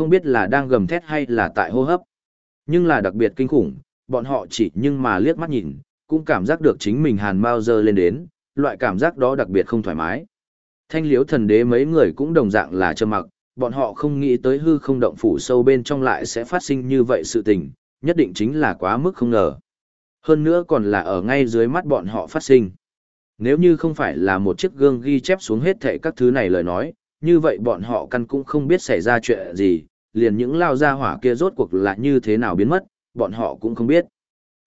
không biết là đang gầm thét hay là tại hô hấp. Nhưng là đặc biệt kinh khủng, bọn họ chỉ nhưng mà liếc mắt nhìn, cũng cảm giác được chính mình hàn mau dơ lên đến, loại cảm giác đó đặc biệt không thoải mái. Thanh liếu thần đế mấy người cũng đồng dạng là trơ mặc, bọn họ không nghĩ tới hư không động phủ sâu bên trong lại sẽ phát sinh như vậy sự tình, nhất định chính là quá mức không ngờ. Hơn nữa còn là ở ngay dưới mắt bọn họ phát sinh. Nếu như không phải là một chiếc gương ghi chép xuống hết thệ các thứ này lời nói, như vậy bọn họ căn cũng không biết xảy ra chuyện gì, liền những lao gia hỏa kia rốt cuộc là như thế nào biến mất, bọn họ cũng không biết.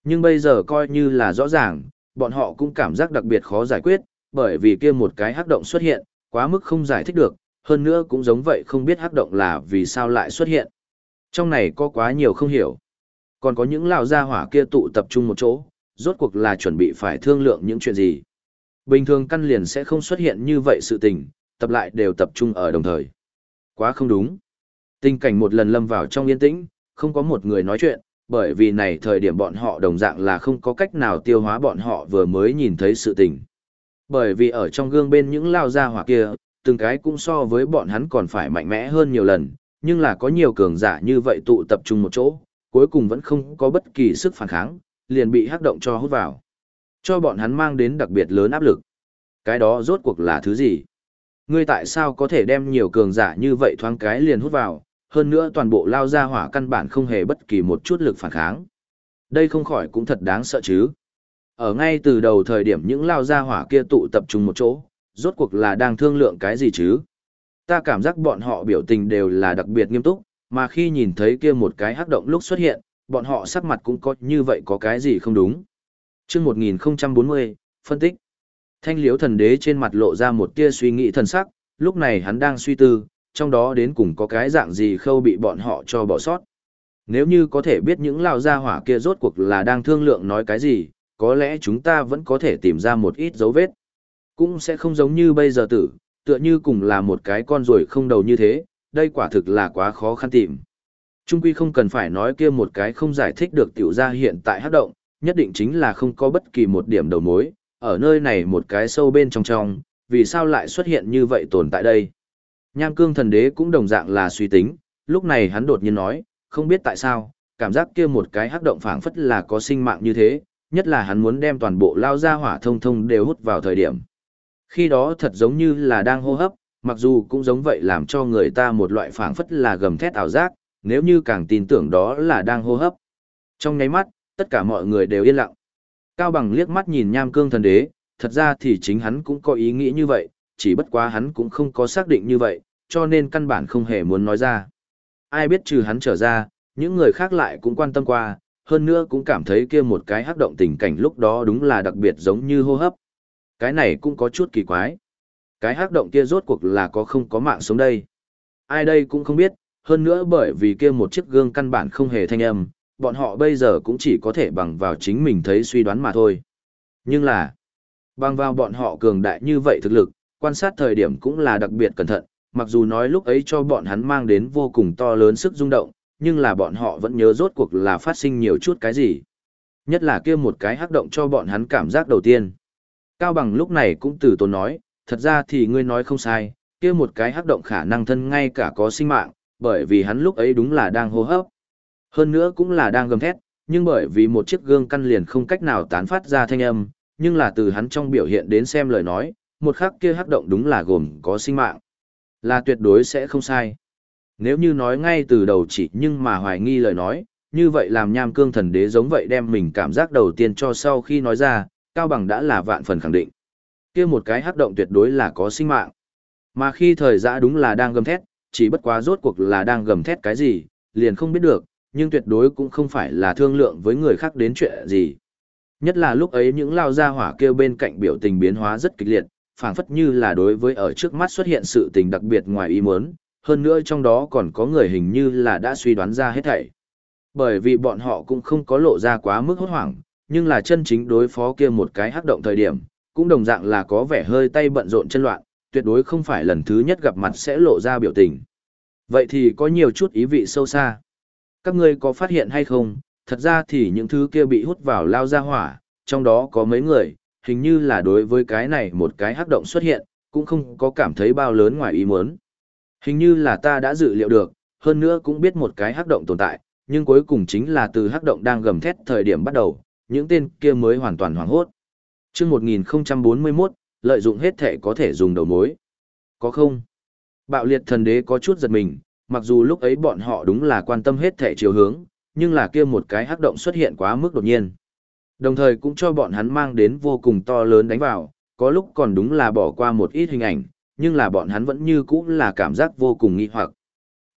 Nhưng bây giờ coi như là rõ ràng, bọn họ cũng cảm giác đặc biệt khó giải quyết, bởi vì kia một cái hắc động xuất hiện, quá mức không giải thích được, hơn nữa cũng giống vậy không biết hắc động là vì sao lại xuất hiện. Trong này có quá nhiều không hiểu. Còn có những lao gia hỏa kia tụ tập trung một chỗ, rốt cuộc là chuẩn bị phải thương lượng những chuyện gì. Bình thường căn liền sẽ không xuất hiện như vậy sự tình, tập lại đều tập trung ở đồng thời. Quá không đúng. Tình cảnh một lần lâm vào trong yên tĩnh, không có một người nói chuyện, bởi vì này thời điểm bọn họ đồng dạng là không có cách nào tiêu hóa bọn họ vừa mới nhìn thấy sự tình. Bởi vì ở trong gương bên những lao gia hỏa kia, từng cái cũng so với bọn hắn còn phải mạnh mẽ hơn nhiều lần, nhưng là có nhiều cường giả như vậy tụ tập trung một chỗ, cuối cùng vẫn không có bất kỳ sức phản kháng, liền bị hắc động cho hút vào. Cho bọn hắn mang đến đặc biệt lớn áp lực. Cái đó rốt cuộc là thứ gì? Ngươi tại sao có thể đem nhiều cường giả như vậy thoáng cái liền hút vào, hơn nữa toàn bộ lao ra hỏa căn bản không hề bất kỳ một chút lực phản kháng. Đây không khỏi cũng thật đáng sợ chứ. Ở ngay từ đầu thời điểm những lao ra hỏa kia tụ tập trung một chỗ, rốt cuộc là đang thương lượng cái gì chứ? Ta cảm giác bọn họ biểu tình đều là đặc biệt nghiêm túc, mà khi nhìn thấy kia một cái hắc động lúc xuất hiện, bọn họ sắc mặt cũng có như vậy có cái gì không đúng. chương 1040, phân tích. Thanh liếu thần đế trên mặt lộ ra một tia suy nghĩ thần sắc, lúc này hắn đang suy tư, trong đó đến cùng có cái dạng gì khâu bị bọn họ cho bỏ sót. Nếu như có thể biết những lao gia hỏa kia rốt cuộc là đang thương lượng nói cái gì, có lẽ chúng ta vẫn có thể tìm ra một ít dấu vết. Cũng sẽ không giống như bây giờ tử, tựa như cùng là một cái con ruồi không đầu như thế, đây quả thực là quá khó khăn tìm. Trung quy không cần phải nói kia một cái không giải thích được tiểu gia hiện tại hát động, nhất định chính là không có bất kỳ một điểm đầu mối, ở nơi này một cái sâu bên trong trong, vì sao lại xuất hiện như vậy tồn tại đây. Nham cương thần đế cũng đồng dạng là suy tính, lúc này hắn đột nhiên nói, không biết tại sao, cảm giác kia một cái hắc động phảng phất là có sinh mạng như thế, nhất là hắn muốn đem toàn bộ lao ra hỏa thông thông đều hút vào thời điểm. Khi đó thật giống như là đang hô hấp, mặc dù cũng giống vậy làm cho người ta một loại phảng phất là gầm thét ảo giác, nếu như càng tin tưởng đó là đang hô hấp. Trong nháy mắt, tất cả mọi người đều yên lặng. Cao bằng liếc mắt nhìn nham cương thần đế, thật ra thì chính hắn cũng có ý nghĩ như vậy, chỉ bất quá hắn cũng không có xác định như vậy, cho nên căn bản không hề muốn nói ra. Ai biết trừ hắn trở ra, những người khác lại cũng quan tâm qua, hơn nữa cũng cảm thấy kia một cái hắc động tình cảnh lúc đó đúng là đặc biệt giống như hô hấp. Cái này cũng có chút kỳ quái. Cái hắc động kia rốt cuộc là có không có mạng sống đây. Ai đây cũng không biết, hơn nữa bởi vì kia một chiếc gương căn bản không hề thanh âm, bọn họ bây giờ cũng chỉ có thể bằng vào chính mình thấy suy đoán mà thôi. Nhưng là, bằng vào bọn họ cường đại như vậy thực lực, quan sát thời điểm cũng là đặc biệt cẩn thận, mặc dù nói lúc ấy cho bọn hắn mang đến vô cùng to lớn sức rung động, nhưng là bọn họ vẫn nhớ rốt cuộc là phát sinh nhiều chút cái gì. Nhất là kia một cái hắc động cho bọn hắn cảm giác đầu tiên. Cao bằng lúc này cũng từ tốn nói, thật ra thì ngươi nói không sai, kia một cái hắc động khả năng thân ngay cả có sinh mạng, bởi vì hắn lúc ấy đúng là đang hô hấp. Hơn nữa cũng là đang gầm thét, nhưng bởi vì một chiếc gương căn liền không cách nào tán phát ra thanh âm, nhưng là từ hắn trong biểu hiện đến xem lời nói, một khắc kia hắc động đúng là gồm có sinh mạng. Là tuyệt đối sẽ không sai. Nếu như nói ngay từ đầu chỉ nhưng mà hoài nghi lời nói, như vậy làm nham cương thần đế giống vậy đem mình cảm giác đầu tiên cho sau khi nói ra, Cao Bằng đã là vạn phần khẳng định. kia một cái hắc động tuyệt đối là có sinh mạng. Mà khi thời giã đúng là đang gầm thét, chỉ bất quá rốt cuộc là đang gầm thét cái gì, liền không biết được, nhưng tuyệt đối cũng không phải là thương lượng với người khác đến chuyện gì. Nhất là lúc ấy những lao gia hỏa kêu bên cạnh biểu tình biến hóa rất kịch liệt, phảng phất như là đối với ở trước mắt xuất hiện sự tình đặc biệt ngoài ý muốn, hơn nữa trong đó còn có người hình như là đã suy đoán ra hết thảy. Bởi vì bọn họ cũng không có lộ ra quá mức hốt hoảng, nhưng là chân chính đối phó kia một cái hắc động thời điểm, cũng đồng dạng là có vẻ hơi tay bận rộn chân loạn, tuyệt đối không phải lần thứ nhất gặp mặt sẽ lộ ra biểu tình. Vậy thì có nhiều chút ý vị sâu xa. Các ngươi có phát hiện hay không, thật ra thì những thứ kia bị hút vào lao ra hỏa, trong đó có mấy người, hình như là đối với cái này một cái hắc động xuất hiện, cũng không có cảm thấy bao lớn ngoài ý muốn. Hình như là ta đã dự liệu được, hơn nữa cũng biết một cái hắc động tồn tại, nhưng cuối cùng chính là từ hắc động đang gầm thét thời điểm bắt đầu, những tên kia mới hoàn toàn hoảng hốt. Trước 1041, lợi dụng hết thể có thể dùng đầu mối. Có không? Bạo liệt thần đế có chút giật mình, mặc dù lúc ấy bọn họ đúng là quan tâm hết thể chiều hướng, nhưng là kia một cái hắc động xuất hiện quá mức đột nhiên. Đồng thời cũng cho bọn hắn mang đến vô cùng to lớn đánh vào, có lúc còn đúng là bỏ qua một ít hình ảnh, nhưng là bọn hắn vẫn như cũ là cảm giác vô cùng nghi hoặc.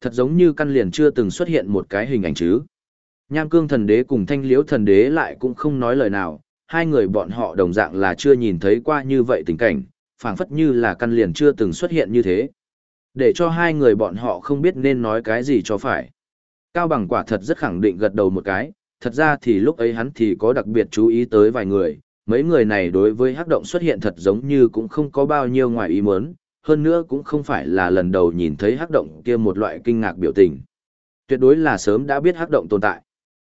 Thật giống như căn liền chưa từng xuất hiện một cái hình ảnh chứ. Nham cương thần đế cùng thanh liễu thần đế lại cũng không nói lời nào, hai người bọn họ đồng dạng là chưa nhìn thấy qua như vậy tình cảnh, phảng phất như là căn liền chưa từng xuất hiện như thế. Để cho hai người bọn họ không biết nên nói cái gì cho phải. Cao bằng quả thật rất khẳng định gật đầu một cái, thật ra thì lúc ấy hắn thì có đặc biệt chú ý tới vài người, mấy người này đối với hắc động xuất hiện thật giống như cũng không có bao nhiêu ngoài ý muốn, hơn nữa cũng không phải là lần đầu nhìn thấy hắc động kia một loại kinh ngạc biểu tình. Tuyệt đối là sớm đã biết hắc động tồn tại.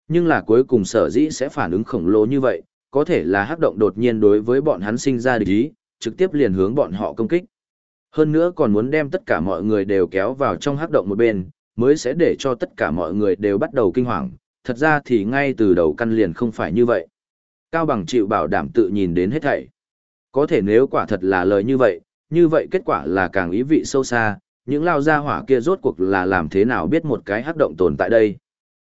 Nhưng là cuối cùng sở dĩ sẽ phản ứng khổng lồ như vậy, có thể là hắc động đột nhiên đối với bọn hắn sinh ra địch ý, trực tiếp liền hướng bọn họ công kích. Hơn nữa còn muốn đem tất cả mọi người đều kéo vào trong hắc động một bên, mới sẽ để cho tất cả mọi người đều bắt đầu kinh hoàng, thật ra thì ngay từ đầu căn liền không phải như vậy. Cao bằng chịu bảo đảm tự nhìn đến hết thảy. Có thể nếu quả thật là lời như vậy, như vậy kết quả là càng ý vị sâu xa, những lao gia hỏa kia rốt cuộc là làm thế nào biết một cái hắc động tồn tại đây.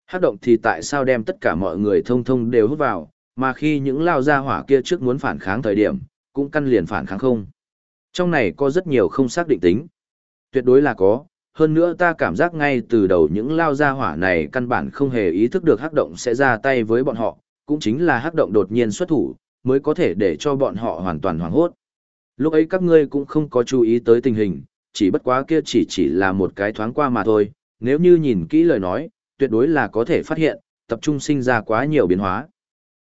Hắc động thì tại sao đem tất cả mọi người thông thông đều hút vào, mà khi những lao gia hỏa kia trước muốn phản kháng thời điểm, cũng căn liền phản kháng không. Trong này có rất nhiều không xác định tính. Tuyệt đối là có, hơn nữa ta cảm giác ngay từ đầu những lao gia hỏa này căn bản không hề ý thức được hắc động sẽ ra tay với bọn họ, cũng chính là hắc động đột nhiên xuất thủ, mới có thể để cho bọn họ hoàn toàn hoảng hốt. Lúc ấy các ngươi cũng không có chú ý tới tình hình, chỉ bất quá kia chỉ chỉ là một cái thoáng qua mà thôi, nếu như nhìn kỹ lời nói, tuyệt đối là có thể phát hiện, tập trung sinh ra quá nhiều biến hóa.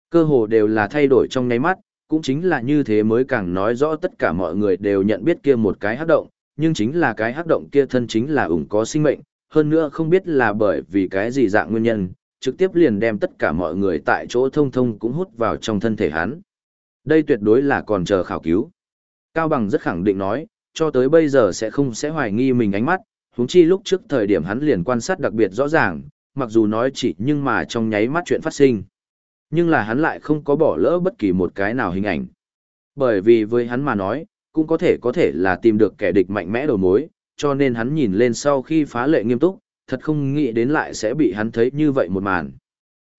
Cơ hồ đều là thay đổi trong nháy mắt, cũng chính là như thế mới càng nói rõ tất cả mọi người đều nhận biết kia một cái hắc động, nhưng chính là cái hắc động kia thân chính là ủng có sinh mệnh, hơn nữa không biết là bởi vì cái gì dạng nguyên nhân, trực tiếp liền đem tất cả mọi người tại chỗ thông thông cũng hút vào trong thân thể hắn. Đây tuyệt đối là còn chờ khảo cứu. Cao Bằng rất khẳng định nói, cho tới bây giờ sẽ không sẽ hoài nghi mình ánh mắt, huống chi lúc trước thời điểm hắn liền quan sát đặc biệt rõ ràng, mặc dù nói chỉ nhưng mà trong nháy mắt chuyện phát sinh. Nhưng là hắn lại không có bỏ lỡ bất kỳ một cái nào hình ảnh. Bởi vì với hắn mà nói, cũng có thể có thể là tìm được kẻ địch mạnh mẽ đầu mối, cho nên hắn nhìn lên sau khi phá lệ nghiêm túc, thật không nghĩ đến lại sẽ bị hắn thấy như vậy một màn.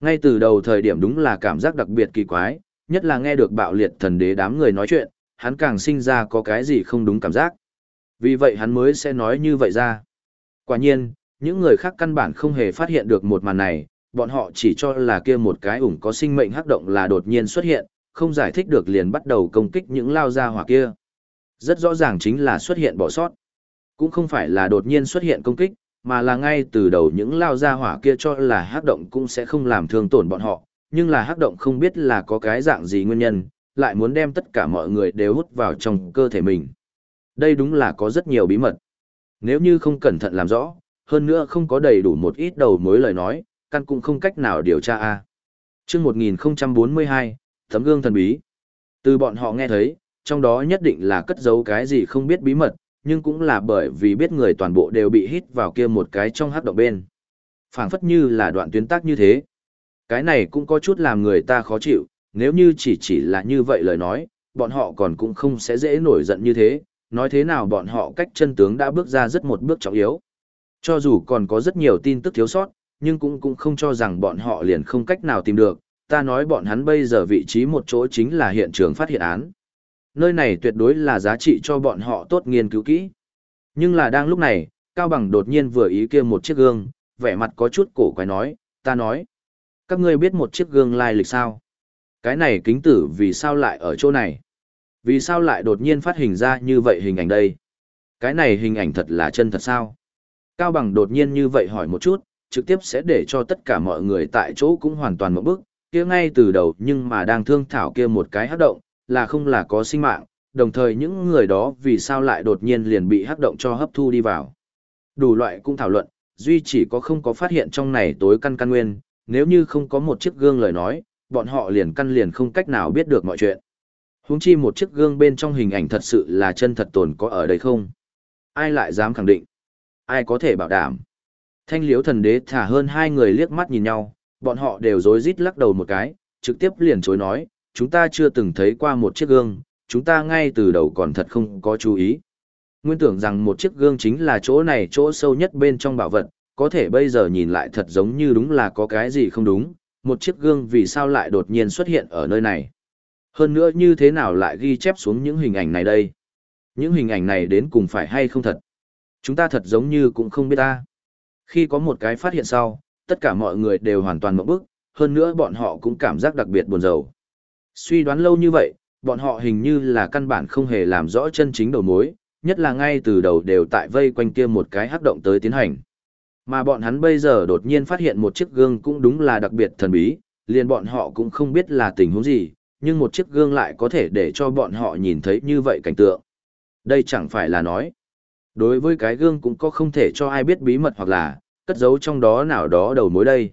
Ngay từ đầu thời điểm đúng là cảm giác đặc biệt kỳ quái, nhất là nghe được bạo liệt thần đế đám người nói chuyện, hắn càng sinh ra có cái gì không đúng cảm giác. Vì vậy hắn mới sẽ nói như vậy ra. Quả nhiên, những người khác căn bản không hề phát hiện được một màn này, bọn họ chỉ cho là kia một cái ủng có sinh mệnh hắc động là đột nhiên xuất hiện, không giải thích được liền bắt đầu công kích những lao ra hỏa kia. Rất rõ ràng chính là xuất hiện bỏ sót. Cũng không phải là đột nhiên xuất hiện công kích, mà là ngay từ đầu những lao ra hỏa kia cho là hắc động cũng sẽ không làm thương tổn bọn họ, nhưng là hắc động không biết là có cái dạng gì nguyên nhân, lại muốn đem tất cả mọi người đều hút vào trong cơ thể mình. Đây đúng là có rất nhiều bí mật. Nếu như không cẩn thận làm rõ, hơn nữa không có đầy đủ một ít đầu mối lời nói, căn cũng không cách nào điều tra a. Chương 1042, tấm gương thần bí. Từ bọn họ nghe thấy, trong đó nhất định là cất giấu cái gì không biết bí mật, nhưng cũng là bởi vì biết người toàn bộ đều bị hít vào kia một cái trong hắc động bên. phảng phất như là đoạn tuyến tác như thế. Cái này cũng có chút làm người ta khó chịu, nếu như chỉ chỉ là như vậy lời nói, bọn họ còn cũng không sẽ dễ nổi giận như thế, nói thế nào bọn họ cách chân tướng đã bước ra rất một bước trọng yếu. Cho dù còn có rất nhiều tin tức thiếu sót, nhưng cũng cũng không cho rằng bọn họ liền không cách nào tìm được, ta nói bọn hắn bây giờ vị trí một chỗ chính là hiện trường phát hiện án. Nơi này tuyệt đối là giá trị cho bọn họ tốt nghiên cứu kỹ. Nhưng là đang lúc này, Cao Bằng đột nhiên vừa ý kia một chiếc gương, vẻ mặt có chút cổ quái nói, ta nói. Các ngươi biết một chiếc gương lai lịch sao? Cái này kính tử vì sao lại ở chỗ này? Vì sao lại đột nhiên phát hình ra như vậy hình ảnh đây? Cái này hình ảnh thật là chân thật sao? Cao Bằng đột nhiên như vậy hỏi một chút, trực tiếp sẽ để cho tất cả mọi người tại chỗ cũng hoàn toàn một bước, kia ngay từ đầu nhưng mà đang thương thảo kia một cái hát động, là không là có sinh mạng, đồng thời những người đó vì sao lại đột nhiên liền bị hắc động cho hấp thu đi vào. Đủ loại cũng thảo luận, duy chỉ có không có phát hiện trong này tối căn căn nguyên, nếu như không có một chiếc gương lời nói, bọn họ liền căn liền không cách nào biết được mọi chuyện. Huống chi một chiếc gương bên trong hình ảnh thật sự là chân thật tồn có ở đây không? Ai lại dám khẳng định? Ai có thể bảo đảm? Thanh liếu thần đế thả hơn hai người liếc mắt nhìn nhau, bọn họ đều rối rít lắc đầu một cái, trực tiếp liền chối nói, chúng ta chưa từng thấy qua một chiếc gương, chúng ta ngay từ đầu còn thật không có chú ý. Nguyên tưởng rằng một chiếc gương chính là chỗ này chỗ sâu nhất bên trong bảo vật, có thể bây giờ nhìn lại thật giống như đúng là có cái gì không đúng, một chiếc gương vì sao lại đột nhiên xuất hiện ở nơi này. Hơn nữa như thế nào lại ghi chép xuống những hình ảnh này đây? Những hình ảnh này đến cùng phải hay không thật? Chúng ta thật giống như cũng không biết ta. Khi có một cái phát hiện sau, tất cả mọi người đều hoàn toàn mộng bức, hơn nữa bọn họ cũng cảm giác đặc biệt buồn rầu. Suy đoán lâu như vậy, bọn họ hình như là căn bản không hề làm rõ chân chính đầu mối, nhất là ngay từ đầu đều tại vây quanh kia một cái hắc động tới tiến hành. Mà bọn hắn bây giờ đột nhiên phát hiện một chiếc gương cũng đúng là đặc biệt thần bí, liền bọn họ cũng không biết là tình huống gì, nhưng một chiếc gương lại có thể để cho bọn họ nhìn thấy như vậy cảnh tượng. Đây chẳng phải là nói. Đối với cái gương cũng có không thể cho ai biết bí mật hoặc là, cất giấu trong đó nào đó đầu mối đây.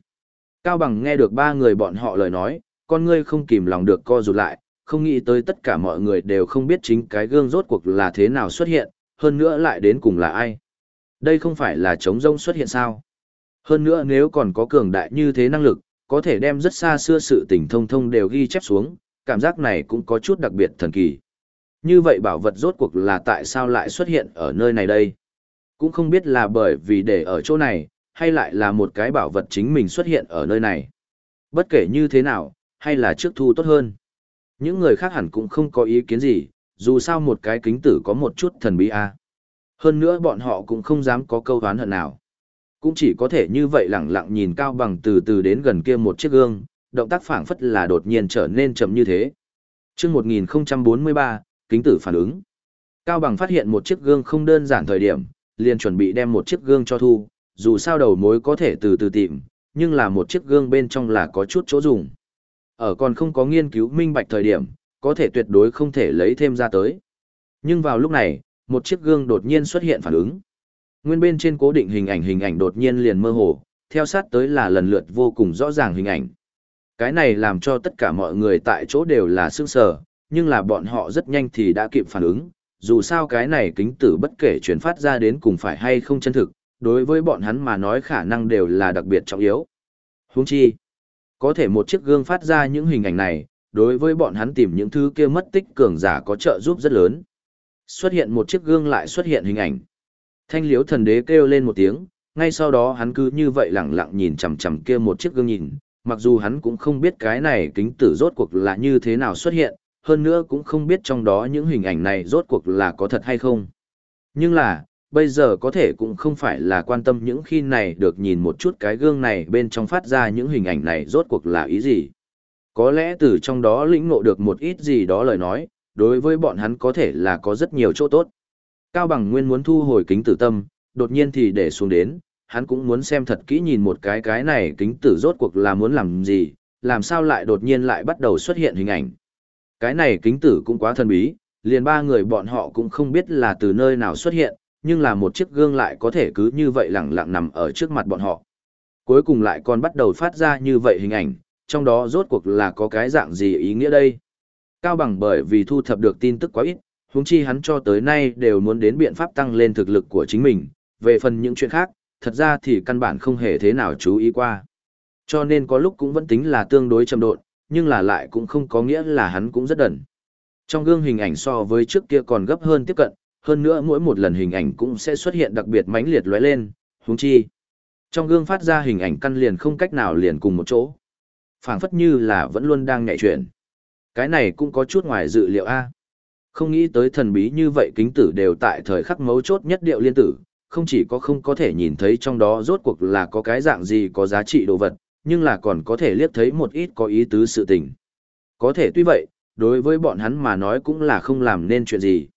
Cao Bằng nghe được ba người bọn họ lời nói, con ngươi không kìm lòng được co rụt lại, không nghĩ tới tất cả mọi người đều không biết chính cái gương rốt cuộc là thế nào xuất hiện, hơn nữa lại đến cùng là ai. Đây không phải là trống rông xuất hiện sao. Hơn nữa nếu còn có cường đại như thế năng lực, có thể đem rất xa xưa sự tình thông thông đều ghi chép xuống, cảm giác này cũng có chút đặc biệt thần kỳ. Như vậy bảo vật rốt cuộc là tại sao lại xuất hiện ở nơi này đây? Cũng không biết là bởi vì để ở chỗ này, hay lại là một cái bảo vật chính mình xuất hiện ở nơi này. Bất kể như thế nào, hay là trước thu tốt hơn. Những người khác hẳn cũng không có ý kiến gì, dù sao một cái kính tử có một chút thần bí a. À. Hơn nữa bọn họ cũng không dám có câu đoán hận nào. Cũng chỉ có thể như vậy lẳng lặng nhìn cao bằng từ từ đến gần kia một chiếc gương, động tác phảng phất là đột nhiên trở nên chậm như thế. Chương 1043, kính tử phản ứng. Cao bằng phát hiện một chiếc gương không đơn giản thời điểm, liền chuẩn bị đem một chiếc gương cho thu, dù sao đầu mối có thể từ từ tìm, nhưng là một chiếc gương bên trong là có chút chỗ dùng. Ở còn không có nghiên cứu minh bạch thời điểm, có thể tuyệt đối không thể lấy thêm ra tới. Nhưng vào lúc này, một chiếc gương đột nhiên xuất hiện phản ứng. Nguyên bên trên cố định hình ảnh hình ảnh đột nhiên liền mơ hồ, theo sát tới là lần lượt vô cùng rõ ràng hình ảnh. Cái này làm cho tất cả mọi người tại chỗ đều là sương sờ, nhưng là bọn họ rất nhanh thì đã kịp phản ứng, dù sao cái này kính tử bất kể chuyển phát ra đến cùng phải hay không chân thực, đối với bọn hắn mà nói khả năng đều là đặc biệt trọng yếu. Huống chi, có thể một chiếc gương phát ra những hình ảnh này, đối với bọn hắn tìm những thứ kia mất tích cường giả có trợ giúp rất lớn. Xuất hiện một chiếc gương lại xuất hiện hình ảnh. Thanh liếu thần đế kêu lên một tiếng, ngay sau đó hắn cứ như vậy lẳng lặng nhìn chằm chằm kia một chiếc gương nhìn, mặc dù hắn cũng không biết cái này kính tử rốt cuộc là như thế nào xuất hiện, hơn nữa cũng không biết trong đó những hình ảnh này rốt cuộc là có thật hay không. Nhưng là, bây giờ có thể cũng không phải là quan tâm những khi này được nhìn một chút cái gương này bên trong phát ra những hình ảnh này rốt cuộc là ý gì. Có lẽ từ trong đó lĩnh ngộ được một ít gì đó lời nói, đối với bọn hắn có thể là có rất nhiều chỗ tốt. Cao Bằng Nguyên muốn thu hồi kính tử tâm, đột nhiên thì để xuống đến, hắn cũng muốn xem thật kỹ nhìn một cái cái này kính tử rốt cuộc là muốn làm gì, làm sao lại đột nhiên lại bắt đầu xuất hiện hình ảnh. Cái này kính tử cũng quá thần bí, liền ba người bọn họ cũng không biết là từ nơi nào xuất hiện, nhưng là một chiếc gương lại có thể cứ như vậy lẳng lặng nằm ở trước mặt bọn họ. Cuối cùng lại còn bắt đầu phát ra như vậy hình ảnh, trong đó rốt cuộc là có cái dạng gì ý nghĩa đây. Cao bằng bởi vì thu thập được tin tức quá ít, huống chi hắn cho tới nay đều muốn đến biện pháp tăng lên thực lực của chính mình, về phần những chuyện khác, thật ra thì căn bản không hề thế nào chú ý qua. Cho nên có lúc cũng vẫn tính là tương đối chậm độn, nhưng là lại cũng không có nghĩa là hắn cũng rất đần. Trong gương hình ảnh so với trước kia còn gấp hơn tiếp cận, hơn nữa mỗi một lần hình ảnh cũng sẽ xuất hiện đặc biệt mãnh liệt lóe lên, huống chi. Trong gương phát ra hình ảnh căn liền không cách nào liền cùng một chỗ. phảng phất như là vẫn luôn đang nhảy chuyển. Cái này cũng có chút ngoài dự liệu A. Không nghĩ tới thần bí như vậy kính tử đều tại thời khắc mấu chốt nhất điệu liên tử, không chỉ có không có thể nhìn thấy trong đó rốt cuộc là có cái dạng gì có giá trị đồ vật, nhưng là còn có thể liếc thấy một ít có ý tứ sự tình. Có thể tuy vậy, đối với bọn hắn mà nói cũng là không làm nên chuyện gì.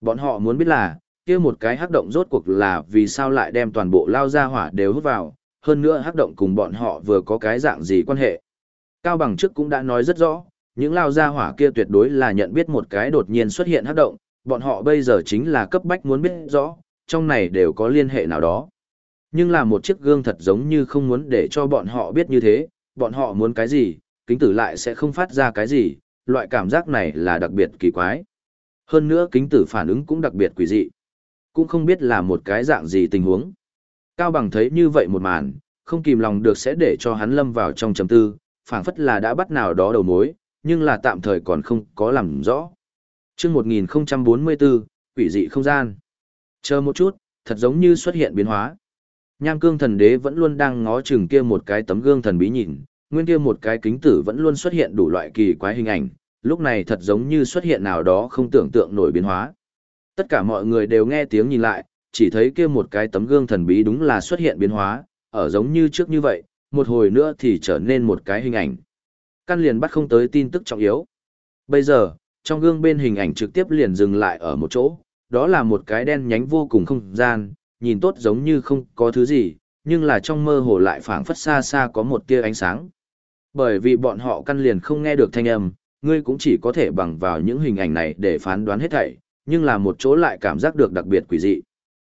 Bọn họ muốn biết là, kia một cái hắc động rốt cuộc là vì sao lại đem toàn bộ lao ra hỏa đều hút vào, hơn nữa hắc động cùng bọn họ vừa có cái dạng gì quan hệ. Cao bằng trước cũng đã nói rất rõ, những lao ra hỏa kia tuyệt đối là nhận biết một cái đột nhiên xuất hiện hắc động, bọn họ bây giờ chính là cấp bách muốn biết rõ, trong này đều có liên hệ nào đó. Nhưng là một chiếc gương thật giống như không muốn để cho bọn họ biết như thế, bọn họ muốn cái gì, kính tử lại sẽ không phát ra cái gì, loại cảm giác này là đặc biệt kỳ quái. Hơn nữa kính tử phản ứng cũng đặc biệt quỷ dị. Cũng không biết là một cái dạng gì tình huống. Cao Bằng thấy như vậy một màn, không kìm lòng được sẽ để cho hắn lâm vào trong trầm tư, phảng phất là đã bắt nào đó đầu mối, nhưng là tạm thời còn không có làm rõ. Chương 1044, quỷ dị không gian. Chờ một chút, thật giống như xuất hiện biến hóa. Nham cương thần đế vẫn luôn đang ngó chừng kia một cái tấm gương thần bí nhìn, nguyên kia một cái kính tử vẫn luôn xuất hiện đủ loại kỳ quái hình ảnh, lúc này thật giống như xuất hiện nào đó không tưởng tượng nổi biến hóa. Tất cả mọi người đều nghe tiếng nhìn lại, chỉ thấy kia một cái tấm gương thần bí đúng là xuất hiện biến hóa, ở giống như trước như vậy, một hồi nữa thì trở nên một cái hình ảnh. Căn liền bắt không tới tin tức trọng yếu. Bây giờ, trong gương bên hình ảnh trực tiếp liền dừng lại ở một chỗ, đó là một cái đen nhánh vô cùng không gian, nhìn tốt giống như không có thứ gì, nhưng là trong mơ hồ lại phảng phất xa xa có một tia ánh sáng. Bởi vì bọn họ căn liền không nghe được thanh âm, ngươi cũng chỉ có thể bằng vào những hình ảnh này để phán đoán hết thảy, nhưng là một chỗ lại cảm giác được đặc biệt quỷ dị.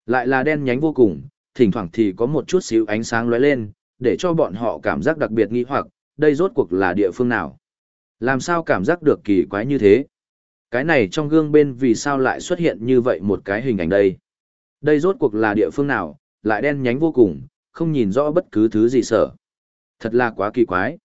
Lại là đen nhánh vô cùng, thỉnh thoảng thì có một chút xíu ánh sáng lóe lên, để cho bọn họ cảm giác đặc biệt nghi hoặc, đây rốt cuộc là địa phương nào? Làm sao cảm giác được kỳ quái như thế? Cái này trong gương bên vì sao lại xuất hiện như vậy một cái hình ảnh đây? Đây rốt cuộc là địa phương nào, lại đen nhánh vô cùng, không nhìn rõ bất cứ thứ gì sợ. Thật là quá kỳ quái.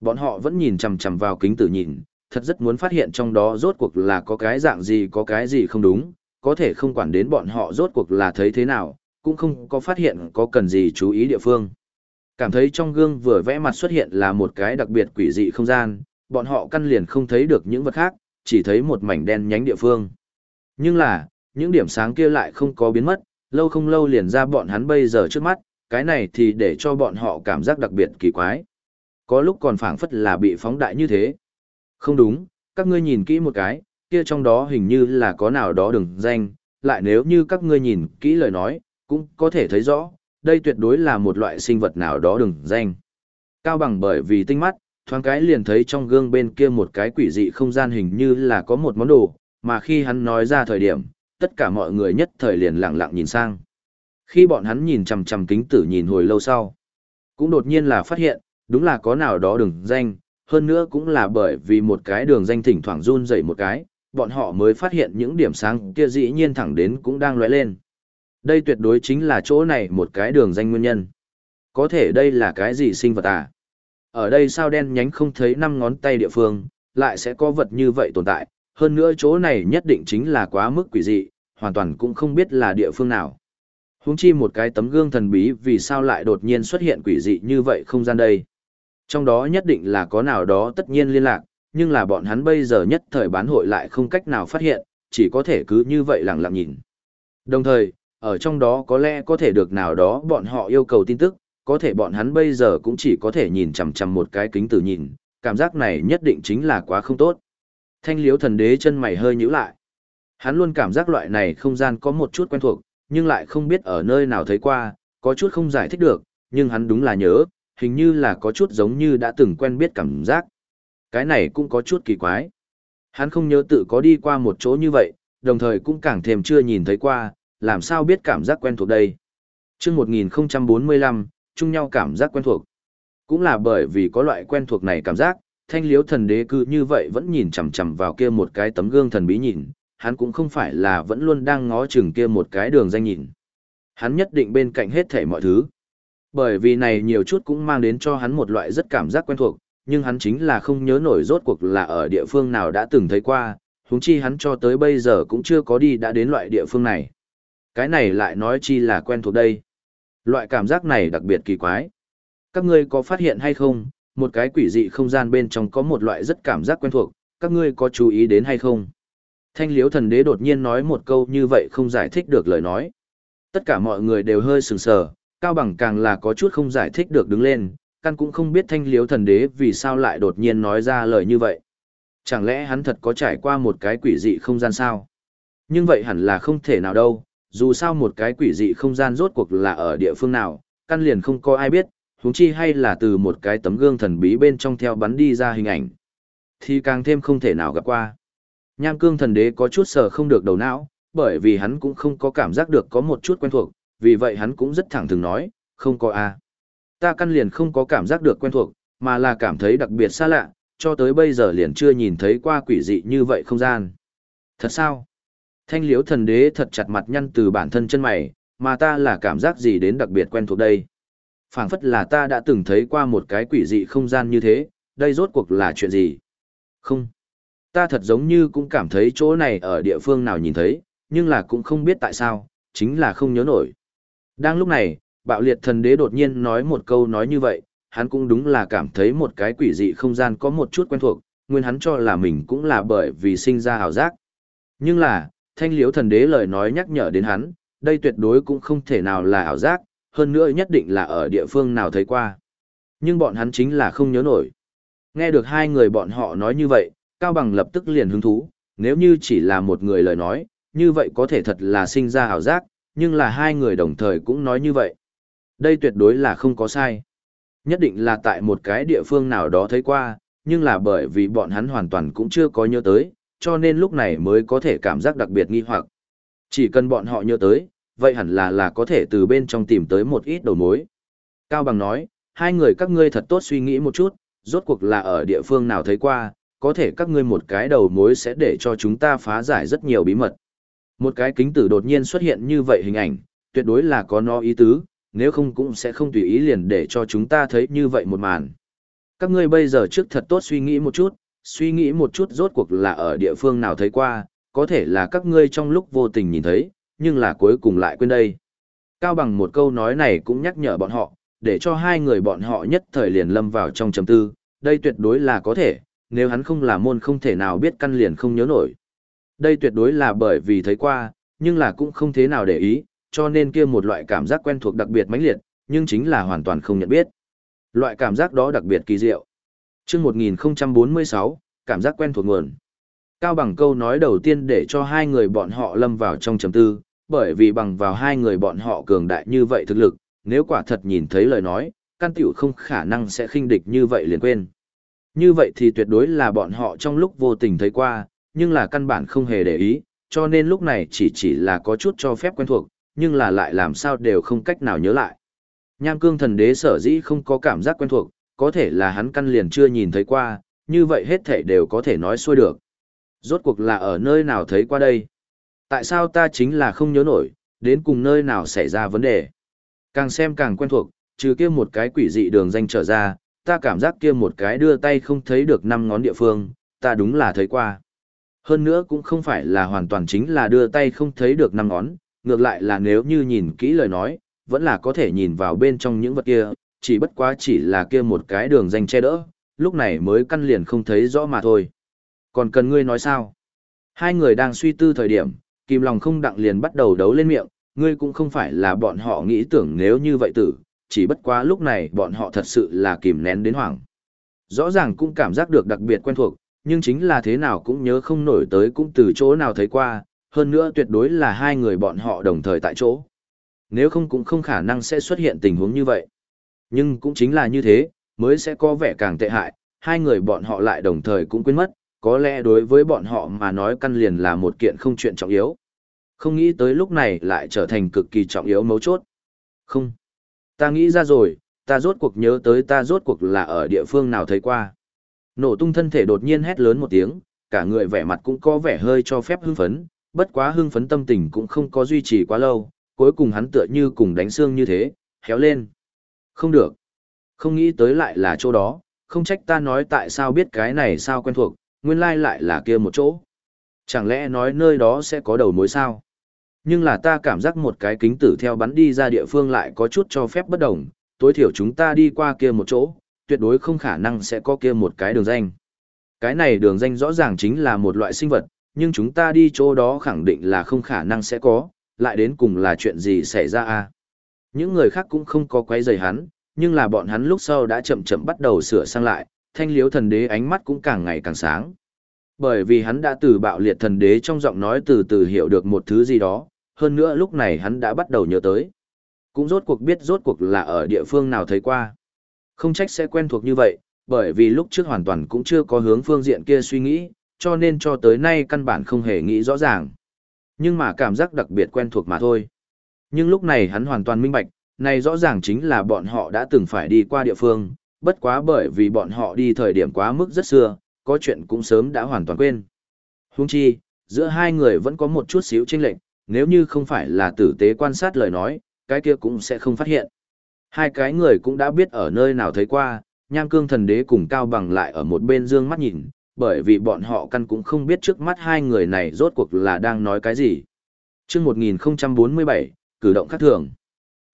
Bọn họ vẫn nhìn chằm chằm vào kính tử nhìn, thật rất muốn phát hiện trong đó rốt cuộc là có cái dạng gì có cái gì không đúng, có thể không quản đến bọn họ rốt cuộc là thấy thế nào, cũng không có phát hiện có cần gì chú ý địa phương. Cảm thấy trong gương vừa vẽ mặt xuất hiện là một cái đặc biệt quỷ dị không gian, bọn họ căn liền không thấy được những vật khác, chỉ thấy một mảnh đen nhánh địa phương. Nhưng là, những điểm sáng kia lại không có biến mất, lâu không lâu liền ra bọn hắn bây giờ trước mắt, cái này thì để cho bọn họ cảm giác đặc biệt kỳ quái. Có lúc còn phảng phất là bị phóng đại như thế. Không đúng, các ngươi nhìn kỹ một cái, kia trong đó hình như là có nào đó đường danh, lại nếu như các ngươi nhìn kỹ lời nói, cũng có thể thấy rõ, đây tuyệt đối là một loại sinh vật nào đó đường danh. Cao bằng bởi vì tinh mắt, thoáng cái liền thấy trong gương bên kia một cái quỷ dị không gian hình như là có một món đồ, mà khi hắn nói ra thời điểm, tất cả mọi người nhất thời liền lặng lặng nhìn sang. Khi bọn hắn nhìn chằm chằm kính tử nhìn hồi lâu sau, cũng đột nhiên là phát hiện, đúng là có nào đó đường danh, hơn nữa cũng là bởi vì một cái đường danh thỉnh thoảng run dậy một cái, bọn họ mới phát hiện những điểm sáng kia dĩ nhiên thẳng đến cũng đang lóe lên. Đây tuyệt đối chính là chỗ này một cái đường danh nguyên nhân. Có thể đây là cái gì sinh vật à? Ở đây sao đen nhánh không thấy năm ngón tay địa phương, lại sẽ có vật như vậy tồn tại, hơn nữa chỗ này nhất định chính là quá mức quỷ dị, hoàn toàn cũng không biết là địa phương nào. Húng chi một cái tấm gương thần bí vì sao lại đột nhiên xuất hiện quỷ dị như vậy không gian đây. Trong đó nhất định là có nào đó tất nhiên liên lạc, nhưng là bọn hắn bây giờ nhất thời bán hội lại không cách nào phát hiện, chỉ có thể cứ như vậy lặng lặng nhìn. Đồng thời, ở trong đó có lẽ có thể được nào đó bọn họ yêu cầu tin tức, có thể bọn hắn bây giờ cũng chỉ có thể nhìn chằm chằm một cái kính tử nhìn, cảm giác này nhất định chính là quá không tốt. Thanh liếu thần đế chân mày hơi nhíu lại. Hắn luôn cảm giác loại này không gian có một chút quen thuộc, nhưng lại không biết ở nơi nào thấy qua, có chút không giải thích được, nhưng hắn đúng là nhớ, hình như là có chút giống như đã từng quen biết cảm giác. Cái này cũng có chút kỳ quái. Hắn không nhớ tự có đi qua một chỗ như vậy, đồng thời cũng càng thêm chưa nhìn thấy qua, làm sao biết cảm giác quen thuộc đây. Trước 1045, chung nhau cảm giác quen thuộc. Cũng là bởi vì có loại quen thuộc này cảm giác, thanh liếu thần đế cứ như vậy vẫn nhìn chằm chằm vào kia một cái tấm gương thần bí nhìn, hắn cũng không phải là vẫn luôn đang ngó chừng kia một cái đường danh nhìn. Hắn nhất định bên cạnh hết thể mọi thứ. Bởi vì này nhiều chút cũng mang đến cho hắn một loại rất cảm giác quen thuộc, nhưng hắn chính là không nhớ nổi rốt cuộc là ở địa phương nào đã từng thấy qua, huống chi hắn cho tới bây giờ cũng chưa có đi đã đến loại địa phương này. Cái này lại nói chi là quen thuộc đây. Loại cảm giác này đặc biệt kỳ quái. Các ngươi có phát hiện hay không, một cái quỷ dị không gian bên trong có một loại rất cảm giác quen thuộc, các ngươi có chú ý đến hay không? Thanh liếu thần đế đột nhiên nói một câu như vậy không giải thích được lời nói. Tất cả mọi người đều hơi sừng sờ, cao bằng càng là có chút không giải thích được đứng lên, căn cũng không biết thanh liếu thần đế vì sao lại đột nhiên nói ra lời như vậy. Chẳng lẽ hắn thật có trải qua một cái quỷ dị không gian sao? Nhưng vậy hẳn là không thể nào đâu, dù sao một cái quỷ dị không gian rốt cuộc là ở địa phương nào, căn liền không có ai biết, huống chi hay là từ một cái tấm gương thần bí bên trong theo bắn đi ra hình ảnh. Thì càng thêm không thể nào gặp qua. Nham cương thần đế có chút sờ không được đầu não, bởi vì hắn cũng không có cảm giác được có một chút quen thuộc, vì vậy hắn cũng rất thẳng thừng nói, không có a. Ta căn liền không có cảm giác được quen thuộc, mà là cảm thấy đặc biệt xa lạ, cho tới bây giờ liền chưa nhìn thấy qua quỷ dị như vậy không gian. Thật sao? Thanh liếu thần đế thật chặt mặt nhăn từ bản thân chân mày, mà ta là cảm giác gì đến đặc biệt quen thuộc đây. phảng phất là ta đã từng thấy qua một cái quỷ dị không gian như thế, đây rốt cuộc là chuyện gì? Không. Ta thật giống như cũng cảm thấy chỗ này ở địa phương nào nhìn thấy, nhưng là cũng không biết tại sao, chính là không nhớ nổi. Đang lúc này, bạo liệt thần đế đột nhiên nói một câu nói như vậy, hắn cũng đúng là cảm thấy một cái quỷ dị không gian có một chút quen thuộc, nguyên hắn cho là mình cũng là bởi vì sinh ra hào giác. Nhưng là, thanh liếu thần đế lời nói nhắc nhở đến hắn, đây tuyệt đối cũng không thể nào là hào giác, hơn nữa nhất định là ở địa phương nào thấy qua. Nhưng bọn hắn chính là không nhớ nổi. Nghe được hai người bọn họ nói như vậy, Cao Bằng lập tức liền hứng thú, nếu như chỉ là một người lời nói, như vậy có thể thật là sinh ra hào giác, nhưng là hai người đồng thời cũng nói như vậy. Đây tuyệt đối là không có sai. Nhất định là tại một cái địa phương nào đó thấy qua, nhưng là bởi vì bọn hắn hoàn toàn cũng chưa có nhớ tới, cho nên lúc này mới có thể cảm giác đặc biệt nghi hoặc. Chỉ cần bọn họ nhớ tới, vậy hẳn là là có thể từ bên trong tìm tới một ít đầu mối. Cao Bằng nói, hai người các ngươi thật tốt suy nghĩ một chút, rốt cuộc là ở địa phương nào thấy qua, có thể các ngươi một cái đầu mối sẽ để cho chúng ta phá giải rất nhiều bí mật. Một cái kính tử đột nhiên xuất hiện như vậy hình ảnh, tuyệt đối là có nó ý tứ, nếu không cũng sẽ không tùy ý liền để cho chúng ta thấy như vậy một màn. Các ngươi bây giờ trước thật tốt suy nghĩ một chút, suy nghĩ một chút rốt cuộc là ở địa phương nào thấy qua, có thể là các ngươi trong lúc vô tình nhìn thấy, nhưng là cuối cùng lại quên đây. Cao bằng một câu nói này cũng nhắc nhở bọn họ, để cho hai người bọn họ nhất thời liền lâm vào trong trầm tư, đây tuyệt đối là có thể, nếu hắn không là môn không thể nào biết căn liền không nhớ nổi. Đây tuyệt đối là bởi vì thấy qua, nhưng là cũng không thế nào để ý, cho nên kia một loại cảm giác quen thuộc đặc biệt mãnh liệt, nhưng chính là hoàn toàn không nhận biết. Loại cảm giác đó đặc biệt kỳ diệu. Chương 1046, cảm giác quen thuộc nguồn. Cao bằng câu nói đầu tiên để cho hai người bọn họ lâm vào trong trầm tư, bởi vì bằng vào hai người bọn họ cường đại như vậy thực lực, nếu quả thật nhìn thấy lời nói, căn tiểu không khả năng sẽ khinh địch như vậy liền quên. Như vậy thì tuyệt đối là bọn họ trong lúc vô tình thấy qua, nhưng là căn bản không hề để ý, cho nên lúc này chỉ chỉ là có chút cho phép quen thuộc, nhưng là lại làm sao đều không cách nào nhớ lại. Nham cương thần đế sở dĩ không có cảm giác quen thuộc, có thể là hắn căn liền chưa nhìn thấy qua, như vậy hết thể đều có thể nói xuôi được. Rốt cuộc là ở nơi nào thấy qua đây? Tại sao ta chính là không nhớ nổi, đến cùng nơi nào xảy ra vấn đề? Càng xem càng quen thuộc, trừ kia một cái quỷ dị đường danh trở ra, ta cảm giác kia một cái đưa tay không thấy được năm ngón địa phương, ta đúng là thấy qua. Hơn nữa cũng không phải là hoàn toàn chính là đưa tay không thấy được năm ngón, ngược lại là nếu như nhìn kỹ lời nói, vẫn là có thể nhìn vào bên trong những vật kia, chỉ bất quá chỉ là kia một cái đường danh che đỡ, lúc này mới căn liền không thấy rõ mà thôi. Còn cần ngươi nói sao? Hai người đang suy tư thời điểm, kìm lòng không đặng liền bắt đầu đấu lên miệng, ngươi cũng không phải là bọn họ nghĩ tưởng nếu như vậy tử, chỉ bất quá lúc này bọn họ thật sự là kìm nén đến hoảng. Rõ ràng cũng cảm giác được đặc biệt quen thuộc, nhưng chính là thế nào cũng nhớ không nổi tới cũng từ chỗ nào thấy qua, hơn nữa tuyệt đối là hai người bọn họ đồng thời tại chỗ. Nếu không cũng không khả năng sẽ xuất hiện tình huống như vậy. Nhưng cũng chính là như thế, mới sẽ có vẻ càng tệ hại, hai người bọn họ lại đồng thời cũng quên mất, có lẽ đối với bọn họ mà nói căn liền là một kiện không chuyện trọng yếu. Không nghĩ tới lúc này lại trở thành cực kỳ trọng yếu mấu chốt. Không. Ta nghĩ ra rồi, ta rốt cuộc nhớ tới ta rốt cuộc là ở địa phương nào thấy qua. Nổ tung thân thể đột nhiên hét lớn một tiếng, cả người vẻ mặt cũng có vẻ hơi cho phép hưng phấn, bất quá hưng phấn tâm tình cũng không có duy trì quá lâu, cuối cùng hắn tựa như cùng đánh xương như thế, héo lên. Không được. Không nghĩ tới lại là chỗ đó, không trách ta nói tại sao biết cái này sao quen thuộc, nguyên lai lại là kia một chỗ. Chẳng lẽ nói nơi đó sẽ có đầu mối sao? Nhưng là ta cảm giác một cái kính tử theo bắn đi ra địa phương lại có chút cho phép bất đồng, tối thiểu chúng ta đi qua kia một chỗ, tuyệt đối không khả năng sẽ có kia một cái đường danh. Cái này đường danh rõ ràng chính là một loại sinh vật, nhưng chúng ta đi chỗ đó khẳng định là không khả năng sẽ có, lại đến cùng là chuyện gì xảy ra à? Những người khác cũng không có quấy rầy hắn, nhưng là bọn hắn lúc sau đã chậm chậm bắt đầu sửa sang lại, thanh liếu thần đế ánh mắt cũng càng ngày càng sáng. Bởi vì hắn đã từ bạo liệt thần đế trong giọng nói từ từ hiểu được một thứ gì đó, hơn nữa lúc này hắn đã bắt đầu nhớ tới. Cũng rốt cuộc biết rốt cuộc là ở địa phương nào thấy qua. Không trách sẽ quen thuộc như vậy, bởi vì lúc trước hoàn toàn cũng chưa có hướng phương diện kia suy nghĩ, cho nên cho tới nay căn bản không hề nghĩ rõ ràng. Nhưng mà cảm giác đặc biệt quen thuộc mà thôi. Nhưng lúc này hắn hoàn toàn minh bạch, này rõ ràng chính là bọn họ đã từng phải đi qua địa phương, bất quá bởi vì bọn họ đi thời điểm quá mức rất xưa, có chuyện cũng sớm đã hoàn toàn quên. Huống chi, giữa hai người vẫn có một chút xíu chênh lệch, nếu như không phải là tử tế quan sát lời nói, cái kia cũng sẽ không phát hiện. Hai cái người cũng đã biết ở nơi nào thấy qua, nham cương thần đế cùng cao bằng lại ở một bên dương mắt nhìn, bởi vì bọn họ căn cũng không biết trước mắt hai người này rốt cuộc là đang nói cái gì. Trước 1047, cử động khác thường.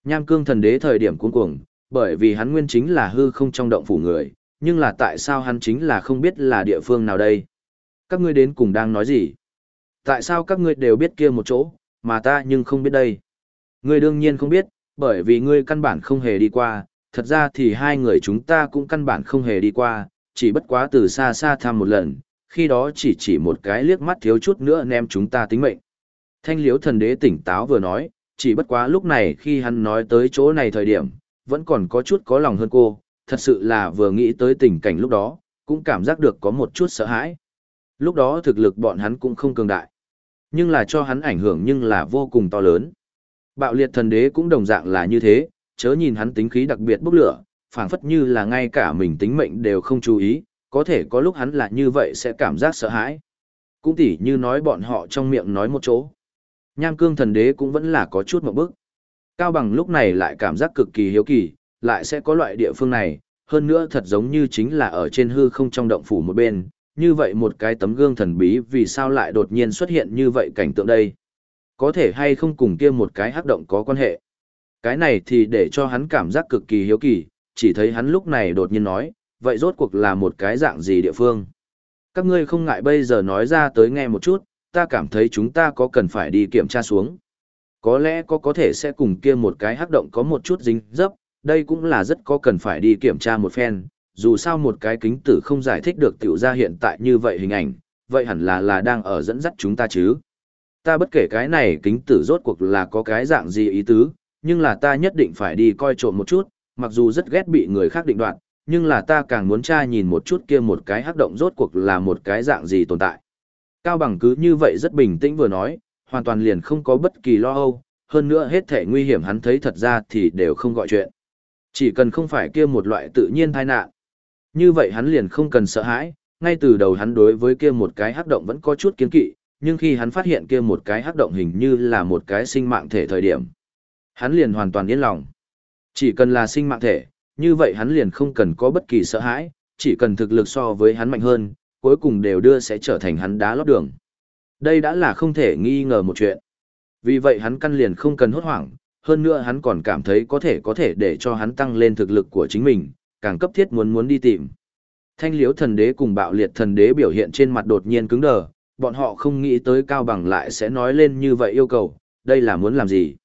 Nham cương thần đế thời điểm cuống cuồng, bởi vì hắn nguyên chính là hư không trong động phủ người, nhưng là tại sao hắn chính là không biết là địa phương nào đây? Các ngươi đến cùng đang nói gì? Tại sao các ngươi đều biết kia một chỗ, mà ta nhưng không biết đây? Ngươi đương nhiên không biết, bởi vì ngươi căn bản không hề đi qua, thật ra thì hai người chúng ta cũng căn bản không hề đi qua, chỉ bất quá từ xa xa thăm một lần, khi đó chỉ chỉ một cái liếc mắt thiếu chút nữa ném chúng ta tính mệnh. Thanh liếu thần đế tỉnh táo vừa nói, chỉ bất quá lúc này khi hắn nói tới chỗ này thời điểm, vẫn còn có chút có lòng hơn cô, thật sự là vừa nghĩ tới tình cảnh lúc đó, cũng cảm giác được có một chút sợ hãi. Lúc đó thực lực bọn hắn cũng không cường đại, nhưng là cho hắn ảnh hưởng nhưng là vô cùng to lớn. Bạo liệt thần đế cũng đồng dạng là như thế, chớ nhìn hắn tính khí đặc biệt bốc lửa, phảng phất như là ngay cả mình tính mệnh đều không chú ý, có thể có lúc hắn là như vậy sẽ cảm giác sợ hãi. Cũng tỉ như nói bọn họ trong miệng nói một chỗ. Nham cương thần đế cũng vẫn là có chút một bức. Cao bằng lúc này lại cảm giác cực kỳ hiếu kỳ, lại sẽ có loại địa phương này, hơn nữa thật giống như chính là ở trên hư không trong động phủ một bên, như vậy một cái tấm gương thần bí vì sao lại đột nhiên xuất hiện như vậy cảnh tượng đây. Có thể hay không cùng kia một cái hắc động có quan hệ. Cái này thì để cho hắn cảm giác cực kỳ hiếu kỳ, chỉ thấy hắn lúc này đột nhiên nói, vậy rốt cuộc là một cái dạng gì địa phương. Các ngươi không ngại bây giờ nói ra tới nghe một chút, ta cảm thấy chúng ta có cần phải đi kiểm tra xuống. Có lẽ có có thể sẽ cùng kia một cái hắc động có một chút dính dấp, đây cũng là rất có cần phải đi kiểm tra một phen, dù sao một cái kính tử không giải thích được tiểu ra hiện tại như vậy hình ảnh, vậy hẳn là là đang ở dẫn dắt chúng ta chứ. Ta bất kể cái này kính tử rốt cuộc là có cái dạng gì ý tứ, nhưng là ta nhất định phải đi coi trộm một chút, mặc dù rất ghét bị người khác định đoạt, nhưng là ta càng muốn tra nhìn một chút kia một cái hắc động rốt cuộc là một cái dạng gì tồn tại. Cao bằng cứ như vậy rất bình tĩnh vừa nói, hoàn toàn liền không có bất kỳ lo âu, hơn nữa hết thể nguy hiểm hắn thấy thật ra thì đều không gọi chuyện. Chỉ cần không phải kia một loại tự nhiên tai nạn. Như vậy hắn liền không cần sợ hãi, ngay từ đầu hắn đối với kia một cái hắc động vẫn có chút kiên kỵ, nhưng khi hắn phát hiện kia một cái hắc động hình như là một cái sinh mạng thể thời điểm, hắn liền hoàn toàn yên lòng. Chỉ cần là sinh mạng thể, như vậy hắn liền không cần có bất kỳ sợ hãi, chỉ cần thực lực so với hắn mạnh hơn, cuối cùng đều đưa sẽ trở thành hắn đá lót đường. Đây đã là không thể nghi ngờ một chuyện. Vì vậy hắn căn liền không cần hốt hoảng, hơn nữa hắn còn cảm thấy có thể có thể để cho hắn tăng lên thực lực của chính mình, càng cấp thiết muốn muốn đi tìm. Thanh liếu thần đế cùng bạo liệt thần đế biểu hiện trên mặt đột nhiên cứng đờ, bọn họ không nghĩ tới cao bằng lại sẽ nói lên như vậy yêu cầu, đây là muốn làm gì?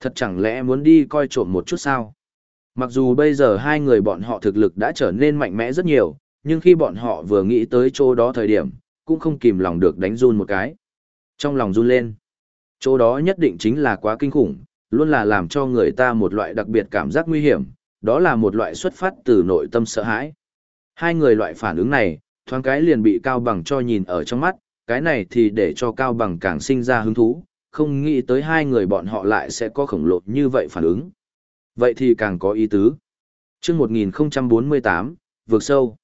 Thật chẳng lẽ muốn đi coi trộm một chút sao? Mặc dù bây giờ hai người bọn họ thực lực đã trở nên mạnh mẽ rất nhiều, nhưng khi bọn họ vừa nghĩ tới chỗ đó thời điểm, cũng không kìm lòng được đánh run một cái. Trong lòng run lên. Chỗ đó nhất định chính là quá kinh khủng, luôn là làm cho người ta một loại đặc biệt cảm giác nguy hiểm, đó là một loại xuất phát từ nội tâm sợ hãi. Hai người loại phản ứng này, thoáng cái liền bị Cao Bằng cho nhìn ở trong mắt, cái này thì để cho Cao Bằng càng sinh ra hứng thú, không nghĩ tới hai người bọn họ lại sẽ có khổng lồ như vậy phản ứng. Vậy thì càng có ý tứ. chương 1048, vượt sâu.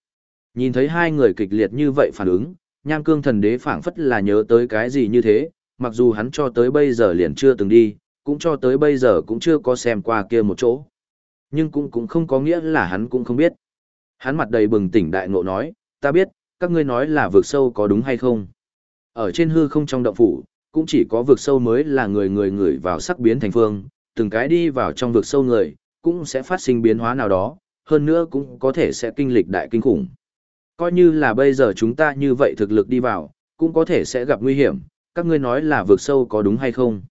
Nhìn thấy hai người kịch liệt như vậy phản ứng, nham cương thần đế phảng phất là nhớ tới cái gì như thế, mặc dù hắn cho tới bây giờ liền chưa từng đi, cũng cho tới bây giờ cũng chưa có xem qua kia một chỗ. Nhưng cũng cũng không có nghĩa là hắn cũng không biết. Hắn mặt đầy bừng tỉnh đại ngộ nói, ta biết, các ngươi nói là vượt sâu có đúng hay không. Ở trên hư không trong động phủ, cũng chỉ có vực sâu mới là người người người vào sắc biến thành phương, từng cái đi vào trong vực sâu người, cũng sẽ phát sinh biến hóa nào đó, hơn nữa cũng có thể sẽ kinh lịch đại kinh khủng. Coi như là bây giờ chúng ta như vậy thực lực đi vào, cũng có thể sẽ gặp nguy hiểm, các ngươi nói là vực sâu có đúng hay không.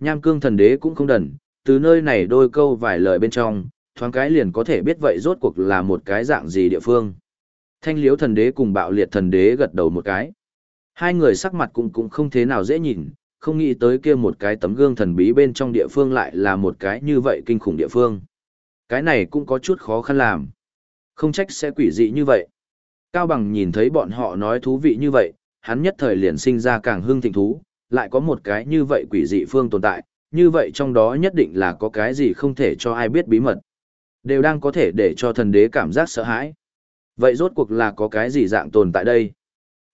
Nham cương thần đế cũng không đần, từ nơi này đôi câu vài lời bên trong, thoáng cái liền có thể biết vậy rốt cuộc là một cái dạng gì địa phương. Thanh liếu thần đế cùng bạo liệt thần đế gật đầu một cái. Hai người sắc mặt cũng cũng không thế nào dễ nhìn, không nghĩ tới kia một cái tấm gương thần bí bên trong địa phương lại là một cái như vậy kinh khủng địa phương. Cái này cũng có chút khó khăn làm. Không trách sẽ quỷ dị như vậy. Cao Bằng nhìn thấy bọn họ nói thú vị như vậy, hắn nhất thời liền sinh ra càng hưng thịnh thú, lại có một cái như vậy quỷ dị phương tồn tại, như vậy trong đó nhất định là có cái gì không thể cho ai biết bí mật. Đều đang có thể để cho thần đế cảm giác sợ hãi. Vậy rốt cuộc là có cái gì dạng tồn tại đây?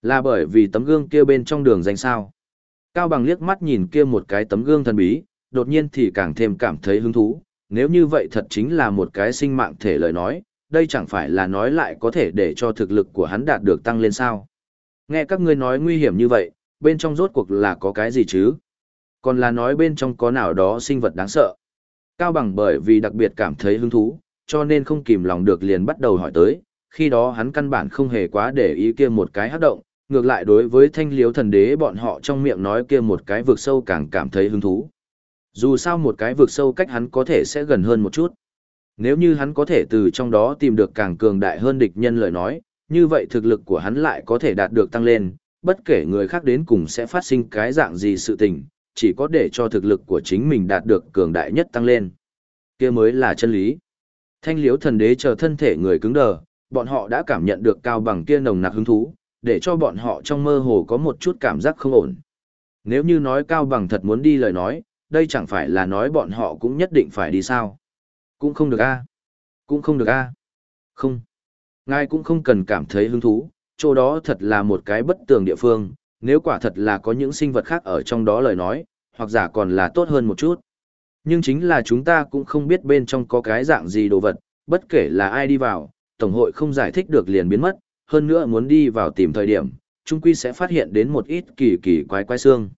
Là bởi vì tấm gương kia bên trong đường danh sao. Cao bằng liếc mắt nhìn kia một cái tấm gương thần bí, đột nhiên thì càng thêm cảm thấy hứng thú, nếu như vậy thật chính là một cái sinh mạng thể lời nói, đây chẳng phải là nói lại có thể để cho thực lực của hắn đạt được tăng lên sao. Nghe các ngươi nói nguy hiểm như vậy, bên trong rốt cuộc là có cái gì chứ? Còn là nói bên trong có nào đó sinh vật đáng sợ. Cao bằng bởi vì đặc biệt cảm thấy hứng thú, cho nên không kìm lòng được liền bắt đầu hỏi tới, khi đó hắn căn bản không hề quá để ý kia một cái hát động, ngược lại đối với thanh liếu thần đế bọn họ trong miệng nói kia một cái vực sâu càng cảm thấy hứng thú. Dù sao một cái vực sâu cách hắn có thể sẽ gần hơn một chút. Nếu như hắn có thể từ trong đó tìm được càng cường đại hơn địch nhân lời nói, như vậy thực lực của hắn lại có thể đạt được tăng lên, bất kể người khác đến cùng sẽ phát sinh cái dạng gì sự tình, chỉ có để cho thực lực của chính mình đạt được cường đại nhất tăng lên. kia mới là chân lý. Thanh liếu thần đế chờ thân thể người cứng đờ, bọn họ đã cảm nhận được cao bằng kia nồng nặc hứng thú, để cho bọn họ trong mơ hồ có một chút cảm giác không ổn. Nếu như nói cao bằng thật muốn đi lời nói, đây chẳng phải là nói bọn họ cũng nhất định phải đi sao. Cũng không được a Cũng không được a Không. Ngài cũng không cần cảm thấy hứng thú, chỗ đó thật là một cái bất tường địa phương, nếu quả thật là có những sinh vật khác ở trong đó lời nói, hoặc giả còn là tốt hơn một chút. Nhưng chính là chúng ta cũng không biết bên trong có cái dạng gì đồ vật, bất kể là ai đi vào, Tổng hội không giải thích được liền biến mất, hơn nữa muốn đi vào tìm thời điểm, chung quy sẽ phát hiện đến một ít kỳ kỳ quái quái xương.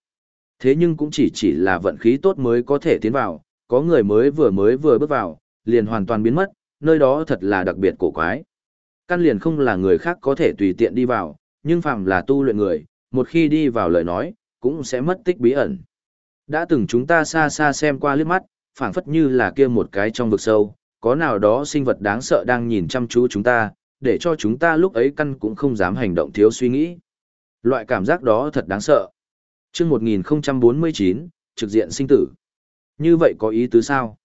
Thế nhưng cũng chỉ chỉ là vận khí tốt mới có thể tiến vào, có người mới vừa mới vừa bước vào, liền hoàn toàn biến mất, nơi đó thật là đặc biệt cổ quái. Căn liền không là người khác có thể tùy tiện đi vào, nhưng phàm là tu luyện người, một khi đi vào lời nói, cũng sẽ mất tích bí ẩn. Đã từng chúng ta xa xa xem qua liếc mắt, phảng phất như là kia một cái trong vực sâu, có nào đó sinh vật đáng sợ đang nhìn chăm chú chúng ta, để cho chúng ta lúc ấy căn cũng không dám hành động thiếu suy nghĩ. Loại cảm giác đó thật đáng sợ. Trước 1049, trực diện sinh tử. Như vậy có ý tứ sao?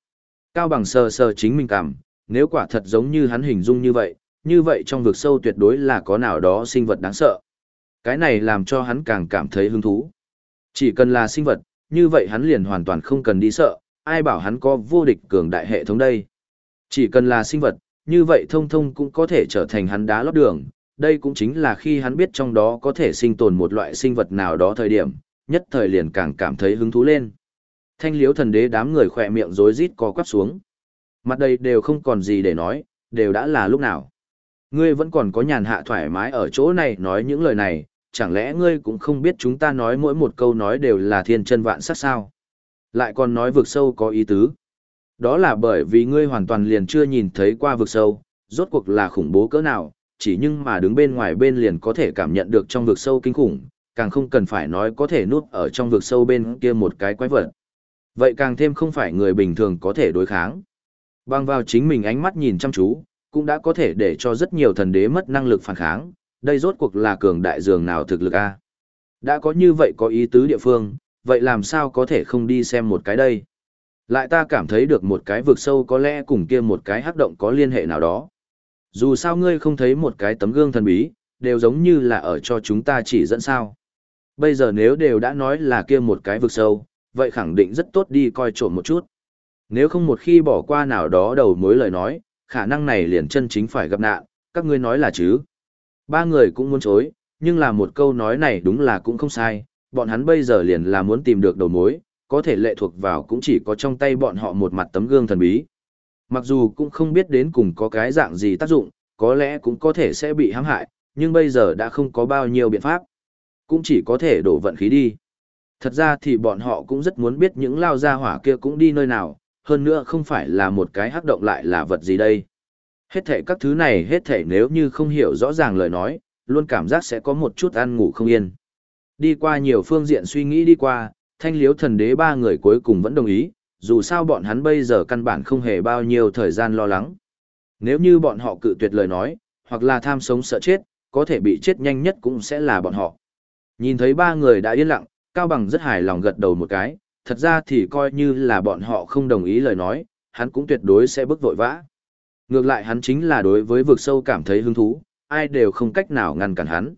Cao bằng sờ sờ chính mình cảm, nếu quả thật giống như hắn hình dung như vậy, như vậy trong vực sâu tuyệt đối là có nào đó sinh vật đáng sợ. Cái này làm cho hắn càng cảm thấy hứng thú. Chỉ cần là sinh vật, như vậy hắn liền hoàn toàn không cần đi sợ, ai bảo hắn có vô địch cường đại hệ thống đây. Chỉ cần là sinh vật, như vậy thông thông cũng có thể trở thành hắn đá lót đường. Đây cũng chính là khi hắn biết trong đó có thể sinh tồn một loại sinh vật nào đó thời điểm, nhất thời liền càng cảm thấy hứng thú lên. Thanh liếu thần đế đám người khỏe miệng rối rít co quắp xuống. Mặt đây đều không còn gì để nói, đều đã là lúc nào. Ngươi vẫn còn có nhàn hạ thoải mái ở chỗ này nói những lời này, chẳng lẽ ngươi cũng không biết chúng ta nói mỗi một câu nói đều là thiên chân vạn sắc sao? Lại còn nói vực sâu có ý tứ. Đó là bởi vì ngươi hoàn toàn liền chưa nhìn thấy qua vực sâu, rốt cuộc là khủng bố cỡ nào, chỉ nhưng mà đứng bên ngoài bên liền có thể cảm nhận được trong vực sâu kinh khủng, càng không cần phải nói có thể nuốt ở trong vực sâu bên kia một cái quái vật. Vậy càng thêm không phải người bình thường có thể đối kháng. Bằng vào chính mình ánh mắt nhìn chăm chú, cũng đã có thể để cho rất nhiều thần đế mất năng lực phản kháng, đây rốt cuộc là cường đại dường nào thực lực a Đã có như vậy có ý tứ địa phương, vậy làm sao có thể không đi xem một cái đây? Lại ta cảm thấy được một cái vực sâu có lẽ cùng kia một cái hắc động có liên hệ nào đó. Dù sao ngươi không thấy một cái tấm gương thần bí, đều giống như là ở cho chúng ta chỉ dẫn sao. Bây giờ nếu đều đã nói là kia một cái vực sâu, vậy khẳng định rất tốt đi coi trộm một chút. Nếu không một khi bỏ qua nào đó đầu mối lời nói, khả năng này liền chân chính phải gặp nạn, các ngươi nói là chứ. Ba người cũng muốn chối, nhưng là một câu nói này đúng là cũng không sai, bọn hắn bây giờ liền là muốn tìm được đầu mối, có thể lệ thuộc vào cũng chỉ có trong tay bọn họ một mặt tấm gương thần bí. Mặc dù cũng không biết đến cùng có cái dạng gì tác dụng, có lẽ cũng có thể sẽ bị hãm hại, nhưng bây giờ đã không có bao nhiêu biện pháp. Cũng chỉ có thể đổ vận khí đi. Thật ra thì bọn họ cũng rất muốn biết những lao gia hỏa kia cũng đi nơi nào, hơn nữa không phải là một cái hắc động lại là vật gì đây. Hết thể các thứ này hết thể nếu như không hiểu rõ ràng lời nói, luôn cảm giác sẽ có một chút ăn ngủ không yên. Đi qua nhiều phương diện suy nghĩ đi qua, thanh liếu thần đế ba người cuối cùng vẫn đồng ý, dù sao bọn hắn bây giờ căn bản không hề bao nhiêu thời gian lo lắng. Nếu như bọn họ cự tuyệt lời nói, hoặc là tham sống sợ chết, có thể bị chết nhanh nhất cũng sẽ là bọn họ. Nhìn thấy ba người đã yên lặng, Cao Bằng rất hài lòng gật đầu một cái, thật ra thì coi như là bọn họ không đồng ý lời nói, hắn cũng tuyệt đối sẽ bức vội vã. Ngược lại hắn chính là đối với vực sâu cảm thấy hứng thú, ai đều không cách nào ngăn cản hắn.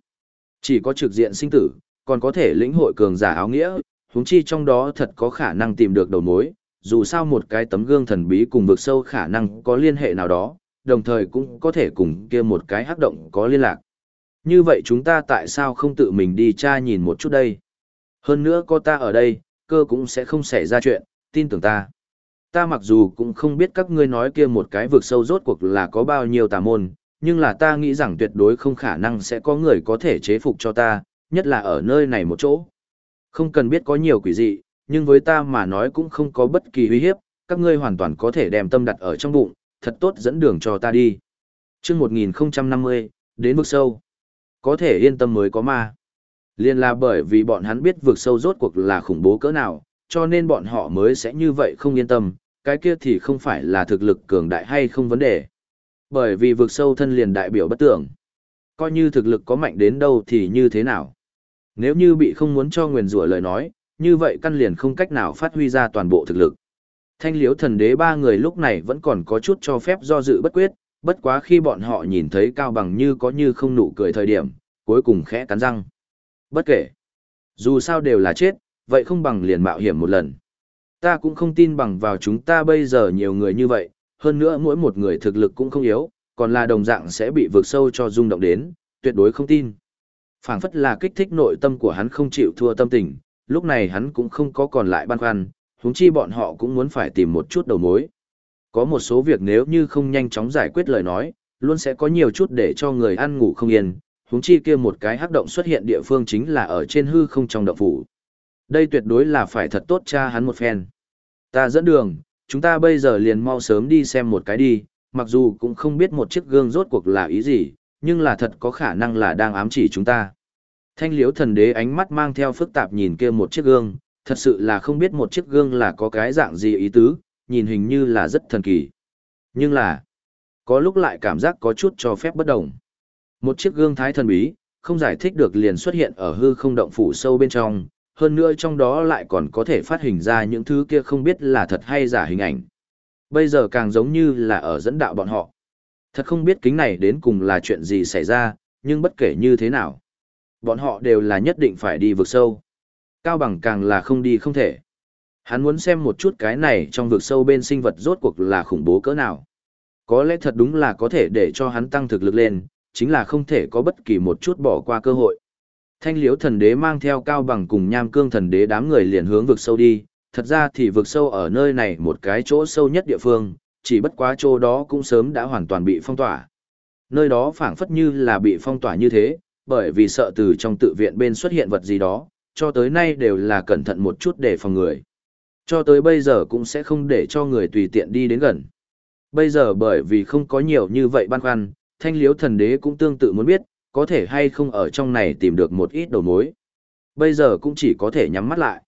Chỉ có trực diện sinh tử, còn có thể lĩnh hội cường giả áo nghĩa, huống chi trong đó thật có khả năng tìm được đầu mối, dù sao một cái tấm gương thần bí cùng vực sâu khả năng có liên hệ nào đó, đồng thời cũng có thể cùng kia một cái hắc động có liên lạc. Như vậy chúng ta tại sao không tự mình đi tra nhìn một chút đây? Hơn nữa có ta ở đây, cơ cũng sẽ không xảy ra chuyện, tin tưởng ta. Ta mặc dù cũng không biết các ngươi nói kia một cái vực sâu rốt cuộc là có bao nhiêu tà môn, nhưng là ta nghĩ rằng tuyệt đối không khả năng sẽ có người có thể chế phục cho ta, nhất là ở nơi này một chỗ. Không cần biết có nhiều quỷ dị, nhưng với ta mà nói cũng không có bất kỳ uy hiếp, các ngươi hoàn toàn có thể đem tâm đặt ở trong bụng, thật tốt dẫn đường cho ta đi. chương 1050, đến vực sâu. Có thể yên tâm mới có ma. Liên là bởi vì bọn hắn biết vực sâu rốt cuộc là khủng bố cỡ nào, cho nên bọn họ mới sẽ như vậy không yên tâm, cái kia thì không phải là thực lực cường đại hay không vấn đề. Bởi vì vực sâu thân liền đại biểu bất tưởng. Coi như thực lực có mạnh đến đâu thì như thế nào. Nếu như bị không muốn cho nguyền rủa lời nói, như vậy căn liền không cách nào phát huy ra toàn bộ thực lực. Thanh liếu thần đế ba người lúc này vẫn còn có chút cho phép do dự bất quyết, bất quá khi bọn họ nhìn thấy cao bằng như có như không nụ cười thời điểm, cuối cùng khẽ cắn răng. Bất kể, dù sao đều là chết, vậy không bằng liền mạo hiểm một lần. Ta cũng không tin bằng vào chúng ta bây giờ nhiều người như vậy, hơn nữa mỗi một người thực lực cũng không yếu, còn là đồng dạng sẽ bị vượt sâu cho rung động đến, tuyệt đối không tin phảng phất là kích thích nội tâm của hắn không chịu thua tâm tình, lúc này hắn cũng không có còn lại băn khoăn, huống chi bọn họ cũng muốn phải tìm một chút đầu mối. Có một số việc nếu như không nhanh chóng giải quyết lời nói, luôn sẽ có nhiều chút để cho người ăn ngủ không yên, huống chi kia một cái hắc động xuất hiện địa phương chính là ở trên hư không trong động phủ. Đây tuyệt đối là phải thật tốt cha hắn một phen. Ta dẫn đường, chúng ta bây giờ liền mau sớm đi xem một cái đi, mặc dù cũng không biết một chiếc gương rốt cuộc là ý gì, nhưng là thật có khả năng là đang ám chỉ chúng ta. Thanh liếu thần đế ánh mắt mang theo phức tạp nhìn kia một chiếc gương, thật sự là không biết một chiếc gương là có cái dạng gì ý tứ, nhìn hình như là rất thần kỳ. Nhưng là, có lúc lại cảm giác có chút cho phép bất đồng. Một chiếc gương thái thần bí, không giải thích được liền xuất hiện ở hư không động phủ sâu bên trong, hơn nữa trong đó lại còn có thể phát hình ra những thứ kia không biết là thật hay giả hình ảnh. Bây giờ càng giống như là ở dẫn đạo bọn họ. Thật không biết kính này đến cùng là chuyện gì xảy ra, nhưng bất kể như thế nào. Bọn họ đều là nhất định phải đi vực sâu. Cao bằng càng là không đi không thể. Hắn muốn xem một chút cái này trong vực sâu bên sinh vật rốt cuộc là khủng bố cỡ nào. Có lẽ thật đúng là có thể để cho hắn tăng thực lực lên, chính là không thể có bất kỳ một chút bỏ qua cơ hội. Thanh liếu thần đế mang theo cao bằng cùng nham cương thần đế đám người liền hướng vực sâu đi, thật ra thì vực sâu ở nơi này một cái chỗ sâu nhất địa phương, chỉ bất quá chỗ đó cũng sớm đã hoàn toàn bị phong tỏa. Nơi đó phảng phất như là bị phong tỏa như thế, bởi vì sợ từ trong tự viện bên xuất hiện vật gì đó, cho tới nay đều là cẩn thận một chút để phòng người. Cho tới bây giờ cũng sẽ không để cho người tùy tiện đi đến gần. Bây giờ bởi vì không có nhiều như vậy băn khoăn, thanh liếu thần đế cũng tương tự muốn biết, có thể hay không ở trong này tìm được một ít đầu mối. Bây giờ cũng chỉ có thể nhắm mắt lại.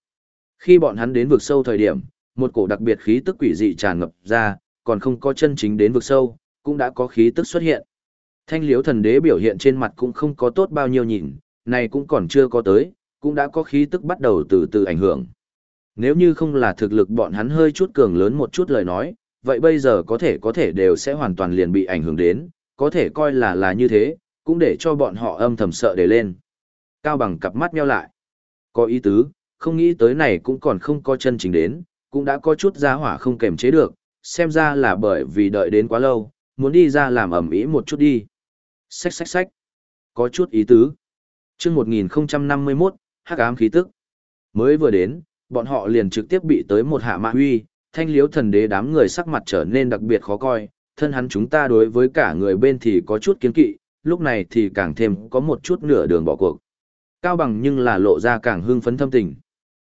Khi bọn hắn đến vực sâu thời điểm, một cổ đặc biệt khí tức quỷ dị tràn ngập ra, còn không có chân chính đến vực sâu, cũng đã có khí tức xuất hiện. Thanh liếu thần đế biểu hiện trên mặt cũng không có tốt bao nhiêu nhìn, này cũng còn chưa có tới, cũng đã có khí tức bắt đầu từ từ ảnh hưởng. Nếu như không là thực lực bọn hắn hơi chút cường lớn một chút lời nói, vậy bây giờ có thể có thể đều sẽ hoàn toàn liền bị ảnh hưởng đến, có thể coi là là như thế, cũng để cho bọn họ âm thầm sợ để lên. Cao bằng cặp mắt nheo lại. Có ý tứ, không nghĩ tới này cũng còn không có chân chính đến, cũng đã có chút giá hỏa không kềm chế được, xem ra là bởi vì đợi đến quá lâu, muốn đi ra làm ẩm ý một chút đi. Xách xách xách. Có chút ý tứ. chương 1051, hắc ám khí tức. Mới vừa đến, bọn họ liền trực tiếp bị tới một hạ mạ huy, thanh liếu thần đế đám người sắc mặt trở nên đặc biệt khó coi, thân hắn chúng ta đối với cả người bên thì có chút kiến kỵ, lúc này thì càng thêm có một chút nửa đường bỏ cuộc. Cao bằng nhưng là lộ ra càng hưng phấn thâm tình.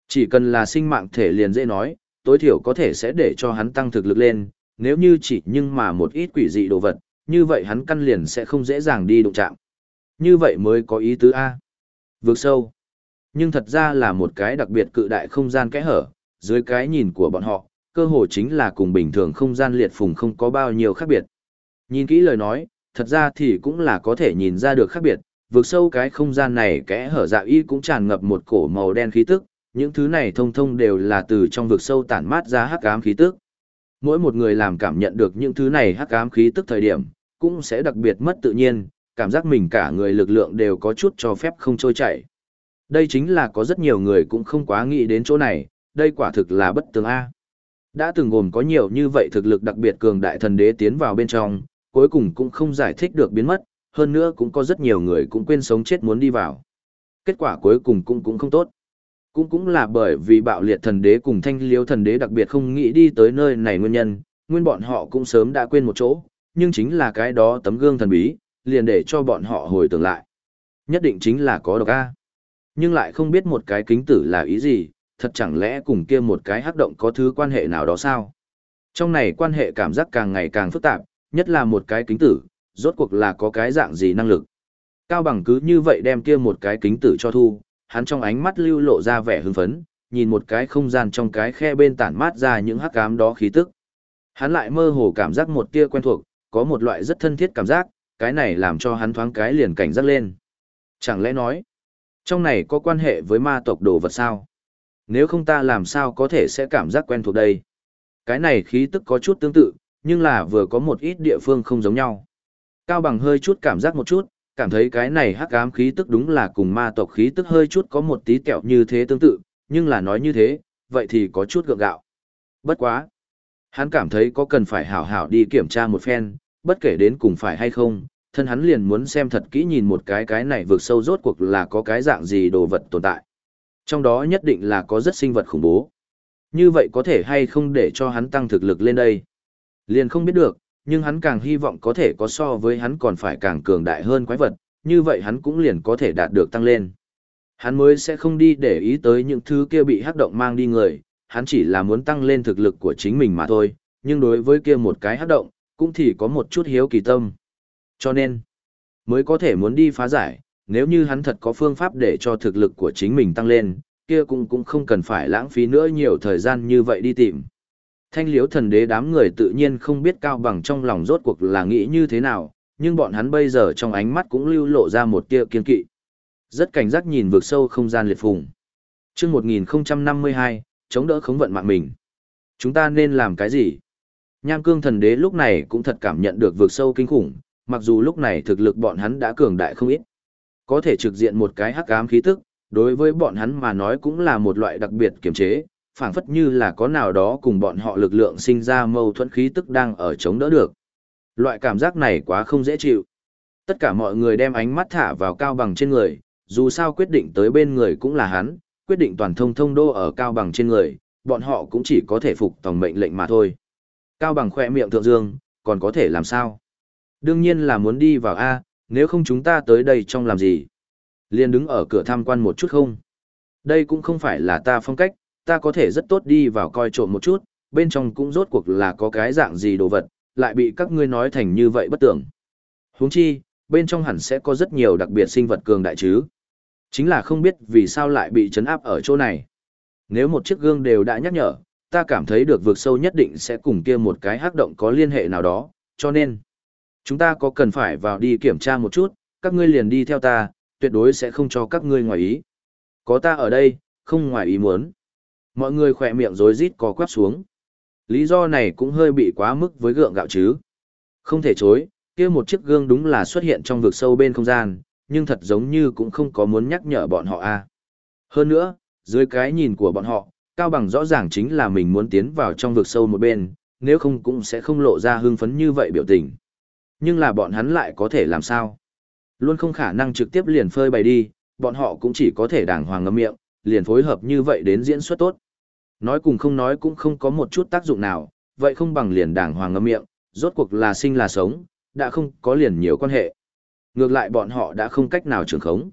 Chỉ cần là sinh mạng thể liền dễ nói, tối thiểu có thể sẽ để cho hắn tăng thực lực lên, nếu như chỉ nhưng mà một ít quỷ dị đồ vật, như vậy hắn căn liền sẽ không dễ dàng đi đụng chạm. Như vậy mới có ý tứ A. Vượt sâu. Nhưng thật ra là một cái đặc biệt cự đại không gian kẽ hở, dưới cái nhìn của bọn họ, cơ hồ chính là cùng bình thường không gian liệt phùng không có bao nhiêu khác biệt. Nhìn kỹ lời nói, thật ra thì cũng là có thể nhìn ra được khác biệt, vượt sâu cái không gian này kẽ hở dạ y cũng tràn ngập một cổ màu đen khí tức, những thứ này thông thông đều là từ trong vực sâu tản mát ra hắc ám khí tức. Mỗi một người làm cảm nhận được những thứ này hắc ám khí tức thời điểm, cũng sẽ đặc biệt mất tự nhiên, cảm giác mình cả người lực lượng đều có chút cho phép không trôi chảy. Đây chính là có rất nhiều người cũng không quá nghĩ đến chỗ này, đây quả thực là bất tường A. Đã từng gồm có nhiều như vậy thực lực đặc biệt cường đại thần đế tiến vào bên trong, cuối cùng cũng không giải thích được biến mất, hơn nữa cũng có rất nhiều người cũng quên sống chết muốn đi vào. Kết quả cuối cùng cũng cũng không tốt. Cũng cũng là bởi vì bạo liệt thần đế cùng thanh liếu thần đế đặc biệt không nghĩ đi tới nơi này nguyên nhân, nguyên bọn họ cũng sớm đã quên một chỗ, nhưng chính là cái đó tấm gương thần bí, liền để cho bọn họ hồi tưởng lại. Nhất định chính là có độc A. Nhưng lại không biết một cái kính tử là ý gì, thật chẳng lẽ cùng kia một cái hắc động có thứ quan hệ nào đó sao? Trong này quan hệ cảm giác càng ngày càng phức tạp, nhất là một cái kính tử, rốt cuộc là có cái dạng gì năng lực. Cao bằng cứ như vậy đem kia một cái kính tử cho thu, hắn trong ánh mắt lưu lộ ra vẻ hưng phấn, nhìn một cái không gian trong cái khe bên tản mát ra những hắc ám đó khí tức. Hắn lại mơ hồ cảm giác một tia quen thuộc, có một loại rất thân thiết cảm giác, cái này làm cho hắn thoáng cái liền cảnh giác lên. Chẳng lẽ nói, trong này có quan hệ với ma tộc đồ vật sao? Nếu không ta làm sao có thể sẽ cảm giác quen thuộc đây? Cái này khí tức có chút tương tự, nhưng là vừa có một ít địa phương không giống nhau. Cao bằng hơi chút cảm giác một chút, cảm thấy cái này hắc ám khí tức đúng là cùng ma tộc khí tức hơi chút có một tí kẹo như thế tương tự, nhưng là nói như thế, vậy thì có chút gượng gạo. Bất quá. Hắn cảm thấy có cần phải hảo hảo đi kiểm tra một phen, bất kể đến cùng phải hay không, thân hắn liền muốn xem thật kỹ nhìn một cái cái này vượt sâu rốt cuộc là có cái dạng gì đồ vật tồn tại. Trong đó nhất định là có rất sinh vật khủng bố. Như vậy có thể hay không để cho hắn tăng thực lực lên đây? Liền không biết được, nhưng hắn càng hy vọng có thể có so với hắn còn phải càng cường đại hơn quái vật, như vậy hắn cũng liền có thể đạt được tăng lên. Hắn mới sẽ không đi để ý tới những thứ kia bị hắc động mang đi người, hắn chỉ là muốn tăng lên thực lực của chính mình mà thôi, nhưng đối với kia một cái hắc động, cũng thì có một chút hiếu kỳ tâm. Cho nên, mới có thể muốn đi phá giải, nếu như hắn thật có phương pháp để cho thực lực của chính mình tăng lên, kia cũng cũng không cần phải lãng phí nữa nhiều thời gian như vậy đi tìm. Thanh liếu thần đế đám người tự nhiên không biết cao bằng trong lòng rốt cuộc là nghĩ như thế nào, nhưng bọn hắn bây giờ trong ánh mắt cũng lưu lộ ra một tia kiên kỵ. Rất cảnh giác nhìn vượt sâu không gian liệt phùng. Trước 1052, chống đỡ khống vận mạng mình. Chúng ta nên làm cái gì? Nham cương thần đế lúc này cũng thật cảm nhận được vượt sâu kinh khủng, mặc dù lúc này thực lực bọn hắn đã cường đại không ít. Có thể trực diện một cái hắc ám khí tức, đối với bọn hắn mà nói cũng là một loại đặc biệt kiềm chế, phảng phất như là có nào đó cùng bọn họ lực lượng sinh ra mâu thuẫn khí tức đang ở chống đỡ được. Loại cảm giác này quá không dễ chịu. Tất cả mọi người đem ánh mắt thả vào cao bằng trên người, dù sao quyết định tới bên người cũng là hắn, quyết định toàn thông thông đô ở cao bằng trên người, bọn họ cũng chỉ có thể phục tòng mệnh lệnh mà thôi. Cao bằng khỏe miệng thượng dương, còn có thể làm sao? Đương nhiên là muốn đi vào A, nếu không chúng ta tới đây trong làm gì? Liên đứng ở cửa tham quan một chút không? Đây cũng không phải là ta phong cách, ta có thể rất tốt đi vào coi trộm một chút, bên trong cũng rốt cuộc là có cái dạng gì đồ vật, lại bị các ngươi nói thành như vậy bất tưởng. Huống chi, bên trong hẳn sẽ có rất nhiều đặc biệt sinh vật cường đại chứ. Chính là không biết vì sao lại bị chấn áp ở chỗ này. Nếu một chiếc gương đều đã nhắc nhở, ta cảm thấy được vượt sâu nhất định sẽ cùng kia một cái hắc động có liên hệ nào đó, cho nên chúng ta có cần phải vào đi kiểm tra một chút, các ngươi liền đi theo ta, tuyệt đối sẽ không cho các ngươi ngoài ý. Có ta ở đây, không ngoài ý muốn. Mọi người khỏe miệng rối rít có quắp xuống. Lý do này cũng hơi bị quá mức với gượng gạo chứ. Không thể chối, kia một chiếc gương đúng là xuất hiện trong vực sâu bên không gian, nhưng thật giống như cũng không có muốn nhắc nhở bọn họ a. Hơn nữa, dưới cái nhìn của bọn họ, Cao Bằng rõ ràng chính là mình muốn tiến vào trong vực sâu một bên, nếu không cũng sẽ không lộ ra hưng phấn như vậy biểu tình. Nhưng là bọn hắn lại có thể làm sao? Luôn không khả năng trực tiếp liền phơi bày đi, bọn họ cũng chỉ có thể đàng hoàng ngậm miệng, liền phối hợp như vậy đến diễn xuất tốt. Nói cùng không nói cũng không có một chút tác dụng nào, vậy không bằng liền đàng hoàng ngậm miệng, rốt cuộc là sinh là sống, đã không có liền nhiều quan hệ. Ngược lại bọn họ đã không cách nào trưởng khống.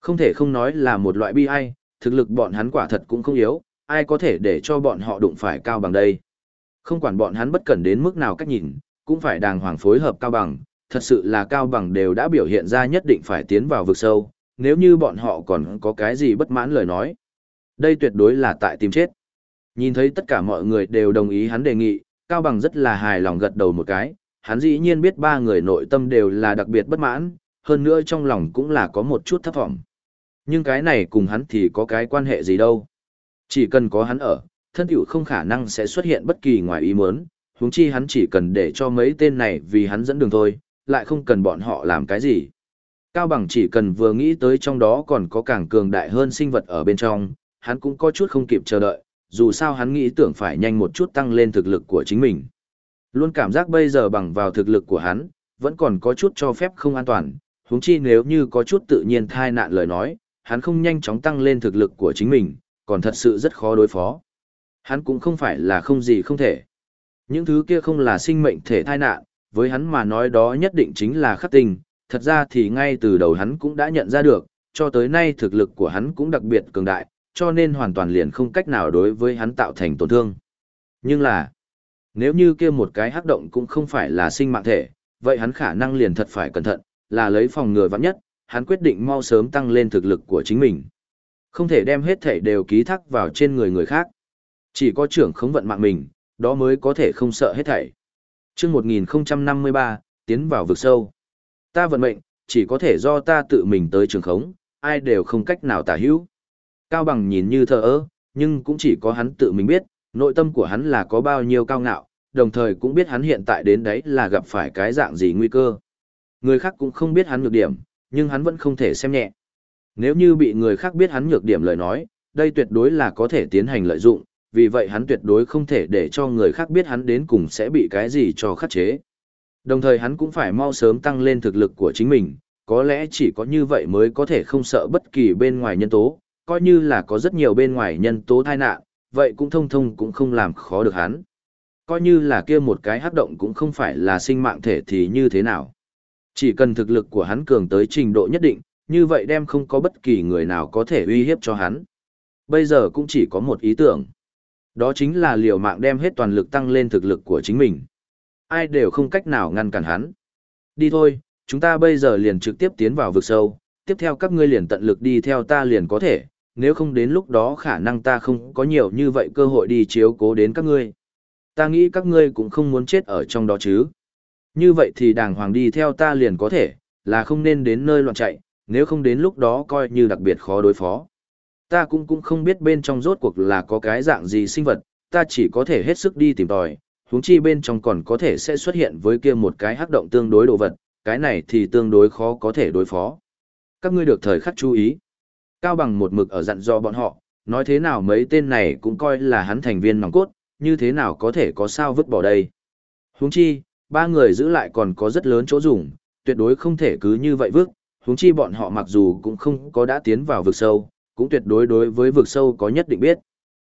Không thể không nói là một loại bi ai, thực lực bọn hắn quả thật cũng không yếu, ai có thể để cho bọn họ đụng phải cao bằng đây. Không quản bọn hắn bất cần đến mức nào cách nhìn, cũng phải đàng hoàng phối hợp cao bằng, thật sự là cao bằng đều đã biểu hiện ra nhất định phải tiến vào vực sâu, nếu như bọn họ còn có cái gì bất mãn lời nói. Đây tuyệt đối là tại tìm chết. Nhìn thấy tất cả mọi người đều đồng ý hắn đề nghị, Cao Bằng rất là hài lòng gật đầu một cái, hắn dĩ nhiên biết ba người nội tâm đều là đặc biệt bất mãn, hơn nữa trong lòng cũng là có một chút thấp vọng. Nhưng cái này cùng hắn thì có cái quan hệ gì đâu. Chỉ cần có hắn ở, thân hữu không khả năng sẽ xuất hiện bất kỳ ngoài ý muốn, huống chi hắn chỉ cần để cho mấy tên này vì hắn dẫn đường thôi, lại không cần bọn họ làm cái gì. Cao Bằng chỉ cần vừa nghĩ tới trong đó còn có càng cường đại hơn sinh vật ở bên trong, hắn cũng có chút không kịp chờ đợi, dù sao hắn nghĩ tưởng phải nhanh một chút tăng lên thực lực của chính mình. Luôn cảm giác bây giờ bằng vào thực lực của hắn, vẫn còn có chút cho phép không an toàn, huống chi nếu như có chút tự nhiên thai nạn lời nói, hắn không nhanh chóng tăng lên thực lực của chính mình, còn thật sự rất khó đối phó. Hắn cũng không phải là không gì không thể. Những thứ kia không là sinh mệnh thể thai nạn, với hắn mà nói đó nhất định chính là khắc tình. thật ra thì ngay từ đầu hắn cũng đã nhận ra được, cho tới nay thực lực của hắn cũng đặc biệt cường đại, cho nên hoàn toàn liền không cách nào đối với hắn tạo thành tổn thương. Nhưng là, nếu như kia một cái hắc động cũng không phải là sinh mạng thể, vậy hắn khả năng liền thật phải cẩn thận, là lấy phòng ngừa vắng nhất, hắn quyết định mau sớm tăng lên thực lực của chính mình. Không thể đem hết thể đều ký thác vào trên người người khác. Chỉ có trưởng khống vận mạng mình, đó mới có thể không sợ hết thảy. Chương 1053, tiến vào vực sâu. Ta vận mệnh, chỉ có thể do ta tự mình tới trường khống, ai đều không cách nào tả hữu. Cao bằng nhìn như thờ ơ, nhưng cũng chỉ có hắn tự mình biết, nội tâm của hắn là có bao nhiêu cao ngạo, đồng thời cũng biết hắn hiện tại đến đấy là gặp phải cái dạng gì nguy cơ. Người khác cũng không biết hắn nhược điểm, nhưng hắn vẫn không thể xem nhẹ. Nếu như bị người khác biết hắn nhược điểm lời nói, đây tuyệt đối là có thể tiến hành lợi dụng, vì vậy hắn tuyệt đối không thể để cho người khác biết hắn đến cùng sẽ bị cái gì cho khắc chế. Đồng thời hắn cũng phải mau sớm tăng lên thực lực của chính mình, có lẽ chỉ có như vậy mới có thể không sợ bất kỳ bên ngoài nhân tố, coi như là có rất nhiều bên ngoài nhân tố tai nạn, vậy cũng thông thông cũng không làm khó được hắn. Coi như là kia một cái hấp động cũng không phải là sinh mạng thể thì như thế nào. Chỉ cần thực lực của hắn cường tới trình độ nhất định, như vậy đem không có bất kỳ người nào có thể uy hiếp cho hắn. Bây giờ cũng chỉ có một ý tưởng. Đó chính là liều mạng đem hết toàn lực tăng lên thực lực của chính mình. Ai đều không cách nào ngăn cản hắn. Đi thôi, chúng ta bây giờ liền trực tiếp tiến vào vực sâu, tiếp theo các ngươi liền tận lực đi theo ta liền có thể, nếu không đến lúc đó khả năng ta không có nhiều như vậy cơ hội đi chiếu cố đến các ngươi. Ta nghĩ các ngươi cũng không muốn chết ở trong đó chứ. Như vậy thì đàng hoàng đi theo ta liền có thể, là không nên đến nơi loạn chạy, nếu không đến lúc đó coi như đặc biệt khó đối phó. Ta cũng cũng không biết bên trong rốt cuộc là có cái dạng gì sinh vật, ta chỉ có thể hết sức đi tìm tòi, huống chi bên trong còn có thể sẽ xuất hiện với kia một cái hắc động tương đối đồ vật, cái này thì tương đối khó có thể đối phó. Các ngươi được thời khắc chú ý. Cao bằng một mực ở dặn dò bọn họ, nói thế nào mấy tên này cũng coi là hắn thành viên nòng cốt, như thế nào có thể có sao vứt bỏ đây. Huống chi, ba người giữ lại còn có rất lớn chỗ dùng, tuyệt đối không thể cứ như vậy vứt, huống chi bọn họ mặc dù cũng không có đã tiến vào vực sâu, cũng tuyệt đối đối với vực sâu có nhất định biết.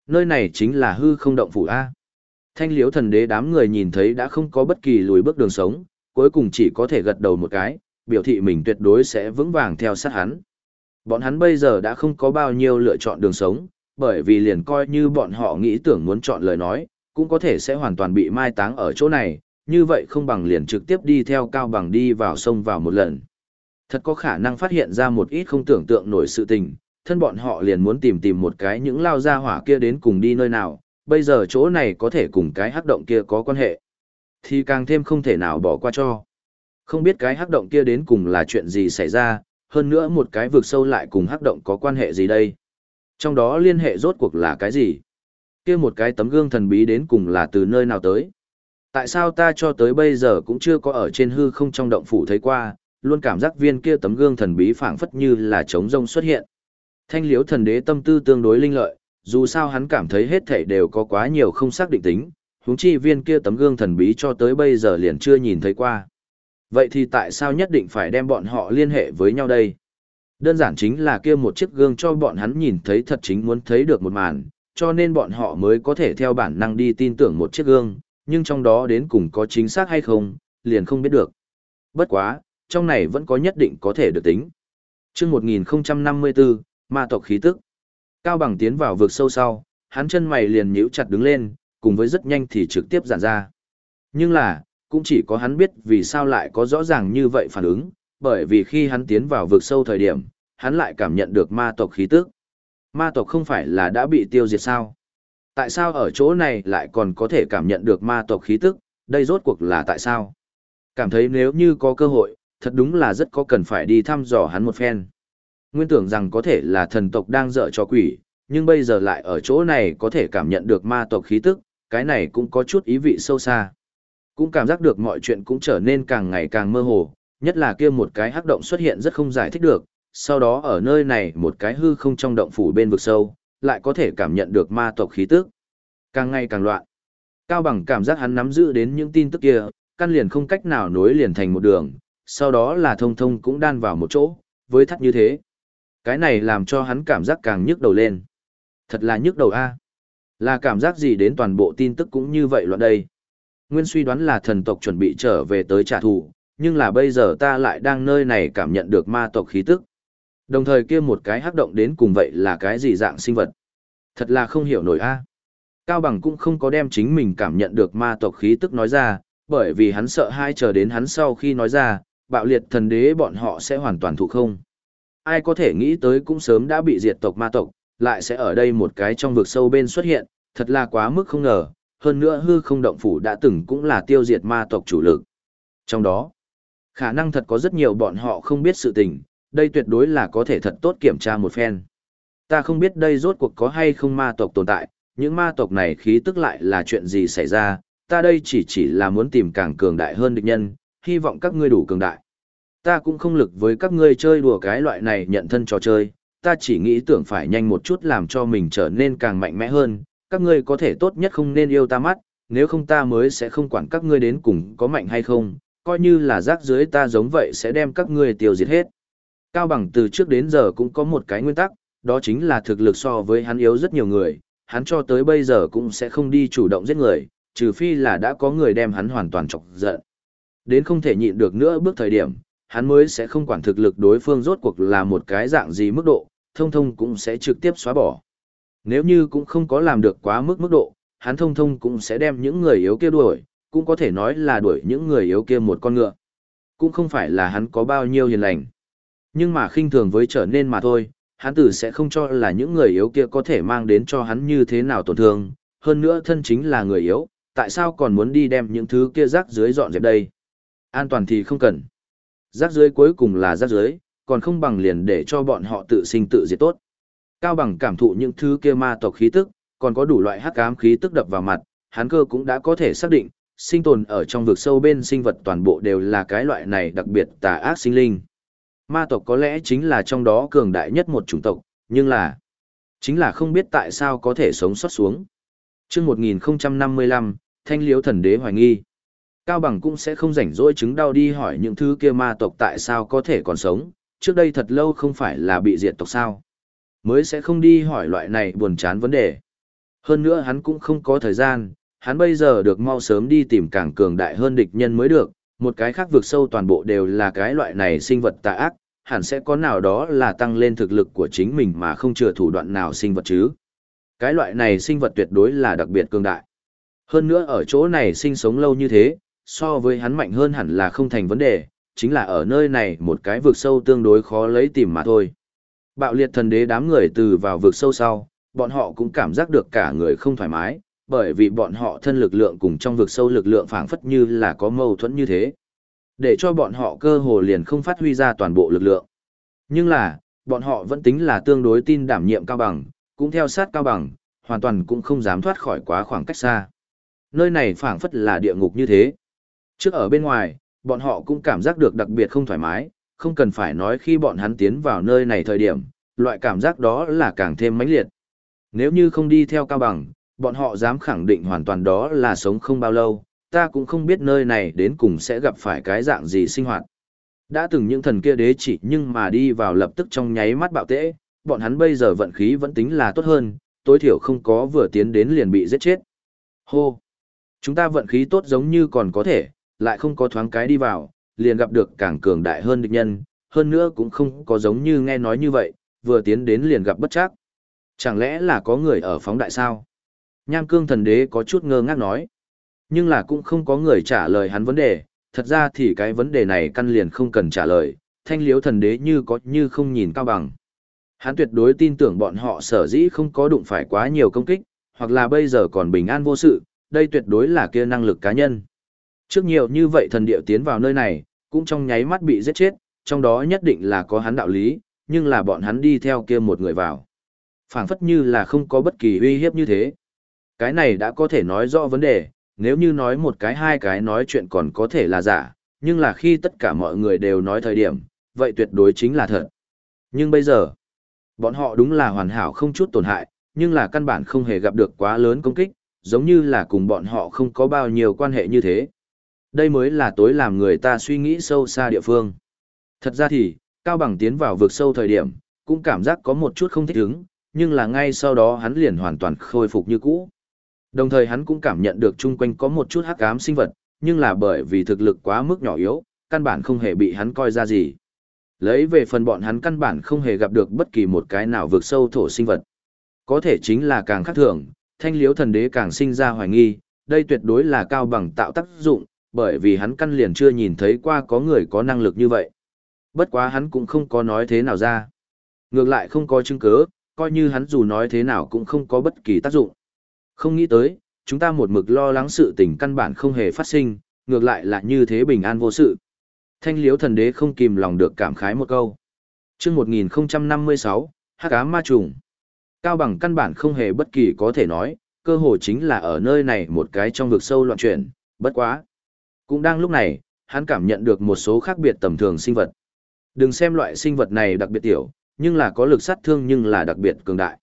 Nơi này chính là hư không động phủ A. Thanh liếu thần đế đám người nhìn thấy đã không có bất kỳ lùi bước đường sống, cuối cùng chỉ có thể gật đầu một cái, biểu thị mình tuyệt đối sẽ vững vàng theo sát hắn. Bọn hắn bây giờ đã không có bao nhiêu lựa chọn đường sống, bởi vì liền coi như bọn họ nghĩ tưởng muốn chọn lời nói, cũng có thể sẽ hoàn toàn bị mai táng ở chỗ này, như vậy không bằng liền trực tiếp đi theo cao bằng đi vào sông vào một lần. Thật có khả năng phát hiện ra một ít không tưởng tượng nổi sự tình, thân bọn họ liền muốn tìm tìm một cái những lao ra hỏa kia đến cùng đi nơi nào, bây giờ chỗ này có thể cùng cái hắc động kia có quan hệ. Thì càng thêm không thể nào bỏ qua cho. Không biết cái hắc động kia đến cùng là chuyện gì xảy ra, hơn nữa một cái vực sâu lại cùng hắc động có quan hệ gì đây. Trong đó liên hệ rốt cuộc là cái gì? Kia một cái tấm gương thần bí đến cùng là từ nơi nào tới? Tại sao ta cho tới bây giờ cũng chưa có ở trên hư không trong động phủ thấy qua, luôn cảm giác viên kia tấm gương thần bí phảng phất như là trống rông xuất hiện. Thanh liếu thần đế tâm tư tương đối linh lợi, dù sao hắn cảm thấy hết thảy đều có quá nhiều không xác định tính, huống chi viên kia tấm gương thần bí cho tới bây giờ liền chưa nhìn thấy qua. Vậy thì tại sao nhất định phải đem bọn họ liên hệ với nhau đây? Đơn giản chính là kia một chiếc gương cho bọn hắn nhìn thấy thật chính muốn thấy được một màn, cho nên bọn họ mới có thể theo bản năng đi tin tưởng một chiếc gương, nhưng trong đó đến cùng có chính xác hay không, liền không biết được. Bất quá, trong này vẫn có nhất định có thể được tính. Trước 1054, ma tộc khí tức. Cao bằng tiến vào vực sâu sau, hắn chân mày liền nhíu chặt đứng lên, cùng với rất nhanh thì trực tiếp giản ra. Nhưng là, cũng chỉ có hắn biết vì sao lại có rõ ràng như vậy phản ứng, bởi vì khi hắn tiến vào vực sâu thời điểm, hắn lại cảm nhận được ma tộc khí tức. Ma tộc không phải là đã bị tiêu diệt sao? Tại sao ở chỗ này lại còn có thể cảm nhận được ma tộc khí tức, đây rốt cuộc là tại sao? Cảm thấy nếu như có cơ hội, thật đúng là rất có cần phải đi thăm dò hắn một phen. Nguyên tưởng rằng có thể là thần tộc đang dở cho quỷ, nhưng bây giờ lại ở chỗ này có thể cảm nhận được ma tộc khí tức, cái này cũng có chút ý vị sâu xa. Cũng cảm giác được mọi chuyện cũng trở nên càng ngày càng mơ hồ, nhất là kia một cái hắc động xuất hiện rất không giải thích được, sau đó ở nơi này một cái hư không trong động phủ bên vực sâu, lại có thể cảm nhận được ma tộc khí tức. Càng ngày càng loạn. Cao bằng cảm giác hắn nắm giữ đến những tin tức kia, căn liền không cách nào nối liền thành một đường, sau đó là thông thông cũng đan vào một chỗ, với thắt như thế. Cái này làm cho hắn cảm giác càng nhức đầu lên. Thật là nhức đầu a. Là cảm giác gì đến toàn bộ tin tức cũng như vậy loạn đây. Nguyên suy đoán là thần tộc chuẩn bị trở về tới trả thù, nhưng là bây giờ ta lại đang nơi này cảm nhận được ma tộc khí tức. Đồng thời kia một cái hắc động đến cùng vậy là cái gì dạng sinh vật. Thật là không hiểu nổi a. Cao Bằng cũng không có đem chính mình cảm nhận được ma tộc khí tức nói ra, bởi vì hắn sợ hai chờ đến hắn sau khi nói ra, bạo liệt thần đế bọn họ sẽ hoàn toàn thụ không. Ai có thể nghĩ tới cũng sớm đã bị diệt tộc ma tộc, lại sẽ ở đây một cái trong vực sâu bên xuất hiện, thật là quá mức không ngờ, hơn nữa hư không động phủ đã từng cũng là tiêu diệt ma tộc chủ lực. Trong đó, khả năng thật có rất nhiều bọn họ không biết sự tình, đây tuyệt đối là có thể thật tốt kiểm tra một phen. Ta không biết đây rốt cuộc có hay không ma tộc tồn tại, những ma tộc này khí tức lại là chuyện gì xảy ra, ta đây chỉ chỉ là muốn tìm càng cường đại hơn địch nhân, hy vọng các ngươi đủ cường đại. Ta cũng không lực với các ngươi chơi đùa cái loại này nhận thân trò chơi, ta chỉ nghĩ tưởng phải nhanh một chút làm cho mình trở nên càng mạnh mẽ hơn, các ngươi có thể tốt nhất không nên yêu ta mắt, nếu không ta mới sẽ không quản các ngươi đến cùng có mạnh hay không, coi như là rác dưới ta giống vậy sẽ đem các ngươi tiêu diệt hết. Cao Bằng từ trước đến giờ cũng có một cái nguyên tắc, đó chính là thực lực so với hắn yếu rất nhiều người, hắn cho tới bây giờ cũng sẽ không đi chủ động giết người, trừ phi là đã có người đem hắn hoàn toàn chọc giận. Đến không thể nhịn được nữa bước thời điểm, hắn mới sẽ không quản thực lực đối phương rốt cuộc là một cái dạng gì mức độ, thông thông cũng sẽ trực tiếp xóa bỏ. Nếu như cũng không có làm được quá mức mức độ, hắn thông thông cũng sẽ đem những người yếu kia đuổi, cũng có thể nói là đuổi những người yếu kia một con ngựa. Cũng không phải là hắn có bao nhiêu hiền lành. Nhưng mà khinh thường với trở nên mà thôi, hắn tử sẽ không cho là những người yếu kia có thể mang đến cho hắn như thế nào tổn thương, hơn nữa thân chính là người yếu, tại sao còn muốn đi đem những thứ kia rác dưới dọn dẹp đây? An toàn thì không cần. Rác dưới cuối cùng là rác dưới, còn không bằng liền để cho bọn họ tự sinh tự diệt tốt. Cao bằng cảm thụ những thứ kia ma tộc khí tức, còn có đủ loại hắc ám khí tức đập vào mặt, hắn cơ cũng đã có thể xác định, sinh tồn ở trong vực sâu bên sinh vật toàn bộ đều là cái loại này đặc biệt tà ác sinh linh. Ma tộc có lẽ chính là trong đó cường đại nhất một chủng tộc, nhưng là chính là không biết tại sao có thể sống sót xuống. Chương 1055, Thanh Liễu Thần Đế hoài nghi. Cao Bằng cũng sẽ không rảnh rỗi chứng đau đi hỏi những thứ kia ma tộc tại sao có thể còn sống, trước đây thật lâu không phải là bị diệt tộc sao. Mới sẽ không đi hỏi loại này buồn chán vấn đề. Hơn nữa hắn cũng không có thời gian, hắn bây giờ được mau sớm đi tìm càng cường đại hơn địch nhân mới được, một cái khác vượt sâu toàn bộ đều là cái loại này sinh vật tà ác, hẳn sẽ có nào đó là tăng lên thực lực của chính mình mà không chừa thủ đoạn nào sinh vật chứ. Cái loại này sinh vật tuyệt đối là đặc biệt cường đại. Hơn nữa ở chỗ này sinh sống lâu như thế, so với hắn mạnh hơn hẳn là không thành vấn đề, chính là ở nơi này một cái vực sâu tương đối khó lấy tìm mà thôi. Bạo liệt thần đế đám người từ vào vực sâu sau, bọn họ cũng cảm giác được cả người không thoải mái, bởi vì bọn họ thân lực lượng cùng trong vực sâu lực lượng phảng phất như là có mâu thuẫn như thế. Để cho bọn họ cơ hồ liền không phát huy ra toàn bộ lực lượng. Nhưng là, bọn họ vẫn tính là tương đối tin đảm nhiệm cao bằng, cũng theo sát cao bằng, hoàn toàn cũng không dám thoát khỏi quá khoảng cách xa. Nơi này phảng phất là địa ngục như thế. Trước ở bên ngoài, bọn họ cũng cảm giác được đặc biệt không thoải mái, không cần phải nói khi bọn hắn tiến vào nơi này thời điểm, loại cảm giác đó là càng thêm mãnh liệt. Nếu như không đi theo cao bằng, bọn họ dám khẳng định hoàn toàn đó là sống không bao lâu, ta cũng không biết nơi này đến cùng sẽ gặp phải cái dạng gì sinh hoạt. Đã từng những thần kia đế chỉ nhưng mà đi vào lập tức trong nháy mắt bạo tễ, bọn hắn bây giờ vận khí vẫn tính là tốt hơn, tối thiểu không có vừa tiến đến liền bị giết chết. Hô! Chúng ta vận khí tốt giống như còn có thể, lại không có thoáng cái đi vào, liền gặp được càng cường đại hơn địch nhân, hơn nữa cũng không có giống như nghe nói như vậy, vừa tiến đến liền gặp bất chắc. Chẳng lẽ là có người ở phóng đại sao? Nham cương thần đế có chút ngơ ngác nói. Nhưng là cũng không có người trả lời hắn vấn đề, thật ra thì cái vấn đề này căn liền không cần trả lời, thanh liếu thần đế như có như không nhìn cao bằng. Hắn tuyệt đối tin tưởng bọn họ sở dĩ không có đụng phải quá nhiều công kích, hoặc là bây giờ còn bình an vô sự, đây tuyệt đối là kia năng lực cá nhân. Trước nhiều như vậy thần điệu tiến vào nơi này, cũng trong nháy mắt bị giết chết, trong đó nhất định là có hắn đạo lý, nhưng là bọn hắn đi theo kia một người vào. phảng phất như là không có bất kỳ uy hiếp như thế. Cái này đã có thể nói rõ vấn đề, nếu như nói một cái hai cái nói chuyện còn có thể là giả, nhưng là khi tất cả mọi người đều nói thời điểm, vậy tuyệt đối chính là thật. Nhưng bây giờ, bọn họ đúng là hoàn hảo không chút tổn hại, nhưng là căn bản không hề gặp được quá lớn công kích, giống như là cùng bọn họ không có bao nhiêu quan hệ như thế. Đây mới là tối làm người ta suy nghĩ sâu xa địa phương. Thật ra thì, Cao Bằng tiến vào vực sâu thời điểm, cũng cảm giác có một chút không thích ứng, nhưng là ngay sau đó hắn liền hoàn toàn khôi phục như cũ. Đồng thời hắn cũng cảm nhận được chung quanh có một chút hắc ám sinh vật, nhưng là bởi vì thực lực quá mức nhỏ yếu, căn bản không hề bị hắn coi ra gì. Lấy về phần bọn hắn căn bản không hề gặp được bất kỳ một cái nào vượt sâu thổ sinh vật. Có thể chính là càng khác thường, thanh liếu thần đế càng sinh ra hoài nghi, đây tuyệt đối là cao bằng tạo tác dụng, bởi vì hắn căn liền chưa nhìn thấy qua có người có năng lực như vậy. Bất quá hắn cũng không có nói thế nào ra. Ngược lại không có chứng cứ, coi như hắn dù nói thế nào cũng không có bất kỳ tác dụng. Không nghĩ tới, chúng ta một mực lo lắng sự tình căn bản không hề phát sinh, ngược lại là như thế bình an vô sự. Thanh liếu thần đế không kìm lòng được cảm khái một câu. chương 1056, hắc ám ma trùng. Cao bằng căn bản không hề bất kỳ có thể nói, cơ hồ chính là ở nơi này một cái trong vực sâu loạn chuyển, bất quá. Cũng đang lúc này, hắn cảm nhận được một số khác biệt tầm thường sinh vật. Đừng xem loại sinh vật này đặc biệt tiểu, nhưng là có lực sát thương nhưng là đặc biệt cường đại.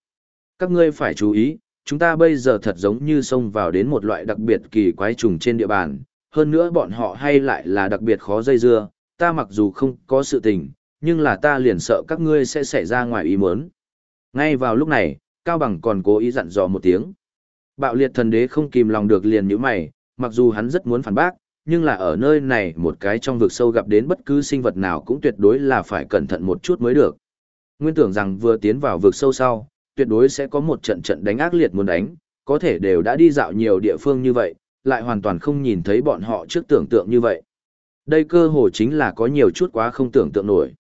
Các ngươi phải chú ý, chúng ta bây giờ thật giống như xông vào đến một loại đặc biệt kỳ quái trùng trên địa bàn, hơn nữa bọn họ hay lại là đặc biệt khó dây dưa, ta mặc dù không có sự tình, nhưng là ta liền sợ các ngươi sẽ xảy ra ngoài ý muốn. Ngay vào lúc này, Cao Bằng còn cố ý dặn dò một tiếng. Bạo liệt thần đế không kìm lòng được liền nhíu mày, mặc dù hắn rất muốn phản bác, nhưng là ở nơi này một cái trong vực sâu gặp đến bất cứ sinh vật nào cũng tuyệt đối là phải cẩn thận một chút mới được. Nguyên tưởng rằng vừa tiến vào vực sâu sau, tuyệt đối sẽ có một trận trận đánh ác liệt muốn đánh, có thể đều đã đi dạo nhiều địa phương như vậy, lại hoàn toàn không nhìn thấy bọn họ trước tưởng tượng như vậy. Đây cơ hồ chính là có nhiều chút quá không tưởng tượng nổi.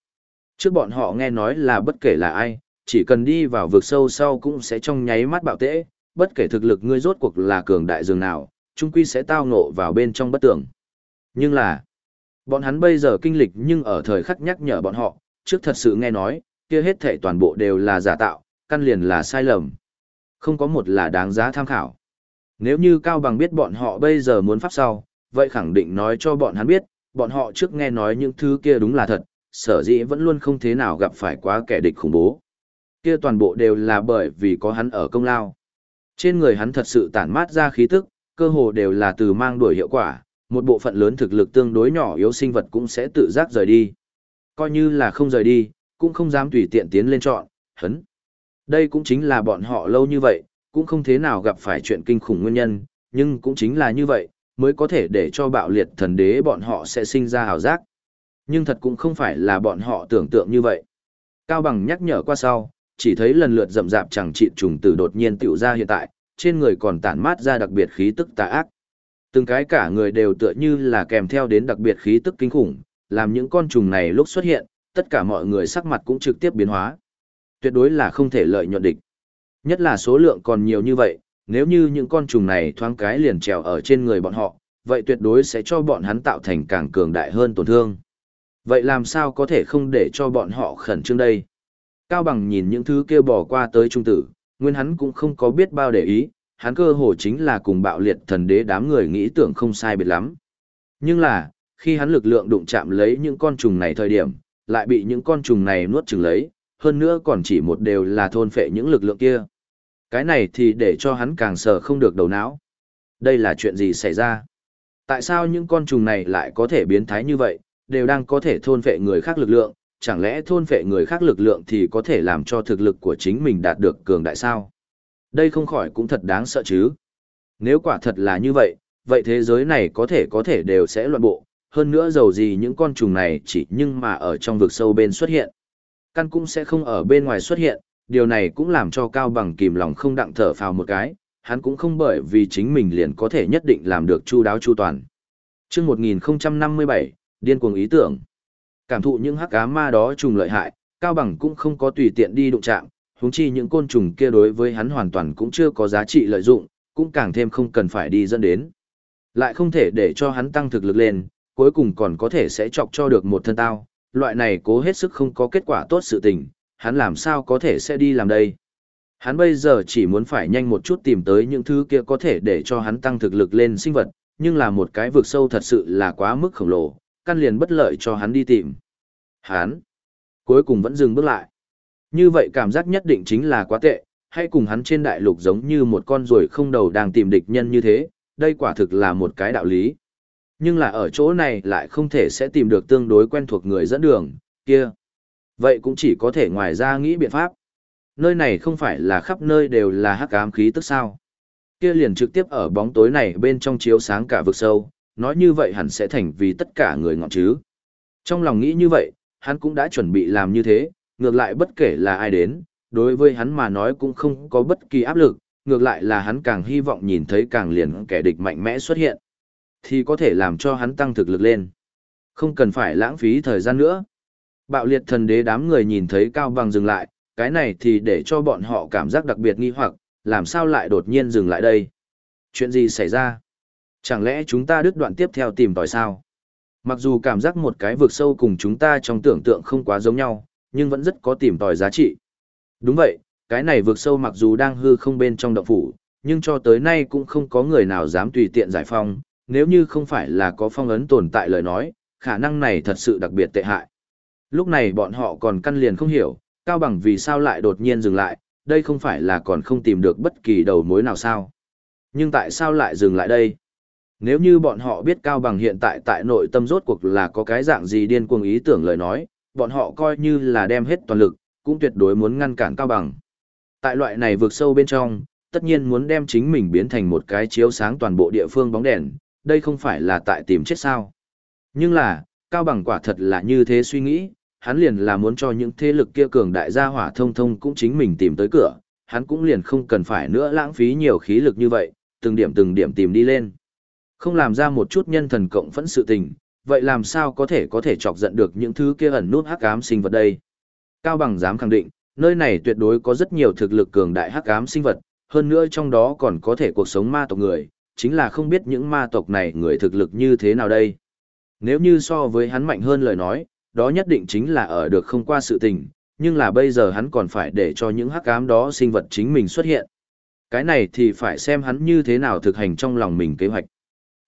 Trước bọn họ nghe nói là bất kể là ai, chỉ cần đi vào vực sâu sau cũng sẽ trong nháy mắt bạo tễ, bất kể thực lực ngươi rốt cuộc là cường đại dường nào, trung quy sẽ tao ngộ vào bên trong bất tưởng. Nhưng là, bọn hắn bây giờ kinh lịch nhưng ở thời khắc nhắc nhở bọn họ, trước thật sự nghe nói, kia hết thảy toàn bộ đều là giả tạo, căn liền là sai lầm. Không có một là đáng giá tham khảo. Nếu như Cao Bằng biết bọn họ bây giờ muốn pháp sau, vậy khẳng định nói cho bọn hắn biết, bọn họ trước nghe nói những thứ kia đúng là thật, sở dĩ vẫn luôn không thế nào gặp phải quá kẻ địch khủng bố. Kia toàn bộ đều là bởi vì có hắn ở công lao. Trên người hắn thật sự tản mát ra khí tức, cơ hồ đều là từ mang đuổi hiệu quả, một bộ phận lớn thực lực tương đối nhỏ yếu sinh vật cũng sẽ tự giác rời đi. Coi như là không rời đi, cũng không dám tùy tiện tiến lên chọn, hấn. Đây cũng chính là bọn họ lâu như vậy, cũng không thế nào gặp phải chuyện kinh khủng nguyên nhân, nhưng cũng chính là như vậy, mới có thể để cho bạo liệt thần đế bọn họ sẽ sinh ra hào giác. Nhưng thật cũng không phải là bọn họ tưởng tượng như vậy. Cao Bằng nhắc nhở qua sau, chỉ thấy lần lượt rậm rạp chẳng trị trùng tử đột nhiên tiểu ra hiện tại, trên người còn tản mát ra đặc biệt khí tức tà ác. Từng cái cả người đều tựa như là kèm theo đến đặc biệt khí tức kinh khủng, làm những con trùng này lúc xuất hiện, tất cả mọi người sắc mặt cũng trực tiếp biến hóa. Tuyệt đối là không thể lợi nhuận địch. Nhất là số lượng còn nhiều như vậy, nếu như những con trùng này thoáng cái liền trèo ở trên người bọn họ, vậy tuyệt đối sẽ cho bọn hắn tạo thành càng cường đại hơn tổn thương. Vậy làm sao có thể không để cho bọn họ khẩn trương đây? Cao Bằng nhìn những thứ kia bỏ qua tới trung tử, nguyên hắn cũng không có biết bao để ý, hắn cơ hồ chính là cùng bạo liệt thần đế đám người nghĩ tưởng không sai biệt lắm. Nhưng là, khi hắn lực lượng đụng chạm lấy những con trùng này thời điểm, lại bị những con trùng này nuốt chừng lấy, hơn nữa còn chỉ một đều là thôn phệ những lực lượng kia. Cái này thì để cho hắn càng sợ không được đầu não. Đây là chuyện gì xảy ra? Tại sao những con trùng này lại có thể biến thái như vậy, đều đang có thể thôn phệ người khác lực lượng, chẳng lẽ thôn phệ người khác lực lượng thì có thể làm cho thực lực của chính mình đạt được cường đại sao? Đây không khỏi cũng thật đáng sợ chứ. Nếu quả thật là như vậy, vậy thế giới này có thể có thể đều sẽ loạn bộ, hơn nữa dầu gì những con trùng này chỉ nhưng mà ở trong vực sâu bên xuất hiện. Căn cũng sẽ không ở bên ngoài xuất hiện, điều này cũng làm cho Cao Bằng kìm lòng không đặng thở phào một cái, hắn cũng không bởi vì chính mình liền có thể nhất định làm được chu đáo chu toàn. Trước 1057, điên cuồng ý tưởng. Cảm thụ những hắc ám ma đó trùng lợi hại, Cao Bằng cũng không có tùy tiện đi đụng chạm, huống chi những côn trùng kia đối với hắn hoàn toàn cũng chưa có giá trị lợi dụng, cũng càng thêm không cần phải đi dẫn đến. Lại không thể để cho hắn tăng thực lực lên, cuối cùng còn có thể sẽ chọc cho được một thân tao, loại này cố hết sức không có kết quả tốt sự tình, hắn làm sao có thể sẽ đi làm đây. Hắn bây giờ chỉ muốn phải nhanh một chút tìm tới những thứ kia có thể để cho hắn tăng thực lực lên sinh vật, nhưng là một cái vực sâu thật sự là quá mức khổng lồ, căn liền bất lợi cho hắn đi tìm. Hắn, cuối cùng vẫn dừng bước lại. Như vậy cảm giác nhất định chính là quá tệ, hay cùng hắn trên đại lục giống như một con ruồi không đầu đang tìm địch nhân như thế, đây quả thực là một cái đạo lý. Nhưng là ở chỗ này lại không thể sẽ tìm được tương đối quen thuộc người dẫn đường, kia. Vậy cũng chỉ có thể ngoài ra nghĩ biện pháp. Nơi này không phải là khắp nơi đều là hắc ám khí tức sao. Kia liền trực tiếp ở bóng tối này bên trong chiếu sáng cả vực sâu, nói như vậy hẳn sẽ thành vì tất cả người ngọn chứ. Trong lòng nghĩ như vậy, hắn cũng đã chuẩn bị làm như thế, ngược lại bất kể là ai đến, đối với hắn mà nói cũng không có bất kỳ áp lực, ngược lại là hắn càng hy vọng nhìn thấy càng liền kẻ địch mạnh mẽ xuất hiện, thì có thể làm cho hắn tăng thực lực lên. Không cần phải lãng phí thời gian nữa. Bạo liệt thần đế đám người nhìn thấy Cao Bằng dừng lại, cái này thì để cho bọn họ cảm giác đặc biệt nghi hoặc, làm sao lại đột nhiên dừng lại đây? Chuyện gì xảy ra? Chẳng lẽ chúng ta đứt đoạn tiếp theo tìm tòi sao? Mặc dù cảm giác một cái vực sâu cùng chúng ta trong tưởng tượng không quá giống nhau, nhưng vẫn rất có tìm tòi giá trị. Đúng vậy, cái này vực sâu mặc dù đang hư không bên trong động phủ, nhưng cho tới nay cũng không có người nào dám tùy tiện giải phong, nếu như không phải là có phong ấn tồn tại lời nói, khả năng này thật sự đặc biệt tệ hại. Lúc này bọn họ còn căn liền không hiểu, Cao Bằng vì sao lại đột nhiên dừng lại, đây không phải là còn không tìm được bất kỳ đầu mối nào sao. Nhưng tại sao lại dừng lại đây? Nếu như bọn họ biết Cao Bằng hiện tại tại nội tâm rốt cuộc là có cái dạng gì điên cuồng ý tưởng lời nói, bọn họ coi như là đem hết toàn lực, cũng tuyệt đối muốn ngăn cản Cao Bằng. Tại loại này vượt sâu bên trong, tất nhiên muốn đem chính mình biến thành một cái chiếu sáng toàn bộ địa phương bóng đèn, đây không phải là tại tìm chết sao. Nhưng là, Cao Bằng quả thật là như thế suy nghĩ, hắn liền là muốn cho những thế lực kia cường đại gia hỏa thông thông cũng chính mình tìm tới cửa, hắn cũng liền không cần phải nữa lãng phí nhiều khí lực như vậy, từng điểm từng điểm tìm đi lên. Không làm ra một chút nhân thần cộng phẫn sự tình, vậy làm sao có thể có thể chọc giận được những thứ kia ẩn nút hắc ám sinh vật đây? Cao Bằng dám khẳng định, nơi này tuyệt đối có rất nhiều thực lực cường đại hắc ám sinh vật, hơn nữa trong đó còn có thể cuộc sống ma tộc người, chính là không biết những ma tộc này người thực lực như thế nào đây. Nếu như so với hắn mạnh hơn lời nói, đó nhất định chính là ở được không qua sự tình, nhưng là bây giờ hắn còn phải để cho những hắc ám đó sinh vật chính mình xuất hiện. Cái này thì phải xem hắn như thế nào thực hành trong lòng mình kế hoạch.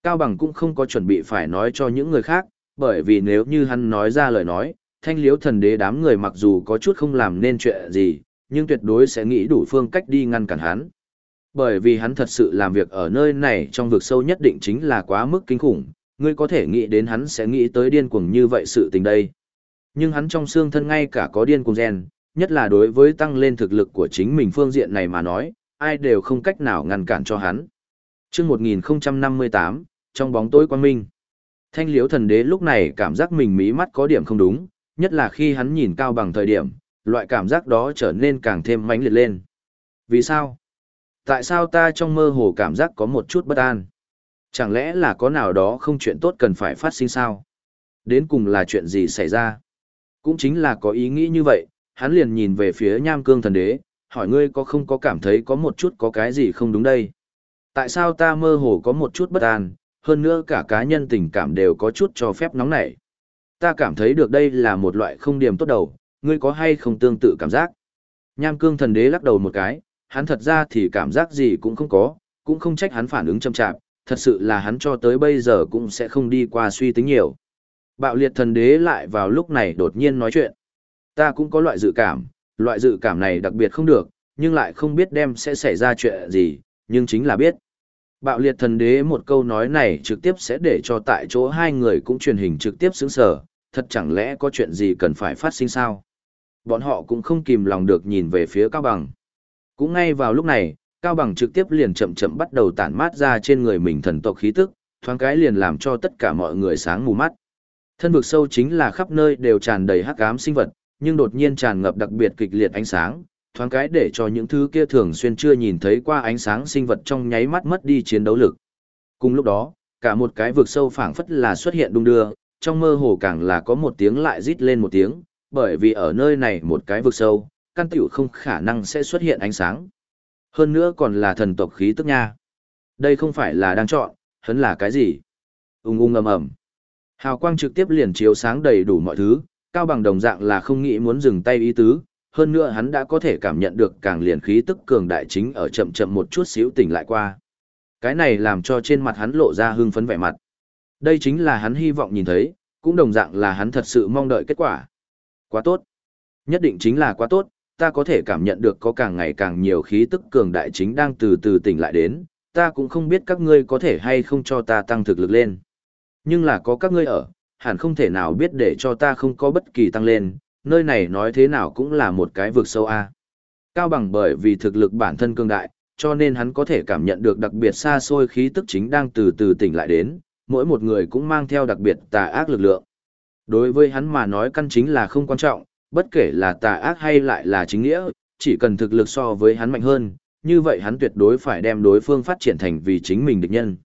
Cao Bằng cũng không có chuẩn bị phải nói cho những người khác, bởi vì nếu như hắn nói ra lời nói, thanh liếu thần đế đám người mặc dù có chút không làm nên chuyện gì, nhưng tuyệt đối sẽ nghĩ đủ phương cách đi ngăn cản hắn. Bởi vì hắn thật sự làm việc ở nơi này trong vực sâu nhất định chính là quá mức kinh khủng, ngươi có thể nghĩ đến hắn sẽ nghĩ tới điên cuồng như vậy sự tình đây. Nhưng hắn trong xương thân ngay cả có điên cuồng gen, nhất là đối với tăng lên thực lực của chính mình phương diện này mà nói, ai đều không cách nào ngăn cản cho hắn. Trước 1058, trong bóng tối quang minh. Thanh liếu thần đế lúc này cảm giác mình mí mắt có điểm không đúng, nhất là khi hắn nhìn cao bằng thời điểm, loại cảm giác đó trở nên càng thêm mãnh liệt lên. Vì sao? Tại sao ta trong mơ hồ cảm giác có một chút bất an? Chẳng lẽ là có nào đó không chuyện tốt cần phải phát sinh sao? Đến cùng là chuyện gì xảy ra? Cũng chính là có ý nghĩ như vậy, hắn liền nhìn về phía nham cương thần đế, hỏi ngươi có không có cảm thấy có một chút có cái gì không đúng đây? Tại sao ta mơ hồ có một chút bất an, hơn nữa cả cá nhân tình cảm đều có chút cho phép nóng nảy. Ta cảm thấy được đây là một loại không điểm tốt đầu, ngươi có hay không tương tự cảm giác? Nham cương thần đế lắc đầu một cái, hắn thật ra thì cảm giác gì cũng không có, cũng không trách hắn phản ứng chậm chạp, thật sự là hắn cho tới bây giờ cũng sẽ không đi qua suy tính nhiều. Bạo liệt thần đế lại vào lúc này đột nhiên nói chuyện. Ta cũng có loại dự cảm, loại dự cảm này đặc biệt không được, nhưng lại không biết đem sẽ xảy ra chuyện gì, nhưng chính là biết. Bạo liệt thần đế một câu nói này trực tiếp sẽ để cho tại chỗ hai người cũng truyền hình trực tiếp xứng sở, thật chẳng lẽ có chuyện gì cần phải phát sinh sao? Bọn họ cũng không kìm lòng được nhìn về phía Cao Bằng. Cũng ngay vào lúc này, Cao Bằng trực tiếp liền chậm chậm bắt đầu tản mát ra trên người mình thần tộc khí tức, thoáng cái liền làm cho tất cả mọi người sáng mù mắt. Thân vực sâu chính là khắp nơi đều tràn đầy hắc ám sinh vật, nhưng đột nhiên tràn ngập đặc biệt kịch liệt ánh sáng, thoáng cái để cho những thứ kia thường xuyên chưa nhìn thấy qua ánh sáng sinh vật trong nháy mắt mất đi chiến đấu lực. Cùng lúc đó, cả một cái vực sâu phảng phất là xuất hiện đung đưa, trong mơ hồ càng là có một tiếng lại rít lên một tiếng, bởi vì ở nơi này một cái vực sâu, căn tiểu không khả năng sẽ xuất hiện ánh sáng. Hơn nữa còn là thần tộc khí tức nha. Đây không phải là đang chọn, hấn là cái gì? Ung ung ầm ầm. Hào quang trực tiếp liền chiếu sáng đầy đủ mọi thứ, cao bằng đồng dạng là không nghĩ muốn dừng tay ý tứ, hơn nữa hắn đã có thể cảm nhận được càng liền khí tức cường đại chính ở chậm chậm một chút xíu tỉnh lại qua. Cái này làm cho trên mặt hắn lộ ra hưng phấn vẻ mặt. Đây chính là hắn hy vọng nhìn thấy, cũng đồng dạng là hắn thật sự mong đợi kết quả. Quá tốt. Nhất định chính là quá tốt, ta có thể cảm nhận được có càng ngày càng nhiều khí tức cường đại chính đang từ từ tỉnh lại đến, ta cũng không biết các ngươi có thể hay không cho ta tăng thực lực lên. Nhưng là có các ngươi ở, hẳn không thể nào biết để cho ta không có bất kỳ tăng lên, nơi này nói thế nào cũng là một cái vực sâu a. Cao bằng bởi vì thực lực bản thân cương đại, cho nên hắn có thể cảm nhận được đặc biệt xa xôi khí tức chính đang từ từ tỉnh lại đến, mỗi một người cũng mang theo đặc biệt tà ác lực lượng. Đối với hắn mà nói căn chính là không quan trọng, bất kể là tà ác hay lại là chính nghĩa, chỉ cần thực lực so với hắn mạnh hơn, như vậy hắn tuyệt đối phải đem đối phương phát triển thành vì chính mình địch nhân.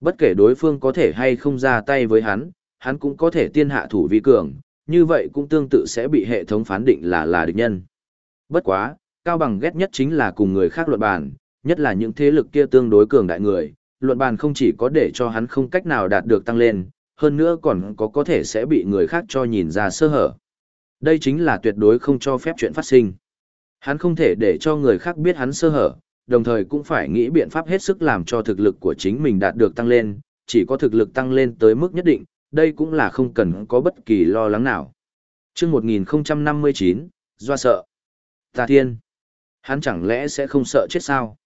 Bất kể đối phương có thể hay không ra tay với hắn, hắn cũng có thể tiên hạ thủ vi cường, như vậy cũng tương tự sẽ bị hệ thống phán định là là địch nhân. Bất quá, Cao Bằng ghét nhất chính là cùng người khác luận bàn, nhất là những thế lực kia tương đối cường đại người, luận bàn không chỉ có để cho hắn không cách nào đạt được tăng lên, hơn nữa còn có có thể sẽ bị người khác cho nhìn ra sơ hở. Đây chính là tuyệt đối không cho phép chuyện phát sinh. Hắn không thể để cho người khác biết hắn sơ hở, đồng thời cũng phải nghĩ biện pháp hết sức làm cho thực lực của chính mình đạt được tăng lên, chỉ có thực lực tăng lên tới mức nhất định, đây cũng là không cần có bất kỳ lo lắng nào. chương 1059, do sợ. Tà Thiên. Hắn chẳng lẽ sẽ không sợ chết sao?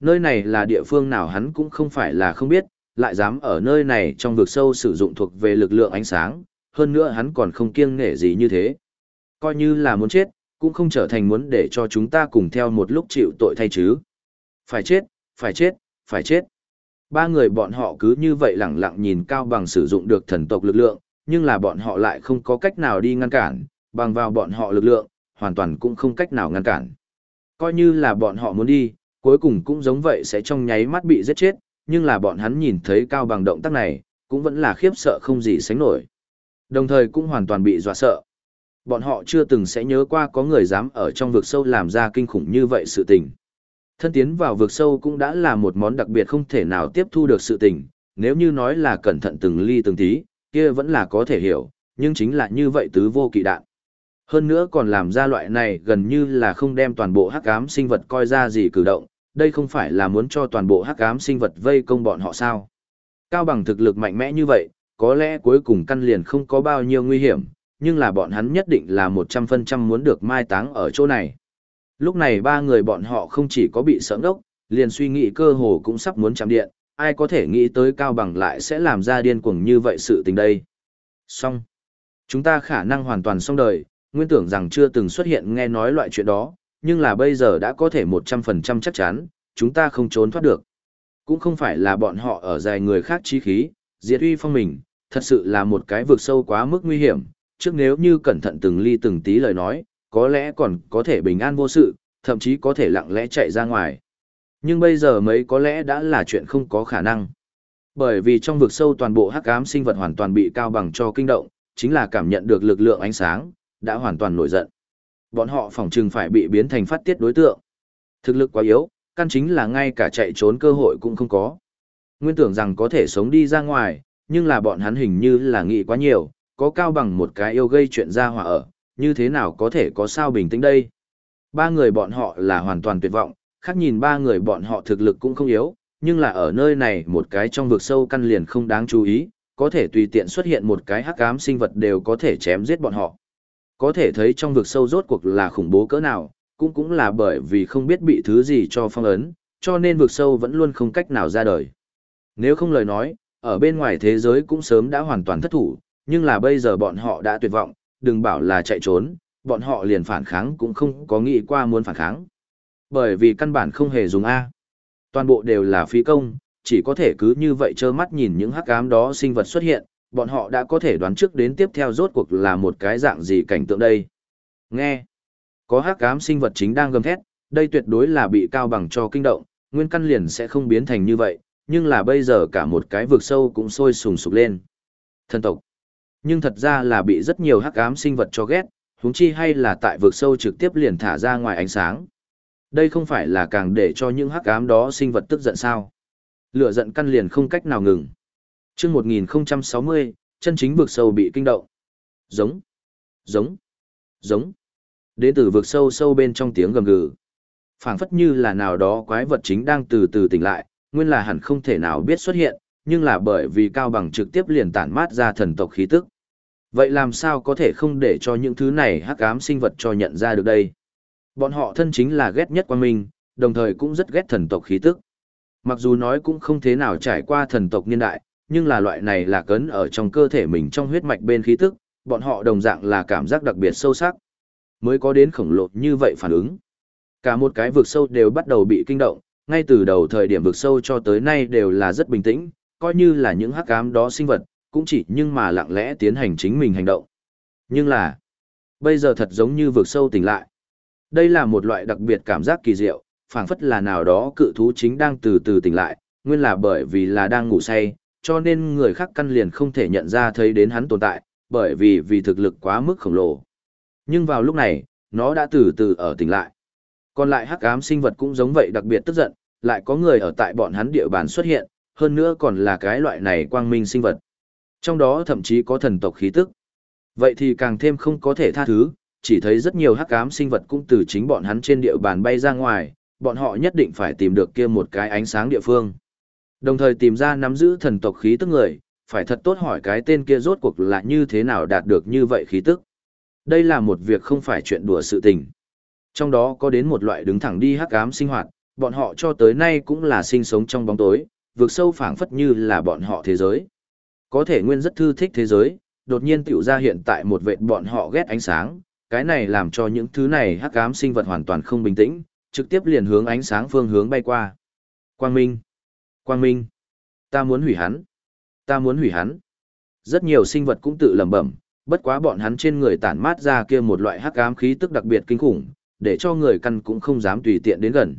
Nơi này là địa phương nào hắn cũng không phải là không biết, lại dám ở nơi này trong vực sâu sử dụng thuộc về lực lượng ánh sáng, hơn nữa hắn còn không kiêng nể gì như thế. Coi như là muốn chết, cũng không trở thành muốn để cho chúng ta cùng theo một lúc chịu tội thay chứ. Phải chết, phải chết, phải chết. Ba người bọn họ cứ như vậy lẳng lặng nhìn Cao Bằng sử dụng được thần tộc lực lượng, nhưng là bọn họ lại không có cách nào đi ngăn cản, bằng vào bọn họ lực lượng, hoàn toàn cũng không cách nào ngăn cản. Coi như là bọn họ muốn đi, cuối cùng cũng giống vậy sẽ trong nháy mắt bị giết chết, nhưng là bọn hắn nhìn thấy Cao Bằng động tác này, cũng vẫn là khiếp sợ không gì sánh nổi. Đồng thời cũng hoàn toàn bị dọa sợ. Bọn họ chưa từng sẽ nhớ qua có người dám ở trong vực sâu làm ra kinh khủng như vậy sự tình. Thân tiến vào vực sâu cũng đã là một món đặc biệt không thể nào tiếp thu được sự tình, nếu như nói là cẩn thận từng ly từng tí, kia vẫn là có thể hiểu, nhưng chính là như vậy tứ vô kỵ đạn. Hơn nữa còn làm ra loại này gần như là không đem toàn bộ hắc ám sinh vật coi ra gì cử động, đây không phải là muốn cho toàn bộ hắc ám sinh vật vây công bọn họ sao. Cao bằng thực lực mạnh mẽ như vậy, có lẽ cuối cùng căn liền không có bao nhiêu nguy hiểm, nhưng là bọn hắn nhất định là 100% muốn được mai táng ở chỗ này. Lúc này ba người bọn họ không chỉ có bị sợ ngốc, liền suy nghĩ cơ hồ cũng sắp muốn chạm điện, ai có thể nghĩ tới Cao Bằng lại sẽ làm ra điên cuồng như vậy sự tình đây. Xong. Chúng ta khả năng hoàn toàn xong đời, nguyên tưởng rằng chưa từng xuất hiện nghe nói loại chuyện đó, nhưng là bây giờ đã có thể 100% chắc chắn, chúng ta không trốn thoát được. Cũng không phải là bọn họ ở dài người khác chí khí, diệt uy phong mình, thật sự là một cái vực sâu quá mức nguy hiểm, trước nếu như cẩn thận từng ly từng tí lời nói, có lẽ còn có thể bình an vô sự, thậm chí có thể lặng lẽ chạy ra ngoài. Nhưng bây giờ mấy có lẽ đã là chuyện không có khả năng. Bởi vì trong vực sâu toàn bộ hắc ám sinh vật hoàn toàn bị cao bằng cho kinh động, chính là cảm nhận được lực lượng ánh sáng, đã hoàn toàn nổi giận. Bọn họ phỏng chừng phải bị biến thành phát tiết đối tượng. Thực lực quá yếu, căn chính là ngay cả chạy trốn cơ hội cũng không có. Nguyên tưởng rằng có thể sống đi ra ngoài, nhưng là bọn hắn hình như là nghĩ quá nhiều, có cao bằng một cái yêu gây chuyện ra hỏa ở, như thế nào có thể có sao bình tĩnh đây. Ba người bọn họ là hoàn toàn tuyệt vọng, khác nhìn ba người bọn họ thực lực cũng không yếu, nhưng là ở nơi này một cái trong vực sâu căn liền không đáng chú ý, có thể tùy tiện xuất hiện một cái hắc ám sinh vật đều có thể chém giết bọn họ. Có thể thấy trong vực sâu rốt cuộc là khủng bố cỡ nào, cũng cũng là bởi vì không biết bị thứ gì cho phong ấn, cho nên vực sâu vẫn luôn không cách nào ra đời. Nếu không lời nói, ở bên ngoài thế giới cũng sớm đã hoàn toàn thất thủ, nhưng là bây giờ bọn họ đã tuyệt vọng, đừng bảo là chạy trốn, bọn họ liền phản kháng cũng không có nghĩ qua muốn phản kháng. Bởi vì căn bản không hề dùng A. Toàn bộ đều là phí công, chỉ có thể cứ như vậy trơ mắt nhìn những hắc ám đó sinh vật xuất hiện, bọn họ đã có thể đoán trước đến tiếp theo rốt cuộc là một cái dạng gì cảnh tượng đây. Nghe, có hắc ám sinh vật chính đang gầm thét, đây tuyệt đối là bị cao bằng cho kinh động, nguyên căn liền sẽ không biến thành như vậy, nhưng là bây giờ cả một cái vực sâu cũng sôi sùng sục lên. Thần tộc. Nhưng thật ra là bị rất nhiều hắc ám sinh vật cho ghét, huống chi hay là tại vực sâu trực tiếp liền thả ra ngoài ánh sáng. Đây không phải là càng để cho những hắc ám đó sinh vật tức giận sao. Lửa giận căn liền không cách nào ngừng. chương 1060, chân chính vực sâu bị kinh động. Giống, giống, giống. Đến từ vực sâu sâu bên trong tiếng gầm gừ. phảng phất như là nào đó quái vật chính đang từ từ tỉnh lại, nguyên là hẳn không thể nào biết xuất hiện, nhưng là bởi vì cao bằng trực tiếp liền tản mát ra thần tộc khí tức. Vậy làm sao có thể không để cho những thứ này hắc ám sinh vật cho nhận ra được đây? Bọn họ thân chính là ghét nhất quan minh, đồng thời cũng rất ghét thần tộc khí tức. Mặc dù nói cũng không thế nào trải qua thần tộc niên đại, nhưng là loại này là cấn ở trong cơ thể mình trong huyết mạch bên khí tức, bọn họ đồng dạng là cảm giác đặc biệt sâu sắc. Mới có đến khổng lồ như vậy phản ứng. Cả một cái vực sâu đều bắt đầu bị kinh động, ngay từ đầu thời điểm vực sâu cho tới nay đều là rất bình tĩnh, coi như là những hắc ám đó sinh vật, cũng chỉ nhưng mà lặng lẽ tiến hành chính mình hành động. Nhưng là, bây giờ thật giống như vượt sâu tỉnh lại. Đây là một loại đặc biệt cảm giác kỳ diệu, phảng phất là nào đó cự thú chính đang từ từ tỉnh lại, nguyên là bởi vì là đang ngủ say, cho nên người khác căn liền không thể nhận ra thấy đến hắn tồn tại, bởi vì vì thực lực quá mức khổng lồ. Nhưng vào lúc này, nó đã từ từ ở tỉnh lại. Còn lại hắc ám sinh vật cũng giống vậy đặc biệt tức giận, lại có người ở tại bọn hắn địa bàn xuất hiện, hơn nữa còn là cái loại này quang minh sinh vật. Trong đó thậm chí có thần tộc khí tức. Vậy thì càng thêm không có thể tha thứ, chỉ thấy rất nhiều hắc ám sinh vật cũng từ chính bọn hắn trên địa bàn bay ra ngoài, bọn họ nhất định phải tìm được kia một cái ánh sáng địa phương. Đồng thời tìm ra nắm giữ thần tộc khí tức người, phải thật tốt hỏi cái tên kia rốt cuộc là như thế nào đạt được như vậy khí tức. Đây là một việc không phải chuyện đùa sự tình. Trong đó có đến một loại đứng thẳng đi hắc ám sinh hoạt, bọn họ cho tới nay cũng là sinh sống trong bóng tối, vượt sâu phảng phất như là bọn họ thế giới. Có thể nguyên rất thư thích thế giới, đột nhiên tiểu ra hiện tại một vệt bọn họ ghét ánh sáng, cái này làm cho những thứ này hắc ám sinh vật hoàn toàn không bình tĩnh, trực tiếp liền hướng ánh sáng phương hướng bay qua. Quang Minh! Quang Minh! Ta muốn hủy hắn! Ta muốn hủy hắn! Rất nhiều sinh vật cũng tự lẩm bẩm, bất quá bọn hắn trên người tản mát ra kia một loại hắc ám khí tức đặc biệt kinh khủng, để cho người căn cũng không dám tùy tiện đến gần.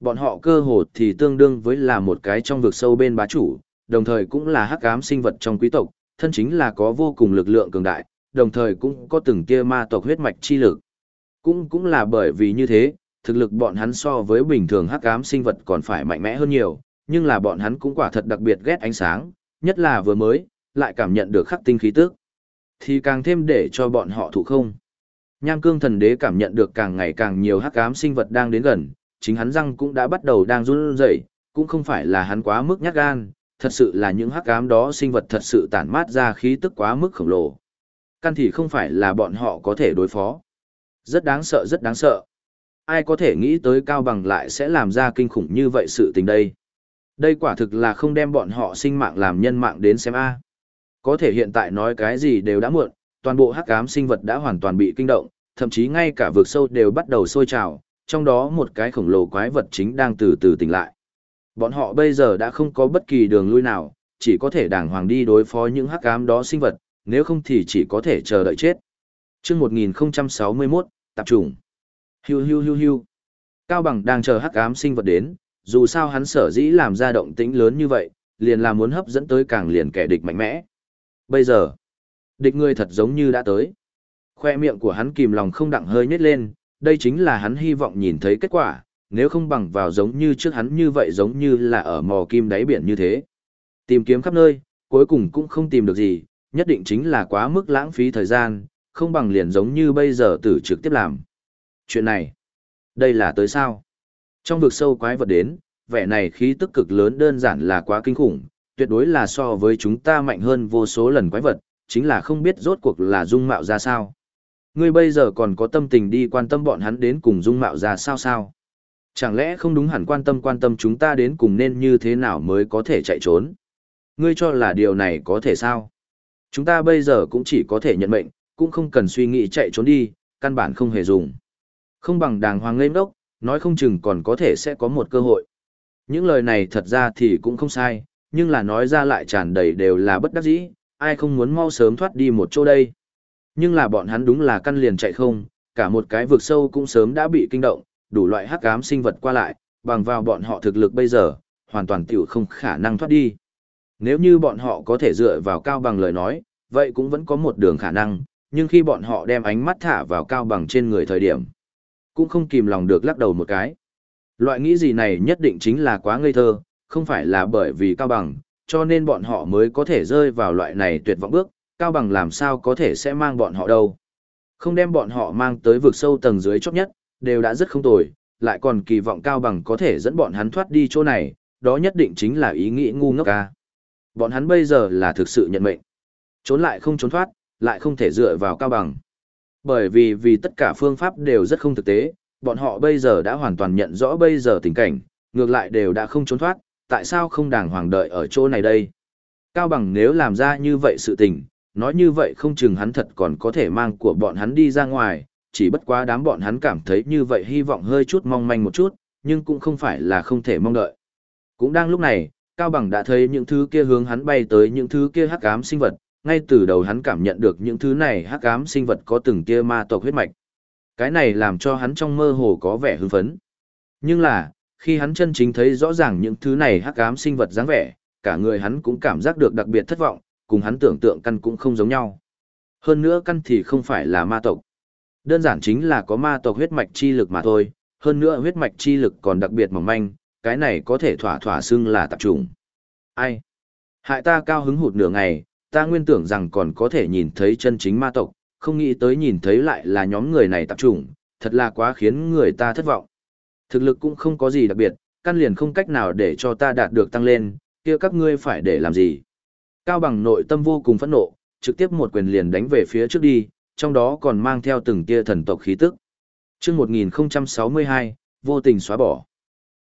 Bọn họ cơ hồ thì tương đương với là một cái trong vực sâu bên bá chủ, đồng thời cũng là hắc ám sinh vật trong quý tộc, thân chính là có vô cùng lực lượng cường đại, đồng thời cũng có từng kia ma tộc huyết mạch chi lực. Cũng cũng là bởi vì như thế, thực lực bọn hắn so với bình thường hắc ám sinh vật còn phải mạnh mẽ hơn nhiều, nhưng là bọn hắn cũng quả thật đặc biệt ghét ánh sáng, nhất là vừa mới, lại cảm nhận được khắc tinh khí tức. Thì càng thêm để cho bọn họ thụ không. Nham cương thần đế cảm nhận được càng ngày càng nhiều hắc ám sinh vật đang đến gần, chính hắn răng cũng đã bắt đầu đang run rẩy, cũng không phải là hắn quá mức nhát gan, thật sự là những hắc ám đó sinh vật thật sự tản mát ra khí tức quá mức khổng lồ. Căn thì không phải là bọn họ có thể đối phó. Rất đáng sợ rất đáng sợ. Ai có thể nghĩ tới Cao Bằng lại sẽ làm ra kinh khủng như vậy sự tình đây. Đây quả thực là không đem bọn họ sinh mạng làm nhân mạng đến xem A. Có thể hiện tại nói cái gì đều đã muộn, toàn bộ hắc ám sinh vật đã hoàn toàn bị kinh động, thậm chí ngay cả vực sâu đều bắt đầu sôi trào, trong đó một cái khổng lồ quái vật chính đang từ từ tỉnh lại. Bọn họ bây giờ đã không có bất kỳ đường lui nào, chỉ có thể đàng hoàng đi đối phó những hắc ám đó sinh vật, nếu không thì chỉ có thể chờ đợi chết. Chương 1061, tập trung. Hiu hiu hiu hiu. Cao Bằng đang chờ hắc ám sinh vật đến, dù sao hắn sở dĩ làm ra động tĩnh lớn như vậy, liền là muốn hấp dẫn tới càng liền kẻ địch mạnh mẽ. Bây giờ, địch người thật giống như đã tới. Khoe miệng của hắn kìm lòng không đặng hơi nhếch lên, đây chính là hắn hy vọng nhìn thấy kết quả, nếu không bằng vào giống như trước hắn như vậy giống như là ở mò kim đáy biển như thế. Tìm kiếm khắp nơi, cuối cùng cũng không tìm được gì, nhất định chính là quá mức lãng phí thời gian, không bằng liền giống như bây giờ tử trực tiếp làm. Chuyện này, đây là tới sao? Trong vực sâu quái vật đến, vẻ này khí tức cực lớn đơn giản là quá kinh khủng, tuyệt đối là so với chúng ta mạnh hơn vô số lần quái vật, chính là không biết rốt cuộc là dung mạo ra sao. Ngươi bây giờ còn có tâm tình đi quan tâm bọn hắn đến cùng dung mạo ra sao sao? Chẳng lẽ không đúng hẳn quan tâm quan tâm chúng ta đến cùng nên như thế nào mới có thể chạy trốn? Ngươi cho là điều này có thể sao? Chúng ta bây giờ cũng chỉ có thể nhận mệnh, cũng không cần suy nghĩ chạy trốn đi, căn bản không hề dùng. Không bằng đàng hoàng lên đốc, nói không chừng còn có thể sẽ có một cơ hội. Những lời này thật ra thì cũng không sai, nhưng là nói ra lại tràn đầy đều là bất đắc dĩ, ai không muốn mau sớm thoát đi một chỗ đây. Nhưng là bọn hắn đúng là căn liền chạy không, cả một cái vực sâu cũng sớm đã bị kinh động, đủ loại hắc ám sinh vật qua lại, bằng vào bọn họ thực lực bây giờ, hoàn toàn tiểu không khả năng thoát đi. Nếu như bọn họ có thể dựa vào cao bằng lời nói, vậy cũng vẫn có một đường khả năng, nhưng khi bọn họ đem ánh mắt thả vào cao bằng trên người thời điểm, cũng không kìm lòng được lắc đầu một cái. Loại nghĩ gì này nhất định chính là quá ngây thơ, không phải là bởi vì cao bằng, cho nên bọn họ mới có thể rơi vào loại này tuyệt vọng bước, cao bằng làm sao có thể sẽ mang bọn họ đâu. Không đem bọn họ mang tới vực sâu tầng dưới chót nhất, đều đã rất không tồi, lại còn kỳ vọng cao bằng có thể dẫn bọn hắn thoát đi chỗ này, đó nhất định chính là ý nghĩ ngu ngốc ca. Bọn hắn bây giờ là thực sự nhận mệnh. Trốn lại không trốn thoát, lại không thể dựa vào cao bằng. Bởi vì vì tất cả phương pháp đều rất không thực tế, bọn họ bây giờ đã hoàn toàn nhận rõ bây giờ tình cảnh, ngược lại đều đã không trốn thoát, tại sao không đàng hoàng đợi ở chỗ này đây? Cao bằng nếu làm ra như vậy sự tình, nói như vậy không chừng hắn thật còn có thể mang của bọn hắn đi ra ngoài, chỉ bất quá đám bọn hắn cảm thấy như vậy hy vọng hơi chút mong manh một chút, nhưng cũng không phải là không thể mong đợi. Cũng đang lúc này, Cao Bằng đã thấy những thứ kia hướng hắn bay tới những thứ kia hắc ám sinh vật, ngay từ đầu hắn cảm nhận được những thứ này hắc ám sinh vật có từng kia ma tộc huyết mạch. Cái này làm cho hắn trong mơ hồ có vẻ hưng phấn. Nhưng là, khi hắn chân chính thấy rõ ràng những thứ này hắc ám sinh vật dáng vẻ, cả người hắn cũng cảm giác được đặc biệt thất vọng, cùng hắn tưởng tượng căn cũng không giống nhau. Hơn nữa căn thì không phải là ma tộc. Đơn giản chính là có ma tộc huyết mạch chi lực mà thôi, hơn nữa huyết mạch chi lực còn đặc biệt mỏng manh, cái này có thể thỏa thỏa xưng là tạp trùng. Ai? Hại ta cao hứng hụt nửa ngày, ta nguyên tưởng rằng còn có thể nhìn thấy chân chính ma tộc, không nghĩ tới nhìn thấy lại là nhóm người này tạp trùng, thật là quá khiến người ta thất vọng. Thực lực cũng không có gì đặc biệt, căn liền không cách nào để cho ta đạt được tăng lên, kia các ngươi phải để làm gì? Cao bằng nội tâm vô cùng phẫn nộ, trực tiếp một quyền liền đánh về phía trước đi, trong đó còn mang theo từng tia thần tộc khí tức. Chương 1062, vô tình xóa bỏ.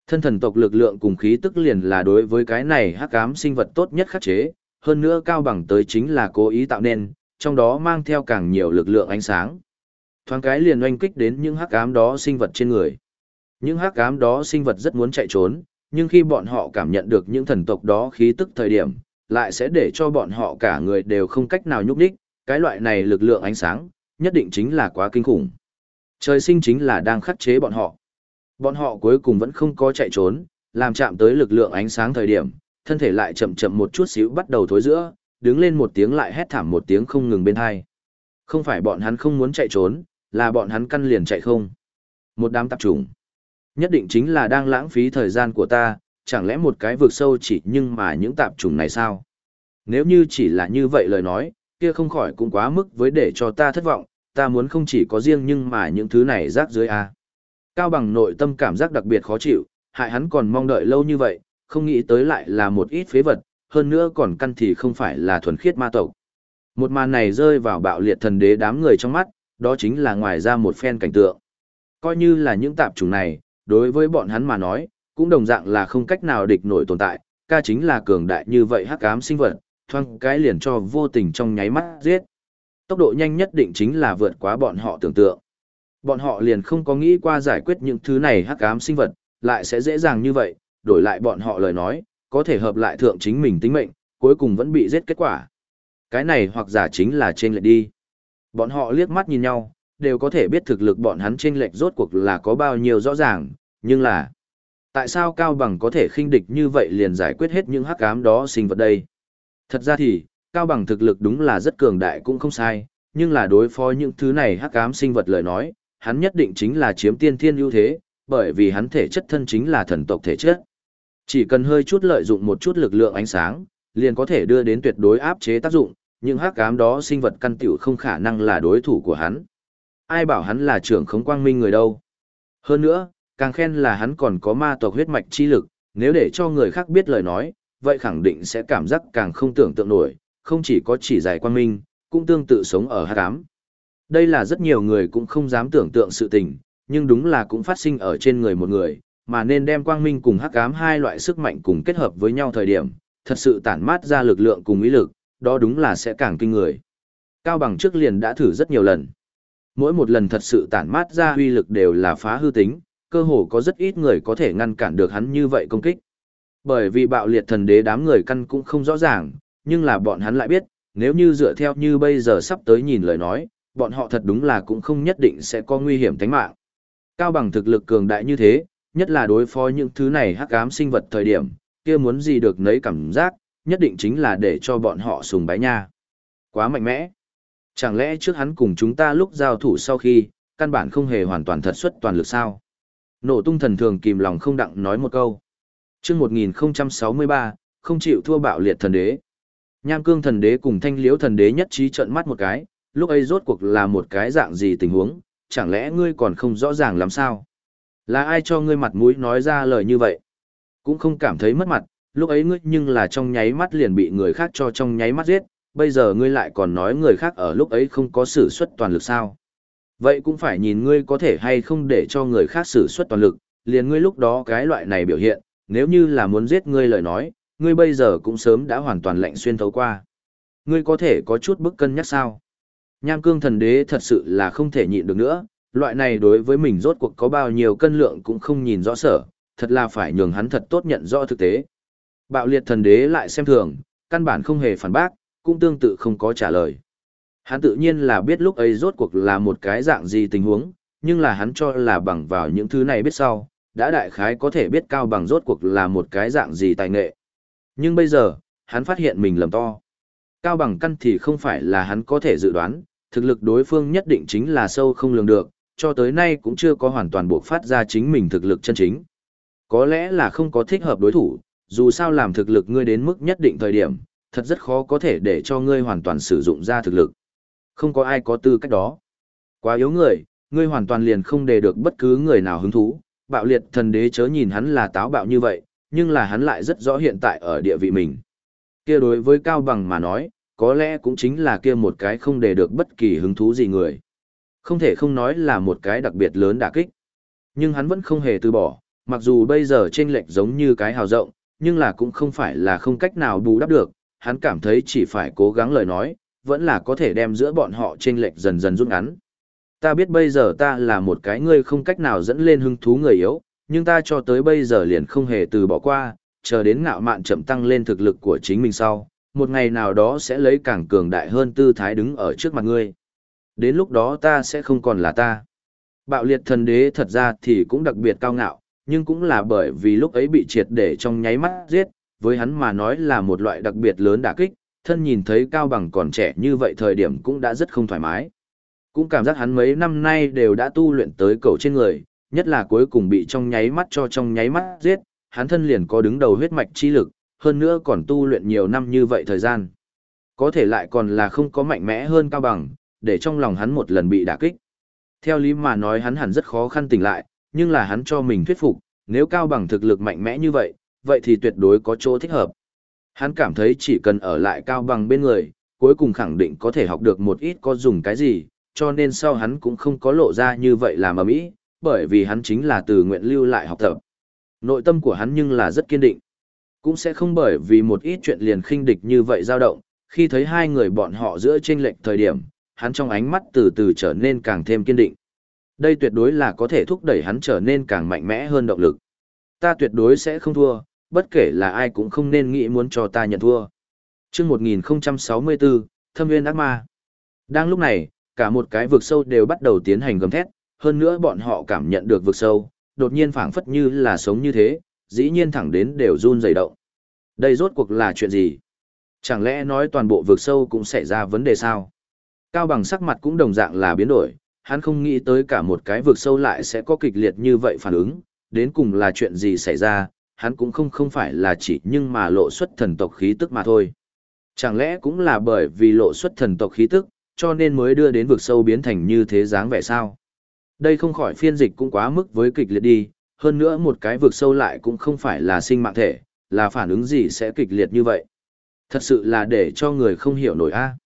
Thân thần tộc lực lượng cùng khí tức liền là đối với cái này hắc ám sinh vật tốt nhất khắc chế, hơn nữa cao bằng tới chính là cố ý tạo nên, trong đó mang theo càng nhiều lực lượng ánh sáng. Thoáng cái liền oanh kích đến những hắc ám đó sinh vật trên người. Những hắc ám đó sinh vật rất muốn chạy trốn, nhưng khi bọn họ cảm nhận được những thần tộc đó khí tức thời điểm, lại sẽ để cho bọn họ cả người đều không cách nào nhúc đích, cái loại này lực lượng ánh sáng, nhất định chính là quá kinh khủng. Trời sinh chính là đang khắc chế bọn họ. Bọn họ cuối cùng vẫn không có chạy trốn, làm chạm tới lực lượng ánh sáng thời điểm, thân thể lại chậm chậm một chút xíu bắt đầu thối giữa, đứng lên một tiếng lại hét thảm một tiếng không ngừng bên hai. Không phải bọn hắn không muốn chạy trốn, là bọn hắn căn liền chạy không. Một đám tạp trùng. Nhất định chính là đang lãng phí thời gian của ta, chẳng lẽ một cái vực sâu chỉ nhưng mà những tạp trùng này sao? Nếu như chỉ là như vậy lời nói, kia không khỏi cũng quá mức với để cho ta thất vọng, ta muốn không chỉ có riêng nhưng mà những thứ này rác dưới a. Cao bằng nội tâm cảm giác đặc biệt khó chịu, hại hắn còn mong đợi lâu như vậy, không nghĩ tới lại là một ít phế vật, hơn nữa còn căn thì không phải là thuần khiết ma tộc. Một màn này rơi vào bạo liệt thần đế đám người trong mắt, đó chính là ngoài ra một phen cảnh tượng. Coi như là những tạp chủng này, đối với bọn hắn mà nói, cũng đồng dạng là không cách nào địch nổi tồn tại, ca chính là cường đại như vậy hắc ám sinh vật, thoang cái liền cho vô tình trong nháy mắt giết. Tốc độ nhanh nhất định chính là vượt quá bọn họ tưởng tượng. Bọn họ liền không có nghĩ qua giải quyết những thứ này hắc ám sinh vật, lại sẽ dễ dàng như vậy, đổi lại bọn họ lời nói, có thể hợp lại thượng chính mình tính mệnh, cuối cùng vẫn bị giết kết quả. Cái này hoặc giả chính là trên lệch đi. Bọn họ liếc mắt nhìn nhau, đều có thể biết thực lực bọn hắn trên lệch rốt cuộc là có bao nhiêu rõ ràng, nhưng là tại sao Cao Bằng có thể khinh địch như vậy liền giải quyết hết những hắc ám đó sinh vật đây? Thật ra thì, Cao Bằng thực lực đúng là rất cường đại cũng không sai, nhưng là đối phó những thứ này hắc ám sinh vật lời nói, hắn nhất định chính là chiếm tiên thiên ưu thế, bởi vì hắn thể chất thân chính là thần tộc thể chất. Chỉ cần hơi chút lợi dụng một chút lực lượng ánh sáng, liền có thể đưa đến tuyệt đối áp chế tác dụng, nhưng hắc ám đó sinh vật căn tiểu không khả năng là đối thủ của hắn. Ai bảo hắn là trưởng khống quang minh người đâu. Hơn nữa, càng khen là hắn còn có ma tộc huyết mạch chi lực, nếu để cho người khác biết lời nói, vậy khẳng định sẽ cảm giác càng không tưởng tượng nổi, không chỉ có chỉ giải quang minh, cũng tương tự sống ở hắc ám. Đây là rất nhiều người cũng không dám tưởng tượng sự tình, nhưng đúng là cũng phát sinh ở trên người một người, mà nên đem quang minh cùng hắc ám hai loại sức mạnh cùng kết hợp với nhau thời điểm, thật sự tản mát ra lực lượng cùng ý lực, đó đúng là sẽ càng kinh người. Cao bằng trước liền đã thử rất nhiều lần. Mỗi một lần thật sự tản mát ra uy lực đều là phá hư tính, cơ hồ có rất ít người có thể ngăn cản được hắn như vậy công kích. Bởi vì bạo liệt thần đế đám người căn cũng không rõ ràng, nhưng là bọn hắn lại biết, nếu như dựa theo như bây giờ sắp tới nhìn lời nói, bọn họ thật đúng là cũng không nhất định sẽ có nguy hiểm tính mạng. Cao bằng thực lực cường đại như thế, nhất là đối phó những thứ này hắc ám sinh vật thời điểm, kia muốn gì được nấy cảm giác, nhất định chính là để cho bọn họ sùng bái nha. Quá mạnh mẽ. Chẳng lẽ trước hắn cùng chúng ta lúc giao thủ sau khi, căn bản không hề hoàn toàn thật xuất toàn lực sao? Nổ tung thần thường kìm lòng không đặng nói một câu. Trước 1063, không chịu thua bạo liệt thần đế. Nham cương thần đế cùng thanh liễu thần đế nhất trí trợn mắt một cái, lúc ấy rốt cuộc là một cái dạng gì tình huống, chẳng lẽ ngươi còn không rõ ràng làm sao? Là ai cho ngươi mặt mũi nói ra lời như vậy? Cũng không cảm thấy mất mặt, lúc ấy ngươi nhưng là trong nháy mắt liền bị người khác cho trong nháy mắt giết, bây giờ ngươi lại còn nói người khác ở lúc ấy không có sử xuất toàn lực sao? Vậy cũng phải nhìn ngươi có thể hay không để cho người khác sử xuất toàn lực, liền ngươi lúc đó cái loại này biểu hiện, nếu như là muốn giết ngươi lời nói, ngươi bây giờ cũng sớm đã hoàn toàn lạnh xuyên thấu qua. Ngươi có thể có chút bức cân nhắc sao? Nham cương thần đế thật sự là không thể nhịn được nữa, Loại này đối với mình rốt cuộc có bao nhiêu cân lượng cũng không nhìn rõ sở, thật là phải nhường hắn thật tốt nhận rõ thực tế. Bạo liệt thần đế lại xem thường, căn bản không hề phản bác, cũng tương tự không có trả lời. Hắn tự nhiên là biết lúc ấy rốt cuộc là một cái dạng gì tình huống, nhưng là hắn cho là bằng vào những thứ này biết sau, đã đại khái có thể biết cao bằng rốt cuộc là một cái dạng gì tài nghệ. Nhưng bây giờ, hắn phát hiện mình lầm to. Cao bằng căn thì không phải là hắn có thể dự đoán, thực lực đối phương nhất định chính là sâu không lường được, cho tới nay cũng chưa có hoàn toàn buộc phát ra chính mình thực lực chân chính. Có lẽ là không có thích hợp đối thủ, dù sao làm thực lực ngươi đến mức nhất định thời điểm, thật rất khó có thể để cho ngươi hoàn toàn sử dụng ra thực lực. Không có ai có tư cách đó. Quá yếu người, ngươi hoàn toàn liền không để được bất cứ người nào hứng thú. Bạo liệt thần đế chớ nhìn hắn là táo bạo như vậy, nhưng là hắn lại rất rõ hiện tại ở địa vị mình. Kia đối với Cao Bằng mà nói, có lẽ cũng chính là kia một cái không để được bất kỳ hứng thú gì người. Không thể không nói là một cái đặc biệt lớn đả kích. Nhưng hắn vẫn không hề từ bỏ, mặc dù bây giờ trên lệch giống như cái hào rộng, nhưng là cũng không phải là không cách nào bù đắp được, hắn cảm thấy chỉ phải cố gắng lời nói, vẫn là có thể đem giữa bọn họ trên lệch dần dần rút ngắn. Ta biết bây giờ ta là một cái người không cách nào dẫn lên hứng thú người yếu, nhưng ta cho tới bây giờ liền không hề từ bỏ qua, chờ đến ngạo mạn chậm tăng lên thực lực của chính mình sau, một ngày nào đó sẽ lấy càng cường đại hơn tư thái đứng ở trước mặt ngươi. Đến lúc đó ta sẽ không còn là ta. Bạo liệt thần đế thật ra thì cũng đặc biệt cao ngạo, nhưng cũng là bởi vì lúc ấy bị triệt để trong nháy mắt giết, với hắn mà nói là một loại đặc biệt lớn đả kích, thân nhìn thấy cao bằng còn trẻ như vậy thời điểm cũng đã rất không thoải mái. Cũng cảm giác hắn mấy năm nay đều đã tu luyện tới cầu trên người, nhất là cuối cùng bị trong nháy mắt cho trong nháy mắt giết, hắn thân liền có đứng đầu huyết mạch chi lực, hơn nữa còn tu luyện nhiều năm như vậy thời gian. Có thể lại còn là không có mạnh mẽ hơn cao bằng, để trong lòng hắn một lần bị đả kích. Theo lý mà nói hắn hẳn rất khó khăn tỉnh lại, nhưng là hắn cho mình thuyết phục, nếu cao bằng thực lực mạnh mẽ như vậy, vậy thì tuyệt đối có chỗ thích hợp. Hắn cảm thấy chỉ cần ở lại cao bằng bên người, cuối cùng khẳng định có thể học được một ít có dùng cái gì, cho nên sau hắn cũng không có lộ ra như vậy làm ở mỹ, bởi vì hắn chính là từ nguyện lưu lại học tập. Nội tâm của hắn nhưng là rất kiên định. Cũng sẽ không bởi vì một ít chuyện liền khinh địch như vậy dao động, khi thấy hai người bọn họ giữa chênh lệch thời điểm, hắn trong ánh mắt từ từ trở nên càng thêm kiên định. Đây tuyệt đối là có thể thúc đẩy hắn trở nên càng mạnh mẽ hơn động lực. Ta tuyệt đối sẽ không thua, bất kể là ai cũng không nên nghĩ muốn cho ta nhận thua. Trước 1064, Thâm viên ác ma. Đang lúc này, cả một cái vực sâu đều bắt đầu tiến hành gầm thét, hơn nữa bọn họ cảm nhận được vực sâu, đột nhiên phảng phất như là sống như thế, dĩ nhiên thẳng đến đều run rẩy động. Đây rốt cuộc là chuyện gì? Chẳng lẽ nói toàn bộ vực sâu cũng xảy ra vấn đề sao? Cao bằng sắc mặt cũng đồng dạng là biến đổi, hắn không nghĩ tới cả một cái vực sâu lại sẽ có kịch liệt như vậy phản ứng, đến cùng là chuyện gì xảy ra, hắn cũng không không phải là chỉ nhưng mà lộ xuất thần tộc khí tức mà thôi. Chẳng lẽ cũng là bởi vì lộ xuất thần tộc khí tức, cho nên mới đưa đến vực sâu biến thành như thế dáng vẻ sao? Đây không khỏi phiên dịch cũng quá mức với kịch liệt đi, hơn nữa một cái vực sâu lại cũng không phải là sinh mạng thể, là phản ứng gì sẽ kịch liệt như vậy. Thật sự là để cho người không hiểu nổi a.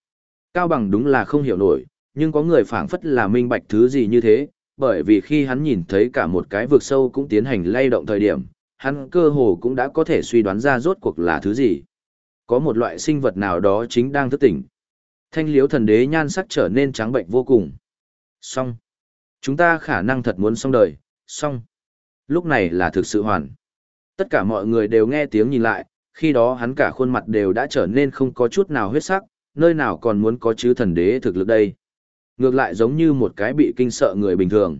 Cao bằng đúng là không hiểu nổi, nhưng có người phảng phất là minh bạch thứ gì như thế, bởi vì khi hắn nhìn thấy cả một cái vực sâu cũng tiến hành lay động thời điểm, hắn cơ hồ cũng đã có thể suy đoán ra rốt cuộc là thứ gì. Có một loại sinh vật nào đó chính đang thức tỉnh. Thanh liếu thần đế nhan sắc trở nên trắng bệnh vô cùng. Xong. Chúng ta khả năng thật muốn xong đời, xong. Lúc này là thực sự hoàn. Tất cả mọi người đều nghe tiếng nhìn lại, khi đó hắn cả khuôn mặt đều đã trở nên không có chút nào huyết sắc, nơi nào còn muốn có chứ thần đế thực lực đây. Ngược lại giống như một cái bị kinh sợ người bình thường.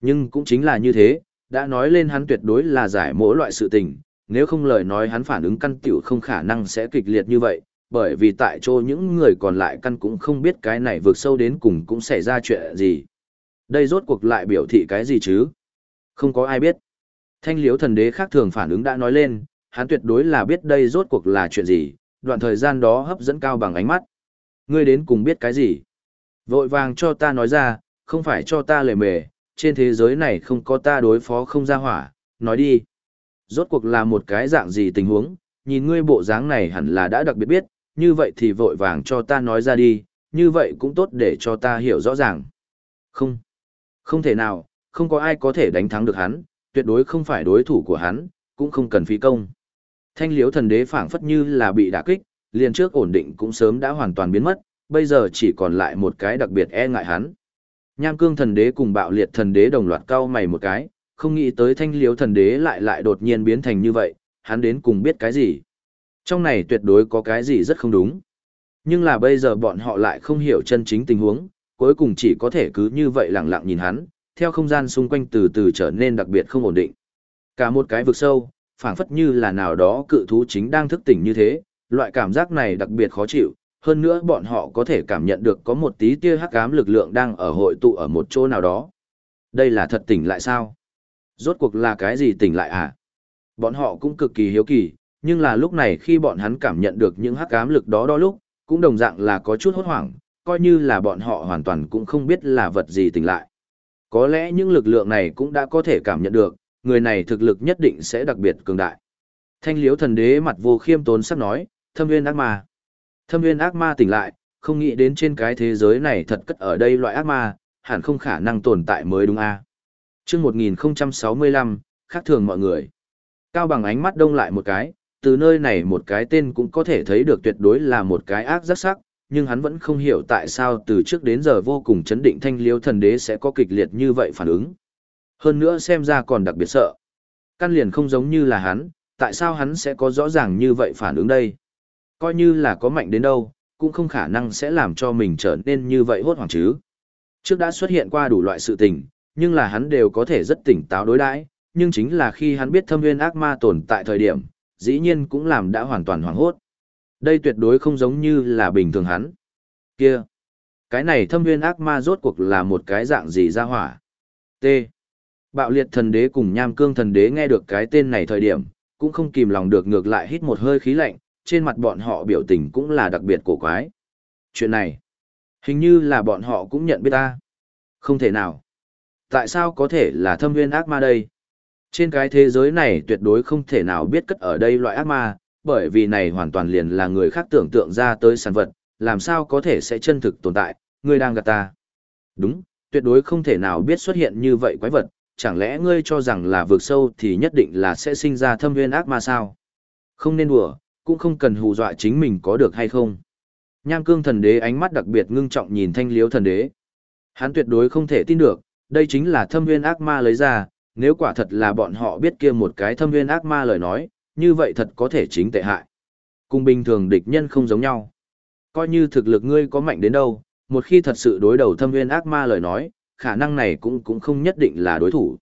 Nhưng cũng chính là như thế, đã nói lên hắn tuyệt đối là giải mỗi loại sự tình, nếu không lời nói hắn phản ứng căn tiểu không khả năng sẽ kịch liệt như vậy, bởi vì tại chỗ những người còn lại căn cũng không biết cái này vượt sâu đến cùng cũng xảy ra chuyện gì. Đây rốt cuộc lại biểu thị cái gì chứ? Không có ai biết. Thanh liếu thần đế khác thường phản ứng đã nói lên, hắn tuyệt đối là biết đây rốt cuộc là chuyện gì, đoạn thời gian đó hấp dẫn cao bằng ánh mắt. Ngươi đến cùng biết cái gì? Vội vàng cho ta nói ra, không phải cho ta lề mề, trên thế giới này không có ta đối phó không ra hỏa, nói đi. Rốt cuộc là một cái dạng gì tình huống, nhìn ngươi bộ dáng này hẳn là đã đặc biệt biết, như vậy thì vội vàng cho ta nói ra đi, như vậy cũng tốt để cho ta hiểu rõ ràng. Không, không thể nào, không có ai có thể đánh thắng được hắn, tuyệt đối không phải đối thủ của hắn, cũng không cần phí công. Thanh liếu thần đế phảng phất như là bị đả kích, liền trước ổn định cũng sớm đã hoàn toàn biến mất, bây giờ chỉ còn lại một cái đặc biệt e ngại hắn. Nham cương thần đế cùng bạo liệt thần đế đồng loạt cau mày một cái, không nghĩ tới thanh liếu thần đế lại lại đột nhiên biến thành như vậy, hắn đến cùng biết cái gì. Trong này tuyệt đối có cái gì rất không đúng. Nhưng là bây giờ bọn họ lại không hiểu chân chính tình huống, cuối cùng chỉ có thể cứ như vậy lặng lặng nhìn hắn, theo không gian xung quanh từ từ trở nên đặc biệt không ổn định. Cả một cái vực sâu, phảng phất như là nào đó cự thú chính đang thức tỉnh như thế, loại cảm giác này đặc biệt khó chịu, hơn nữa bọn họ có thể cảm nhận được có một tí tia hắc ám lực lượng đang ở hội tụ ở một chỗ nào đó. Đây là thật tỉnh lại sao? Rốt cuộc là cái gì tỉnh lại à? Bọn họ cũng cực kỳ hiếu kỳ, nhưng là lúc này khi bọn hắn cảm nhận được những hắc ám lực đó đó lúc, cũng đồng dạng là có chút hốt hoảng, coi như là bọn họ hoàn toàn cũng không biết là vật gì tỉnh lại. Có lẽ những lực lượng này cũng đã có thể cảm nhận được, người này thực lực nhất định sẽ đặc biệt cường đại. Thanh liếu thần đế mặt vô khiêm tốn sắp nói, thâm viên ác mà Thâm viên ác ma tỉnh lại, không nghĩ đến trên cái thế giới này thật cất ở đây loại ác ma, hẳn không khả năng tồn tại mới đúng a. À? Chương 1065, khác thường mọi người. Cao bằng ánh mắt đông lại một cái, từ nơi này một cái tên cũng có thể thấy được tuyệt đối là một cái ác rất sắc, nhưng hắn vẫn không hiểu tại sao từ trước đến giờ vô cùng chấn định thanh liêu thần đế sẽ có kịch liệt như vậy phản ứng. Hơn nữa xem ra còn đặc biệt sợ. Căn liền không giống như là hắn, tại sao hắn sẽ có rõ ràng như vậy phản ứng đây? Coi như là có mạnh đến đâu, cũng không khả năng sẽ làm cho mình trở nên như vậy hốt hoảng chứ. Trước đã xuất hiện qua đủ loại sự tình, nhưng là hắn đều có thể rất tỉnh táo đối đãi, nhưng chính là khi hắn biết thâm nguyên ác ma tồn tại thời điểm, dĩ nhiên cũng làm đã hoàn toàn hoảng hốt. Đây tuyệt đối không giống như là bình thường hắn. Kia! Cái này thâm nguyên ác ma rốt cuộc là một cái dạng gì ra hỏa? T. Bạo liệt thần đế cùng nham cương thần đế nghe được cái tên này thời điểm, cũng không kìm lòng được ngược lại hít một hơi khí lạnh, trên mặt bọn họ biểu tình cũng là đặc biệt cổ quái. Chuyện này, hình như là bọn họ cũng nhận biết ta. Không thể nào. Tại sao có thể là thâm viên ác ma đây? Trên cái thế giới này tuyệt đối không thể nào biết cất ở đây loại ác ma, bởi vì này hoàn toàn liền là người khác tưởng tượng ra tới sản vật, làm sao có thể sẽ chân thực tồn tại, người đang gạt ta. Đúng, tuyệt đối không thể nào biết xuất hiện như vậy quái vật, chẳng lẽ ngươi cho rằng là vượt sâu thì nhất định là sẽ sinh ra thâm viên ác ma sao? Không nên đùa, cũng không cần hù dọa chính mình có được hay không. Nham cương thần đế ánh mắt đặc biệt ngưng trọng nhìn thanh liếu thần đế. Hắn tuyệt đối không thể tin được, đây chính là thâm viên ác ma lấy ra, nếu quả thật là bọn họ biết kia một cái thâm viên ác ma lời nói, như vậy thật có thể chính tệ hại. Cùng bình thường địch nhân không giống nhau. Coi như thực lực ngươi có mạnh đến đâu, một khi thật sự đối đầu thâm viên ác ma lời nói, khả năng này cũng cũng không nhất định là đối thủ.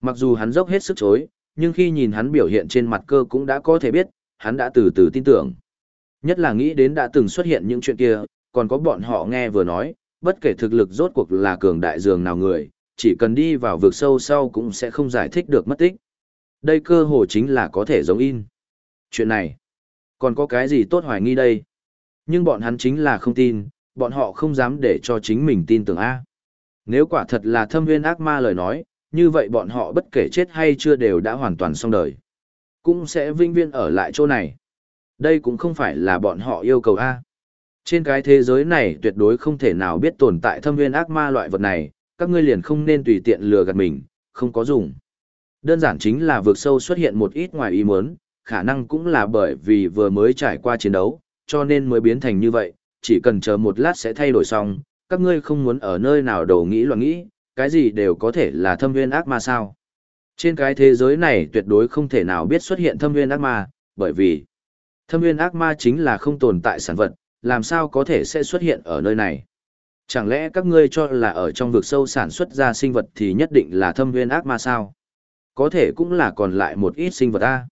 Mặc dù hắn dốc hết sức chối, nhưng khi nhìn hắn biểu hiện trên mặt cơ cũng đã có thể biết, hắn đã từ từ tin tưởng. Nhất là nghĩ đến đã từng xuất hiện những chuyện kia, còn có bọn họ nghe vừa nói, bất kể thực lực rốt cuộc là cường đại dường nào người, chỉ cần đi vào vực sâu sau cũng sẽ không giải thích được mất tích. Đây cơ hồ chính là có thể giống in. Chuyện này, còn có cái gì tốt hoài nghi đây? Nhưng bọn hắn chính là không tin, bọn họ không dám để cho chính mình tin tưởng A. Nếu quả thật là thâm viên ác ma lời nói, như vậy bọn họ bất kể chết hay chưa đều đã hoàn toàn xong đời. Cũng sẽ vinh viên ở lại chỗ này. Đây cũng không phải là bọn họ yêu cầu A. Trên cái thế giới này tuyệt đối không thể nào biết tồn tại thâm viên ác ma loại vật này, các ngươi liền không nên tùy tiện lừa gạt mình, không có dùng. Đơn giản chính là vượt sâu xuất hiện một ít ngoài ý muốn, khả năng cũng là bởi vì vừa mới trải qua chiến đấu, cho nên mới biến thành như vậy, chỉ cần chờ một lát sẽ thay đổi xong, các ngươi không muốn ở nơi nào đầu nghĩ loạn nghĩ, cái gì đều có thể là thâm viên ác ma sao. Trên cái thế giới này tuyệt đối không thể nào biết xuất hiện thâm nguyên ác ma, bởi vì thâm nguyên ác ma chính là không tồn tại sản vật, làm sao có thể sẽ xuất hiện ở nơi này. Chẳng lẽ các ngươi cho là ở trong vực sâu sản xuất ra sinh vật thì nhất định là thâm nguyên ác ma sao? Có thể cũng là còn lại một ít sinh vật A.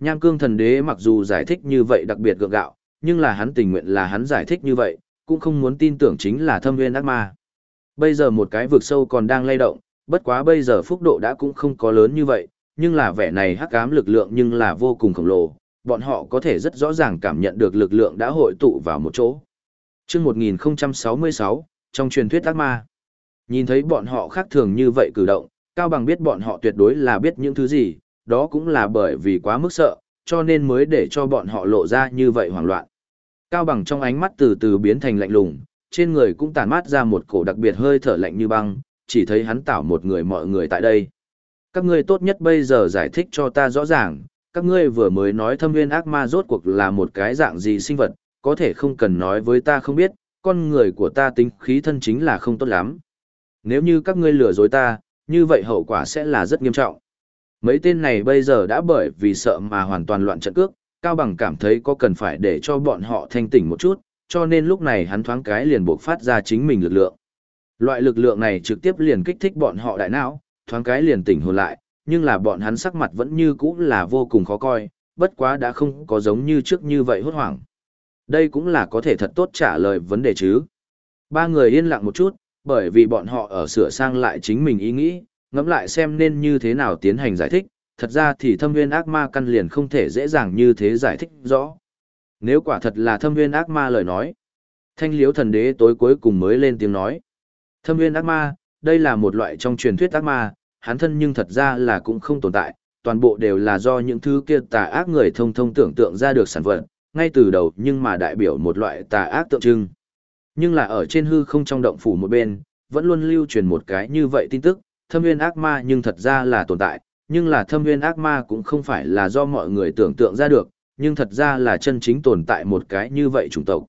Nham cương thần đế mặc dù giải thích như vậy đặc biệt gượng gạo, nhưng là hắn tình nguyện là hắn giải thích như vậy, cũng không muốn tin tưởng chính là thâm nguyên ác ma. Bây giờ một cái vực sâu còn đang lay động, bất quá bây giờ phúc độ đã cũng không có lớn như vậy, nhưng là vẻ này hắc ám lực lượng nhưng là vô cùng khổng lồ, bọn họ có thể rất rõ ràng cảm nhận được lực lượng đã hội tụ vào một chỗ. Chương 1066, trong truyền thuyết ác ma. Nhìn thấy bọn họ khác thường như vậy cử động, Cao Bằng biết bọn họ tuyệt đối là biết những thứ gì, đó cũng là bởi vì quá mức sợ, cho nên mới để cho bọn họ lộ ra như vậy hoảng loạn. Cao Bằng trong ánh mắt từ từ biến thành lạnh lùng, trên người cũng tàn mát ra một cổ đặc biệt hơi thở lạnh như băng, chỉ thấy hắn tảo một người mọi người tại đây. Các ngươi tốt nhất bây giờ giải thích cho ta rõ ràng, các ngươi vừa mới nói thâm viên ác ma rốt cuộc là một cái dạng gì sinh vật, có thể không cần nói với ta không biết, con người của ta tính khí thân chính là không tốt lắm. Nếu như các ngươi lừa dối ta, như vậy hậu quả sẽ là rất nghiêm trọng. Mấy tên này bây giờ đã bởi vì sợ mà hoàn toàn loạn trận cước, Cao Bằng cảm thấy có cần phải để cho bọn họ thanh tỉnh một chút, cho nên lúc này hắn thoáng cái liền buộc phát ra chính mình lực lượng. Loại lực lượng này trực tiếp liền kích thích bọn họ đại não, thoáng cái liền tỉnh hồn lại, nhưng là bọn hắn sắc mặt vẫn như cũ là vô cùng khó coi, bất quá đã không có giống như trước như vậy hốt hoảng. Đây cũng là có thể thật tốt trả lời vấn đề chứ. Ba người yên lặng một chút, bởi vì bọn họ ở sửa sang lại chính mình ý nghĩ, ngẫm lại xem nên như thế nào tiến hành giải thích, thật ra thì thâm viên ác ma căn liền không thể dễ dàng như thế giải thích rõ. Nếu quả thật là thâm viên ác ma lời nói, thanh liếu thần đế tối cuối cùng mới lên tiếng nói. Thâm viên ác ma, đây là một loại trong truyền thuyết ác ma, hắn thân nhưng thật ra là cũng không tồn tại, toàn bộ đều là do những thứ kia tà ác người thông thông tưởng tượng ra được sản vật, ngay từ đầu nhưng mà đại biểu một loại tà ác tượng trưng. Nhưng là ở trên hư không trong động phủ một bên, vẫn luôn lưu truyền một cái như vậy tin tức, thâm viên ác ma nhưng thật ra là tồn tại, nhưng là thâm viên ác ma cũng không phải là do mọi người tưởng tượng ra được, nhưng thật ra là chân chính tồn tại một cái như vậy chủng tộc.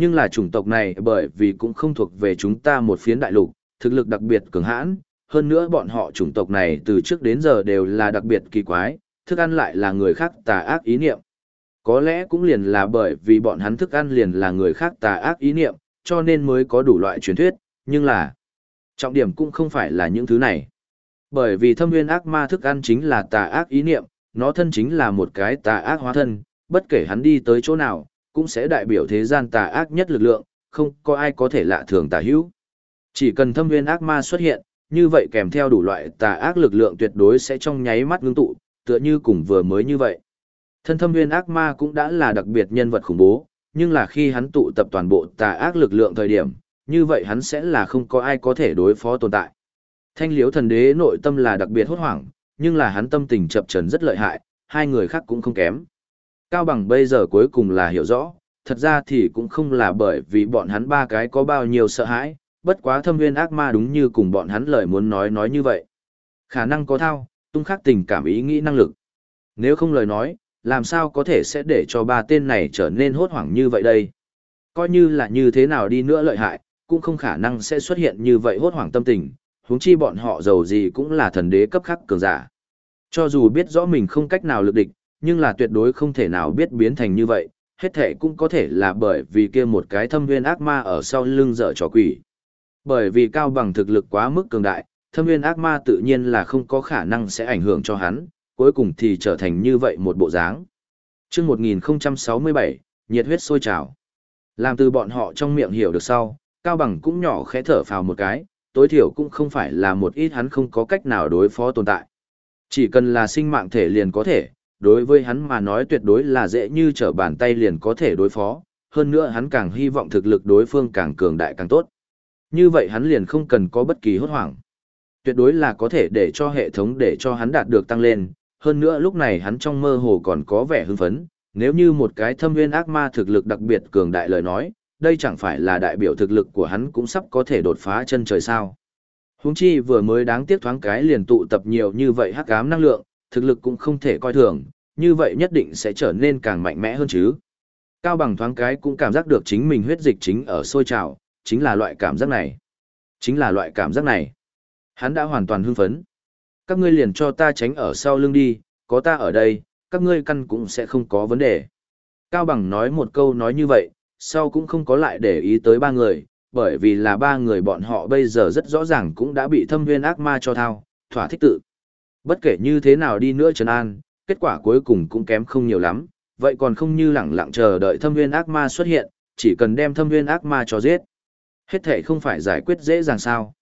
Nhưng là chủng tộc này bởi vì cũng không thuộc về chúng ta một phiến đại lục, thực lực đặc biệt cường hãn, hơn nữa bọn họ chủng tộc này từ trước đến giờ đều là đặc biệt kỳ quái, thức ăn lại là người khác tà ác ý niệm. Có lẽ cũng liền là bởi vì bọn hắn thức ăn liền là người khác tà ác ý niệm, cho nên mới có đủ loại truyền thuyết, nhưng là trọng điểm cũng không phải là những thứ này. Bởi vì thâm nguyên ác ma thức ăn chính là tà ác ý niệm, nó thân chính là một cái tà ác hóa thân, bất kể hắn đi tới chỗ nào, cũng sẽ đại biểu thế gian tà ác nhất lực lượng, không có ai có thể lạ thường tà hữu. Chỉ cần thâm nguyên ác ma xuất hiện, như vậy kèm theo đủ loại tà ác lực lượng tuyệt đối sẽ trong nháy mắt ngưng tụ, tựa như cùng vừa mới như vậy. Thân thâm nguyên ác ma cũng đã là đặc biệt nhân vật khủng bố, nhưng là khi hắn tụ tập toàn bộ tà ác lực lượng thời điểm, như vậy hắn sẽ là không có ai có thể đối phó tồn tại. Thanh liếu thần đế nội tâm là đặc biệt hốt hoảng, nhưng là hắn tâm tình chập trần rất lợi hại, hai người khác cũng không kém. Cao bằng bây giờ cuối cùng là hiểu rõ, thật ra thì cũng không là bởi vì bọn hắn ba cái có bao nhiêu sợ hãi, bất quá thâm nguyên ác ma đúng như cùng bọn hắn lời muốn nói nói như vậy. Khả năng có thao, tung khắc tình cảm ý nghĩ năng lực. Nếu không lời nói, làm sao có thể sẽ để cho ba tên này trở nên hốt hoảng như vậy đây? Coi như là như thế nào đi nữa lợi hại, cũng không khả năng sẽ xuất hiện như vậy hốt hoảng tâm tình, huống chi bọn họ giàu gì cũng là thần đế cấp khắc cường giả. Cho dù biết rõ mình không cách nào lực địch, nhưng là tuyệt đối không thể nào biết biến thành như vậy, hết thể cũng có thể là bởi vì kia một cái thâm nguyên ác ma ở sau lưng dở trò quỷ. Bởi vì cao bằng thực lực quá mức cường đại, thâm nguyên ác ma tự nhiên là không có khả năng sẽ ảnh hưởng cho hắn, cuối cùng thì trở thành như vậy một bộ dáng. Trước 1067, nhiệt huyết sôi trào. Làm từ bọn họ trong miệng hiểu được sau, Cao Bằng cũng nhỏ khẽ thở phào một cái, tối thiểu cũng không phải là một ít hắn không có cách nào đối phó tồn tại. Chỉ cần là sinh mạng thể liền có thể, đối với hắn mà nói tuyệt đối là dễ như trở bàn tay liền có thể đối phó, hơn nữa hắn càng hy vọng thực lực đối phương càng cường đại càng tốt. Như vậy hắn liền không cần có bất kỳ hốt hoảng. Tuyệt đối là có thể để cho hệ thống để cho hắn đạt được tăng lên, hơn nữa lúc này hắn trong mơ hồ còn có vẻ hưng phấn, nếu như một cái thâm viên ác ma thực lực đặc biệt cường đại lời nói, đây chẳng phải là đại biểu thực lực của hắn cũng sắp có thể đột phá chân trời sao. Húng chi vừa mới đáng tiếc thoáng cái liền tụ tập nhiều như vậy hắc ám năng lượng, thực lực cũng không thể coi thường, như vậy nhất định sẽ trở nên càng mạnh mẽ hơn chứ. Cao bằng thoáng cái cũng cảm giác được chính mình huyết dịch chính ở sôi trào, chính là loại cảm giác này. Chính là loại cảm giác này. Hắn đã hoàn toàn hưng phấn. Các ngươi liền cho ta tránh ở sau lưng đi, có ta ở đây, các ngươi căn cũng sẽ không có vấn đề. Cao Bằng nói một câu nói như vậy, sau cũng không có lại để ý tới ba người, bởi vì là ba người bọn họ bây giờ rất rõ ràng cũng đã bị thâm viên ác ma cho thao, thỏa thích tự. Bất kể như thế nào đi nữa Trần An, kết quả cuối cùng cũng kém không nhiều lắm, vậy còn không như lẳng lặng chờ đợi thâm viên ác ma xuất hiện, chỉ cần đem thâm viên ác ma cho giết. Hết thể không phải giải quyết dễ dàng sao.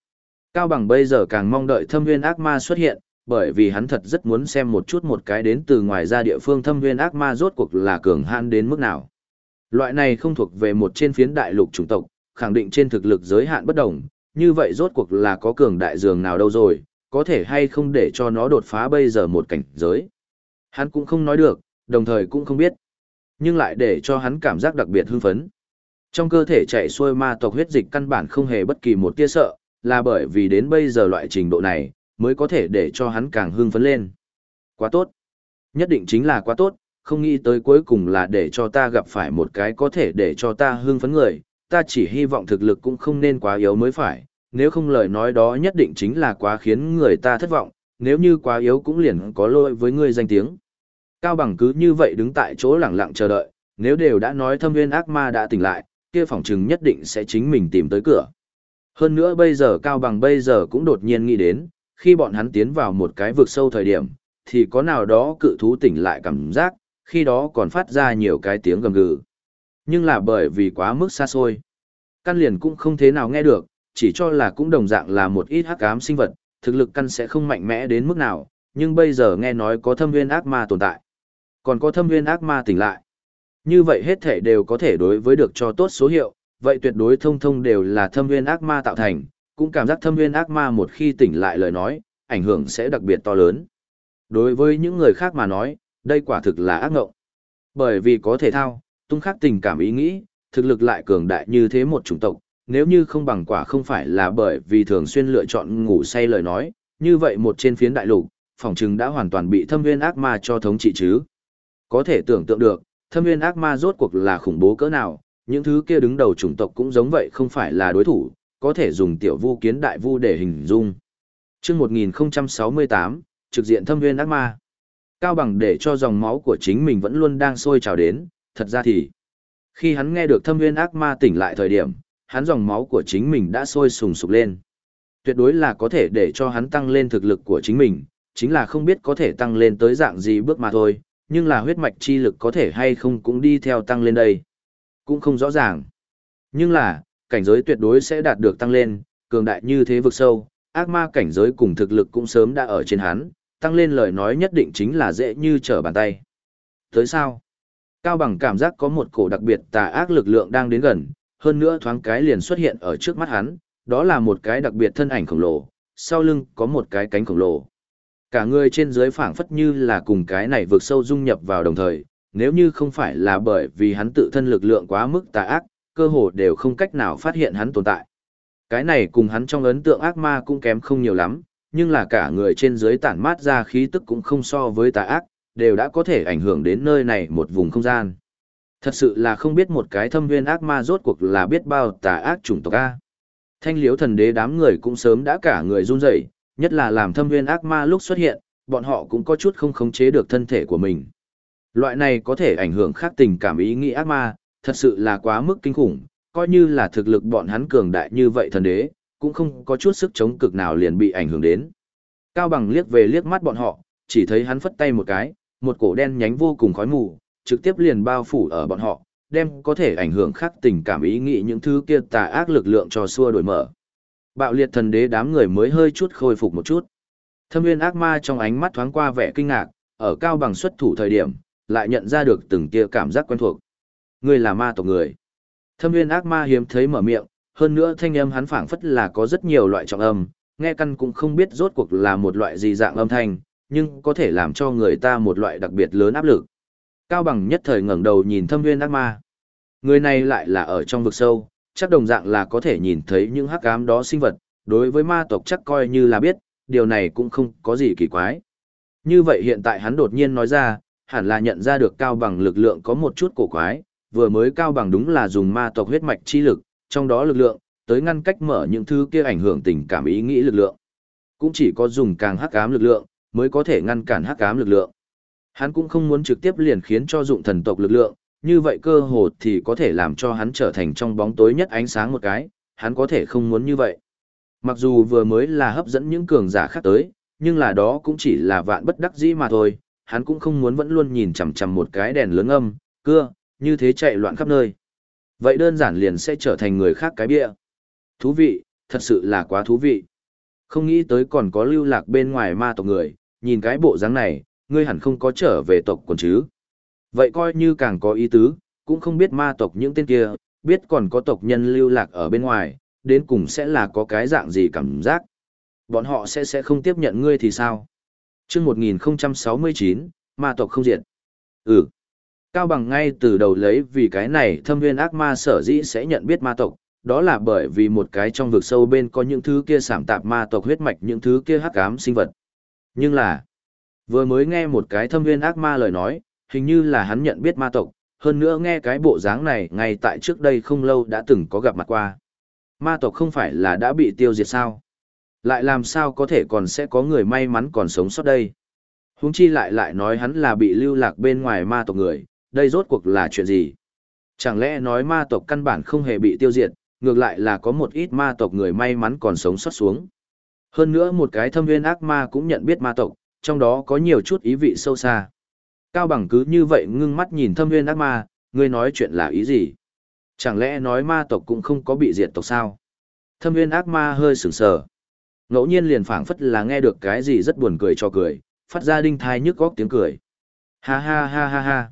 Cao Bằng bây giờ càng mong đợi thâm viên ác ma xuất hiện, bởi vì hắn thật rất muốn xem một chút một cái đến từ ngoài ra địa phương thâm viên ác ma rốt cuộc là cường hãn đến mức nào. Loại này không thuộc về một trên phiến đại lục chủng tộc, khẳng định trên thực lực giới hạn bất đồng, như vậy rốt cuộc là có cường đại dường nào đâu rồi, có thể hay không để cho nó đột phá bây giờ một cảnh giới. Hắn cũng không nói được, đồng thời cũng không biết, nhưng lại để cho hắn cảm giác đặc biệt hưng phấn. Trong cơ thể chạy xuôi ma tộc huyết dịch căn bản không hề bất kỳ một tia sợ, là bởi vì đến bây giờ loại trình độ này, mới có thể để cho hắn càng hưng phấn lên. Quá tốt. Nhất định chính là quá tốt, không nghĩ tới cuối cùng là để cho ta gặp phải một cái có thể để cho ta hưng phấn người, ta chỉ hy vọng thực lực cũng không nên quá yếu mới phải, nếu không lời nói đó nhất định chính là quá khiến người ta thất vọng, nếu như quá yếu cũng liền có lỗi với ngươi danh tiếng. Cao Bằng cứ như vậy đứng tại chỗ lặng lặng chờ đợi, nếu đều đã nói thâm viên ác ma đã tỉnh lại, kia phỏng chừng nhất định sẽ chính mình tìm tới cửa. Hơn nữa bây giờ Cao Bằng bây giờ cũng đột nhiên nghĩ đến, khi bọn hắn tiến vào một cái vực sâu thời điểm, thì có nào đó cự thú tỉnh lại cảm giác, khi đó còn phát ra nhiều cái tiếng gầm gừ. Nhưng là bởi vì quá mức xa xôi. Căn liền cũng không thế nào nghe được, chỉ cho là cũng đồng dạng là một ít hắc ám sinh vật, thực lực căn sẽ không mạnh mẽ đến mức nào, nhưng bây giờ nghe nói có thâm viên ác ma tồn tại. Còn có thâm viên ác ma tỉnh lại. Như vậy hết thể đều có thể đối với được cho tốt số hiệu, vậy tuyệt đối thông thông đều là thâm viên ác ma tạo thành, cũng cảm giác thâm viên ác ma một khi tỉnh lại lời nói, ảnh hưởng sẽ đặc biệt to lớn. Đối với những người khác mà nói, đây quả thực là ác ngộng. Bởi vì có thể thao, tung khắc tình cảm ý nghĩ, thực lực lại cường đại như thế một chủng tộc, nếu như không bằng quả không phải là bởi vì thường xuyên lựa chọn ngủ say lời nói, như vậy một trên phiến đại lục, phòng trừng đã hoàn toàn bị thâm viên ác ma cho thống trị chứ. Có thể tưởng tượng được, thâm viên ác ma rốt cuộc là khủng bố cỡ nào, những thứ kia đứng đầu chủng tộc cũng giống vậy không phải là đối thủ, có thể dùng tiểu vu kiến đại vu để hình dung. chương 1068, trực diện thâm viên ác ma. Cao bằng để cho dòng máu của chính mình vẫn luôn đang sôi trào đến, thật ra thì, khi hắn nghe được thâm viên ác ma tỉnh lại thời điểm, hắn dòng máu của chính mình đã sôi sùng sục lên. Tuyệt đối là có thể để cho hắn tăng lên thực lực của chính mình, chính là không biết có thể tăng lên tới dạng gì bước mà thôi, nhưng là huyết mạch chi lực có thể hay không cũng đi theo tăng lên đây. Cũng không rõ ràng. Nhưng là, cảnh giới tuyệt đối sẽ đạt được tăng lên, cường đại như thế vực sâu, ác ma cảnh giới cùng thực lực cũng sớm đã ở trên hắn, tăng lên lời nói nhất định chính là dễ như trở bàn tay. Tới sao? Cao bằng cảm giác có một cổ đặc biệt tà ác lực lượng đang đến gần, hơn nữa thoáng cái liền xuất hiện ở trước mắt hắn, đó là một cái đặc biệt thân ảnh khổng lồ, sau lưng có một cái cánh khổng lồ. Cả người trên dưới phảng phất như là cùng cái này vượt sâu dung nhập vào đồng thời, nếu như không phải là bởi vì hắn tự thân lực lượng quá mức tà ác, cơ hồ đều không cách nào phát hiện hắn tồn tại. Cái này cùng hắn trong ấn tượng ác ma cũng kém không nhiều lắm, nhưng là cả người trên dưới tản mát ra khí tức cũng không so với tà ác, đều đã có thể ảnh hưởng đến nơi này một vùng không gian. Thật sự là không biết một cái thâm viên ác ma rốt cuộc là biết bao tà ác chủng tộc A. Thanh liếu thần đế đám người cũng sớm đã cả người run rẩy, nhất là làm thâm viên ác ma lúc xuất hiện, bọn họ cũng có chút không khống chế được thân thể của mình. Loại này có thể ảnh hưởng khác tình cảm ý nghĩ ác ma, thật sự là quá mức kinh khủng, coi như là thực lực bọn hắn cường đại như vậy thần đế, cũng không có chút sức chống cực nào liền bị ảnh hưởng đến. Cao bằng liếc về liếc mắt bọn họ, chỉ thấy hắn phất tay một cái, một cổ đen nhánh vô cùng khói mù, trực tiếp liền bao phủ ở bọn họ, đem có thể ảnh hưởng khắc tình cảm ý nghĩ những thứ kia tà ác lực lượng cho xua đổi mở. Bạo liệt thần đế đám người mới hơi chút khôi phục một chút. Thâm nguyên ác ma trong ánh mắt thoáng qua vẻ kinh ngạc, ở cao bằng xuất thủ thời điểm, lại nhận ra được từng kia cảm giác quen thuộc. Người là ma tộc người. Thâm nguyên ác ma hiếm thấy mở miệng, hơn nữa thanh âm hắn phảng phất là có rất nhiều loại trọng âm, nghe căn cũng không biết rốt cuộc là một loại gì dạng âm thanh, nhưng có thể làm cho người ta một loại đặc biệt lớn áp lực. Cao bằng nhất thời ngẩng đầu nhìn thâm nguyên ác ma. Người này lại là ở trong vực sâu, chắc đồng dạng là có thể nhìn thấy những hắc ám đó sinh vật, đối với ma tộc chắc coi như là biết, điều này cũng không có gì kỳ quái. Như vậy hiện tại hắn đột nhiên nói ra, hẳn là nhận ra được cao bằng lực lượng có một chút cổ quái, vừa mới cao bằng đúng là dùng ma tộc huyết mạch chi lực, trong đó lực lượng, tới ngăn cách mở những thứ kia ảnh hưởng tình cảm ý nghĩ lực lượng. Cũng chỉ có dùng càng hắc ám lực lượng, mới có thể ngăn cản hắc ám lực lượng. Hắn cũng không muốn trực tiếp liền khiến cho dụng thần tộc lực lượng, như vậy cơ hồ thì có thể làm cho hắn trở thành trong bóng tối nhất ánh sáng một cái, hắn có thể không muốn như vậy. Mặc dù vừa mới là hấp dẫn những cường giả khác tới, nhưng là đó cũng chỉ là vạn bất đắc dĩ mà thôi, hắn cũng không muốn vẫn luôn nhìn chằm chằm một cái đèn lớn âm, cưa, như thế chạy loạn khắp nơi. Vậy đơn giản liền sẽ trở thành người khác cái bia. Thú vị, thật sự là quá thú vị. Không nghĩ tới còn có lưu lạc bên ngoài ma tộc người, nhìn cái bộ dáng này, ngươi hẳn không có trở về tộc còn chứ. Vậy coi như càng có ý tứ, cũng không biết ma tộc những tên kia, biết còn có tộc nhân lưu lạc ở bên ngoài, đến cùng sẽ là có cái dạng gì cảm giác. Bọn họ sẽ sẽ không tiếp nhận ngươi thì sao? chương 1069, ma tộc không diệt. Ừ. Cao bằng ngay từ đầu lấy vì cái này thâm viên ác ma sở dĩ sẽ nhận biết ma tộc, đó là bởi vì một cái trong vực sâu bên có những thứ kia sảm tạp ma tộc huyết mạch những thứ kia hắc ám sinh vật. Nhưng là, vừa mới nghe một cái thâm viên ác ma lời nói, hình như là hắn nhận biết ma tộc, hơn nữa nghe cái bộ dáng này ngay tại trước đây không lâu đã từng có gặp mặt qua. Ma tộc không phải là đã bị tiêu diệt sao? Lại làm sao có thể còn sẽ có người may mắn còn sống sót đây? Húng chi lại lại nói hắn là bị lưu lạc bên ngoài ma tộc người, đây rốt cuộc là chuyện gì? Chẳng lẽ nói ma tộc căn bản không hề bị tiêu diệt, ngược lại là có một ít ma tộc người may mắn còn sống sót xuống. Hơn nữa một cái thâm viên ác ma cũng nhận biết ma tộc, trong đó có nhiều chút ý vị sâu xa. Cao bằng cứ như vậy ngưng mắt nhìn thâm nguyên ác ma, ngươi nói chuyện là ý gì? Chẳng lẽ nói ma tộc cũng không có bị diệt tộc sao? Thâm nguyên ác ma hơi sửng sờ. Ngẫu nhiên liền phảng phất là nghe được cái gì rất buồn cười cho cười, phát ra đinh thai nhức góc tiếng cười. Ha ha ha ha ha.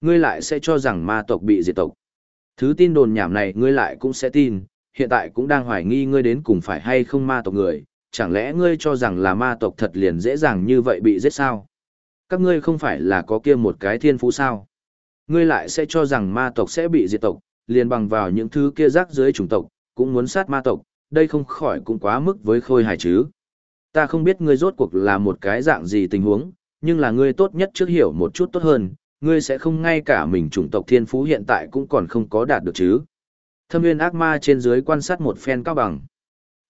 Ngươi lại sẽ cho rằng ma tộc bị diệt tộc. Thứ tin đồn nhảm này ngươi lại cũng sẽ tin, hiện tại cũng đang hoài nghi ngươi đến cùng phải hay không ma tộc người, chẳng lẽ ngươi cho rằng là ma tộc thật liền dễ dàng như vậy bị giết sao? Các ngươi không phải là có kia một cái thiên phú sao? Ngươi lại sẽ cho rằng ma tộc sẽ bị diệt tộc, liền bằng vào những thứ kia rác dưới chủng tộc, cũng muốn sát ma tộc, đây không khỏi cũng quá mức với khôi hài chứ. Ta không biết ngươi rốt cuộc là một cái dạng gì tình huống, nhưng là ngươi tốt nhất trước hiểu một chút tốt hơn, ngươi sẽ không ngay cả mình chủng tộc thiên phú hiện tại cũng còn không có đạt được chứ. Thâm nguyên ác ma trên dưới quan sát một phen cao bằng.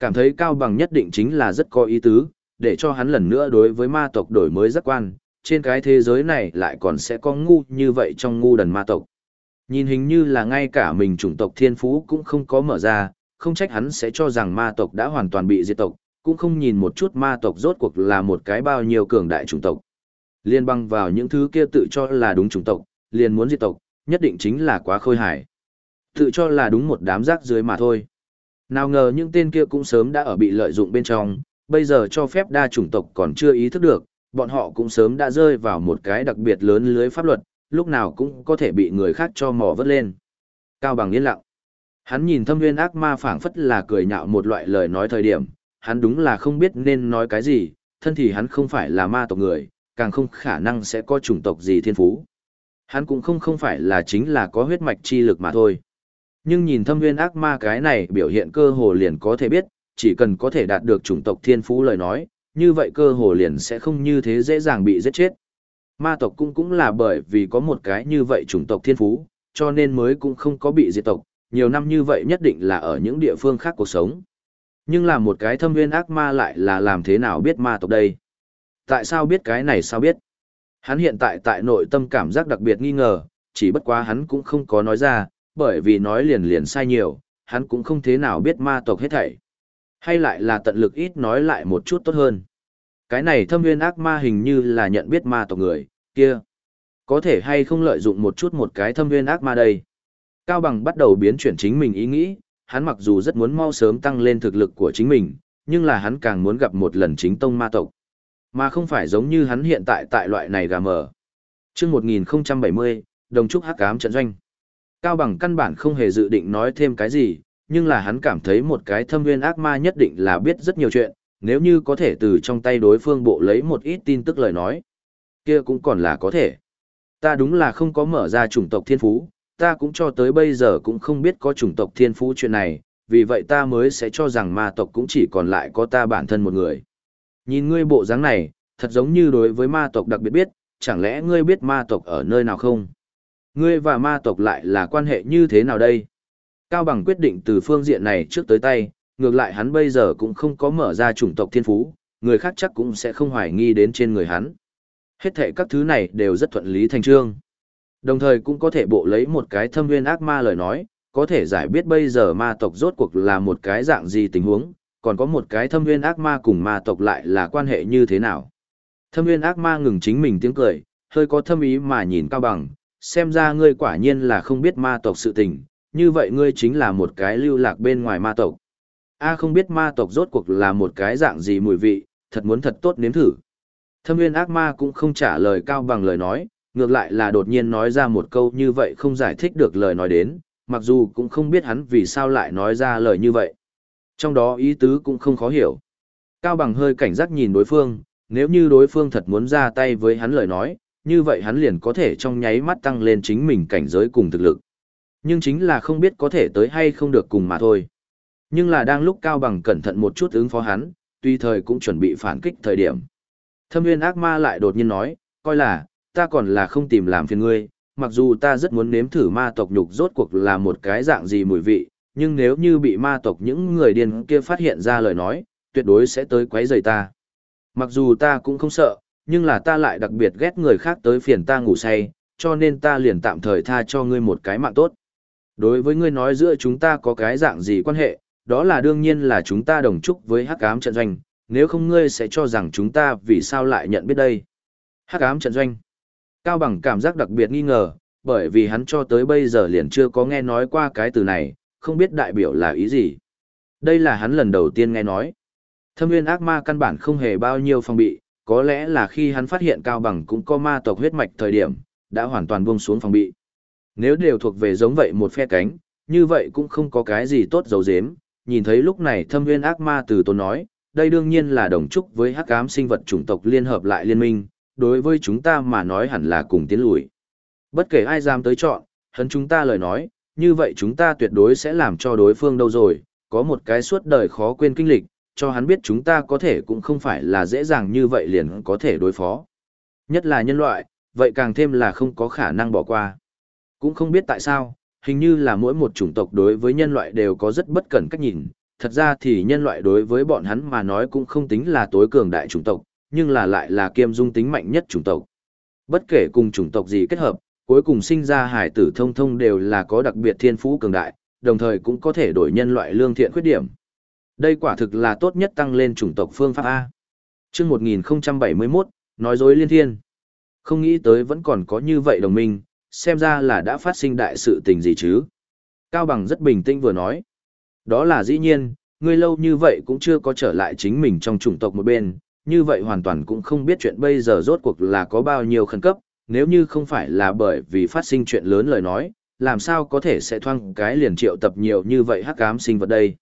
Cảm thấy cao bằng nhất định chính là rất có ý tứ, để cho hắn lần nữa đối với ma tộc đổi mới giác quan, trên cái thế giới này lại còn sẽ có ngu như vậy trong ngu đần ma tộc. Nhìn hình như là ngay cả mình chủng tộc thiên phú cũng không có mở ra, không trách hắn sẽ cho rằng ma tộc đã hoàn toàn bị diệt tộc, cũng không nhìn một chút ma tộc rốt cuộc là một cái bao nhiêu cường đại chủng tộc. Liên băng vào những thứ kia tự cho là đúng chủng tộc, liền muốn diệt tộc, nhất định chính là quá khôi hài. Tự cho là đúng một đám rác dưới mà thôi. Nào ngờ những tên kia cũng sớm đã ở bị lợi dụng bên trong, bây giờ cho phép đa chủng tộc còn chưa ý thức được, bọn họ cũng sớm đã rơi vào một cái đặc biệt lớn lưới pháp luật, lúc nào cũng có thể bị người khác cho mò vớt lên. Cao bằng yên lặng. Hắn nhìn thâm viên ác ma phảng phất là cười nhạo một loại lời nói thời điểm, hắn đúng là không biết nên nói cái gì, thân thì hắn không phải là ma tộc người, càng không khả năng sẽ có chủng tộc gì thiên phú. Hắn cũng không không phải là chính là có huyết mạch chi lực mà thôi. Nhưng nhìn thâm viên ác ma cái này biểu hiện cơ hồ liền có thể biết, chỉ cần có thể đạt được chủng tộc thiên phú lời nói, như vậy cơ hồ liền sẽ không như thế dễ dàng bị giết chết. Ma tộc cũng cũng là bởi vì có một cái như vậy chủng tộc thiên phú, cho nên mới cũng không có bị diệt tộc, nhiều năm như vậy nhất định là ở những địa phương khác cuộc sống. Nhưng là một cái thâm nguyên ác ma lại là làm thế nào biết ma tộc đây? Tại sao biết cái này sao biết? Hắn hiện tại tại nội tâm cảm giác đặc biệt nghi ngờ, chỉ bất quá hắn cũng không có nói ra, bởi vì nói liền liền sai nhiều, hắn cũng không thế nào biết ma tộc hết thảy. Hay lại là tận lực ít nói lại một chút tốt hơn. Cái này thâm nguyên ác ma hình như là nhận biết ma tộc người, kia. Có thể hay không lợi dụng một chút một cái thâm nguyên ác ma đây. Cao Bằng bắt đầu biến chuyển chính mình ý nghĩ, hắn mặc dù rất muốn mau sớm tăng lên thực lực của chính mình, nhưng là hắn càng muốn gặp một lần chính tông ma tộc. Mà không phải giống như hắn hiện tại tại loại này gà mờ. Trước 1070, đồng trúc hắc ám trận doanh. Cao Bằng căn bản không hề dự định nói thêm cái gì, nhưng là hắn cảm thấy một cái thâm nguyên ác ma nhất định là biết rất nhiều chuyện, nếu như có thể từ trong tay đối phương bộ lấy một ít tin tức lời nói. kia cũng còn là có thể. Ta đúng là không có mở ra chủng tộc thiên phú, ta cũng cho tới bây giờ cũng không biết có chủng tộc thiên phú chuyện này, vì vậy ta mới sẽ cho rằng ma tộc cũng chỉ còn lại có ta bản thân một người. Nhìn ngươi bộ dáng này, thật giống như đối với ma tộc đặc biệt biết, chẳng lẽ ngươi biết ma tộc ở nơi nào không? Ngươi và ma tộc lại là quan hệ như thế nào đây? Cao Bằng quyết định từ phương diện này trước tới tay, ngược lại hắn bây giờ cũng không có mở ra chủng tộc thiên phú, người khác chắc cũng sẽ không hoài nghi đến trên người hắn. Hết thể các thứ này đều rất thuận lý thành trương. Đồng thời cũng có thể bộ lấy một cái thâm viên ác ma lời nói, có thể giải biết bây giờ ma tộc rốt cuộc là một cái dạng gì tình huống, còn có một cái thâm viên ác ma cùng ma tộc lại là quan hệ như thế nào. Thâm viên ác ma ngừng chính mình tiếng cười, hơi có thâm ý mà nhìn cao bằng, xem ra ngươi quả nhiên là không biết ma tộc sự tình, như vậy ngươi chính là một cái lưu lạc bên ngoài ma tộc. A không biết ma tộc rốt cuộc là một cái dạng gì mùi vị, thật muốn thật tốt nếm thử. Thâm viên ác ma cũng không trả lời cao bằng lời nói, ngược lại là đột nhiên nói ra một câu như vậy không giải thích được lời nói đến, mặc dù cũng không biết hắn vì sao lại nói ra lời như vậy. Trong đó ý tứ cũng không khó hiểu. Cao bằng hơi cảnh giác nhìn đối phương, nếu như đối phương thật muốn ra tay với hắn lời nói, như vậy hắn liền có thể trong nháy mắt tăng lên chính mình cảnh giới cùng thực lực. Nhưng chính là không biết có thể tới hay không được cùng mà thôi. Nhưng là đang lúc Cao Bằng cẩn thận một chút ứng phó hắn, tuy thời cũng chuẩn bị phản kích thời điểm. Thâm nguyên ác ma lại đột nhiên nói, coi là, ta còn là không tìm làm phiền ngươi, mặc dù ta rất muốn nếm thử ma tộc nhục rốt cuộc là một cái dạng gì mùi vị, nhưng nếu như bị ma tộc những người điên kia phát hiện ra lời nói, tuyệt đối sẽ tới quấy rầy ta. Mặc dù ta cũng không sợ, nhưng là ta lại đặc biệt ghét người khác tới phiền ta ngủ say, cho nên ta liền tạm thời tha cho ngươi một cái mạng tốt. Đối với ngươi nói giữa chúng ta có cái dạng gì quan hệ, đó là đương nhiên là chúng ta đồng chúc với hắc ám trận doanh, nếu không ngươi sẽ cho rằng chúng ta vì sao lại nhận biết đây. Hắc ám trận doanh. Cao bằng cảm giác đặc biệt nghi ngờ, bởi vì hắn cho tới bây giờ liền chưa có nghe nói qua cái từ này, không biết đại biểu là ý gì. Đây là hắn lần đầu tiên nghe nói. Thâm nguyên ác ma căn bản không hề bao nhiêu phòng bị, có lẽ là khi hắn phát hiện Cao Bằng cũng có ma tộc huyết mạch thời điểm, đã hoàn toàn buông xuống phòng bị. Nếu đều thuộc về giống vậy một phe cánh, như vậy cũng không có cái gì tốt dấu dếm, nhìn thấy lúc này thâm nguyên ác ma từ tôn nói, đây đương nhiên là đồng chúc với hắc ám sinh vật chủng tộc liên hợp lại liên minh, đối với chúng ta mà nói hẳn là cùng tiến lùi. Bất kể ai dám tới chọn, hắn chúng ta lời nói, như vậy chúng ta tuyệt đối sẽ làm cho đối phương đâu rồi, có một cái suốt đời khó quên kinh lịch, cho hắn biết chúng ta có thể cũng không phải là dễ dàng như vậy liền có thể đối phó. Nhất là nhân loại, vậy càng thêm là không có khả năng bỏ qua. Cũng không biết tại sao, hình như là mỗi một chủng tộc đối với nhân loại đều có rất bất cẩn cách nhìn, thật ra thì nhân loại đối với bọn hắn mà nói cũng không tính là tối cường đại chủng tộc, nhưng là lại là kiêm dung tính mạnh nhất chủng tộc. Bất kể cùng chủng tộc gì kết hợp, cuối cùng sinh ra hải tử thông thông đều là có đặc biệt thiên phú cường đại, đồng thời cũng có thể đổi nhân loại lương thiện khuyết điểm. Đây quả thực là tốt nhất tăng lên chủng tộc phương pháp A. chương 1071, nói dối liên thiên. Không nghĩ tới vẫn còn có như vậy đồng minh, xem ra là đã phát sinh đại sự tình gì chứ. Cao Bằng rất bình tĩnh vừa nói. Đó là dĩ nhiên, ngươi lâu như vậy cũng chưa có trở lại chính mình trong chủng tộc một bên, như vậy hoàn toàn cũng không biết chuyện bây giờ rốt cuộc là có bao nhiêu khẩn cấp, nếu như không phải là bởi vì phát sinh chuyện lớn lời nói, làm sao có thể sẽ thoang cái liền triệu tập nhiều như vậy hắc ám sinh vật đây.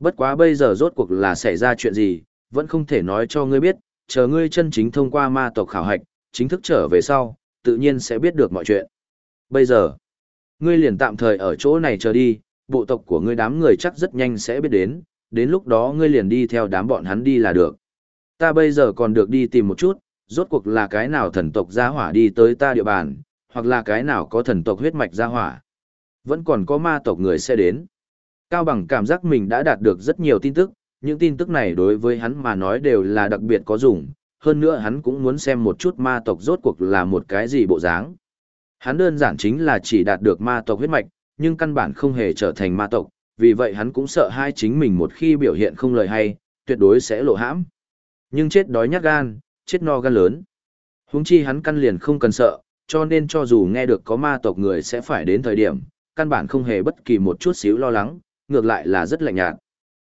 Bất quá bây giờ rốt cuộc là xảy ra chuyện gì, vẫn không thể nói cho ngươi biết, chờ ngươi chân chính thông qua ma tộc khảo hạch, chính thức trở về sau, tự nhiên sẽ biết được mọi chuyện. Bây giờ, ngươi liền tạm thời ở chỗ này chờ đi, bộ tộc của ngươi đám người chắc rất nhanh sẽ biết đến, đến lúc đó ngươi liền đi theo đám bọn hắn đi là được. Ta bây giờ còn được đi tìm một chút, rốt cuộc là cái nào thần tộc gia hỏa đi tới ta địa bàn, hoặc là cái nào có thần tộc huyết mạch gia hỏa. Vẫn còn có ma tộc người sẽ đến. Cao Bằng cảm giác mình đã đạt được rất nhiều tin tức, những tin tức này đối với hắn mà nói đều là đặc biệt có dùng, hơn nữa hắn cũng muốn xem một chút ma tộc rốt cuộc là một cái gì bộ dáng. Hắn đơn giản chính là chỉ đạt được ma tộc huyết mạch, nhưng căn bản không hề trở thành ma tộc, vì vậy hắn cũng sợ hai chính mình một khi biểu hiện không lời hay, tuyệt đối sẽ lộ hãm. Nhưng chết đói nhát gan, chết no gan lớn. Huống chi hắn căn liền không cần sợ, cho nên cho dù nghe được có ma tộc người sẽ phải đến thời điểm, căn bản không hề bất kỳ một chút xíu lo lắng, ngược lại là rất lạnh nhạt.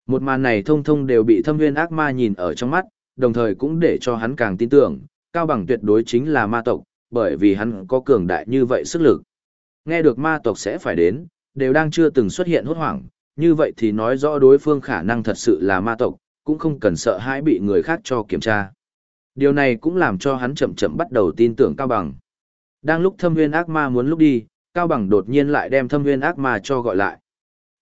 Một màn này thông thông đều bị thâm nguyên ác ma nhìn ở trong mắt, đồng thời cũng để cho hắn càng tin tưởng, Cao Bằng tuyệt đối chính là ma tộc, bởi vì hắn có cường đại như vậy sức lực. Nghe được ma tộc sẽ phải đến, đều đang chưa từng xuất hiện hốt hoảng, như vậy thì nói rõ đối phương khả năng thật sự là ma tộc, cũng không cần sợ hãi bị người khác cho kiểm tra. Điều này cũng làm cho hắn chậm chậm bắt đầu tin tưởng Cao Bằng. Đang lúc thâm nguyên ác ma muốn lúc đi, Cao Bằng đột nhiên lại đem thâm nguyên ác ma cho gọi lại.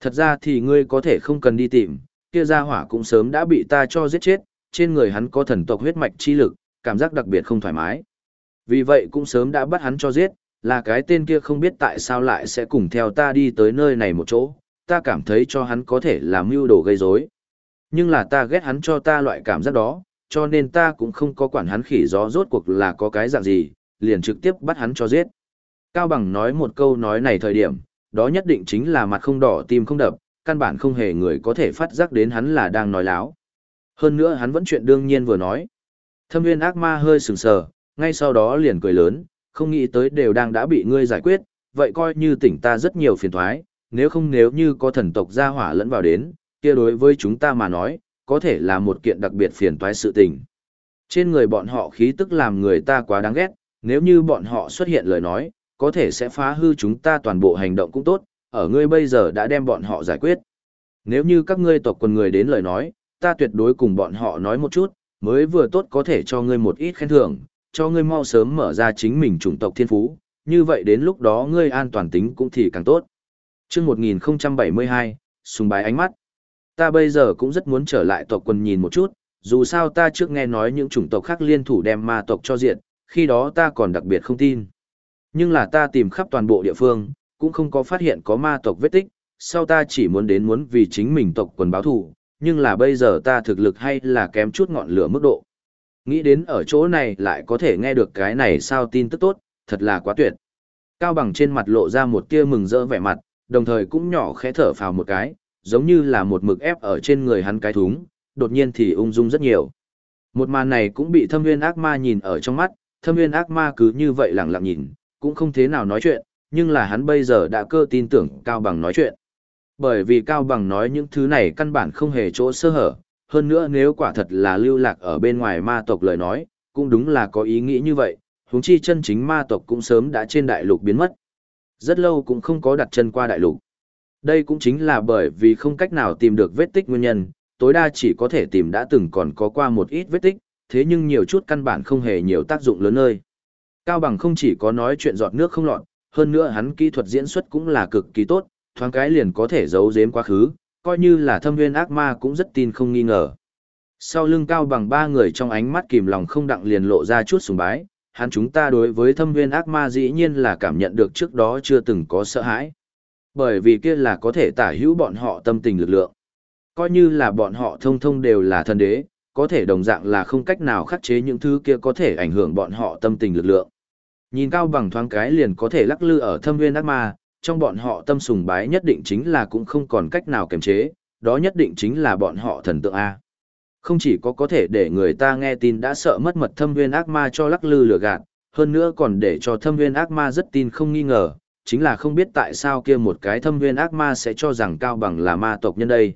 Thật ra thì ngươi có thể không cần đi tìm, kia gia hỏa cũng sớm đã bị ta cho giết chết, trên người hắn có thần tộc huyết mạch chi lực, cảm giác đặc biệt không thoải mái. Vì vậy cũng sớm đã bắt hắn cho giết, là cái tên kia không biết tại sao lại sẽ cùng theo ta đi tới nơi này một chỗ, ta cảm thấy cho hắn có thể làm mưu đồ gây rối. Nhưng là ta ghét hắn cho ta loại cảm giác đó, cho nên ta cũng không có quản hắn khỉ gió rốt cuộc là có cái dạng gì, liền trực tiếp bắt hắn cho giết. Cao Bằng nói một câu nói này thời điểm, đó nhất định chính là mặt không đỏ tim không đập, căn bản không hề người có thể phát giác đến hắn là đang nói láo. Hơn nữa hắn vẫn chuyện đương nhiên vừa nói. Thâm viên ác ma hơi sừng sờ, ngay sau đó liền cười lớn, không nghĩ tới đều đang đã bị ngươi giải quyết, vậy coi như tỉnh ta rất nhiều phiền thoái, nếu không nếu như có thần tộc gia hỏa lẫn vào đến, kia đối với chúng ta mà nói, có thể là một kiện đặc biệt phiền toái sự tình. Trên người bọn họ khí tức làm người ta quá đáng ghét, nếu như bọn họ xuất hiện lời nói, có thể sẽ phá hư chúng ta toàn bộ hành động cũng tốt, ở ngươi bây giờ đã đem bọn họ giải quyết. Nếu như các ngươi tộc quần người đến lời nói, ta tuyệt đối cùng bọn họ nói một chút, mới vừa tốt có thể cho ngươi một ít khen thưởng, cho ngươi mau sớm mở ra chính mình chủng tộc thiên phú, như vậy đến lúc đó ngươi an toàn tính cũng thì càng tốt. Trước 1072, sùng bái ánh mắt. Ta bây giờ cũng rất muốn trở lại tộc quần nhìn một chút, dù sao ta trước nghe nói những chủng tộc khác liên thủ đem ma tộc cho diện, khi đó ta còn đặc biệt không tin. Nhưng là ta tìm khắp toàn bộ địa phương, cũng không có phát hiện có ma tộc vết tích, sau ta chỉ muốn đến muốn vì chính mình tộc quần báo thù, nhưng là bây giờ ta thực lực hay là kém chút ngọn lửa mức độ. Nghĩ đến ở chỗ này lại có thể nghe được cái này sao tin tức tốt, thật là quá tuyệt. Cao bằng trên mặt lộ ra một tia mừng rỡ vẻ mặt, đồng thời cũng nhỏ khẽ thở phào một cái, giống như là một mực ép ở trên người hắn cái thúng, đột nhiên thì ung dung rất nhiều. Một màn này cũng bị thâm nguyên ác ma nhìn ở trong mắt, thâm nguyên ác ma cứ như vậy lặng lặng nhìn, cũng không thế nào nói chuyện, nhưng là hắn bây giờ đã cơ tin tưởng Cao Bằng nói chuyện. Bởi vì Cao Bằng nói những thứ này căn bản không hề chỗ sơ hở, hơn nữa nếu quả thật là lưu lạc ở bên ngoài ma tộc lời nói, cũng đúng là có ý nghĩ như vậy, huống chi chân chính ma tộc cũng sớm đã trên đại lục biến mất. Rất lâu cũng không có đặt chân qua đại lục. Đây cũng chính là bởi vì không cách nào tìm được vết tích nguyên nhân, tối đa chỉ có thể tìm đã từng còn có qua một ít vết tích, thế nhưng nhiều chút căn bản không hề nhiều tác dụng lớn nơi. Cao Bằng không chỉ có nói chuyện giọt nước không lọt, hơn nữa hắn kỹ thuật diễn xuất cũng là cực kỳ tốt, thoáng cái liền có thể giấu giếm quá khứ, coi như là thâm nguyên ác ma cũng rất tin không nghi ngờ. Sau lưng Cao Bằng ba người trong ánh mắt kìm lòng không đặng liền lộ ra chút sùng bái, hắn chúng ta đối với thâm nguyên ác ma dĩ nhiên là cảm nhận được trước đó chưa từng có sợ hãi. Bởi vì kia là có thể tả hữu bọn họ tâm tình lực lượng. Coi như là bọn họ thông thông đều là thần đế, có thể đồng dạng là không cách nào khắc chế những thứ kia có thể ảnh hưởng bọn họ tâm tình lực lượng. Nhìn cao bằng thoáng cái liền có thể lắc lư ở thâm nguyên ác ma, trong bọn họ tâm sùng bái nhất định chính là cũng không còn cách nào kiềm chế, đó nhất định chính là bọn họ thần tượng A. Không chỉ có có thể để người ta nghe tin đã sợ mất mật thâm nguyên ác ma cho lắc lư lừa gạt, hơn nữa còn để cho thâm nguyên ác ma rất tin không nghi ngờ, chính là không biết tại sao kia một cái thâm nguyên ác ma sẽ cho rằng cao bằng là ma tộc nhân đây.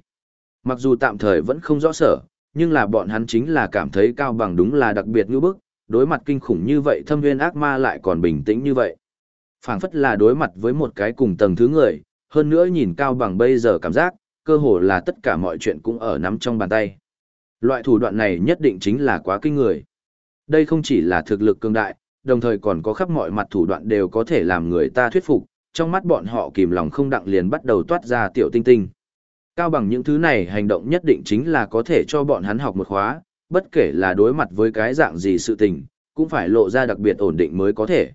Mặc dù tạm thời vẫn không rõ sở, nhưng là bọn hắn chính là cảm thấy cao bằng đúng là đặc biệt ngữ bức, đối mặt kinh khủng như vậy thâm viên ác ma lại còn bình tĩnh như vậy. phảng phất là đối mặt với một cái cùng tầng thứ người, hơn nữa nhìn cao bằng bây giờ cảm giác, cơ hồ là tất cả mọi chuyện cũng ở nắm trong bàn tay. Loại thủ đoạn này nhất định chính là quá kinh người. Đây không chỉ là thực lực cường đại, đồng thời còn có khắp mọi mặt thủ đoạn đều có thể làm người ta thuyết phục, trong mắt bọn họ kìm lòng không đặng liền bắt đầu toát ra tiểu tinh tinh. Cao bằng những thứ này hành động nhất định chính là có thể cho bọn hắn học một khóa, bất kể là đối mặt với cái dạng gì sự tình, cũng phải lộ ra đặc biệt ổn định mới có thể.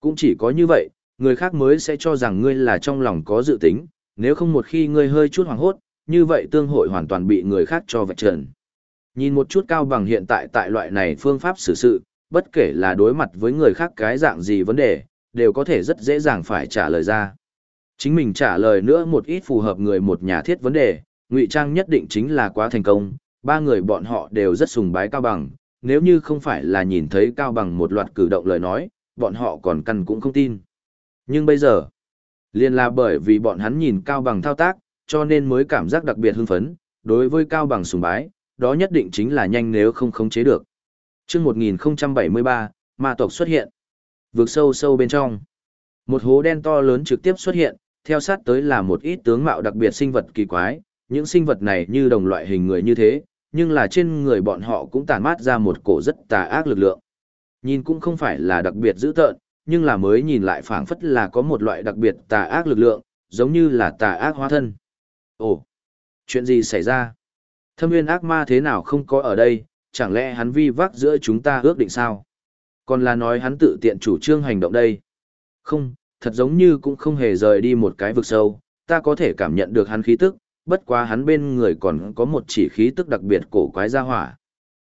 Cũng chỉ có như vậy, người khác mới sẽ cho rằng ngươi là trong lòng có dự tính, nếu không một khi ngươi hơi chút hoảng hốt, như vậy tương hội hoàn toàn bị người khác cho vạch trần. Nhìn một chút cao bằng hiện tại tại loại này phương pháp xử sự, bất kể là đối mặt với người khác cái dạng gì vấn đề, đều có thể rất dễ dàng phải trả lời ra. Chính mình trả lời nữa một ít phù hợp người một nhà thiết vấn đề, ngụy trang nhất định chính là quá thành công, ba người bọn họ đều rất sùng bái Cao Bằng, nếu như không phải là nhìn thấy Cao Bằng một loạt cử động lời nói, bọn họ còn căn cũng không tin. Nhưng bây giờ, liền là bởi vì bọn hắn nhìn Cao Bằng thao tác, cho nên mới cảm giác đặc biệt hưng phấn, đối với Cao Bằng sùng bái, đó nhất định chính là nhanh nếu không khống chế được. Trước 1073, ma tộc xuất hiện. Vượt sâu sâu bên trong. Một hố đen to lớn trực tiếp xuất hiện, theo sát tới là một ít tướng mạo đặc biệt sinh vật kỳ quái, những sinh vật này như đồng loại hình người như thế, nhưng là trên người bọn họ cũng tàn mát ra một cổ rất tà ác lực lượng. Nhìn cũng không phải là đặc biệt dữ tợn, nhưng là mới nhìn lại phảng phất là có một loại đặc biệt tà ác lực lượng, giống như là tà ác hóa thân. Ồ, chuyện gì xảy ra? Thâm nguyên ác ma thế nào không có ở đây, chẳng lẽ hắn vi vác giữa chúng ta ước định sao? Còn là nói hắn tự tiện chủ trương hành động đây? Không, thật giống như cũng không hề rời đi một cái vực sâu, ta có thể cảm nhận được hắn khí tức, bất quá hắn bên người còn có một chỉ khí tức đặc biệt cổ quái ra hỏa.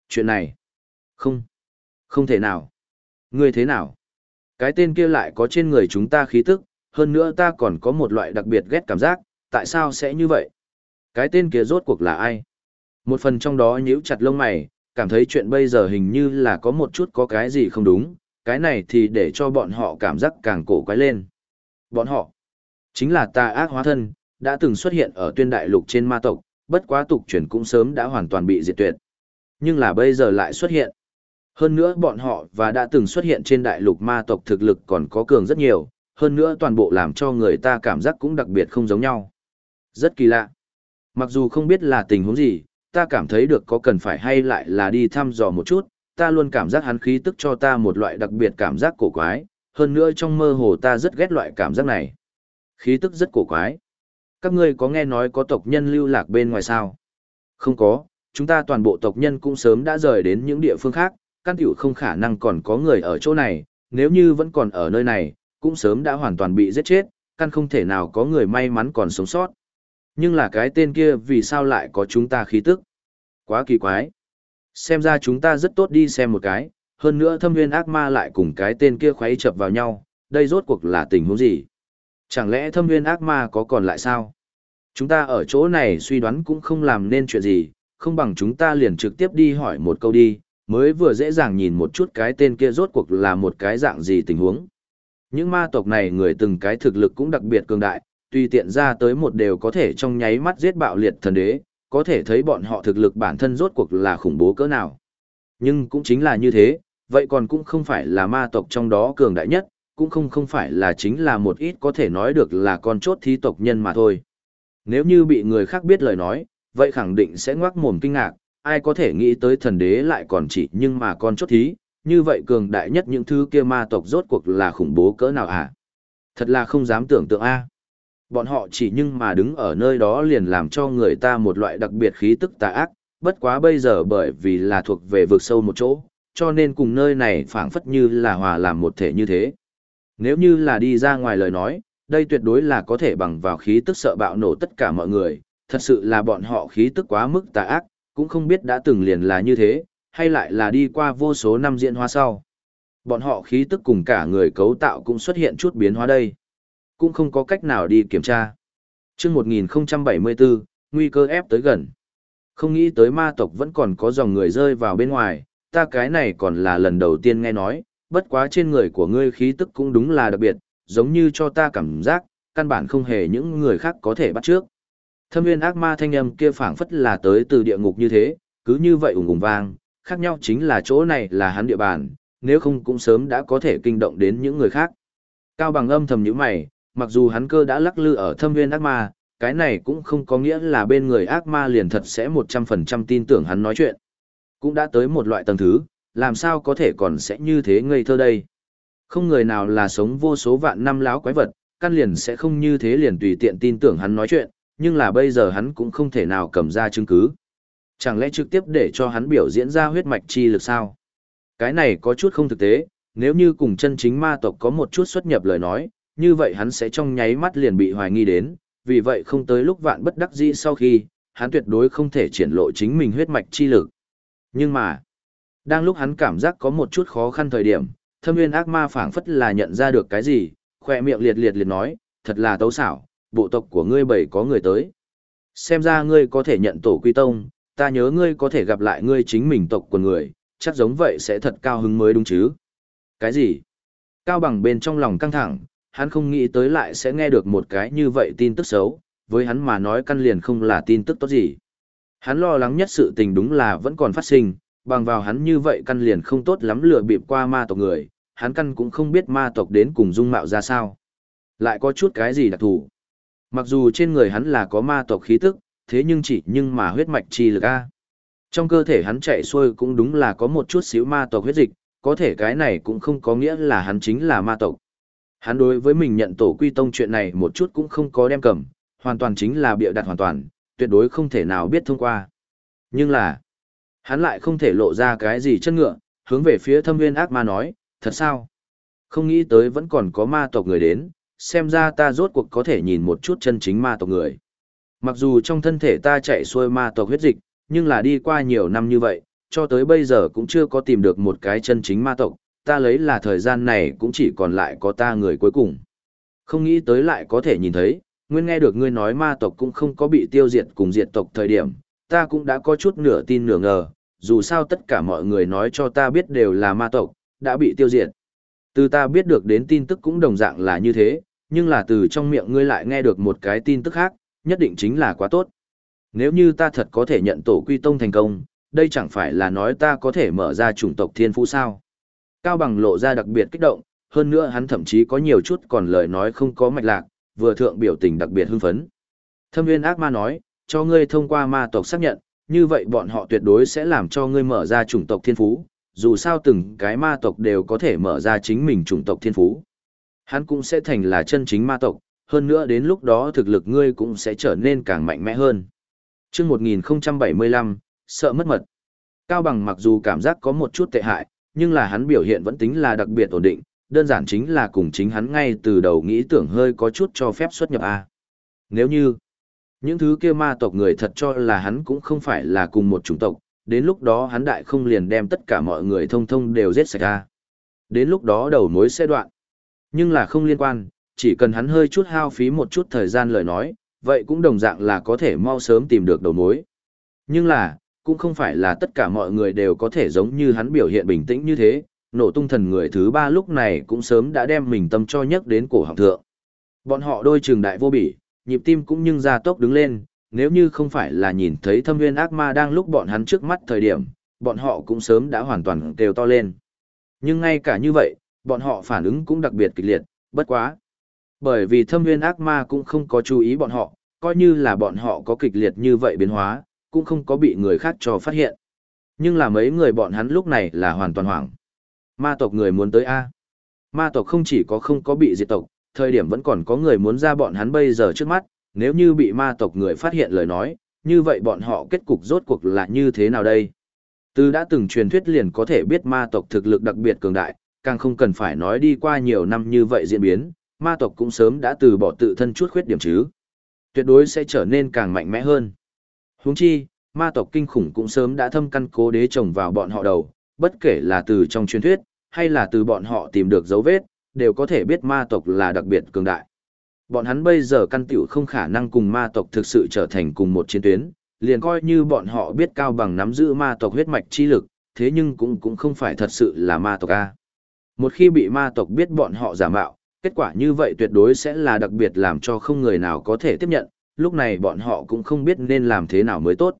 Chuyện này, không, không thể nào. Ngươi thế nào? Cái tên kia lại có trên người chúng ta khí tức, hơn nữa ta còn có một loại đặc biệt ghét cảm giác, tại sao sẽ như vậy? Cái tên kia rốt cuộc là ai? Một phần trong đó nhíu chặt lông mày, cảm thấy chuyện bây giờ hình như là có một chút có cái gì không đúng, cái này thì để cho bọn họ cảm giác càng cổ quái lên. Bọn họ, chính là tà ác hóa thân, đã từng xuất hiện ở tuyên đại lục trên ma tộc, bất quá tục truyền cũng sớm đã hoàn toàn bị diệt tuyệt. Nhưng là bây giờ lại xuất hiện. Hơn nữa bọn họ và đã từng xuất hiện trên đại lục ma tộc thực lực còn có cường rất nhiều, hơn nữa toàn bộ làm cho người ta cảm giác cũng đặc biệt không giống nhau. Rất kỳ lạ. Mặc dù không biết là tình huống gì, ta cảm thấy được có cần phải hay lại là đi thăm dò một chút, ta luôn cảm giác hắn khí tức cho ta một loại đặc biệt cảm giác cổ quái, hơn nữa trong mơ hồ ta rất ghét loại cảm giác này. Khí tức rất cổ quái. Các ngươi có nghe nói có tộc nhân lưu lạc bên ngoài sao? Không có, chúng ta toàn bộ tộc nhân cũng sớm đã rời đến những địa phương khác, căn tiểu không khả năng còn có người ở chỗ này, nếu như vẫn còn ở nơi này, cũng sớm đã hoàn toàn bị giết chết, căn không thể nào có người may mắn còn sống sót. Nhưng là cái tên kia vì sao lại có chúng ta khí tức? Quá kỳ quái. Xem ra chúng ta rất tốt đi xem một cái, hơn nữa thâm nguyên ác ma lại cùng cái tên kia khuấy chập vào nhau, đây rốt cuộc là tình huống gì? Chẳng lẽ thâm nguyên ác ma có còn lại sao? Chúng ta ở chỗ này suy đoán cũng không làm nên chuyện gì, không bằng chúng ta liền trực tiếp đi hỏi một câu đi, mới vừa dễ dàng nhìn một chút cái tên kia rốt cuộc là một cái dạng gì tình huống. Những ma tộc này người từng cái thực lực cũng đặc biệt cường đại, tuy tiện ra tới một đều có thể trong nháy mắt giết bạo liệt thần đế, có thể thấy bọn họ thực lực bản thân rốt cuộc là khủng bố cỡ nào. Nhưng cũng chính là như thế, vậy còn cũng không phải là ma tộc trong đó cường đại nhất, cũng không không phải là chính là một ít có thể nói được là con chốt thí tộc nhân mà thôi. Nếu như bị người khác biết lời nói, vậy khẳng định sẽ ngoác mồm kinh ngạc, ai có thể nghĩ tới thần đế lại còn chỉ nhưng mà con chốt thí, như vậy cường đại nhất những thứ kia ma tộc rốt cuộc là khủng bố cỡ nào à? Thật là không dám tưởng tượng a. Bọn họ chỉ nhưng mà đứng ở nơi đó liền làm cho người ta một loại đặc biệt khí tức tà ác, bất quá bây giờ bởi vì là thuộc về vực sâu một chỗ, cho nên cùng nơi này phảng phất như là hòa làm một thể như thế. Nếu như là đi ra ngoài lời nói, đây tuyệt đối là có thể bằng vào khí tức sợ bạo nổ tất cả mọi người, thật sự là bọn họ khí tức quá mức tà ác, cũng không biết đã từng liền là như thế, hay lại là đi qua vô số năm diễn hóa sau. Bọn họ khí tức cùng cả người cấu tạo cũng xuất hiện chút biến hóa đây. Cũng không có cách nào đi kiểm tra. chương 1074, nguy cơ ép tới gần. Không nghĩ tới ma tộc vẫn còn có dòng người rơi vào bên ngoài, ta cái này còn là lần đầu tiên nghe nói, bất quá trên người của ngươi khí tức cũng đúng là đặc biệt, giống như cho ta cảm giác, căn bản không hề những người khác có thể bắt trước. Thâm viên ác ma thanh âm kia phảng phất là tới từ địa ngục như thế, cứ như vậy ủng ủng vang, khác nhau chính là chỗ này là hắn địa bàn, nếu không cũng sớm đã có thể kinh động đến những người khác. Cao bằng âm thầm nhíu mày, mặc dù hắn cơ đã lắc lư ở thâm viên ác ma, cái này cũng không có nghĩa là bên người ác ma liền thật sẽ 100% tin tưởng hắn nói chuyện. Cũng đã tới một loại tầng thứ, làm sao có thể còn sẽ như thế ngây thơ đây. Không người nào là sống vô số vạn năm láo quái vật, căn liền sẽ không như thế liền tùy tiện tin tưởng hắn nói chuyện, nhưng là bây giờ hắn cũng không thể nào cầm ra chứng cứ. Chẳng lẽ trực tiếp để cho hắn biểu diễn ra huyết mạch chi lực sao? Cái này có chút không thực tế, nếu như cùng chân chính ma tộc có một chút xuất nhập lời nói, như vậy hắn sẽ trong nháy mắt liền bị hoài nghi đến, vì vậy không tới lúc vạn bất đắc dĩ sau khi, hắn tuyệt đối không thể triển lộ chính mình huyết mạch chi lực. Nhưng mà, đang lúc hắn cảm giác có một chút khó khăn thời điểm, thâm nguyên ác ma phảng phất là nhận ra được cái gì, khoe miệng liệt liệt liệt nói, thật là tấu xảo, bộ tộc của ngươi bảy có người tới. Xem ra ngươi có thể nhận tổ quy tông, ta nhớ ngươi có thể gặp lại ngươi chính mình tộc của người, chắc giống vậy sẽ thật cao hứng mới đúng chứ. Cái gì? Cao bằng bên trong lòng căng thẳng, hắn không nghĩ tới lại sẽ nghe được một cái như vậy tin tức xấu, với hắn mà nói căn liền không là tin tức tốt gì. Hắn lo lắng nhất sự tình đúng là vẫn còn phát sinh, bằng vào hắn như vậy căn liền không tốt lắm lừa bịp qua ma tộc người, hắn căn cũng không biết ma tộc đến cùng dung mạo ra sao. Lại có chút cái gì đặc thù. Mặc dù trên người hắn là có ma tộc khí tức, thế nhưng chỉ nhưng mà huyết mạch chi lực A. Trong cơ thể hắn chạy xuôi cũng đúng là có một chút xíu ma tộc huyết dịch, có thể cái này cũng không có nghĩa là hắn chính là ma tộc. Hắn đối với mình nhận tổ quy tông chuyện này một chút cũng không có đem cầm, hoàn toàn chính là bịa đặt hoàn toàn, tuyệt đối không thể nào biết thông qua. Nhưng là, hắn lại không thể lộ ra cái gì chân ngựa, hướng về phía thâm viên ác ma nói, thật sao? Không nghĩ tới vẫn còn có ma tộc người đến, xem ra ta rốt cuộc có thể nhìn một chút chân chính ma tộc người. Mặc dù trong thân thể ta chạy xuôi ma tộc huyết dịch, nhưng là đi qua nhiều năm như vậy, cho tới bây giờ cũng chưa có tìm được một cái chân chính ma tộc, ta lấy là thời gian này cũng chỉ còn lại có ta người cuối cùng. Không nghĩ tới lại có thể nhìn thấy, nguyên nghe được ngươi nói ma tộc cũng không có bị tiêu diệt cùng diệt tộc thời điểm, ta cũng đã có chút nửa tin nửa ngờ, dù sao tất cả mọi người nói cho ta biết đều là ma tộc, đã bị tiêu diệt. Từ ta biết được đến tin tức cũng đồng dạng là như thế, nhưng là từ trong miệng ngươi lại nghe được một cái tin tức khác, nhất định chính là quá tốt. Nếu như ta thật có thể nhận tổ quy tông thành công, đây chẳng phải là nói ta có thể mở ra chủng tộc thiên phú sao. Cao bằng lộ ra đặc biệt kích động, hơn nữa hắn thậm chí có nhiều chút còn lời nói không có mạch lạc, vừa thượng biểu tình đặc biệt hưng phấn. Thâm viên ác ma nói, cho ngươi thông qua ma tộc xác nhận, như vậy bọn họ tuyệt đối sẽ làm cho ngươi mở ra chủng tộc thiên phú, dù sao từng cái ma tộc đều có thể mở ra chính mình chủng tộc thiên phú. Hắn cũng sẽ thành là chân chính ma tộc, hơn nữa đến lúc đó thực lực ngươi cũng sẽ trở nên càng mạnh mẽ hơn. Trước 1075, sợ mất mật. Cao Bằng mặc dù cảm giác có một chút tệ hại, nhưng là hắn biểu hiện vẫn tính là đặc biệt ổn định, đơn giản chính là cùng chính hắn ngay từ đầu nghĩ tưởng hơi có chút cho phép xuất nhập A. Nếu như, những thứ kia ma tộc người thật cho là hắn cũng không phải là cùng một chủng tộc, đến lúc đó hắn đại không liền đem tất cả mọi người thông thông đều giết sạch ra. Đến lúc đó đầu mối sẽ đoạn. Nhưng là không liên quan, chỉ cần hắn hơi chút hao phí một chút thời gian lời nói, vậy cũng đồng dạng là có thể mau sớm tìm được đầu mối. Nhưng là, cũng không phải là tất cả mọi người đều có thể giống như hắn biểu hiện bình tĩnh như thế, nổ tung thần người thứ ba lúc này cũng sớm đã đem mình tâm cho nhắc đến cổ họng thượng. Bọn họ đôi trường đại vô bỉ, nhịp tim cũng nhưng ra tốc đứng lên, nếu như không phải là nhìn thấy thâm viên ác ma đang lúc bọn hắn trước mắt thời điểm, bọn họ cũng sớm đã hoàn toàn kêu to lên. Nhưng ngay cả như vậy, bọn họ phản ứng cũng đặc biệt kịch liệt, bất quá. Bởi vì thâm viên ác ma cũng không có chú ý bọn họ, coi như là bọn họ có kịch liệt như vậy biến hóa, cũng không có bị người khác cho phát hiện. Nhưng là mấy người bọn hắn lúc này là hoàn toàn hoảng. Ma tộc người muốn tới A. Ma tộc không chỉ có không có bị diệt tộc, thời điểm vẫn còn có người muốn ra bọn hắn bây giờ trước mắt, nếu như bị ma tộc người phát hiện lời nói, như vậy bọn họ kết cục rốt cuộc là như thế nào đây? Từ đã từng truyền thuyết liền có thể biết ma tộc thực lực đặc biệt cường đại, càng không cần phải nói đi qua nhiều năm như vậy diễn biến, ma tộc cũng sớm đã từ bỏ tự thân chút khuyết điểm chứ. Tuyệt đối sẽ trở nên càng mạnh mẽ hơn. Huống chi, ma tộc kinh khủng cũng sớm đã thâm căn cố đế trồng vào bọn họ đầu, bất kể là từ trong truyền thuyết, hay là từ bọn họ tìm được dấu vết, đều có thể biết ma tộc là đặc biệt cường đại. Bọn hắn bây giờ căn tiểu không khả năng cùng ma tộc thực sự trở thành cùng một chiến tuyến, liền coi như bọn họ biết cao bằng nắm giữ ma tộc huyết mạch chi lực, thế nhưng cũng cũng không phải thật sự là ma tộc A. Một khi bị ma tộc biết bọn họ giả mạo, kết quả như vậy tuyệt đối sẽ là đặc biệt làm cho không người nào có thể tiếp nhận, lúc này bọn họ cũng không biết nên làm thế nào mới tốt.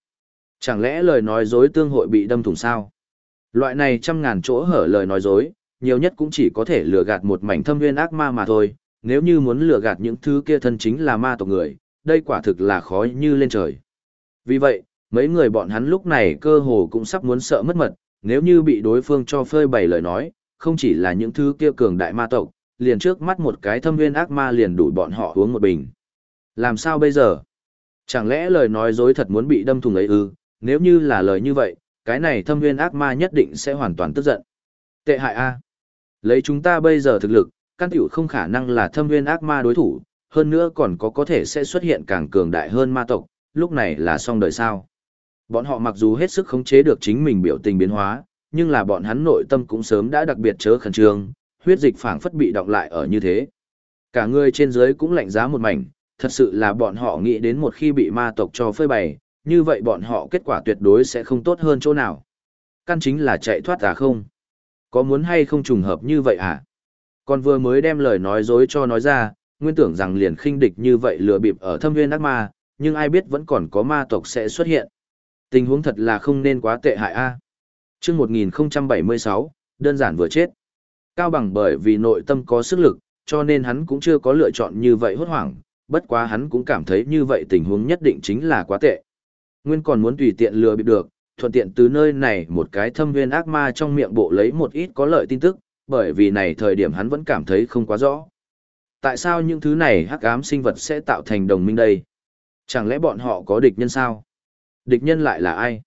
Chẳng lẽ lời nói dối tương hội bị đâm thủng sao? Loại này trăm ngàn chỗ hở lời nói dối, nhiều nhất cũng chỉ có thể lừa gạt một mảnh thâm nguyên ác ma mà thôi, nếu như muốn lừa gạt những thứ kia thân chính là ma tộc người, đây quả thực là khó như lên trời. Vì vậy, mấy người bọn hắn lúc này cơ hồ cũng sắp muốn sợ mất mật, nếu như bị đối phương cho phơi bày lời nói, không chỉ là những thứ kia cường đại ma tộc, liền trước mắt một cái thâm nguyên ác ma liền đủ bọn họ uống một bình. Làm sao bây giờ? Chẳng lẽ lời nói dối thật muốn bị đâm thùng ấy ư? Nếu như là lời như vậy, cái này thâm nguyên ác ma nhất định sẽ hoàn toàn tức giận. Tệ hại A. Lấy chúng ta bây giờ thực lực, căn tiểu không khả năng là thâm viên ác ma đối thủ, hơn nữa còn có có thể sẽ xuất hiện càng cường đại hơn ma tộc, lúc này là xong đời sao. Bọn họ mặc dù hết sức khống chế được chính mình biểu tình biến hóa, nhưng là bọn hắn nội tâm cũng sớm đã đặc biệt chớ khẩn trương, huyết dịch phảng phất bị động lại ở như thế. Cả người trên dưới cũng lạnh giá một mảnh, thật sự là bọn họ nghĩ đến một khi bị ma tộc cho phơi bày, như vậy bọn họ kết quả tuyệt đối sẽ không tốt hơn chỗ nào. Căn chính là chạy thoát à không? Có muốn hay không trùng hợp như vậy à? Còn vừa mới đem lời nói dối cho nói ra, nguyên tưởng rằng liền khinh địch như vậy lừa bịp ở thâm viên ác ma, nhưng ai biết vẫn còn có ma tộc sẽ xuất hiện. Tình huống thật là không nên quá tệ hại a. À? Chương 1076, đơn giản vừa chết. Cao bằng bởi vì nội tâm có sức lực, cho nên hắn cũng chưa có lựa chọn như vậy hốt hoảng, bất quá hắn cũng cảm thấy như vậy tình huống nhất định chính là quá tệ. Nguyên còn muốn tùy tiện lừa bịp được, thuận tiện từ nơi này một cái thâm viên ác ma trong miệng bộ lấy một ít có lợi tin tức, bởi vì này thời điểm hắn vẫn cảm thấy không quá rõ. Tại sao những thứ này hắc ám sinh vật sẽ tạo thành đồng minh đây? Chẳng lẽ bọn họ có địch nhân sao? Địch nhân lại là ai?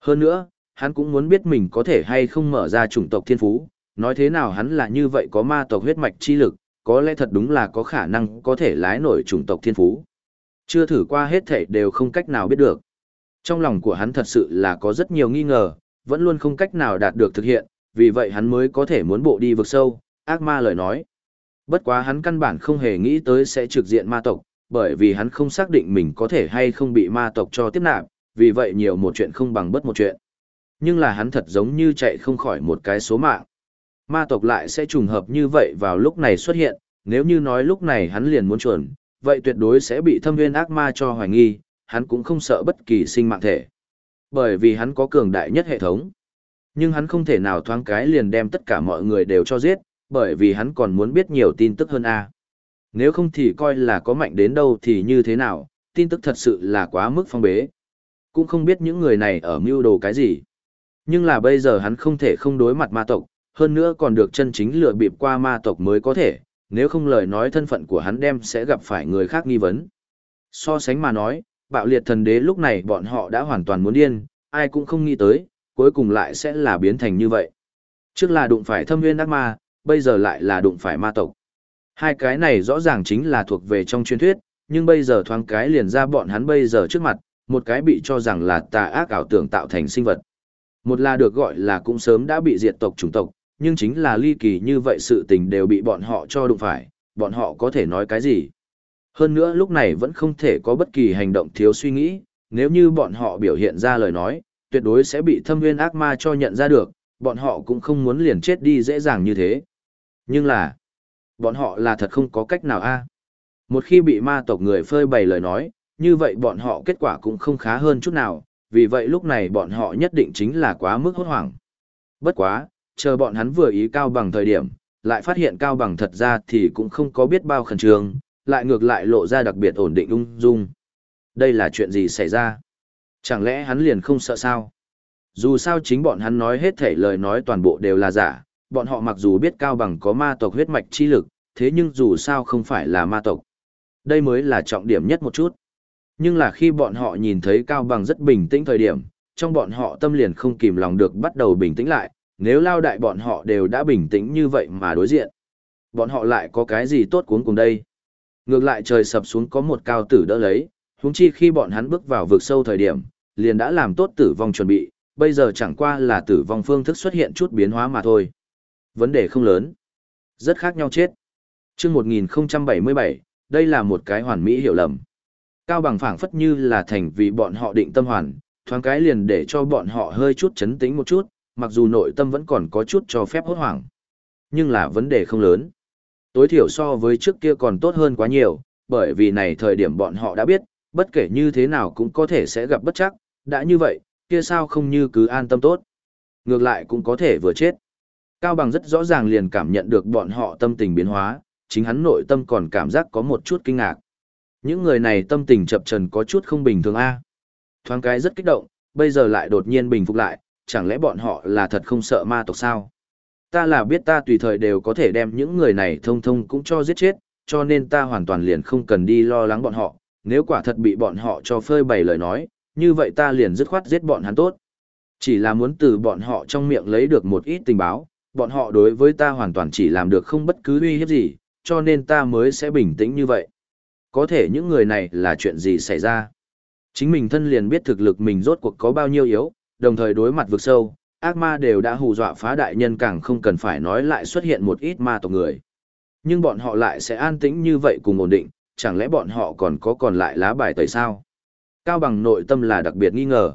Hơn nữa, hắn cũng muốn biết mình có thể hay không mở ra chủng tộc thiên phú, nói thế nào hắn là như vậy có ma tộc huyết mạch chi lực, có lẽ thật đúng là có khả năng có thể lái nổi chủng tộc thiên phú. Chưa thử qua hết thể đều không cách nào biết được. Trong lòng của hắn thật sự là có rất nhiều nghi ngờ, vẫn luôn không cách nào đạt được thực hiện, vì vậy hắn mới có thể muốn bộ đi vực sâu, ác ma lời nói. Bất quá hắn căn bản không hề nghĩ tới sẽ trực diện ma tộc, bởi vì hắn không xác định mình có thể hay không bị ma tộc cho tiếp nạp, vì vậy nhiều một chuyện không bằng bất một chuyện. Nhưng là hắn thật giống như chạy không khỏi một cái số mạng. Ma tộc lại sẽ trùng hợp như vậy vào lúc này xuất hiện, nếu như nói lúc này hắn liền muốn chuẩn, vậy tuyệt đối sẽ bị thâm viên ác ma cho hoài nghi, hắn cũng không sợ bất kỳ sinh mạng thể. Bởi vì hắn có cường đại nhất hệ thống. Nhưng hắn không thể nào thoáng cái liền đem tất cả mọi người đều cho giết, bởi vì hắn còn muốn biết nhiều tin tức hơn A. Nếu không thì coi là có mạnh đến đâu thì như thế nào, tin tức thật sự là quá mức phong bế. Cũng không biết những người này ở mưu đồ cái gì. Nhưng là bây giờ hắn không thể không đối mặt ma tộc, hơn nữa còn được chân chính lựa bịp qua ma tộc mới có thể, nếu không lời nói thân phận của hắn đem sẽ gặp phải người khác nghi vấn. So sánh mà nói, bạo liệt thần đế lúc này bọn họ đã hoàn toàn muốn điên, ai cũng không nghĩ tới, cuối cùng lại sẽ là biến thành như vậy. Trước là đụng phải thâm nguyên ác ma, bây giờ lại là đụng phải ma tộc. Hai cái này rõ ràng chính là thuộc về trong truyền thuyết, nhưng bây giờ thoáng cái liền ra bọn hắn bây giờ trước mặt, một cái bị cho rằng là tà ác ảo tưởng tạo thành sinh vật. Một là được gọi là cũng sớm đã bị diệt tộc chủng tộc, nhưng chính là ly kỳ như vậy sự tình đều bị bọn họ cho đụng phải, bọn họ có thể nói cái gì. Hơn nữa lúc này vẫn không thể có bất kỳ hành động thiếu suy nghĩ, nếu như bọn họ biểu hiện ra lời nói, tuyệt đối sẽ bị thâm nguyên ác ma cho nhận ra được, bọn họ cũng không muốn liền chết đi dễ dàng như thế. Nhưng là, bọn họ là thật không có cách nào a. Một khi bị ma tộc người phơi bày lời nói, như vậy bọn họ kết quả cũng không khá hơn chút nào, vì vậy lúc này bọn họ nhất định chính là quá mức hốt hoảng. Bất quá, chờ bọn hắn vừa ý cao bằng thời điểm, lại phát hiện cao bằng thật ra thì cũng không có biết bao khẩn trương, lại ngược lại lộ ra đặc biệt ổn định ung dung. Đây là chuyện gì xảy ra? Chẳng lẽ hắn liền không sợ sao? Dù sao chính bọn hắn nói hết thể lời nói toàn bộ đều là giả, bọn họ mặc dù biết cao bằng có ma tộc huyết mạch chi lực, thế nhưng dù sao không phải là ma tộc. Đây mới là trọng điểm nhất một chút. Nhưng là khi bọn họ nhìn thấy cao bằng rất bình tĩnh thời điểm, trong bọn họ tâm liền không kìm lòng được bắt đầu bình tĩnh lại, nếu lao đại bọn họ đều đã bình tĩnh như vậy mà đối diện. Bọn họ lại có cái gì tốt cuốn cùng đây? Ngược lại trời sập xuống có một cao tử đỡ lấy, huống chi khi bọn hắn bước vào vực sâu thời điểm, liền đã làm tốt tử vong chuẩn bị, bây giờ chẳng qua là tử vong phương thức xuất hiện chút biến hóa mà thôi. Vấn đề không lớn. Rất khác nhau chết. chương 1077, đây là một cái hoàn mỹ hiểu lầm. Cao bằng phảng phất như là thành vì bọn họ định tâm hoàn, thoáng cái liền để cho bọn họ hơi chút chấn tĩnh một chút, mặc dù nội tâm vẫn còn có chút cho phép hốt hoảng. Nhưng là vấn đề không lớn. Tối thiểu so với trước kia còn tốt hơn quá nhiều, bởi vì này thời điểm bọn họ đã biết, bất kể như thế nào cũng có thể sẽ gặp bất chắc, đã như vậy, kia sao không như cứ an tâm tốt. Ngược lại cũng có thể vừa chết. Cao Bằng rất rõ ràng liền cảm nhận được bọn họ tâm tình biến hóa, chính hắn nội tâm còn cảm giác có một chút kinh ngạc. Những người này tâm tình chập trần có chút không bình thường a. Thoáng cái rất kích động, bây giờ lại đột nhiên bình phục lại, chẳng lẽ bọn họ là thật không sợ ma tộc sao? Ta là biết ta tùy thời đều có thể đem những người này thông thông cũng cho giết chết, cho nên ta hoàn toàn liền không cần đi lo lắng bọn họ, nếu quả thật bị bọn họ cho phơi bày lời nói, như vậy ta liền dứt khoát giết bọn hắn tốt. Chỉ là muốn từ bọn họ trong miệng lấy được một ít tình báo, bọn họ đối với ta hoàn toàn chỉ làm được không bất cứ uy hiếp gì, cho nên ta mới sẽ bình tĩnh như vậy. Có thể những người này là chuyện gì xảy ra? Chính mình thân liền biết thực lực mình rốt cuộc có bao nhiêu yếu, đồng thời đối mặt vực sâu, ác ma đều đã hù dọa phá đại nhân càng không cần phải nói lại xuất hiện một ít ma tộc người. Nhưng bọn họ lại sẽ an tĩnh như vậy cùng ổn định, chẳng lẽ bọn họ còn có còn lại lá bài tẩy sao? Cao bằng nội tâm là đặc biệt nghi ngờ.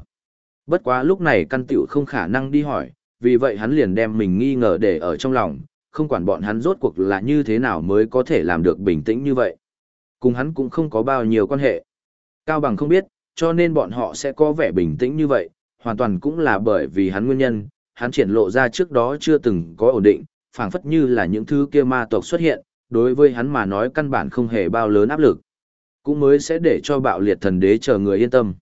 Bất quá lúc này căn tiểu không khả năng đi hỏi, vì vậy hắn liền đem mình nghi ngờ để ở trong lòng, không quản bọn hắn rốt cuộc là như thế nào mới có thể làm được bình tĩnh như vậy. Cùng hắn cũng không có bao nhiêu quan hệ. Cao bằng không biết, cho nên bọn họ sẽ có vẻ bình tĩnh như vậy, hoàn toàn cũng là bởi vì hắn nguyên nhân, hắn triển lộ ra trước đó chưa từng có ổn định, phảng phất như là những thứ kia ma tộc xuất hiện, đối với hắn mà nói căn bản không hề bao lớn áp lực. Cũng mới sẽ để cho bạo liệt thần đế chờ người yên tâm.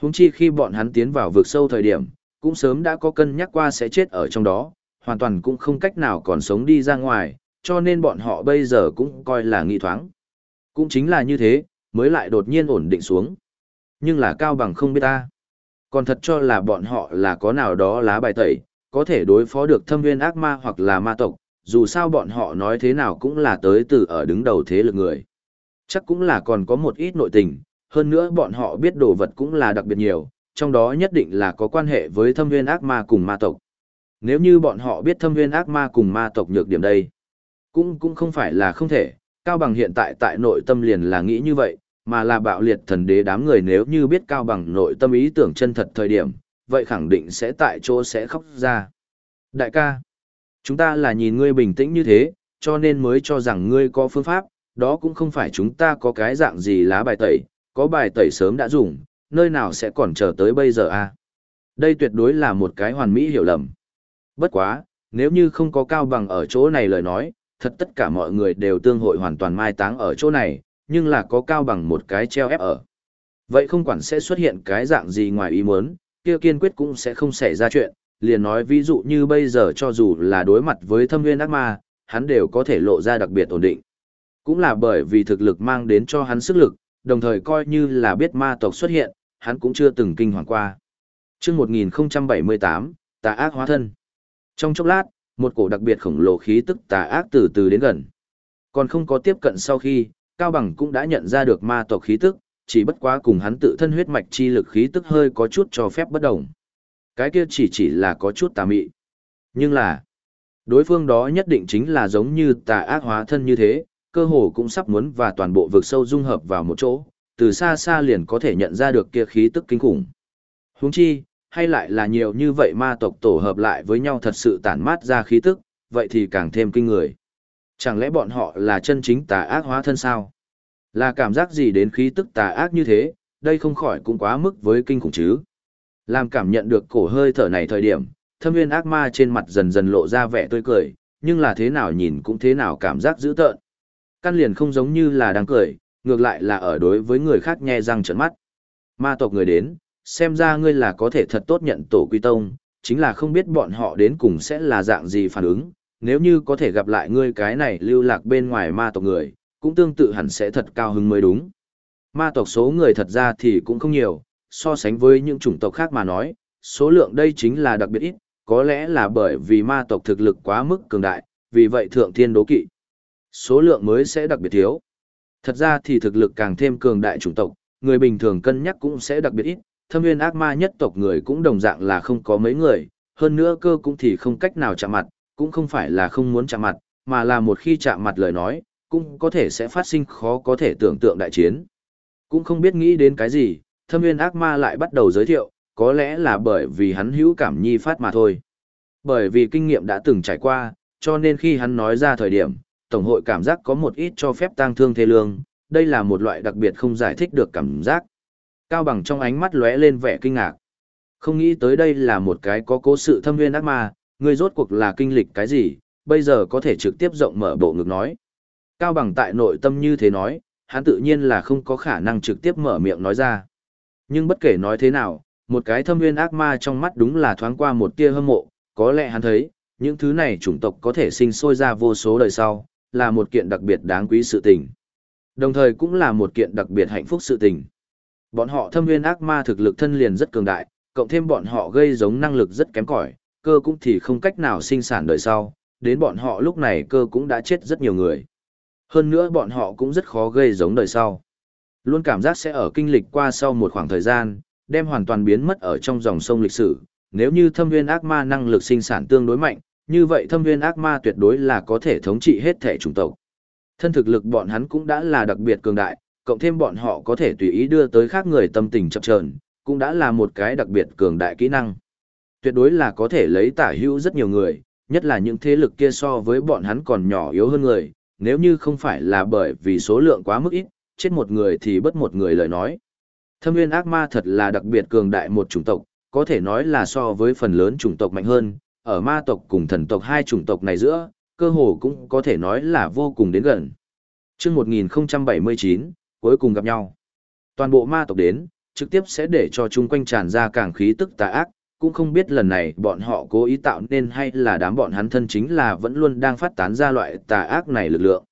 Húng chi khi bọn hắn tiến vào vực sâu thời điểm, cũng sớm đã có cân nhắc qua sẽ chết ở trong đó, hoàn toàn cũng không cách nào còn sống đi ra ngoài, cho nên bọn họ bây giờ cũng coi là nghi thoáng. Cũng chính là như thế, mới lại đột nhiên ổn định xuống. Nhưng là cao bằng không biết ta. Còn thật cho là bọn họ là có nào đó lá bài tẩy, có thể đối phó được thâm viên ác ma hoặc là ma tộc, dù sao bọn họ nói thế nào cũng là tới từ ở đứng đầu thế lực người. Chắc cũng là còn có một ít nội tình, hơn nữa bọn họ biết đồ vật cũng là đặc biệt nhiều, trong đó nhất định là có quan hệ với thâm viên ác ma cùng ma tộc. Nếu như bọn họ biết thâm viên ác ma cùng ma tộc nhược điểm đây, cũng cũng không phải là không thể, Cao Bằng hiện tại tại nội tâm liền là nghĩ như vậy, mà là bạo liệt thần đế đám người nếu như biết Cao Bằng nội tâm ý tưởng chân thật thời điểm, vậy khẳng định sẽ tại chỗ sẽ khóc ra. Đại ca, chúng ta là nhìn ngươi bình tĩnh như thế, cho nên mới cho rằng ngươi có phương pháp, đó cũng không phải chúng ta có cái dạng gì lá bài tẩy, có bài tẩy sớm đã dùng, nơi nào sẽ còn chờ tới bây giờ à. Đây tuyệt đối là một cái hoàn mỹ hiểu lầm. Bất quá, nếu như không có Cao Bằng ở chỗ này lời nói, thật tất cả mọi người đều tương hội hoàn toàn mai táng ở chỗ này, nhưng là có cao bằng một cái treo ép ở. Vậy không quản sẽ xuất hiện cái dạng gì ngoài ý muốn, kia kiên quyết cũng sẽ không xảy ra chuyện, liền nói ví dụ như bây giờ cho dù là đối mặt với thâm nguyên ác ma, hắn đều có thể lộ ra đặc biệt ổn định. Cũng là bởi vì thực lực mang đến cho hắn sức lực, đồng thời coi như là biết ma tộc xuất hiện, hắn cũng chưa từng kinh hoàng qua. Trước 1078, tà ác hóa thân. Trong chốc lát, một cổ đặc biệt khổng lồ khí tức tà ác từ từ đến gần. Còn không có tiếp cận sau khi, Cao Bằng cũng đã nhận ra được ma tộc khí tức, chỉ bất quá cùng hắn tự thân huyết mạch chi lực khí tức hơi có chút cho phép bất động, Cái kia chỉ chỉ là có chút tà mị. Nhưng là, đối phương đó nhất định chính là giống như tà ác hóa thân như thế, cơ hồ cũng sắp muốn và toàn bộ vực sâu dung hợp vào một chỗ, từ xa xa liền có thể nhận ra được kia khí tức kinh khủng. Huống chi, hay lại là nhiều như vậy ma tộc tổ hợp lại với nhau thật sự tản mát ra khí tức, vậy thì càng thêm kinh người. Chẳng lẽ bọn họ là chân chính tà ác hóa thân sao? Là cảm giác gì đến khí tức tà ác như thế, đây không khỏi cũng quá mức với kinh khủng chứ. Làm cảm nhận được cổ hơi thở này thời điểm, thâm viên ác ma trên mặt dần dần lộ ra vẻ tươi cười, nhưng là thế nào nhìn cũng thế nào cảm giác dữ tợn. Căn liền không giống như là đang cười, ngược lại là ở đối với người khác nhe răng trợn mắt. Ma tộc người đến, xem ra ngươi là có thể thật tốt nhận tổ quy tông, chính là không biết bọn họ đến cùng sẽ là dạng gì phản ứng, nếu như có thể gặp lại ngươi cái này lưu lạc bên ngoài ma tộc người, cũng tương tự hẳn sẽ thật cao hứng mới đúng. Ma tộc số người thật ra thì cũng không nhiều, so sánh với những chủng tộc khác mà nói, số lượng đây chính là đặc biệt ít, có lẽ là bởi vì ma tộc thực lực quá mức cường đại, vì vậy thượng thiên đố kỵ. Số lượng mới sẽ đặc biệt thiếu. Thật ra thì thực lực càng thêm cường đại chủng tộc, người bình thường cân nhắc cũng sẽ đặc biệt ít, thâm viên ác ma nhất tộc người cũng đồng dạng là không có mấy người, hơn nữa cơ cũng thì không cách nào chạm mặt, cũng không phải là không muốn chạm mặt, mà là một khi chạm mặt lời nói, cũng có thể sẽ phát sinh khó có thể tưởng tượng đại chiến. Cũng không biết nghĩ đến cái gì, thâm viên ác ma lại bắt đầu giới thiệu, có lẽ là bởi vì hắn hữu cảm nhi phát mà thôi. Bởi vì kinh nghiệm đã từng trải qua, cho nên khi hắn nói ra thời điểm, Tổng hội cảm giác có một ít cho phép tang thương thê lương, đây là một loại đặc biệt không giải thích được cảm giác. Cao bằng trong ánh mắt lóe lên vẻ kinh ngạc. Không nghĩ tới đây là một cái có cố sự thâm viên ác ma, người rốt cuộc là kinh lịch cái gì, bây giờ có thể trực tiếp rộng mở bộ ngực nói. Cao bằng tại nội tâm như thế nói, hắn tự nhiên là không có khả năng trực tiếp mở miệng nói ra. Nhưng bất kể nói thế nào, một cái thâm nguyên ác ma trong mắt đúng là thoáng qua một tia hâm mộ, có lẽ hắn thấy, những thứ này chủng tộc có thể sinh sôi ra vô số đời sau, là một kiện đặc biệt đáng quý sự tình. Đồng thời cũng là một kiện đặc biệt hạnh phúc sự tình. Bọn họ thâm nguyên ác ma thực lực thân liền rất cường đại, cộng thêm bọn họ gây giống năng lực rất kém cỏi, cơ cũng thì không cách nào sinh sản đời sau, đến bọn họ lúc này cơ cũng đã chết rất nhiều người. Hơn nữa bọn họ cũng rất khó gây giống đời sau. Luôn cảm giác sẽ ở kinh lịch qua sau một khoảng thời gian, đem hoàn toàn biến mất ở trong dòng sông lịch sử. Nếu như thâm viên ác ma năng lực sinh sản tương đối mạnh, như vậy thâm viên ác ma tuyệt đối là có thể thống trị hết thể chủng tộc. Thân thực lực bọn hắn cũng đã là đặc biệt cường đại, cộng thêm bọn họ có thể tùy ý đưa tới khác người tâm tình chập chờn, cũng đã là một cái đặc biệt cường đại kỹ năng. Tuyệt đối là có thể lấy tả hữu rất nhiều người, nhất là những thế lực kia so với bọn hắn còn nhỏ yếu hơn người, nếu như không phải là bởi vì số lượng quá mức ít, chết một người thì bất một người lời nói. Thâm viên ác ma thật là đặc biệt cường đại một chủng tộc, có thể nói là so với phần lớn chủng tộc mạnh hơn, ở ma tộc cùng thần tộc hai chủng tộc này giữa, cơ hồ cũng có thể nói là vô cùng đến gần. Trước 1079, cuối cùng gặp nhau. Toàn bộ ma tộc đến, trực tiếp sẽ để cho chúng quanh tràn ra càng khí tức tà ác, cũng không biết lần này bọn họ cố ý tạo nên hay là đám bọn hắn thân chính là vẫn luôn đang phát tán ra loại tà ác này lực lượng.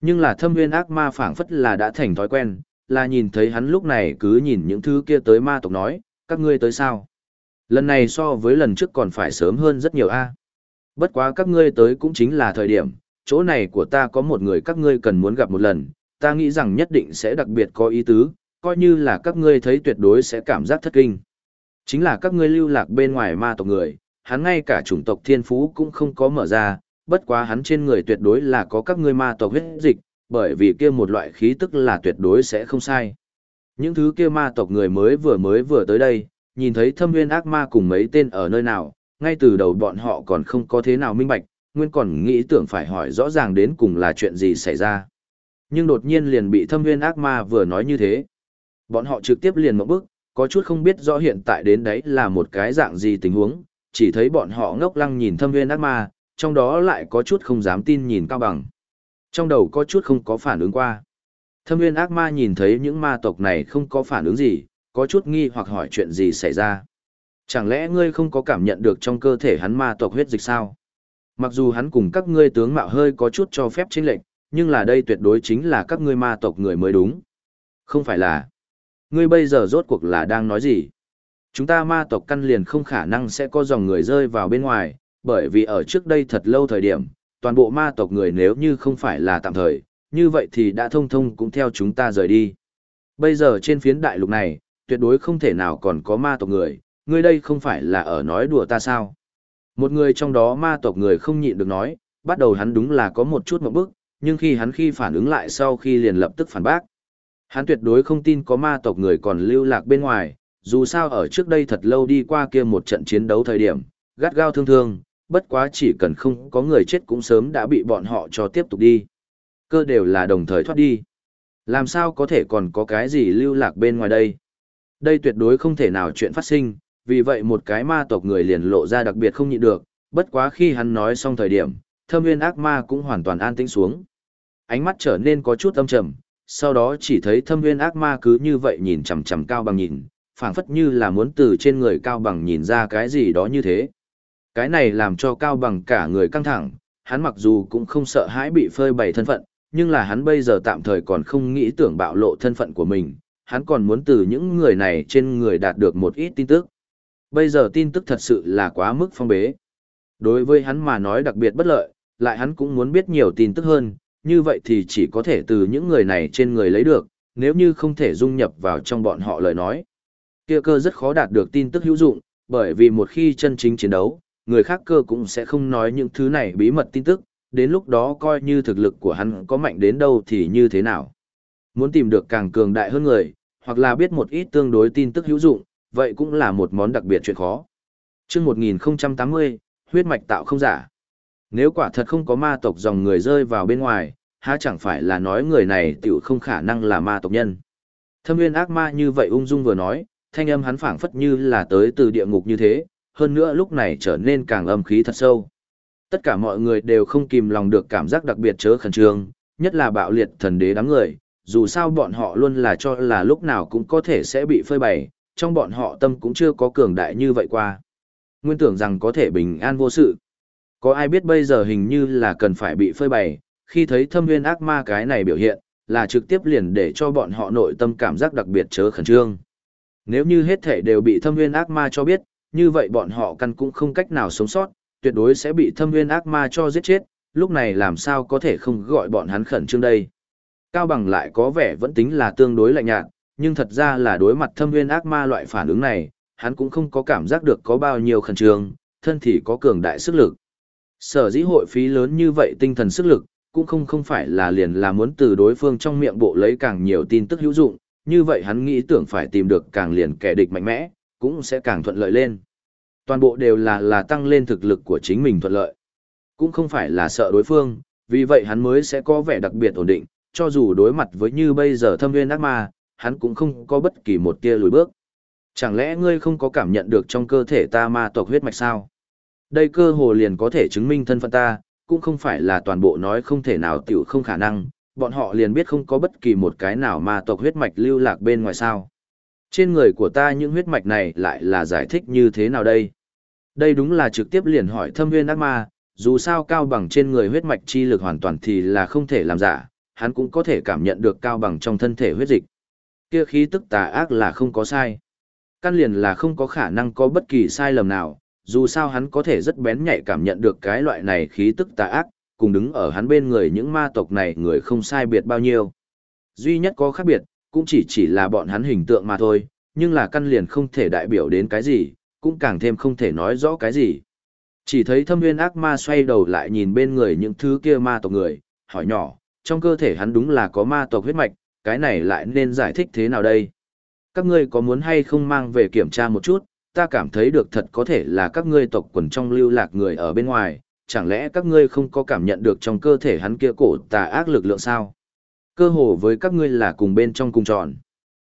Nhưng là thâm nguyên ác ma phảng phất là đã thành thói quen, là nhìn thấy hắn lúc này cứ nhìn những thứ kia tới ma tộc nói, các ngươi tới sao? Lần này so với lần trước còn phải sớm hơn rất nhiều a. Bất quá các ngươi tới cũng chính là thời điểm, chỗ này của ta có một người các ngươi cần muốn gặp một lần, ta nghĩ rằng nhất định sẽ đặc biệt có ý tứ, coi như là các ngươi thấy tuyệt đối sẽ cảm giác thất kinh. Chính là các ngươi lưu lạc bên ngoài ma tộc người, hắn ngay cả chủng tộc thiên phú cũng không có mở ra, bất quá hắn trên người tuyệt đối là có các ngươi ma tộc huyết dịch, bởi vì kia một loại khí tức là tuyệt đối sẽ không sai. Những thứ kia ma tộc người mới vừa mới vừa tới đây, nhìn thấy thâm nguyên ác ma cùng mấy tên ở nơi nào, ngay từ đầu bọn họ còn không có thế nào minh bạch, nguyên còn nghĩ tưởng phải hỏi rõ ràng đến cùng là chuyện gì xảy ra. Nhưng đột nhiên liền bị thâm nguyên ác ma vừa nói như thế. Bọn họ trực tiếp liền một bước, có chút không biết rõ hiện tại đến đấy là một cái dạng gì tình huống, chỉ thấy bọn họ ngốc lăng nhìn thâm Viên ác ma, trong đó lại có chút không dám tin nhìn cao bằng. Trong đầu có chút không có phản ứng qua. Thâm Viên ác ma nhìn thấy những ma tộc này không có phản ứng gì, có chút nghi hoặc hỏi chuyện gì xảy ra. Chẳng lẽ ngươi không có cảm nhận được trong cơ thể hắn ma tộc huyết dịch sao? Mặc dù hắn cùng các ngươi tướng mạo hơi có chút cho phép chênh lệnh, nhưng là đây tuyệt đối chính là các ngươi ma tộc người mới đúng. Không phải là. Ngươi bây giờ rốt cuộc là đang nói gì? Chúng ta ma tộc căn liền không khả năng sẽ có dòng người rơi vào bên ngoài, bởi vì ở trước đây thật lâu thời điểm, toàn bộ ma tộc người nếu như không phải là tạm thời, như vậy thì đã thông thông cũng theo chúng ta rời đi. Bây giờ trên phiến đại lục này, tuyệt đối không thể nào còn có ma tộc người, ngươi đây không phải là ở nói đùa ta sao. Một người trong đó ma tộc người không nhịn được nói, bắt đầu hắn đúng là có một chút một bức, nhưng khi hắn khi phản ứng lại sau khi liền lập tức phản bác. Hắn tuyệt đối không tin có ma tộc người còn lưu lạc bên ngoài, dù sao ở trước đây thật lâu đi qua kia một trận chiến đấu thời điểm, gắt gao thương thương, bất quá chỉ cần không có người chết cũng sớm đã bị bọn họ cho tiếp tục đi. Cơ đều là đồng thời thoát đi. Làm sao có thể còn có cái gì lưu lạc bên ngoài đây? Đây tuyệt đối không thể nào chuyện phát sinh, vì vậy một cái ma tộc người liền lộ ra đặc biệt không nhịn được, bất quá khi hắn nói xong thời điểm, thâm nguyên ác ma cũng hoàn toàn an tĩnh xuống. Ánh mắt trở nên có chút âm trầm, sau đó chỉ thấy thâm nguyên ác ma cứ như vậy nhìn chằm chằm cao bằng nhìn, phảng phất như là muốn từ trên người cao bằng nhìn ra cái gì đó như thế. Cái này làm cho cao bằng cả người căng thẳng, hắn mặc dù cũng không sợ hãi bị phơi bày thân phận, nhưng là hắn bây giờ tạm thời còn không nghĩ tưởng bạo lộ thân phận của mình, hắn còn muốn từ những người này trên người đạt được một ít tin tức. Bây giờ tin tức thật sự là quá mức phong bế. Đối với hắn mà nói đặc biệt bất lợi, lại hắn cũng muốn biết nhiều tin tức hơn, như vậy thì chỉ có thể từ những người này trên người lấy được, nếu như không thể dung nhập vào trong bọn họ lời nói. Kia cơ rất khó đạt được tin tức hữu dụng, bởi vì một khi chân chính chiến đấu, người khác cơ cũng sẽ không nói những thứ này bí mật tin tức, đến lúc đó coi như thực lực của hắn có mạnh đến đâu thì như thế nào. Muốn tìm được càng cường đại hơn người, hoặc là biết một ít tương đối tin tức hữu dụng, vậy cũng là một món đặc biệt chuyện khó. chương 1080, huyết mạch tạo không giả. Nếu quả thật không có ma tộc dòng người rơi vào bên ngoài, há chẳng phải là nói người này tiểu không khả năng là ma tộc nhân. Thâm nguyên ác ma như vậy ung dung vừa nói, thanh âm hắn phảng phất như là tới từ địa ngục như thế, hơn nữa lúc này trở nên càng âm khí thật sâu. Tất cả mọi người đều không kìm lòng được cảm giác đặc biệt chớ khẩn trương, nhất là bạo liệt thần đế đám người, dù sao bọn họ luôn là cho là lúc nào cũng có thể sẽ bị phơi bày, trong bọn họ tâm cũng chưa có cường đại như vậy qua. Nguyên tưởng rằng có thể bình an vô sự. Có ai biết bây giờ hình như là cần phải bị phơi bày, khi thấy thâm viên ác ma cái này biểu hiện, là trực tiếp liền để cho bọn họ nội tâm cảm giác đặc biệt chớ khẩn trương. Nếu như hết thể đều bị thâm viên ác ma cho biết, như vậy bọn họ căn cũng không cách nào sống sót, tuyệt đối sẽ bị thâm viên ác ma cho giết chết, lúc này làm sao có thể không gọi bọn hắn khẩn trương đây. Cao bằng lại có vẻ vẫn tính là tương đối lạnh nhạt, nhưng thật ra là đối mặt thâm viên ác ma loại phản ứng này, hắn cũng không có cảm giác được có bao nhiêu khẩn trương, thân thì có cường đại sức lực. Sở dĩ hội phí lớn như vậy tinh thần sức lực, cũng không không phải là liền là muốn từ đối phương trong miệng bộ lấy càng nhiều tin tức hữu dụng, như vậy hắn nghĩ tưởng phải tìm được càng liền kẻ địch mạnh mẽ, cũng sẽ càng thuận lợi lên. Toàn bộ đều là là tăng lên thực lực của chính mình thuận lợi. Cũng không phải là sợ đối phương, vì vậy hắn mới sẽ có vẻ đặc biệt ổn định, cho dù đối mặt với như bây giờ thâm nguyên ác ma, hắn cũng không có bất kỳ một tia lùi bước. Chẳng lẽ ngươi không có cảm nhận được trong cơ thể ta ma tộc huyết mạch sao? Đây cơ hồ liền có thể chứng minh thân phận ta, cũng không phải là toàn bộ nói không thể nào tiểu không khả năng, bọn họ liền biết không có bất kỳ một cái nào ma tộc huyết mạch lưu lạc bên ngoài sao. Trên người của ta những huyết mạch này lại là giải thích như thế nào đây? Đây đúng là trực tiếp liền hỏi thâm viên ác ma, dù sao cao bằng trên người huyết mạch chi lực hoàn toàn thì là không thể làm giả, hắn cũng có thể cảm nhận được cao bằng trong thân thể huyết dịch. Kia khí tức tà ác là không có sai. Căn liền là không có khả năng có bất kỳ sai lầm nào, dù sao hắn có thể rất bén nhạy cảm nhận được cái loại này khí tức tà ác, cùng đứng ở hắn bên người những ma tộc này người không sai biệt bao nhiêu. Duy nhất có khác biệt, cũng chỉ chỉ là bọn hắn hình tượng mà thôi, nhưng là căn liền không thể đại biểu đến cái gì, cũng càng thêm không thể nói rõ cái gì. Chỉ thấy thâm nguyên ác ma xoay đầu lại nhìn bên người những thứ kia ma tộc người, hỏi nhỏ, trong cơ thể hắn đúng là có ma tộc huyết mạch, cái này lại nên giải thích thế nào đây? Các ngươi có muốn hay không mang về kiểm tra một chút, ta cảm thấy được thật có thể là các ngươi tộc quần trong lưu lạc người ở bên ngoài, chẳng lẽ các ngươi không có cảm nhận được trong cơ thể hắn kia cổ tà ác lực lượng sao? Cơ hồ với các ngươi là cùng bên trong cùng tròn.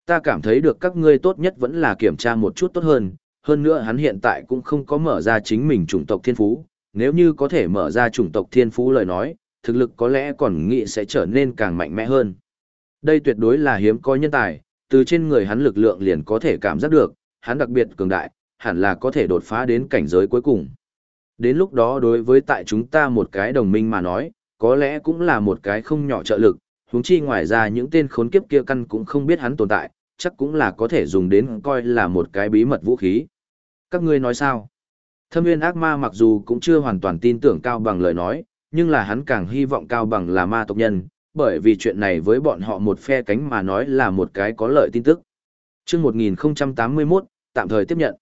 Ta cảm thấy được các ngươi tốt nhất vẫn là kiểm tra một chút tốt hơn, hơn nữa hắn hiện tại cũng không có mở ra chính mình chủng tộc thiên phú, nếu như có thể mở ra chủng tộc thiên phú lời nói, thực lực có lẽ còn nghĩ sẽ trở nên càng mạnh mẽ hơn. Đây tuyệt đối là hiếm có nhân tài, từ trên người hắn lực lượng liền có thể cảm giác được, hắn đặc biệt cường đại, hẳn là có thể đột phá đến cảnh giới cuối cùng. Đến lúc đó đối với tại chúng ta một cái đồng minh mà nói, có lẽ cũng là một cái không nhỏ trợ lực, huống chi ngoài ra những tên khốn kiếp kia căn cũng không biết hắn tồn tại, chắc cũng là có thể dùng đến coi là một cái bí mật vũ khí. Các ngươi nói sao? Thâm viên ác ma mặc dù cũng chưa hoàn toàn tin tưởng Cao Bằng lời nói, nhưng là hắn càng hy vọng Cao Bằng là ma tộc nhân, bởi vì chuyện này với bọn họ một phe cánh mà nói là một cái có lợi tin tức. Trước 1081, tạm thời tiếp nhận.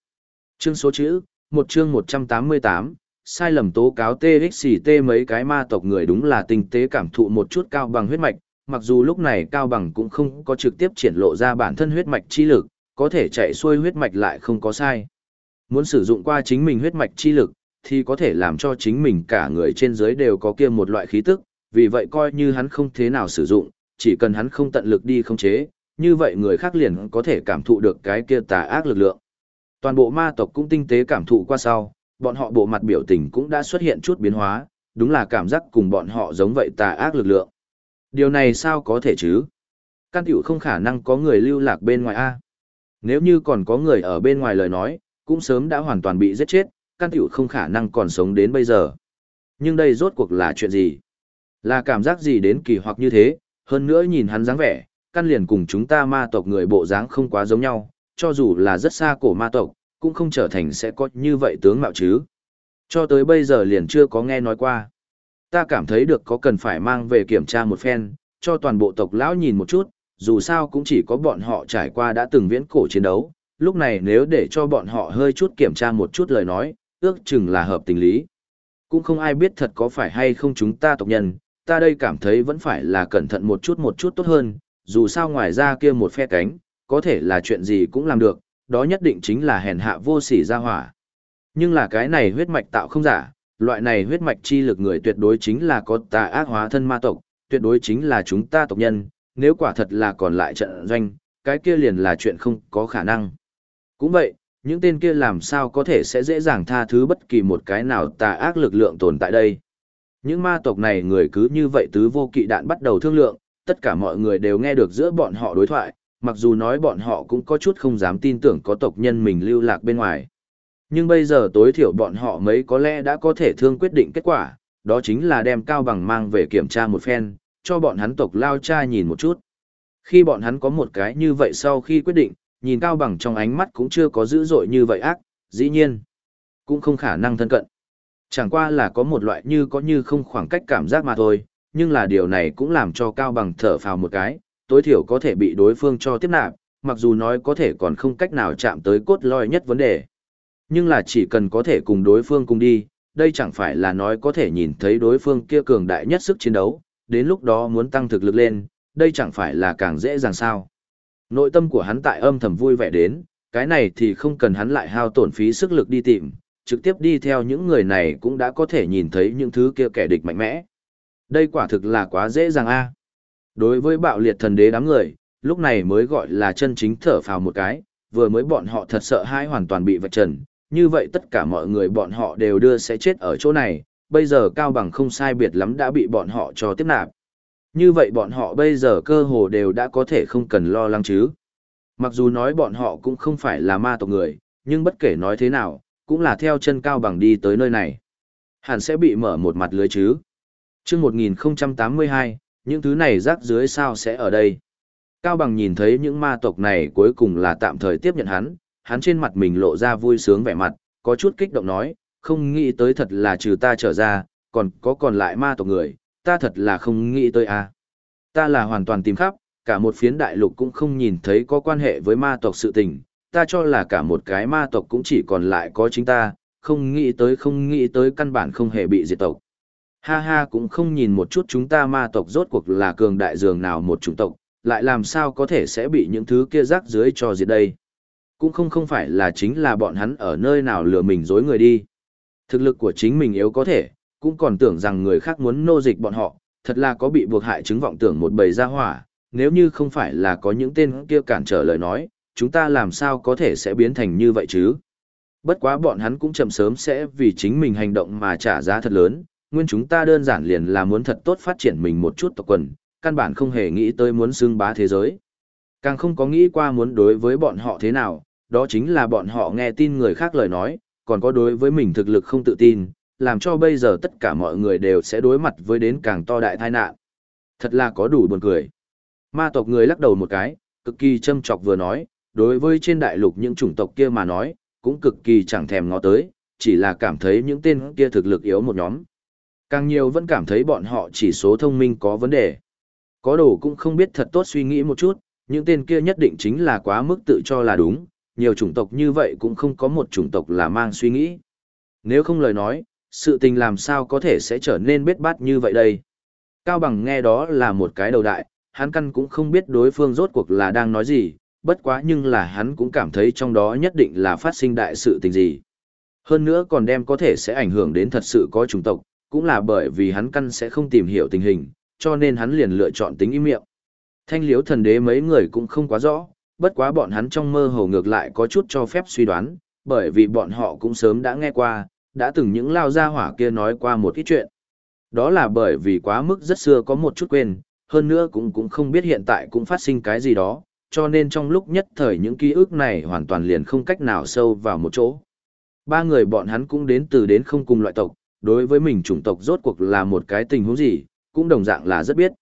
Chương số chữ, một chương 188, sai lầm tố cáo TXT mấy cái ma tộc người đúng là tinh tế cảm thụ một chút Cao Bằng huyết mạch, mặc dù lúc này Cao Bằng cũng không có trực tiếp triển lộ ra bản thân huyết mạch chi lực, có thể chạy xuôi huyết mạch lại không có sai. Muốn sử dụng qua chính mình huyết mạch chi lực, thì có thể làm cho chính mình cả người trên dưới đều có kia một loại khí tức, vì vậy coi như hắn không thế nào sử dụng, chỉ cần hắn không tận lực đi khống chế, như vậy người khác liền có thể cảm thụ được cái kia tà ác lực lượng. Toàn bộ ma tộc cũng tinh tế cảm thụ qua sau, bọn họ bộ mặt biểu tình cũng đã xuất hiện chút biến hóa, đúng là cảm giác cùng bọn họ giống vậy tà ác lực lượng. Điều này sao có thể chứ? Căn tiểu không khả năng có người lưu lạc bên ngoài A. Nếu như còn có người ở bên ngoài lời nói, cũng sớm đã hoàn toàn bị giết chết, căn tiểu không khả năng còn sống đến bây giờ. Nhưng đây rốt cuộc là chuyện gì? Là cảm giác gì đến kỳ hoặc như thế, hơn nữa nhìn hắn dáng vẻ, căn liền cùng chúng ta ma tộc người bộ dáng không quá giống nhau, cho dù là rất xa cổ ma tộc, cũng không trở thành sẽ có như vậy tướng mạo chứ. Cho tới bây giờ liền chưa có nghe nói qua. Ta cảm thấy được có cần phải mang về kiểm tra một phen, cho toàn bộ tộc lão nhìn một chút, dù sao cũng chỉ có bọn họ trải qua đã từng viễn cổ chiến đấu, lúc này nếu để cho bọn họ hơi chút kiểm tra một chút lời nói, ước chừng là hợp tình lý. Cũng không ai biết thật có phải hay không chúng ta tộc nhân, ta đây cảm thấy vẫn phải là cẩn thận một chút một chút tốt hơn, dù sao ngoài ra kia một phe cánh, có thể là chuyện gì cũng làm được, đó nhất định chính là hèn hạ vô sỉ ra hỏa. Nhưng là cái này huyết mạch tạo không giả, loại này huyết mạch chi lực người tuyệt đối chính là có tà ác hóa thân ma tộc, tuyệt đối chính là chúng ta tộc nhân, nếu quả thật là còn lại trận doanh, cái kia liền là chuyện không có khả năng. Cũng vậy, những tên kia làm sao có thể sẽ dễ dàng tha thứ bất kỳ một cái nào tà ác lực lượng tồn tại đây. Những ma tộc này người cứ như vậy tứ vô kỵ đạn bắt đầu thương lượng, tất cả mọi người đều nghe được giữa bọn họ đối thoại, mặc dù nói bọn họ cũng có chút không dám tin tưởng có tộc nhân mình lưu lạc bên ngoài. Nhưng bây giờ tối thiểu bọn họ mấy có lẽ đã có thể thương quyết định kết quả, đó chính là đem Cao Bằng mang về kiểm tra một phen, cho bọn hắn tộc lao cha nhìn một chút. Khi bọn hắn có một cái như vậy sau khi quyết định, nhìn Cao Bằng trong ánh mắt cũng chưa có dữ dội như vậy ác, dĩ nhiên, cũng không khả năng thân cận. Chẳng qua là có một loại như có như không khoảng cách cảm giác mà thôi, nhưng là điều này cũng làm cho Cao Bằng thở phào một cái, tối thiểu có thể bị đối phương cho tiếp nạp, mặc dù nói có thể còn không cách nào chạm tới cốt lõi nhất vấn đề. Nhưng là chỉ cần có thể cùng đối phương cùng đi, đây chẳng phải là nói có thể nhìn thấy đối phương kia cường đại nhất sức chiến đấu, đến lúc đó muốn tăng thực lực lên, đây chẳng phải là càng dễ dàng sao. Nội tâm của hắn tại âm thầm vui vẻ đến, cái này thì không cần hắn lại hao tổn phí sức lực đi tìm, trực tiếp đi theo những người này cũng đã có thể nhìn thấy những thứ kia kẻ địch mạnh mẽ. Đây quả thực là quá dễ dàng a. Đối với bạo liệt thần đế đám người, lúc này mới gọi là chân chính thở phào một cái, vừa mới bọn họ thật sợ hãi hoàn toàn bị vạch trần, như vậy tất cả mọi người bọn họ đều đưa sẽ chết ở chỗ này, bây giờ cao bằng không sai biệt lắm đã bị bọn họ cho tiếp nạp. Như vậy bọn họ bây giờ cơ hồ đều đã có thể không cần lo lắng chứ. Mặc dù nói bọn họ cũng không phải là ma tộc người, nhưng bất kể nói thế nào, cũng là theo chân cao bằng đi tới nơi này. Hẳn sẽ bị mở một mặt lưới chứ. chương 1082, những thứ này rác dưới sao sẽ ở đây. Cao bằng nhìn thấy những ma tộc này cuối cùng là tạm thời tiếp nhận hắn, hắn trên mặt mình lộ ra vui sướng vẻ mặt, có chút kích động nói, không nghĩ tới thật là trừ ta trở ra, còn có còn lại ma tộc người, ta thật là không nghĩ tới à. Ta là hoàn toàn tìm khắp, cả một phiến đại lục cũng không nhìn thấy có quan hệ với ma tộc sự tình, ta cho là cả một cái ma tộc cũng chỉ còn lại có chính ta, không nghĩ tới không nghĩ tới căn bản không hề bị diệt tộc. Ha ha cũng không nhìn một chút chúng ta ma tộc rốt cuộc là cường đại dường nào một chủng tộc, lại làm sao có thể sẽ bị những thứ kia rác dưới cho diệt đây. Cũng không không phải là chính là bọn hắn ở nơi nào lừa mình dối người đi. Thực lực của chính mình yếu có thể, cũng còn tưởng rằng người khác muốn nô dịch bọn họ, thật là có bị buộc hại chứng vọng tưởng một bầy gia hỏa, nếu như không phải là có những tên kia cản trở lời nói, chúng ta làm sao có thể sẽ biến thành như vậy chứ? Bất quá bọn hắn cũng chậm sớm sẽ vì chính mình hành động mà trả giá thật lớn, nguyên chúng ta đơn giản liền là muốn thật tốt phát triển mình một chút tộc quần, căn bản không hề nghĩ tới muốn xưng bá thế giới. Càng không có nghĩ qua muốn đối với bọn họ thế nào, đó chính là bọn họ nghe tin người khác lời nói, còn có đối với mình thực lực không tự tin, làm cho bây giờ tất cả mọi người đều sẽ đối mặt với đến càng to đại tai nạn. Thật là có đủ buồn cười. Ma tộc người lắc đầu một cái, cực kỳ châm chọc vừa nói, đối với trên đại lục những chủng tộc kia mà nói, cũng cực kỳ chẳng thèm ngó tới, chỉ là cảm thấy những tên kia thực lực yếu một nhóm. Càng nhiều vẫn cảm thấy bọn họ chỉ số thông minh có vấn đề. Có đồ cũng không biết thật tốt suy nghĩ một chút, những tên kia nhất định chính là quá mức tự cho là đúng, nhiều chủng tộc như vậy cũng không có một chủng tộc là mang suy nghĩ. Nếu không lời nói, sự tình làm sao có thể sẽ trở nên bết bát như vậy đây. Cao Bằng nghe đó là một cái đầu đại, hắn căn cũng không biết đối phương rốt cuộc là đang nói gì, bất quá nhưng là hắn cũng cảm thấy trong đó nhất định là phát sinh đại sự tình gì. Hơn nữa còn đem có thể sẽ ảnh hưởng đến thật sự có chủng tộc, cũng là bởi vì hắn căn sẽ không tìm hiểu tình hình, cho nên hắn liền lựa chọn tính im miệng. Thanh liếu thần đế mấy người cũng không quá rõ, bất quá bọn hắn trong mơ hồ ngược lại có chút cho phép suy đoán, bởi vì bọn họ cũng sớm đã nghe qua, đã từng những lao gia hỏa kia nói qua một ít chuyện. Đó là bởi vì quá mức rất xưa có một chút quên, hơn nữa cũng cũng không biết hiện tại cũng phát sinh cái gì đó, cho nên trong lúc nhất thời những ký ức này hoàn toàn liền không cách nào sâu vào một chỗ. Ba người bọn hắn cũng đến từ đến không cùng loại tộc, đối với mình chủng tộc rốt cuộc là một cái tình huống gì, cũng đồng dạng là rất biết.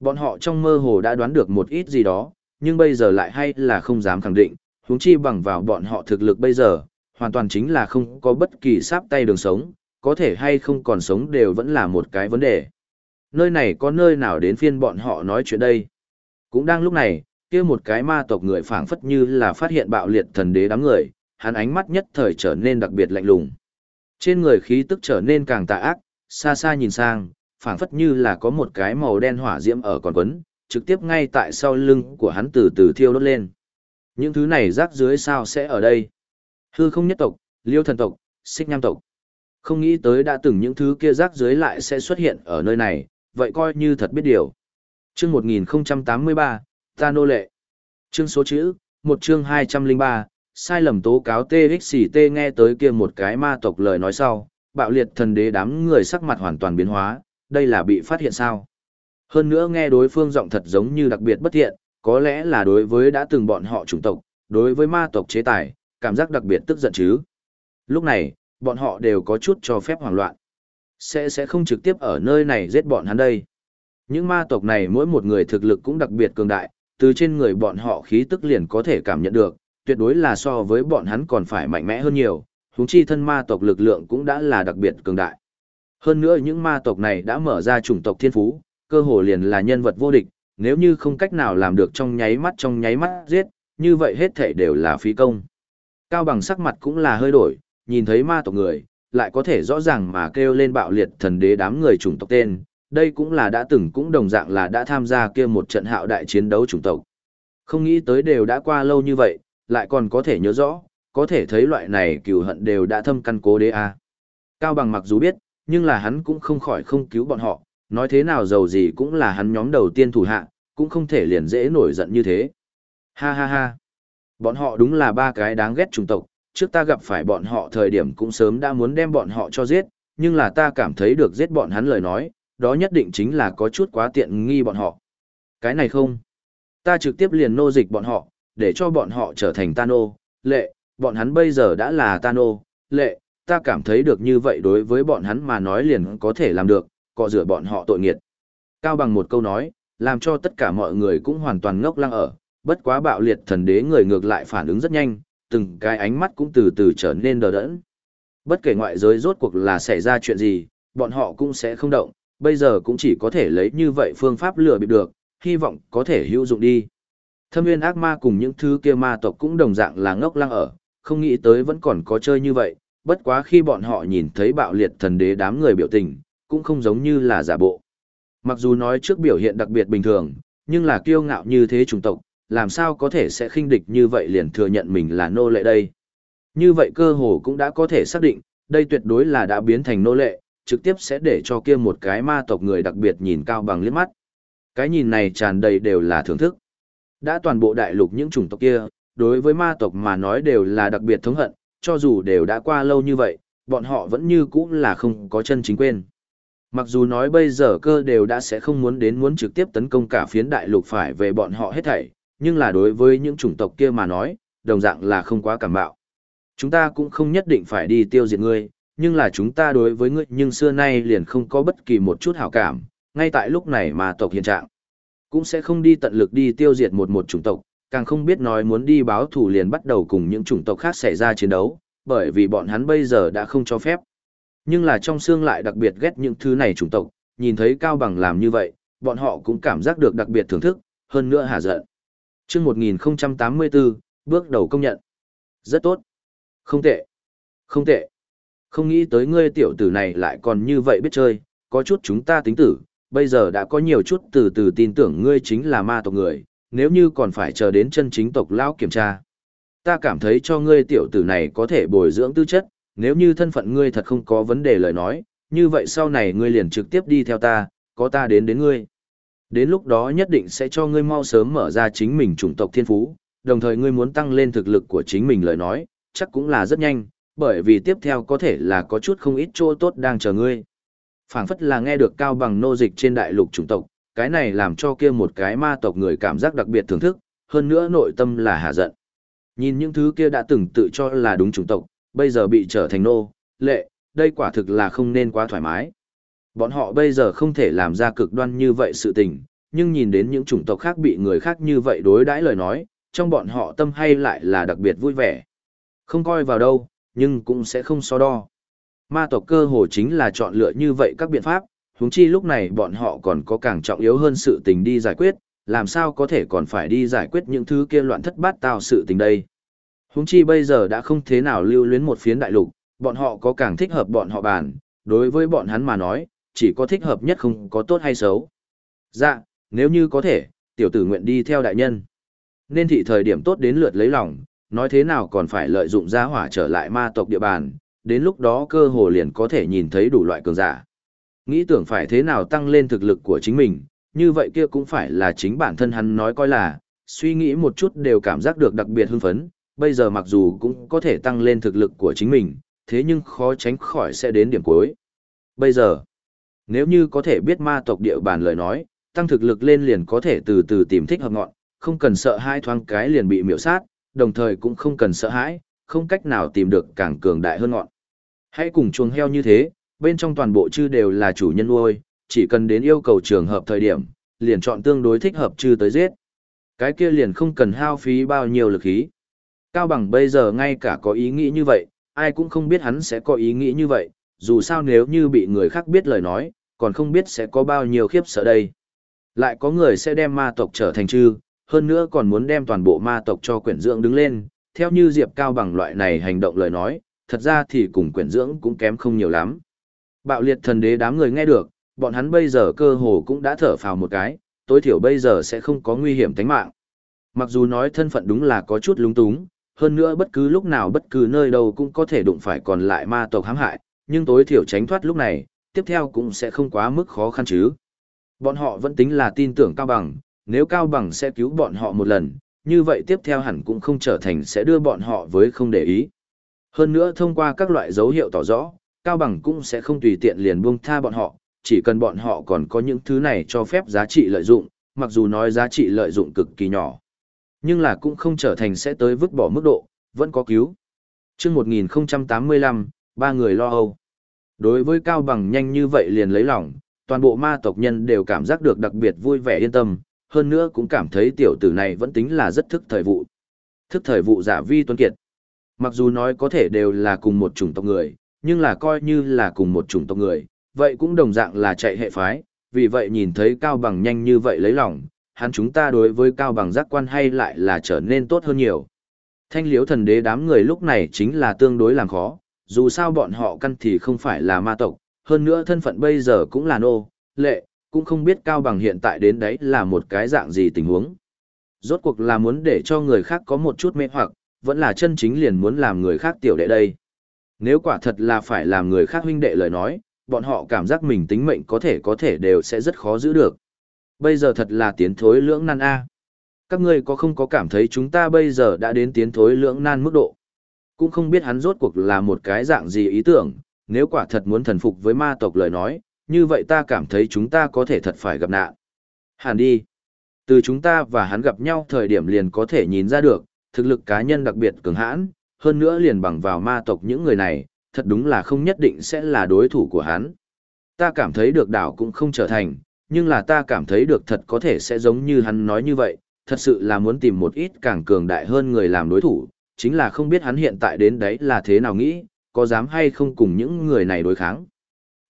Bọn họ trong mơ hồ đã đoán được một ít gì đó, nhưng bây giờ lại hay là không dám khẳng định, huống chi bằng vào bọn họ thực lực bây giờ, hoàn toàn chính là không có bất kỳ sáp tay đường sống, có thể hay không còn sống đều vẫn là một cái vấn đề. Nơi này có nơi nào đến phiên bọn họ nói chuyện đây? Cũng đang lúc này, kia một cái ma tộc người phảng phất như là phát hiện bạo liệt thần đế đám người, hắn ánh mắt nhất thời trở nên đặc biệt lạnh lùng. Trên người khí tức trở nên càng tà ác, xa xa nhìn sang, phảng phất như là có một cái màu đen hỏa diễm ở còn quấn, trực tiếp ngay tại sau lưng của hắn từ từ thiêu đốt lên. Những thứ này rác dưới sao sẽ ở đây? Hư không nhất tộc, liêu thần tộc, xích nham tộc. Không nghĩ tới đã từng những thứ kia rác dưới lại sẽ xuất hiện ở nơi này, vậy coi như thật biết điều. Chương 1083, ta nô lệ. Chương số chữ, một chương 203, sai lầm tố cáo TXT nghe tới kia một cái ma tộc lời nói sau, bạo liệt thần đế đám người sắc mặt hoàn toàn biến hóa, đây là bị phát hiện sao. Hơn nữa nghe đối phương giọng thật giống như đặc biệt bất thiện, có lẽ là đối với đã từng bọn họ chủng tộc, đối với ma tộc chế tài, cảm giác đặc biệt tức giận chứ. Lúc này, bọn họ đều có chút cho phép hoảng loạn. Sẽ sẽ không trực tiếp ở nơi này giết bọn hắn đây. Những ma tộc này mỗi một người thực lực cũng đặc biệt cường đại, từ trên người bọn họ khí tức liền có thể cảm nhận được, tuyệt đối là so với bọn hắn còn phải mạnh mẽ hơn nhiều, huống chi thân ma tộc lực lượng cũng đã là đặc biệt cường đại. Hơn nữa những ma tộc này đã mở ra chủng tộc thiên phú, cơ hồ liền là nhân vật vô địch, nếu như không cách nào làm được trong nháy mắt trong nháy mắt giết, như vậy hết thể đều là phí công. Cao bằng sắc mặt cũng là hơi đổi, nhìn thấy ma tộc người, lại có thể rõ ràng mà kêu lên bạo liệt thần đế đám người chủng tộc tên, đây cũng là đã từng cũng đồng dạng là đã tham gia kia một trận hạo đại chiến đấu chủng tộc. Không nghĩ tới đều đã qua lâu như vậy, lại còn có thể nhớ rõ, có thể thấy loại này cừu hận đều đã thâm căn cố đế a. Cao bằng mặc dù biết, nhưng là hắn cũng không khỏi không cứu bọn họ, nói thế nào giàu gì cũng là hắn nhóm đầu tiên thủ hạ, cũng không thể liền dễ nổi giận như thế. Ha ha ha. Bọn họ đúng là ba cái đáng ghét chủng tộc, trước ta gặp phải bọn họ thời điểm cũng sớm đã muốn đem bọn họ cho giết, nhưng là ta cảm thấy được giết bọn hắn lời nói, đó nhất định chính là có chút quá tiện nghi bọn họ. Cái này không. Ta trực tiếp liền nô dịch bọn họ, để cho bọn họ trở thành Tano. lệ, bọn hắn bây giờ đã là Tano. lệ, ta cảm thấy được như vậy đối với bọn hắn mà nói liền có thể làm được, cọ rửa bọn họ tội nghiệt. Cao bằng một câu nói, làm cho tất cả mọi người cũng hoàn toàn ngốc lăng ở, bất quá bạo liệt thần đế người ngược lại phản ứng rất nhanh, từng cái ánh mắt cũng từ từ trở nên đờ đẫn. Bất kể ngoại giới rốt cuộc là xảy ra chuyện gì, bọn họ cũng sẽ không động, bây giờ cũng chỉ có thể lấy như vậy phương pháp lừa bịp được, hy vọng có thể hữu dụng đi. Thâm Viên ác ma cùng những thứ kia ma tộc cũng đồng dạng là ngốc lăng ở, không nghĩ tới vẫn còn có chơi như vậy, bất quá khi bọn họ nhìn thấy bạo liệt thần đế đám người biểu tình, cũng không giống như là giả bộ. Mặc dù nói trước biểu hiện đặc biệt bình thường, nhưng là kiêu ngạo như thế chủng tộc, làm sao có thể sẽ khinh địch như vậy liền thừa nhận mình là nô lệ đây. Như vậy cơ hồ cũng đã có thể xác định, đây tuyệt đối là đã biến thành nô lệ, trực tiếp sẽ để cho kia một cái ma tộc người đặc biệt nhìn cao bằng liếc mắt. Cái nhìn này tràn đầy đều là thưởng thức. Đã toàn bộ đại lục những chủng tộc kia, đối với ma tộc mà nói đều là đặc biệt thống hận, cho dù đều đã qua lâu như vậy, bọn họ vẫn như cũ là không có chân chính quên. Mặc dù nói bây giờ cơ đều đã sẽ không muốn đến muốn trực tiếp tấn công cả phiến đại lục phải về bọn họ hết thảy, nhưng là đối với những chủng tộc kia mà nói, đồng dạng là không quá cảm bạo. Chúng ta cũng không nhất định phải đi tiêu diệt ngươi, nhưng là chúng ta đối với ngươi nhưng xưa nay liền không có bất kỳ một chút hảo cảm, ngay tại lúc này mà tộc hiện trạng. Cũng sẽ không đi tận lực đi tiêu diệt một một chủng tộc, càng không biết nói muốn đi báo thù liền bắt đầu cùng những chủng tộc khác xảy ra chiến đấu, bởi vì bọn hắn bây giờ đã không cho phép. Nhưng là trong xương lại đặc biệt ghét những thứ này chủng tộc, nhìn thấy Cao Bằng làm như vậy, bọn họ cũng cảm giác được đặc biệt thưởng thức, hơn nữa hà giận. Trước 1084, bước đầu công nhận. Rất tốt. Không tệ. Không tệ. Không nghĩ tới ngươi tiểu tử này lại còn như vậy biết chơi, có chút chúng ta tính tử, bây giờ đã có nhiều chút từ từ tin tưởng ngươi chính là ma tộc người, nếu như còn phải chờ đến chân chính tộc lão kiểm tra. Ta cảm thấy cho ngươi tiểu tử này có thể bồi dưỡng tư chất, nếu như thân phận ngươi thật không có vấn đề lời nói, như vậy sau này ngươi liền trực tiếp đi theo ta, có ta đến đến ngươi. Đến lúc đó nhất định sẽ cho ngươi mau sớm mở ra chính mình chủng tộc thiên phú, đồng thời ngươi muốn tăng lên thực lực của chính mình lời nói, chắc cũng là rất nhanh, bởi vì tiếp theo có thể là có chút không ít chỗ tốt đang chờ ngươi phảng phất là nghe được cao bằng nô dịch trên đại lục chủng tộc, cái này làm cho kia một cái ma tộc người cảm giác đặc biệt thưởng thức, hơn nữa nội tâm là hạ giận. Nhìn những thứ kia đã từng tự cho là đúng chủng tộc, bây giờ bị trở thành nô, lệ, đây quả thực là không nên quá thoải mái. Bọn họ bây giờ không thể làm ra cực đoan như vậy sự tình, nhưng nhìn đến những chủng tộc khác bị người khác như vậy đối đãi lời nói, trong bọn họ tâm hay lại là đặc biệt vui vẻ. Không coi vào đâu, nhưng cũng sẽ không so đo. Ma tộc cơ hồ chính là chọn lựa như vậy các biện pháp, huống chi lúc này bọn họ còn có càng trọng yếu hơn sự tình đi giải quyết, làm sao có thể còn phải đi giải quyết những thứ kia loạn thất bát tạo sự tình đây. Huống chi bây giờ đã không thế nào lưu luyến một phiến đại lục, bọn họ có càng thích hợp bọn họ bàn, đối với bọn hắn mà nói, chỉ có thích hợp nhất không có tốt hay xấu. Dạ, nếu như có thể, tiểu tử nguyện đi theo đại nhân. Nên thị thời điểm tốt đến lượt lấy lòng, nói thế nào còn phải lợi dụng gia hỏa trở lại ma tộc địa bàn, đến lúc đó cơ hồ liền có thể nhìn thấy đủ loại cường giả. Nghĩ tưởng phải thế nào tăng lên thực lực của chính mình, như vậy kia cũng phải là chính bản thân hắn nói coi là, suy nghĩ một chút đều cảm giác được đặc biệt hưng phấn, bây giờ mặc dù cũng có thể tăng lên thực lực của chính mình, thế nhưng khó tránh khỏi sẽ đến điểm cuối. Bây giờ, nếu như có thể biết ma tộc địa bàn lời nói, tăng thực lực lên liền có thể từ từ tìm thích hợp ngọn, không cần sợ hai thoáng cái liền bị miểu sát, đồng thời cũng không cần sợ hãi, không cách nào tìm được càng cường đại hơn ngọn. Hãy cùng chuồng heo như thế, bên trong toàn bộ chư đều là chủ nhân nuôi, chỉ cần đến yêu cầu trường hợp thời điểm, liền chọn tương đối thích hợp chư tới giết. Cái kia liền không cần hao phí bao nhiêu lực khí. Cao bằng bây giờ ngay cả có ý nghĩ như vậy, ai cũng không biết hắn sẽ có ý nghĩ như vậy, dù sao nếu như bị người khác biết lời nói, còn không biết sẽ có bao nhiêu khiếp sợ đây. Lại có người sẽ đem ma tộc trở thành chư, hơn nữa còn muốn đem toàn bộ ma tộc cho quyển dưỡng đứng lên, theo như Diệp Cao bằng loại này hành động lời nói, thật ra thì cùng quyển dưỡng cũng kém không nhiều lắm. Bạo liệt thần đế đám người nghe được, bọn hắn bây giờ cơ hồ cũng đã thở phào một cái, tối thiểu bây giờ sẽ không có nguy hiểm tính mạng. Mặc dù nói thân phận đúng là có chút lúng túng, hơn nữa bất cứ lúc nào bất cứ nơi đâu cũng có thể đụng phải còn lại ma tộc hãm hại, nhưng tối thiểu tránh thoát lúc này, tiếp theo cũng sẽ không quá mức khó khăn chứ. Bọn họ vẫn tính là tin tưởng Cao Bằng, nếu Cao Bằng sẽ cứu bọn họ một lần, như vậy tiếp theo hẳn cũng không trở thành sẽ đưa bọn họ với không để ý. Hơn nữa thông qua các loại dấu hiệu tỏ rõ, Cao Bằng cũng sẽ không tùy tiện liền buông tha bọn họ, chỉ cần bọn họ còn có những thứ này cho phép giá trị lợi dụng, mặc dù nói giá trị lợi dụng cực kỳ nhỏ. Nhưng là cũng không trở thành sẽ tới vứt bỏ mức độ, vẫn có cứu. Trước 1085, ba người lo âu. Đối với Cao Bằng nhanh như vậy liền lấy lòng, toàn bộ ma tộc nhân đều cảm giác được đặc biệt vui vẻ yên tâm, hơn nữa cũng cảm thấy tiểu tử này vẫn tính là rất thức thời vụ. Thức thời vụ giả vi tuấn kiệt. Mặc dù nói có thể đều là cùng một chủng tộc người, nhưng là coi như là cùng một chủng tộc người, vậy cũng đồng dạng là chạy hệ phái, vì vậy nhìn thấy Cao Bằng nhanh như vậy lấy lòng, hắn chúng ta đối với Cao Bằng giác quan hay lại là trở nên tốt hơn nhiều. Thanh liếu thần đế đám người lúc này chính là tương đối làm khó, dù sao bọn họ căn thì không phải là ma tộc, hơn nữa thân phận bây giờ cũng là nô, lệ, cũng không biết Cao Bằng hiện tại đến đấy là một cái dạng gì tình huống. Rốt cuộc là muốn để cho người khác có một chút mê hoặc, vẫn là chân chính liền muốn làm người khác tiểu đệ đây. Nếu quả thật là phải làm người khác huynh đệ lời nói, bọn họ cảm giác mình tính mệnh có thể có thể đều sẽ rất khó giữ được. Bây giờ thật là tiến thối lưỡng nan A. Các ngươi có không có cảm thấy chúng ta bây giờ đã đến tiến thối lưỡng nan mức độ? Cũng không biết hắn rốt cuộc là một cái dạng gì ý tưởng, nếu quả thật muốn thần phục với ma tộc lời nói, như vậy ta cảm thấy chúng ta có thể thật phải gặp nạn. Hàn đi. Từ chúng ta và hắn gặp nhau thời điểm liền có thể nhìn ra được, thực lực cá nhân đặc biệt cường hãn, hơn nữa liền bằng vào ma tộc những người này, thật đúng là không nhất định sẽ là đối thủ của hắn. Ta cảm thấy được đảo cũng không trở thành, nhưng là ta cảm thấy được thật có thể sẽ giống như hắn nói như vậy, thật sự là muốn tìm một ít càng cường đại hơn người làm đối thủ, chính là không biết hắn hiện tại đến đấy là thế nào nghĩ, có dám hay không cùng những người này đối kháng.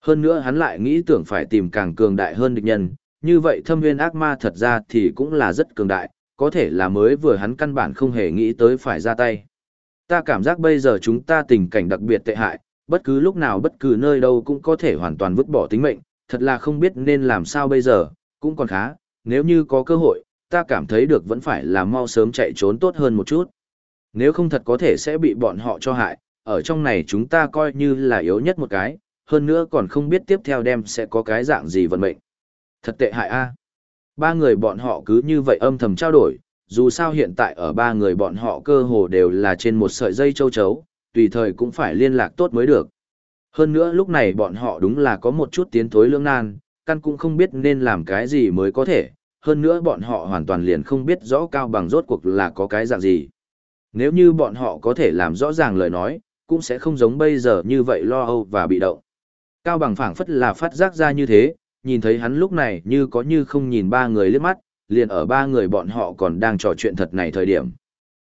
Hơn nữa hắn lại nghĩ tưởng phải tìm càng cường đại hơn địch nhân, như vậy thâm viên ác ma thật ra thì cũng là rất cường đại, có thể là mới vừa hắn căn bản không hề nghĩ tới phải ra tay. Ta cảm giác bây giờ chúng ta tình cảnh đặc biệt tệ hại, bất cứ lúc nào bất cứ nơi đâu cũng có thể hoàn toàn vứt bỏ tính mệnh, thật là không biết nên làm sao bây giờ, cũng còn khá, nếu như có cơ hội, ta cảm thấy được vẫn phải là mau sớm chạy trốn tốt hơn một chút. Nếu không thật có thể sẽ bị bọn họ cho hại, ở trong này chúng ta coi như là yếu nhất một cái, hơn nữa còn không biết tiếp theo đem sẽ có cái dạng gì vận mệnh. Thật tệ hại a. Ba người bọn họ cứ như vậy âm thầm trao đổi, dù sao hiện tại ở ba người bọn họ cơ hồ đều là trên một sợi dây châu chấu, tùy thời cũng phải liên lạc tốt mới được. Hơn nữa lúc này bọn họ đúng là có một chút tiến thối lương nan, căn cũng không biết nên làm cái gì mới có thể, hơn nữa bọn họ hoàn toàn liền không biết rõ cao bằng rốt cuộc là có cái dạng gì. Nếu như bọn họ có thể làm rõ ràng lời nói, cũng sẽ không giống bây giờ như vậy lo âu và bị động. Cao bằng phảng phất là phát giác ra như thế, nhìn thấy hắn lúc này như có như không nhìn ba người liếc mắt, liền ở ba người bọn họ còn đang trò chuyện thật này thời điểm.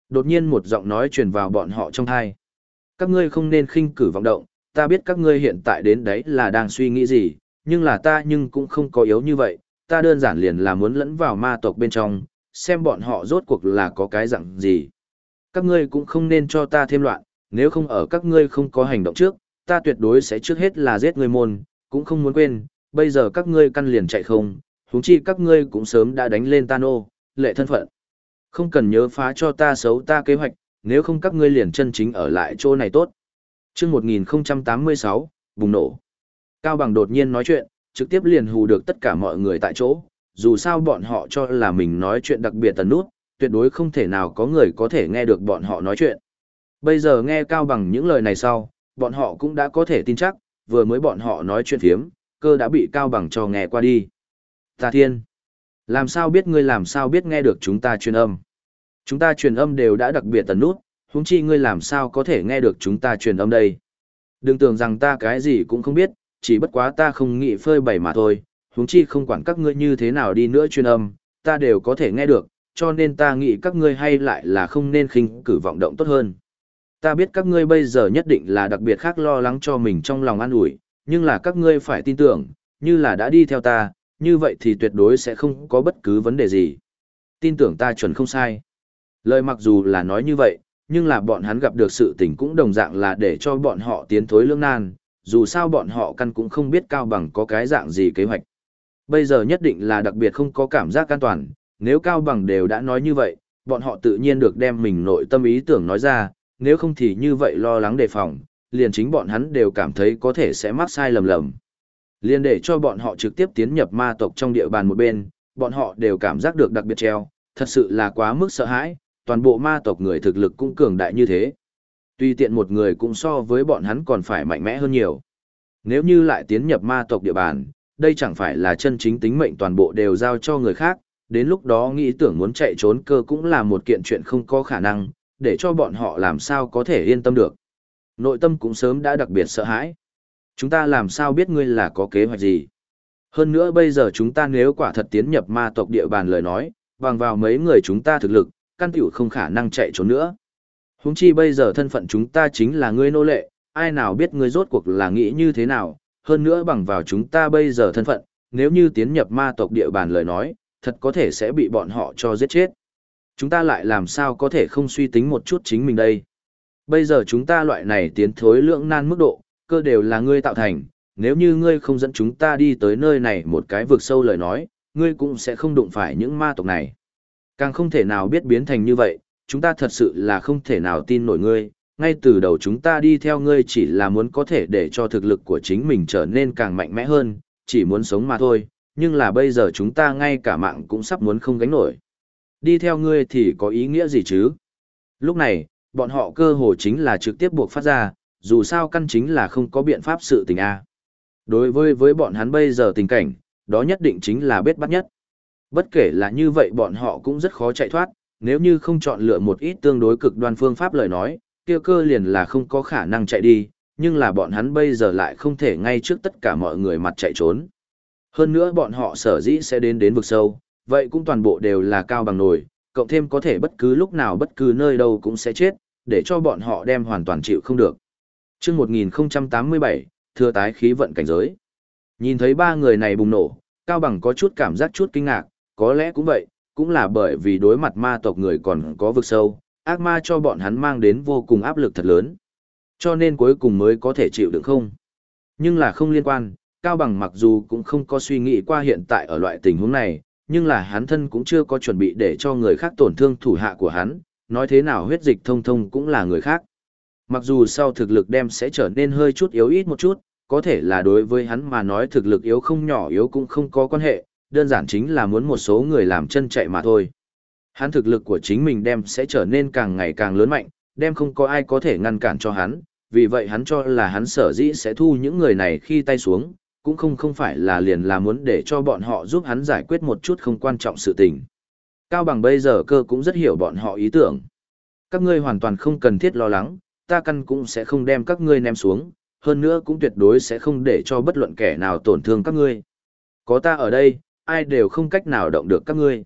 Đột nhiên một giọng nói truyền vào bọn họ trong thai. Các ngươi không nên khinh cử vọng động, ta biết các ngươi hiện tại đến đấy là đang suy nghĩ gì, nhưng là ta nhưng cũng không có yếu như vậy, ta đơn giản liền là muốn lẫn vào ma tộc bên trong, xem bọn họ rốt cuộc là có cái dạng gì. Các ngươi cũng không nên cho ta thêm loạn, nếu không ở các ngươi không có hành động trước, ta tuyệt đối sẽ trước hết là giết ngươi môn, cũng không muốn quên, bây giờ các ngươi căn liền chạy không, huống chi các ngươi cũng sớm đã đánh lên ta nô, lệ thân phận. Không cần nhớ phá cho ta xấu ta kế hoạch, nếu không các ngươi liền chân chính ở lại chỗ này tốt. Chương 1086, bùng nổ. Cao Bằng đột nhiên nói chuyện, trực tiếp liền hù được tất cả mọi người tại chỗ, dù sao bọn họ cho là mình nói chuyện đặc biệt tần nút, tuyệt đối không thể nào có người có thể nghe được bọn họ nói chuyện. Bây giờ nghe Cao Bằng những lời này sau, bọn họ cũng đã có thể tin chắc, vừa mới bọn họ nói chuyện phiếm, cơ đã bị Cao Bằng cho nghe qua đi. Ta thiên! Làm sao biết ngươi làm sao biết nghe được chúng ta truyền âm? Chúng ta truyền âm đều đã đặc biệt tần nút, huống chi ngươi làm sao có thể nghe được chúng ta truyền âm đây? Đừng tưởng rằng ta cái gì cũng không biết, chỉ bất quá ta không nghĩ phơi bày mà thôi, huống chi không quản các ngươi như thế nào đi nữa truyền âm, ta đều có thể nghe được, cho nên ta nghĩ các ngươi hay lại là không nên khinh cử vọng động tốt hơn. Ta biết các ngươi bây giờ nhất định là đặc biệt khác lo lắng cho mình trong lòng an ủi, nhưng là các ngươi phải tin tưởng, như là đã đi theo ta, như vậy thì tuyệt đối sẽ không có bất cứ vấn đề gì. Tin tưởng ta chuẩn không sai. Lời mặc dù là nói như vậy, nhưng là bọn hắn gặp được sự tình cũng đồng dạng là để cho bọn họ tiến thối lương nan, dù sao bọn họ căn cũng không biết Cao Bằng có cái dạng gì kế hoạch. Bây giờ nhất định là đặc biệt không có cảm giác an toàn, nếu Cao Bằng đều đã nói như vậy, bọn họ tự nhiên được đem mình nội tâm ý tưởng nói ra, nếu không thì như vậy lo lắng đề phòng, liền chính bọn hắn đều cảm thấy có thể sẽ mắc sai lầm lầm. Liền để cho bọn họ trực tiếp tiến nhập ma tộc trong địa bàn một bên, bọn họ đều cảm giác được đặc biệt treo, thật sự là quá mức sợ hãi, toàn bộ ma tộc người thực lực cũng cường đại như thế. Tuy tiện một người cũng so với bọn hắn còn phải mạnh mẽ hơn nhiều. Nếu như lại tiến nhập ma tộc địa bàn, đây chẳng phải là chân chính tính mệnh toàn bộ đều giao cho người khác, đến lúc đó nghĩ tưởng muốn chạy trốn cơ cũng là một kiện chuyện không có khả năng, để cho bọn họ làm sao có thể yên tâm được. Nội tâm cũng sớm đã đặc biệt sợ hãi. Chúng ta làm sao biết ngươi là có kế hoạch gì? Hơn nữa bây giờ chúng ta nếu quả thật tiến nhập ma tộc địa bàn lời nói, bằng vào mấy người chúng ta thực lực, căn tiểu không khả năng chạy trốn nữa. Húng chi bây giờ thân phận chúng ta chính là ngươi nô lệ, ai nào biết ngươi rốt cuộc là nghĩ như thế nào, hơn nữa bằng vào chúng ta bây giờ thân phận, nếu như tiến nhập ma tộc địa bàn lời nói, thật có thể sẽ bị bọn họ cho giết chết. Chúng ta lại làm sao có thể không suy tính một chút chính mình đây. Bây giờ chúng ta loại này tiến thối lượng nan mức độ, cơ đều là ngươi tạo thành, nếu như ngươi không dẫn chúng ta đi tới nơi này một cái vực sâu lời nói, ngươi cũng sẽ không đụng phải những ma tộc này. Càng không thể nào biết biến thành như vậy, chúng ta thật sự là không thể nào tin nổi ngươi, ngay từ đầu chúng ta đi theo ngươi chỉ là muốn có thể để cho thực lực của chính mình trở nên càng mạnh mẽ hơn, chỉ muốn sống mà thôi, nhưng là bây giờ chúng ta ngay cả mạng cũng sắp muốn không gánh nổi. Đi theo ngươi thì có ý nghĩa gì chứ? Lúc này, bọn họ cơ hồ chính là trực tiếp buộc phát ra, dù sao căn chính là không có biện pháp sự tình A. Đối với với bọn hắn bây giờ tình cảnh, đó nhất định chính là bết bắt nhất. Bất kể là như vậy bọn họ cũng rất khó chạy thoát, nếu như không chọn lựa một ít tương đối cực đoan phương pháp lời nói, kia cơ liền là không có khả năng chạy đi, nhưng là bọn hắn bây giờ lại không thể ngay trước tất cả mọi người mặt chạy trốn. Hơn nữa bọn họ sở dĩ sẽ đến đến vực sâu, vậy cũng toàn bộ đều là cao bằng nổi, cộng thêm có thể bất cứ lúc nào bất cứ nơi đâu cũng sẽ chết, để cho bọn họ đem hoàn toàn chịu không được. Trước 1087, thừa tái khí vận cảnh giới. Nhìn thấy ba người này bùng nổ, Cao Bằng có chút cảm giác chút kinh ngạc, có lẽ cũng vậy, cũng là bởi vì đối mặt ma tộc người còn có vực sâu, ác ma cho bọn hắn mang đến vô cùng áp lực thật lớn. Cho nên cuối cùng mới có thể chịu đựng không. Nhưng là không liên quan, Cao Bằng mặc dù cũng không có suy nghĩ qua hiện tại ở loại tình huống này, nhưng là hắn thân cũng chưa có chuẩn bị để cho người khác tổn thương thủ hạ của hắn, nói thế nào huyết dịch thông thông cũng là người khác. Mặc dù sau thực lực đem sẽ trở nên hơi chút yếu ít một chút, có thể là đối với hắn mà nói thực lực yếu không nhỏ yếu cũng không có quan hệ, đơn giản chính là muốn một số người làm chân chạy mà thôi. Hắn thực lực của chính mình đem sẽ trở nên càng ngày càng lớn mạnh, đem không có ai có thể ngăn cản cho hắn, vì vậy hắn cho là hắn sở dĩ sẽ thu những người này khi tay xuống, cũng không không phải là liền là muốn để cho bọn họ giúp hắn giải quyết một chút không quan trọng sự tình. Cao bằng bây giờ cơ cũng rất hiểu bọn họ ý tưởng. Các ngươi hoàn toàn không cần thiết lo lắng, ta căn cũng sẽ không đem các ngươi ném xuống, hơn nữa cũng tuyệt đối sẽ không để cho bất luận kẻ nào tổn thương các ngươi. Có ta ở đây, ai đều không cách nào động được các ngươi.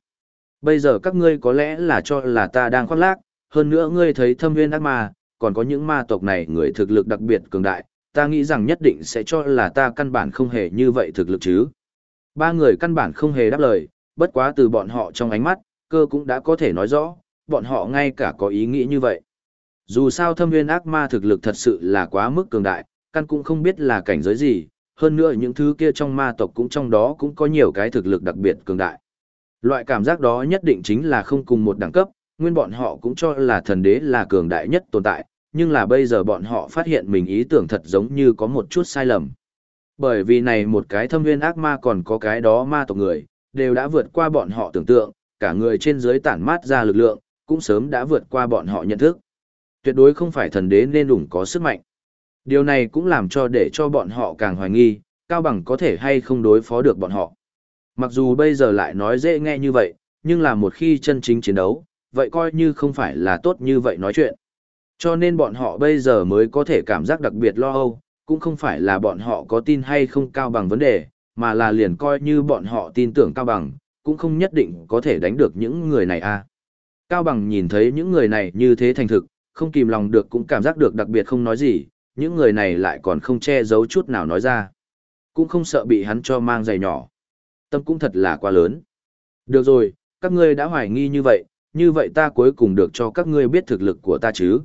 Bây giờ các ngươi có lẽ là cho là ta đang khoác lác, hơn nữa ngươi thấy thâm viên ác ma, còn có những ma tộc này người thực lực đặc biệt cường đại, ta nghĩ rằng nhất định sẽ cho là ta căn bản không hề như vậy thực lực chứ. Ba người căn bản không hề đáp lời, bất quá từ bọn họ trong ánh mắt, cơ cũng đã có thể nói rõ, bọn họ ngay cả có ý nghĩ như vậy. Dù sao thâm viên ác ma thực lực thật sự là quá mức cường đại, căn cũng không biết là cảnh giới gì, hơn nữa những thứ kia trong ma tộc cũng trong đó cũng có nhiều cái thực lực đặc biệt cường đại. Loại cảm giác đó nhất định chính là không cùng một đẳng cấp, nguyên bọn họ cũng cho là thần đế là cường đại nhất tồn tại, nhưng là bây giờ bọn họ phát hiện mình ý tưởng thật giống như có một chút sai lầm. Bởi vì này một cái thâm viên ác ma còn có cái đó ma tộc người, đều đã vượt qua bọn họ tưởng tượng, cả người trên dưới tản mát ra lực lượng, cũng sớm đã vượt qua bọn họ nhận thức. Tuyệt đối không phải thần đế nên đủng có sức mạnh. Điều này cũng làm cho để cho bọn họ càng hoài nghi, Cao Bằng có thể hay không đối phó được bọn họ. Mặc dù bây giờ lại nói dễ nghe như vậy, nhưng là một khi chân chính chiến đấu, vậy coi như không phải là tốt như vậy nói chuyện. Cho nên bọn họ bây giờ mới có thể cảm giác đặc biệt lo âu, cũng không phải là bọn họ có tin hay không cao bằng vấn đề, mà là liền coi như bọn họ tin tưởng cao bằng, cũng không nhất định có thể đánh được những người này a. À. Cao bằng nhìn thấy những người này như thế thành thực, không kìm lòng được cũng cảm giác được đặc biệt không nói gì, những người này lại còn không che giấu chút nào nói ra. Cũng không sợ bị hắn cho mang giày nhỏ. Tâm cũng thật là quá lớn. Được rồi, các ngươi đã hoài nghi như vậy, như vậy ta cuối cùng được cho các ngươi biết thực lực của ta chứ.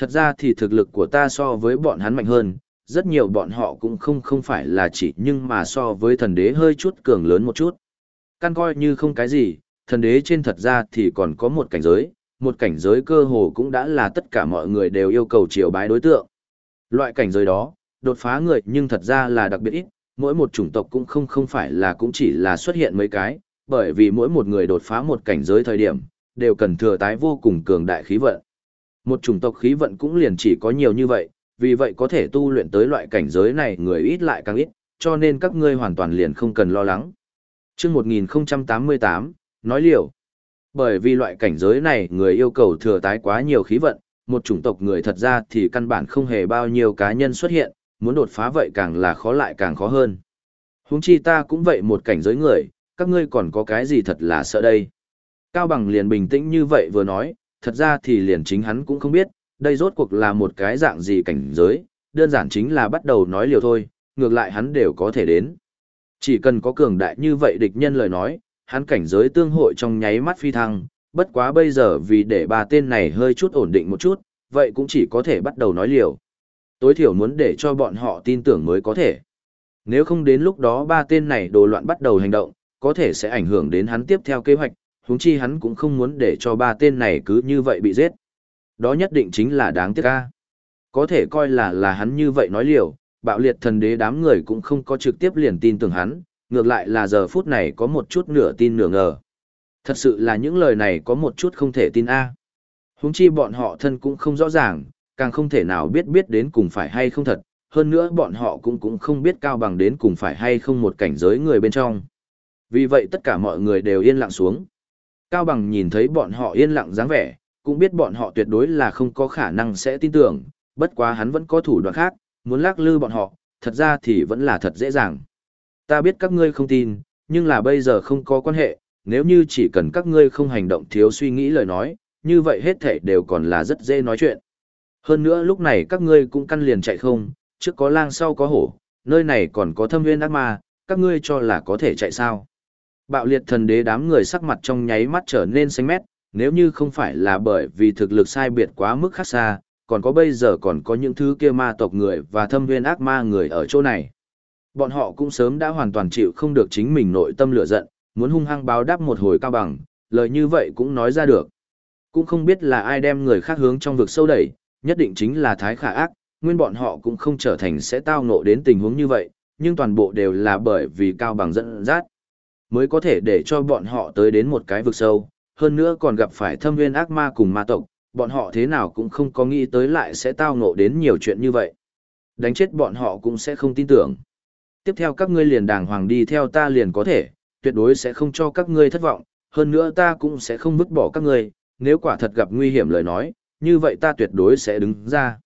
Thật ra thì thực lực của ta so với bọn hắn mạnh hơn, rất nhiều bọn họ cũng không không phải là chỉ nhưng mà so với thần đế hơi chút cường lớn một chút. Căn coi như không cái gì, thần đế trên thật ra thì còn có một cảnh giới, một cảnh giới cơ hồ cũng đã là tất cả mọi người đều yêu cầu triều bái đối tượng. Loại cảnh giới đó, đột phá người nhưng thật ra là đặc biệt ít, mỗi một chủng tộc cũng không không phải là cũng chỉ là xuất hiện mấy cái, bởi vì mỗi một người đột phá một cảnh giới thời điểm, đều cần thừa tái vô cùng cường đại khí vận. Một chủng tộc khí vận cũng liền chỉ có nhiều như vậy, vì vậy có thể tu luyện tới loại cảnh giới này người ít lại càng ít, cho nên các ngươi hoàn toàn liền không cần lo lắng. Chương 1088, nói liều. Bởi vì loại cảnh giới này người yêu cầu thừa tái quá nhiều khí vận, một chủng tộc người thật ra thì căn bản không hề bao nhiêu cá nhân xuất hiện, muốn đột phá vậy càng là khó lại càng khó hơn. Huống chi ta cũng vậy một cảnh giới người, các ngươi còn có cái gì thật là sợ đây. Cao Bằng liền bình tĩnh như vậy vừa nói, thật ra thì liền chính hắn cũng không biết, đây rốt cuộc là một cái dạng gì cảnh giới, đơn giản chính là bắt đầu nói liều thôi, ngược lại hắn đều có thể đến. Chỉ cần có cường đại như vậy địch nhân lời nói, hắn cảnh giới tương hội trong nháy mắt phi thăng, bất quá bây giờ vì để ba tên này hơi chút ổn định một chút, vậy cũng chỉ có thể bắt đầu nói liều. Tối thiểu muốn để cho bọn họ tin tưởng mới có thể. Nếu không đến lúc đó ba tên này đồ loạn bắt đầu hành động, có thể sẽ ảnh hưởng đến hắn tiếp theo kế hoạch, huống chi hắn cũng không muốn để cho ba tên này cứ như vậy bị giết. Đó nhất định chính là đáng tiếc ca. Có thể coi là là hắn như vậy nói liều, bạo liệt thần đế đám người cũng không có trực tiếp liền tin tưởng hắn, ngược lại là giờ phút này có một chút nửa tin nửa ngờ. Thật sự là những lời này có một chút không thể tin a. À. Huống chi bọn họ thân cũng không rõ ràng, càng không thể nào biết biết đến cùng phải hay không thật, hơn nữa bọn họ cũng cũng không biết cao bằng đến cùng phải hay không một cảnh giới người bên trong. Vì vậy tất cả mọi người đều yên lặng xuống. Cao bằng nhìn thấy bọn họ yên lặng dáng vẻ, cũng biết bọn họ tuyệt đối là không có khả năng sẽ tin tưởng, bất quá hắn vẫn có thủ đoạn khác, muốn lắc lư bọn họ, thật ra thì vẫn là thật dễ dàng. Ta biết các ngươi không tin, nhưng là bây giờ không có quan hệ, nếu như chỉ cần các ngươi không hành động thiếu suy nghĩ lời nói, như vậy hết thảy đều còn là rất dễ nói chuyện. Hơn nữa lúc này các ngươi cũng căn liền chạy không, trước có lang sau có hổ, nơi này còn có thâm viên ác ma, các ngươi cho là có thể chạy sao. Bạo liệt thần đế đám người sắc mặt trong nháy mắt trở nên xanh mét, nếu như không phải là bởi vì thực lực sai biệt quá mức khác xa, còn có bây giờ còn có những thứ kia ma tộc người và thâm viên ác ma người ở chỗ này. Bọn họ cũng sớm đã hoàn toàn chịu không được chính mình nội tâm lửa giận, muốn hung hăng báo đáp một hồi cao bằng, lời như vậy cũng nói ra được. Cũng không biết là ai đem người khác hướng trong vực sâu đẩy, nhất định chính là thái khả ác, nguyên bọn họ cũng không trở thành sẽ tao ngộ đến tình huống như vậy, nhưng toàn bộ đều là bởi vì cao bằng dẫn dắt, mới có thể để cho bọn họ tới đến một cái vực sâu, hơn nữa còn gặp phải thâm viên ác ma cùng ma tộc, bọn họ thế nào cũng không có nghĩ tới lại sẽ tao ngộ đến nhiều chuyện như vậy. Đánh chết bọn họ cũng sẽ không tin tưởng. Tiếp theo các ngươi liền đàng hoàng đi theo ta liền có thể, tuyệt đối sẽ không cho các ngươi thất vọng, hơn nữa ta cũng sẽ không vứt bỏ các ngươi, nếu quả thật gặp nguy hiểm lời nói, như vậy ta tuyệt đối sẽ đứng ra.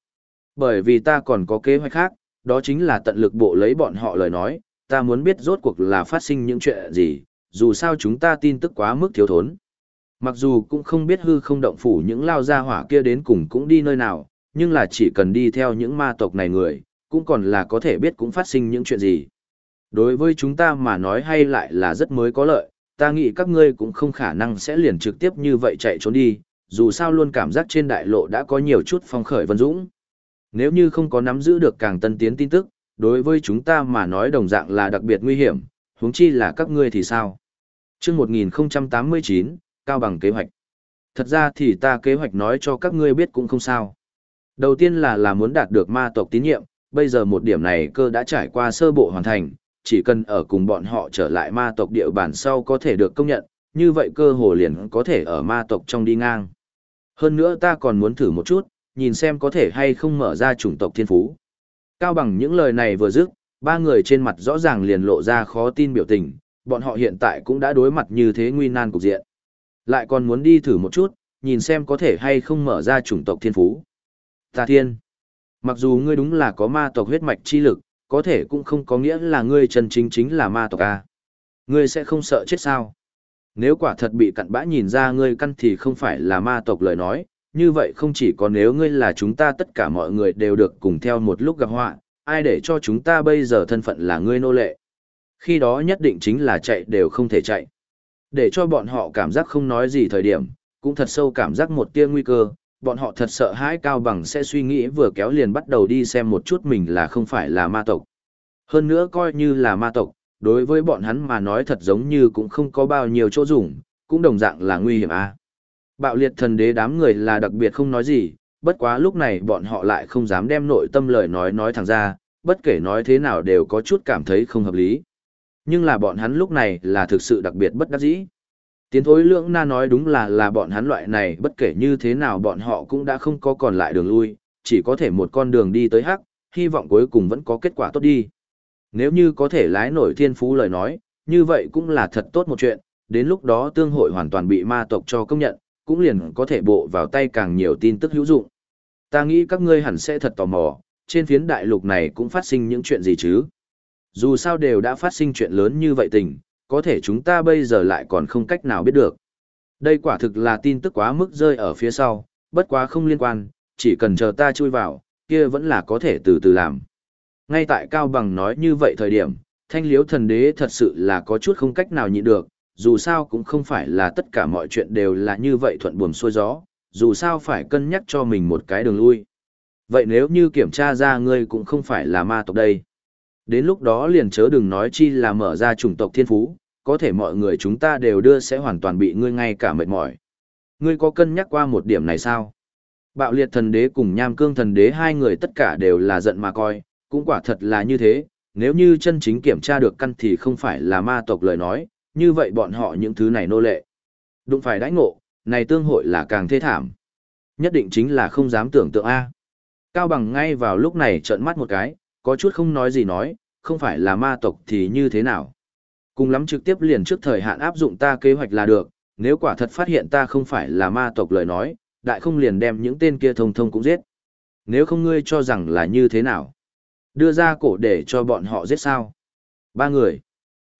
Bởi vì ta còn có kế hoạch khác, đó chính là tận lực bộ lấy bọn họ lời nói, ta muốn biết rốt cuộc là phát sinh những chuyện gì, dù sao chúng ta tin tức quá mức thiếu thốn. Mặc dù cũng không biết hư không động phủ những lao gia hỏa kia đến cùng cũng đi nơi nào, nhưng là chỉ cần đi theo những ma tộc này người, cũng còn là có thể biết cũng phát sinh những chuyện gì. Đối với chúng ta mà nói hay lại là rất mới có lợi, ta nghĩ các ngươi cũng không khả năng sẽ liền trực tiếp như vậy chạy trốn đi, dù sao luôn cảm giác trên đại lộ đã có nhiều chút phong khởi vân dũng. Nếu như không có nắm giữ được càng tân tiến tin tức, đối với chúng ta mà nói đồng dạng là đặc biệt nguy hiểm, huống chi là các ngươi thì sao? Chương 1089, Cao bằng kế hoạch. Thật ra thì ta kế hoạch nói cho các ngươi biết cũng không sao. Đầu tiên là là muốn đạt được ma tộc tín nhiệm, bây giờ một điểm này cơ đã trải qua sơ bộ hoàn thành, chỉ cần ở cùng bọn họ trở lại ma tộc địa bàn sau có thể được công nhận, như vậy cơ hồ liền có thể ở ma tộc trong đi ngang. Hơn nữa ta còn muốn thử một chút, nhìn xem có thể hay không mở ra chủng tộc thiên phú. Cao bằng những lời này vừa dứt, ba người trên mặt rõ ràng liền lộ ra khó tin biểu tình, bọn họ hiện tại cũng đã đối mặt như thế nguy nan cục diện. Lại còn muốn đi thử một chút, nhìn xem có thể hay không mở ra chủng tộc thiên phú. Ta thiên. Mặc dù ngươi đúng là có ma tộc huyết mạch chi lực, có thể cũng không có nghĩa là ngươi chân chính chính là ma tộc A. Ngươi sẽ không sợ chết sao? Nếu quả thật bị cặn bã nhìn ra ngươi căn thì không phải là ma tộc lời nói, như vậy không chỉ có nếu ngươi là chúng ta tất cả mọi người đều được cùng theo một lúc gặp họa, ai để cho chúng ta bây giờ thân phận là ngươi nô lệ. Khi đó nhất định chính là chạy đều không thể chạy. Để cho bọn họ cảm giác không nói gì thời điểm, cũng thật sâu cảm giác một tia nguy cơ, bọn họ thật sợ hãi cao bằng sẽ suy nghĩ vừa kéo liền bắt đầu đi xem một chút mình là không phải là ma tộc. Hơn nữa coi như là ma tộc, đối với bọn hắn mà nói thật giống như cũng không có bao nhiêu chỗ dùng, cũng đồng dạng là nguy hiểm a. À. Bạo liệt thần đế đám người là đặc biệt không nói gì, bất quá lúc này bọn họ lại không dám đem nội tâm lời nói nói thẳng ra, bất kể nói thế nào đều có chút cảm thấy không hợp lý. Nhưng là bọn hắn lúc này là thực sự đặc biệt bất đắc dĩ. Tiến thối lưỡng na nói đúng là là bọn hắn loại này bất kể như thế nào bọn họ cũng đã không có còn lại đường lui, chỉ có thể một con đường đi tới hắc, hy vọng cuối cùng vẫn có kết quả tốt đi. Nếu như có thể lái nổi thiên phú lời nói, như vậy cũng là thật tốt một chuyện, đến lúc đó tương hội hoàn toàn bị ma tộc cho công nhận, cũng liền có thể bộ vào tay càng nhiều tin tức hữu dụng. Ta nghĩ các ngươi hẳn sẽ thật tò mò, trên phiến đại lục này cũng phát sinh những chuyện gì chứ. Dù sao đều đã phát sinh chuyện lớn như vậy tình, có thể chúng ta bây giờ lại còn không cách nào biết được. Đây quả thực là tin tức quá mức rơi ở phía sau, bất quá không liên quan, chỉ cần chờ ta chui vào, kia vẫn là có thể từ từ làm. Ngay tại Cao Bằng nói như vậy thời điểm, thanh liếu thần đế thật sự là có chút không cách nào nhịn được, dù sao cũng không phải là tất cả mọi chuyện đều là như vậy thuận buồm xuôi gió, dù sao phải cân nhắc cho mình một cái đường lui. Vậy nếu như kiểm tra ra ngươi cũng không phải là ma tộc đây. Đến lúc đó liền chớ đừng nói chi là mở ra chủng tộc thiên phú, có thể mọi người chúng ta đều đưa sẽ hoàn toàn bị ngươi ngay cả mệt mỏi. Ngươi có cân nhắc qua một điểm này sao? Bạo liệt thần đế cùng nham cương thần đế hai người tất cả đều là giận mà coi, cũng quả thật là như thế, nếu như chân chính kiểm tra được căn thì không phải là ma tộc lời nói, như vậy bọn họ những thứ này nô lệ. Đụng phải đãi ngộ, này tương hội là càng thê thảm. Nhất định chính là không dám tưởng tượng A. Cao bằng ngay vào lúc này trợn mắt một cái, có chút không nói gì nói, không phải là ma tộc thì như thế nào. Cùng lắm trực tiếp liền trước thời hạn áp dụng ta kế hoạch là được, nếu quả thật phát hiện ta không phải là ma tộc lời nói, đại không liền đem những tên kia thông thông cũng giết. Nếu không ngươi cho rằng là như thế nào? Đưa ra cổ để cho bọn họ giết sao? Ba người.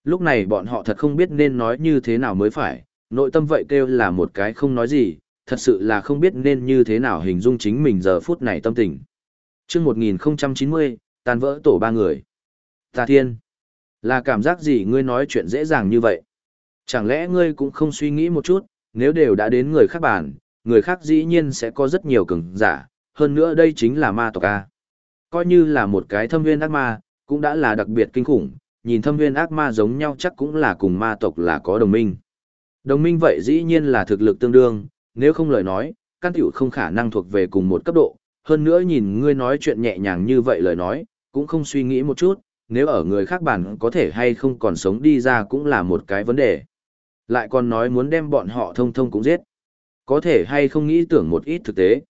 Lúc này bọn họ thật không biết nên nói như thế nào mới phải, nội tâm vậy kêu là một cái không nói gì, thật sự là không biết nên như thế nào hình dung chính mình giờ phút này tâm tình. chương 1090, tan vỡ tổ ba người. Ta thiên, là cảm giác gì ngươi nói chuyện dễ dàng như vậy? Chẳng lẽ ngươi cũng không suy nghĩ một chút, nếu đều đã đến người khác bàn, người khác dĩ nhiên sẽ có rất nhiều cường giả, hơn nữa đây chính là ma tộc A. Coi như là một cái thâm viên ác ma, cũng đã là đặc biệt kinh khủng, nhìn thâm viên ác ma giống nhau chắc cũng là cùng ma tộc là có đồng minh. Đồng minh vậy dĩ nhiên là thực lực tương đương, nếu không lời nói, căn tiểu không khả năng thuộc về cùng một cấp độ, hơn nữa nhìn ngươi nói chuyện nhẹ nhàng như vậy lời nói, cũng không suy nghĩ một chút, nếu ở người khác bản có thể hay không còn sống đi ra cũng là một cái vấn đề. Lại còn nói muốn đem bọn họ thông thông cũng giết. Có thể hay không nghĩ tưởng một ít thực tế.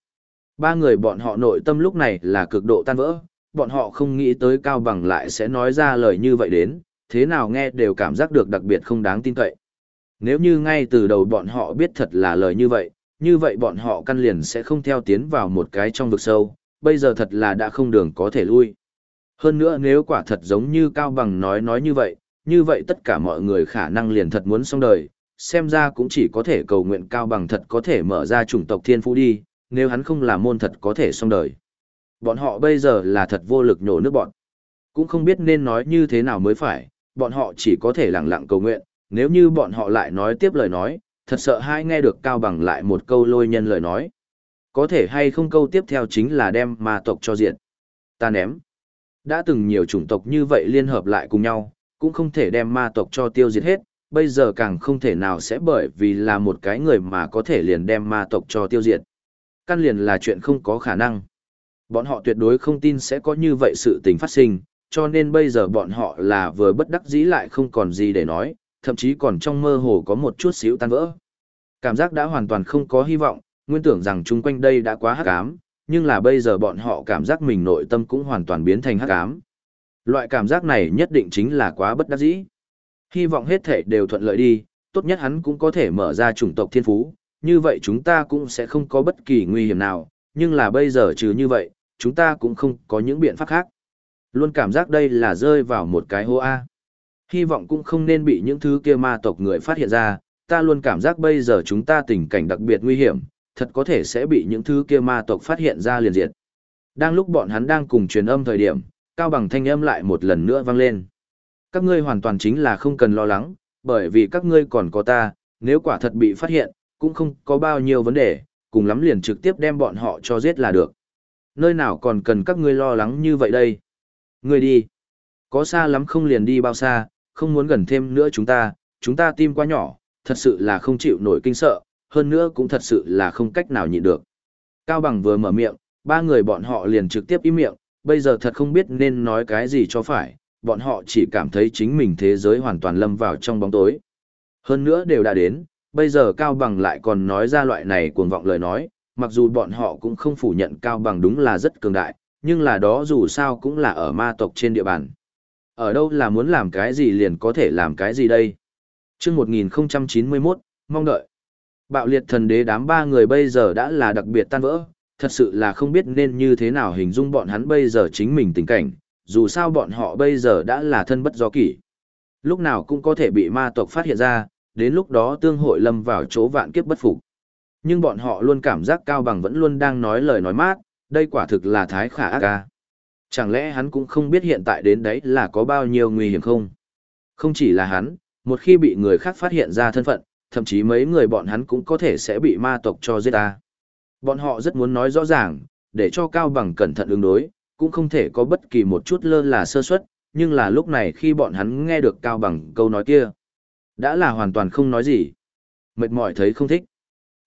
Ba người bọn họ nội tâm lúc này là cực độ tan vỡ, bọn họ không nghĩ tới Cao Bằng lại sẽ nói ra lời như vậy đến, thế nào nghe đều cảm giác được đặc biệt không đáng tin cậy. Nếu như ngay từ đầu bọn họ biết thật là lời như vậy, như vậy bọn họ căn liền sẽ không theo tiến vào một cái trong vực sâu, bây giờ thật là đã không đường có thể lui. Hơn nữa nếu quả thật giống như Cao Bằng nói nói như vậy, như vậy tất cả mọi người khả năng liền thật muốn xong đời, xem ra cũng chỉ có thể cầu nguyện Cao Bằng thật có thể mở ra chủng tộc thiên phú đi, nếu hắn không là môn thật có thể xong đời. Bọn họ bây giờ là thật vô lực nhổ nước bọn. Cũng không biết nên nói như thế nào mới phải, bọn họ chỉ có thể lặng lặng cầu nguyện, nếu như bọn họ lại nói tiếp lời nói, thật sợ hai nghe được Cao Bằng lại một câu lôi nhân lời nói. Có thể hay không câu tiếp theo chính là đem ma tộc cho diện. Ta ném. Đã từng nhiều chủng tộc như vậy liên hợp lại cùng nhau, cũng không thể đem ma tộc cho tiêu diệt hết, bây giờ càng không thể nào sẽ bởi vì là một cái người mà có thể liền đem ma tộc cho tiêu diệt. Căn liền là chuyện không có khả năng. Bọn họ tuyệt đối không tin sẽ có như vậy sự tình phát sinh, cho nên bây giờ bọn họ là vừa bất đắc dĩ lại không còn gì để nói, thậm chí còn trong mơ hồ có một chút xíu tan vỡ. Cảm giác đã hoàn toàn không có hy vọng, nguyên tưởng rằng chung quanh đây đã quá hắc ám, nhưng là bây giờ bọn họ cảm giác mình nội tâm cũng hoàn toàn biến thành hắc ám. Loại cảm giác này nhất định chính là quá bất đắc dĩ. Hy vọng hết thể đều thuận lợi đi, tốt nhất hắn cũng có thể mở ra chủng tộc thiên phú, như vậy chúng ta cũng sẽ không có bất kỳ nguy hiểm nào, nhưng là bây giờ trừ như vậy, chúng ta cũng không có những biện pháp khác. Luôn cảm giác đây là rơi vào một cái hô A. Hy vọng cũng không nên bị những thứ kia ma tộc người phát hiện ra, ta luôn cảm giác bây giờ chúng ta tình cảnh đặc biệt nguy hiểm, thật có thể sẽ bị những thứ kia ma tộc phát hiện ra liền diệt. Đang lúc bọn hắn đang cùng truyền âm thời điểm, cao bằng thanh âm lại một lần nữa vang lên. Các ngươi hoàn toàn chính là không cần lo lắng, bởi vì các ngươi còn có ta, nếu quả thật bị phát hiện, cũng không có bao nhiêu vấn đề, cùng lắm liền trực tiếp đem bọn họ cho giết là được. Nơi nào còn cần các ngươi lo lắng như vậy đây? Ngươi đi. Có xa lắm không liền đi bao xa, không muốn gần thêm nữa chúng ta, chúng ta tim quá nhỏ, thật sự là không chịu nổi kinh sợ, hơn nữa cũng thật sự là không cách nào nhịn được. Cao Bằng vừa mở miệng, ba người bọn họ liền trực tiếp im miệng, bây giờ thật không biết nên nói cái gì cho phải, bọn họ chỉ cảm thấy chính mình thế giới hoàn toàn lâm vào trong bóng tối. Hơn nữa đều đã đến, bây giờ Cao Bằng lại còn nói ra loại này cuồng vọng lời nói, mặc dù bọn họ cũng không phủ nhận Cao Bằng đúng là rất cường đại, nhưng là đó dù sao cũng là ở ma tộc trên địa bàn. Ở đâu là muốn làm cái gì liền có thể làm cái gì đây? chương 1091, mong đợi. Bạo liệt thần đế đám ba người bây giờ đã là đặc biệt tan vỡ, thật sự là không biết nên như thế nào hình dung bọn hắn bây giờ chính mình tình cảnh, dù sao bọn họ bây giờ đã là thân bất do kỷ. Lúc nào cũng có thể bị ma tộc phát hiện ra, đến lúc đó tương hội lâm vào chỗ vạn kiếp bất phục. Nhưng bọn họ luôn cảm giác Cao Bằng vẫn luôn đang nói lời nói mát, đây quả thực là thái khả ác ca. Chẳng lẽ hắn cũng không biết hiện tại đến đấy là có bao nhiêu nguy hiểm không? Không chỉ là hắn, một khi bị người khác phát hiện ra thân phận, thậm chí mấy người bọn hắn cũng có thể sẽ bị ma tộc cho giết ta. Bọn họ rất muốn nói rõ ràng, để cho Cao Bằng cẩn thận ứng đối, cũng không thể có bất kỳ một chút lơ là sơ suất, nhưng là lúc này khi bọn hắn nghe được Cao Bằng câu nói kia, đã là hoàn toàn không nói gì. Mệt mỏi thấy không thích.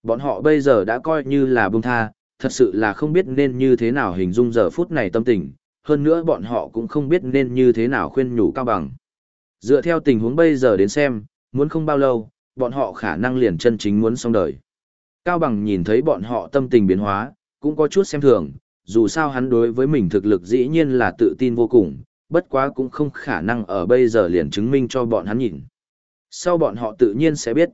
Bọn họ bây giờ đã coi như là bông tha, thật sự là không biết nên như thế nào hình dung giờ phút này tâm tình, hơn nữa bọn họ cũng không biết nên như thế nào khuyên nhủ Cao Bằng. Dựa theo tình huống bây giờ đến xem, muốn không bao lâu, bọn họ khả năng liền chân chính muốn xong đời. Cao Bằng nhìn thấy bọn họ tâm tình biến hóa, cũng có chút xem thường, dù sao hắn đối với mình thực lực dĩ nhiên là tự tin vô cùng, bất quá cũng không khả năng ở bây giờ liền chứng minh cho bọn hắn nhìn. Sau bọn họ tự nhiên sẽ biết.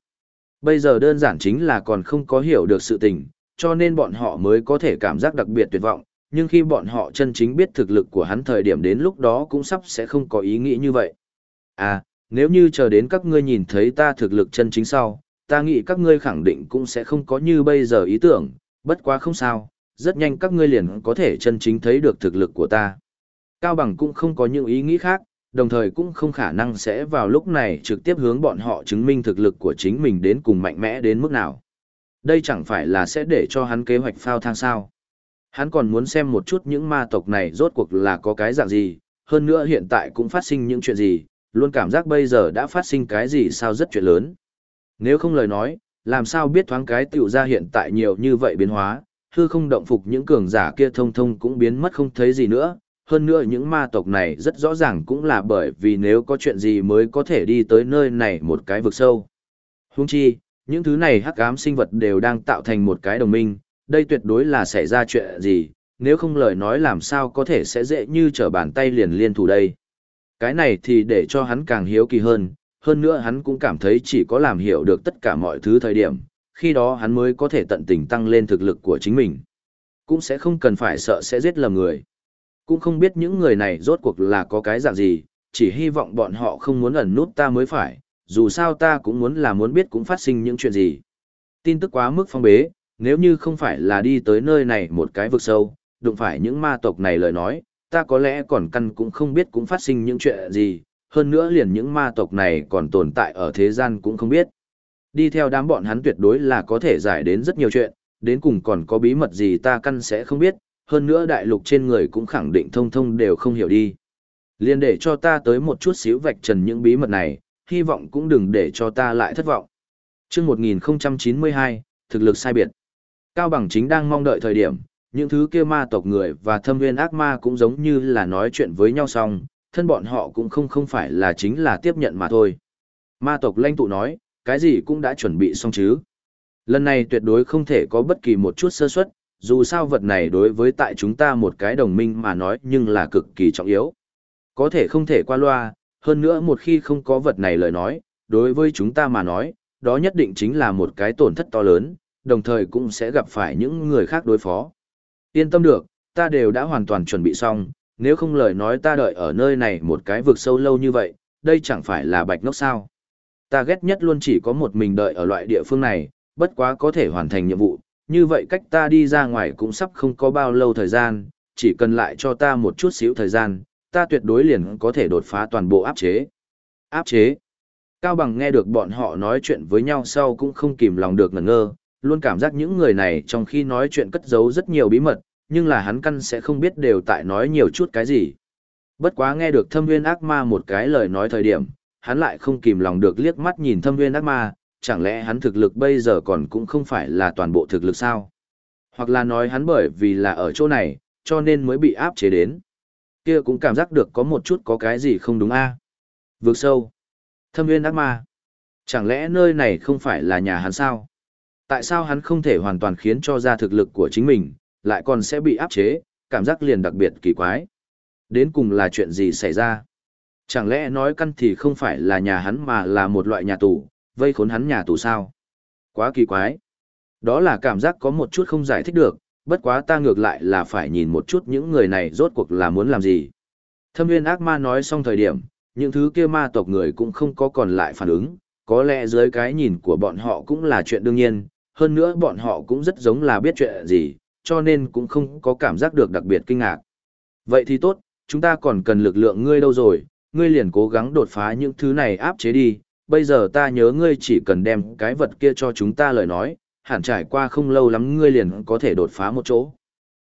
Bây giờ đơn giản chính là còn không có hiểu được sự tình, cho nên bọn họ mới có thể cảm giác đặc biệt tuyệt vọng, nhưng khi bọn họ chân chính biết thực lực của hắn thời điểm đến lúc đó cũng sắp sẽ không có ý nghĩ như vậy. À, nếu như chờ đến các ngươi nhìn thấy ta thực lực chân chính sau, ta nghĩ các ngươi khẳng định cũng sẽ không có như bây giờ ý tưởng, bất quá không sao, rất nhanh các ngươi liền có thể chân chính thấy được thực lực của ta. Cao Bằng cũng không có những ý nghĩ khác, đồng thời cũng không khả năng sẽ vào lúc này trực tiếp hướng bọn họ chứng minh thực lực của chính mình đến cùng mạnh mẽ đến mức nào. Đây chẳng phải là sẽ để cho hắn kế hoạch phao thang sao. Hắn còn muốn xem một chút những ma tộc này rốt cuộc là có cái dạng gì, hơn nữa hiện tại cũng phát sinh những chuyện gì, luôn cảm giác bây giờ đã phát sinh cái gì sao rất chuyện lớn. Nếu không lời nói, làm sao biết thoáng cái tiểu ra hiện tại nhiều như vậy biến hóa, hư không động phục những cường giả kia thông thông cũng biến mất không thấy gì nữa. Hơn nữa những ma tộc này rất rõ ràng cũng là bởi vì nếu có chuyện gì mới có thể đi tới nơi này một cái vực sâu. Hung chi, những thứ này hắc ám sinh vật đều đang tạo thành một cái đồng minh, đây tuyệt đối là xảy ra chuyện gì, nếu không lời nói làm sao có thể sẽ dễ như trở bàn tay liền liên thủ đây. Cái này thì để cho hắn càng hiếu kỳ hơn, hơn nữa hắn cũng cảm thấy chỉ có làm hiểu được tất cả mọi thứ thời điểm, khi đó hắn mới có thể tận tình tăng lên thực lực của chính mình. Cũng sẽ không cần phải sợ sẽ giết lầm người. Cũng không biết những người này rốt cuộc là có cái dạng gì, chỉ hy vọng bọn họ không muốn ẩn nút ta mới phải, dù sao ta cũng muốn là muốn biết cũng phát sinh những chuyện gì. Tin tức quá mức phong bế, nếu như không phải là đi tới nơi này một cái vực sâu, đụng phải những ma tộc này lời nói, ta có lẽ còn căn cũng không biết cũng phát sinh những chuyện gì, hơn nữa liền những ma tộc này còn tồn tại ở thế gian cũng không biết. Đi theo đám bọn hắn tuyệt đối là có thể giải đến rất nhiều chuyện, đến cùng còn có bí mật gì ta căn sẽ không biết, hơn nữa đại lục trên người cũng khẳng định thông thông đều không hiểu đi. Liên để cho ta tới một chút xíu vạch trần những bí mật này, hy vọng cũng đừng để cho ta lại thất vọng. chương 1092, thực lực sai biệt. Cao Bằng chính đang mong đợi thời điểm, những thứ kia ma tộc người và thâm viên ác ma cũng giống như là nói chuyện với nhau xong, thân bọn họ cũng không không phải là chính là tiếp nhận mà thôi. Ma tộc lãnh tụ nói, cái gì cũng đã chuẩn bị xong chứ. Lần này tuyệt đối không thể có bất kỳ một chút sơ suất, dù sao vật này đối với tại chúng ta một cái đồng minh mà nói nhưng là cực kỳ trọng yếu. Có thể không thể qua loa, hơn nữa một khi không có vật này lời nói, đối với chúng ta mà nói, đó nhất định chính là một cái tổn thất to lớn, đồng thời cũng sẽ gặp phải những người khác đối phó. Yên tâm được, ta đều đã hoàn toàn chuẩn bị xong, nếu không lời nói ta đợi ở nơi này một cái vực sâu lâu như vậy, đây chẳng phải là bạch ngốc sao. Ta ghét nhất luôn chỉ có một mình đợi ở loại địa phương này, bất quá có thể hoàn thành nhiệm vụ, như vậy cách ta đi ra ngoài cũng sắp không có bao lâu thời gian, chỉ cần lại cho ta một chút xíu thời gian, ta tuyệt đối liền có thể đột phá toàn bộ áp chế. Áp chế. Cao Bằng nghe được bọn họ nói chuyện với nhau sau cũng không kìm lòng được ngẩn ngơ, luôn cảm giác những người này trong khi nói chuyện cất giấu rất nhiều bí mật, nhưng là hắn căn sẽ không biết đều tại nói nhiều chút cái gì. Bất quá nghe được thâm viên ác ma một cái lời nói thời điểm, hắn lại không kìm lòng được liếc mắt nhìn thâm viên ác ma, chẳng lẽ hắn thực lực bây giờ còn cũng không phải là toàn bộ thực lực sao? Hoặc là nói hắn bởi vì là ở chỗ này, cho nên mới bị áp chế đến. Kia cũng cảm giác được có một chút có cái gì không đúng a à? Vượt sâu. Thâm viên ác ma. Chẳng lẽ nơi này không phải là nhà hắn sao? Tại sao hắn không thể hoàn toàn khiến cho ra thực lực của chính mình, lại còn sẽ bị áp chế, cảm giác liền đặc biệt kỳ quái. Đến cùng là chuyện gì xảy ra? Chẳng lẽ nói căn thì không phải là nhà hắn mà là một loại nhà tù, vây khốn hắn nhà tù sao? Quá kỳ quái. Đó là cảm giác có một chút không giải thích được, bất quá ta ngược lại là phải nhìn một chút những người này rốt cuộc là muốn làm gì. Thâm viên ác ma nói xong thời điểm, những thứ kia ma tộc người cũng không có còn lại phản ứng, có lẽ dưới cái nhìn của bọn họ cũng là chuyện đương nhiên, hơn nữa bọn họ cũng rất giống là biết chuyện gì, cho nên cũng không có cảm giác được đặc biệt kinh ngạc. Vậy thì tốt, chúng ta còn cần lực lượng ngươi đâu rồi, ngươi liền cố gắng đột phá những thứ này áp chế đi, bây giờ ta nhớ ngươi chỉ cần đem cái vật kia cho chúng ta lời nói, hẳn trải qua không lâu lắm ngươi liền có thể đột phá một chỗ.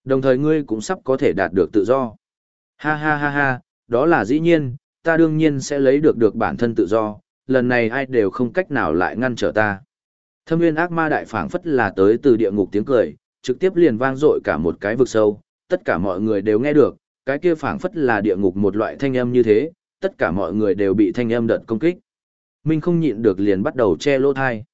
Đồng thời ngươi cũng sắp có thể đạt được tự do. Ha ha ha ha, đó là dĩ nhiên, ta đương nhiên sẽ lấy được được bản thân tự do, lần này ai đều không cách nào lại ngăn trở ta. Thâm nguyên ác ma đại phảng phất là tới từ địa ngục tiếng cười, trực tiếp liền vang dội cả một cái vực sâu, tất cả mọi người đều nghe được, cái kia phảng phất là địa ngục một loại thanh âm như thế, tất cả mọi người đều bị thanh âm đợt công kích. Minh không nhịn được liền bắt đầu che lỗ thai.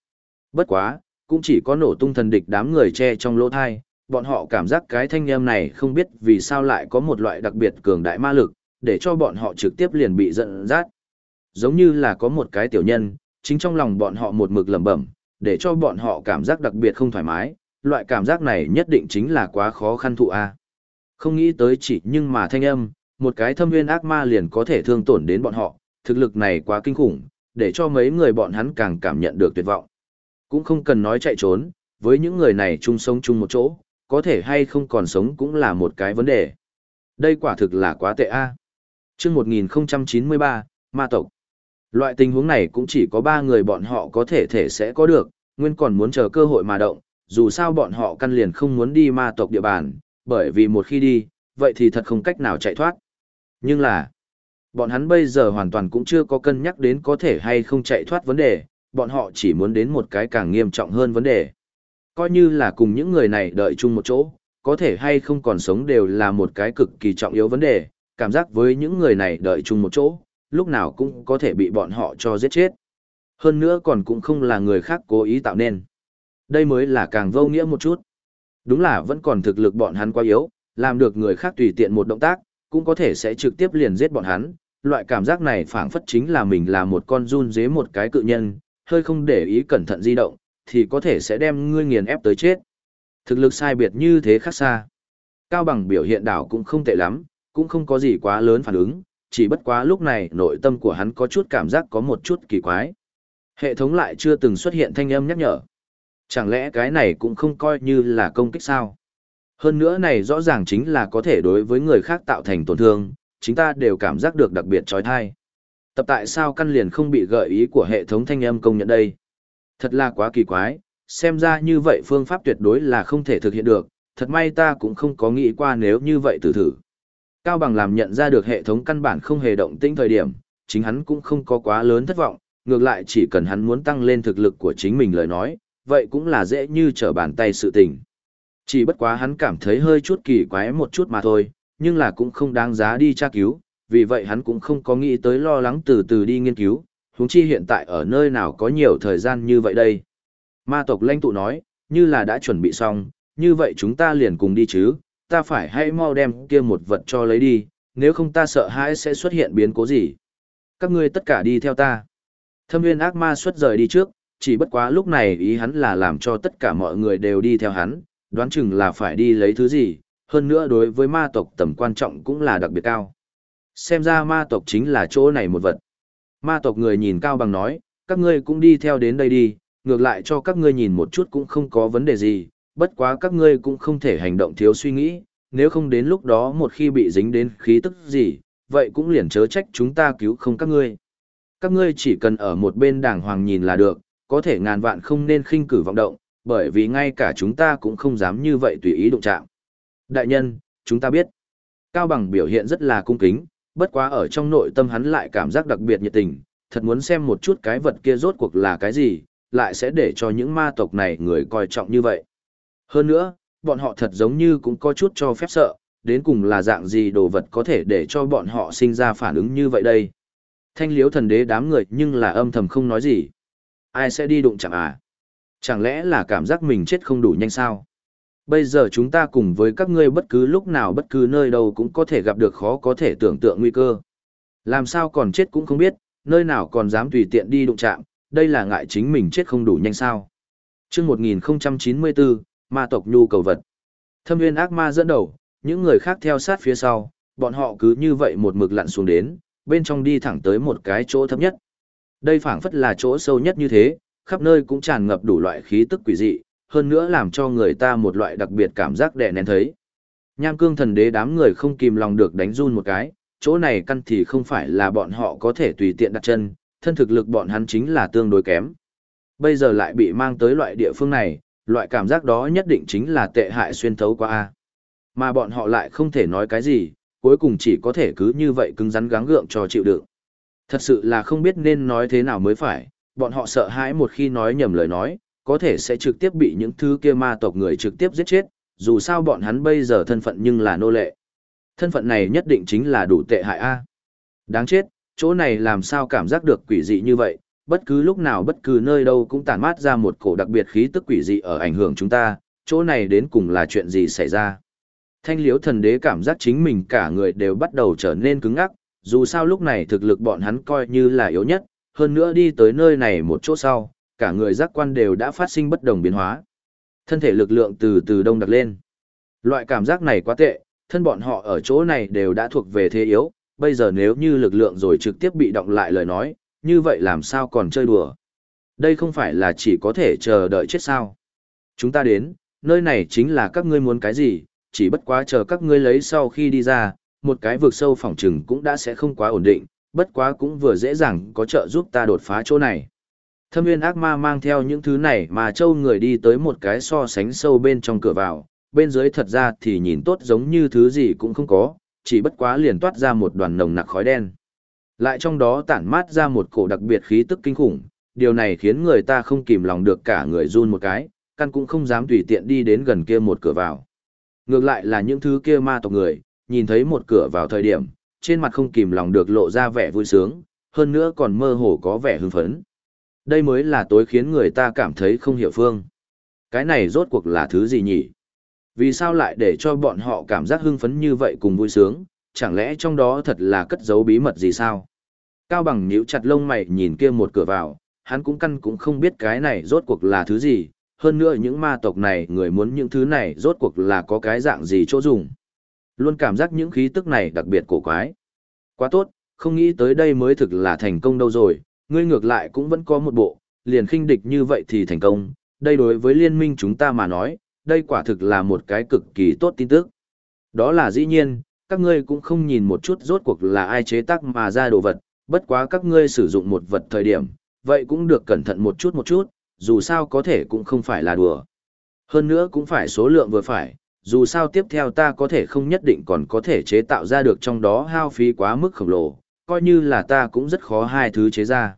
Bất quá, cũng chỉ có nổ tung thần địch đám người che trong lỗ thai, bọn họ cảm giác cái thanh âm này không biết vì sao lại có một loại đặc biệt cường đại ma lực, để cho bọn họ trực tiếp liền bị giận dắt. Giống như là có một cái tiểu nhân, chính trong lòng bọn họ một mực lẩm bẩm, để cho bọn họ cảm giác đặc biệt không thoải mái, loại cảm giác này nhất định chính là quá khó khăn thụ a. Không nghĩ tới chỉ nhưng mà thanh âm, một cái thâm viên ác ma liền có thể thương tổn đến bọn họ, thực lực này quá kinh khủng, để cho mấy người bọn hắn càng cảm nhận được tuyệt vọng. Cũng không cần nói chạy trốn, với những người này chung sống chung một chỗ, có thể hay không còn sống cũng là một cái vấn đề. Đây quả thực là quá tệ a. À. Chương 1093, ma tộc. Loại tình huống này cũng chỉ có ba người bọn họ có thể thể sẽ có được, nguyên còn muốn chờ cơ hội mà động, dù sao bọn họ căn liền không muốn đi ma tộc địa bàn, bởi vì một khi đi, vậy thì thật không cách nào chạy thoát. Nhưng là, bọn hắn bây giờ hoàn toàn cũng chưa có cân nhắc đến có thể hay không chạy thoát vấn đề, bọn họ chỉ muốn đến một cái càng nghiêm trọng hơn vấn đề. Coi như là cùng những người này đợi chung một chỗ, có thể hay không còn sống đều là một cái cực kỳ trọng yếu vấn đề, cảm giác với những người này đợi chung một chỗ, lúc nào cũng có thể bị bọn họ cho giết chết. Hơn nữa còn cũng không là người khác cố ý tạo nên. Đây mới là càng vô nghĩa một chút. Đúng là vẫn còn thực lực bọn hắn quá yếu, làm được người khác tùy tiện một động tác, cũng có thể sẽ trực tiếp liền giết bọn hắn. Loại cảm giác này phảng phất chính là mình là một con run dế một cái cự nhân, hơi không để ý cẩn thận di động, thì có thể sẽ đem ngươi nghiền ép tới chết. Thực lực sai biệt như thế khác xa. Cao bằng biểu hiện đảo cũng không tệ lắm, cũng không có gì quá lớn phản ứng, chỉ bất quá lúc này nội tâm của hắn có chút cảm giác có một chút kỳ quái. Hệ thống lại chưa từng xuất hiện thanh âm nhắc nhở. Chẳng lẽ cái này cũng không coi như là công kích sao? Hơn nữa này rõ ràng chính là có thể đối với người khác tạo thành tổn thương, chúng ta đều cảm giác được đặc biệt trói thai. Tập tại sao căn liền không bị gợi ý của hệ thống thanh âm công nhận đây? Thật là quá kỳ quái, xem ra như vậy phương pháp tuyệt đối là không thể thực hiện được, thật may ta cũng không có nghĩ qua nếu như vậy thử thử. Cao Bằng làm nhận ra được hệ thống căn bản không hề động tĩnh thời điểm, chính hắn cũng không có quá lớn thất vọng, ngược lại chỉ cần hắn muốn tăng lên thực lực của chính mình lời nói, vậy cũng là dễ như trở bàn tay sự tình. Chỉ bất quá hắn cảm thấy hơi chút kỳ quái một chút mà thôi, nhưng là cũng không đáng giá đi tra cứu, vì vậy hắn cũng không có nghĩ tới lo lắng từ từ đi nghiên cứu, huống chi hiện tại ở nơi nào có nhiều thời gian như vậy đây. Ma tộc lãnh tụ nói, như là đã chuẩn bị xong, như vậy chúng ta liền cùng đi chứ, ta phải hãy mau đem kia một vật cho lấy đi, nếu không ta sợ hãi sẽ xuất hiện biến cố gì. Các ngươi tất cả đi theo ta. Thâm viên ác ma xuất rời đi trước, chỉ bất quá lúc này ý hắn là làm cho tất cả mọi người đều đi theo hắn, đoán chừng là phải đi lấy thứ gì, hơn nữa đối với ma tộc tầm quan trọng cũng là đặc biệt cao. Xem ra ma tộc chính là chỗ này một vật. Ma tộc người nhìn Cao Bằng nói, các ngươi cũng đi theo đến đây đi, ngược lại cho các ngươi nhìn một chút cũng không có vấn đề gì, bất quá các ngươi cũng không thể hành động thiếu suy nghĩ, nếu không đến lúc đó một khi bị dính đến khí tức gì, vậy cũng liền chớ trách chúng ta cứu không các ngươi. Các ngươi chỉ cần ở một bên đàng hoàng nhìn là được, có thể ngàn vạn không nên khinh cử vọng động, bởi vì ngay cả chúng ta cũng không dám như vậy tùy ý đụng chạm. Đại nhân, chúng ta biết. Cao Bằng biểu hiện rất là cung kính, bất quá ở trong nội tâm hắn lại cảm giác đặc biệt nhiệt tình, thật muốn xem một chút cái vật kia rốt cuộc là cái gì, lại sẽ để cho những ma tộc này người coi trọng như vậy. Hơn nữa, bọn họ thật giống như cũng có chút cho phép sợ, đến cùng là dạng gì đồ vật có thể để cho bọn họ sinh ra phản ứng như vậy đây. Thanh liếu thần đế đám người nhưng là âm thầm không nói gì. Ai sẽ đi đụng chẳng à? Chẳng lẽ là cảm giác mình chết không đủ nhanh sao? Bây giờ chúng ta cùng với các ngươi bất cứ lúc nào bất cứ nơi đâu cũng có thể gặp được khó có thể tưởng tượng nguy cơ. Làm sao còn chết cũng không biết, nơi nào còn dám tùy tiện đi đụng chạm, đây là ngại chính mình chết không đủ nhanh sao. chương 1094, ma tộc nhu cầu vật. Thâm viên ác ma dẫn đầu, những người khác theo sát phía sau, bọn họ cứ như vậy một mực lặn xuống đến, bên trong đi thẳng tới một cái chỗ thấp nhất. Đây phảng phất là chỗ sâu nhất như thế, khắp nơi cũng tràn ngập đủ loại khí tức quỷ dị, hơn nữa làm cho người ta một loại đặc biệt cảm giác đè nén thấy. Nham cương thần đế đám người không kìm lòng được đánh run một cái, chỗ này căn thì không phải là bọn họ có thể tùy tiện đặt chân, thân thực lực bọn hắn chính là tương đối kém. Bây giờ lại bị mang tới loại địa phương này, loại cảm giác đó nhất định chính là tệ hại xuyên thấu qua A. Mà bọn họ lại không thể nói cái gì, cuối cùng chỉ có thể cứ như vậy cứng rắn gắng gượng cho chịu đựng. Thật sự là không biết nên nói thế nào mới phải, bọn họ sợ hãi một khi nói nhầm lời nói, có thể sẽ trực tiếp bị những thứ kia ma tộc người trực tiếp giết chết, dù sao bọn hắn bây giờ thân phận nhưng là nô lệ. Thân phận này nhất định chính là đủ tệ hại A. Đáng chết, chỗ này làm sao cảm giác được quỷ dị như vậy, bất cứ lúc nào bất cứ nơi đâu cũng tản mát ra một cổ đặc biệt khí tức quỷ dị ở ảnh hưởng chúng ta, chỗ này đến cùng là chuyện gì xảy ra. Thanh liếu thần đế cảm giác chính mình cả người đều bắt đầu trở nên cứng ngắc, dù sao lúc này thực lực bọn hắn coi như là yếu nhất, hơn nữa đi tới nơi này một chỗ sau, cả người giác quan đều đã phát sinh bất đồng biến hóa. Thân thể lực lượng từ từ đông đặc lên. Loại cảm giác này quá tệ, thân bọn họ ở chỗ này đều đã thuộc về thế yếu, bây giờ nếu như lực lượng rồi trực tiếp bị động lại lời nói, như vậy làm sao còn chơi đùa. Đây không phải là chỉ có thể chờ đợi chết sao. Chúng ta đến, nơi này chính là các ngươi muốn cái gì, chỉ bất quá chờ các ngươi lấy sau khi đi ra, một cái vực sâu phòng trừng cũng đã sẽ không quá ổn định, bất quá cũng vừa dễ dàng có trợ giúp ta đột phá chỗ này. Thâm viên ác ma mang theo những thứ này mà châu người đi tới một cái so sánh sâu bên trong cửa vào, bên dưới thật ra thì nhìn tốt giống như thứ gì cũng không có, chỉ bất quá liền toát ra một đoàn nồng nặc khói đen. Lại trong đó tản mát ra một cổ đặc biệt khí tức kinh khủng, điều này khiến người ta không kìm lòng được cả người run một cái, căn cũng không dám tùy tiện đi đến gần kia một cửa vào. Ngược lại là những thứ kia ma tộc người, nhìn thấy một cửa vào thời điểm, trên mặt không kìm lòng được lộ ra vẻ vui sướng, hơn nữa còn mơ hồ có vẻ hưng phấn. Đây mới là tối khiến người ta cảm thấy không hiểu phương. Cái này rốt cuộc là thứ gì nhỉ? Vì sao lại để cho bọn họ cảm giác hưng phấn như vậy cùng vui sướng, chẳng lẽ trong đó thật là cất giấu bí mật gì sao? Cao bằng nhíu chặt lông mày nhìn kia một cửa vào, hắn cũng căn cũng không biết cái này rốt cuộc là thứ gì, hơn nữa những ma tộc này người muốn những thứ này rốt cuộc là có cái dạng gì chỗ dùng. Luôn cảm giác những khí tức này đặc biệt cổ quái. Quá tốt, không nghĩ tới đây mới thực là thành công đâu rồi, ngươi ngược lại cũng vẫn có một bộ, liền khinh địch như vậy thì thành công, đây đối với liên minh chúng ta mà nói, đây quả thực là một cái cực kỳ tốt tin tức. Đó là dĩ nhiên, các ngươi cũng không nhìn một chút rốt cuộc là ai chế tác mà ra đồ vật, bất quá các ngươi sử dụng một vật thời điểm, vậy cũng được cẩn thận một chút một chút, dù sao có thể cũng không phải là đùa. Hơn nữa cũng phải số lượng vừa phải, dù sao tiếp theo ta có thể không nhất định còn có thể chế tạo ra được trong đó hao phí quá mức khổng lồ, coi như là ta cũng rất khó hai thứ chế ra.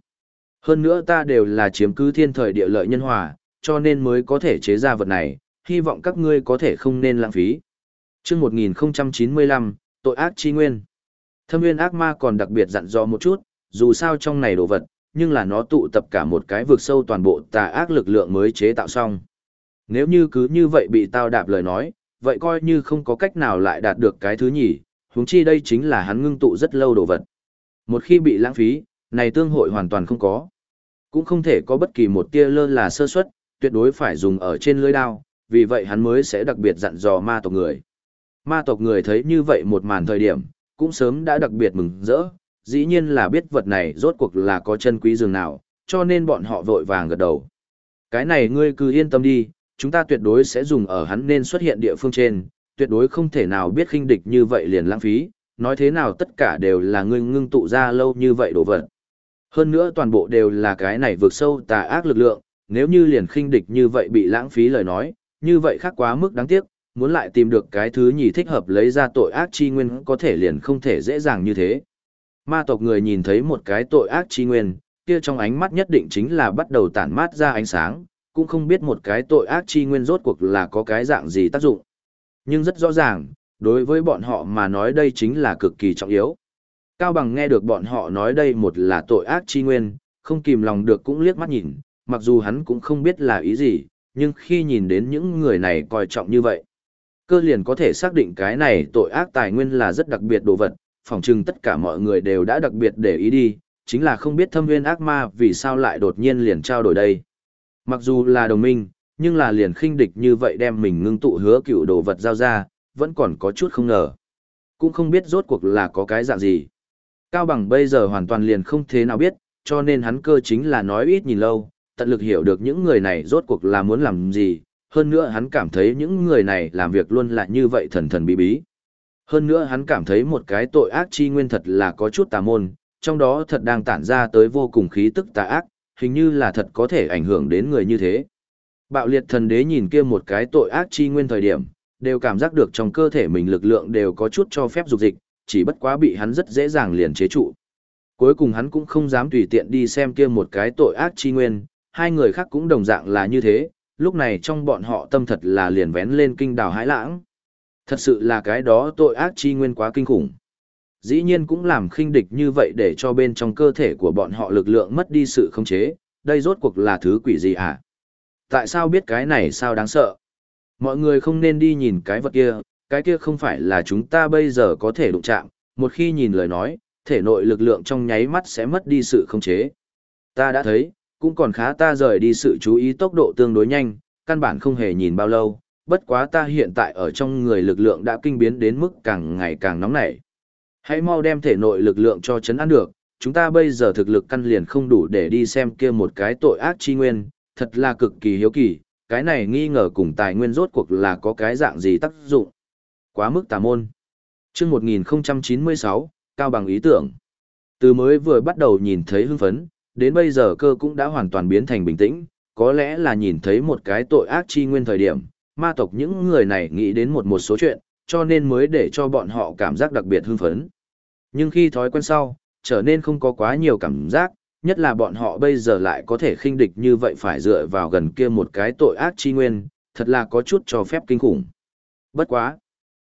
Hơn nữa ta đều là chiếm cứ thiên thời địa lợi nhân hòa, cho nên mới có thể chế ra vật này, hy vọng các ngươi có thể không nên lãng phí. chương 1095, tội ác chi nguyên. Thâm nguyên ác ma còn đặc biệt dặn dò một chút, dù sao trong này đồ vật, nhưng là nó tụ tập cả một cái vực sâu toàn bộ tà ác lực lượng mới chế tạo xong. Nếu như cứ như vậy bị tao đạp lời nói, vậy coi như không có cách nào lại đạt được cái thứ nhỉ, huống chi đây chính là hắn ngưng tụ rất lâu đồ vật. Một khi bị lãng phí, này tương hội hoàn toàn không có. Cũng không thể có bất kỳ một tia lơ là sơ suất, tuyệt đối phải dùng ở trên lưới đao, vì vậy hắn mới sẽ đặc biệt dặn dò ma tộc người. Ma tộc người thấy như vậy một màn thời điểm, cũng sớm đã đặc biệt mừng rỡ, dĩ nhiên là biết vật này rốt cuộc là có chân quý dường nào, cho nên bọn họ vội vàng gật đầu. Cái này ngươi cứ yên tâm đi, chúng ta tuyệt đối sẽ dùng ở hắn nên xuất hiện địa phương trên, tuyệt đối không thể nào biết khinh địch như vậy liền lãng phí, nói thế nào tất cả đều là ngươi ngưng tụ ra lâu như vậy đồ vật. Hơn nữa toàn bộ đều là cái này vượt sâu tà ác lực lượng, nếu như liền khinh địch như vậy bị lãng phí lời nói, như vậy khác quá mức đáng tiếc, muốn lại tìm được cái thứ nhì thích hợp lấy ra tội ác chi nguyên có thể liền không thể dễ dàng như thế. Ma tộc người nhìn thấy một cái tội ác chi nguyên, kia trong ánh mắt nhất định chính là bắt đầu tản mát ra ánh sáng, cũng không biết một cái tội ác chi nguyên rốt cuộc là có cái dạng gì tác dụng. Nhưng rất rõ ràng, đối với bọn họ mà nói đây chính là cực kỳ trọng yếu. Cao Bằng nghe được bọn họ nói đây một là tội ác chi nguyên, không kìm lòng được cũng liếc mắt nhìn, mặc dù hắn cũng không biết là ý gì, nhưng khi nhìn đến những người này coi trọng như vậy, cơ liền có thể xác định cái này tội ác tài nguyên là rất đặc biệt đồ vật, phỏng chừng tất cả mọi người đều đã đặc biệt để ý đi, chính là không biết thâm nguyên ác ma vì sao lại đột nhiên liền trao đổi đây. Mặc dù là đồng minh, nhưng là liền khinh địch như vậy đem mình ngưng tụ hứa cựu đồ vật giao ra, vẫn còn có chút không ngờ. Cũng không biết rốt cuộc là có cái dạng gì. Cao bằng bây giờ hoàn toàn liền không thế nào biết, cho nên hắn cơ chính là nói ít nhìn lâu, tận lực hiểu được những người này rốt cuộc là muốn làm gì, hơn nữa hắn cảm thấy những người này làm việc luôn là như vậy thần thần bí bí. Hơn nữa hắn cảm thấy một cái tội ác chi nguyên thật là có chút tà môn, trong đó thật đang tản ra tới vô cùng khí tức tà ác, hình như là thật có thể ảnh hưởng đến người như thế. Bạo liệt thần đế nhìn kia một cái tội ác chi nguyên thời điểm, đều cảm giác được trong cơ thể mình lực lượng đều có chút cho phép dục dịch, chỉ bất quá bị hắn rất dễ dàng liền chế trụ. Cuối cùng hắn cũng không dám tùy tiện đi xem kia một cái tội ác chi nguyên, hai người khác cũng đồng dạng là như thế, lúc này trong bọn họ tâm thật là liền vén lên kinh đào hãi lãng. Thật sự là cái đó tội ác chi nguyên quá kinh khủng. Dĩ nhiên cũng làm khinh địch như vậy để cho bên trong cơ thể của bọn họ lực lượng mất đi sự khống chế, đây rốt cuộc là thứ quỷ gì hả? Tại sao biết cái này sao đáng sợ? Mọi người không nên đi nhìn cái vật kia, cái kia không phải là chúng ta bây giờ có thể đụng chạm, một khi nhìn lời nói, thể nội lực lượng trong nháy mắt sẽ mất đi sự khống chế. Ta đã thấy, cũng còn khá ta rời đi sự chú ý tốc độ tương đối nhanh, căn bản không hề nhìn bao lâu, bất quá ta hiện tại ở trong người lực lượng đã kinh biến đến mức càng ngày càng nóng nảy. Hãy mau đem thể nội lực lượng cho chấn an được, chúng ta bây giờ thực lực căn liền không đủ để đi xem kia một cái tội ác chi nguyên, thật là cực kỳ hiếu kỳ, cái này nghi ngờ cùng tài nguyên rốt cuộc là có cái dạng gì tác dụng. Quá mức tà môn. chương 1096, cao bằng ý tưởng. Từ mới vừa bắt đầu nhìn thấy hưng phấn, đến bây giờ cơ cũng đã hoàn toàn biến thành bình tĩnh, có lẽ là nhìn thấy một cái tội ác chi nguyên thời điểm, ma tộc những người này nghĩ đến một một số chuyện, cho nên mới để cho bọn họ cảm giác đặc biệt hưng phấn. Nhưng khi thói quen sau, trở nên không có quá nhiều cảm giác, nhất là bọn họ bây giờ lại có thể khinh địch như vậy phải dựa vào gần kia một cái tội ác chi nguyên, thật là có chút cho phép kinh khủng. Bất quá.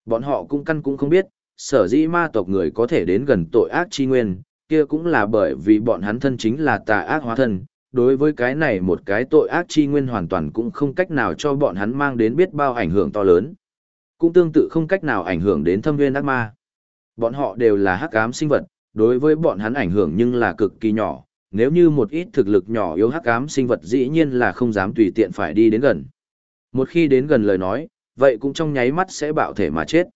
Bọn họ cũng căn cũng không biết, sở dĩ ma tộc người có thể đến gần tội ác chi nguyên, kia cũng là bởi vì bọn hắn thân chính là tà ác hóa thân. Đối với cái này một cái tội ác chi nguyên hoàn toàn cũng không cách nào cho bọn hắn mang đến biết bao ảnh hưởng to lớn. Cũng tương tự không cách nào ảnh hưởng đến thâm viên ác ma. Bọn họ đều là hắc ám sinh vật, đối với bọn hắn ảnh hưởng nhưng là cực kỳ nhỏ, nếu như một ít thực lực nhỏ yếu hắc ám sinh vật dĩ nhiên là không dám tùy tiện phải đi đến gần. Một khi đến gần lời nói, vậy cũng trong nháy mắt sẽ bạo thể mà chết.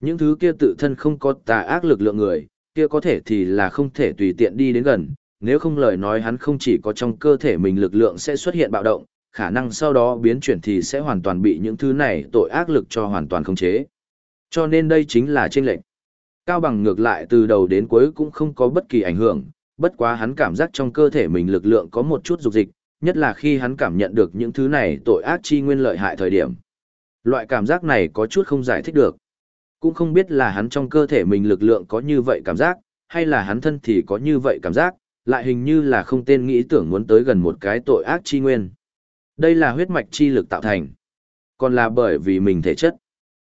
Những thứ kia tự thân không có tà ác lực lượng người, kia có thể thì là không thể tùy tiện đi đến gần, nếu không lời nói hắn không chỉ có trong cơ thể mình lực lượng sẽ xuất hiện bạo động, khả năng sau đó biến chuyển thì sẽ hoàn toàn bị những thứ này tội ác lực cho hoàn toàn khống chế. Cho nên đây chính là chênh lệnh. Cao bằng ngược lại từ đầu đến cuối cũng không có bất kỳ ảnh hưởng, bất quá hắn cảm giác trong cơ thể mình lực lượng có một chút dục dịch, nhất là khi hắn cảm nhận được những thứ này tội ác chi nguyên lợi hại thời điểm. Loại cảm giác này có chút không giải thích được. Cũng không biết là hắn trong cơ thể mình lực lượng có như vậy cảm giác, hay là hắn thân thì có như vậy cảm giác, lại hình như là không tên nghĩ tưởng muốn tới gần một cái tội ác chi nguyên. Đây là huyết mạch chi lực tạo thành. Còn là bởi vì mình thể chất.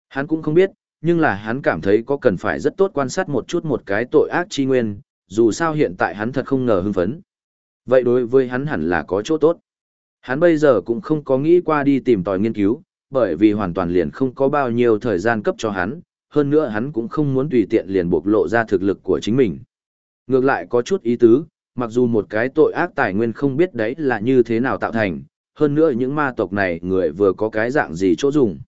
Hắn cũng không biết, nhưng là hắn cảm thấy có cần phải rất tốt quan sát một chút một cái tội ác chi nguyên, dù sao hiện tại hắn thật không ngờ hưng phấn. Vậy đối với hắn hẳn là có chỗ tốt. Hắn bây giờ cũng không có nghĩ qua đi tìm tòi nghiên cứu, bởi vì hoàn toàn liền không có bao nhiêu thời gian cấp cho hắn, hơn nữa hắn cũng không muốn tùy tiện liền bộc lộ ra thực lực của chính mình. Ngược lại có chút ý tứ, mặc dù một cái tội ác tài nguyên không biết đấy là như thế nào tạo thành, hơn nữa những ma tộc này người vừa có cái dạng gì chỗ dùng.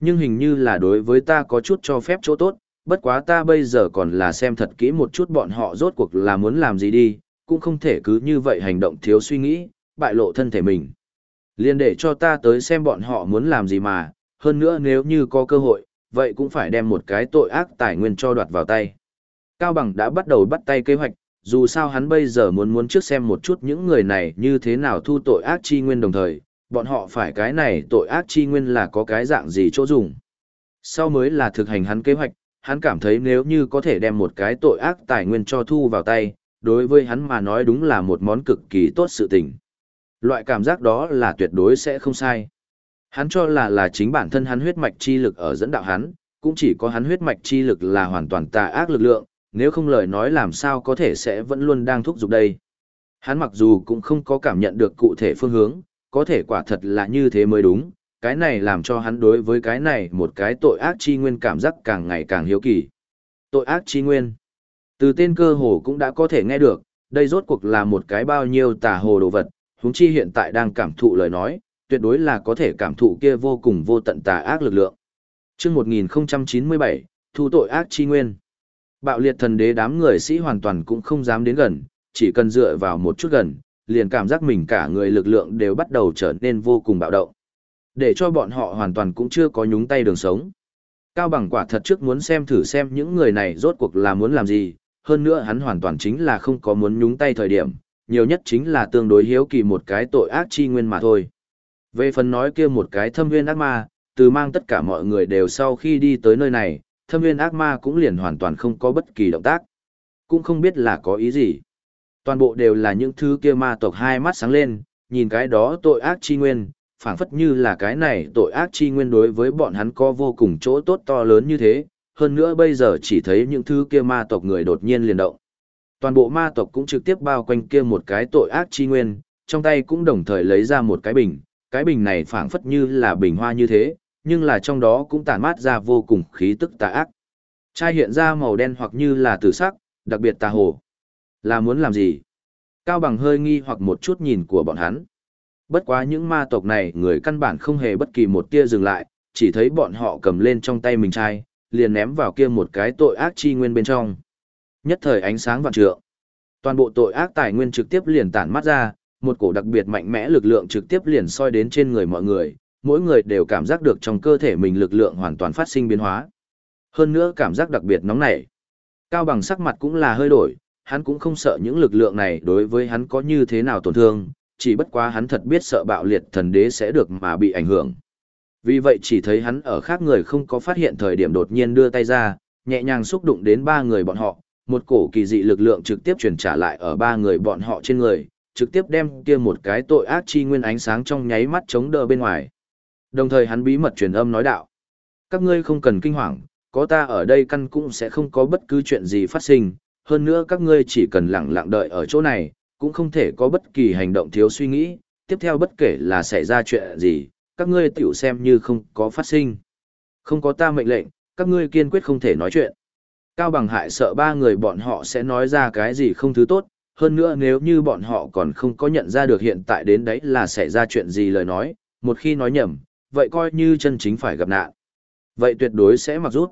Nhưng hình như là đối với ta có chút cho phép chỗ tốt, bất quá ta bây giờ còn là xem thật kỹ một chút bọn họ rốt cuộc là muốn làm gì đi, cũng không thể cứ như vậy hành động thiếu suy nghĩ, bại lộ thân thể mình. Liên để cho ta tới xem bọn họ muốn làm gì mà, hơn nữa nếu như có cơ hội, vậy cũng phải đem một cái tội ác tài nguyên cho đoạt vào tay. Cao Bằng đã bắt đầu bắt tay kế hoạch, dù sao hắn bây giờ muốn muốn trước xem một chút những người này như thế nào thu tội ác chi nguyên đồng thời, bọn họ phải cái này tội ác chi nguyên là có cái dạng gì chỗ dùng. Sau mới là thực hành hắn kế hoạch, hắn cảm thấy nếu như có thể đem một cái tội ác tài nguyên cho thu vào tay, đối với hắn mà nói đúng là một món cực kỳ tốt sự tình. Loại cảm giác đó là tuyệt đối sẽ không sai. Hắn cho là là chính bản thân hắn huyết mạch chi lực ở dẫn đạo hắn, cũng chỉ có hắn huyết mạch chi lực là hoàn toàn tà ác lực lượng, nếu không lời nói làm sao có thể sẽ vẫn luôn đang thúc giục đây. Hắn mặc dù cũng không có cảm nhận được cụ thể phương hướng, có thể quả thật là như thế mới đúng, cái này làm cho hắn đối với cái này một cái tội ác chi nguyên cảm giác càng ngày càng hiếu kỳ. Tội ác chi nguyên. Từ tên cơ hồ cũng đã có thể nghe được, đây rốt cuộc là một cái bao nhiêu tà hồ đồ vật, huống chi hiện tại đang cảm thụ lời nói, tuyệt đối là có thể cảm thụ kia vô cùng vô tận tà ác lực lượng. Chương 1097, thu tội ác chi nguyên. Bạo liệt thần đế đám người sĩ hoàn toàn cũng không dám đến gần, chỉ cần dựa vào một chút gần, liền cảm giác mình cả người lực lượng đều bắt đầu trở nên vô cùng bạo động. Để cho bọn họ hoàn toàn cũng chưa có nhúng tay đường sống. Cao bằng quả thật trước muốn xem thử xem những người này rốt cuộc là muốn làm gì, hơn nữa hắn hoàn toàn chính là không có muốn nhúng tay thời điểm, nhiều nhất chính là tương đối hiếu kỳ một cái tội ác chi nguyên mà thôi. Về phần nói kia một cái thâm viên ác ma, từ mang tất cả mọi người đều sau khi đi tới nơi này, thâm viên ác ma cũng liền hoàn toàn không có bất kỳ động tác. Cũng không biết là có ý gì. Toàn bộ đều là những thứ kia ma tộc hai mắt sáng lên, nhìn cái đó tội ác chi nguyên, phảng phất như là cái này tội ác chi nguyên đối với bọn hắn có vô cùng chỗ tốt to lớn như thế, hơn nữa bây giờ chỉ thấy những thứ kia ma tộc người đột nhiên liền động. Toàn bộ ma tộc cũng trực tiếp bao quanh kia một cái tội ác chi nguyên, trong tay cũng đồng thời lấy ra một cái bình, cái bình này phảng phất như là bình hoa như thế, nhưng là trong đó cũng tản mát ra vô cùng khí tức tà ác. Chai hiện ra màu đen hoặc như là tử sắc, đặc biệt tà hồ. Là muốn làm gì? Cao bằng hơi nghi hoặc một chút nhìn của bọn hắn. Bất quá những ma tộc này người căn bản không hề bất kỳ một tia dừng lại, chỉ thấy bọn họ cầm lên trong tay mình chai, liền ném vào kia một cái tội ác chi nguyên bên trong. Nhất thời ánh sáng vạn trượng. Toàn bộ tội ác tài nguyên trực tiếp liền tản mắt ra, một cổ đặc biệt mạnh mẽ lực lượng trực tiếp liền soi đến trên người mọi người, mỗi người đều cảm giác được trong cơ thể mình lực lượng hoàn toàn phát sinh biến hóa. Hơn nữa cảm giác đặc biệt nóng nảy. Cao bằng sắc mặt cũng là hơi đổi, hắn cũng không sợ những lực lượng này đối với hắn có như thế nào tổn thương, chỉ bất quá hắn thật biết sợ bạo liệt thần đế sẽ được mà bị ảnh hưởng. Vì vậy chỉ thấy hắn ở khác người không có phát hiện thời điểm đột nhiên đưa tay ra, nhẹ nhàng xúc đụng đến ba người bọn họ, một cổ kỳ dị lực lượng trực tiếp truyền trả lại ở ba người bọn họ trên người, trực tiếp đem kia một cái tội ác chi nguyên ánh sáng trong nháy mắt chống đỡ bên ngoài. Đồng thời hắn bí mật truyền âm nói đạo: "Các ngươi không cần kinh hoàng, có ta ở đây căn cũng sẽ không có bất cứ chuyện gì phát sinh, hơn nữa các ngươi chỉ cần lặng lặng đợi ở chỗ này, cũng không thể có bất kỳ hành động thiếu suy nghĩ, tiếp theo bất kể là xảy ra chuyện gì, các ngươi tiểu xem như không có phát sinh. Không có ta mệnh lệnh, các ngươi kiên quyết không thể nói chuyện. Cao bằng hại sợ ba người bọn họ sẽ nói ra cái gì không thứ tốt, hơn nữa nếu như bọn họ còn không có nhận ra được hiện tại đến đấy là xảy ra chuyện gì lời nói, một khi nói nhầm, vậy coi như chân chính phải gặp nạn. Vậy tuyệt đối sẽ mặc rút.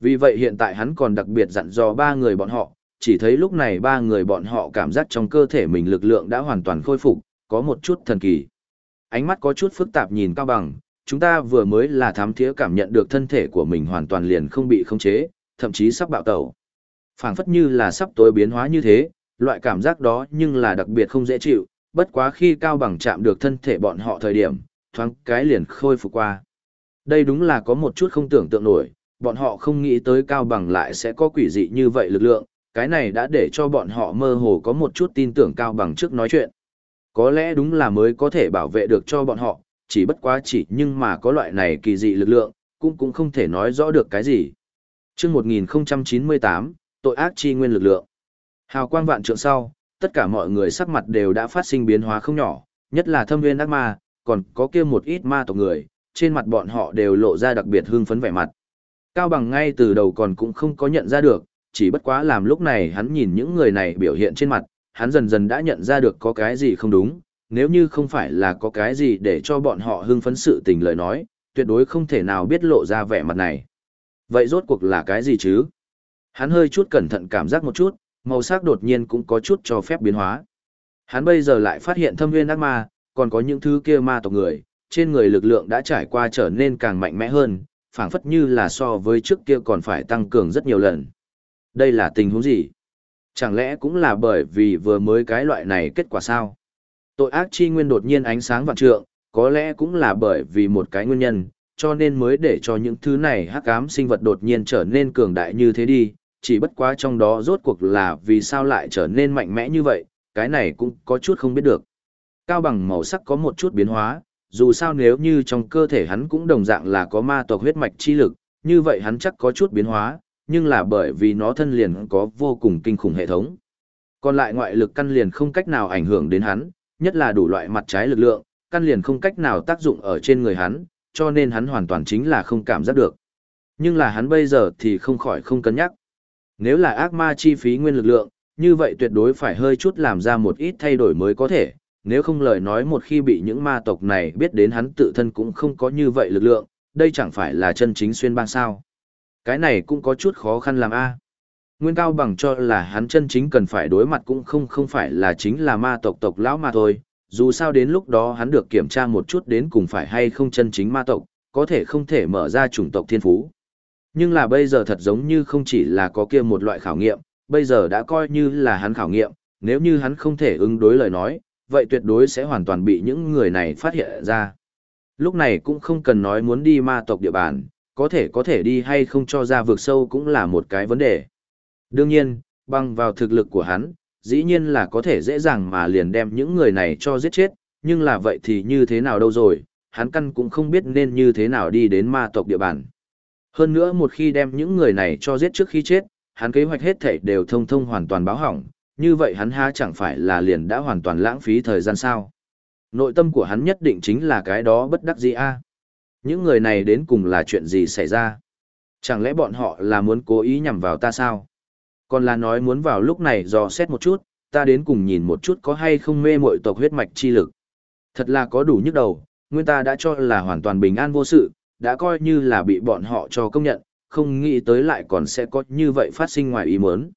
Vì vậy hiện tại hắn còn đặc biệt dặn dò ba người bọn họ, chỉ thấy lúc này ba người bọn họ cảm giác trong cơ thể mình lực lượng đã hoàn toàn khôi phục, có một chút thần kỳ. Ánh mắt có chút phức tạp nhìn Cao Bằng, chúng ta vừa mới là thám thiế cảm nhận được thân thể của mình hoàn toàn liền không bị khống chế, thậm chí sắp bạo tẩu. phảng phất như là sắp tối biến hóa như thế, loại cảm giác đó nhưng là đặc biệt không dễ chịu, bất quá khi Cao Bằng chạm được thân thể bọn họ thời điểm, thoáng cái liền khôi phục qua. Đây đúng là có một chút không tưởng tượng nổi, bọn họ không nghĩ tới Cao Bằng lại sẽ có quỷ dị như vậy lực lượng, cái này đã để cho bọn họ mơ hồ có một chút tin tưởng Cao Bằng trước nói chuyện. Có lẽ đúng là mới có thể bảo vệ được cho bọn họ, chỉ bất quá chỉ nhưng mà có loại này kỳ dị lực lượng, cũng cũng không thể nói rõ được cái gì. Trước 1098, tội ác chi nguyên lực lượng. Hào quang vạn trượng sau, tất cả mọi người sắc mặt đều đã phát sinh biến hóa không nhỏ, nhất là thâm viên ác ma, còn có kia một ít ma tộc người, trên mặt bọn họ đều lộ ra đặc biệt hưng phấn vẻ mặt. Cao bằng ngay từ đầu còn cũng không có nhận ra được, chỉ bất quá làm lúc này hắn nhìn những người này biểu hiện trên mặt, hắn dần dần đã nhận ra được có cái gì không đúng, nếu như không phải là có cái gì để cho bọn họ hưng phấn sự tình lời nói, tuyệt đối không thể nào biết lộ ra vẻ mặt này. Vậy rốt cuộc là cái gì chứ? Hắn hơi chút cẩn thận cảm giác một chút, màu sắc đột nhiên cũng có chút cho phép biến hóa. Hắn bây giờ lại phát hiện thâm nguyên ác ma, còn có những thứ kia ma tộc người, trên người lực lượng đã trải qua trở nên càng mạnh mẽ hơn, phảng phất như là so với trước kia còn phải tăng cường rất nhiều lần. Đây là tình huống gì? Chẳng lẽ cũng là bởi vì vừa mới cái loại này kết quả sao? Tội ác chi nguyên đột nhiên ánh sáng vạn trượng, có lẽ cũng là bởi vì một cái nguyên nhân, cho nên mới để cho những thứ này hắc ám sinh vật đột nhiên trở nên cường đại như thế đi, chỉ bất quá trong đó rốt cuộc là vì sao lại trở nên mạnh mẽ như vậy, cái này cũng có chút không biết được. Cao bằng màu sắc có một chút biến hóa, dù sao nếu như trong cơ thể hắn cũng đồng dạng là có ma tộc huyết mạch chi lực, như vậy hắn chắc có chút biến hóa, nhưng là bởi vì nó thân liền có vô cùng kinh khủng hệ thống. Còn lại ngoại lực căn liền không cách nào ảnh hưởng đến hắn, nhất là đủ loại mặt trái lực lượng, căn liền không cách nào tác dụng ở trên người hắn, cho nên hắn hoàn toàn chính là không cảm giác được. Nhưng là hắn bây giờ thì không khỏi không cân nhắc. Nếu là ác ma chi phí nguyên lực lượng, như vậy tuyệt đối phải hơi chút làm ra một ít thay đổi mới có thể, nếu không lời nói một khi bị những ma tộc này biết đến hắn tự thân cũng không có như vậy lực lượng, đây chẳng phải là chân chính xuyên bang sao. Cái này cũng có chút khó khăn làm a. Nguyên Cao bằng cho là hắn chân chính cần phải đối mặt cũng không không phải là chính là ma tộc tộc lão mà thôi, dù sao đến lúc đó hắn được kiểm tra một chút đến cùng phải hay không chân chính ma tộc, có thể không thể mở ra chủng tộc thiên phú. Nhưng là bây giờ thật giống như không chỉ là có kia một loại khảo nghiệm, bây giờ đã coi như là hắn khảo nghiệm, nếu như hắn không thể ứng đối lời nói, vậy tuyệt đối sẽ hoàn toàn bị những người này phát hiện ra. Lúc này cũng không cần nói muốn đi ma tộc địa bàn, có thể có thể đi hay không cho ra vượt sâu cũng là một cái vấn đề. Đương nhiên, bằng vào thực lực của hắn, dĩ nhiên là có thể dễ dàng mà liền đem những người này cho giết chết, nhưng là vậy thì như thế nào đâu rồi, hắn căn cũng không biết nên như thế nào đi đến ma tộc địa bàn. Hơn nữa một khi đem những người này cho giết trước khi chết, hắn kế hoạch hết thảy đều thông thông hoàn toàn báo hỏng, như vậy hắn ha chẳng phải là liền đã hoàn toàn lãng phí thời gian sao. Nội tâm của hắn nhất định chính là cái đó bất đắc dĩ a. Những người này đến cùng là chuyện gì xảy ra? Chẳng lẽ bọn họ là muốn cố ý nhằm vào ta sao? Còn là nói muốn vào lúc này dò xét một chút, ta đến cùng nhìn một chút có hay không mê mội tộc huyết mạch chi lực. Thật là có đủ nhức đầu, nguyên ta đã cho là hoàn toàn bình an vô sự, đã coi như là bị bọn họ cho công nhận, không nghĩ tới lại còn sẽ có như vậy phát sinh ngoài ý muốn.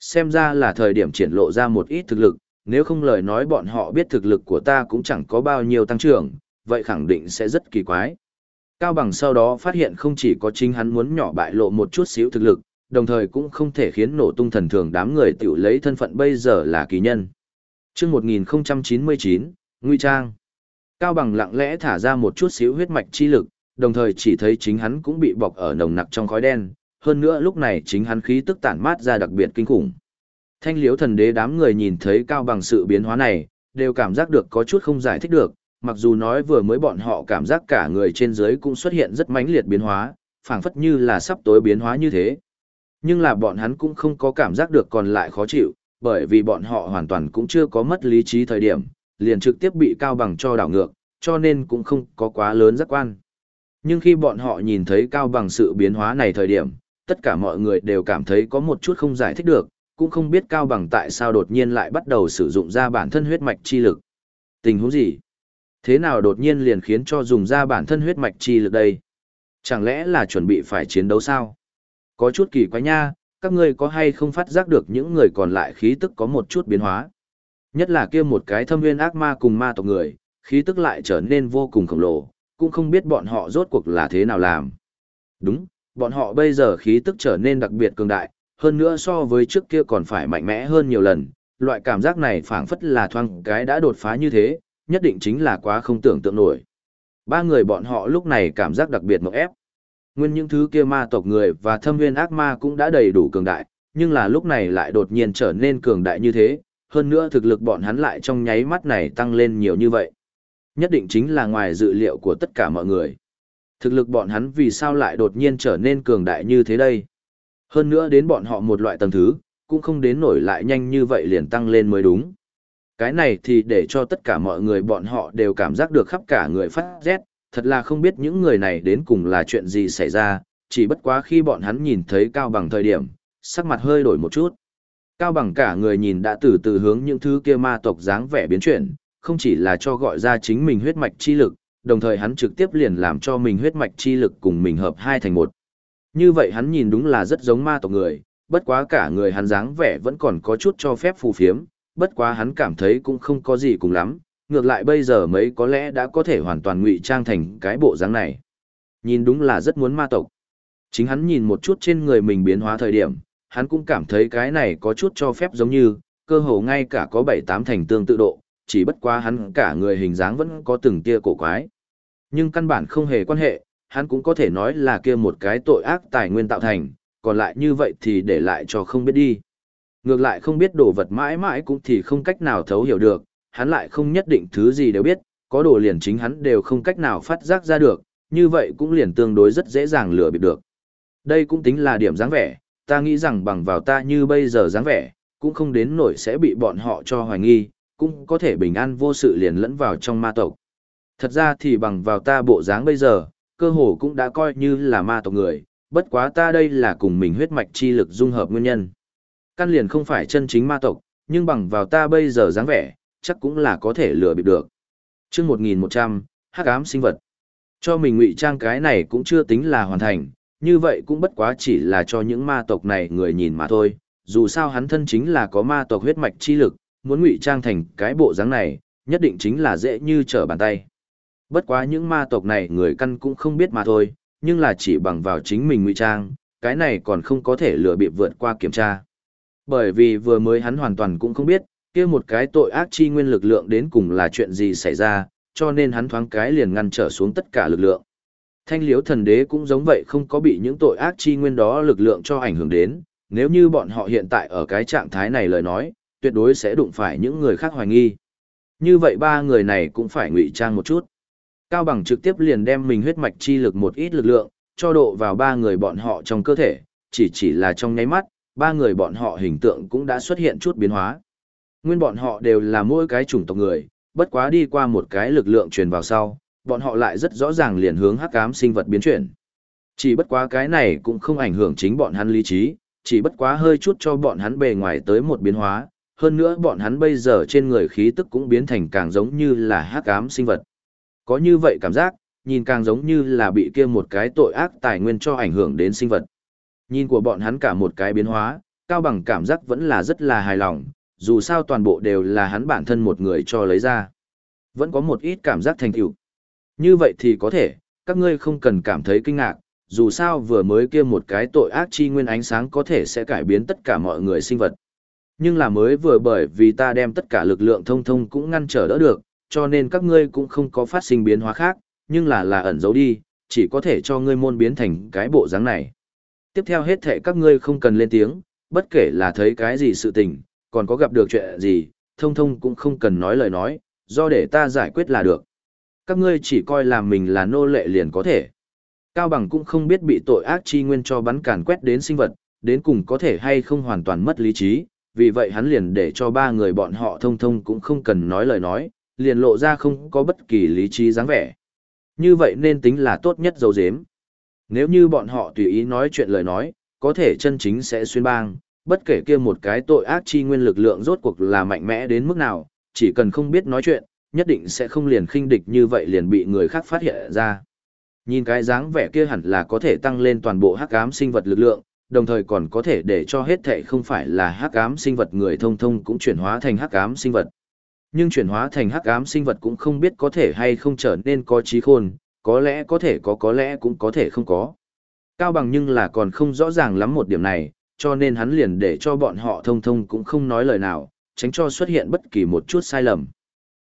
Xem ra là thời điểm triển lộ ra một ít thực lực, nếu không lời nói bọn họ biết thực lực của ta cũng chẳng có bao nhiêu tăng trưởng, vậy khẳng định sẽ rất kỳ quái. Cao Bằng sau đó phát hiện không chỉ có chính hắn muốn nhỏ bại lộ một chút xíu thực lực, đồng thời cũng không thể khiến nổ tung thần thường đám người tiểu lấy thân phận bây giờ là kỳ nhân. Trước 1099, Nguy Trang. Cao Bằng lặng lẽ thả ra một chút xíu huyết mạch chi lực, đồng thời chỉ thấy chính hắn cũng bị bọc ở nồng nặc trong khói đen, hơn nữa lúc này chính hắn khí tức tản mát ra đặc biệt kinh khủng. Thanh liếu thần đế đám người nhìn thấy Cao Bằng sự biến hóa này, đều cảm giác được có chút không giải thích được, mặc dù nói vừa mới bọn họ cảm giác cả người trên dưới cũng xuất hiện rất mãnh liệt biến hóa, phảng phất như là sắp tối biến hóa như thế. Nhưng là bọn hắn cũng không có cảm giác được còn lại khó chịu, bởi vì bọn họ hoàn toàn cũng chưa có mất lý trí thời điểm, liền trực tiếp bị cao bằng cho đảo ngược, cho nên cũng không có quá lớn giác quan. Nhưng khi bọn họ nhìn thấy cao bằng sự biến hóa này thời điểm, tất cả mọi người đều cảm thấy có một chút không giải thích được, cũng không biết cao bằng tại sao đột nhiên lại bắt đầu sử dụng ra bản thân huyết mạch chi lực. Tình huống gì? Thế nào đột nhiên liền khiến cho dùng ra bản thân huyết mạch chi lực đây? Chẳng lẽ là chuẩn bị phải chiến đấu sao? Có chút kỳ quái nha, các ngươi có hay không phát giác được những người còn lại khí tức có một chút biến hóa? Nhất là kia một cái thâm nguyên ác ma cùng ma tộc người, khí tức lại trở nên vô cùng khổng lồ, cũng không biết bọn họ rốt cuộc là thế nào làm. Đúng, bọn họ bây giờ khí tức trở nên đặc biệt cường đại, hơn nữa so với trước kia còn phải mạnh mẽ hơn nhiều lần, loại cảm giác này phảng phất là thoang cái đã đột phá như thế, nhất định chính là quá không tưởng tượng nổi. Ba người bọn họ lúc này cảm giác đặc biệt mộng ép. Nguyên những thứ kia ma tộc người và thâm nguyên ác ma cũng đã đầy đủ cường đại, nhưng là lúc này lại đột nhiên trở nên cường đại như thế, hơn nữa thực lực bọn hắn lại trong nháy mắt này tăng lên nhiều như vậy. Nhất định chính là ngoài dự liệu của tất cả mọi người. Thực lực bọn hắn vì sao lại đột nhiên trở nên cường đại như thế đây? Hơn nữa đến bọn họ một loại tầng thứ, cũng không đến nổi lại nhanh như vậy liền tăng lên mới đúng. Cái này thì để cho tất cả mọi người bọn họ đều cảm giác được khắp cả người phát rét, thật là không biết những người này đến cùng là chuyện gì xảy ra, chỉ bất quá khi bọn hắn nhìn thấy Cao Bằng thời điểm, sắc mặt hơi đổi một chút. Cao Bằng cả người nhìn đã từ từ hướng những thứ kia ma tộc dáng vẻ biến chuyển, không chỉ là cho gọi ra chính mình huyết mạch chi lực, đồng thời hắn trực tiếp liền làm cho mình huyết mạch chi lực cùng mình hợp hai thành một. Như vậy hắn nhìn đúng là rất giống ma tộc người, bất quá cả người hắn dáng vẻ vẫn còn có chút cho phép phù phiếm, bất quá hắn cảm thấy cũng không có gì cùng lắm, ngược lại bây giờ mấy có lẽ đã có thể hoàn toàn ngụy trang thành cái bộ dáng này. Nhìn đúng là rất muốn ma tộc. Chính hắn nhìn một chút trên người mình biến hóa thời điểm, hắn cũng cảm thấy cái này có chút cho phép giống như, cơ hồ ngay cả có bảy tám thành tương tự độ, chỉ bất quá hắn cả người hình dáng vẫn có từng tia cổ quái. Nhưng căn bản không hề quan hệ, hắn cũng có thể nói là kia một cái tội ác tài nguyên tạo thành, còn lại như vậy thì để lại cho không biết đi. Ngược lại không biết đồ vật mãi mãi cũng thì không cách nào thấu hiểu được, hắn lại không nhất định thứ gì đều biết, có đồ liền chính hắn đều không cách nào phát giác ra được, như vậy cũng liền tương đối rất dễ dàng lừa bịp được. Đây cũng tính là điểm dáng vẻ, ta nghĩ rằng bằng vào ta như bây giờ dáng vẻ, cũng không đến nổi sẽ bị bọn họ cho hoài nghi, cũng có thể bình an vô sự liền lẫn vào trong ma tộc. Thật ra thì bằng vào ta bộ dáng bây giờ, cơ hồ cũng đã coi như là ma tộc người, bất quá ta đây là cùng mình huyết mạch chi lực dung hợp nguyên nhân. Căn liền không phải chân chính ma tộc, nhưng bằng vào ta bây giờ dáng vẻ, chắc cũng là có thể lừa bịp được. Trước 1100, hắc ám sinh vật. Cho mình ngụy trang cái này cũng chưa tính là hoàn thành, như vậy cũng bất quá chỉ là cho những ma tộc này người nhìn mà thôi, dù sao hắn thân chính là có ma tộc huyết mạch chi lực, muốn ngụy trang thành cái bộ dáng này, nhất định chính là dễ như trở bàn tay. Bất quá những ma tộc này người căn cũng không biết mà thôi, nhưng là chỉ bằng vào chính mình ngụy trang, cái này còn không có thể lừa bịp vượt qua kiểm tra. Bởi vì vừa mới hắn hoàn toàn cũng không biết, kia một cái tội ác chi nguyên lực lượng đến cùng là chuyện gì xảy ra, cho nên hắn thoáng cái liền ngăn trở xuống tất cả lực lượng. Thanh liếu thần đế cũng giống vậy không có bị những tội ác chi nguyên đó lực lượng cho ảnh hưởng đến, nếu như bọn họ hiện tại ở cái trạng thái này lời nói, tuyệt đối sẽ đụng phải những người khác hoài nghi. Như vậy ba người này cũng phải ngụy trang một chút. Cao Bằng trực tiếp liền đem mình huyết mạch chi lực một ít lực lượng, cho độ vào ba người bọn họ trong cơ thể, chỉ chỉ là trong nháy mắt, ba người bọn họ hình tượng cũng đã xuất hiện chút biến hóa. Nguyên bọn họ đều là mỗi cái chủng tộc người, bất quá đi qua một cái lực lượng truyền vào sau, bọn họ lại rất rõ ràng liền hướng hắc ám sinh vật biến chuyển. Chỉ bất quá cái này cũng không ảnh hưởng chính bọn hắn lý trí, chỉ bất quá hơi chút cho bọn hắn bề ngoài tới một biến hóa, hơn nữa bọn hắn bây giờ trên người khí tức cũng biến thành càng giống như là hắc ám sinh vật. Có như vậy cảm giác, nhìn càng giống như là bị kia một cái tội ác tài nguyên cho ảnh hưởng đến sinh vật. Nhìn của bọn hắn cả một cái biến hóa, Cao Bằng cảm giác vẫn là rất là hài lòng, dù sao toàn bộ đều là hắn bản thân một người cho lấy ra. Vẫn có một ít cảm giác thành tựu. Như vậy thì có thể, các ngươi không cần cảm thấy kinh ngạc, dù sao vừa mới kia một cái tội ác chi nguyên ánh sáng có thể sẽ cải biến tất cả mọi người sinh vật. Nhưng là mới vừa bởi vì ta đem tất cả lực lượng thông thông cũng ngăn trở đỡ được, cho nên các ngươi cũng không có phát sinh biến hóa khác, nhưng là là ẩn giấu đi, chỉ có thể cho ngươi môn biến thành cái bộ dáng này. Tiếp theo hết thệ các ngươi không cần lên tiếng, bất kể là thấy cái gì sự tình, còn có gặp được chuyện gì, thông thông cũng không cần nói lời nói, do để ta giải quyết là được. Các ngươi chỉ coi là mình là nô lệ liền có thể. Cao Bằng cũng không biết bị tội ác chi nguyên cho bắn càn quét đến sinh vật, đến cùng có thể hay không hoàn toàn mất lý trí, vì vậy hắn liền để cho ba người bọn họ thông thông cũng không cần nói lời nói, liền lộ ra không có bất kỳ lý trí dáng vẻ. Như vậy nên tính là tốt nhất dấu dếm. Nếu như bọn họ tùy ý nói chuyện lời nói, có thể chân chính sẽ xuyên bang, bất kể kia một cái tội ác chi nguyên lực lượng rốt cuộc là mạnh mẽ đến mức nào, chỉ cần không biết nói chuyện, nhất định sẽ không liền khinh địch như vậy liền bị người khác phát hiện ra. Nhìn cái dáng vẻ kia hẳn là có thể tăng lên toàn bộ hắc ám sinh vật lực lượng, đồng thời còn có thể để cho hết thệ không phải là hắc ám sinh vật người thông thông cũng chuyển hóa thành hắc ám sinh vật. Nhưng chuyển hóa thành hắc ám sinh vật cũng không biết có thể hay không trở nên có trí khôn, có lẽ có thể có có lẽ cũng có thể không có. Cao bằng nhưng là còn không rõ ràng lắm một điểm này, cho nên hắn liền để cho bọn họ thông thông cũng không nói lời nào, tránh cho xuất hiện bất kỳ một chút sai lầm.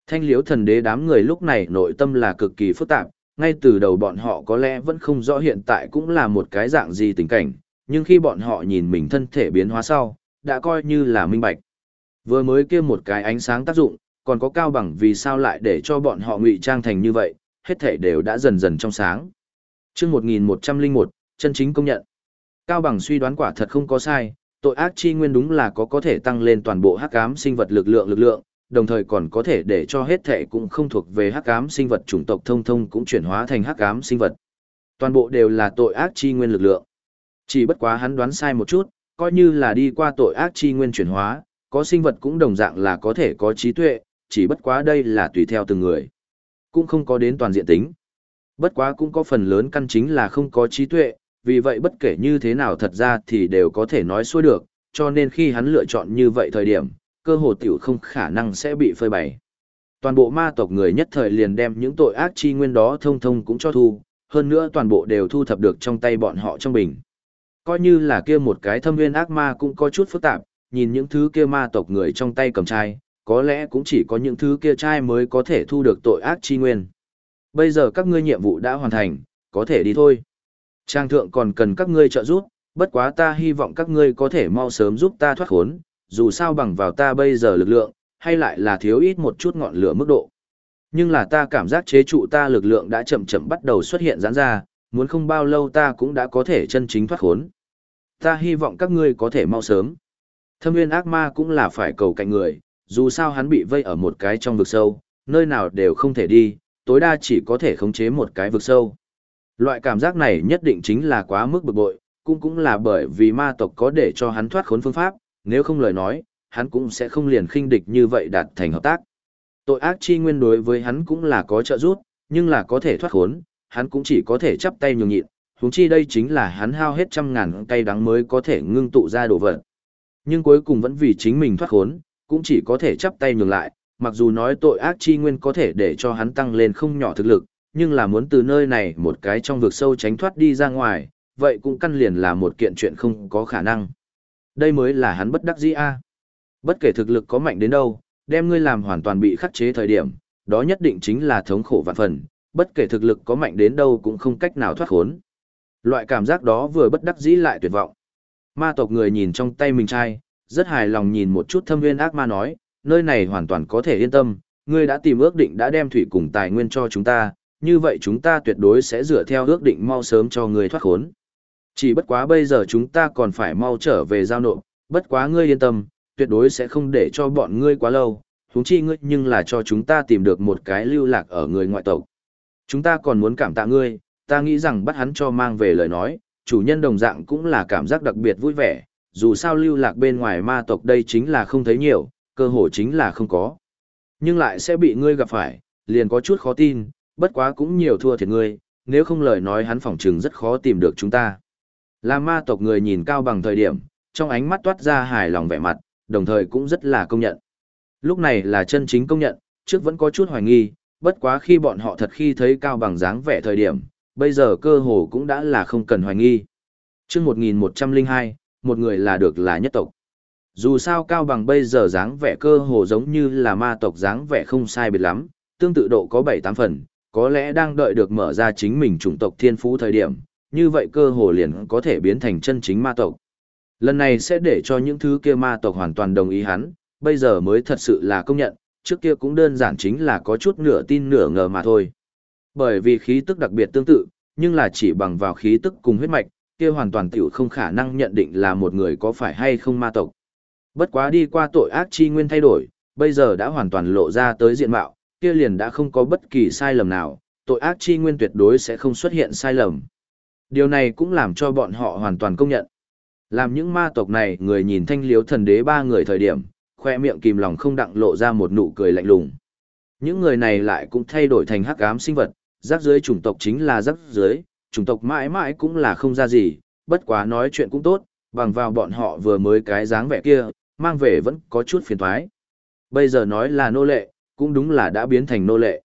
Thanh liếu thần đế đám người lúc này nội tâm là cực kỳ phức tạp, ngay từ đầu bọn họ có lẽ vẫn không rõ hiện tại cũng là một cái dạng gì tình cảnh, nhưng khi bọn họ nhìn mình thân thể biến hóa sau, đã coi như là minh bạch. Vừa mới kia một cái ánh sáng tác dụng, còn có cao bằng vì sao lại để cho bọn họ ngụy trang thành như vậy, hết thể đều đã dần dần trong sáng. Trước 1101, chân chính công nhận. Cao bằng suy đoán quả thật không có sai, tội ác chi nguyên đúng là có có thể tăng lên toàn bộ hắc ám sinh vật lực lượng lực lượng, đồng thời còn có thể để cho hết thể cũng không thuộc về hắc ám sinh vật chủng tộc thông thông cũng chuyển hóa thành hắc ám sinh vật. Toàn bộ đều là tội ác chi nguyên lực lượng. Chỉ bất quá hắn đoán sai một chút, coi như là đi qua tội ác chi nguyên chuyển hóa, có sinh vật cũng đồng dạng là có thể có trí tuệ, chỉ bất quá đây là tùy theo từng người. Cũng không có đến toàn diện tính. Bất quá cũng có phần lớn căn chính là không có trí tuệ, vì vậy bất kể như thế nào thật ra thì đều có thể nói xuôi được, cho nên khi hắn lựa chọn như vậy thời điểm, cơ hồ tiểu không khả năng sẽ bị phơi bày. Toàn bộ ma tộc người nhất thời liền đem những tội ác chi nguyên đó thông thông cũng cho thu, hơn nữa toàn bộ đều thu thập được trong tay bọn họ trong bình. Coi như là kia một cái thâm nguyên ác ma cũng có chút phức tạp, nhìn những thứ kia ma tộc người trong tay cầm chai có lẽ cũng chỉ có những thứ kia trai mới có thể thu được tội ác chi nguyên. Bây giờ các ngươi nhiệm vụ đã hoàn thành, có thể đi thôi. Trang thượng còn cần các ngươi trợ giúp, bất quá ta hy vọng các ngươi có thể mau sớm giúp ta thoát khốn, dù sao bằng vào ta bây giờ lực lượng, hay lại là thiếu ít một chút ngọn lửa mức độ. Nhưng là ta cảm giác chế trụ ta lực lượng đã chậm chậm bắt đầu xuất hiện giãn ra, muốn không bao lâu ta cũng đã có thể chân chính thoát khốn. Ta hy vọng các ngươi có thể mau sớm. Thâm nguyên ác ma cũng là phải cầu cạnh người, dù sao hắn bị vây ở một cái trong vực sâu, nơi nào đều không thể đi, tối đa chỉ có thể khống chế một cái vực sâu. Loại cảm giác này nhất định chính là quá mức bực bội, cũng cũng là bởi vì ma tộc có để cho hắn thoát khốn phương pháp, nếu không lời nói, hắn cũng sẽ không liền khinh địch như vậy đạt thành hợp tác. Tội ác chi nguyên đối với hắn cũng là có trợ giúp, nhưng là có thể thoát khốn, hắn cũng chỉ có thể chắp tay nhường nhịn, huống chi đây chính là hắn hao hết trăm ngàn cây đắng mới có thể ngưng tụ ra đồ vật. Nhưng cuối cùng vẫn vì chính mình thoát khốn, cũng chỉ có thể chắp tay nhường lại, mặc dù nói tội ác chi nguyên có thể để cho hắn tăng lên không nhỏ thực lực, nhưng là muốn từ nơi này một cái trong vực sâu tránh thoát đi ra ngoài, vậy cũng căn liền là một kiện chuyện không có khả năng. Đây mới là hắn bất đắc dĩ a. Bất kể thực lực có mạnh đến đâu, đem ngươi làm hoàn toàn bị khắc chế thời điểm, đó nhất định chính là thống khổ vạn phần, bất kể thực lực có mạnh đến đâu cũng không cách nào thoát khốn. Loại cảm giác đó vừa bất đắc dĩ lại tuyệt vọng. Ma tộc người nhìn trong tay mình trai, rất hài lòng nhìn một chút thâm nguyên ác ma nói, nơi này hoàn toàn có thể yên tâm, ngươi đã tìm ước định đã đem thủy cùng tài nguyên cho chúng ta, như vậy chúng ta tuyệt đối sẽ dựa theo ước định mau sớm cho ngươi thoát khốn. Chỉ bất quá bây giờ chúng ta còn phải mau trở về giao nộp, bất quá ngươi yên tâm, tuyệt đối sẽ không để cho bọn ngươi quá lâu, huống chi ngươi nhưng là cho chúng ta tìm được một cái lưu lạc ở người ngoại tộc. Chúng ta còn muốn cảm tạ ngươi, ta nghĩ rằng bắt hắn cho mang về lời nói, chủ nhân đồng dạng cũng là cảm giác đặc biệt vui vẻ, dù sao lưu lạc bên ngoài ma tộc đây chính là không thấy nhiều, cơ hội chính là không có. Nhưng lại sẽ bị ngươi gặp phải, liền có chút khó tin, bất quá cũng nhiều thua thiệt ngươi, nếu không lời nói hắn phỏng trừng rất khó tìm được chúng ta. Là ma tộc người nhìn cao bằng thời điểm, trong ánh mắt toát ra hài lòng vẻ mặt, đồng thời cũng rất là công nhận. Lúc này là chân chính công nhận, trước vẫn có chút hoài nghi, bất quá khi bọn họ thật khi thấy cao bằng dáng vẻ thời điểm, bây giờ cơ hồ cũng đã là không cần hoài nghi. Trước 1102, một người là được là nhất tộc. Dù sao cao bằng bây giờ dáng vẻ cơ hồ giống như là ma tộc dáng vẻ không sai biệt lắm, tương tự độ có 7-8 phần, có lẽ đang đợi được mở ra chính mình chủng tộc thiên phú thời điểm, như vậy cơ hồ liền có thể biến thành chân chính ma tộc. Lần này sẽ để cho những thứ kia ma tộc hoàn toàn đồng ý hắn, bây giờ mới thật sự là công nhận, trước kia cũng đơn giản chính là có chút nửa tin nửa ngờ mà thôi. Bởi vì khí tức đặc biệt tương tự, nhưng là chỉ bằng vào khí tức cùng huyết mạch, kia hoàn toàn tiểu không khả năng nhận định là một người có phải hay không ma tộc. Bất quá đi qua tội ác chi nguyên thay đổi, bây giờ đã hoàn toàn lộ ra tới diện mạo, kia liền đã không có bất kỳ sai lầm nào, tội ác chi nguyên tuyệt đối sẽ không xuất hiện sai lầm. Điều này cũng làm cho bọn họ hoàn toàn công nhận. Làm những ma tộc này người nhìn thanh liếu thần đế ba người thời điểm, khoe miệng kìm lòng không đặng lộ ra một nụ cười lạnh lùng. Những người này lại cũng thay đổi thành hắc ám sinh vật, rác dưới chủng tộc chính là rác dưới, chủng tộc mãi mãi cũng là không ra gì, bất quá nói chuyện cũng tốt, bằng vào bọn họ vừa mới cái dáng vẻ kia, mang về vẫn có chút phiền thoái. Bây giờ nói là nô lệ, cũng đúng là đã biến thành nô lệ.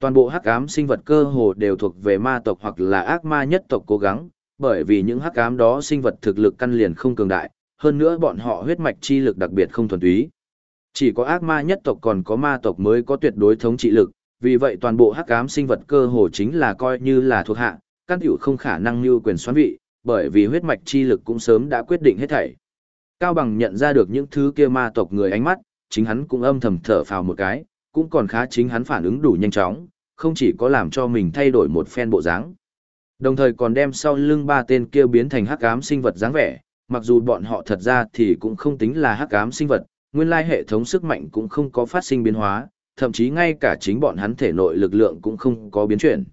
Toàn bộ hắc ám sinh vật cơ hồ đều thuộc về ma tộc hoặc là ác ma nhất tộc cố gắng, bởi vì những hắc ám đó sinh vật thực lực căn liền không cường đại, hơn nữa bọn họ huyết mạch chi lực đặc biệt không thuần túy. Chỉ có ác ma nhất tộc còn có ma tộc mới có tuyệt đối thống trị lực, vì vậy toàn bộ hắc ám sinh vật cơ hồ chính là coi như là thuộc hạ, căn Tiểu không khả năng như quyền xoán vị, bởi vì huyết mạch chi lực cũng sớm đã quyết định hết thảy. Cao Bằng nhận ra được những thứ kia ma tộc người ánh mắt, chính hắn cũng âm thầm thở phào một cái, cũng còn khá chính hắn phản ứng đủ nhanh chóng, không chỉ có làm cho mình thay đổi một phen bộ dáng. Đồng thời còn đem sau lưng ba tên kia biến thành hắc ám sinh vật dáng vẻ, mặc dù bọn họ thật ra thì cũng không tính là hắc ám sinh vật, nguyên lai hệ thống sức mạnh cũng không có phát sinh biến hóa, thậm chí ngay cả chính bọn hắn thể nội lực lượng cũng không có biến chuyển.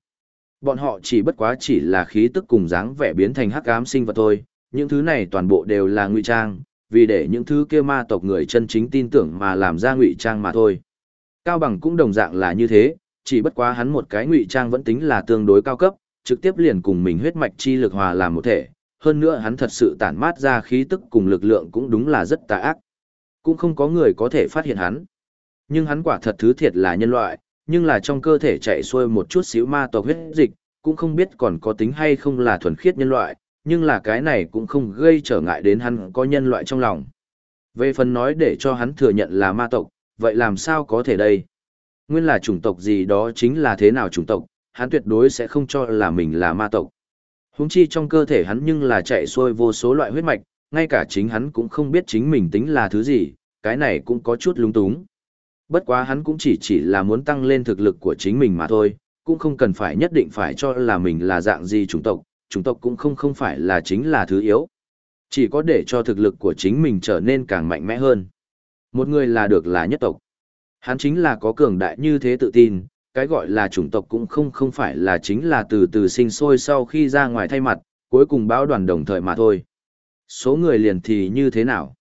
Bọn họ chỉ bất quá chỉ là khí tức cùng dáng vẻ biến thành hắc ám sinh vật thôi, những thứ này toàn bộ đều là ngụy trang, vì để những thứ kia ma tộc người chân chính tin tưởng mà làm ra ngụy trang mà thôi. Cao bằng cũng đồng dạng là như thế, chỉ bất quá hắn một cái ngụy trang vẫn tính là tương đối cao cấp, trực tiếp liền cùng mình huyết mạch chi lực hòa làm một thể, hơn nữa hắn thật sự tản mát ra khí tức cùng lực lượng cũng đúng là rất tà ác. Cũng không có người có thể phát hiện hắn. Nhưng hắn quả thật thứ thiệt là nhân loại, nhưng là trong cơ thể chạy xuôi một chút xíu ma tộc huyết dịch, cũng không biết còn có tính hay không là thuần khiết nhân loại, nhưng là cái này cũng không gây trở ngại đến hắn có nhân loại trong lòng. Về phần nói để cho hắn thừa nhận là ma tộc, vậy làm sao có thể đây? Nguyên là chủng tộc gì đó chính là thế nào chủng tộc, hắn tuyệt đối sẽ không cho là mình là ma tộc. Húng chi trong cơ thể hắn nhưng là chạy xuôi vô số loại huyết mạch, ngay cả chính hắn cũng không biết chính mình tính là thứ gì, cái này cũng có chút lung túng. Bất quá hắn cũng chỉ chỉ là muốn tăng lên thực lực của chính mình mà thôi, cũng không cần phải nhất định phải cho là mình là dạng gì chủng tộc, chủng tộc cũng không không phải là chính là thứ yếu. Chỉ có để cho thực lực của chính mình trở nên càng mạnh mẽ hơn. Một người là được là nhất tộc. Hắn chính là có cường đại như thế tự tin, cái gọi là chủng tộc cũng không không phải là chính là từ từ sinh sôi sau khi ra ngoài thay mặt, cuối cùng báo đoàn đồng thời mà thôi. Số người liền thì như thế nào?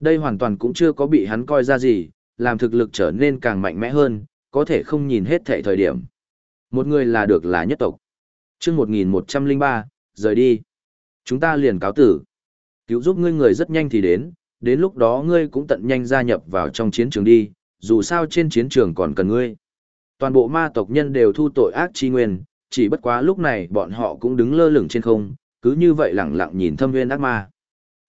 Đây hoàn toàn cũng chưa có bị hắn coi ra gì, làm thực lực trở nên càng mạnh mẽ hơn, có thể không nhìn hết thể thời điểm. Một người là được là nhất tộc. chương 1103, rời đi. Chúng ta liền cáo tử. Cứu giúp ngươi người rất nhanh thì đến, đến lúc đó ngươi cũng tận nhanh gia nhập vào trong chiến trường đi, dù sao trên chiến trường còn cần ngươi. Toàn bộ ma tộc nhân đều thu tội ác chi nguyên, chỉ bất quá lúc này bọn họ cũng đứng lơ lửng trên không, cứ như vậy lặng lặng nhìn thâm viên ác ma.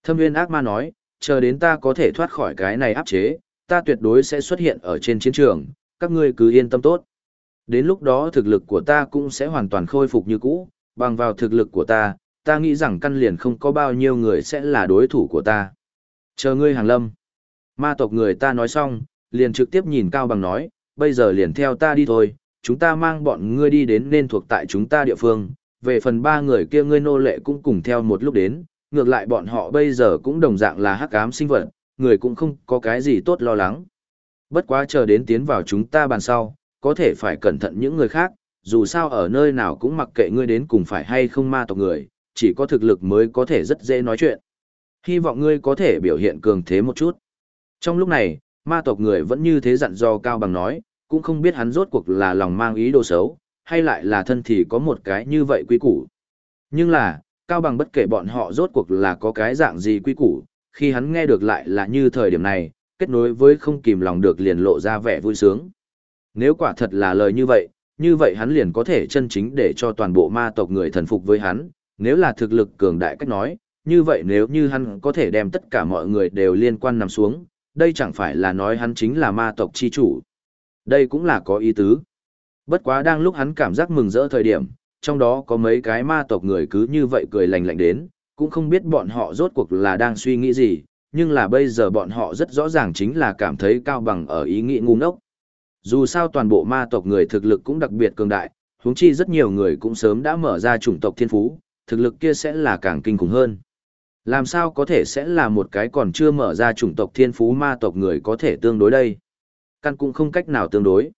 Thâm viên ác ma nói, chờ đến ta có thể thoát khỏi cái này áp chế, ta tuyệt đối sẽ xuất hiện ở trên chiến trường, các ngươi cứ yên tâm tốt. Đến lúc đó thực lực của ta cũng sẽ hoàn toàn khôi phục như cũ, bằng vào thực lực của ta, ta nghĩ rằng căn liền không có bao nhiêu người sẽ là đối thủ của ta. Chờ ngươi hàng lâm. Ma tộc người ta nói xong, liền trực tiếp nhìn Cao Bằng nói, bây giờ liền theo ta đi thôi, chúng ta mang bọn ngươi đi đến nên thuộc tại chúng ta địa phương, về phần ba người kia ngươi nô lệ cũng cùng theo một lúc đến, ngược lại bọn họ bây giờ cũng đồng dạng là hắc ám sinh vật, người cũng không có cái gì tốt lo lắng. Bất quá chờ đến tiến vào chúng ta bàn sau, có thể phải cẩn thận những người khác, dù sao ở nơi nào cũng mặc kệ ngươi đến cùng phải hay không ma tộc người, chỉ có thực lực mới có thể rất dễ nói chuyện. Hy vọng ngươi có thể biểu hiện cường thế một chút. Trong lúc này, ma tộc người vẫn như thế dặn do Cao Bằng nói, cũng không biết hắn rốt cuộc là lòng mang ý đồ xấu, hay lại là thân thì có một cái như vậy quy củ. Nhưng là, Cao Bằng bất kể bọn họ rốt cuộc là có cái dạng gì quy củ, khi hắn nghe được lại là như thời điểm này, kết nối với không kìm lòng được liền lộ ra vẻ vui sướng. Nếu quả thật là lời như vậy, như vậy hắn liền có thể chân chính để cho toàn bộ ma tộc người thần phục với hắn, nếu là thực lực cường đại cách nói, như vậy nếu như hắn có thể đem tất cả mọi người đều liên quan nằm xuống, đây chẳng phải là nói hắn chính là ma tộc chi chủ. Đây cũng là có ý tứ. Bất quá đang lúc hắn cảm giác mừng rỡ thời điểm, trong đó có mấy cái ma tộc người cứ như vậy cười lành lạnh đến, cũng không biết bọn họ rốt cuộc là đang suy nghĩ gì, nhưng là bây giờ bọn họ rất rõ ràng chính là cảm thấy cao bằng ở ý nghĩ ngu ngốc. Dù sao toàn bộ ma tộc người thực lực cũng đặc biệt cường đại, huống chi rất nhiều người cũng sớm đã mở ra chủng tộc thiên phú, thực lực kia sẽ là càng kinh khủng hơn. Làm sao có thể sẽ là một cái còn chưa mở ra chủng tộc thiên phú ma tộc người có thể tương đối đây? Căn cũng không cách nào tương đối.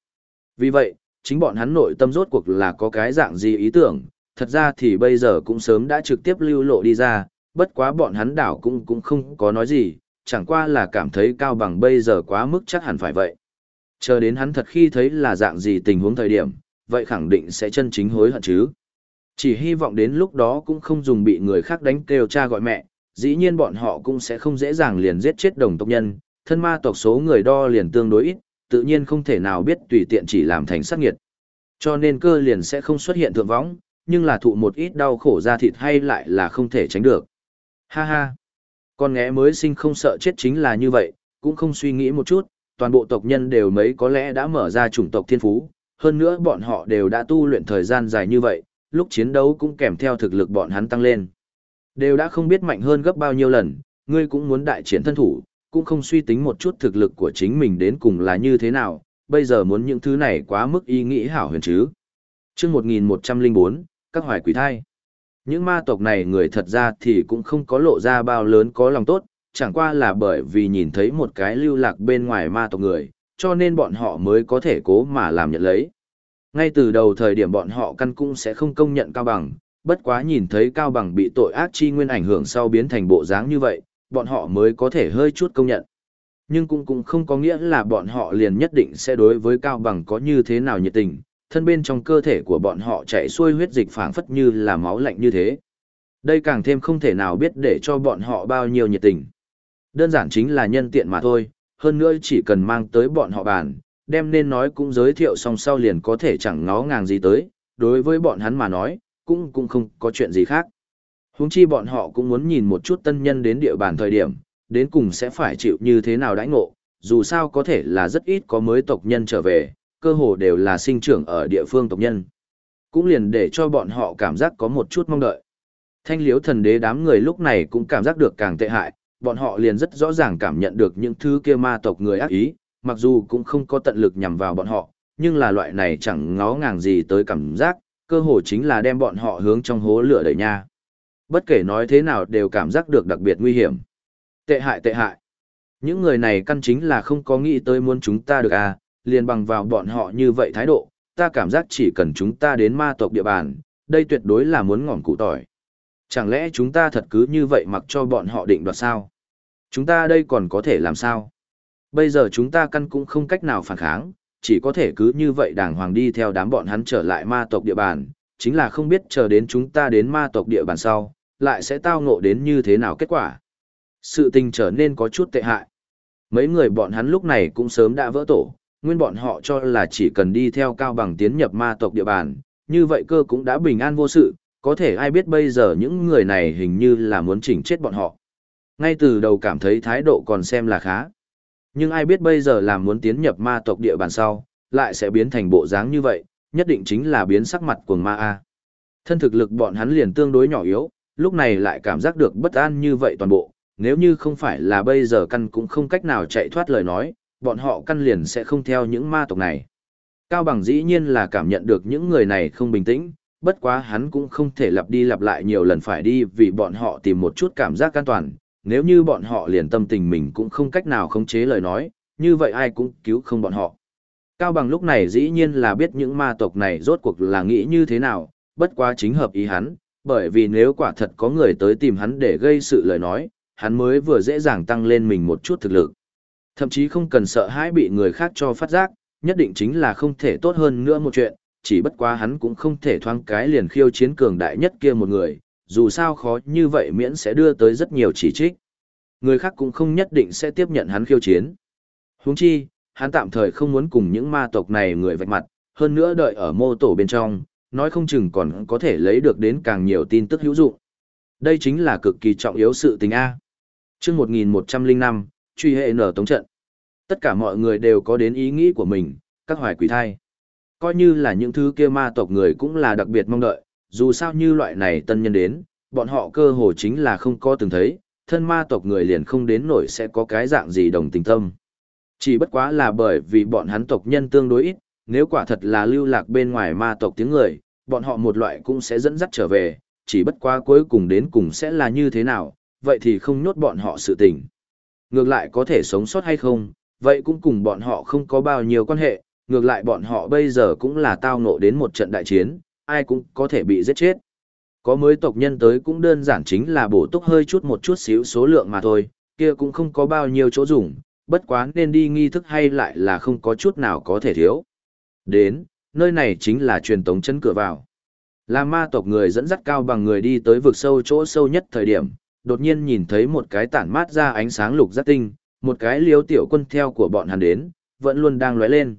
Vì vậy, chính bọn hắn nội tâm rốt cuộc là có cái dạng gì ý tưởng, thật ra thì bây giờ cũng sớm đã trực tiếp lưu lộ đi ra, bất quá bọn hắn đảo cũng cũng không có nói gì, chẳng qua là cảm thấy cao bằng bây giờ quá mức chắc hẳn phải vậy. Chờ đến hắn thật khi thấy là dạng gì tình huống thời điểm, vậy khẳng định sẽ chân chính hối hận chứ. Chỉ hy vọng đến lúc đó cũng không dùng bị người khác đánh kêu cha gọi mẹ, dĩ nhiên bọn họ cũng sẽ không dễ dàng liền giết chết đồng tộc nhân, thân ma tộc số người đo liền tương đối ít, tự nhiên không thể nào biết tùy tiện chỉ làm thành sát nghiệt. Cho nên cơ liền sẽ không xuất hiện thượng võng, nhưng là thụ một ít đau khổ ra thịt hay lại là không thể tránh được. Ha ha! Con nghẽ mới sinh không sợ chết chính là như vậy, cũng không suy nghĩ một chút, toàn bộ tộc nhân đều mấy có lẽ đã mở ra chủng tộc thiên phú, hơn nữa bọn họ đều đã tu luyện thời gian dài như vậy, lúc chiến đấu cũng kèm theo thực lực bọn hắn tăng lên. Đều đã không biết mạnh hơn gấp bao nhiêu lần, ngươi cũng muốn đại chiến thân thủ, cũng không suy tính một chút thực lực của chính mình đến cùng là như thế nào, bây giờ muốn những thứ này quá mức ý nghĩ hảo huyền chứ. Trước 1104, các hoài quỷ thai. Những ma tộc này người thật ra thì cũng không có lộ ra bao lớn có lòng tốt, chẳng qua là bởi vì nhìn thấy một cái lưu lạc bên ngoài ma tộc người, cho nên bọn họ mới có thể cố mà làm nhận lấy. Ngay từ đầu thời điểm bọn họ căn cũng sẽ không công nhận Cao Bằng, bất quá nhìn thấy Cao Bằng bị tội ác chi nguyên ảnh hưởng sau biến thành bộ dáng như vậy, bọn họ mới có thể hơi chút công nhận. Nhưng cũng cũng không có nghĩa là bọn họ liền nhất định sẽ đối với Cao Bằng có như thế nào nhiệt tình, thân bên trong cơ thể của bọn họ chạy xuôi huyết dịch phảng phất như là máu lạnh như thế. Đây càng thêm không thể nào biết để cho bọn họ bao nhiêu nhiệt tình. Đơn giản chính là nhân tiện mà thôi, hơn nữa chỉ cần mang tới bọn họ bàn, đem nên nói cũng giới thiệu xong sau liền có thể chẳng ngó ngàng gì tới, đối với bọn hắn mà nói, cũng cũng không có chuyện gì khác. Huống chi bọn họ cũng muốn nhìn một chút tân nhân đến địa bàn thời điểm, đến cùng sẽ phải chịu như thế nào đãi ngộ, dù sao có thể là rất ít có mới tộc nhân trở về, cơ hồ đều là sinh trưởng ở địa phương tộc nhân. Cũng liền để cho bọn họ cảm giác có một chút mong đợi. Thanh liếu thần đế đám người lúc này cũng cảm giác được càng tệ hại, bọn họ liền rất rõ ràng cảm nhận được những thứ kia ma tộc người ác ý, mặc dù cũng không có tận lực nhằm vào bọn họ, nhưng là loại này chẳng ngó ngàng gì tới cảm giác, cơ hồ chính là đem bọn họ hướng trong hố lửa đẩy nha. Bất kể nói thế nào đều cảm giác được đặc biệt nguy hiểm. Tệ hại tệ hại. Những người này căn chính là không có nghĩ tới muốn chúng ta được à, liền bằng vào bọn họ như vậy thái độ, ta cảm giác chỉ cần chúng ta đến ma tộc địa bàn, đây tuyệt đối là muốn ngỏm cụ tỏi. Chẳng lẽ chúng ta thật cứ như vậy mặc cho bọn họ định đoạt sao? Chúng ta đây còn có thể làm sao? Bây giờ chúng ta căn cũng không cách nào phản kháng, chỉ có thể cứ như vậy đàng hoàng đi theo đám bọn hắn trở lại ma tộc địa bàn, chính là không biết chờ đến chúng ta đến ma tộc địa bàn sau, lại sẽ tao ngộ đến như thế nào kết quả. Sự tình trở nên có chút tệ hại. Mấy người bọn hắn lúc này cũng sớm đã vỡ tổ, nguyên bọn họ cho là chỉ cần đi theo cao bằng tiến nhập ma tộc địa bàn, như vậy cơ cũng đã bình an vô sự, có thể ai biết bây giờ những người này hình như là muốn chỉnh chết bọn họ. Ngay từ đầu cảm thấy thái độ còn xem là khá. Nhưng ai biết bây giờ là muốn tiến nhập ma tộc địa bàn sau, lại sẽ biến thành bộ dáng như vậy, nhất định chính là biến sắc mặt của ma A. Thân thực lực bọn hắn liền tương đối nhỏ yếu, lúc này lại cảm giác được bất an như vậy toàn bộ, nếu như không phải là bây giờ căn cũng không cách nào chạy thoát lời nói, bọn họ căn liền sẽ không theo những ma tộc này. Cao Bằng dĩ nhiên là cảm nhận được những người này không bình tĩnh, bất quá hắn cũng không thể lặp đi lặp lại nhiều lần phải đi vì bọn họ tìm một chút cảm giác an toàn, nếu như bọn họ liền tâm tình mình cũng không cách nào khống chế lời nói, như vậy ai cũng cứu không bọn họ. Cao Bằng lúc này dĩ nhiên là biết những ma tộc này rốt cuộc là nghĩ như thế nào, bất quá chính hợp ý hắn, bởi vì nếu quả thật có người tới tìm hắn để gây sự lời nói, hắn mới vừa dễ dàng tăng lên mình một chút thực lực. Thậm chí không cần sợ hãi bị người khác cho phát giác, nhất định chính là không thể tốt hơn nữa một chuyện, chỉ bất quá hắn cũng không thể thoáng cái liền khiêu chiến cường đại nhất kia một người, dù sao khó như vậy miễn sẽ đưa tới rất nhiều chỉ trích. Người khác cũng không nhất định sẽ tiếp nhận hắn khiêu chiến. Huống chi, hắn tạm thời không muốn cùng những ma tộc này người vạch mặt, hơn nữa đợi ở mô tổ bên trong, nói không chừng còn có thể lấy được đến càng nhiều tin tức hữu dụng. Đây chính là cực kỳ trọng yếu sự tình A. chương 1105, truy hệ nở tống trận. Tất cả mọi người đều có đến ý nghĩ của mình, các hoài quỷ thai. Coi như là những thứ kia ma tộc người cũng là đặc biệt mong đợi, dù sao như loại này tân nhân đến, bọn họ cơ hồ chính là không có từng thấy, thân ma tộc người liền không đến nổi sẽ có cái dạng gì đồng tình tâm. Chỉ bất quá là bởi vì bọn hắn tộc nhân tương đối ít, nếu quả thật là lưu lạc bên ngoài ma tộc tiếng người, bọn họ một loại cũng sẽ dẫn dắt trở về, chỉ bất quá cuối cùng đến cùng sẽ là như thế nào, vậy thì không nhốt bọn họ sự tình. Ngược lại có thể sống sót hay không, vậy cũng cùng bọn họ không có bao nhiêu quan hệ, ngược lại bọn họ bây giờ cũng là tao ngộ đến một trận đại chiến, ai cũng có thể bị giết chết. Có mới tộc nhân tới cũng đơn giản chính là bổ túc hơi chút một chút xíu số lượng mà thôi, kia cũng không có bao nhiêu chỗ dùng, bất quá nên đi nghi thức hay lại là không có chút nào có thể thiếu. Đến, nơi này chính là truyền tống chân cửa vào. Là ma tộc người dẫn dắt cao bằng người đi tới vực sâu chỗ sâu nhất thời điểm, đột nhiên nhìn thấy một cái tản mát ra ánh sáng lục giác tinh, một cái liếu tiểu quân theo của bọn hắn đến, vẫn luôn đang lóe lên.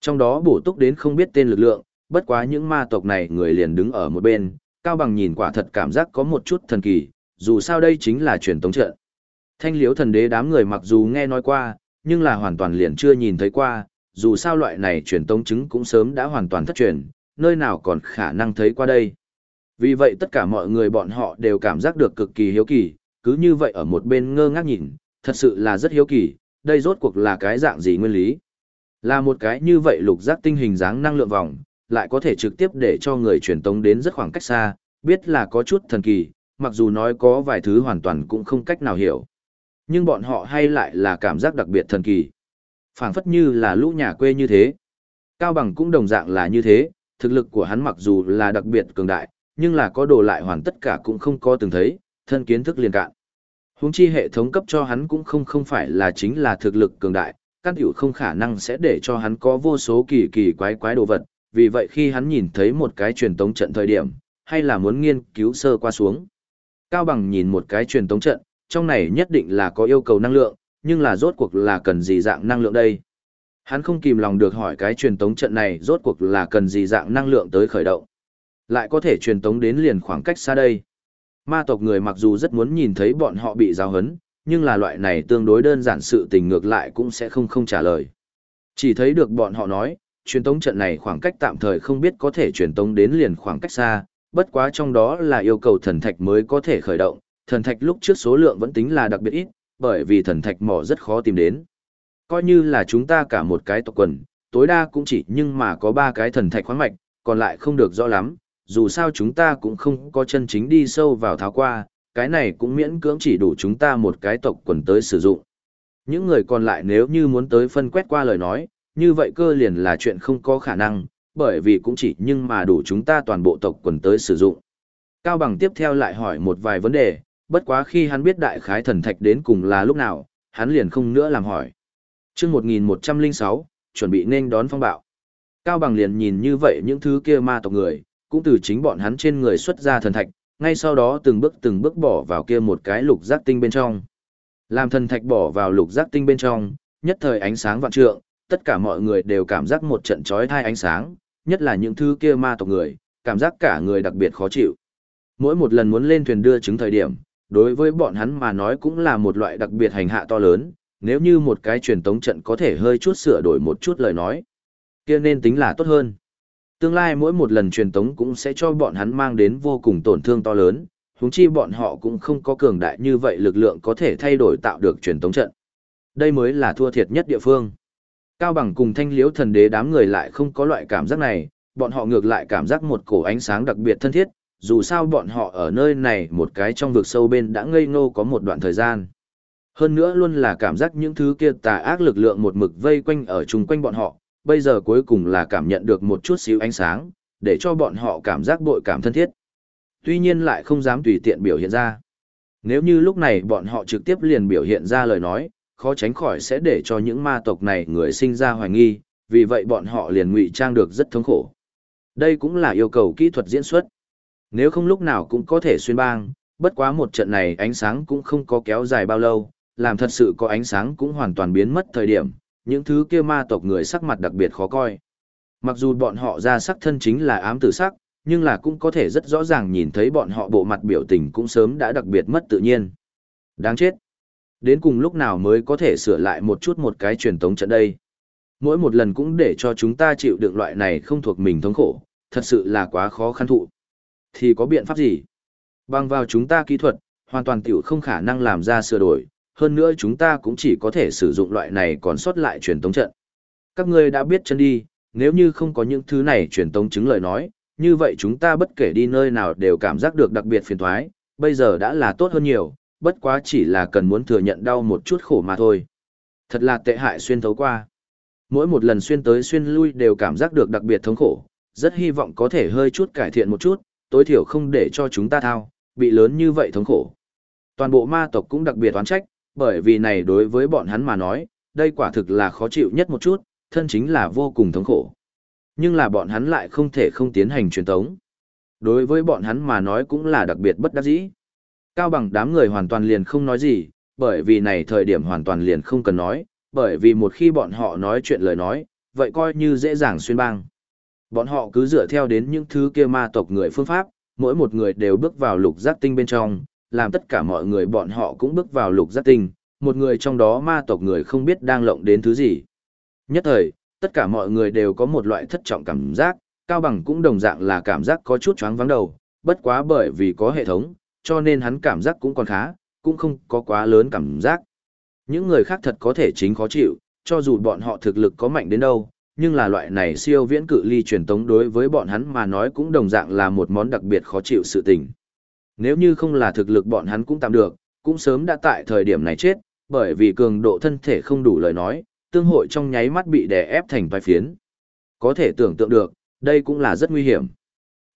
Trong đó bổ túc đến không biết tên lực lượng, bất quá những ma tộc này người liền đứng ở một bên, cao bằng nhìn quả thật cảm giác có một chút thần kỳ, dù sao đây chính là truyền tống trận. Thanh liếu thần đế đám người mặc dù nghe nói qua, nhưng là hoàn toàn liền chưa nhìn thấy qua, dù sao loại này truyền tống chứng cũng sớm đã hoàn toàn thất truyền, nơi nào còn khả năng thấy qua đây. Vì vậy tất cả mọi người bọn họ đều cảm giác được cực kỳ hiếu kỳ, cứ như vậy ở một bên ngơ ngác nhìn, thật sự là rất hiếu kỳ, đây rốt cuộc là cái dạng gì nguyên lý. Là một cái như vậy lục giác tinh hình dáng năng lượng vòng, lại có thể trực tiếp để cho người truyền tống đến rất khoảng cách xa, biết là có chút thần kỳ, mặc dù nói có vài thứ hoàn toàn cũng không cách nào hiểu. Nhưng bọn họ hay lại là cảm giác đặc biệt thần kỳ. phảng phất như là lũ nhà quê như thế. Cao bằng cũng đồng dạng là như thế, thực lực của hắn mặc dù là đặc biệt cường đại, nhưng là có đồ lại hoàn tất cả cũng không có từng thấy, thân kiến thức liền cạn. Huống chi hệ thống cấp cho hắn cũng không không phải là chính là thực lực cường đại, căn hữu không khả năng sẽ để cho hắn có vô số kỳ kỳ quái quái đồ vật, vì vậy khi hắn nhìn thấy một cái truyền tống trận thời điểm, hay là muốn nghiên cứu sơ qua xuống. Cao bằng nhìn một cái truyền tống trận, trong này nhất định là có yêu cầu năng lượng, nhưng là rốt cuộc là cần gì dạng năng lượng đây? Hắn không kìm lòng được hỏi cái truyền tống trận này rốt cuộc là cần gì dạng năng lượng tới khởi động. Lại có thể truyền tống đến liền khoảng cách xa đây. Ma tộc người mặc dù rất muốn nhìn thấy bọn họ bị giáo hấn, nhưng là loại này tương đối đơn giản sự tình ngược lại cũng sẽ không không trả lời. Chỉ thấy được bọn họ nói, truyền tống trận này khoảng cách tạm thời không biết có thể truyền tống đến liền khoảng cách xa, bất quá trong đó là yêu cầu thần thạch mới có thể khởi động, thần thạch lúc trước số lượng vẫn tính là đặc biệt ít, bởi vì thần thạch mỏ rất khó tìm đến. Coi như là chúng ta cả một cái tộc quần, tối đa cũng chỉ nhưng mà có ba cái thần thạch khoáng mạch, còn lại không được rõ lắm, dù sao chúng ta cũng không có chân chính đi sâu vào tháo qua, cái này cũng miễn cưỡng chỉ đủ chúng ta một cái tộc quần tới sử dụng. Những người còn lại nếu như muốn tới phân quét qua lời nói, như vậy cơ liền là chuyện không có khả năng, bởi vì cũng chỉ nhưng mà đủ chúng ta toàn bộ tộc quần tới sử dụng. Cao Bằng tiếp theo lại hỏi một vài vấn đề, bất quá khi hắn biết đại khái thần thạch đến cùng là lúc nào, hắn liền không nữa làm hỏi. Trước 1106, chuẩn bị nên đón phong bạo. Cao Bằng liền nhìn như vậy những thứ kia ma tộc người, cũng từ chính bọn hắn trên người xuất ra thần thạch, ngay sau đó từng bước từng bước bỏ vào kia một cái lục giác tinh bên trong. Làm thần thạch bỏ vào lục giác tinh bên trong, nhất thời ánh sáng vạn trượng, tất cả mọi người đều cảm giác một trận chói thai ánh sáng, nhất là những thứ kia ma tộc người, cảm giác cả người đặc biệt khó chịu. Mỗi một lần muốn lên thuyền đưa chứng thời điểm, đối với bọn hắn mà nói cũng là một loại đặc biệt hành hạ to lớn, nếu như một cái truyền tống trận có thể hơi chút sửa đổi một chút lời nói, kia nên tính là tốt hơn. Tương lai mỗi một lần truyền tống cũng sẽ cho bọn hắn mang đến vô cùng tổn thương to lớn, huống chi bọn họ cũng không có cường đại như vậy lực lượng có thể thay đổi tạo được truyền tống trận. Đây mới là thua thiệt nhất địa phương. Cao bằng cùng thanh liễu thần đế đám người lại không có loại cảm giác này, bọn họ ngược lại cảm giác một cổ ánh sáng đặc biệt thân thiết, dù sao bọn họ ở nơi này một cái trong vực sâu bên đã ngây ngô có một đoạn thời gian. Hơn nữa luôn là cảm giác những thứ kia tà ác lực lượng một mực vây quanh ở chung quanh bọn họ, bây giờ cuối cùng là cảm nhận được một chút xíu ánh sáng, để cho bọn họ cảm giác bội cảm thân thiết. Tuy nhiên lại không dám tùy tiện biểu hiện ra. Nếu như lúc này bọn họ trực tiếp liền biểu hiện ra lời nói, khó tránh khỏi sẽ để cho những ma tộc này người sinh ra hoài nghi, vì vậy bọn họ liền ngụy trang được rất thống khổ. Đây cũng là yêu cầu kỹ thuật diễn xuất. Nếu không lúc nào cũng có thể xuyên bang, bất quá một trận này ánh sáng cũng không có kéo dài bao lâu, làm thật sự có ánh sáng cũng hoàn toàn biến mất thời điểm, những thứ kia ma tộc người sắc mặt đặc biệt khó coi. Mặc dù bọn họ ra sắc thân chính là ám tử sắc, nhưng là cũng có thể rất rõ ràng nhìn thấy bọn họ bộ mặt biểu tình cũng sớm đã đặc biệt mất tự nhiên. Đáng chết. Đến cùng lúc nào mới có thể sửa lại một chút một cái truyền tống trận đây. Mỗi một lần cũng để cho chúng ta chịu đựng loại này không thuộc mình thống khổ, thật sự là quá khó khăn thụ. Thì có biện pháp gì? Bằng vào chúng ta kỹ thuật, hoàn toàn tiểu không khả năng làm ra sửa đổi, hơn nữa chúng ta cũng chỉ có thể sử dụng loại này còn sót lại truyền tống trận. Các ngươi đã biết chân đi, nếu như không có những thứ này truyền tống chứng lời nói, như vậy chúng ta bất kể đi nơi nào đều cảm giác được đặc biệt phiền thoái, bây giờ đã là tốt hơn nhiều, bất quá chỉ là cần muốn thừa nhận đau một chút khổ mà thôi. Thật là tệ hại xuyên thấu qua. Mỗi một lần xuyên tới xuyên lui đều cảm giác được đặc biệt thống khổ, rất hy vọng có thể hơi chút cải thiện một chút, tối thiểu không để cho chúng ta thao, bị lớn như vậy thống khổ. Toàn bộ ma tộc cũng đặc biệt oán trách, bởi vì này đối với bọn hắn mà nói, đây quả thực là khó chịu nhất một chút, thân chính là vô cùng thống khổ. Nhưng là bọn hắn lại không thể không tiến hành truyền tống. Đối với bọn hắn mà nói cũng là đặc biệt bất đắc dĩ. Cao bằng đám người hoàn toàn liền không nói gì, bởi vì này thời điểm hoàn toàn liền không cần nói, bởi vì một khi bọn họ nói chuyện lời nói, vậy coi như dễ dàng xuyên bang. Bọn họ cứ dựa theo đến những thứ kia ma tộc người phương pháp, mỗi một người đều bước vào lục giác tinh bên trong, làm tất cả mọi người bọn họ cũng bước vào lục giác tinh, một người trong đó ma tộc người không biết đang lộng đến thứ gì. Nhất thời, tất cả mọi người đều có một loại thất trọng cảm giác, Cao Bằng cũng đồng dạng là cảm giác có chút chóng vắng đầu, bất quá bởi vì có hệ thống, cho nên hắn cảm giác cũng còn khá, cũng không có quá lớn cảm giác. Những người khác thật có thể chính khó chịu, cho dù bọn họ thực lực có mạnh đến đâu, nhưng là loại này siêu viễn cự ly truyền tống đối với bọn hắn mà nói cũng đồng dạng là một món đặc biệt khó chịu sự tình. Nếu như không là thực lực bọn hắn cũng tạm được, cũng sớm đã tại thời điểm này chết, bởi vì cường độ thân thể không đủ lời nói, tương hội trong nháy mắt bị đè ép thành vài phiến. Có thể tưởng tượng được, đây cũng là rất nguy hiểm.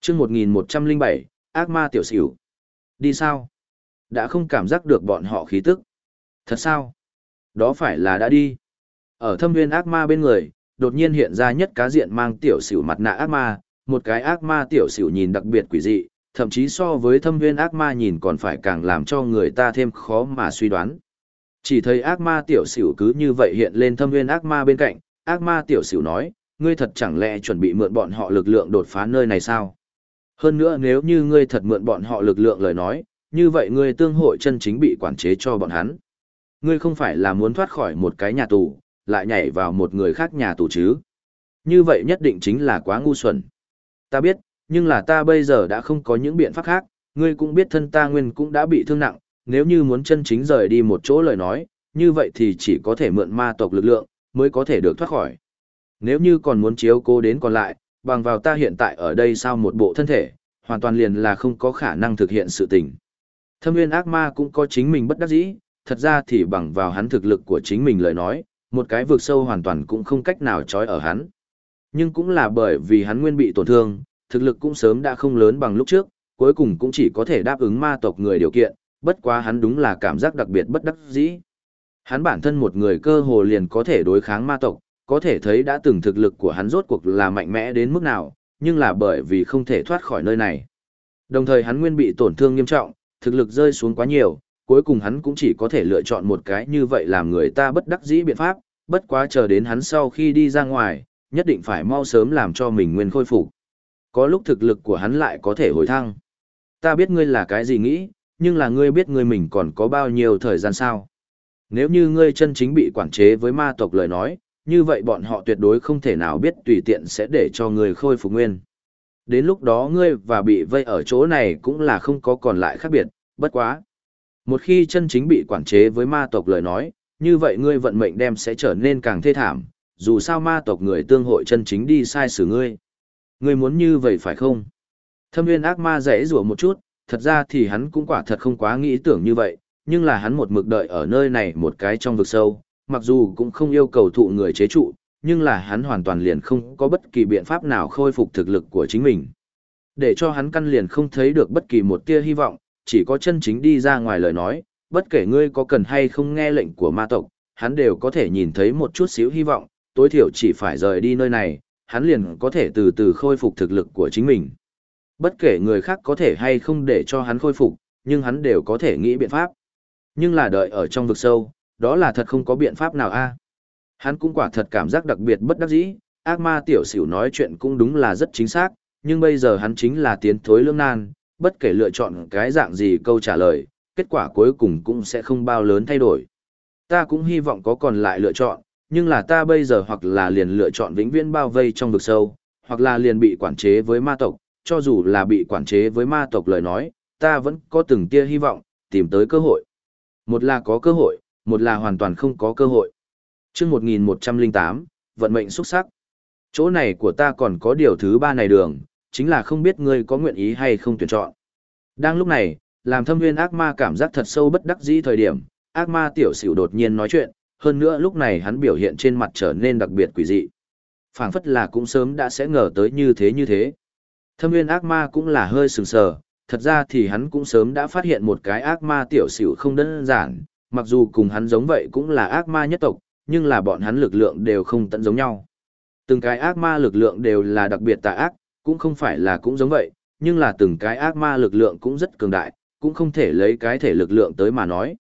chương 1107, ác ma tiểu xỉu. Đi sao? Đã không cảm giác được bọn họ khí tức. Thật sao? Đó phải là đã đi. Ở thâm viên ác ma bên người, đột nhiên hiện ra nhất cá diện mang tiểu xỉu mặt nạ ác ma, một cái ác ma tiểu xỉu nhìn đặc biệt quỷ dị, thậm chí so với thâm viên ác ma nhìn còn phải càng làm cho người ta thêm khó mà suy đoán. Chỉ thấy ác ma tiểu xỉu cứ như vậy hiện lên thâm viên ác ma bên cạnh, ác ma tiểu xỉu nói, ngươi thật chẳng lẽ chuẩn bị mượn bọn họ lực lượng đột phá nơi này sao? Hơn nữa nếu như ngươi thật mượn bọn họ lực lượng lời nói, như vậy ngươi tương hội chân chính bị quản chế cho bọn hắn. Ngươi không phải là muốn thoát khỏi một cái nhà tù, lại nhảy vào một người khác nhà tù chứ. Như vậy nhất định chính là quá ngu xuẩn. Ta biết, nhưng là ta bây giờ đã không có những biện pháp khác, ngươi cũng biết thân ta nguyên cũng đã bị thương nặng, nếu như muốn chân chính rời đi một chỗ lời nói, như vậy thì chỉ có thể mượn ma tộc lực lượng, mới có thể được thoát khỏi. Nếu như còn muốn chiếu cố đến còn lại, bằng vào ta hiện tại ở đây sao một bộ thân thể, hoàn toàn liền là không có khả năng thực hiện sự tình. Thâm viên ác ma cũng có chính mình bất đắc dĩ, thật ra thì bằng vào hắn thực lực của chính mình lời nói, một cái vực sâu hoàn toàn cũng không cách nào trói ở hắn. Nhưng cũng là bởi vì hắn nguyên bị tổn thương, thực lực cũng sớm đã không lớn bằng lúc trước, cuối cùng cũng chỉ có thể đáp ứng ma tộc người điều kiện, bất quá hắn đúng là cảm giác đặc biệt bất đắc dĩ. Hắn bản thân một người cơ hồ liền có thể đối kháng ma tộc, có thể thấy đã từng thực lực của hắn rốt cuộc là mạnh mẽ đến mức nào, nhưng là bởi vì không thể thoát khỏi nơi này. Đồng thời hắn nguyên bị tổn thương nghiêm trọng, thực lực rơi xuống quá nhiều, cuối cùng hắn cũng chỉ có thể lựa chọn một cái như vậy làm người ta bất đắc dĩ biện pháp, bất quá chờ đến hắn sau khi đi ra ngoài, nhất định phải mau sớm làm cho mình nguyên khôi phục. Có lúc thực lực của hắn lại có thể hồi thăng. Ta biết ngươi là cái gì nghĩ, nhưng là ngươi biết ngươi mình còn có bao nhiêu thời gian sao. Nếu như ngươi chân chính bị quản chế với ma tộc lời nói, như vậy bọn họ tuyệt đối không thể nào biết tùy tiện sẽ để cho ngươi khôi phục nguyên. Đến lúc đó ngươi và bị vây ở chỗ này cũng là không có còn lại khác biệt, bất quá. Một khi chân chính bị quản chế với ma tộc lời nói, như vậy ngươi vận mệnh đem sẽ trở nên càng thê thảm, dù sao ma tộc người tương hội chân chính đi sai xử ngươi. Ngươi muốn như vậy phải không? Thâm viên ác ma rẽ rủa một chút, thật ra thì hắn cũng quả thật không quá nghĩ tưởng như vậy, nhưng là hắn một mực đợi ở nơi này một cái trong vực sâu, mặc dù cũng không yêu cầu thụ người chế trụ, nhưng là hắn hoàn toàn liền không có bất kỳ biện pháp nào khôi phục thực lực của chính mình. Để cho hắn căn liền không thấy được bất kỳ một tia hy vọng, chỉ có chân chính đi ra ngoài lời nói, bất kể ngươi có cần hay không nghe lệnh của ma tộc, hắn đều có thể nhìn thấy một chút xíu hy vọng, tối thiểu chỉ phải rời đi nơi này, hắn liền có thể từ từ khôi phục thực lực của chính mình. Bất kể người khác có thể hay không để cho hắn khôi phục, nhưng hắn đều có thể nghĩ biện pháp. Nhưng là đợi ở trong vực sâu, đó là thật không có biện pháp nào a. Hắn cũng quả thật cảm giác đặc biệt bất đắc dĩ, ác ma tiểu xỉu nói chuyện cũng đúng là rất chính xác, nhưng bây giờ hắn chính là tiến thối lương nan, bất kể lựa chọn cái dạng gì câu trả lời, kết quả cuối cùng cũng sẽ không bao lớn thay đổi. Ta cũng hy vọng có còn lại lựa chọn, nhưng là ta bây giờ hoặc là liền lựa chọn vĩnh viễn bao vây trong vực sâu, hoặc là liền bị quản chế với ma tộc, cho dù là bị quản chế với ma tộc lời nói, ta vẫn có từng tia hy vọng, tìm tới cơ hội. Một là có cơ hội, một là hoàn toàn không có cơ hội. chương 1108, vận mệnh xuất sắc. Chỗ này của ta còn có điều thứ ba này đường, chính là không biết ngươi có nguyện ý hay không tuyển chọn. Đang lúc này, làm thâm nguyên ác ma cảm giác thật sâu bất đắc dĩ thời điểm, ác ma tiểu xỉu đột nhiên nói chuyện, hơn nữa lúc này hắn biểu hiện trên mặt trở nên đặc biệt quỷ dị. phảng phất là cũng sớm đã sẽ ngờ tới như thế như thế. Thâm nguyên ác ma cũng là hơi sừng sờ, thật ra thì hắn cũng sớm đã phát hiện một cái ác ma tiểu xỉu không đơn giản, mặc dù cùng hắn giống vậy cũng là ác ma nhất tộc, nhưng là bọn hắn lực lượng đều không tận giống nhau. Từng cái ác ma lực lượng đều là đặc biệt tà ác, cũng không phải là cũng giống vậy, nhưng là từng cái ác ma lực lượng cũng rất cường đại, cũng không thể lấy cái thể lực lượng tới mà nói.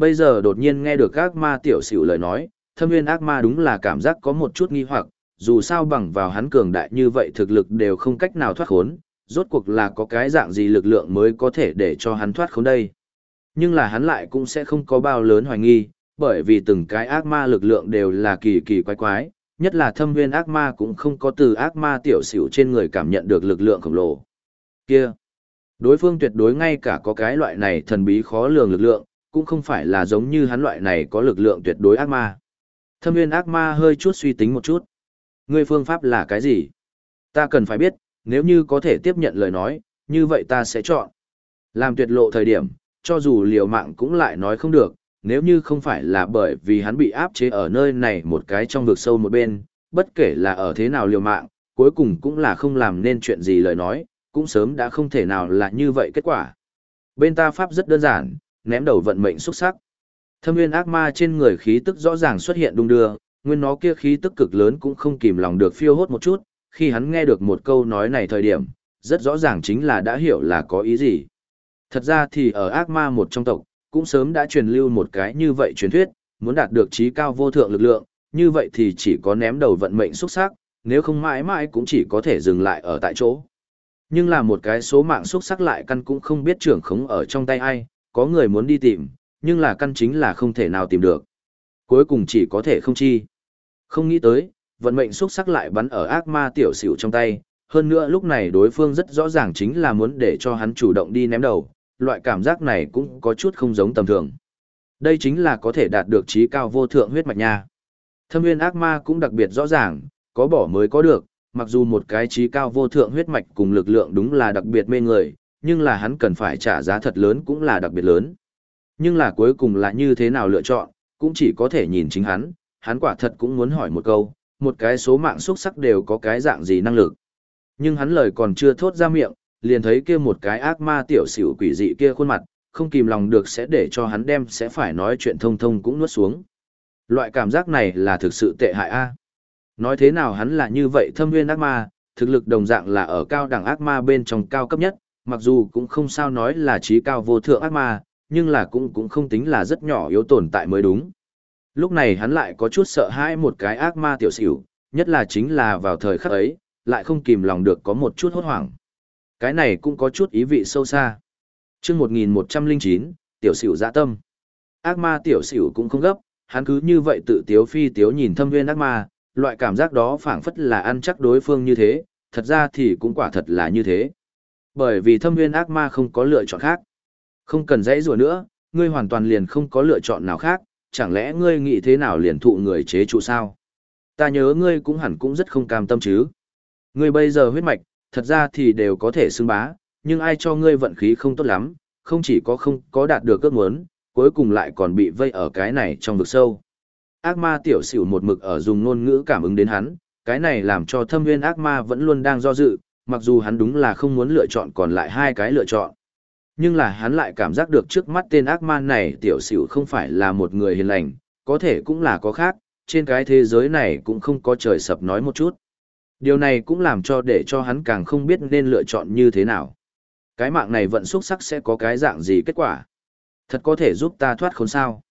Bây giờ đột nhiên nghe được ác ma tiểu xỉu lời nói, thâm nguyên ác ma đúng là cảm giác có một chút nghi hoặc, dù sao bằng vào hắn cường đại như vậy thực lực đều không cách nào thoát khốn, rốt cuộc là có cái dạng gì lực lượng mới có thể để cho hắn thoát khốn đây. Nhưng là hắn lại cũng sẽ không có bao lớn hoài nghi, bởi vì từng cái ác ma lực lượng đều là kỳ kỳ quái quái, nhất là thâm viên ác ma cũng không có từ ác ma tiểu xỉu trên người cảm nhận được lực lượng khổng lồ. Kia! Đối phương tuyệt đối ngay cả có cái loại này thần bí khó lường lực lượng, cũng không phải là giống như hắn loại này có lực lượng tuyệt đối ác ma. Thâm viên ác ma hơi chút suy tính một chút. Ngươi phương pháp là cái gì? Ta cần phải biết, nếu như có thể tiếp nhận lời nói, như vậy ta sẽ chọn. Làm tuyệt lộ thời điểm, cho dù liều mạng cũng lại nói không được, nếu như không phải là bởi vì hắn bị áp chế ở nơi này một cái trong vực sâu một bên, bất kể là ở thế nào liều mạng, cuối cùng cũng là không làm nên chuyện gì lời nói, cũng sớm đã không thể nào là như vậy kết quả. Bên ta pháp rất đơn giản, ném đầu vận mệnh xuất sắc. Thâm nguyên ác ma trên người khí tức rõ ràng xuất hiện đung đưa, nguyên nó kia khí tức cực lớn cũng không kìm lòng được phiêu hốt một chút, khi hắn nghe được một câu nói này thời điểm, rất rõ ràng chính là đã hiểu là có ý gì. Thật ra thì ở ác ma một trong tộc, cũng sớm đã truyền lưu một cái như vậy truyền thuyết, muốn đạt được trí cao vô thượng lực lượng, như vậy thì chỉ có ném đầu vận mệnh xuất sắc, nếu không mãi mãi cũng chỉ có thể dừng lại ở tại chỗ. Nhưng là một cái số mạng xuất sắc lại căn cũng không biết trưởng khống ở trong tay ai, có người muốn đi tìm, nhưng là căn chính là không thể nào tìm được. Cuối cùng chỉ có thể không chi. Không nghĩ tới, vận mệnh xuất sắc lại bắn ở ác ma tiểu xỉu trong tay, hơn nữa lúc này đối phương rất rõ ràng chính là muốn để cho hắn chủ động đi ném đầu, loại cảm giác này cũng có chút không giống tầm thường. Đây chính là có thể đạt được trí cao vô thượng huyết mạch nha. Thâm nguyên ác ma cũng đặc biệt rõ ràng, có bỏ mới có được, mặc dù một cái trí cao vô thượng huyết mạch cùng lực lượng đúng là đặc biệt mê người, nhưng là hắn cần phải trả giá thật lớn cũng là đặc biệt lớn. Nhưng là cuối cùng là như thế nào lựa chọn, cũng chỉ có thể nhìn chính hắn, hắn quả thật cũng muốn hỏi một câu, một cái số mạng xuất sắc đều có cái dạng gì năng lực. Nhưng hắn lời còn chưa thốt ra miệng, liền thấy kia một cái ác ma tiểu xỉu quỷ dị kia khuôn mặt, không kìm lòng được sẽ để cho hắn đem sẽ phải nói chuyện thông thông cũng nuốt xuống. Loại cảm giác này là thực sự tệ hại a. À? Nói thế nào hắn là như vậy thâm nguyên ác ma, thực lực đồng dạng là ở cao đẳng ác ma bên trong cao cấp nhất, mặc dù cũng không sao nói là trí cao vô thượng ác ma, nhưng là cũng cũng không tính là rất nhỏ yếu tồn tại mới đúng. Lúc này hắn lại có chút sợ hãi một cái ác ma tiểu xỉu, nhất là chính là vào thời khắc ấy, lại không kìm lòng được có một chút hốt hoảng. Cái này cũng có chút ý vị sâu xa. chương 1109, tiểu xỉu dạ tâm. Ác ma tiểu xỉu cũng không gấp, hắn cứ như vậy tự tiếu phi tiếu nhìn thâm viên ác ma, loại cảm giác đó phảng phất là ăn chắc đối phương như thế, thật ra thì cũng quả thật là như thế. Bởi vì thâm viên ác ma không có lựa chọn khác. Không cần dãy rùa nữa, ngươi hoàn toàn liền không có lựa chọn nào khác, chẳng lẽ ngươi nghĩ thế nào liền thụ người chế trụ sao? Ta nhớ ngươi cũng hẳn cũng rất không cam tâm chứ. Ngươi bây giờ huyết mạch, thật ra thì đều có thể xưng bá, nhưng ai cho ngươi vận khí không tốt lắm, không chỉ có không có đạt được ước muốn, cuối cùng lại còn bị vây ở cái này trong vực sâu. Ác ma tiểu xỉu một mực ở dùng ngôn ngữ cảm ứng đến hắn, cái này làm cho thâm viên ác ma vẫn luôn đang do dự, mặc dù hắn đúng là không muốn lựa chọn còn lại hai cái lựa chọn. Nhưng là hắn lại cảm giác được trước mắt tên ác ma này tiểu xỉu không phải là một người hiền lành, có thể cũng là có khác, trên cái thế giới này cũng không có trời sập nói một chút. Điều này cũng làm cho để cho hắn càng không biết nên lựa chọn như thế nào. Cái mạng này vận xúc sắc sẽ có cái dạng gì kết quả? Thật có thể giúp ta thoát khốn sao?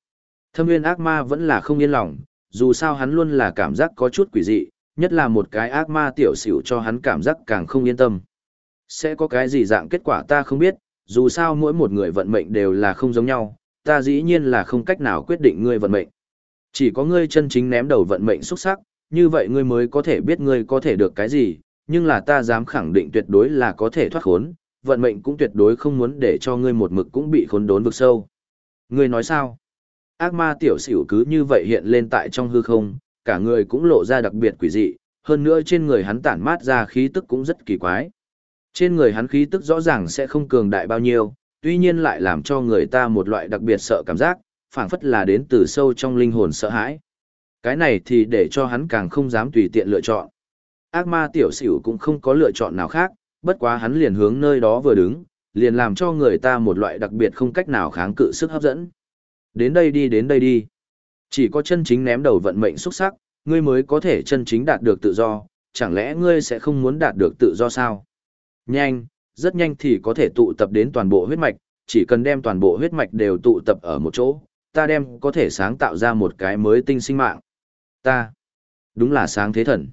Thâm nguyên ác ma vẫn là không yên lòng, dù sao hắn luôn là cảm giác có chút quỷ dị, nhất là một cái ác ma tiểu xỉu cho hắn cảm giác càng không yên tâm. Sẽ có cái gì dạng kết quả ta không biết, dù sao mỗi một người vận mệnh đều là không giống nhau, ta dĩ nhiên là không cách nào quyết định ngươi vận mệnh. Chỉ có ngươi chân chính ném đầu vận mệnh xuất sắc, như vậy ngươi mới có thể biết ngươi có thể được cái gì, nhưng là ta dám khẳng định tuyệt đối là có thể thoát khốn, vận mệnh cũng tuyệt đối không muốn để cho ngươi một mực cũng bị khốn đốn vực sâu. Ngươi nói sao? Ác ma tiểu xỉu cứ như vậy hiện lên tại trong hư không, cả người cũng lộ ra đặc biệt quỷ dị, hơn nữa trên người hắn tản mát ra khí tức cũng rất kỳ quái. Trên người hắn khí tức rõ ràng sẽ không cường đại bao nhiêu, tuy nhiên lại làm cho người ta một loại đặc biệt sợ cảm giác, phảng phất là đến từ sâu trong linh hồn sợ hãi. Cái này thì để cho hắn càng không dám tùy tiện lựa chọn. Ác ma tiểu xỉu cũng không có lựa chọn nào khác, bất quá hắn liền hướng nơi đó vừa đứng, liền làm cho người ta một loại đặc biệt không cách nào kháng cự sức hấp dẫn. Đến đây đi đến đây đi. Chỉ có chân chính ném đầu vận mệnh xuất sắc, ngươi mới có thể chân chính đạt được tự do, chẳng lẽ ngươi sẽ không muốn đạt được tự do sao? Nhanh, rất nhanh thì có thể tụ tập đến toàn bộ huyết mạch, chỉ cần đem toàn bộ huyết mạch đều tụ tập ở một chỗ, ta đem có thể sáng tạo ra một cái mới tinh sinh mạng. Ta, đúng là sáng thế thần.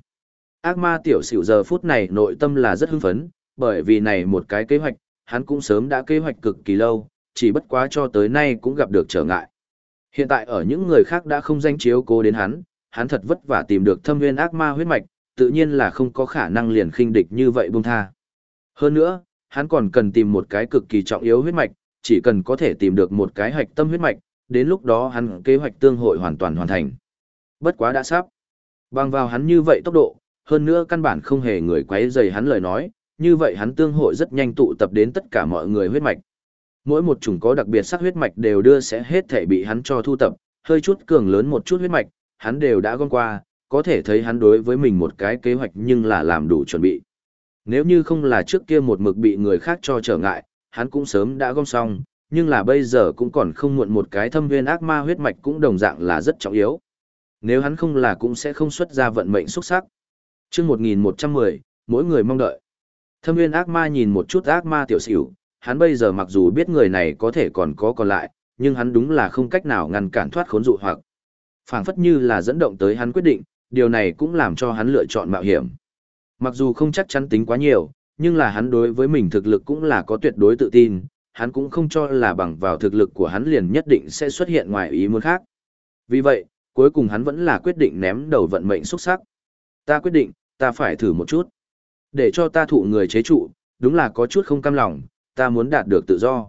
Ác ma tiểu xỉu giờ phút này nội tâm là rất hưng phấn, bởi vì này một cái kế hoạch, hắn cũng sớm đã kế hoạch cực kỳ lâu, chỉ bất quá cho tới nay cũng gặp được trở ngại. Hiện tại ở những người khác đã không danh chiếu cố đến hắn, hắn thật vất vả tìm được thâm viên ác ma huyết mạch, tự nhiên là không có khả năng liền khinh địch như vậy buông tha. Hơn nữa, hắn còn cần tìm một cái cực kỳ trọng yếu huyết mạch, chỉ cần có thể tìm được một cái hạch tâm huyết mạch, đến lúc đó hắn kế hoạch tương hội hoàn toàn hoàn thành. Bất quá đã sắp. Bằng vào hắn như vậy tốc độ, hơn nữa căn bản không hề người quấy rầy hắn lời nói, như vậy hắn tương hội rất nhanh tụ tập đến tất cả mọi người huyết mạch. Mỗi một chủng có đặc biệt sắc huyết mạch đều đưa sẽ hết thể bị hắn cho thu tập, hơi chút cường lớn một chút huyết mạch, hắn đều đã gom qua, có thể thấy hắn đối với mình một cái kế hoạch nhưng là làm đủ chuẩn bị. Nếu như không là trước kia một mực bị người khác cho trở ngại, hắn cũng sớm đã gom xong, nhưng là bây giờ cũng còn không muộn một cái thâm viên ác ma huyết mạch cũng đồng dạng là rất trọng yếu. Nếu hắn không là cũng sẽ không xuất ra vận mệnh xuất sắc. Trước 1110, mỗi người mong đợi. Thâm viên ác ma nhìn một chút ác ma tiểu xỉu, hắn bây giờ mặc dù biết người này có thể còn có còn lại, nhưng hắn đúng là không cách nào ngăn cản thoát khốn dụ hoặc. phảng phất như là dẫn động tới hắn quyết định, điều này cũng làm cho hắn lựa chọn mạo hiểm. Mặc dù không chắc chắn tính quá nhiều, nhưng là hắn đối với mình thực lực cũng là có tuyệt đối tự tin, hắn cũng không cho là bằng vào thực lực của hắn liền nhất định sẽ xuất hiện ngoài ý muốn khác. Vì vậy, cuối cùng hắn vẫn là quyết định ném đầu vận mệnh xuất sắc. Ta quyết định, ta phải thử một chút. Để cho ta thụ người chế trụ, đúng là có chút không cam lòng, ta muốn đạt được tự do.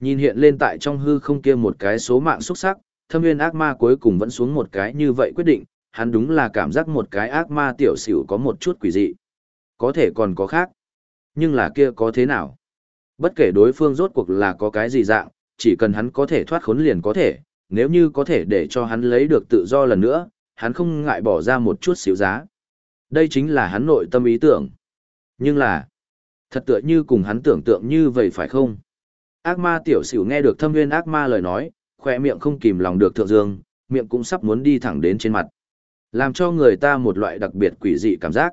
Nhìn hiện lên tại trong hư không kia một cái số mạng xuất sắc, thâm nguyên ác ma cuối cùng vẫn xuống một cái như vậy quyết định, hắn đúng là cảm giác một cái ác ma tiểu xỉu có một chút quỷ dị. Có thể còn có khác. Nhưng là kia có thế nào? Bất kể đối phương rốt cuộc là có cái gì dạng, chỉ cần hắn có thể thoát khốn liền có thể, nếu như có thể để cho hắn lấy được tự do lần nữa, hắn không ngại bỏ ra một chút xíu giá. Đây chính là hắn nội tâm ý tưởng. Nhưng là, thật tựa như cùng hắn tưởng tượng như vậy phải không? Ác ma tiểu sửu nghe được thâm nguyên ác ma lời nói, khỏe miệng không kìm lòng được thượng dương, miệng cũng sắp muốn đi thẳng đến trên mặt. Làm cho người ta một loại đặc biệt quỷ dị cảm giác.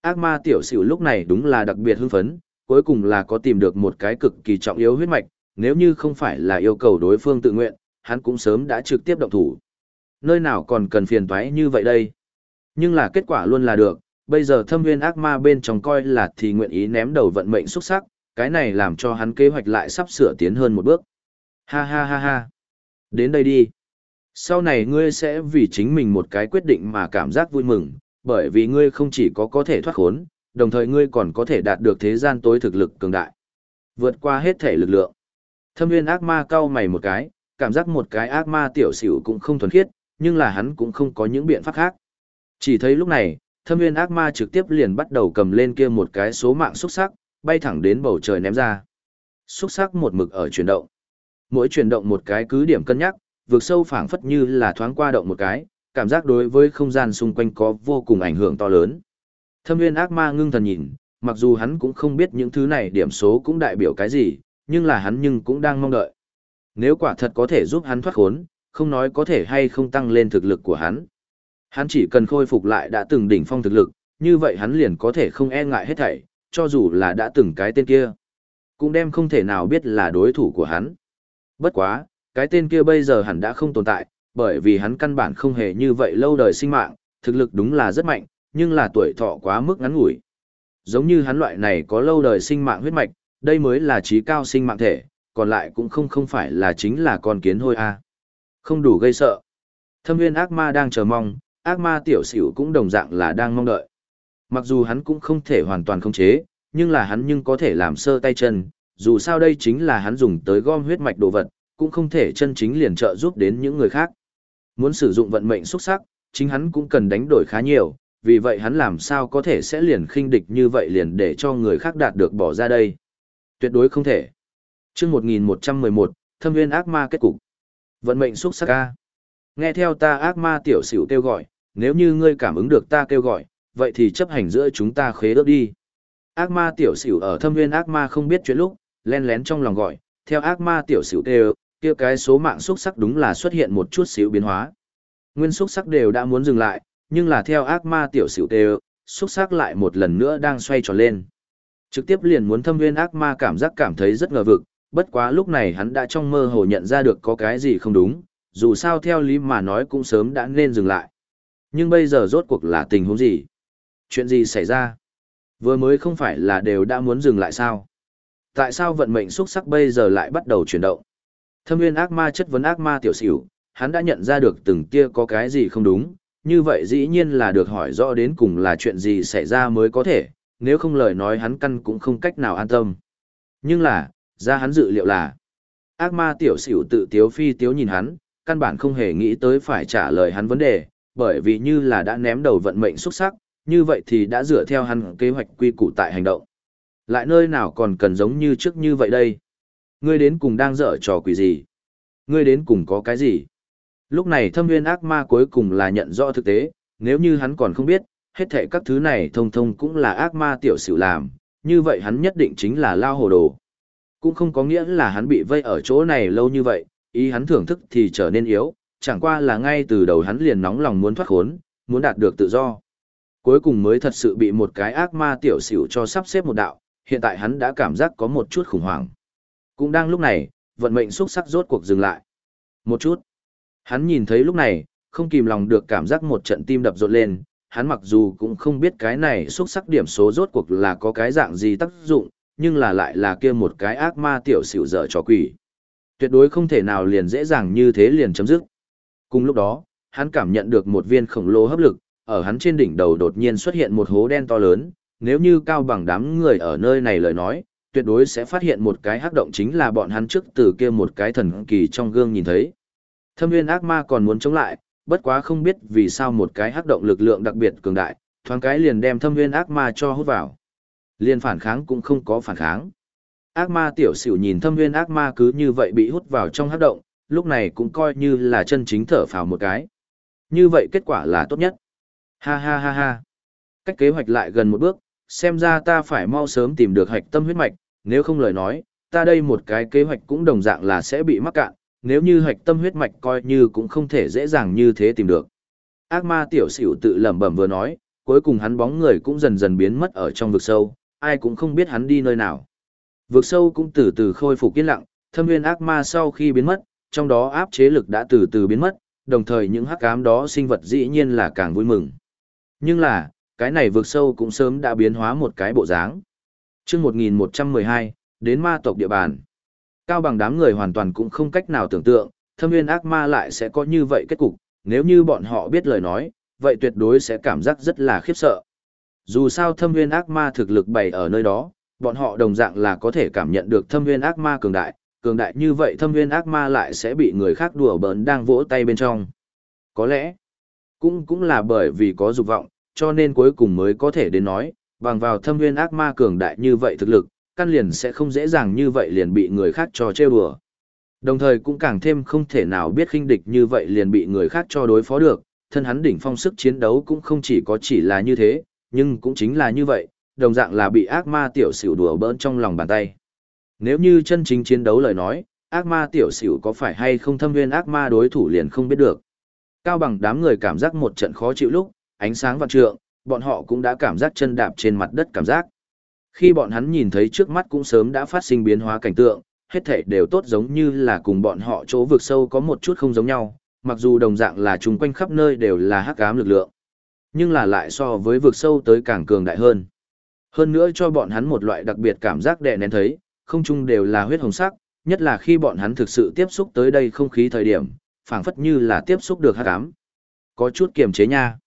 Ác ma tiểu sửu lúc này đúng là đặc biệt hưng phấn, cuối cùng là có tìm được một cái cực kỳ trọng yếu huyết mạch, nếu như không phải là yêu cầu đối phương tự nguyện, hắn cũng sớm đã trực tiếp động thủ. Nơi nào còn cần phiền toái như vậy đây? Nhưng là kết quả luôn là được, bây giờ thâm viên ác ma bên trong coi là thì nguyện ý ném đầu vận mệnh xuất sắc, cái này làm cho hắn kế hoạch lại sắp sửa tiến hơn một bước. Ha ha ha ha. Đến đây đi. Sau này ngươi sẽ vì chính mình một cái quyết định mà cảm giác vui mừng, bởi vì ngươi không chỉ có có thể thoát khốn, đồng thời ngươi còn có thể đạt được thế gian tối thực lực cường đại. Vượt qua hết thể lực lượng. Thâm viên ác ma cau mày một cái, cảm giác một cái ác ma tiểu xỉu cũng không thuần khiết, nhưng là hắn cũng không có những biện pháp khác. Chỉ thấy lúc này, thâm viên ác ma trực tiếp liền bắt đầu cầm lên kia một cái số mạng xúc sắc, bay thẳng đến bầu trời ném ra. Xúc sắc một mực ở chuyển động. Mỗi chuyển động một cái cứ điểm cân nhắc, vượt sâu phảng phất như là thoáng qua động một cái, cảm giác đối với không gian xung quanh có vô cùng ảnh hưởng to lớn. Thâm viên ác ma ngưng thần nhìn, mặc dù hắn cũng không biết những thứ này điểm số cũng đại biểu cái gì, nhưng là hắn nhưng cũng đang mong đợi. Nếu quả thật có thể giúp hắn thoát khốn, không nói có thể hay không tăng lên thực lực của hắn. Hắn chỉ cần khôi phục lại đã từng đỉnh phong thực lực, như vậy hắn liền có thể không e ngại hết thảy, cho dù là đã từng cái tên kia. cũng đem không thể nào biết là đối thủ của hắn. Bất quá, cái tên kia bây giờ hẳn đã không tồn tại, bởi vì hắn căn bản không hề như vậy lâu đời sinh mạng, thực lực đúng là rất mạnh, nhưng là tuổi thọ quá mức ngắn ngủi. Giống như hắn loại này có lâu đời sinh mạng huyết mạch, đây mới là trí cao sinh mạng thể, còn lại cũng không không phải là chính là con kiến hôi a. Không đủ gây sợ. Thâm viên ác ma đang chờ mong, ác ma tiểu xỉu cũng đồng dạng là đang mong đợi. Mặc dù hắn cũng không thể hoàn toàn khống chế, nhưng là hắn nhưng có thể làm sơ tay chân, dù sao đây chính là hắn dùng tới gom huyết mạch đồ vật, cũng không thể chân chính liền trợ giúp đến những người khác. Muốn sử dụng vận mệnh xuất sắc, chính hắn cũng cần đánh đổi khá nhiều, vì vậy hắn làm sao có thể sẽ liền khinh địch như vậy liền để cho người khác đạt được bỏ ra đây. Tuyệt đối không thể. chương 1111, thâm viên ác ma kết cục. Vận mệnh xuất sắc ca. Nghe theo ta ác ma tiểu xỉu kêu gọi, nếu như ngươi cảm ứng được ta kêu gọi, vậy thì chấp hành giữa chúng ta khế ước đi. Ác ma tiểu xỉu ở thâm viên ác ma không biết chuyện lúc, len lén trong lòng gọi, theo ác ma tiểu xỉu đều, kia cái số mạng xúc sắc đúng là xuất hiện một chút xíu biến hóa. Nguyên xúc sắc đều đã muốn dừng lại, nhưng là theo ác ma tiểu xỉu đều, xúc sắc lại một lần nữa đang xoay tròn lên. Trực tiếp liền muốn thâm viên ác ma cảm giác cảm thấy rất ngờ vực, bất quá lúc này hắn đã trong mơ hồ nhận ra được có cái gì không đúng, dù sao theo lý mà nói cũng sớm đã nên dừng lại. Nhưng bây giờ rốt cuộc là tình huống gì? Chuyện gì xảy ra? Vừa mới không phải là đều đã muốn dừng lại sao? Tại sao vận mệnh xuất sắc bây giờ lại bắt đầu chuyển động? Thâm viên ác ma chất vấn ác ma tiểu xỉu, hắn đã nhận ra được từng kia có cái gì không đúng, như vậy dĩ nhiên là được hỏi rõ đến cùng là chuyện gì xảy ra mới có thể, nếu không lời nói hắn căn cũng không cách nào an tâm. Nhưng là, ra hắn dự liệu là, ác ma tiểu xỉu tự tiếu phi tiếu nhìn hắn, căn bản không hề nghĩ tới phải trả lời hắn vấn đề, bởi vì như là đã ném đầu vận mệnh xuất sắc, như vậy thì đã dựa theo hắn kế hoạch quy củ tại hành động. Lại nơi nào còn cần giống như trước như vậy đây? Ngươi đến cùng đang dở trò quỷ gì? Ngươi đến cùng có cái gì? Lúc này thâm nguyên ác ma cuối cùng là nhận rõ thực tế, nếu như hắn còn không biết, hết thệ các thứ này thông thông cũng là ác ma tiểu sử làm, như vậy hắn nhất định chính là lao hồ đồ. Cũng không có nghĩa là hắn bị vây ở chỗ này lâu như vậy, ý hắn thưởng thức thì trở nên yếu, chẳng qua là ngay từ đầu hắn liền nóng lòng muốn thoát khốn, muốn đạt được tự do. Cuối cùng mới thật sự bị một cái ác ma tiểu xỉu cho sắp xếp một đạo, hiện tại hắn đã cảm giác có một chút khủng hoảng. Cũng đang lúc này, vận mệnh xúc sắc rốt cuộc dừng lại. Một chút. Hắn nhìn thấy lúc này, không kìm lòng được cảm giác một trận tim đập rộn lên, hắn mặc dù cũng không biết cái này xúc sắc điểm số rốt cuộc là có cái dạng gì tác dụng, nhưng là lại là kia một cái ác ma tiểu xỉu dở trò quỷ. Tuyệt đối không thể nào liền dễ dàng như thế liền chấm dứt. Cùng lúc đó, hắn cảm nhận được một viên khổng lồ hấp lực, ở hắn trên đỉnh đầu đột nhiên xuất hiện một hố đen to lớn, nếu như cao bằng đám người ở nơi này lời nói, tuyệt đối sẽ phát hiện một cái hắc động chính là bọn hắn trước từ kia một cái thần kỳ trong gương nhìn thấy. Thâm viên ác ma còn muốn chống lại, bất quá không biết vì sao một cái hắc động lực lượng đặc biệt cường đại, thoáng cái liền đem thâm viên ác ma cho hút vào. Liên phản kháng cũng không có phản kháng. Ác ma tiểu xỉu nhìn thâm viên ác ma cứ như vậy bị hút vào trong hắc động, lúc này cũng coi như là chân chính thở phào một cái. Như vậy kết quả là tốt nhất. Ha ha ha ha. Cách kế hoạch lại gần một bước, xem ra ta phải mau sớm tìm được hạch tâm huyết mạch, nếu không lời nói, ta đây một cái kế hoạch cũng đồng dạng là sẽ bị mắc cạn, nếu như hạch tâm huyết mạch coi như cũng không thể dễ dàng như thế tìm được. Ác ma tiểu xỉu tự lẩm bẩm vừa nói, cuối cùng hắn bóng người cũng dần dần biến mất ở trong vực sâu, ai cũng không biết hắn đi nơi nào. Vực sâu cũng từ từ khôi phục yên lặng, thâm nguyên ác ma sau khi biến mất, trong đó áp chế lực đã từ từ biến mất, đồng thời những hắc ám đó sinh vật dĩ nhiên là càng vui mừng. Nhưng là, cái này vượt sâu cũng sớm đã biến hóa một cái bộ dáng. Trước 1112, đến ma tộc địa bàn. Cao bằng đám người hoàn toàn cũng không cách nào tưởng tượng, thâm viên ác ma lại sẽ có như vậy kết cục, nếu như bọn họ biết lời nói, vậy tuyệt đối sẽ cảm giác rất là khiếp sợ. Dù sao thâm viên ác ma thực lực bày ở nơi đó, bọn họ đồng dạng là có thể cảm nhận được thâm viên ác ma cường đại, cường đại như vậy thâm viên ác ma lại sẽ bị người khác đùa bỡn đang vỗ tay bên trong. Có lẽ, cũng cũng là bởi vì có dục vọng, cho nên cuối cùng mới có thể đến nói, bằng vào thâm viên ác ma cường đại như vậy thực lực, căn liền sẽ không dễ dàng như vậy liền bị người khác cho trêu đùa. Đồng thời cũng càng thêm không thể nào biết khinh địch như vậy liền bị người khác cho đối phó được, thân hắn đỉnh phong sức chiến đấu cũng không chỉ có chỉ là như thế, nhưng cũng chính là như vậy, đồng dạng là bị ác ma tiểu xỉu đùa bỡn trong lòng bàn tay. Nếu như chân chính chiến đấu lời nói, ác ma tiểu xỉu có phải hay không thâm viên ác ma đối thủ liền không biết được. Cao bằng đám người cảm giác một trận khó chịu lúc, ánh sáng vạn trượng, bọn họ cũng đã cảm giác chân đạp trên mặt đất cảm giác. Khi bọn hắn nhìn thấy trước mắt cũng sớm đã phát sinh biến hóa cảnh tượng, hết thảy đều tốt giống như là cùng bọn họ chỗ vực sâu có một chút không giống nhau, mặc dù đồng dạng là chung quanh khắp nơi đều là hắc ám lực lượng, nhưng là lại so với vực sâu tới càng cường đại hơn. Hơn nữa cho bọn hắn một loại đặc biệt cảm giác đè nén thấy, không chung đều là huyết hồng sắc, nhất là khi bọn hắn thực sự tiếp xúc tới đây không khí thời điểm, phảng phất như là tiếp xúc được hắc ám. Có chút kiềm chế nha.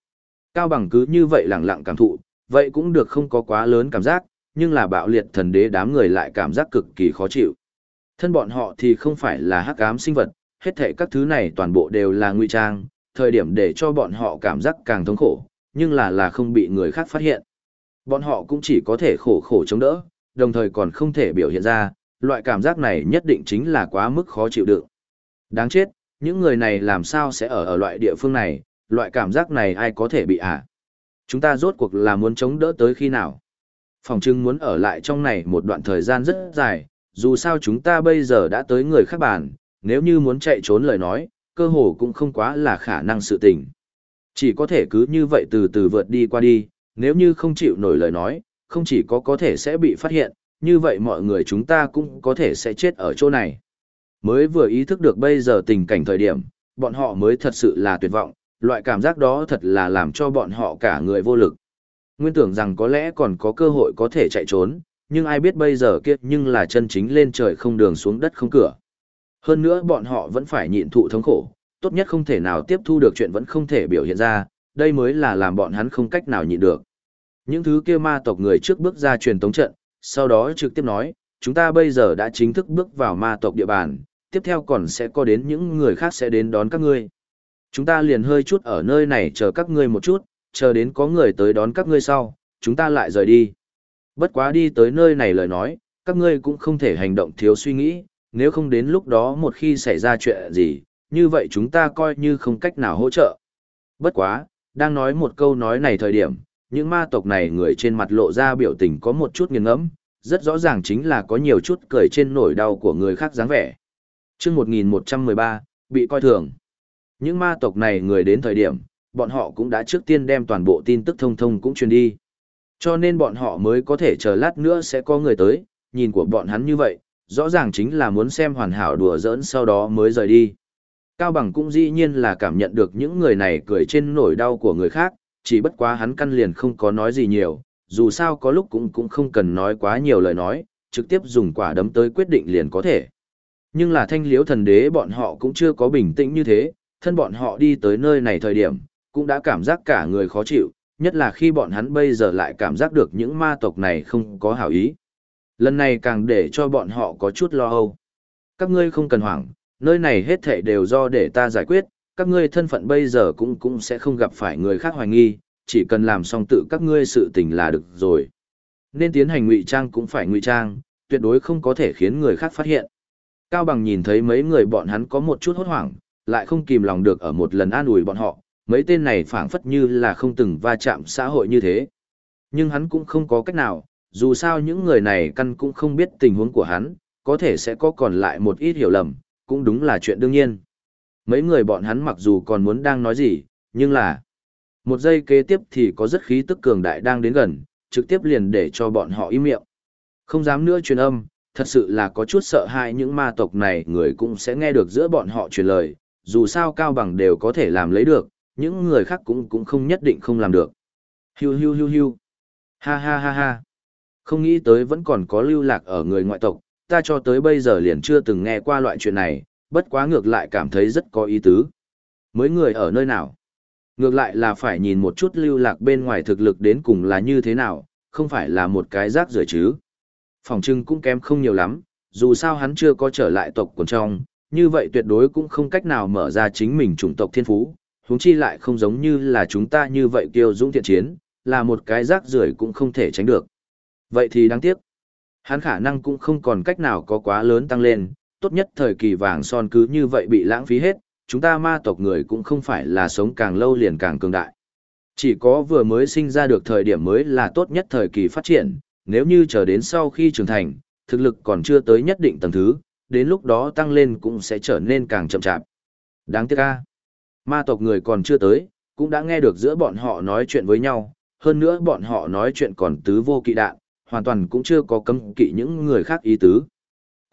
Cao bằng cứ như vậy lặng lặng cảm thụ, vậy cũng được không có quá lớn cảm giác, nhưng là bạo liệt thần đế đám người lại cảm giác cực kỳ khó chịu. Thân bọn họ thì không phải là hắc ám sinh vật, hết thảy các thứ này toàn bộ đều là ngụy trang, thời điểm để cho bọn họ cảm giác càng thống khổ, nhưng là là không bị người khác phát hiện. Bọn họ cũng chỉ có thể khổ khổ chống đỡ, đồng thời còn không thể biểu hiện ra, loại cảm giác này nhất định chính là quá mức khó chịu đựng. Đáng chết, những người này làm sao sẽ ở ở loại địa phương này, loại cảm giác này ai có thể bị à? Chúng ta rốt cuộc là muốn chống đỡ tới khi nào? Phòng trưng muốn ở lại trong này một đoạn thời gian rất dài, dù sao chúng ta bây giờ đã tới người khác bàn, nếu như muốn chạy trốn lời nói, cơ hồ cũng không quá là khả năng sự tình. Chỉ có thể cứ như vậy từ từ vượt đi qua đi, nếu như không chịu nổi lời nói, không chỉ có có thể sẽ bị phát hiện, như vậy mọi người chúng ta cũng có thể sẽ chết ở chỗ này. Mới vừa ý thức được bây giờ tình cảnh thời điểm, bọn họ mới thật sự là tuyệt vọng, loại cảm giác đó thật là làm cho bọn họ cả người vô lực. Nguyên tưởng rằng có lẽ còn có cơ hội có thể chạy trốn, nhưng ai biết bây giờ kia nhưng là chân chính lên trời không đường xuống đất không cửa. Hơn nữa bọn họ vẫn phải nhịn thụ thống khổ, tốt nhất không thể nào tiếp thu được chuyện vẫn không thể biểu hiện ra, đây mới là làm bọn hắn không cách nào nhịn được. Những thứ kia ma tộc người trước bước ra truyền tống trận, sau đó trực tiếp nói, chúng ta bây giờ đã chính thức bước vào ma tộc địa bàn, tiếp theo còn sẽ có đến những người khác sẽ đến đón các ngươi. Chúng ta liền hơi chút ở nơi này chờ các ngươi một chút, chờ đến có người tới đón các ngươi sau, chúng ta lại rời đi. Bất quá đi tới nơi này lời nói, các ngươi cũng không thể hành động thiếu suy nghĩ, nếu không đến lúc đó một khi xảy ra chuyện gì, như vậy chúng ta coi như không cách nào hỗ trợ. Bất quá, đang nói một câu nói này thời điểm, những ma tộc này người trên mặt lộ ra biểu tình có một chút nghiêng ngẫm, rất rõ ràng chính là có nhiều chút cười trên nỗi đau của người khác dáng vẻ. Trước 1113, bị coi thường. Những ma tộc này người đến thời điểm, bọn họ cũng đã trước tiên đem toàn bộ tin tức thông thông cũng truyền đi. Cho nên bọn họ mới có thể chờ lát nữa sẽ có người tới, nhìn của bọn hắn như vậy, rõ ràng chính là muốn xem hoàn hảo đùa giỡn sau đó mới rời đi. Cao Bằng cũng dĩ nhiên là cảm nhận được những người này cười trên nỗi đau của người khác, chỉ bất quá hắn căn liền không có nói gì nhiều, dù sao có lúc cũng cũng không cần nói quá nhiều lời nói, trực tiếp dùng quả đấm tới quyết định liền có thể. Nhưng là thanh liếu thần đế bọn họ cũng chưa có bình tĩnh như thế, thân bọn họ đi tới nơi này thời điểm, cũng đã cảm giác cả người khó chịu, nhất là khi bọn hắn bây giờ lại cảm giác được những ma tộc này không có hảo ý. Lần này càng để cho bọn họ có chút lo âu. Các ngươi không cần hoảng, nơi này hết thảy đều do để ta giải quyết, các ngươi thân phận bây giờ cũng cũng sẽ không gặp phải người khác hoài nghi, chỉ cần làm xong tự các ngươi sự tình là được rồi. Nên tiến hành ngụy trang cũng phải ngụy trang, tuyệt đối không có thể khiến người khác phát hiện. Cao Bằng nhìn thấy mấy người bọn hắn có một chút hốt hoảng, lại không kìm lòng được ở một lần an ủi bọn họ, mấy tên này phảng phất như là không từng va chạm xã hội như thế. Nhưng hắn cũng không có cách nào, dù sao những người này căn cũng không biết tình huống của hắn, có thể sẽ có còn lại một ít hiểu lầm, cũng đúng là chuyện đương nhiên. Mấy người bọn hắn mặc dù còn muốn đang nói gì, nhưng là một giây kế tiếp thì có rất khí tức cường đại đang đến gần, trực tiếp liền để cho bọn họ im miệng. Không dám nữa truyền âm, thật sự là có chút sợ hãi những ma tộc này người cũng sẽ nghe được giữa bọn họ truyền lời, dù sao cao bằng đều có thể làm lấy được, những người khác cũng cũng không nhất định không làm được. Hiu hiu hiu hiu. Ha ha ha ha. Không nghĩ tới vẫn còn có lưu lạc ở người ngoại tộc, ta cho tới bây giờ liền chưa từng nghe qua loại chuyện này, bất quá ngược lại cảm thấy rất có ý tứ. Mới người ở nơi nào? Ngược lại là phải nhìn một chút lưu lạc bên ngoài thực lực đến cùng là như thế nào, không phải là một cái rác rưởi chứ. Phòng trưng cũng kém không nhiều lắm, dù sao hắn chưa có trở lại tộc quần trong, như vậy tuyệt đối cũng không cách nào mở ra chính mình chủng tộc thiên phú, huống chi lại không giống như là chúng ta như vậy kiêu dũng thiện chiến, là một cái rác rưởi cũng không thể tránh được. Vậy thì đáng tiếc. Hắn khả năng cũng không còn cách nào có quá lớn tăng lên, tốt nhất thời kỳ vàng son cứ như vậy bị lãng phí hết, chúng ta ma tộc người cũng không phải là sống càng lâu liền càng cường đại. Chỉ có vừa mới sinh ra được thời điểm mới là tốt nhất thời kỳ phát triển, nếu như chờ đến sau khi trưởng thành, thực lực còn chưa tới nhất định tầng thứ, đến lúc đó tăng lên cũng sẽ trở nên càng chậm chạp. Đáng tiếc a. Ma tộc người còn chưa tới, cũng đã nghe được giữa bọn họ nói chuyện với nhau, hơn nữa bọn họ nói chuyện còn tứ vô kỵ đạn, hoàn toàn cũng chưa có cấm kỵ những người khác ý tứ.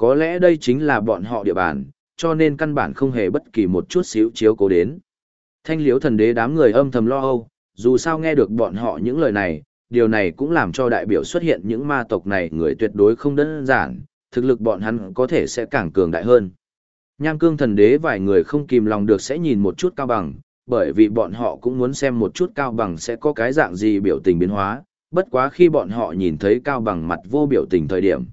Có lẽ đây chính là bọn họ địa bàn, cho nên căn bản không hề bất kỳ một chút xíu chiếu cố đến. Thanh liếu thần đế đám người âm thầm lo âu, dù sao nghe được bọn họ những lời này, điều này cũng làm cho đại biểu xuất hiện những ma tộc này người tuyệt đối không đơn giản, thực lực bọn hắn có thể sẽ càng cường đại hơn. Nham cương thần đế vài người không kìm lòng được sẽ nhìn một chút cao bằng, bởi vì bọn họ cũng muốn xem một chút cao bằng sẽ có cái dạng gì biểu tình biến hóa, bất quá khi bọn họ nhìn thấy cao bằng mặt vô biểu tình thời điểm.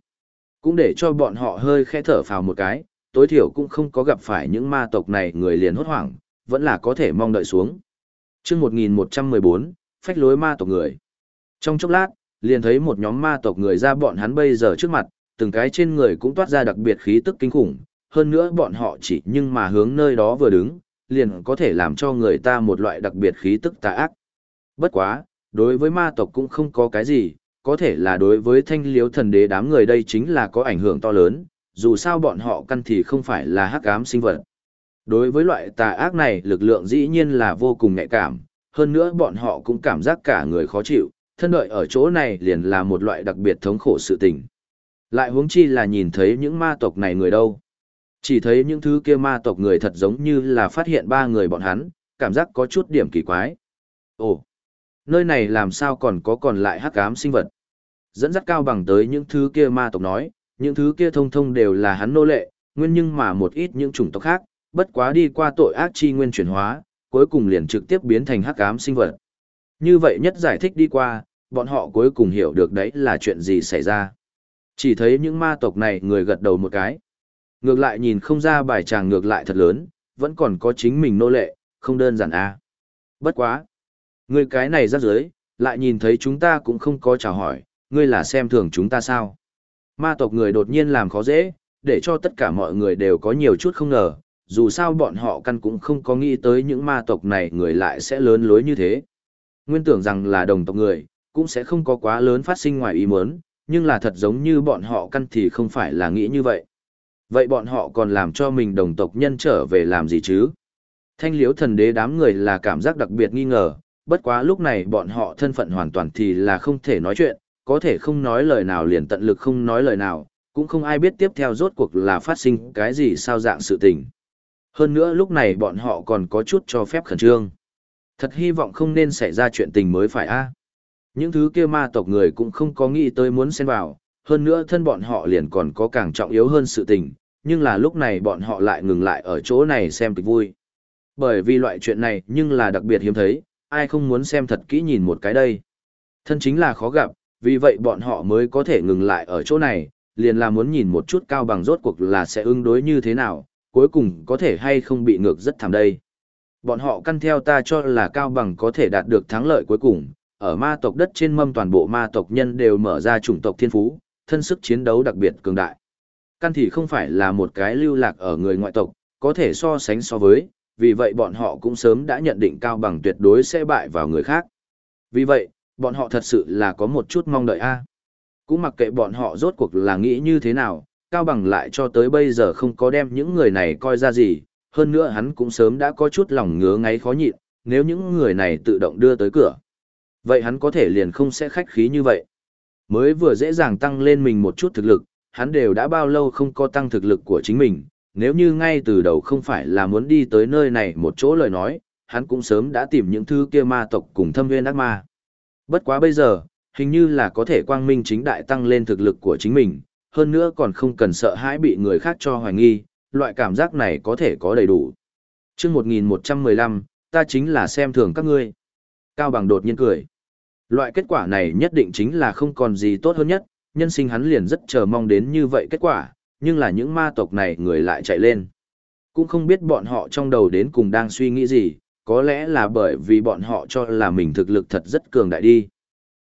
Cũng để cho bọn họ hơi khẽ thở phào một cái, tối thiểu cũng không có gặp phải những ma tộc này người liền hốt hoảng, vẫn là có thể mong đợi xuống. chương 1114, phách lối ma tộc người. Trong chốc lát, liền thấy một nhóm ma tộc người ra bọn hắn bây giờ trước mặt, từng cái trên người cũng toát ra đặc biệt khí tức kinh khủng, hơn nữa bọn họ chỉ nhưng mà hướng nơi đó vừa đứng, liền có thể làm cho người ta một loại đặc biệt khí tức tà ác. Bất quá, đối với ma tộc cũng không có cái gì, có thể là đối với thanh liếu thần đế đám người đây chính là có ảnh hưởng to lớn, dù sao bọn họ căn thì không phải là hắc ám sinh vật. Đối với loại tà ác này lực lượng dĩ nhiên là vô cùng nhạy cảm, hơn nữa bọn họ cũng cảm giác cả người khó chịu, thân đợi ở chỗ này liền là một loại đặc biệt thống khổ sự tình. Lại huống chi là nhìn thấy những ma tộc này người đâu. Chỉ thấy những thứ kia ma tộc người thật giống như là phát hiện ba người bọn hắn, cảm giác có chút điểm kỳ quái. Ồ, nơi này làm sao còn có còn lại hắc ám sinh vật. Dẫn dắt cao bằng tới những thứ kia ma tộc nói, những thứ kia thông thông đều là hắn nô lệ, nguyên nhưng mà một ít những chủng tộc khác, bất quá đi qua tội ác chi nguyên chuyển hóa, cuối cùng liền trực tiếp biến thành hắc ám sinh vật. Như vậy nhất giải thích đi qua, bọn họ cuối cùng hiểu được đấy là chuyện gì xảy ra. Chỉ thấy những ma tộc này người gật đầu một cái. Ngược lại nhìn không ra bài tràng ngược lại thật lớn, vẫn còn có chính mình nô lệ, không đơn giản a. À. Bất quá. Người cái này ra dưới, lại nhìn thấy chúng ta cũng không có chào hỏi, ngươi là xem thường chúng ta sao. Ma tộc người đột nhiên làm khó dễ, để cho tất cả mọi người đều có nhiều chút không ngờ, dù sao bọn họ căn cũng không có nghĩ tới những ma tộc này người lại sẽ lớn lối như thế. Nguyên tưởng rằng là đồng tộc người, cũng sẽ không có quá lớn phát sinh ngoài ý muốn, nhưng là thật giống như bọn họ căn thì không phải là nghĩ như vậy. Vậy bọn họ còn làm cho mình đồng tộc nhân trở về làm gì chứ? Thanh liếu thần đế đám người là cảm giác đặc biệt nghi ngờ, bất quá lúc này bọn họ thân phận hoàn toàn thì là không thể nói chuyện, có thể không nói lời nào liền tận lực không nói lời nào, cũng không ai biết tiếp theo rốt cuộc là phát sinh cái gì sao dạng sự tình. Hơn nữa lúc này bọn họ còn có chút cho phép khẩn trương. Thật hy vọng không nên xảy ra chuyện tình mới phải a. Những thứ kia ma tộc người cũng không có nghĩ tới muốn xen vào, hơn nữa thân bọn họ liền còn có càng trọng yếu hơn sự tình, nhưng là lúc này bọn họ lại ngừng lại ở chỗ này xem kịch vui. Bởi vì loại chuyện này nhưng là đặc biệt hiếm thấy, ai không muốn xem thật kỹ nhìn một cái đây. Thân chính là khó gặp, vì vậy bọn họ mới có thể ngừng lại ở chỗ này, liền là muốn nhìn một chút cao bằng rốt cuộc là sẽ ứng đối như thế nào, cuối cùng có thể hay không bị ngược rất thảm đây. Bọn họ căn theo ta cho là cao bằng có thể đạt được thắng lợi cuối cùng, ở ma tộc đất trên mâm toàn bộ ma tộc nhân đều mở ra chủng tộc thiên phú, thân sức chiến đấu đặc biệt cường đại. Căn thì không phải là một cái lưu lạc ở người ngoại tộc, có thể so sánh so với, vì vậy bọn họ cũng sớm đã nhận định cao bằng tuyệt đối sẽ bại vào người khác. Vì vậy, bọn họ thật sự là có một chút mong đợi a. Cũng mặc kệ bọn họ rốt cuộc là nghĩ như thế nào, cao bằng lại cho tới bây giờ không có đem những người này coi ra gì, hơn nữa hắn cũng sớm đã có chút lòng ngứa ngáy khó nhịn, nếu những người này tự động đưa tới cửa. Vậy hắn có thể liền không sẽ khách khí như vậy. Mới vừa dễ dàng tăng lên mình một chút thực lực, hắn đều đã bao lâu không có tăng thực lực của chính mình, nếu như ngay từ đầu không phải là muốn đi tới nơi này một chỗ lời nói, hắn cũng sớm đã tìm những thứ kia ma tộc cùng thâm viên ác ma. Bất quá bây giờ, hình như là có thể quang minh chính đại tăng lên thực lực của chính mình, hơn nữa còn không cần sợ hãi bị người khác cho hoài nghi, loại cảm giác này có thể có đầy đủ. Trước 1115, ta chính là xem thường các ngươi. Cao Bằng đột nhiên cười. Loại kết quả này nhất định chính là không còn gì tốt hơn nhất, nhân sinh hắn liền rất chờ mong đến như vậy kết quả, nhưng là những ma tộc này người lại chạy lên. Cũng không biết bọn họ trong đầu đến cùng đang suy nghĩ gì, có lẽ là bởi vì bọn họ cho là mình thực lực thật rất cường đại đi.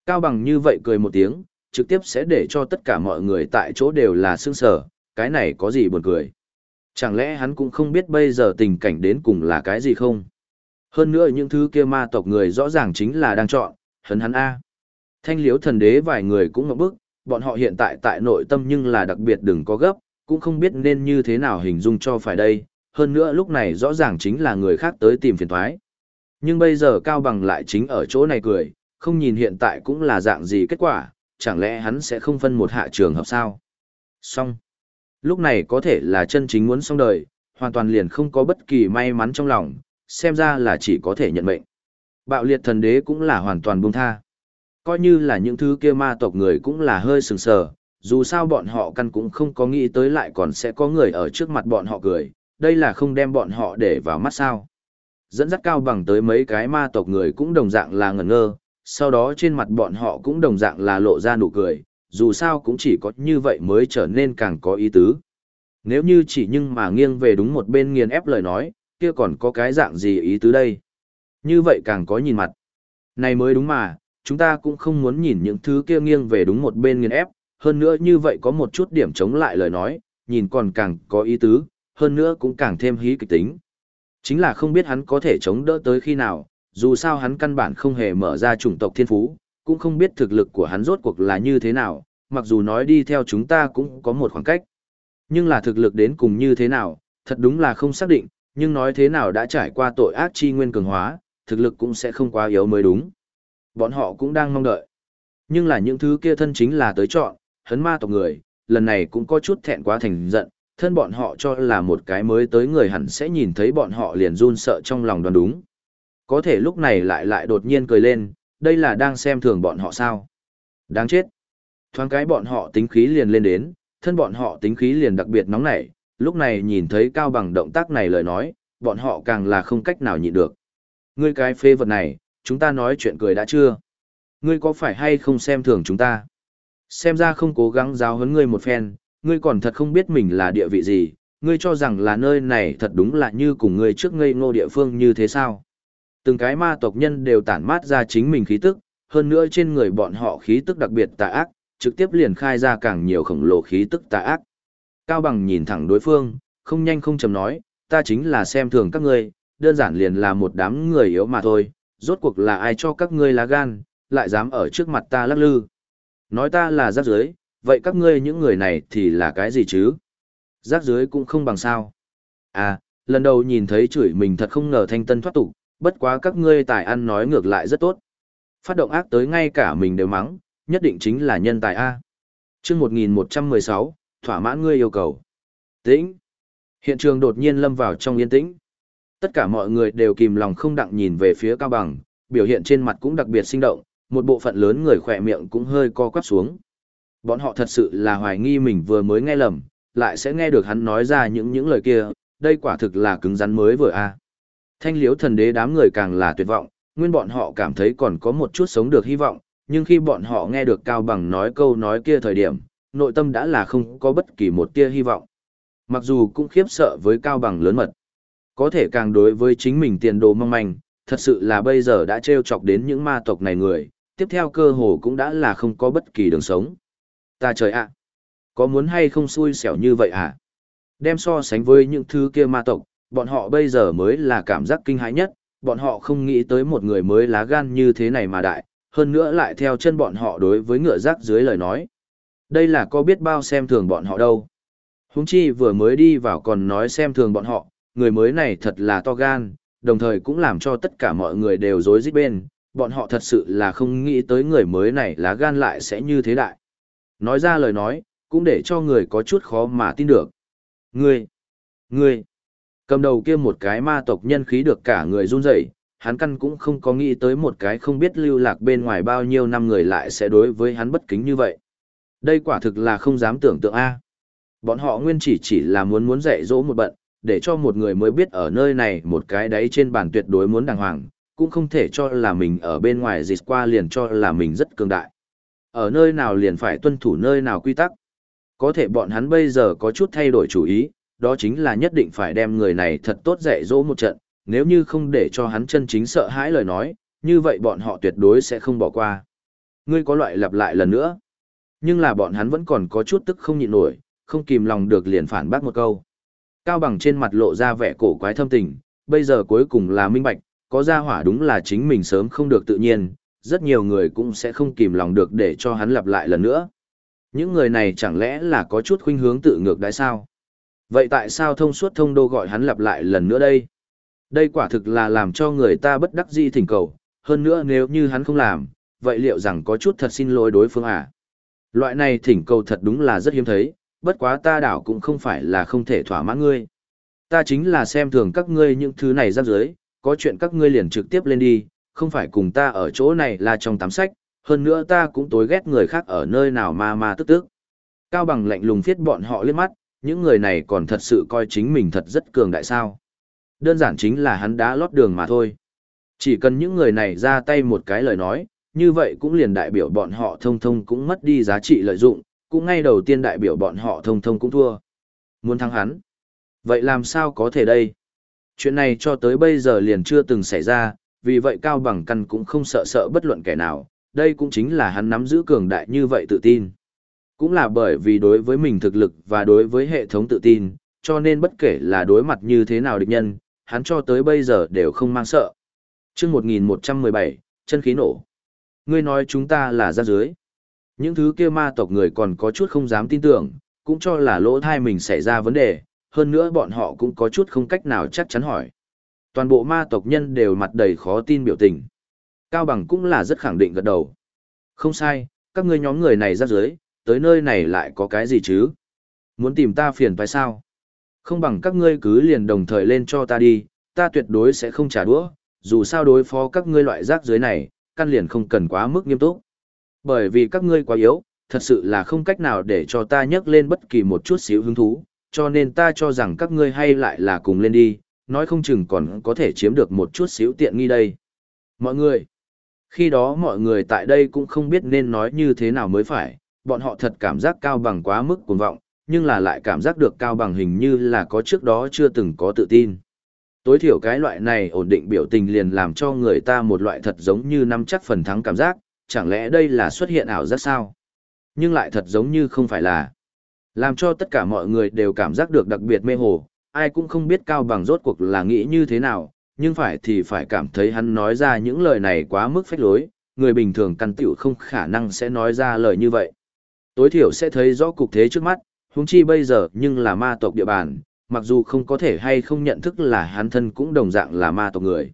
Cao bằng như vậy cười một tiếng, trực tiếp sẽ để cho tất cả mọi người tại chỗ đều là sương sở, cái này có gì buồn cười. Chẳng lẽ hắn cũng không biết bây giờ tình cảnh đến cùng là cái gì không? Hơn nữa những thứ kia ma tộc người rõ ràng chính là đang chọn, hấn hắn A. Thanh liếu thần đế vài người cũng ngậm bức, bọn họ hiện tại tại nội tâm nhưng là đặc biệt đừng có gấp, cũng không biết nên như thế nào hình dung cho phải đây, hơn nữa lúc này rõ ràng chính là người khác tới tìm phiền thoái. Nhưng bây giờ Cao Bằng lại chính ở chỗ này cười, không nhìn hiện tại cũng là dạng gì kết quả, chẳng lẽ hắn sẽ không phân một hạ trường hợp sao? Xong. Lúc này có thể là chân chính muốn xong đời, hoàn toàn liền không có bất kỳ may mắn trong lòng, xem ra là chỉ có thể nhận mệnh. Bạo liệt thần đế cũng là hoàn toàn buông tha. Coi như là những thứ kia ma tộc người cũng là hơi sừng sờ, dù sao bọn họ căn cũng không có nghĩ tới lại còn sẽ có người ở trước mặt bọn họ cười, đây là không đem bọn họ để vào mắt sao. Dẫn dắt cao bằng tới mấy cái ma tộc người cũng đồng dạng là ngẩn ngơ, sau đó trên mặt bọn họ cũng đồng dạng là lộ ra nụ cười, dù sao cũng chỉ có như vậy mới trở nên càng có ý tứ. Nếu như chỉ nhưng mà nghiêng về đúng một bên nghiền ép lời nói, kia còn có cái dạng gì ý tứ đây? Như vậy càng có nhìn mặt. Này mới đúng mà, chúng ta cũng không muốn nhìn những thứ kia nghiêng về đúng một bên nghiền ép, hơn nữa như vậy có một chút điểm chống lại lời nói, nhìn còn càng có ý tứ, hơn nữa cũng càng thêm hí kịch tính. Chính là không biết hắn có thể chống đỡ tới khi nào, dù sao hắn căn bản không hề mở ra chủng tộc thiên phú, cũng không biết thực lực của hắn rốt cuộc là như thế nào, mặc dù nói đi theo chúng ta cũng có một khoảng cách. Nhưng là thực lực đến cùng như thế nào, thật đúng là không xác định, nhưng nói thế nào đã trải qua tội ác chi nguyên cường hóa, thực lực cũng sẽ không quá yếu mới đúng. Bọn họ cũng đang mong đợi. Nhưng là những thứ kia thân chính là tới chọn, hấn ma tộc người, lần này cũng có chút thẹn quá thành giận, thân bọn họ cho là một cái mới tới người hẳn sẽ nhìn thấy bọn họ liền run sợ trong lòng đoán đúng. Có thể lúc này lại lại đột nhiên cười lên, đây là đang xem thường bọn họ sao. Đáng chết. Thoáng cái bọn họ tính khí liền lên đến, thân bọn họ tính khí liền đặc biệt nóng nảy, lúc này nhìn thấy cao bằng động tác này lời nói, bọn họ càng là không cách nào nhịn được. Ngươi cái phê vật này, chúng ta nói chuyện cười đã chưa? Ngươi có phải hay không xem thường chúng ta? Xem ra không cố gắng giáo huấn ngươi một phen, ngươi còn thật không biết mình là địa vị gì, ngươi cho rằng là nơi này thật đúng là như cùng ngươi trước ngây ngô địa phương như thế sao? Từng cái ma tộc nhân đều tản mát ra chính mình khí tức, hơn nữa trên người bọn họ khí tức đặc biệt tà ác, trực tiếp liền khai ra càng nhiều khổng lồ khí tức tà ác. Cao bằng nhìn thẳng đối phương, không nhanh không chậm nói, ta chính là xem thường các ngươi, đơn giản liền là một đám người yếu mà thôi, rốt cuộc là ai cho các ngươi lá gan, lại dám ở trước mặt ta lắc lư. Nói ta là giáp giới, vậy các ngươi những người này thì là cái gì chứ? Rác dưới cũng không bằng sao. À, lần đầu nhìn thấy chửi mình thật không ngờ thanh tân thoát tục, bất quá các ngươi tài ăn nói ngược lại rất tốt. Phát động ác tới ngay cả mình đều mắng, nhất định chính là nhân tài A. chương 1116, thỏa mãn ngươi yêu cầu. Tĩnh. Hiện trường đột nhiên lâm vào trong yên tĩnh. Tất cả mọi người đều kìm lòng không đặng nhìn về phía cao bằng, biểu hiện trên mặt cũng đặc biệt sinh động, một bộ phận lớn người khỏe miệng cũng hơi co quắp xuống. Bọn họ thật sự là hoài nghi mình vừa mới nghe lầm, lại sẽ nghe được hắn nói ra những những lời kia, đây quả thực là cứng rắn mới vừa a. Thanh liếu thần đế đám người càng là tuyệt vọng, nguyên bọn họ cảm thấy còn có một chút sống được hy vọng, nhưng khi bọn họ nghe được Cao Bằng nói câu nói kia thời điểm, nội tâm đã là không có bất kỳ một tia hy vọng. Mặc dù cũng khiếp sợ với Cao Bằng lớn mật, có thể càng đối với chính mình tiền đồ mong manh, thật sự là bây giờ đã treo chọc đến những ma tộc này người, tiếp theo cơ hồ cũng đã là không có bất kỳ đường sống. Ta trời ạ! có muốn hay không xui xẻo như vậy à? Đem so sánh với những thứ kia ma tộc, bọn họ bây giờ mới là cảm giác kinh hãi nhất, bọn họ không nghĩ tới một người mới lá gan như thế này mà đại, hơn nữa lại theo chân bọn họ đối với ngựa rác dưới lời nói. Đây là có biết bao xem thường bọn họ đâu. Húng chi vừa mới đi vào còn nói xem thường bọn họ, người mới này thật là to gan, đồng thời cũng làm cho tất cả mọi người đều rối rít bên, bọn họ thật sự là không nghĩ tới người mới này lá gan lại sẽ như thế đại. Nói ra lời nói, cũng để cho người có chút khó mà tin được. Ngươi, ngươi, cầm đầu kia một cái ma tộc nhân khí được cả người run rẩy, hắn căn cũng không có nghĩ tới một cái không biết lưu lạc bên ngoài bao nhiêu năm người lại sẽ đối với hắn bất kính như vậy. Đây quả thực là không dám tưởng tượng A. Bọn họ nguyên chỉ chỉ là muốn muốn dạy dỗ một bận, để cho một người mới biết ở nơi này một cái đấy trên bàn tuyệt đối muốn đàng hoàng, cũng không thể cho là mình ở bên ngoài dịch qua liền cho là mình rất cường đại. Ở nơi nào liền phải tuân thủ nơi nào quy tắc. Có thể bọn hắn bây giờ có chút thay đổi chủ ý, đó chính là nhất định phải đem người này thật tốt dạy dỗ một trận, nếu như không để cho hắn chân chính sợ hãi lời nói, như vậy bọn họ tuyệt đối sẽ không bỏ qua. Ngươi có loại lặp lại lần nữa. Nhưng là bọn hắn vẫn còn có chút tức không nhịn nổi, không kìm lòng được liền phản bác một câu. Cao bằng trên mặt lộ ra vẻ cổ quái thâm tình, bây giờ cuối cùng là minh bạch, có ra hỏa đúng là chính mình sớm không được tự nhiên, rất nhiều người cũng sẽ không kìm lòng được để cho hắn lặp lại lần nữa. Những người này chẳng lẽ là có chút khuynh hướng tự ngược đại sao? Vậy tại sao thông suốt thông đô gọi hắn lặp lại lần nữa đây? Đây quả thực là làm cho người ta bất đắc dĩ thỉnh cầu, hơn nữa nếu như hắn không làm, vậy liệu rằng có chút thật xin lỗi đối phương à? Loại này thỉnh cầu thật đúng là rất hiếm thấy, bất quá ta đảo cũng không phải là không thể thỏa mãn ngươi. Ta chính là xem thường các ngươi những thứ này ra dưới, có chuyện các ngươi liền trực tiếp lên đi, không phải cùng ta ở chỗ này là trong tám sách, hơn nữa ta cũng tối ghét người khác ở nơi nào mà mà tức tức. Cao bằng lạnh lùng phiết bọn họ liếc mắt, những người này còn thật sự coi chính mình thật rất cường đại sao. Đơn giản chính là hắn đã lót đường mà thôi. Chỉ cần những người này ra tay một cái lời nói, như vậy cũng liền đại biểu bọn họ thông thông cũng mất đi giá trị lợi dụng, cũng ngay đầu tiên đại biểu bọn họ thông thông cũng thua. Muốn thắng hắn. Vậy làm sao có thể đây? Chuyện này cho tới bây giờ liền chưa từng xảy ra, vì vậy Cao Bằng Căn cũng không sợ sợ bất luận kẻ nào, đây cũng chính là hắn nắm giữ cường đại như vậy tự tin. Cũng là bởi vì đối với mình thực lực và đối với hệ thống tự tin, cho nên bất kể là đối mặt như thế nào địch nhân, hắn cho tới bây giờ đều không mang sợ. trước 1117, chân khí nổ. Ngươi nói chúng ta là ra dưới. Những thứ kia ma tộc người còn có chút không dám tin tưởng, cũng cho là lỗ thai mình xảy ra vấn đề, hơn nữa bọn họ cũng có chút không cách nào chắc chắn hỏi. Toàn bộ ma tộc nhân đều mặt đầy khó tin biểu tình. Cao Bằng cũng là rất khẳng định gật đầu. Không sai, các ngươi nhóm người này ra dưới, tới nơi này lại có cái gì chứ? Muốn tìm ta phiền phải sao? Không bằng các ngươi cứ liền đồng thời lên cho ta đi, ta tuyệt đối sẽ không trả đũa, dù sao đối phó các ngươi loại rác dưới này, căn liền không cần quá mức nghiêm túc. Bởi vì các ngươi quá yếu, thật sự là không cách nào để cho ta nhấc lên bất kỳ một chút xíu hứng thú, cho nên ta cho rằng các ngươi hay lại là cùng lên đi, nói không chừng còn có thể chiếm được một chút xíu tiện nghi đây. Mọi người, khi đó mọi người tại đây cũng không biết nên nói như thế nào mới phải, bọn họ thật cảm giác cao bằng quá mức cuồng vọng, nhưng là lại cảm giác được cao bằng hình như là có trước đó chưa từng có tự tin. Tối thiểu cái loại này ổn định biểu tình liền làm cho người ta một loại thật giống như nắm chắc phần thắng cảm giác, chẳng lẽ đây là xuất hiện ảo giác sao? Nhưng lại thật giống như không phải là. Làm cho tất cả mọi người đều cảm giác được đặc biệt mê hồ, ai cũng không biết cao bằng rốt cuộc là nghĩ như thế nào, nhưng phải thì phải cảm thấy hắn nói ra những lời này quá mức phách lối, người bình thường căn tiểu không khả năng sẽ nói ra lời như vậy. Tối thiểu sẽ thấy rõ cục thế trước mắt, huống chi bây giờ nhưng là ma tộc địa bàn, mặc dù không có thể hay không nhận thức là hắn thân cũng đồng dạng là ma tộc người.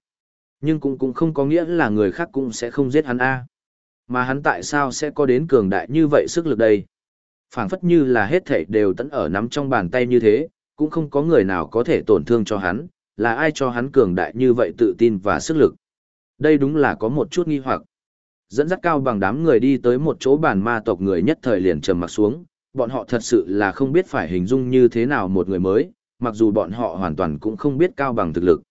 Nhưng cũng cũng không có nghĩa là người khác cũng sẽ không giết hắn A. Mà hắn tại sao sẽ có đến cường đại như vậy sức lực đây? phảng phất như là hết thảy đều tận ở nắm trong bàn tay như thế, cũng không có người nào có thể tổn thương cho hắn, là ai cho hắn cường đại như vậy tự tin và sức lực. Đây đúng là có một chút nghi hoặc. Dẫn dắt cao bằng đám người đi tới một chỗ bàn ma tộc người nhất thời liền trầm mặt xuống, bọn họ thật sự là không biết phải hình dung như thế nào một người mới, mặc dù bọn họ hoàn toàn cũng không biết cao bằng thực lực.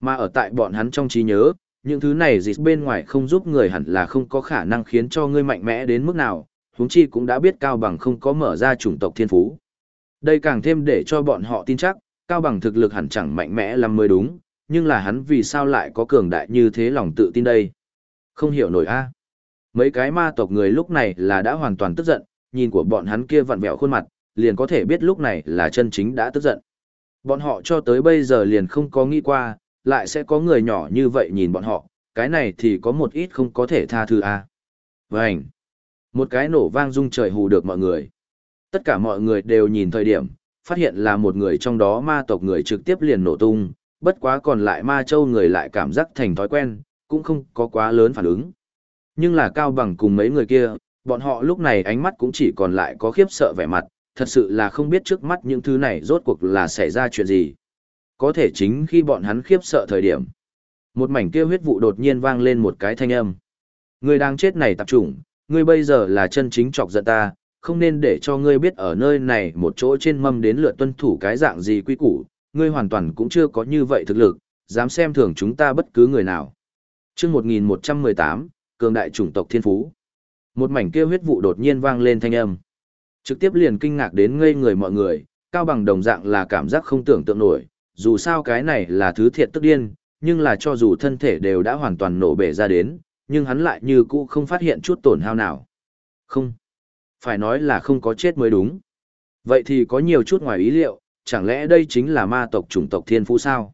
Mà ở tại bọn hắn trong trí nhớ, những thứ này dịch bên ngoài không giúp người hẳn là không có khả năng khiến cho ngươi mạnh mẽ đến mức nào, huống chi cũng đã biết Cao Bằng không có mở ra chủng tộc thiên phú. Đây càng thêm để cho bọn họ tin chắc, Cao Bằng thực lực hẳn chẳng mạnh mẽ lắm mới đúng, nhưng là hắn vì sao lại có cường đại như thế lòng tự tin đây? Không hiểu nổi a. Mấy cái ma tộc người lúc này là đã hoàn toàn tức giận, nhìn của bọn hắn kia vặn vẹo khuôn mặt, liền có thể biết lúc này là chân chính đã tức giận. Bọn họ cho tới bây giờ liền không có nghĩ qua, lại sẽ có người nhỏ như vậy nhìn bọn họ, cái này thì có một ít không có thể tha thứ a. À. Vành. Một cái nổ vang rung trời hù được mọi người. Tất cả mọi người đều nhìn thời điểm, phát hiện là một người trong đó ma tộc người trực tiếp liền nổ tung, bất quá còn lại ma châu người lại cảm giác thành thói quen, cũng không có quá lớn phản ứng. Nhưng là cao bằng cùng mấy người kia, bọn họ lúc này ánh mắt cũng chỉ còn lại có khiếp sợ vẻ mặt, thật sự là không biết trước mắt những thứ này rốt cuộc là xảy ra chuyện gì. Có thể chính khi bọn hắn khiếp sợ thời điểm. Một mảnh kia huyết vụ đột nhiên vang lên một cái thanh âm. Người đang chết này tập trung, ngươi bây giờ là chân chính chọc giận ta, không nên để cho ngươi biết ở nơi này một chỗ trên mâm đến lượt tuân thủ cái dạng gì quy củ, ngươi hoàn toàn cũng chưa có như vậy thực lực, dám xem thường chúng ta bất cứ người nào. chương 1118, cường đại chủng tộc thiên phú. Một mảnh kêu huyết vụ đột nhiên vang lên thanh âm. Trực tiếp liền kinh ngạc đến ngây người mọi người, cao bằng đồng dạng là cảm giác không tưởng tượng nổi, dù sao cái này là thứ thiệt tức điên, nhưng là cho dù thân thể đều đã hoàn toàn nổ bể ra đến, nhưng hắn lại như cũ không phát hiện chút tổn hao nào. Không. Phải nói là không có chết mới đúng. Vậy thì có nhiều chút ngoài ý liệu, chẳng lẽ đây chính là ma tộc chủng tộc thiên phú sao?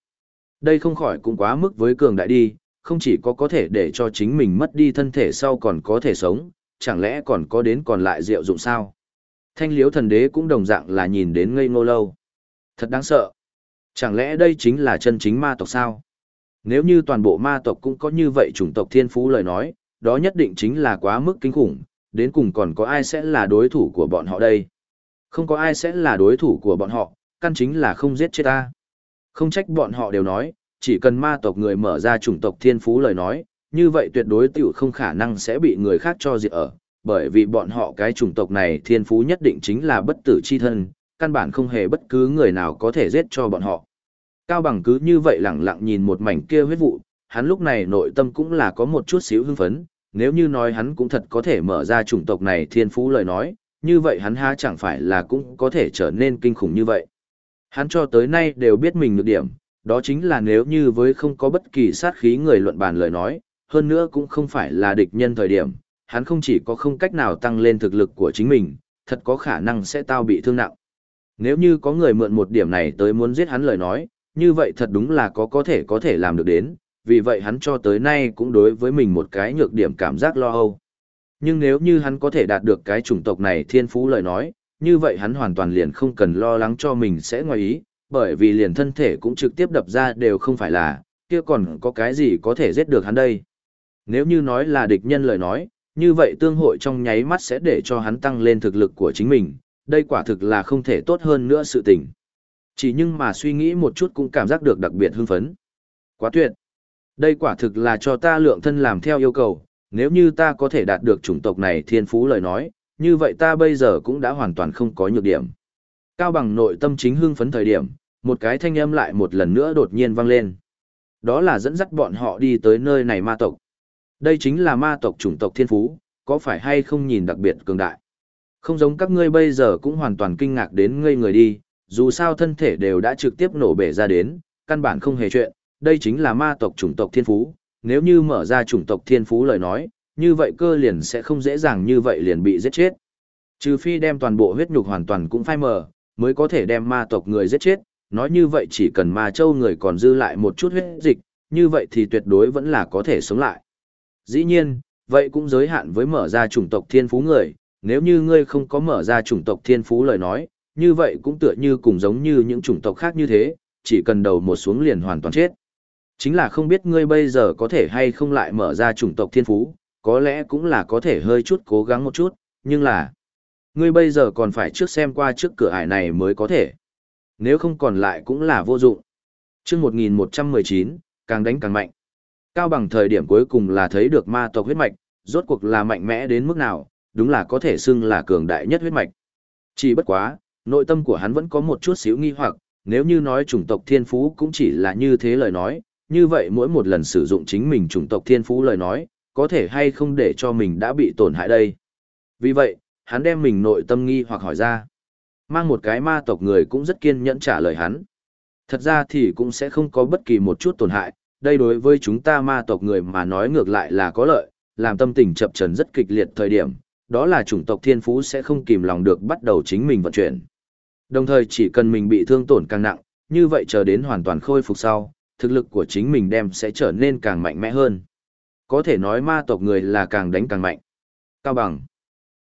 Đây không khỏi cũng quá mức với cường đại đi, không chỉ có có thể để cho chính mình mất đi thân thể sau còn có thể sống, chẳng lẽ còn có đến còn lại diệu dụng sao? Thanh liếu thần đế cũng đồng dạng là nhìn đến ngây ngô lâu. Thật đáng sợ. Chẳng lẽ đây chính là chân chính ma tộc sao? Nếu như toàn bộ ma tộc cũng có như vậy chủng tộc thiên phú lời nói, đó nhất định chính là quá mức kinh khủng, đến cùng còn có ai sẽ là đối thủ của bọn họ đây? Không có ai sẽ là đối thủ của bọn họ, căn chính là không giết chết ta. Không trách bọn họ đều nói, chỉ cần ma tộc người mở ra chủng tộc thiên phú lời nói, như vậy tuyệt đối tiểu không khả năng sẽ bị người khác cho diệt ở, bởi vì bọn họ cái chủng tộc này thiên phú nhất định chính là bất tử chi thân, căn bản không hề bất cứ người nào có thể giết cho bọn họ. Cao bằng cứ như vậy lặng lặng nhìn một mảnh kia huyết vụ, hắn lúc này nội tâm cũng là có một chút xíu hưng phấn, nếu như nói hắn cũng thật có thể mở ra chủng tộc này thiên phú lời nói, như vậy hắn ha chẳng phải là cũng có thể trở nên kinh khủng như vậy. Hắn cho tới nay đều biết mình nhược điểm, đó chính là nếu như với không có bất kỳ sát khí người luận bàn lời nói, hơn nữa cũng không phải là địch nhân thời điểm, hắn không chỉ có không cách nào tăng lên thực lực của chính mình, thật có khả năng sẽ tao bị thương nặng. Nếu như có người mượn một điểm này tới muốn giết hắn lời nói, như vậy thật đúng là có có thể có thể làm được đến, vì vậy hắn cho tới nay cũng đối với mình một cái nhược điểm cảm giác lo âu. Nhưng nếu như hắn có thể đạt được cái chủng tộc này thiên phú lời nói, như vậy hắn hoàn toàn liền không cần lo lắng cho mình sẽ ngoài ý, bởi vì liền thân thể cũng trực tiếp đập ra đều không phải là, kia còn có cái gì có thể giết được hắn đây. Nếu như nói là địch nhân lời nói, như vậy tương hội trong nháy mắt sẽ để cho hắn tăng lên thực lực của chính mình, đây quả thực là không thể tốt hơn nữa sự tình. Chỉ nhưng mà suy nghĩ một chút cũng cảm giác được đặc biệt hưng phấn. Quá tuyệt! Đây quả thực là cho ta lượng thân làm theo yêu cầu, nếu như ta có thể đạt được chủng tộc này thiên phú lời nói, như vậy ta bây giờ cũng đã hoàn toàn không có nhược điểm. Cao bằng nội tâm chính hưng phấn thời điểm, một cái thanh âm lại một lần nữa đột nhiên vang lên. Đó là dẫn dắt bọn họ đi tới nơi này ma tộc. Đây chính là ma tộc chủng tộc thiên phú, có phải hay không nhìn đặc biệt cường đại. Không giống các ngươi bây giờ cũng hoàn toàn kinh ngạc đến ngây người đi, dù sao thân thể đều đã trực tiếp nổ bể ra đến, căn bản không hề chuyện, đây chính là ma tộc chủng tộc thiên phú, nếu như mở ra chủng tộc thiên phú lời nói, như vậy cơ liền sẽ không dễ dàng như vậy liền bị giết chết. Trừ phi đem toàn bộ huyết nhục hoàn toàn cũng phai mờ, mới có thể đem ma tộc người giết chết, nói như vậy chỉ cần ma châu người còn dư lại một chút huyết dịch, như vậy thì tuyệt đối vẫn là có thể sống lại. Dĩ nhiên, vậy cũng giới hạn với mở ra chủng tộc thiên phú người, nếu như ngươi không có mở ra chủng tộc thiên phú lời nói, như vậy cũng tựa như cùng giống như những chủng tộc khác như thế, chỉ cần đầu một xuống liền hoàn toàn chết. Chính là không biết ngươi bây giờ có thể hay không lại mở ra chủng tộc thiên phú, có lẽ cũng là có thể hơi chút cố gắng một chút, nhưng là ngươi bây giờ còn phải trước xem qua trước cửa ải này mới có thể. Nếu không còn lại cũng là vô dụng. Trước 1119, càng đánh càng mạnh. Cao bằng thời điểm cuối cùng là thấy được ma tộc huyết mạch, rốt cuộc là mạnh mẽ đến mức nào, đúng là có thể xưng là cường đại nhất huyết mạch. Chỉ bất quá, nội tâm của hắn vẫn có một chút xíu nghi hoặc, nếu như nói chủng tộc thiên phú cũng chỉ là như thế lời nói, như vậy mỗi một lần sử dụng chính mình chủng tộc thiên phú lời nói, có thể hay không để cho mình đã bị tổn hại đây. Vì vậy, hắn đem mình nội tâm nghi hoặc hỏi ra. Mang một cái ma tộc người cũng rất kiên nhẫn trả lời hắn. Thật ra thì cũng sẽ không có bất kỳ một chút tổn hại, đây đối với chúng ta ma tộc người mà nói ngược lại là có lợi, làm tâm tình chập trần rất kịch liệt thời điểm, đó là chủng tộc thiên phú sẽ không kìm lòng được bắt đầu chính mình vận chuyển. Đồng thời chỉ cần mình bị thương tổn càng nặng, như vậy chờ đến hoàn toàn khôi phục sau, thực lực của chính mình đem sẽ trở nên càng mạnh mẽ hơn. Có thể nói ma tộc người là càng đánh càng mạnh. Cao bằng.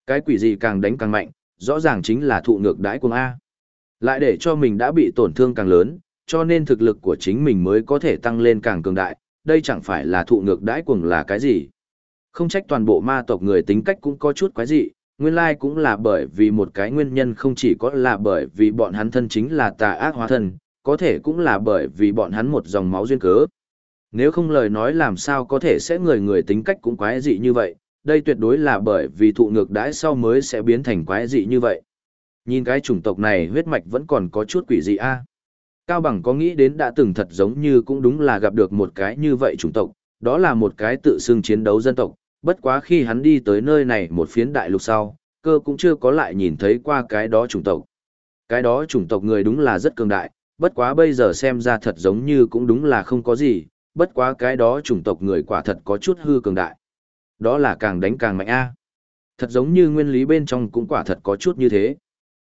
Cái quỷ gì càng đánh càng mạnh, rõ ràng chính là thụ ngược đãi cuồng A. Lại để cho mình đã bị tổn thương càng lớn, cho nên thực lực của chính mình mới có thể tăng lên càng cường đại, đây chẳng phải là thụ ngược đãi cuồng là cái gì. Không trách toàn bộ ma tộc người tính cách cũng có chút quái dị, nguyên lai cũng là bởi vì một cái nguyên nhân không chỉ có là bởi vì bọn hắn thân chính là tà ác hóa thân, có thể cũng là bởi vì bọn hắn một dòng máu duyên cớ. Nếu không lời nói làm sao có thể sẽ người người tính cách cũng quái dị như vậy, đây tuyệt đối là bởi vì thụ ngược đãi sau mới sẽ biến thành quái dị như vậy. Nhìn cái chủng tộc này huyết mạch vẫn còn có chút quỷ dị a. Cao Bằng có nghĩ đến đã từng thật giống như cũng đúng là gặp được một cái như vậy chủng tộc, đó là một cái tự xưng chiến đấu dân tộc, bất quá khi hắn đi tới nơi này một phiến đại lục sau, cơ cũng chưa có lại nhìn thấy qua cái đó chủng tộc. Cái đó chủng tộc người đúng là rất cường đại, bất quá bây giờ xem ra thật giống như cũng đúng là không có gì, bất quá cái đó chủng tộc người quả thật có chút hư cường đại. Đó là càng đánh càng mạnh a. Thật giống như nguyên lý bên trong cũng quả thật có chút như thế.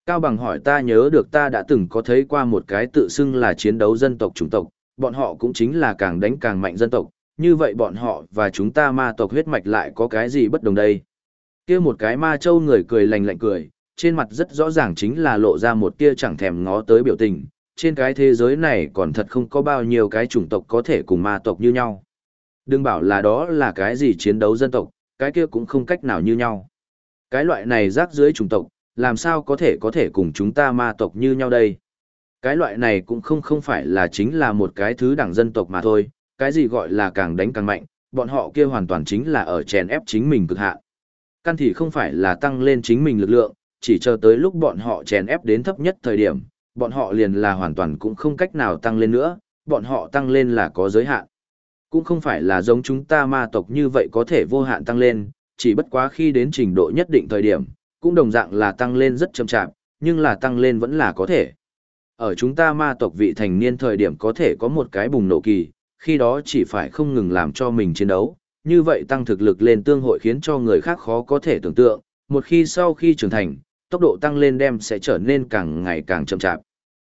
Cao Bằng hỏi ta nhớ được ta đã từng có thấy qua một cái tự xưng là chiến đấu dân tộc chủng tộc, bọn họ cũng chính là càng đánh càng mạnh dân tộc, như vậy bọn họ và chúng ta ma tộc huyết mạch lại có cái gì bất đồng đây? kia một cái ma châu người cười lành lạnh cười, trên mặt rất rõ ràng chính là lộ ra một tia chẳng thèm ngó tới biểu tình, trên cái thế giới này còn thật không có bao nhiêu cái chủng tộc có thể cùng ma tộc như nhau. Đừng bảo là đó là cái gì chiến đấu dân tộc, cái kia cũng không cách nào như nhau. Cái loại này rác dưới chủng tộc, làm sao có thể có thể cùng chúng ta ma tộc như nhau đây? Cái loại này cũng không không phải là chính là một cái thứ đẳng dân tộc mà thôi, cái gì gọi là càng đánh càng mạnh, bọn họ kia hoàn toàn chính là ở chèn ép chính mình cực hạn. Căn thì không phải là tăng lên chính mình lực lượng, chỉ chờ tới lúc bọn họ chèn ép đến thấp nhất thời điểm, bọn họ liền là hoàn toàn cũng không cách nào tăng lên nữa, bọn họ tăng lên là có giới hạn. Cũng không phải là giống chúng ta ma tộc như vậy có thể vô hạn tăng lên, chỉ bất quá khi đến trình độ nhất định thời điểm, cũng đồng dạng là tăng lên rất chậm chạp, nhưng là tăng lên vẫn là có thể. Ở chúng ta ma tộc vị thành niên thời điểm có thể có một cái bùng nổ kỳ, khi đó chỉ phải không ngừng làm cho mình chiến đấu, như vậy tăng thực lực lên tương hội khiến cho người khác khó có thể tưởng tượng, một khi sau khi trưởng thành, tốc độ tăng lên đem sẽ trở nên càng ngày càng chậm chạp.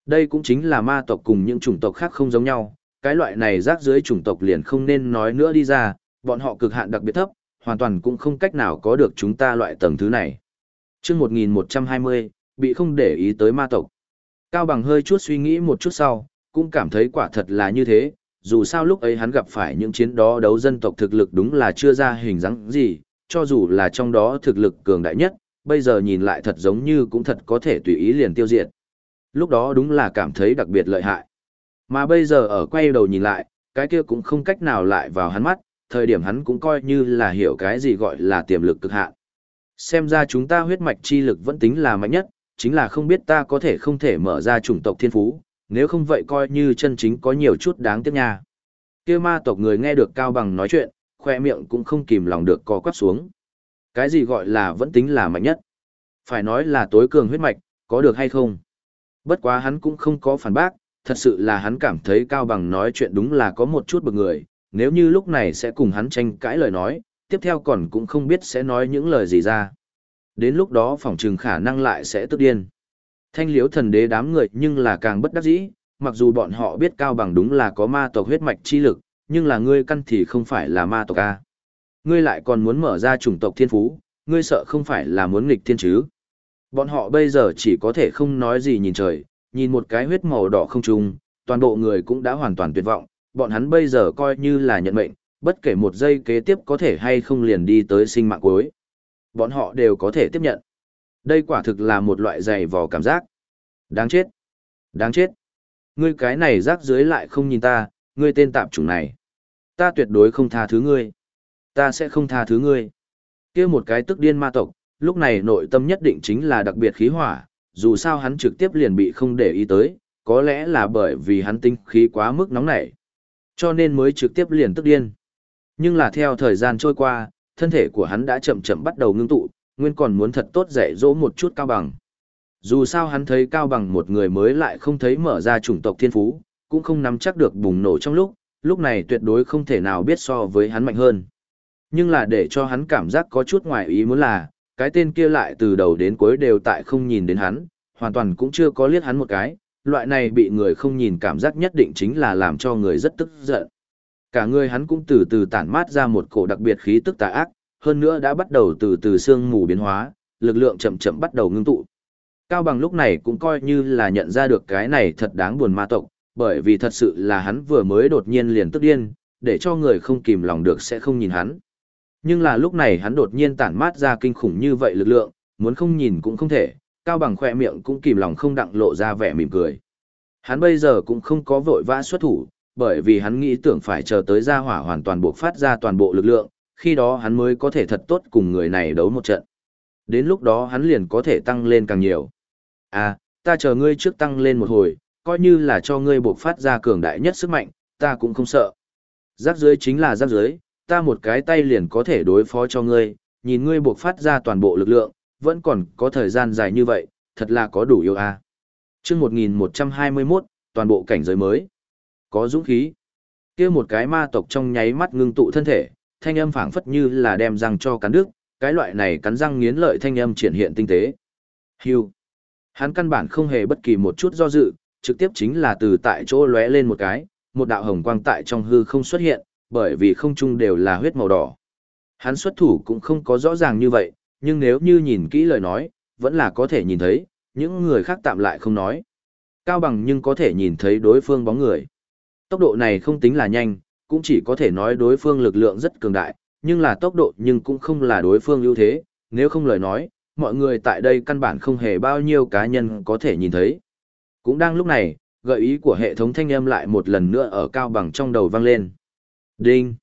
Đây cũng chính là ma tộc cùng những chủng tộc khác không giống nhau, cái loại này rác dưới chủng tộc liền không nên nói nữa đi ra, bọn họ cực hạn đặc biệt thấp, hoàn toàn cũng không cách nào có được chúng ta loại tầng thứ này. chương 1120, bị không để ý tới ma tộc. Cao Bằng hơi chút suy nghĩ một chút sau, cũng cảm thấy quả thật là như thế, dù sao lúc ấy hắn gặp phải những chiến đó đấu dân tộc thực lực đúng là chưa ra hình dáng gì, cho dù là trong đó thực lực cường đại nhất, bây giờ nhìn lại thật giống như cũng thật có thể tùy ý liền tiêu diệt. Lúc đó đúng là cảm thấy đặc biệt lợi hại. Mà bây giờ ở quay đầu nhìn lại, cái kia cũng không cách nào lại vào hắn mắt, thời điểm hắn cũng coi như là hiểu cái gì gọi là tiềm lực cực hạn. Xem ra chúng ta huyết mạch chi lực vẫn tính là mạnh nhất, chính là không biết ta có thể không thể mở ra chủng tộc thiên phú, nếu không vậy coi như chân chính có nhiều chút đáng tiếc nha. Kia ma tộc người nghe được Cao Bằng nói chuyện, khoe miệng cũng không kìm lòng được co quắp xuống. Cái gì gọi là vẫn tính là mạnh nhất? Phải nói là tối cường huyết mạch, có được hay không? Bất quá hắn cũng không có phản bác, thật sự là hắn cảm thấy Cao Bằng nói chuyện đúng là có một chút bực người, nếu như lúc này sẽ cùng hắn tranh cãi lời nói, tiếp theo còn cũng không biết sẽ nói những lời gì ra. Đến lúc đó phòng trừng khả năng lại sẽ tức điên. Thanh liếu thần đế đám người nhưng là càng bất đắc dĩ, mặc dù bọn họ biết Cao Bằng đúng là có ma tộc huyết mạch chi lực, nhưng là ngươi căn thì không phải là ma tộc A. Ngươi lại còn muốn mở ra chủng tộc thiên phú, ngươi sợ không phải là muốn nghịch thiên chứ. Bọn họ bây giờ chỉ có thể không nói gì nhìn trời, nhìn một cái huyết màu đỏ không trung, toàn bộ người cũng đã hoàn toàn tuyệt vọng, bọn hắn bây giờ coi như là nhận mệnh, bất kể một giây kế tiếp có thể hay không liền đi tới sinh mạng cuối. Bọn họ đều có thể tiếp nhận. Đây quả thực là một loại dày vò cảm giác. Đáng chết. Đáng chết. Ngươi cái này rác dưới lại không nhìn ta, ngươi tên tạp chủng này. Ta tuyệt đối không tha thứ ngươi. Ta sẽ không tha thứ ngươi. kia một cái tức điên ma tộc, lúc này nội tâm nhất định chính là đặc biệt khí hỏa, dù sao hắn trực tiếp liền bị không để ý tới, có lẽ là bởi vì hắn tinh khí quá mức nóng nảy, cho nên mới trực tiếp liền tức điên. Nhưng là theo thời gian trôi qua, thân thể của hắn đã chậm chậm bắt đầu ngưng tụ, nguyên còn muốn thật tốt dạy dỗ một chút cao bằng. Dù sao hắn thấy cao bằng một người mới lại không thấy mở ra chủng tộc thiên phú, cũng không nắm chắc được bùng nổ trong lúc, lúc này tuyệt đối không thể nào biết so với hắn mạnh hơn. Nhưng là để cho hắn cảm giác có chút ngoài ý muốn là, cái tên kia lại từ đầu đến cuối đều tại không nhìn đến hắn, hoàn toàn cũng chưa có liếc hắn một cái, loại này bị người không nhìn cảm giác nhất định chính là làm cho người rất tức giận. Cả người hắn cũng từ từ tản mát ra một cổ đặc biệt khí tức tà ác, hơn nữa đã bắt đầu từ từ xương mù biến hóa, lực lượng chậm chậm bắt đầu ngưng tụ. Cao bằng lúc này cũng coi như là nhận ra được cái này thật đáng buồn ma tộc, bởi vì thật sự là hắn vừa mới đột nhiên liền tức điên, để cho người không kìm lòng được sẽ không nhìn hắn. Nhưng là lúc này hắn đột nhiên tản mát ra kinh khủng như vậy lực lượng, muốn không nhìn cũng không thể, cao bằng khoe miệng cũng kìm lòng không đặng lộ ra vẻ mỉm cười. Hắn bây giờ cũng không có vội vã xuất thủ, bởi vì hắn nghĩ tưởng phải chờ tới gia hỏa hoàn toàn buộc phát ra toàn bộ lực lượng, khi đó hắn mới có thể thật tốt cùng người này đấu một trận. Đến lúc đó hắn liền có thể tăng lên càng nhiều. À, ta chờ ngươi trước tăng lên một hồi, coi như là cho ngươi buộc phát ra cường đại nhất sức mạnh, ta cũng không sợ. Giáp dưới chính là giáp dưới, ta một cái tay liền có thể đối phó cho ngươi, nhìn ngươi buộc phát ra toàn bộ lực lượng, vẫn còn có thời gian dài như vậy, thật là có đủ yêu a. À. Chương 1121, toàn bộ cảnh giới mới. Có dũng khí. Kia một cái ma tộc trong nháy mắt ngưng tụ thân thể, thanh âm phảng phất như là đem răng cho cắn đứt, cái loại này cắn răng nghiến lợi thanh âm triển hiện tinh tế. Hưu. Hắn căn bản không hề bất kỳ một chút do dự, trực tiếp chính là từ tại chỗ lóe lên một cái, một đạo hồng quang tại trong hư không xuất hiện, bởi vì không trung đều là huyết màu đỏ. Hắn xuất thủ cũng không có rõ ràng như vậy, nhưng nếu như nhìn kỹ lời nói, vẫn là có thể nhìn thấy, những người khác tạm lại không nói. Cao bằng nhưng có thể nhìn thấy đối phương bóng người. Tốc độ này không tính là nhanh, cũng chỉ có thể nói đối phương lực lượng rất cường đại, nhưng là tốc độ nhưng cũng không là đối phương ưu thế, nếu không lời nói, mọi người tại đây căn bản không hề bao nhiêu cá nhân có thể nhìn thấy. Cũng đang lúc này, gợi ý của hệ thống thanh âm lại một lần nữa ở cao bằng trong đầu vang lên. Đinh!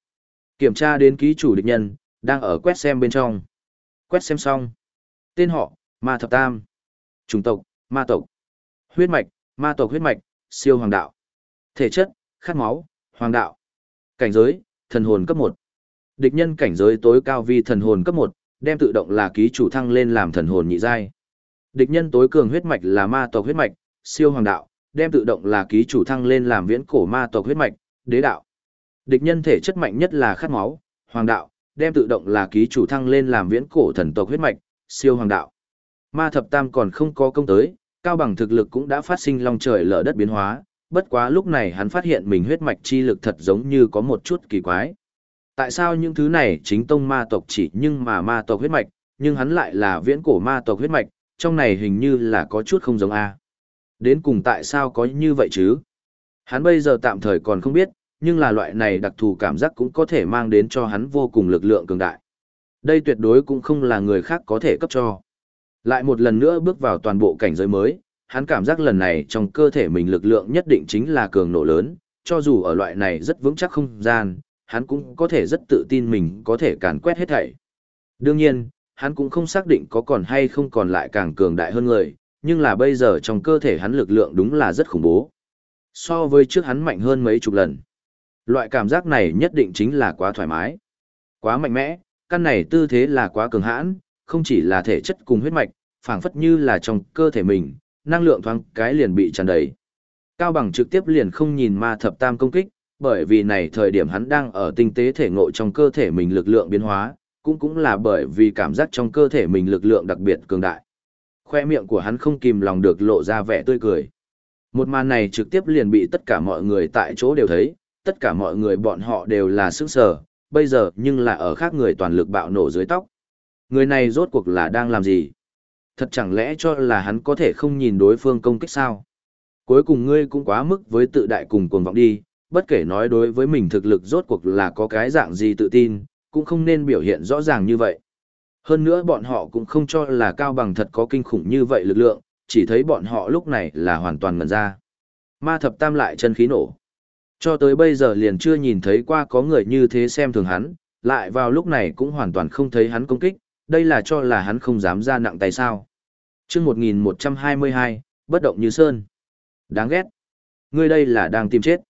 Kiểm tra đến ký chủ địch nhân, đang ở quét xem bên trong. Quét xem xong. Tên họ, Ma Thập Tam. Chủng tộc, Ma tộc. Huyết mạch, Ma tộc huyết mạch, siêu hoàng đạo. Thể chất, khát máu, hoàng đạo. Cảnh giới, thần hồn cấp 1. Địch nhân cảnh giới tối cao vi thần hồn cấp 1, đem tự động là ký chủ thăng lên làm thần hồn nhị giai. Địch nhân tối cường huyết mạch là ma tộc huyết mạch, siêu hoàng đạo, đem tự động là ký chủ thăng lên làm viễn cổ ma tộc huyết mạch, đế đạo. Địch nhân thể chất mạnh nhất là khát máu, hoàng đạo, đem tự động là ký chủ thăng lên làm viễn cổ thần tộc huyết mạch, siêu hoàng đạo. Ma thập tam còn không có công tới, cao bằng thực lực cũng đã phát sinh long trời lở đất biến hóa, bất quá lúc này hắn phát hiện mình huyết mạch chi lực thật giống như có một chút kỳ quái. Tại sao những thứ này chính tông ma tộc chỉ nhưng mà ma tộc huyết mạch, nhưng hắn lại là viễn cổ ma tộc huyết mạch, trong này hình như là có chút không giống A. Đến cùng tại sao có như vậy chứ? Hắn bây giờ tạm thời còn không biết, nhưng là loại này đặc thù cảm giác cũng có thể mang đến cho hắn vô cùng lực lượng cường đại. Đây tuyệt đối cũng không là người khác có thể cấp cho. Lại một lần nữa bước vào toàn bộ cảnh giới mới, hắn cảm giác lần này trong cơ thể mình lực lượng nhất định chính là cường nổ lớn, cho dù ở loại này rất vững chắc không gian, hắn cũng có thể rất tự tin mình có thể càn quét hết thảy. Đương nhiên, hắn cũng không xác định có còn hay không còn lại càng cường đại hơn người, nhưng là bây giờ trong cơ thể hắn lực lượng đúng là rất khủng bố. So với trước hắn mạnh hơn mấy chục lần. Loại cảm giác này nhất định chính là quá thoải mái, quá mạnh mẽ, căn này tư thế là quá cường hãn, không chỉ là thể chất cùng huyết mạch, phảng phất như là trong cơ thể mình, năng lượng thoáng cái liền bị tràn đầy. Cao bằng trực tiếp liền không nhìn ma thập tam công kích, bởi vì này thời điểm hắn đang ở tinh tế thể ngộ trong cơ thể mình lực lượng biến hóa, cũng cũng là bởi vì cảm giác trong cơ thể mình lực lượng đặc biệt cường đại. Khoe miệng của hắn không kìm lòng được lộ ra vẻ tươi cười. Một màn này trực tiếp liền bị tất cả mọi người tại chỗ đều thấy, tất cả mọi người bọn họ đều là sức sở, bây giờ nhưng là ở khác người toàn lực bạo nổ dưới tóc. Người này rốt cuộc là đang làm gì? Thật chẳng lẽ cho là hắn có thể không nhìn đối phương công kích sao? Cuối cùng ngươi cũng quá mức với tự đại cùng cuồng vọng đi, bất kể nói đối với mình thực lực rốt cuộc là có cái dạng gì tự tin, cũng không nên biểu hiện rõ ràng như vậy. Hơn nữa bọn họ cũng không cho là cao bằng thật có kinh khủng như vậy lực lượng, chỉ thấy bọn họ lúc này là hoàn toàn ngần ra. Ma thập tam lại chân khí nổ. Cho tới bây giờ liền chưa nhìn thấy qua có người như thế xem thường hắn, lại vào lúc này cũng hoàn toàn không thấy hắn công kích, đây là cho là hắn không dám ra nặng tay sao. chương 1122, bất động như sơn. Đáng ghét. Ngươi đây là đang tìm chết.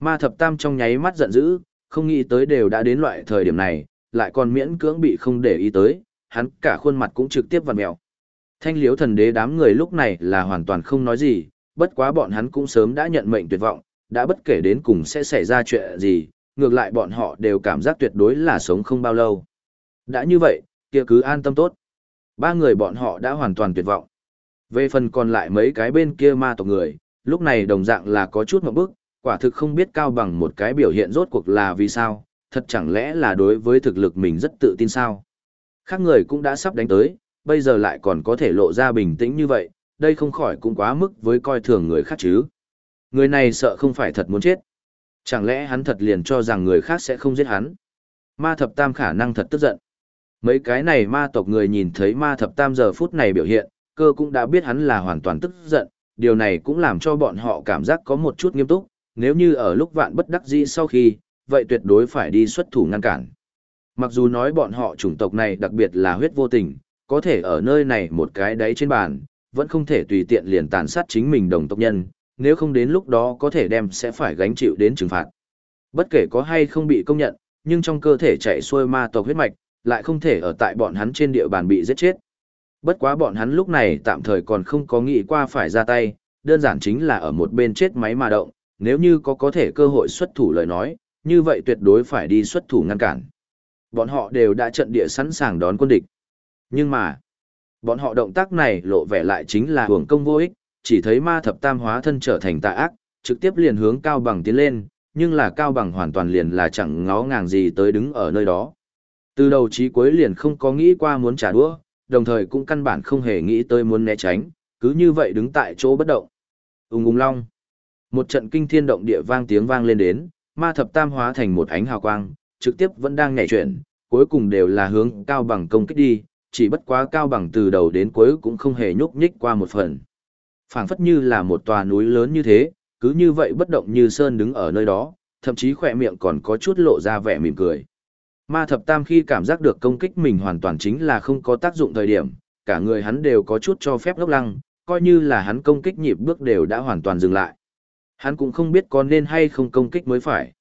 Ma thập tam trong nháy mắt giận dữ, không nghĩ tới đều đã đến loại thời điểm này, lại còn miễn cưỡng bị không để ý tới, hắn cả khuôn mặt cũng trực tiếp vặn mèo. Thanh liếu thần đế đám người lúc này là hoàn toàn không nói gì, bất quá bọn hắn cũng sớm đã nhận mệnh tuyệt vọng, đã bất kể đến cùng sẽ xảy ra chuyện gì, ngược lại bọn họ đều cảm giác tuyệt đối là sống không bao lâu. Đã như vậy, kia cứ an tâm tốt. Ba người bọn họ đã hoàn toàn tuyệt vọng. Về phần còn lại mấy cái bên kia ma tộc người, lúc này đồng dạng là có chút một bước, quả thực không biết cao bằng một cái biểu hiện rốt cuộc là vì sao, thật chẳng lẽ là đối với thực lực mình rất tự tin sao. Khác người cũng đã sắp đánh tới, bây giờ lại còn có thể lộ ra bình tĩnh như vậy, đây không khỏi cũng quá mức với coi thường người khác chứ. Người này sợ không phải thật muốn chết. Chẳng lẽ hắn thật liền cho rằng người khác sẽ không giết hắn. Ma thập tam khả năng thật tức giận. Mấy cái này ma tộc người nhìn thấy ma thập tam giờ phút này biểu hiện, cơ cũng đã biết hắn là hoàn toàn tức giận, điều này cũng làm cho bọn họ cảm giác có một chút nghiêm túc, nếu như ở lúc vạn bất đắc dĩ sau khi, vậy tuyệt đối phải đi xuất thủ ngăn cản. Mặc dù nói bọn họ chủng tộc này đặc biệt là huyết vô tình, có thể ở nơi này một cái đáy trên bàn, vẫn không thể tùy tiện liền tàn sát chính mình đồng tộc nhân, nếu không đến lúc đó có thể đem sẽ phải gánh chịu đến trừng phạt. Bất kể có hay không bị công nhận, nhưng trong cơ thể chạy xuôi ma tộc huyết mạch, lại không thể ở tại bọn hắn trên địa bàn bị giết chết. Bất quá bọn hắn lúc này tạm thời còn không có nghĩ qua phải ra tay, đơn giản chính là ở một bên chết máy mà động, nếu như có có thể cơ hội xuất thủ lời nói, như vậy tuyệt đối phải đi xuất thủ ngăn cản. Bọn họ đều đã trận địa sẵn sàng đón quân địch. Nhưng mà, bọn họ động tác này lộ vẻ lại chính là hưởng công vô ích, chỉ thấy ma thập tam hóa thân trở thành tà ác, trực tiếp liền hướng cao bằng tiến lên, nhưng là cao bằng hoàn toàn liền là chẳng ngó ngàng gì tới đứng ở nơi đó. Từ đầu chí cuối liền không có nghĩ qua muốn trả đũa, đồng thời cũng căn bản không hề nghĩ tới muốn né tránh, cứ như vậy đứng tại chỗ bất động. Ung ung long. Một trận kinh thiên động địa vang tiếng vang lên đến, ma thập tam hóa thành một ánh hào quang, trực tiếp vẫn đang nhảy chuyển, cuối cùng đều là hướng cao bằng công kích đi, chỉ bất quá cao bằng từ đầu đến cuối cũng không hề nhúc nhích qua một phần phảng phất như là một tòa núi lớn như thế, cứ như vậy bất động như sơn đứng ở nơi đó, thậm chí khỏe miệng còn có chút lộ ra vẻ mỉm cười. Ma thập tam khi cảm giác được công kích mình hoàn toàn chính là không có tác dụng thời điểm, cả người hắn đều có chút cho phép ngốc lăng, coi như là hắn công kích nhịp bước đều đã hoàn toàn dừng lại. Hắn cũng không biết có nên hay không công kích mới phải.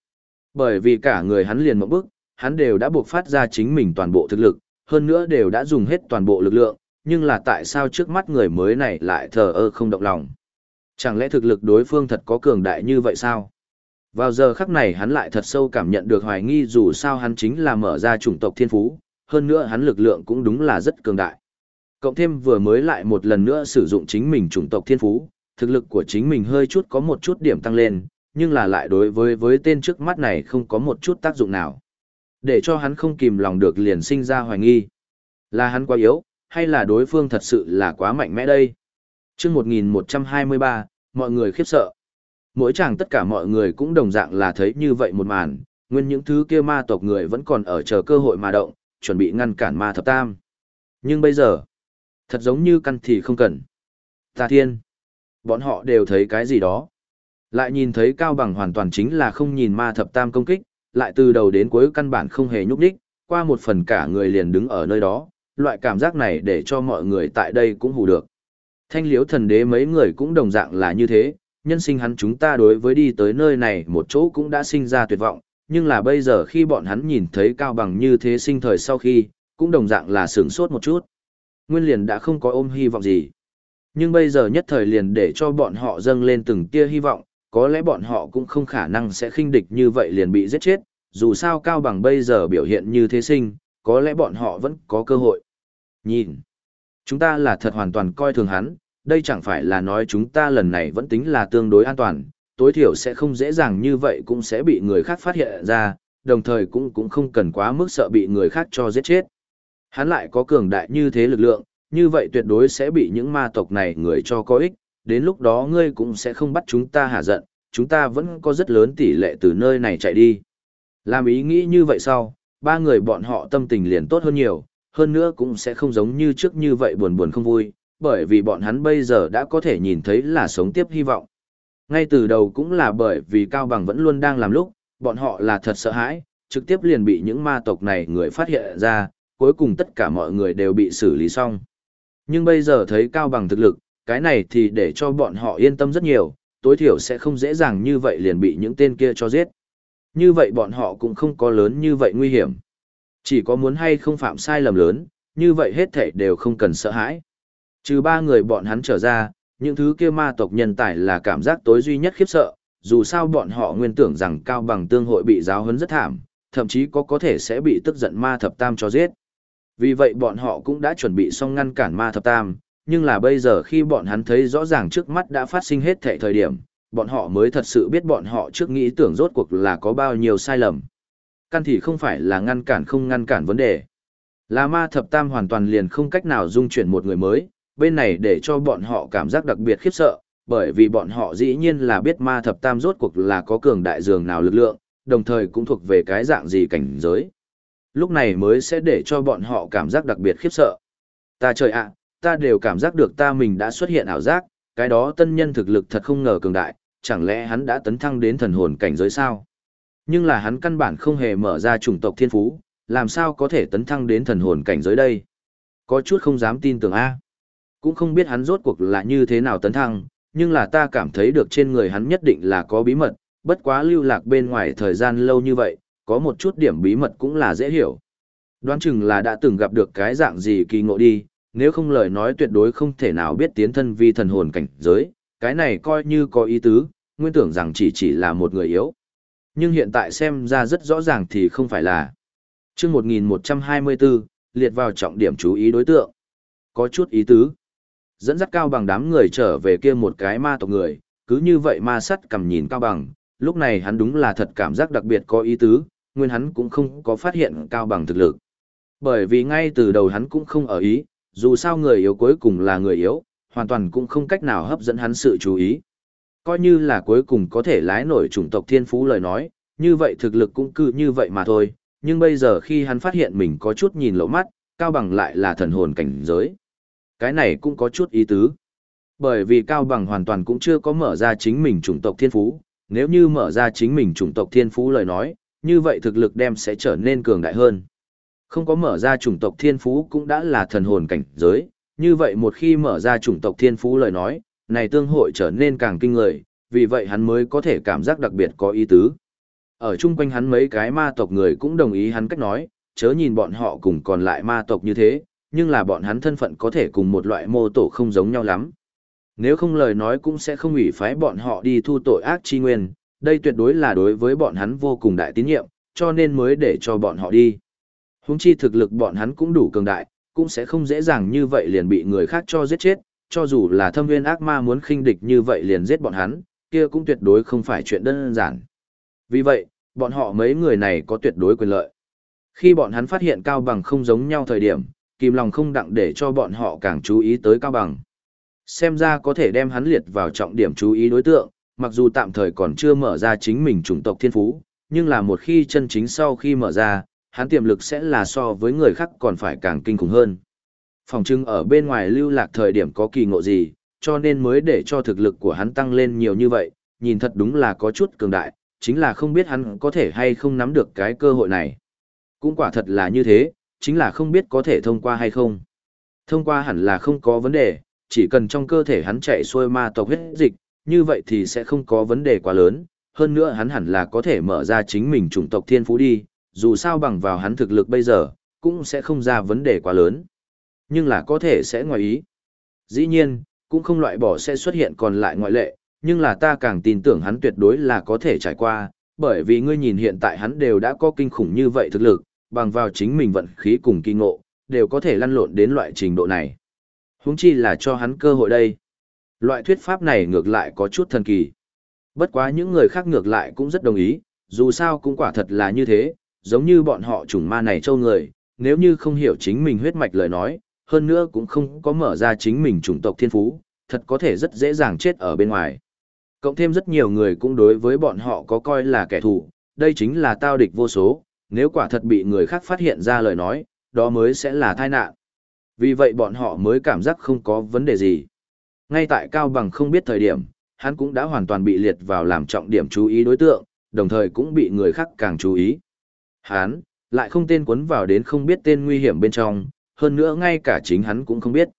Bởi vì cả người hắn liền một bước, hắn đều đã buộc phát ra chính mình toàn bộ thực lực, hơn nữa đều đã dùng hết toàn bộ lực lượng, nhưng là tại sao trước mắt người mới này lại thờ ơ không động lòng? Chẳng lẽ thực lực đối phương thật có cường đại như vậy sao? Vào giờ khắc này hắn lại thật sâu cảm nhận được hoài nghi dù sao hắn chính là mở ra chủng tộc thiên phú, hơn nữa hắn lực lượng cũng đúng là rất cường đại. Cộng thêm vừa mới lại một lần nữa sử dụng chính mình chủng tộc thiên phú, thực lực của chính mình hơi chút có một chút điểm tăng lên, nhưng là lại đối với với tên trước mắt này không có một chút tác dụng nào. Để cho hắn không kìm lòng được liền sinh ra hoài nghi. Là hắn quá yếu, hay là đối phương thật sự là quá mạnh mẽ đây? Trước 1123, mọi người khiếp sợ. Mỗi chàng tất cả mọi người cũng đồng dạng là thấy như vậy một màn, nguyên những thứ kia ma tộc người vẫn còn ở chờ cơ hội mà động, chuẩn bị ngăn cản ma thập tam. Nhưng bây giờ, thật giống như căn thì không cần. Ta thiên, bọn họ đều thấy cái gì đó. Lại nhìn thấy Cao Bằng hoàn toàn chính là không nhìn ma thập tam công kích, lại từ đầu đến cuối căn bản không hề nhúc đích, qua một phần cả người liền đứng ở nơi đó, loại cảm giác này để cho mọi người tại đây cũng hù được. Thanh liếu thần đế mấy người cũng đồng dạng là như thế, nhân sinh hắn chúng ta đối với đi tới nơi này một chỗ cũng đã sinh ra tuyệt vọng, nhưng là bây giờ khi bọn hắn nhìn thấy cao bằng như thế sinh thời sau khi, cũng đồng dạng là sướng sốt một chút. Nguyên liền đã không có ôm hy vọng gì. Nhưng bây giờ nhất thời liền để cho bọn họ dâng lên từng tia hy vọng, có lẽ bọn họ cũng không khả năng sẽ khinh địch như vậy liền bị giết chết, dù sao cao bằng bây giờ biểu hiện như thế sinh, có lẽ bọn họ vẫn có cơ hội. Nhìn, chúng ta là thật hoàn toàn coi thường hắn, đây chẳng phải là nói chúng ta lần này vẫn tính là tương đối an toàn, tối thiểu sẽ không dễ dàng như vậy cũng sẽ bị người khác phát hiện ra, đồng thời cũng cũng không cần quá mức sợ bị người khác cho giết chết. Hắn lại có cường đại như thế lực lượng, như vậy tuyệt đối sẽ bị những ma tộc này người cho có ích, đến lúc đó ngươi cũng sẽ không bắt chúng ta hạ giận, chúng ta vẫn có rất lớn tỷ lệ từ nơi này chạy đi. Làm ý nghĩ như vậy sau, ba người bọn họ tâm tình liền tốt hơn nhiều, hơn nữa cũng sẽ không giống như trước như vậy buồn buồn không vui, bởi vì bọn hắn bây giờ đã có thể nhìn thấy là sống tiếp hy vọng. Ngay từ đầu cũng là bởi vì Cao Bằng vẫn luôn đang làm lúc, bọn họ là thật sợ hãi, trực tiếp liền bị những ma tộc này người phát hiện ra, cuối cùng tất cả mọi người đều bị xử lý xong. Nhưng bây giờ thấy Cao Bằng thực lực, cái này thì để cho bọn họ yên tâm rất nhiều, tối thiểu sẽ không dễ dàng như vậy liền bị những tên kia cho giết. Như vậy bọn họ cũng không có lớn như vậy nguy hiểm. Chỉ có muốn hay không phạm sai lầm lớn, như vậy hết thảy đều không cần sợ hãi. Trừ ba người bọn hắn trở ra, những thứ kia ma tộc nhân tài là cảm giác tối duy nhất khiếp sợ, dù sao bọn họ nguyên tưởng rằng cao bằng tương hội bị giáo huấn rất thảm, thậm chí có có thể sẽ bị tức giận ma thập tam cho giết. Vì vậy bọn họ cũng đã chuẩn bị xong ngăn cản ma thập tam, nhưng là bây giờ khi bọn hắn thấy rõ ràng trước mắt đã phát sinh hết thệ thời điểm, bọn họ mới thật sự biết bọn họ trước nghĩ tưởng rốt cuộc là có bao nhiêu sai lầm. Căn thì không phải là ngăn cản không ngăn cản vấn đề. Là ma thập tam hoàn toàn liền không cách nào dung chuyển một người mới, bên này để cho bọn họ cảm giác đặc biệt khiếp sợ, bởi vì bọn họ dĩ nhiên là biết ma thập tam rốt cuộc là có cường đại dường nào lực lượng, đồng thời cũng thuộc về cái dạng gì cảnh giới. Lúc này mới sẽ để cho bọn họ cảm giác đặc biệt khiếp sợ. Ta trời ạ, ta đều cảm giác được ta mình đã xuất hiện ảo giác, cái đó tân nhân thực lực thật không ngờ cường đại, chẳng lẽ hắn đã tấn thăng đến thần hồn cảnh giới sao? Nhưng là hắn căn bản không hề mở ra chủng tộc thiên phú, làm sao có thể tấn thăng đến thần hồn cảnh giới đây? Có chút không dám tin tưởng A. Cũng không biết hắn rốt cuộc là như thế nào tấn thăng, nhưng là ta cảm thấy được trên người hắn nhất định là có bí mật, bất quá lưu lạc bên ngoài thời gian lâu như vậy, có một chút điểm bí mật cũng là dễ hiểu. Đoán chừng là đã từng gặp được cái dạng gì kỳ ngộ đi, nếu không lời nói tuyệt đối không thể nào biết tiến thân vi thần hồn cảnh giới, cái này coi như có ý tứ, nguyên tưởng rằng chỉ chỉ là một người yếu. Nhưng hiện tại xem ra rất rõ ràng thì không phải là. chương 1124, liệt vào trọng điểm chú ý đối tượng. Có chút ý tứ. Dẫn dắt cao bằng đám người trở về kia một cái ma tộc người, cứ như vậy ma sắt cầm nhìn cao bằng, lúc này hắn đúng là thật cảm giác đặc biệt có ý tứ, nguyên hắn cũng không có phát hiện cao bằng thực lực. Bởi vì ngay từ đầu hắn cũng không ở ý, dù sao người yếu cuối cùng là người yếu, hoàn toàn cũng không cách nào hấp dẫn hắn sự chú ý. Coi như là cuối cùng có thể lái nổi chủng tộc thiên phú lời nói, như vậy thực lực cũng cứ như vậy mà thôi, nhưng bây giờ khi hắn phát hiện mình có chút nhìn lỗ mắt, Cao Bằng lại là thần hồn cảnh giới. Cái này cũng có chút ý tứ. Bởi vì Cao Bằng hoàn toàn cũng chưa có mở ra chính mình chủng tộc thiên phú, nếu như mở ra chính mình chủng tộc thiên phú lời nói, như vậy thực lực đem sẽ trở nên cường đại hơn. Không có mở ra chủng tộc thiên phú cũng đã là thần hồn cảnh giới, như vậy một khi mở ra chủng tộc thiên phú lời nói, này tương hội trở nên càng kinh người, vì vậy hắn mới có thể cảm giác đặc biệt có ý tứ. Ở chung quanh hắn mấy cái ma tộc người cũng đồng ý hắn cách nói, chớ nhìn bọn họ cùng còn lại ma tộc như thế, nhưng là bọn hắn thân phận có thể cùng một loại mô tổ không giống nhau lắm. Nếu không lời nói cũng sẽ không ủy phái bọn họ đi thu tội ác chi nguyên, đây tuyệt đối là đối với bọn hắn vô cùng đại tín nhiệm, cho nên mới để cho bọn họ đi. Húng chi thực lực bọn hắn cũng đủ cường đại, cũng sẽ không dễ dàng như vậy liền bị người khác cho giết chết, cho dù là thâm viên ác ma muốn khinh địch như vậy liền giết bọn hắn, kia cũng tuyệt đối không phải chuyện đơn giản. Vì vậy, bọn họ mấy người này có tuyệt đối quyền lợi. Khi bọn hắn phát hiện Cao Bằng không giống nhau thời điểm, kìm lòng không đặng để cho bọn họ càng chú ý tới Cao Bằng. Xem ra có thể đem hắn liệt vào trọng điểm chú ý đối tượng, mặc dù tạm thời còn chưa mở ra chính mình chủng tộc thiên phú, nhưng là một khi chân chính sau khi mở ra, hắn tiềm lực sẽ là so với người khác còn phải càng kinh khủng hơn. Phòng trưng ở bên ngoài lưu lạc thời điểm có kỳ ngộ gì, cho nên mới để cho thực lực của hắn tăng lên nhiều như vậy, nhìn thật đúng là có chút cường đại, chính là không biết hắn có thể hay không nắm được cái cơ hội này. Cũng quả thật là như thế, chính là không biết có thể thông qua hay không. Thông qua hẳn là không có vấn đề, chỉ cần trong cơ thể hắn chạy xuôi ma tộc huyết dịch, như vậy thì sẽ không có vấn đề quá lớn, hơn nữa hắn hẳn là có thể mở ra chính mình chủng tộc thiên phú đi, dù sao bằng vào hắn thực lực bây giờ, cũng sẽ không ra vấn đề quá lớn. Nhưng là có thể sẽ ngoài ý. Dĩ nhiên, cũng không loại bỏ sẽ xuất hiện còn lại ngoại lệ, nhưng là ta càng tin tưởng hắn tuyệt đối là có thể trải qua, bởi vì ngươi nhìn hiện tại hắn đều đã có kinh khủng như vậy thực lực, bằng vào chính mình vận khí cùng kỳ ngộ, đều có thể lăn lộn đến loại trình độ này. Huống chi là cho hắn cơ hội đây. Loại thuyết pháp này ngược lại có chút thần kỳ. Bất quá những người khác ngược lại cũng rất đồng ý, dù sao cũng quả thật là như thế, giống như bọn họ chủng ma này châu người, nếu như không hiểu chính mình huyết mạch lời nói, hơn nữa cũng không có mở ra chính mình chủng tộc thiên phú, thật có thể rất dễ dàng chết ở bên ngoài. Cộng thêm rất nhiều người cũng đối với bọn họ có coi là kẻ thù, đây chính là tao địch vô số, nếu quả thật bị người khác phát hiện ra lời nói, đó mới sẽ là tai nạn. Vì vậy bọn họ mới cảm giác không có vấn đề gì. Ngay tại Cao Bằng không biết thời điểm, hắn cũng đã hoàn toàn bị liệt vào làm trọng điểm chú ý đối tượng, đồng thời cũng bị người khác càng chú ý. Hắn, lại không tên cuốn vào đến không biết tên nguy hiểm bên trong, hơn nữa ngay cả chính hắn cũng không biết.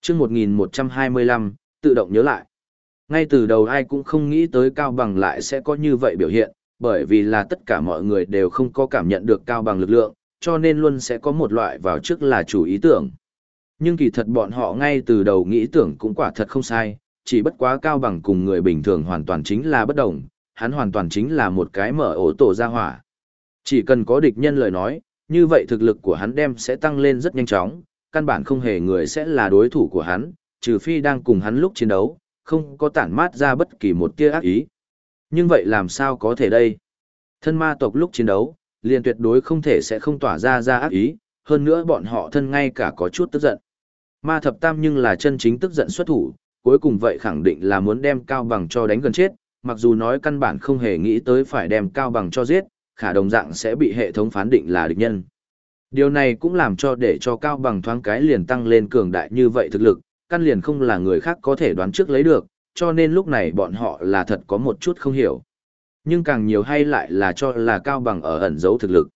chương 1125, tự động nhớ lại. Ngay từ đầu ai cũng không nghĩ tới Cao Bằng lại sẽ có như vậy biểu hiện, bởi vì là tất cả mọi người đều không có cảm nhận được Cao Bằng lực lượng, cho nên luôn sẽ có một loại vào trước là chủ ý tưởng. Nhưng kỳ thật bọn họ ngay từ đầu nghĩ tưởng cũng quả thật không sai, chỉ bất quá Cao Bằng cùng người bình thường hoàn toàn chính là bất đồng, hắn hoàn toàn chính là một cái mở ổ tổ ra hỏa. Chỉ cần có địch nhân lời nói, như vậy thực lực của hắn đem sẽ tăng lên rất nhanh chóng, căn bản không hề người sẽ là đối thủ của hắn, trừ phi đang cùng hắn lúc chiến đấu, không có tản mát ra bất kỳ một tia ác ý. Nhưng vậy làm sao có thể đây? Thân ma tộc lúc chiến đấu, liền tuyệt đối không thể sẽ không tỏa ra ra ác ý, hơn nữa bọn họ thân ngay cả có chút tức giận. Ma thập tam nhưng là chân chính tức giận xuất thủ, cuối cùng vậy khẳng định là muốn đem cao bằng cho đánh gần chết, mặc dù nói căn bản không hề nghĩ tới phải đem cao bằng cho giết, khả đồng dạng sẽ bị hệ thống phán định là địch nhân. Điều này cũng làm cho để cho cao bằng thoáng cái liền tăng lên cường đại như vậy thực lực, căn liền không là người khác có thể đoán trước lấy được, cho nên lúc này bọn họ là thật có một chút không hiểu. Nhưng càng nhiều hay lại là cho là cao bằng ở ẩn giấu thực lực.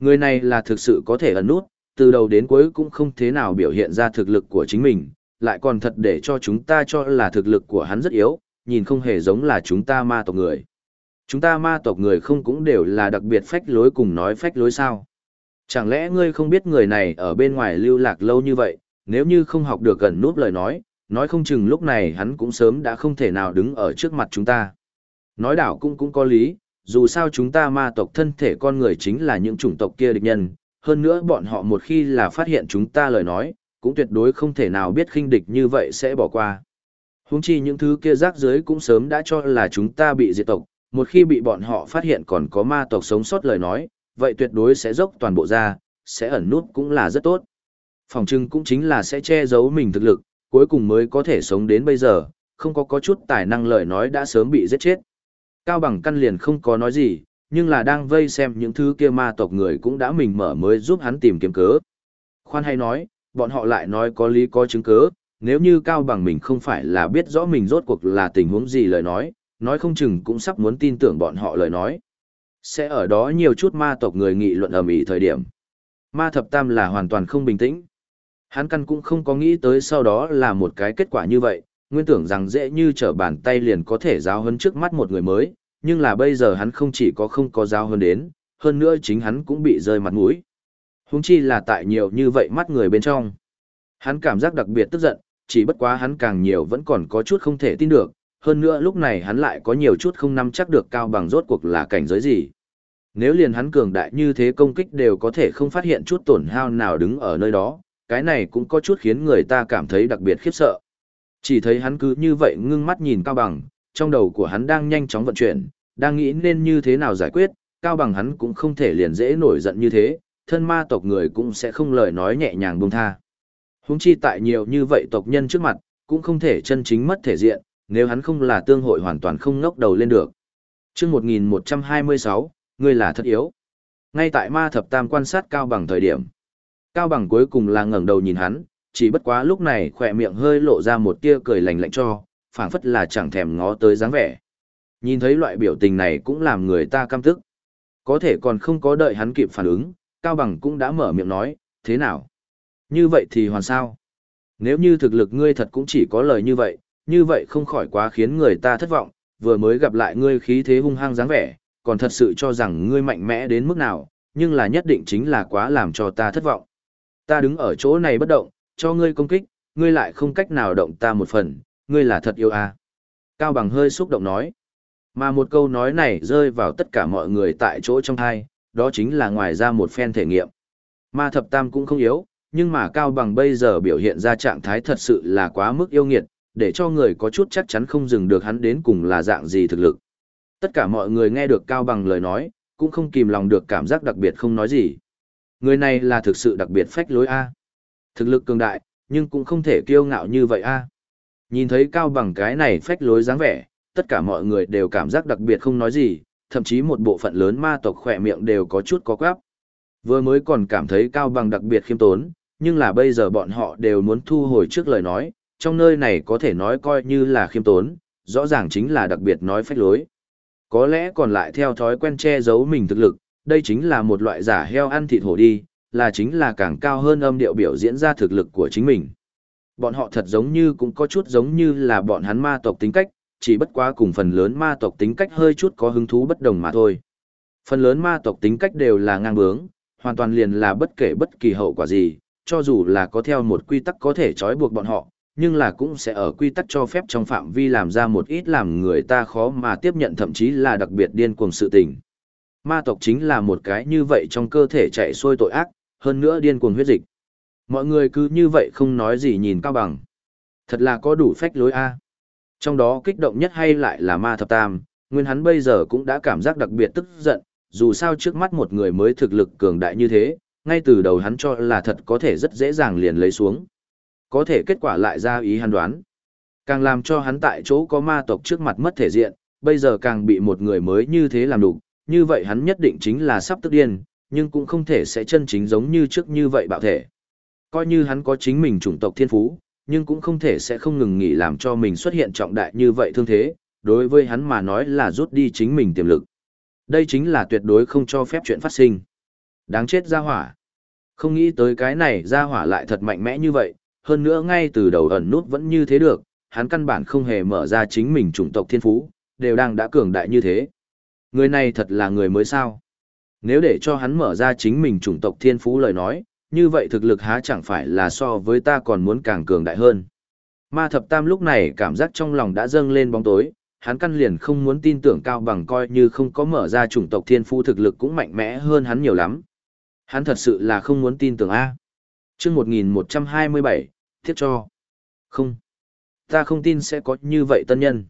Người này là thực sự có thể ẩn nút, từ đầu đến cuối cũng không thế nào biểu hiện ra thực lực của chính mình, lại còn thật để cho chúng ta cho là thực lực của hắn rất yếu, nhìn không hề giống là chúng ta ma tộc người. Chúng ta ma tộc người không cũng đều là đặc biệt phách lối cùng nói phách lối sao. Chẳng lẽ ngươi không biết người này ở bên ngoài lưu lạc lâu như vậy, nếu như không học được gần nút lời nói, nói không chừng lúc này hắn cũng sớm đã không thể nào đứng ở trước mặt chúng ta. Nói đảo cũng cũng có lý, dù sao chúng ta ma tộc thân thể con người chính là những chủng tộc kia địch nhân, hơn nữa bọn họ một khi là phát hiện chúng ta lời nói, cũng tuyệt đối không thể nào biết khinh địch như vậy sẽ bỏ qua. Huống chi những thứ kia rác dưới cũng sớm đã cho là chúng ta bị diệt tộc, một khi bị bọn họ phát hiện còn có ma tộc sống sót lời nói, vậy tuyệt đối sẽ dốc toàn bộ ra, sẽ ẩn nút cũng là rất tốt. Phòng trưng cũng chính là sẽ che giấu mình thực lực, cuối cùng mới có thể sống đến bây giờ, không có có chút tài năng lời nói đã sớm bị giết chết. Cao bằng căn liền không có nói gì, nhưng là đang vây xem những thứ kia ma tộc người cũng đã mình mở mới giúp hắn tìm kiếm cớ. Khoan hay nói, bọn họ lại nói có lý có chứng cớ, nếu như Cao Bằng mình không phải là biết rõ mình rốt cuộc là tình huống gì lời nói, nói không chừng cũng sắp muốn tin tưởng bọn họ lời nói. Sẽ ở đó nhiều chút ma tộc người nghị luận ầm ĩ thời điểm. Ma thập tam là hoàn toàn không bình tĩnh. Hắn căn cũng không có nghĩ tới sau đó là một cái kết quả như vậy, nguyên tưởng rằng dễ như trở bàn tay liền có thể giáo hơn trước mắt một người mới, nhưng là bây giờ hắn không chỉ có không có giáo hơn đến, hơn nữa chính hắn cũng bị rơi mặt mũi. Huống chi là tại nhiều như vậy mắt người bên trong. Hắn cảm giác đặc biệt tức giận, chỉ bất quá hắn càng nhiều vẫn còn có chút không thể tin được, hơn nữa lúc này hắn lại có nhiều chút không nắm chắc được cao bằng rốt cuộc là cảnh giới gì. Nếu liền hắn cường đại như thế công kích đều có thể không phát hiện chút tổn hao nào đứng ở nơi đó, cái này cũng có chút khiến người ta cảm thấy đặc biệt khiếp sợ. Chỉ thấy hắn cứ như vậy ngưng mắt nhìn cao bằng, trong đầu của hắn đang nhanh chóng vận chuyển, đang nghĩ nên như thế nào giải quyết, cao bằng hắn cũng không thể liền dễ nổi giận như thế, thân ma tộc người cũng sẽ không lời nói nhẹ nhàng buông tha. Húng chi tại nhiều như vậy tộc nhân trước mặt, cũng không thể chân chính mất thể diện, nếu hắn không là tương hội hoàn toàn không ngốc đầu lên được. chương 1126, ngươi là thất yếu. Ngay tại ma thập tam quan sát cao bằng thời điểm. Cao bằng cuối cùng là ngẩng đầu nhìn hắn, chỉ bất quá lúc này khỏe miệng hơi lộ ra một tia cười lạnh lạnh cho, phảng phất là chẳng thèm ngó tới dáng vẻ. Nhìn thấy loại biểu tình này cũng làm người ta căm tức. Có thể còn không có đợi hắn kịp phản ứng, Cao Bằng cũng đã mở miệng nói, thế nào? Như vậy thì hoàn sao? Nếu như thực lực ngươi thật cũng chỉ có lời như vậy, như vậy không khỏi quá khiến người ta thất vọng, vừa mới gặp lại ngươi khí thế hung hăng dáng vẻ, còn thật sự cho rằng ngươi mạnh mẽ đến mức nào, nhưng là nhất định chính là quá làm cho ta thất vọng. Ta đứng ở chỗ này bất động, cho ngươi công kích, ngươi lại không cách nào động ta một phần, ngươi là thật yêu à. Cao Bằng hơi xúc động nói. Mà một câu nói này rơi vào tất cả mọi người tại chỗ trong thai, đó chính là ngoài ra một phen thể nghiệm. Ma thập tam cũng không yếu, nhưng mà Cao Bằng bây giờ biểu hiện ra trạng thái thật sự là quá mức yêu nghiệt, để cho người có chút chắc chắn không dừng được hắn đến cùng là dạng gì thực lực. Tất cả mọi người nghe được Cao Bằng lời nói, cũng không kìm lòng được cảm giác đặc biệt không nói gì. Người này là thực sự đặc biệt phách lối A. Thực lực cường đại, nhưng cũng không thể kiêu ngạo như vậy A. Nhìn thấy Cao Bằng cái này phách lối dáng vẻ, tất cả mọi người đều cảm giác đặc biệt không nói gì, thậm chí một bộ phận lớn ma tộc khỏe miệng đều có chút có quáp. Vừa mới còn cảm thấy Cao Bằng đặc biệt khiêm tốn, nhưng là bây giờ bọn họ đều muốn thu hồi trước lời nói, trong nơi này có thể nói coi như là khiêm tốn, rõ ràng chính là đặc biệt nói phách lối. Có lẽ còn lại theo thói quen che giấu mình thực lực, đây chính là một loại giả heo ăn thịt hổ đi, là chính là càng cao hơn âm điệu biểu diễn ra thực lực của chính mình. Bọn họ thật giống như cũng có chút giống như là bọn hắn ma tộc tính cách, chỉ bất quá cùng phần lớn ma tộc tính cách hơi chút có hứng thú bất đồng mà thôi. Phần lớn ma tộc tính cách đều là ngang bướng, hoàn toàn liền là bất kể bất kỳ hậu quả gì, cho dù là có theo một quy tắc có thể trói buộc bọn họ, nhưng là cũng sẽ ở quy tắc cho phép trong phạm vi làm ra một ít làm người ta khó mà tiếp nhận thậm chí là đặc biệt điên cuồng sự tình. Ma tộc chính là một cái như vậy trong cơ thể chạy xuôi tội ác, hơn nữa điên cuồng huyết dịch. Mọi người cứ như vậy không nói gì nhìn cao bằng. Thật là có đủ phách lối A. Trong đó kích động nhất hay lại là ma thập tam, nguyên hắn bây giờ cũng đã cảm giác đặc biệt tức giận, dù sao trước mắt một người mới thực lực cường đại như thế, ngay từ đầu hắn cho là thật có thể rất dễ dàng liền lấy xuống. Có thể kết quả lại ra ý hắn đoán. Càng làm cho hắn tại chỗ có ma tộc trước mặt mất thể diện, bây giờ càng bị một người mới như thế làm đủ, như vậy hắn nhất định chính là sắp tức điên, nhưng cũng không thể sẽ chân chính giống như trước như vậy bạo thể. Coi như hắn có chính mình chủng tộc thiên phú, nhưng cũng không thể sẽ không ngừng nghỉ làm cho mình xuất hiện trọng đại như vậy thương thế, đối với hắn mà nói là rút đi chính mình tiềm lực. Đây chính là tuyệt đối không cho phép chuyện phát sinh. Đáng chết ra hỏa. Không nghĩ tới cái này ra hỏa lại thật mạnh mẽ như vậy, hơn nữa ngay từ đầu ẩn nút vẫn như thế được, hắn căn bản không hề mở ra chính mình chủng tộc thiên phú, đều đang đã cường đại như thế. Người này thật là người mới sao. Nếu để cho hắn mở ra chính mình chủng tộc thiên phú lời nói, như vậy thực lực há chẳng phải là so với ta còn muốn càng cường đại hơn. Ma thập tam lúc này cảm giác trong lòng đã dâng lên bóng tối, hắn căn liền không muốn tin tưởng cao bằng coi như không có mở ra chủng tộc thiên phú thực lực cũng mạnh mẽ hơn hắn nhiều lắm. Hắn thật sự là không muốn tin tưởng A. Trước 1127, thiết cho. Không. Ta không tin sẽ có như vậy tân nhân.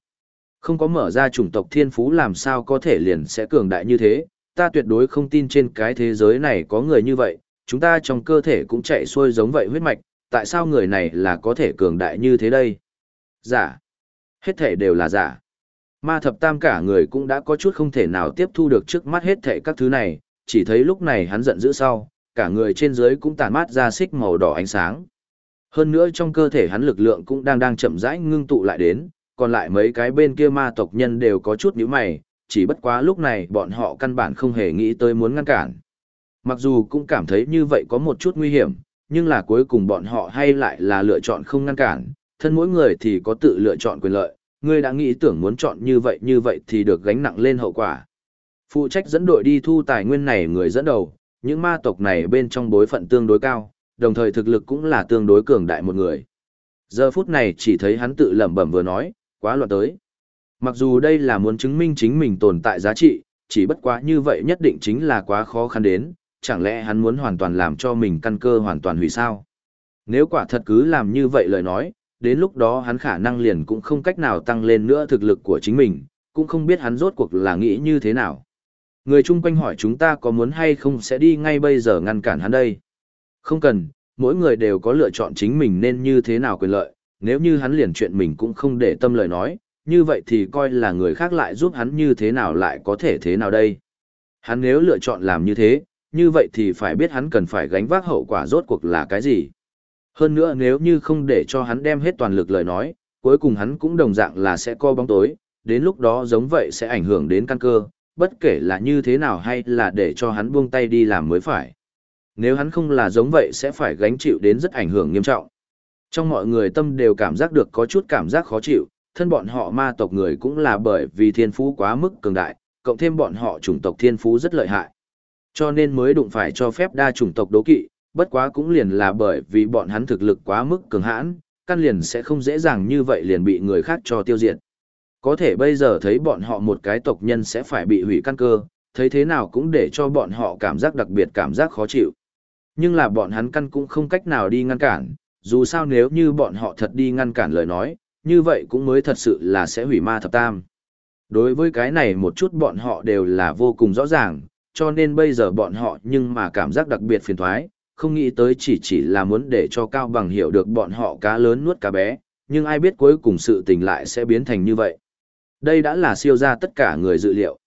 Không có mở ra chủng tộc thiên phú làm sao có thể liền sẽ cường đại như thế. Ta tuyệt đối không tin trên cái thế giới này có người như vậy, chúng ta trong cơ thể cũng chạy xuôi giống vậy huyết mạch, tại sao người này là có thể cường đại như thế đây? Giả. Hết thể đều là giả. Ma thập tam cả người cũng đã có chút không thể nào tiếp thu được trước mắt hết thể các thứ này, chỉ thấy lúc này hắn giận dữ sau, cả người trên dưới cũng tàn mát ra xích màu đỏ ánh sáng. Hơn nữa trong cơ thể hắn lực lượng cũng đang đang chậm rãi ngưng tụ lại đến, còn lại mấy cái bên kia ma tộc nhân đều có chút nhíu mày, chỉ bất quá lúc này bọn họ căn bản không hề nghĩ tới muốn ngăn cản. Mặc dù cũng cảm thấy như vậy có một chút nguy hiểm, nhưng là cuối cùng bọn họ hay lại là lựa chọn không ngăn cản, thân mỗi người thì có tự lựa chọn quyền lợi, ngươi đã nghĩ tưởng muốn chọn như vậy như vậy thì được gánh nặng lên hậu quả. Phụ trách dẫn đội đi thu tài nguyên này người dẫn đầu, những ma tộc này bên trong bối phận tương đối cao, đồng thời thực lực cũng là tương đối cường đại một người. Giờ phút này chỉ thấy hắn tự lẩm bẩm vừa nói, quá loạn tới. Mặc dù đây là muốn chứng minh chính mình tồn tại giá trị, chỉ bất quá như vậy nhất định chính là quá khó khăn đến, chẳng lẽ hắn muốn hoàn toàn làm cho mình căn cơ hoàn toàn hủy sao? Nếu quả thật cứ làm như vậy lời nói, đến lúc đó hắn khả năng liền cũng không cách nào tăng lên nữa thực lực của chính mình, cũng không biết hắn rốt cuộc là nghĩ như thế nào. Người chung quanh hỏi chúng ta có muốn hay không sẽ đi ngay bây giờ ngăn cản hắn đây. Không cần, mỗi người đều có lựa chọn chính mình nên như thế nào quyền lợi, nếu như hắn liền chuyện mình cũng không để tâm lời nói, như vậy thì coi là người khác lại giúp hắn như thế nào lại có thể thế nào đây. Hắn nếu lựa chọn làm như thế, như vậy thì phải biết hắn cần phải gánh vác hậu quả rốt cuộc là cái gì. Hơn nữa nếu như không để cho hắn đem hết toàn lực lời nói, cuối cùng hắn cũng đồng dạng là sẽ co bóng tối, đến lúc đó giống vậy sẽ ảnh hưởng đến căn cơ, bất kể là như thế nào hay là để cho hắn buông tay đi làm mới phải. Nếu hắn không là giống vậy sẽ phải gánh chịu đến rất ảnh hưởng nghiêm trọng. Trong mọi người tâm đều cảm giác được có chút cảm giác khó chịu, thân bọn họ ma tộc người cũng là bởi vì thiên phú quá mức cường đại, cộng thêm bọn họ chủng tộc thiên phú rất lợi hại. Cho nên mới đụng phải cho phép đa chủng tộc đố kỵ, bất quá cũng liền là bởi vì bọn hắn thực lực quá mức cường hãn, căn liền sẽ không dễ dàng như vậy liền bị người khác cho tiêu diệt. Có thể bây giờ thấy bọn họ một cái tộc nhân sẽ phải bị hủy căn cơ, thấy thế nào cũng để cho bọn họ cảm giác đặc biệt cảm giác khó chịu. Nhưng là bọn hắn căn cũng không cách nào đi ngăn cản, dù sao nếu như bọn họ thật đi ngăn cản lời nói, như vậy cũng mới thật sự là sẽ hủy ma thập tam. Đối với cái này một chút bọn họ đều là vô cùng rõ ràng, cho nên bây giờ bọn họ nhưng mà cảm giác đặc biệt phiền thoái, không nghĩ tới chỉ chỉ là muốn để cho Cao Bằng hiểu được bọn họ cá lớn nuốt cá bé, nhưng ai biết cuối cùng sự tình lại sẽ biến thành như vậy. Đây đã là siêu ra tất cả người dự liệu.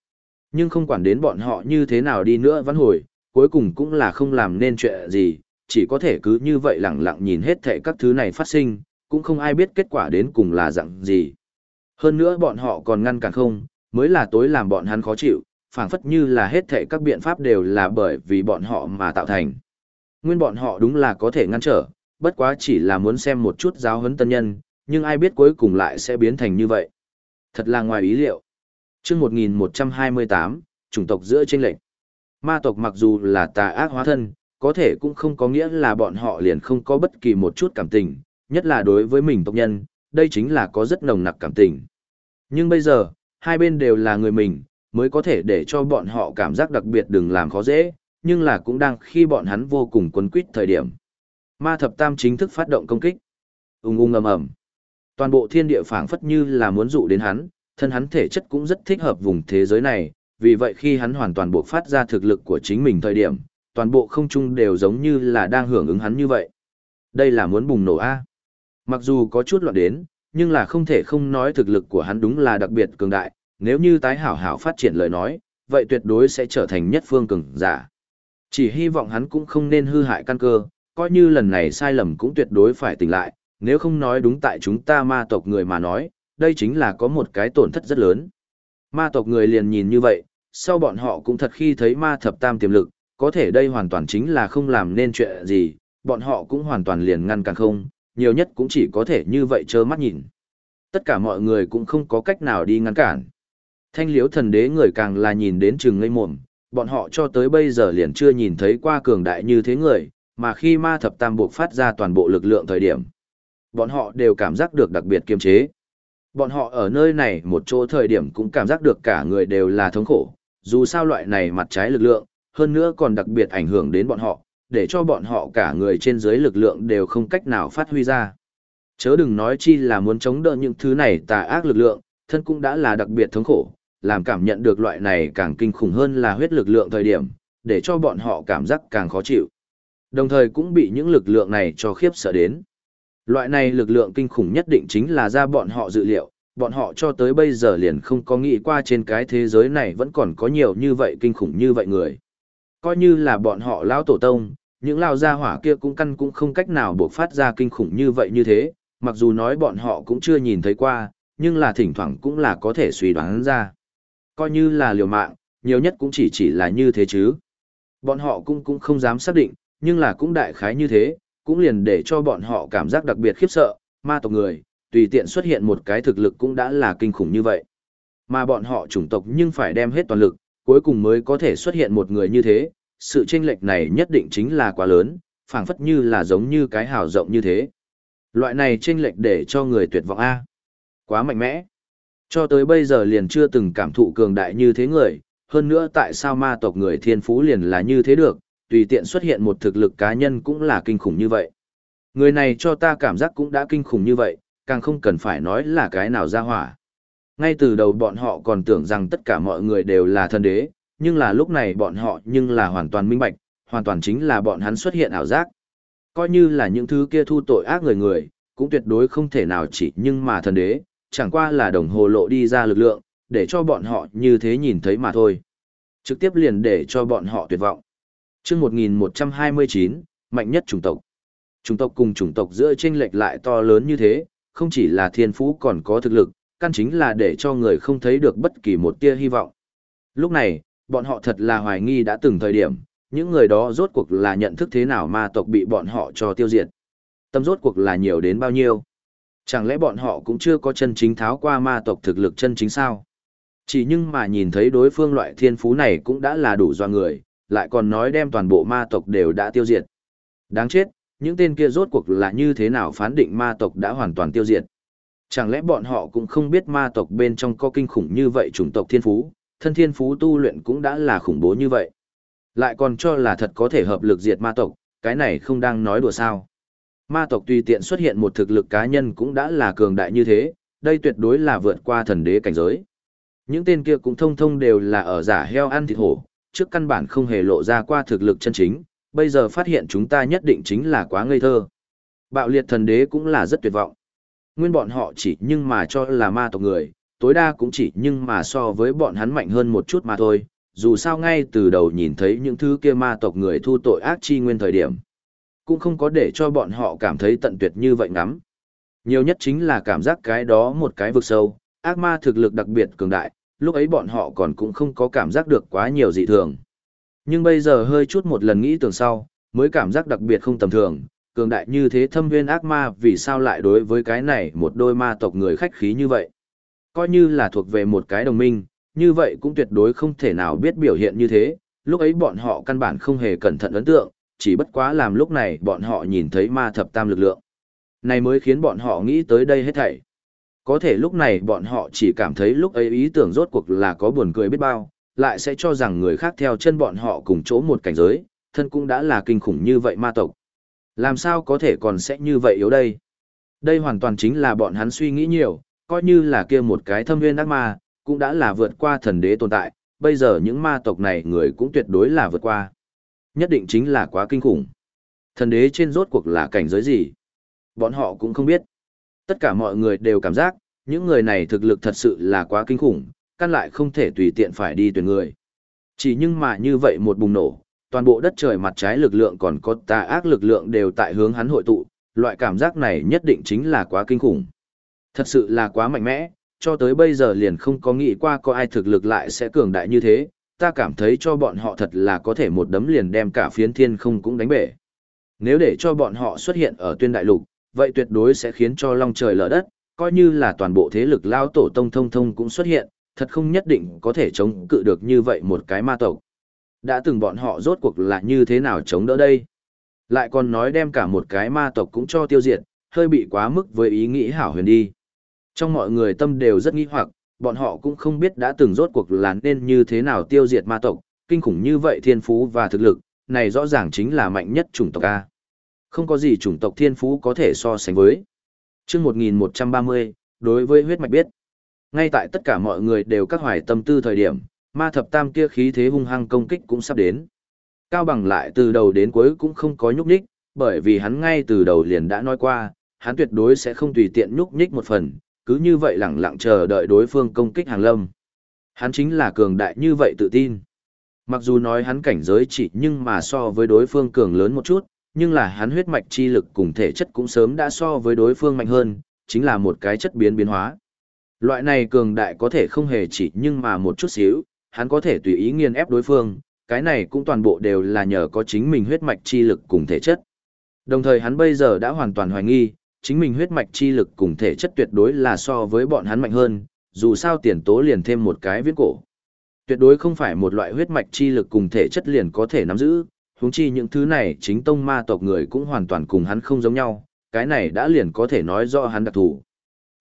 Nhưng không quản đến bọn họ như thế nào đi nữa vẫn hồi, cuối cùng cũng là không làm nên chuyện gì, chỉ có thể cứ như vậy lặng lặng nhìn hết thệ các thứ này phát sinh, cũng không ai biết kết quả đến cùng là dạng gì. Hơn nữa bọn họ còn ngăn cản không, mới là tối làm bọn hắn khó chịu, phảng phất như là hết thệ các biện pháp đều là bởi vì bọn họ mà tạo thành. Nguyên bọn họ đúng là có thể ngăn trở, bất quá chỉ là muốn xem một chút giáo huấn tân nhân, nhưng ai biết cuối cùng lại sẽ biến thành như vậy. Thật là ngoài ý liệu. chương 1128, chủng tộc giữa tranh lệnh. Ma tộc mặc dù là tà ác hóa thân, có thể cũng không có nghĩa là bọn họ liền không có bất kỳ một chút cảm tình, nhất là đối với mình tộc nhân, đây chính là có rất nồng nặc cảm tình. Nhưng bây giờ, hai bên đều là người mình, mới có thể để cho bọn họ cảm giác đặc biệt đừng làm khó dễ, nhưng là cũng đang khi bọn hắn vô cùng quấn quýt thời điểm. Ma thập tam chính thức phát động công kích. Ung ung ầm ầm. Toàn bộ thiên địa phảng phất như là muốn dụ đến hắn, thân hắn thể chất cũng rất thích hợp vùng thế giới này, vì vậy khi hắn hoàn toàn buộc phát ra thực lực của chính mình thời điểm, toàn bộ không trung đều giống như là đang hưởng ứng hắn như vậy. Đây là muốn bùng nổ A. Mặc dù có chút loạn đến, nhưng là không thể không nói thực lực của hắn đúng là đặc biệt cường đại, nếu như tái hảo hảo phát triển lời nói, vậy tuyệt đối sẽ trở thành nhất phương cường giả. Chỉ hy vọng hắn cũng không nên hư hại căn cơ, coi như lần này sai lầm cũng tuyệt đối phải tỉnh lại, nếu không nói đúng tại chúng ta ma tộc người mà nói, đây chính là có một cái tổn thất rất lớn. Ma tộc người liền nhìn như vậy, sau bọn họ cũng thật khi thấy ma thập tam tiềm lực, có thể đây hoàn toàn chính là không làm nên chuyện gì, bọn họ cũng hoàn toàn liền ngăn cản không, nhiều nhất cũng chỉ có thể như vậy trơ mắt nhìn. Tất cả mọi người cũng không có cách nào đi ngăn cản. Thanh liếu thần đế người càng là nhìn đến chừng ngây mồm, bọn họ cho tới bây giờ liền chưa nhìn thấy qua cường đại như thế người, mà khi ma thập tam buộc phát ra toàn bộ lực lượng thời điểm, bọn họ đều cảm giác được đặc biệt kiềm chế. Bọn họ ở nơi này một chỗ thời điểm cũng cảm giác được cả người đều là thống khổ, dù sao loại này mặt trái lực lượng, hơn nữa còn đặc biệt ảnh hưởng đến bọn họ, để cho bọn họ cả người trên dưới lực lượng đều không cách nào phát huy ra. Chớ đừng nói chi là muốn chống đỡ những thứ này tà ác lực lượng, thân cũng đã là đặc biệt thống khổ, làm cảm nhận được loại này càng kinh khủng hơn là huyết lực lượng thời điểm, để cho bọn họ cảm giác càng khó chịu. Đồng thời cũng bị những lực lượng này cho khiếp sợ đến. Loại này lực lượng kinh khủng nhất định chính là ra bọn họ dự liệu, bọn họ cho tới bây giờ liền không có nghĩ qua trên cái thế giới này vẫn còn có nhiều như vậy kinh khủng như vậy người. Coi như là bọn họ lão tổ tông, những lao gia hỏa kia cũng căn cũng không cách nào buộc phát ra kinh khủng như vậy như thế, mặc dù nói bọn họ cũng chưa nhìn thấy qua, nhưng là thỉnh thoảng cũng là có thể suy đoán ra. Coi như là liều mạng, nhiều nhất cũng chỉ chỉ là như thế chứ. Bọn họ cũng cũng không dám xác định, nhưng là cũng đại khái như thế, cũng liền để cho bọn họ cảm giác đặc biệt khiếp sợ, ma tộc người, tùy tiện xuất hiện một cái thực lực cũng đã là kinh khủng như vậy. Mà bọn họ chủng tộc nhưng phải đem hết toàn lực, cuối cùng mới có thể xuất hiện một người như thế, sự chênh lệch này nhất định chính là quá lớn, phảng phất như là giống như cái hào rộng như thế. Loại này chênh lệch để cho người tuyệt vọng A. Quá mạnh mẽ. Cho tới bây giờ liền chưa từng cảm thụ cường đại như thế người, hơn nữa tại sao ma tộc người thiên phú liền là như thế được, tùy tiện xuất hiện một thực lực cá nhân cũng là kinh khủng như vậy. Người này cho ta cảm giác cũng đã kinh khủng như vậy, càng không cần phải nói là cái nào ra hỏa. Ngay từ đầu bọn họ còn tưởng rằng tất cả mọi người đều là thần đế, nhưng là lúc này bọn họ nhưng là hoàn toàn minh bạch, hoàn toàn chính là bọn hắn xuất hiện ảo giác. Coi như là những thứ kia thu tội ác người người, cũng tuyệt đối không thể nào chỉ nhưng mà thần đế, chẳng qua là đồng hồ lộ đi ra lực lượng, để cho bọn họ như thế nhìn thấy mà thôi. Trực tiếp liền để cho bọn họ tuyệt vọng chương 1129, mạnh nhất chủng tộc. Chủng tộc cùng chủng tộc giữa chênh lệch lại to lớn như thế, không chỉ là thiên phú còn có thực lực, căn chính là để cho người không thấy được bất kỳ một tia hy vọng. Lúc này, bọn họ thật là hoài nghi đã từng thời điểm, những người đó rốt cuộc là nhận thức thế nào ma tộc bị bọn họ cho tiêu diệt. Tâm rốt cuộc là nhiều đến bao nhiêu. Chẳng lẽ bọn họ cũng chưa có chân chính tháo qua ma tộc thực lực chân chính sao? Chỉ nhưng mà nhìn thấy đối phương loại thiên phú này cũng đã là đủ do người, lại còn nói đem toàn bộ ma tộc đều đã tiêu diệt. Đáng chết, những tên kia rốt cuộc là như thế nào phán định ma tộc đã hoàn toàn tiêu diệt. Chẳng lẽ bọn họ cũng không biết ma tộc bên trong có kinh khủng như vậy chủng tộc thiên phú, thân thiên phú tu luyện cũng đã là khủng bố như vậy. Lại còn cho là thật có thể hợp lực diệt ma tộc, cái này không đang nói đùa sao. Ma tộc tùy tiện xuất hiện một thực lực cá nhân cũng đã là cường đại như thế, đây tuyệt đối là vượt qua thần đế cảnh giới. Những tên kia cũng thông thông đều là ở giả heo ăn thịt hổ, trước căn bản không hề lộ ra qua thực lực chân chính, bây giờ phát hiện chúng ta nhất định chính là quá ngây thơ. Bạo liệt thần đế cũng là rất tuyệt vọng. Nguyên bọn họ chỉ nhưng mà cho là ma tộc người, tối đa cũng chỉ nhưng mà so với bọn hắn mạnh hơn một chút mà thôi, dù sao ngay từ đầu nhìn thấy những thứ kia ma tộc người thu tội ác chi nguyên thời điểm. Cũng không có để cho bọn họ cảm thấy tận tuyệt như vậy ngắm. Nhiều nhất chính là cảm giác cái đó một cái vực sâu, ác ma thực lực đặc biệt cường đại, lúc ấy bọn họ còn cũng không có cảm giác được quá nhiều dị thường. Nhưng bây giờ hơi chút một lần nghĩ tưởng sau, mới cảm giác đặc biệt không tầm thường, cường đại như thế thâm viên ác ma vì sao lại đối với cái này một đôi ma tộc người khách khí như vậy. Coi như là thuộc về một cái đồng minh, như vậy cũng tuyệt đối không thể nào biết biểu hiện như thế, lúc ấy bọn họ căn bản không hề cẩn thận ấn tượng, chỉ bất quá làm lúc này bọn họ nhìn thấy ma thập tam lực lượng. Này mới khiến bọn họ nghĩ tới đây hết thảy. Có thể lúc này bọn họ chỉ cảm thấy lúc ấy ý tưởng rốt cuộc là có buồn cười biết bao, lại sẽ cho rằng người khác theo chân bọn họ cùng chỗ một cảnh giới, thân cũng đã là kinh khủng như vậy ma tộc. Làm sao có thể còn sẽ như vậy yếu đây? Đây hoàn toàn chính là bọn hắn suy nghĩ nhiều, coi như là kia một cái thâm viên ác ma, cũng đã là vượt qua thần đế tồn tại, bây giờ những ma tộc này người cũng tuyệt đối là vượt qua. Nhất định chính là quá kinh khủng. Thần đế trên rốt cuộc là cảnh giới gì? Bọn họ cũng không biết. Tất cả mọi người đều cảm giác, những người này thực lực thật sự là quá kinh khủng, căn lại không thể tùy tiện phải đi tuyển người. Chỉ nhưng mà như vậy một bùng nổ, toàn bộ đất trời mặt trái lực lượng còn có tà ác lực lượng đều tại hướng hắn hội tụ, loại cảm giác này nhất định chính là quá kinh khủng. Thật sự là quá mạnh mẽ, cho tới bây giờ liền không có nghĩ qua có ai thực lực lại sẽ cường đại như thế, ta cảm thấy cho bọn họ thật là có thể một đấm liền đem cả phiến thiên không cũng đánh bể. Nếu để cho bọn họ xuất hiện ở tuyên đại lục, vậy tuyệt đối sẽ khiến cho long trời lở đất, coi như là toàn bộ thế lực lao tổ tông thông thông cũng xuất hiện, thật không nhất định có thể chống cự được như vậy một cái ma tộc. Đã từng bọn họ rốt cuộc là như thế nào chống đỡ đây? Lại còn nói đem cả một cái ma tộc cũng cho tiêu diệt, hơi bị quá mức với ý nghĩ hảo huyền đi. Trong mọi người tâm đều rất nghi hoặc, bọn họ cũng không biết đã từng rốt cuộc là nên như thế nào tiêu diệt ma tộc, kinh khủng như vậy thiên phú và thực lực, này rõ ràng chính là mạnh nhất chủng tộc A. Không có gì chủng tộc thiên phú có thể so sánh với. chương 1130, đối với huyết mạch biết. Ngay tại tất cả mọi người đều các hoài tâm tư thời điểm, ma thập tam kia khí thế hung hăng công kích cũng sắp đến. Cao bằng lại từ đầu đến cuối cũng không có nhúc nhích, bởi vì hắn ngay từ đầu liền đã nói qua, hắn tuyệt đối sẽ không tùy tiện nhúc nhích một phần, cứ như vậy lẳng lặng chờ đợi đối phương công kích hàng lâm. Hắn chính là cường đại như vậy tự tin. Mặc dù nói hắn cảnh giới chỉ nhưng mà so với đối phương cường lớn một chút, nhưng là hắn huyết mạch chi lực cùng thể chất cũng sớm đã so với đối phương mạnh hơn, chính là một cái chất biến biến hóa. Loại này cường đại có thể không hề chỉ nhưng mà một chút xíu, hắn có thể tùy ý nghiền ép đối phương, cái này cũng toàn bộ đều là nhờ có chính mình huyết mạch chi lực cùng thể chất. Đồng thời hắn bây giờ đã hoàn toàn hoài nghi, chính mình huyết mạch chi lực cùng thể chất tuyệt đối là so với bọn hắn mạnh hơn, dù sao tiền tố liền thêm một cái viết cổ. Tuyệt đối không phải một loại huyết mạch chi lực cùng thể chất liền có thể nắm giữ, huống chi những thứ này chính tông ma tộc người cũng hoàn toàn cùng hắn không giống nhau, cái này đã liền có thể nói rõ hắn đặc thù.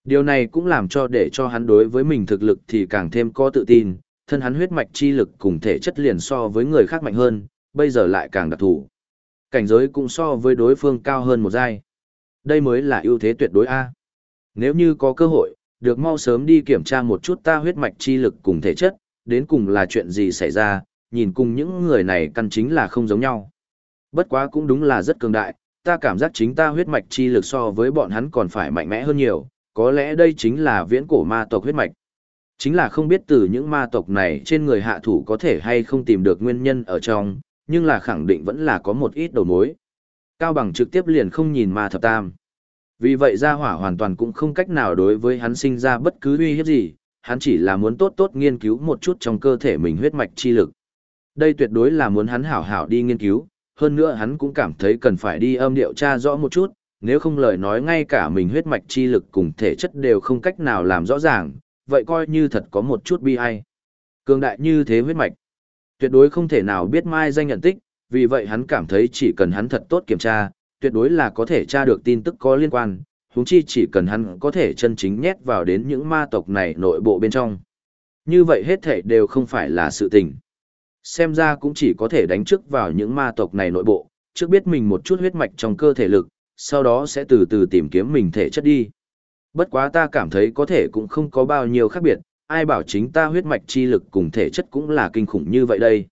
Điều này cũng làm cho để cho hắn đối với mình thực lực thì càng thêm có tự tin, thân hắn huyết mạch chi lực cùng thể chất liền so với người khác mạnh hơn, bây giờ lại càng đặc thù. Cảnh giới cũng so với đối phương cao hơn một giai. Đây mới là ưu thế tuyệt đối A. Nếu như có cơ hội, được mau sớm đi kiểm tra một chút ta huyết mạch chi lực cùng thể chất, đến cùng là chuyện gì xảy ra, nhìn cùng những người này căn chính là không giống nhau. Bất quá cũng đúng là rất cường đại, ta cảm giác chính ta huyết mạch chi lực so với bọn hắn còn phải mạnh mẽ hơn nhiều, có lẽ đây chính là viễn cổ ma tộc huyết mạch. Chính là không biết từ những ma tộc này trên người hạ thủ có thể hay không tìm được nguyên nhân ở trong, nhưng là khẳng định vẫn là có một ít đầu mối. Cao bằng trực tiếp liền không nhìn ma thập tam. Vì vậy gia hỏa hoàn toàn cũng không cách nào đối với hắn sinh ra bất cứ uy hiếp gì, hắn chỉ là muốn tốt tốt nghiên cứu một chút trong cơ thể mình huyết mạch chi lực. Đây tuyệt đối là muốn hắn hảo hảo đi nghiên cứu, hơn nữa hắn cũng cảm thấy cần phải đi âm điệu tra rõ một chút, nếu không lời nói ngay cả mình huyết mạch chi lực cùng thể chất đều không cách nào làm rõ ràng, vậy coi như thật có một chút bi ai. Cường đại như thế huyết mạch, tuyệt đối không thể nào biết mai danh nhận tích, vì vậy hắn cảm thấy chỉ cần hắn thật tốt kiểm tra, tuyệt đối là có thể tra được tin tức có liên quan, huống chi chỉ cần hắn có thể chân chính nhét vào đến những ma tộc này nội bộ bên trong. Như vậy hết thể đều không phải là sự tình. Xem ra cũng chỉ có thể đánh trước vào những ma tộc này nội bộ, trước biết mình một chút huyết mạch trong cơ thể lực, sau đó sẽ từ từ tìm kiếm mình thể chất đi. Bất quá ta cảm thấy có thể cũng không có bao nhiêu khác biệt, ai bảo chính ta huyết mạch chi lực cùng thể chất cũng là kinh khủng như vậy đây.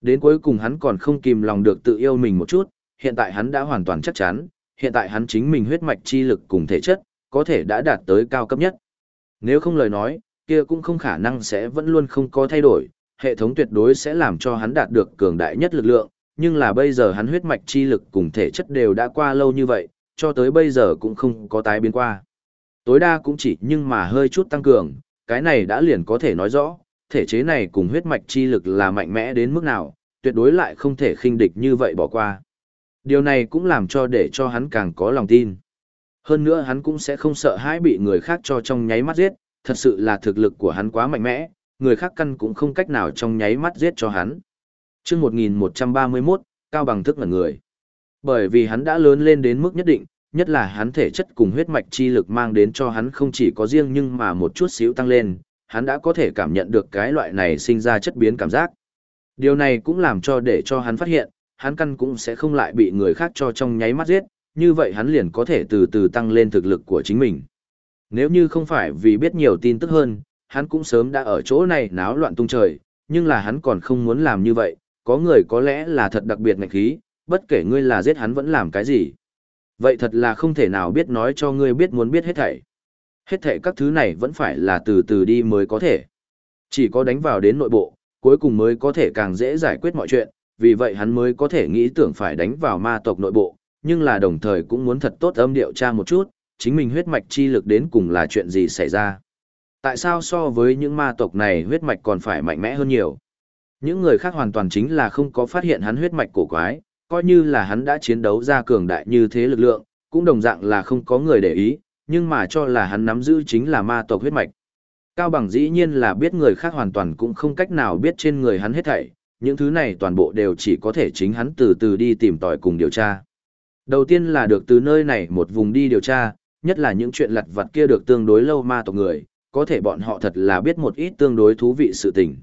Đến cuối cùng hắn còn không kìm lòng được tự yêu mình một chút, hiện tại hắn đã hoàn toàn chắc chắn, hiện tại hắn chính mình huyết mạch chi lực cùng thể chất, có thể đã đạt tới cao cấp nhất. Nếu không lời nói, kia cũng không khả năng sẽ vẫn luôn không có thay đổi, hệ thống tuyệt đối sẽ làm cho hắn đạt được cường đại nhất lực lượng, nhưng là bây giờ hắn huyết mạch chi lực cùng thể chất đều đã qua lâu như vậy, cho tới bây giờ cũng không có tái biến qua. Tối đa cũng chỉ nhưng mà hơi chút tăng cường, cái này đã liền có thể nói rõ, thể chế này cùng huyết mạch chi lực là mạnh mẽ đến mức nào, tuyệt đối lại không thể khinh địch như vậy bỏ qua. Điều này cũng làm cho để cho hắn càng có lòng tin. Hơn nữa hắn cũng sẽ không sợ hãi bị người khác cho trong nháy mắt giết, thật sự là thực lực của hắn quá mạnh mẽ, người khác căn cũng không cách nào trong nháy mắt giết cho hắn. Trước 1131, cao bằng thức ngẩn người. Bởi vì hắn đã lớn lên đến mức nhất định, nhất là hắn thể chất cùng huyết mạch chi lực mang đến cho hắn không chỉ có riêng nhưng mà một chút xíu tăng lên, hắn đã có thể cảm nhận được cái loại này sinh ra chất biến cảm giác. Điều này cũng làm cho để cho hắn phát hiện, hắn căn cũng sẽ không lại bị người khác cho trong nháy mắt giết, như vậy hắn liền có thể từ từ tăng lên thực lực của chính mình. Nếu như không phải vì biết nhiều tin tức hơn, hắn cũng sớm đã ở chỗ này náo loạn tung trời, nhưng là hắn còn không muốn làm như vậy, có người có lẽ là thật đặc biệt ngạch khí, bất kể ngươi là giết hắn vẫn làm cái gì. Vậy thật là không thể nào biết nói cho ngươi biết muốn biết hết thảy. Hết thảy các thứ này vẫn phải là từ từ đi mới có thể. Chỉ có đánh vào đến nội bộ, cuối cùng mới có thể càng dễ giải quyết mọi chuyện, vì vậy hắn mới có thể nghĩ tưởng phải đánh vào ma tộc nội bộ, nhưng là đồng thời cũng muốn thật tốt âm điệu tra một chút, chính mình huyết mạch chi lực đến cùng là chuyện gì xảy ra. Tại sao so với những ma tộc này huyết mạch còn phải mạnh mẽ hơn nhiều? Những người khác hoàn toàn chính là không có phát hiện hắn huyết mạch cổ quái, coi như là hắn đã chiến đấu ra cường đại như thế lực lượng, cũng đồng dạng là không có người để ý, nhưng mà cho là hắn nắm giữ chính là ma tộc huyết mạch. Cao bằng dĩ nhiên là biết người khác hoàn toàn cũng không cách nào biết trên người hắn hết thảy, những thứ này toàn bộ đều chỉ có thể chính hắn từ từ đi tìm tòi cùng điều tra. Đầu tiên là được từ nơi này một vùng đi điều tra, nhất là những chuyện lặt vặt kia được tương đối lâu ma tộc người, có thể bọn họ thật là biết một ít tương đối thú vị sự tình.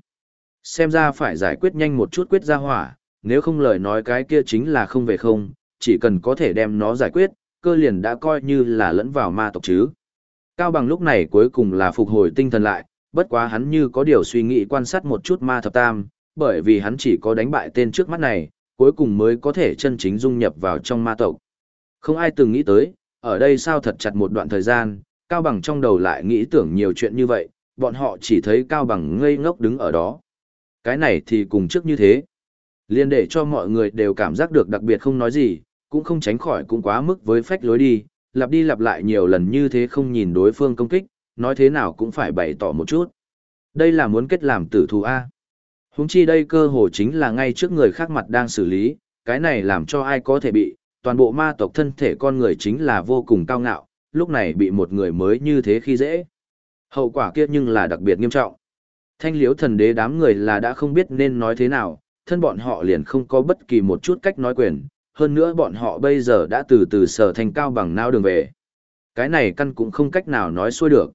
Xem ra phải giải quyết nhanh một chút quyết ra hỏa, nếu không lời nói cái kia chính là không về không, chỉ cần có thể đem nó giải quyết, cơ liền đã coi như là lẫn vào ma tộc chứ. Cao bằng lúc này cuối cùng là phục hồi tinh thần lại, bất quá hắn như có điều suy nghĩ quan sát một chút ma thập tam, bởi vì hắn chỉ có đánh bại tên trước mắt này, cuối cùng mới có thể chân chính dung nhập vào trong ma tộc. Không ai từng nghĩ tới, ở đây sao thật chặt một đoạn thời gian, Cao Bằng trong đầu lại nghĩ tưởng nhiều chuyện như vậy, bọn họ chỉ thấy Cao Bằng ngây ngốc đứng ở đó. Cái này thì cùng trước như thế. Liên để cho mọi người đều cảm giác được đặc biệt không nói gì, cũng không tránh khỏi cũng quá mức với phách lối đi, lặp đi lặp lại nhiều lần như thế không nhìn đối phương công kích, nói thế nào cũng phải bày tỏ một chút. Đây là muốn kết làm tử thù A. Húng chi đây cơ hồ chính là ngay trước người khác mặt đang xử lý, cái này làm cho ai có thể bị, toàn bộ ma tộc thân thể con người chính là vô cùng cao ngạo, lúc này bị một người mới như thế khi dễ. Hậu quả kia nhưng là đặc biệt nghiêm trọng. Thanh liếu thần đế đám người là đã không biết nên nói thế nào, thân bọn họ liền không có bất kỳ một chút cách nói quyền, hơn nữa bọn họ bây giờ đã từ từ sở thành cao bằng nao đường về. Cái này căn cũng không cách nào nói xuôi được.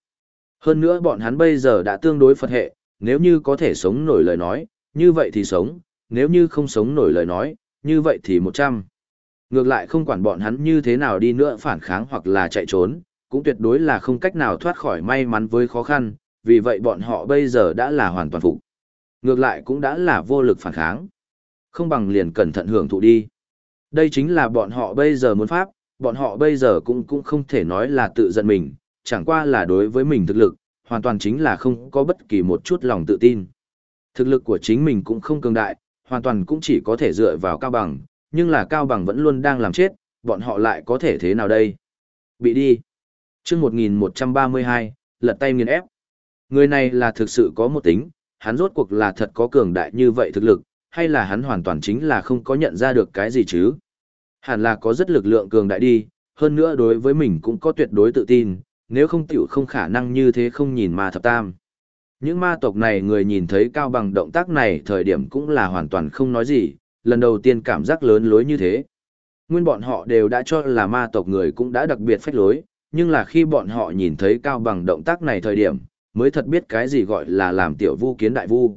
Hơn nữa bọn hắn bây giờ đã tương đối Phật hệ, nếu như có thể sống nổi lời nói, như vậy thì sống, nếu như không sống nổi lời nói, như vậy thì một trăm. Ngược lại không quản bọn hắn như thế nào đi nữa phản kháng hoặc là chạy trốn, cũng tuyệt đối là không cách nào thoát khỏi may mắn với khó khăn, vì vậy bọn họ bây giờ đã là hoàn toàn phục. Ngược lại cũng đã là vô lực phản kháng. Không bằng liền cẩn thận hưởng thụ đi. Đây chính là bọn họ bây giờ muốn pháp, bọn họ bây giờ cũng cũng không thể nói là tự giận mình, chẳng qua là đối với mình thực lực, hoàn toàn chính là không có bất kỳ một chút lòng tự tin. Thực lực của chính mình cũng không cường đại, hoàn toàn cũng chỉ có thể dựa vào cao bằng, nhưng là cao bằng vẫn luôn đang làm chết, bọn họ lại có thể thế nào đây? Bị đi. chương 1132, lật tay nghiền ép. Người này là thực sự có một tính, hắn rốt cuộc là thật có cường đại như vậy thực lực, hay là hắn hoàn toàn chính là không có nhận ra được cái gì chứ? Hẳn là có rất lực lượng cường đại đi, hơn nữa đối với mình cũng có tuyệt đối tự tin, nếu không tiểu không khả năng như thế không nhìn ma thập tam. Những ma tộc này người nhìn thấy cao bằng động tác này thời điểm cũng là hoàn toàn không nói gì, lần đầu tiên cảm giác lớn lối như thế. Nguyên bọn họ đều đã cho là ma tộc người cũng đã đặc biệt phách lối, nhưng là khi bọn họ nhìn thấy cao bằng động tác này thời điểm, mới thật biết cái gì gọi là làm tiểu vu kiến đại vu.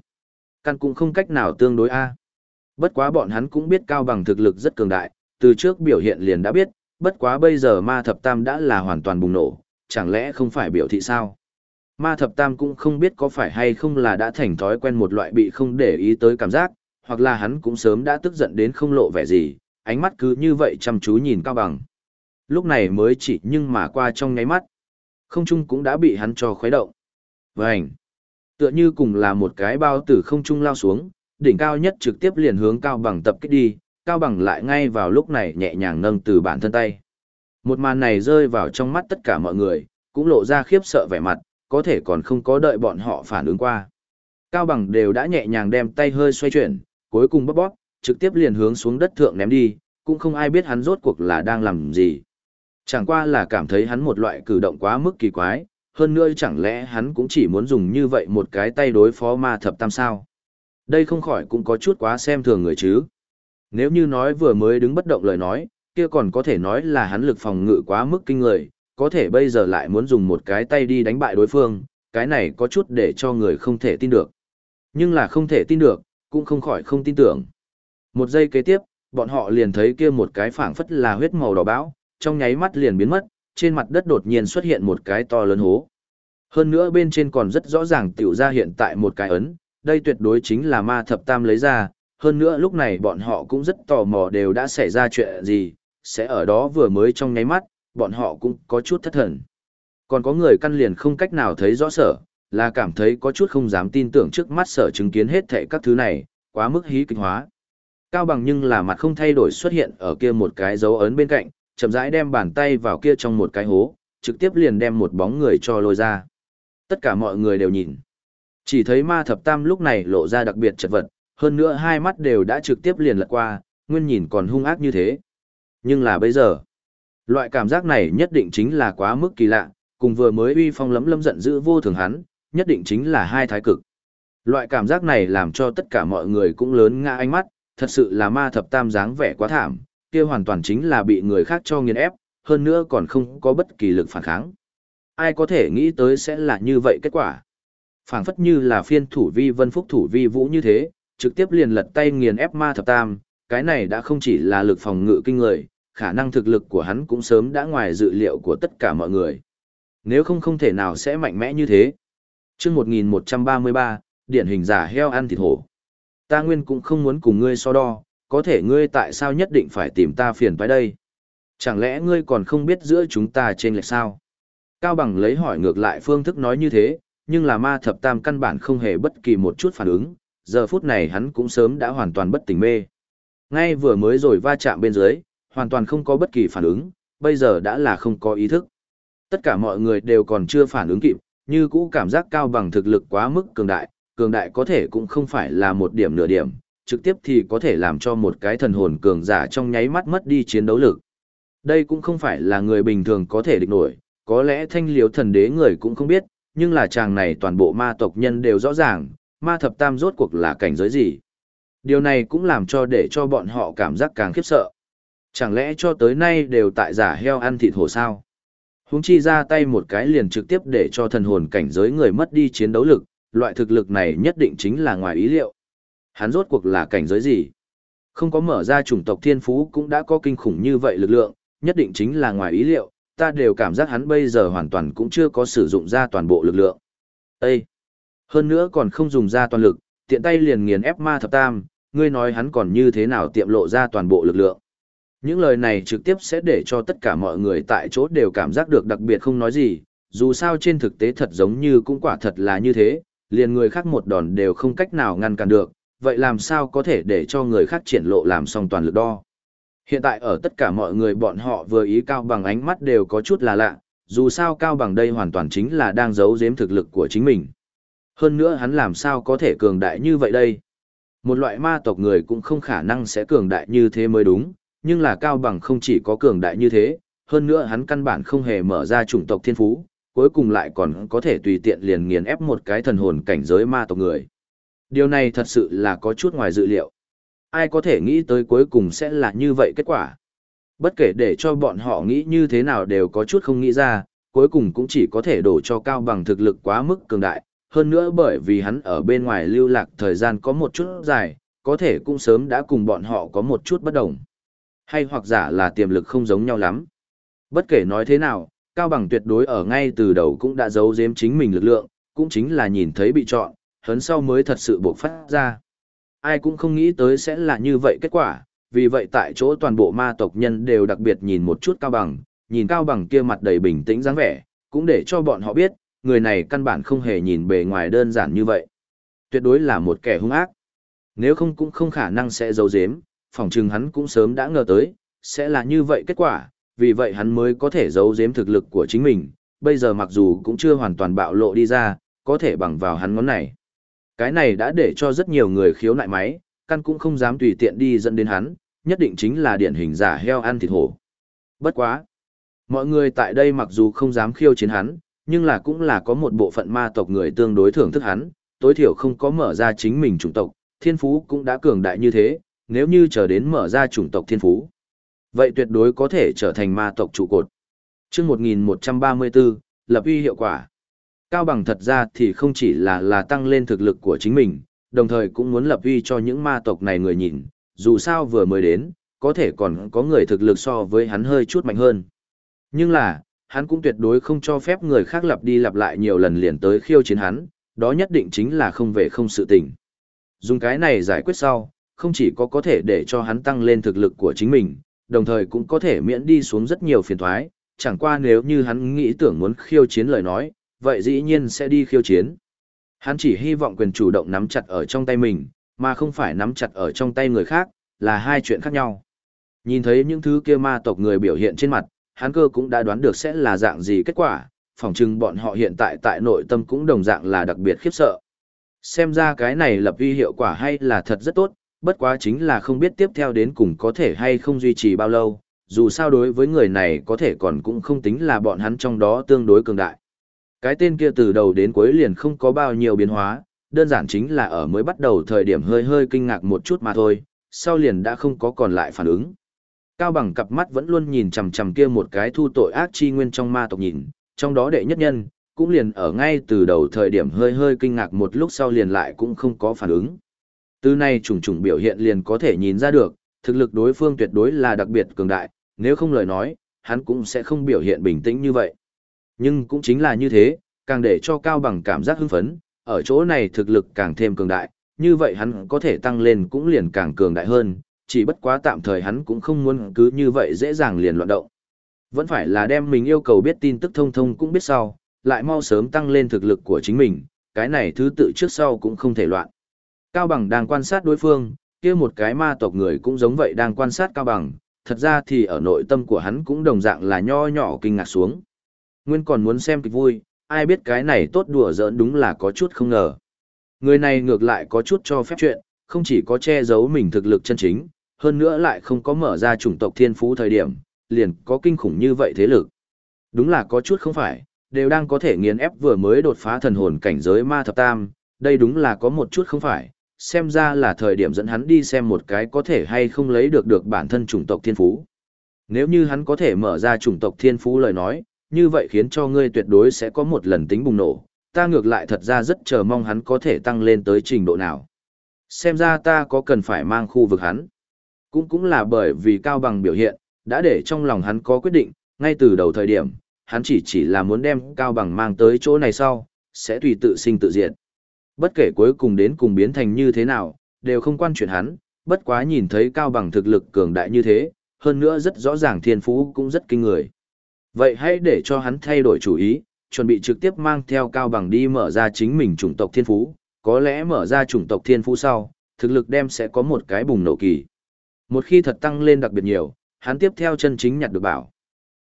Căn cũng không cách nào tương đối a. Bất quá bọn hắn cũng biết cao bằng thực lực rất cường đại, từ trước biểu hiện liền đã biết, bất quá bây giờ ma thập tam đã là hoàn toàn bùng nổ, chẳng lẽ không phải biểu thị sao? Ma thập tam cũng không biết có phải hay không là đã thành thói quen một loại bị không để ý tới cảm giác, hoặc là hắn cũng sớm đã tức giận đến không lộ vẻ gì, ánh mắt cứ như vậy chăm chú nhìn cao bằng. Lúc này mới chỉ nhưng mà qua trong nháy mắt, không trung cũng đã bị hắn cho khuấy động. Vành! Tựa như cùng là một cái bao tử không trung lao xuống, đỉnh cao nhất trực tiếp liền hướng cao bằng tập kích đi, cao bằng lại ngay vào lúc này nhẹ nhàng nâng từ bản thân tay. Một màn này rơi vào trong mắt tất cả mọi người, cũng lộ ra khiếp sợ vẻ mặt, có thể còn không có đợi bọn họ phản ứng qua. Cao bằng đều đã nhẹ nhàng đem tay hơi xoay chuyển, cuối cùng bóp bóp, trực tiếp liền hướng xuống đất thượng ném đi, cũng không ai biết hắn rốt cuộc là đang làm gì. Chẳng qua là cảm thấy hắn một loại cử động quá mức kỳ quái, hơn nữa chẳng lẽ hắn cũng chỉ muốn dùng như vậy một cái tay đối phó ma thập tam sao. Đây không khỏi cũng có chút quá xem thường người chứ. Nếu như nói vừa mới đứng bất động lời nói, kia còn có thể nói là hắn lực phòng ngự quá mức kinh người, có thể bây giờ lại muốn dùng một cái tay đi đánh bại đối phương, cái này có chút để cho người không thể tin được. Nhưng là không thể tin được, cũng không khỏi không tin tưởng. Một giây kế tiếp, bọn họ liền thấy kia một cái phảng phất là huyết màu đỏ bão, trong nháy mắt liền biến mất, trên mặt đất đột nhiên xuất hiện một cái to lớn hố. Hơn nữa bên trên còn rất rõ ràng tiểu ra hiện tại một cái ấn, đây tuyệt đối chính là ma thập tam lấy ra, hơn nữa lúc này bọn họ cũng rất tò mò đều đã xảy ra chuyện gì, sẽ ở đó vừa mới trong nháy mắt, bọn họ cũng có chút thất thần. Còn có người căn liền không cách nào thấy rõ sở, là cảm thấy có chút không dám tin tưởng trước mắt sở chứng kiến hết thảy các thứ này, quá mức hí kịch hóa. Cao bằng nhưng là mặt không thay đổi xuất hiện ở kia một cái dấu ấn bên cạnh, chậm rãi đem bàn tay vào kia trong một cái hố, trực tiếp liền đem một bóng người cho lôi ra. Tất cả mọi người đều nhìn. Chỉ thấy ma thập tam lúc này lộ ra đặc biệt chật vật, hơn nữa hai mắt đều đã trực tiếp liền lật qua, nguyên nhìn còn hung ác như thế. Nhưng là bây giờ, loại cảm giác này nhất định chính là quá mức kỳ lạ, cùng vừa mới uy phong lấm lấm giận dữ vô thường hắn, nhất định chính là hai thái cực. Loại cảm giác này làm cho tất cả mọi người cũng lớn ngã ánh mắt, thật sự là ma thập tam dáng vẻ quá thảm, kia hoàn toàn chính là bị người khác cho nghiền ép, hơn nữa còn không có bất kỳ lực phản kháng. Ai có thể nghĩ tới sẽ là như vậy kết quả? phảng phất như là phiên thủ vi vân phúc thủ vi vũ như thế, trực tiếp liền lật tay nghiền ép ma thập tam, cái này đã không chỉ là lực phòng ngự kinh người, khả năng thực lực của hắn cũng sớm đã ngoài dự liệu của tất cả mọi người. Nếu không không thể nào sẽ mạnh mẽ như thế chương 1133, điển hình giả heo ăn thịt hổ. Ta nguyên cũng không muốn cùng ngươi so đo, có thể ngươi tại sao nhất định phải tìm ta phiền phải đây? Chẳng lẽ ngươi còn không biết giữa chúng ta trên lệch sao? Cao Bằng lấy hỏi ngược lại phương thức nói như thế, nhưng là ma thập tam căn bản không hề bất kỳ một chút phản ứng, giờ phút này hắn cũng sớm đã hoàn toàn bất tỉnh mê. Ngay vừa mới rồi va chạm bên dưới, hoàn toàn không có bất kỳ phản ứng, bây giờ đã là không có ý thức. Tất cả mọi người đều còn chưa phản ứng kịp, như cũ cảm giác cao bằng thực lực quá mức cường đại, cường đại có thể cũng không phải là một điểm nửa điểm, trực tiếp thì có thể làm cho một cái thần hồn cường giả trong nháy mắt mất đi chiến đấu lực. Đây cũng không phải là người bình thường có thể địch nổi, có lẽ thanh liếu thần đế người cũng không biết, nhưng là chàng này toàn bộ ma tộc nhân đều rõ ràng, ma thập tam rốt cuộc là cảnh giới gì. Điều này cũng làm cho để cho bọn họ cảm giác càng khiếp sợ. Chẳng lẽ cho tới nay đều tại giả heo ăn thịt hổ sao? Húng chi ra tay một cái liền trực tiếp để cho thần hồn cảnh giới người mất đi chiến đấu lực, loại thực lực này nhất định chính là ngoài ý liệu. Hắn rốt cuộc là cảnh giới gì? Không có mở ra chủng tộc thiên phú cũng đã có kinh khủng như vậy lực lượng, nhất định chính là ngoài ý liệu, ta đều cảm giác hắn bây giờ hoàn toàn cũng chưa có sử dụng ra toàn bộ lực lượng. Ê! Hơn nữa còn không dùng ra toàn lực, tiện tay liền nghiền ép ma thập tam, ngươi nói hắn còn như thế nào tiệm lộ ra toàn bộ lực lượng. Những lời này trực tiếp sẽ để cho tất cả mọi người tại chỗ đều cảm giác được đặc biệt không nói gì, dù sao trên thực tế thật giống như cũng quả thật là như thế, liền người khác một đòn đều không cách nào ngăn cản được, vậy làm sao có thể để cho người khác triển lộ làm xong toàn lực đo. Hiện tại ở tất cả mọi người bọn họ vừa ý cao bằng ánh mắt đều có chút là lạ, dù sao cao bằng đây hoàn toàn chính là đang giấu giếm thực lực của chính mình. Hơn nữa hắn làm sao có thể cường đại như vậy đây? Một loại ma tộc người cũng không khả năng sẽ cường đại như thế mới đúng, nhưng là cao bằng không chỉ có cường đại như thế, hơn nữa hắn căn bản không hề mở ra chủng tộc thiên phú, cuối cùng lại còn có thể tùy tiện liền nghiền ép một cái thần hồn cảnh giới ma tộc người. Điều này thật sự là có chút ngoài dự liệu. Ai có thể nghĩ tới cuối cùng sẽ là như vậy kết quả. Bất kể để cho bọn họ nghĩ như thế nào đều có chút không nghĩ ra, cuối cùng cũng chỉ có thể đổ cho cao bằng thực lực quá mức cường đại, hơn nữa bởi vì hắn ở bên ngoài lưu lạc thời gian có một chút dài, có thể cũng sớm đã cùng bọn họ có một chút bất đồng. Hay hoặc giả là tiềm lực không giống nhau lắm. Bất kể nói thế nào, Cao Bằng tuyệt đối ở ngay từ đầu cũng đã giấu giếm chính mình lực lượng, cũng chính là nhìn thấy bị chọn, hấn sau mới thật sự buộc phát ra. Ai cũng không nghĩ tới sẽ là như vậy kết quả, vì vậy tại chỗ toàn bộ ma tộc nhân đều đặc biệt nhìn một chút Cao Bằng, nhìn Cao Bằng kia mặt đầy bình tĩnh dáng vẻ, cũng để cho bọn họ biết, người này căn bản không hề nhìn bề ngoài đơn giản như vậy. Tuyệt đối là một kẻ hung ác. Nếu không cũng không khả năng sẽ giấu giếm, phỏng chừng hắn cũng sớm đã ngờ tới, sẽ là như vậy kết quả, vì vậy hắn mới có thể giấu giếm thực lực của chính mình, bây giờ mặc dù cũng chưa hoàn toàn bạo lộ đi ra, có thể bằng vào hắn ngón này. Cái này đã để cho rất nhiều người khiếu nại máy, căn cũng không dám tùy tiện đi dẫn đến hắn, nhất định chính là điển hình giả heo ăn thịt hổ. Bất quá. Mọi người tại đây mặc dù không dám khiêu chiến hắn, nhưng là cũng là có một bộ phận ma tộc người tương đối thưởng thức hắn, tối thiểu không có mở ra chính mình chủng tộc, thiên phú cũng đã cường đại như thế, nếu như chờ đến mở ra chủng tộc thiên phú. Vậy tuyệt đối có thể trở thành ma tộc trụ cột. Trước 1134, lập uy hiệu quả. Cao bằng thật ra thì không chỉ là là tăng lên thực lực của chính mình, đồng thời cũng muốn lập uy cho những ma tộc này người nhìn, dù sao vừa mới đến, có thể còn có người thực lực so với hắn hơi chút mạnh hơn. Nhưng là, hắn cũng tuyệt đối không cho phép người khác lặp đi lặp lại nhiều lần liền tới khiêu chiến hắn, đó nhất định chính là không về không sự tình. Dùng cái này giải quyết sau, không chỉ có có thể để cho hắn tăng lên thực lực của chính mình, đồng thời cũng có thể miễn đi xuống rất nhiều phiền thoái, chẳng qua nếu như hắn nghĩ tưởng muốn khiêu chiến lời nói, vậy dĩ nhiên sẽ đi khiêu chiến. Hắn chỉ hy vọng quyền chủ động nắm chặt ở trong tay mình, mà không phải nắm chặt ở trong tay người khác, là hai chuyện khác nhau. Nhìn thấy những thứ kia ma tộc người biểu hiện trên mặt, hắn cơ cũng đã đoán được sẽ là dạng gì kết quả, phỏng chừng bọn họ hiện tại tại nội tâm cũng đồng dạng là đặc biệt khiếp sợ. Xem ra cái này lập vi hiệu quả hay là thật rất tốt, bất quá chính là không biết tiếp theo đến cùng có thể hay không duy trì bao lâu, dù sao đối với người này có thể còn cũng không tính là bọn hắn trong đó tương đối cường đại. Cái tên kia từ đầu đến cuối liền không có bao nhiêu biến hóa, đơn giản chính là ở mới bắt đầu thời điểm hơi hơi kinh ngạc một chút mà thôi, sau liền đã không có còn lại phản ứng. Cao bằng cặp mắt vẫn luôn nhìn chằm chằm kia một cái thu tội ác chi nguyên trong ma tộc nhìn, trong đó đệ nhất nhân, cũng liền ở ngay từ đầu thời điểm hơi hơi kinh ngạc một lúc sau liền lại cũng không có phản ứng. Từ này trùng trùng biểu hiện liền có thể nhìn ra được, thực lực đối phương tuyệt đối là đặc biệt cường đại, nếu không lời nói, hắn cũng sẽ không biểu hiện bình tĩnh như vậy. Nhưng cũng chính là như thế, càng để cho Cao Bằng cảm giác hưng phấn, ở chỗ này thực lực càng thêm cường đại, như vậy hắn có thể tăng lên cũng liền càng cường đại hơn, chỉ bất quá tạm thời hắn cũng không muốn cứ như vậy dễ dàng liền loạn động. Vẫn phải là đem mình yêu cầu biết tin tức thông thông cũng biết sau, lại mau sớm tăng lên thực lực của chính mình, cái này thứ tự trước sau cũng không thể loạn. Cao Bằng đang quan sát đối phương, kia một cái ma tộc người cũng giống vậy đang quan sát Cao Bằng, thật ra thì ở nội tâm của hắn cũng đồng dạng là nho nhỏ kinh ngạc xuống. Nguyên còn muốn xem kịch vui, ai biết cái này tốt đùa giỡn đúng là có chút không ngờ. Người này ngược lại có chút cho phép chuyện, không chỉ có che giấu mình thực lực chân chính, hơn nữa lại không có mở ra chủng tộc thiên phú thời điểm, liền có kinh khủng như vậy thế lực. Đúng là có chút không phải, đều đang có thể nghiền ép vừa mới đột phá thần hồn cảnh giới ma thập tam, đây đúng là có một chút không phải, xem ra là thời điểm dẫn hắn đi xem một cái có thể hay không lấy được được bản thân chủng tộc thiên phú. Nếu như hắn có thể mở ra chủng tộc thiên phú lời nói, như vậy khiến cho ngươi tuyệt đối sẽ có một lần tính bùng nổ, ta ngược lại thật ra rất chờ mong hắn có thể tăng lên tới trình độ nào. Xem ra ta có cần phải mang khu vực hắn. Cũng cũng là bởi vì cao bằng biểu hiện, đã để trong lòng hắn có quyết định, ngay từ đầu thời điểm, hắn chỉ chỉ là muốn đem cao bằng mang tới chỗ này sau, sẽ tùy tự sinh tự diệt. Bất kể cuối cùng đến cùng biến thành như thế nào, đều không quan chuyện hắn, bất quá nhìn thấy cao bằng thực lực cường đại như thế, hơn nữa rất rõ ràng thiên phú cũng rất kinh người. Vậy hãy để cho hắn thay đổi chủ ý, chuẩn bị trực tiếp mang theo cao bằng đi mở ra chính mình chủng tộc thiên phú, có lẽ mở ra chủng tộc thiên phú sau, thực lực đem sẽ có một cái bùng nổ kỳ. Một khi thật tăng lên đặc biệt nhiều, hắn tiếp theo chân chính nhặt được bảo.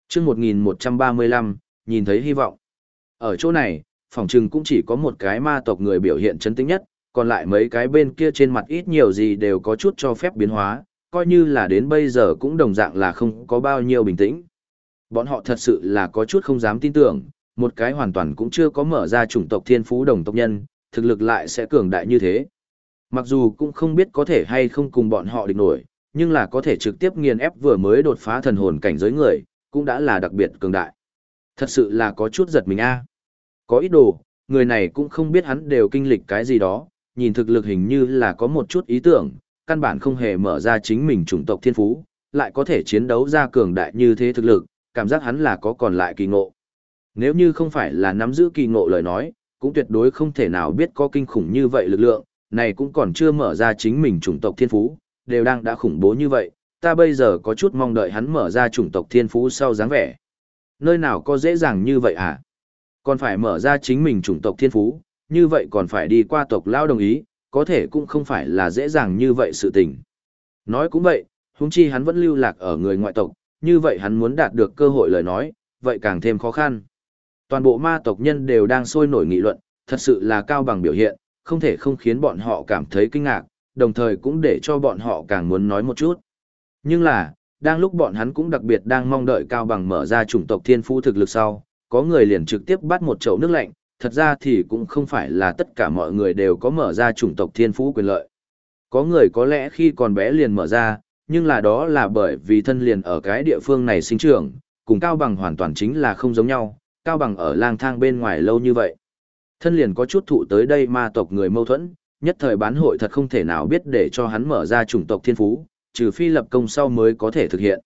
Trước 1135, nhìn thấy hy vọng. Ở chỗ này, phòng trừng cũng chỉ có một cái ma tộc người biểu hiện chấn tĩnh nhất, còn lại mấy cái bên kia trên mặt ít nhiều gì đều có chút cho phép biến hóa, coi như là đến bây giờ cũng đồng dạng là không có bao nhiêu bình tĩnh. Bọn họ thật sự là có chút không dám tin tưởng, một cái hoàn toàn cũng chưa có mở ra chủng tộc thiên phú đồng tộc nhân, thực lực lại sẽ cường đại như thế. Mặc dù cũng không biết có thể hay không cùng bọn họ địch nổi, nhưng là có thể trực tiếp nghiền ép vừa mới đột phá thần hồn cảnh giới người, cũng đã là đặc biệt cường đại. Thật sự là có chút giật mình a. Có ít đồ, người này cũng không biết hắn đều kinh lịch cái gì đó, nhìn thực lực hình như là có một chút ý tưởng, căn bản không hề mở ra chính mình chủng tộc thiên phú, lại có thể chiến đấu ra cường đại như thế thực lực, cảm giác hắn là có còn lại kỳ ngộ. Nếu như không phải là nắm giữ kỳ ngộ lời nói, cũng tuyệt đối không thể nào biết có kinh khủng như vậy lực lượng, này cũng còn chưa mở ra chính mình chủng tộc thiên phú, đều đang đã khủng bố như vậy, ta bây giờ có chút mong đợi hắn mở ra chủng tộc thiên phú sau dáng vẻ. Nơi nào có dễ dàng như vậy hả? Còn phải mở ra chính mình chủng tộc thiên phú, như vậy còn phải đi qua tộc lao đồng ý, có thể cũng không phải là dễ dàng như vậy sự tình. Nói cũng vậy, huống chi hắn vẫn lưu lạc ở người ngoại tộc, như vậy hắn muốn đạt được cơ hội lời nói, vậy càng thêm khó khăn. Toàn bộ ma tộc nhân đều đang sôi nổi nghị luận, thật sự là cao bằng biểu hiện, không thể không khiến bọn họ cảm thấy kinh ngạc, đồng thời cũng để cho bọn họ càng muốn nói một chút. Nhưng là, đang lúc bọn hắn cũng đặc biệt đang mong đợi cao bằng mở ra chủng tộc thiên phú thực lực sau, có người liền trực tiếp bắt một chậu nước lạnh, thật ra thì cũng không phải là tất cả mọi người đều có mở ra chủng tộc thiên phú quyền lợi. Có người có lẽ khi còn bé liền mở ra, nhưng là đó là bởi vì thân liền ở cái địa phương này sinh trưởng, cùng Cao Bằng hoàn toàn chính là không giống nhau, Cao Bằng ở lang thang bên ngoài lâu như vậy. Thân liền có chút thụ tới đây ma tộc người mâu thuẫn, nhất thời bán hội thật không thể nào biết để cho hắn mở ra chủng tộc thiên phú, trừ phi lập công sau mới có thể thực hiện.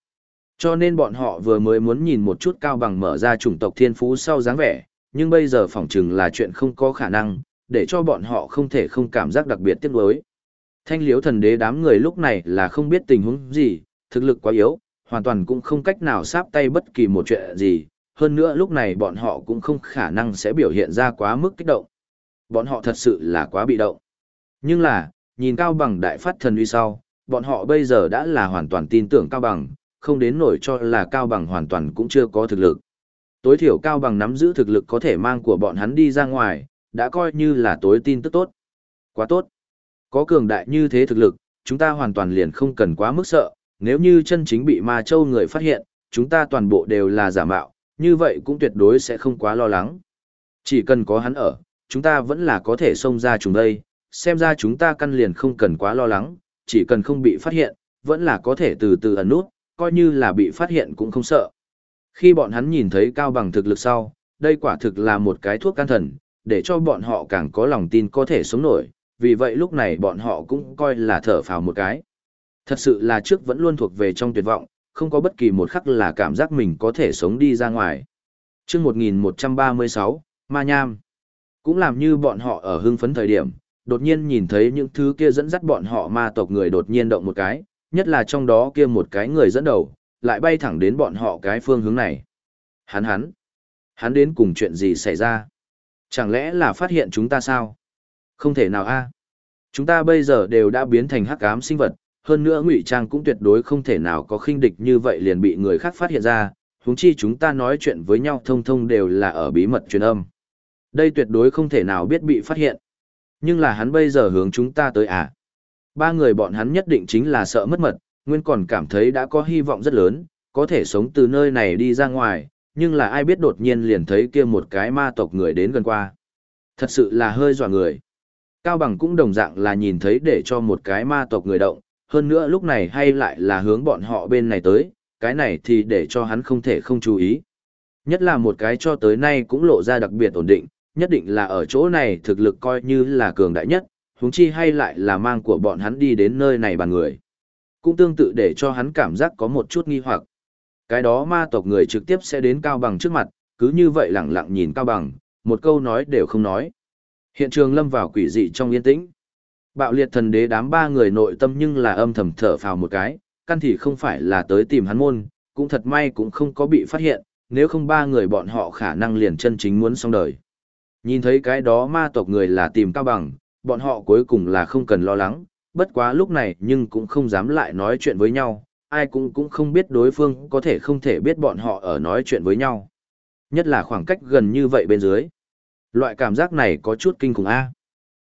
Cho nên bọn họ vừa mới muốn nhìn một chút Cao Bằng mở ra chủng tộc thiên phú sau dáng vẻ, nhưng bây giờ phỏng chừng là chuyện không có khả năng, để cho bọn họ không thể không cảm giác đặc biệt tiếc nuối. Thanh liếu thần đế đám người lúc này là không biết tình huống gì, thực lực quá yếu, hoàn toàn cũng không cách nào sáp tay bất kỳ một chuyện gì, hơn nữa lúc này bọn họ cũng không khả năng sẽ biểu hiện ra quá mức kích động. Bọn họ thật sự là quá bị động. Nhưng là, nhìn Cao Bằng đại phát thần uy sau, bọn họ bây giờ đã là hoàn toàn tin tưởng Cao Bằng, không đến nổi cho là Cao Bằng hoàn toàn cũng chưa có thực lực. Tối thiểu Cao Bằng nắm giữ thực lực có thể mang của bọn hắn đi ra ngoài, đã coi như là tối tin tức tốt. Quá tốt. Có cường đại như thế thực lực, chúng ta hoàn toàn liền không cần quá mức sợ, nếu như chân chính bị ma châu người phát hiện, chúng ta toàn bộ đều là giả mạo, như vậy cũng tuyệt đối sẽ không quá lo lắng. Chỉ cần có hắn ở, chúng ta vẫn là có thể xông ra chúng đây, xem ra chúng ta căn liền không cần quá lo lắng, chỉ cần không bị phát hiện, vẫn là có thể từ từ ẩn nút, coi như là bị phát hiện cũng không sợ. Khi bọn hắn nhìn thấy cao bằng thực lực sau, đây quả thực là một cái thuốc can thần, để cho bọn họ càng có lòng tin có thể sống nổi, vì vậy lúc này bọn họ cũng coi là thở phào một cái. Thật sự là trước vẫn luôn thuộc về trong tuyệt vọng, không có bất kỳ một khắc là cảm giác mình có thể sống đi ra ngoài. Trước 1136, Ma Nham. Cũng làm như bọn họ ở hưng phấn thời điểm, đột nhiên nhìn thấy những thứ kia dẫn dắt bọn họ ma tộc người đột nhiên động một cái, nhất là trong đó kia một cái người dẫn đầu, lại bay thẳng đến bọn họ cái phương hướng này. Hắn hắn, hắn đến cùng chuyện gì xảy ra? Chẳng lẽ là phát hiện chúng ta sao? Không thể nào a Chúng ta bây giờ đều đã biến thành hắc ám sinh vật, hơn nữa ngụy trang cũng tuyệt đối không thể nào có khinh địch như vậy liền bị người khác phát hiện ra, huống chi chúng ta nói chuyện với nhau thông thông đều là ở bí mật truyền âm. Đây tuyệt đối không thể nào biết bị phát hiện. Nhưng là hắn bây giờ hướng chúng ta tới à? Ba người bọn hắn nhất định chính là sợ mất mật, nguyên còn cảm thấy đã có hy vọng rất lớn, có thể sống từ nơi này đi ra ngoài, nhưng là ai biết đột nhiên liền thấy kia một cái ma tộc người đến gần qua. Thật sự là hơi dọa người. Cao Bằng cũng đồng dạng là nhìn thấy để cho một cái ma tộc người động, hơn nữa lúc này hay lại là hướng bọn họ bên này tới, cái này thì để cho hắn không thể không chú ý. Nhất là một cái cho tới nay cũng lộ ra đặc biệt ổn định, nhất định là ở chỗ này thực lực coi như là cường đại nhất, huống chi hay lại là mang của bọn hắn đi đến nơi này bàn người. Cũng tương tự để cho hắn cảm giác có một chút nghi hoặc. Cái đó ma tộc người trực tiếp sẽ đến Cao Bằng trước mặt, cứ như vậy lặng lặng nhìn Cao Bằng, một câu nói đều không nói. Hiện trường lâm vào quỷ dị trong yên tĩnh. Bạo liệt thần đế đám ba người nội tâm nhưng là âm thầm thở phào một cái, căn thì không phải là tới tìm hắn môn, cũng thật may cũng không có bị phát hiện, nếu không ba người bọn họ khả năng liền chân chính muốn xong đời. Nhìn thấy cái đó ma tộc người là tìm cao bằng, bọn họ cuối cùng là không cần lo lắng, bất quá lúc này nhưng cũng không dám lại nói chuyện với nhau, ai cũng cũng không biết đối phương có thể không thể biết bọn họ ở nói chuyện với nhau. Nhất là khoảng cách gần như vậy bên dưới. Loại cảm giác này có chút kinh khủng a.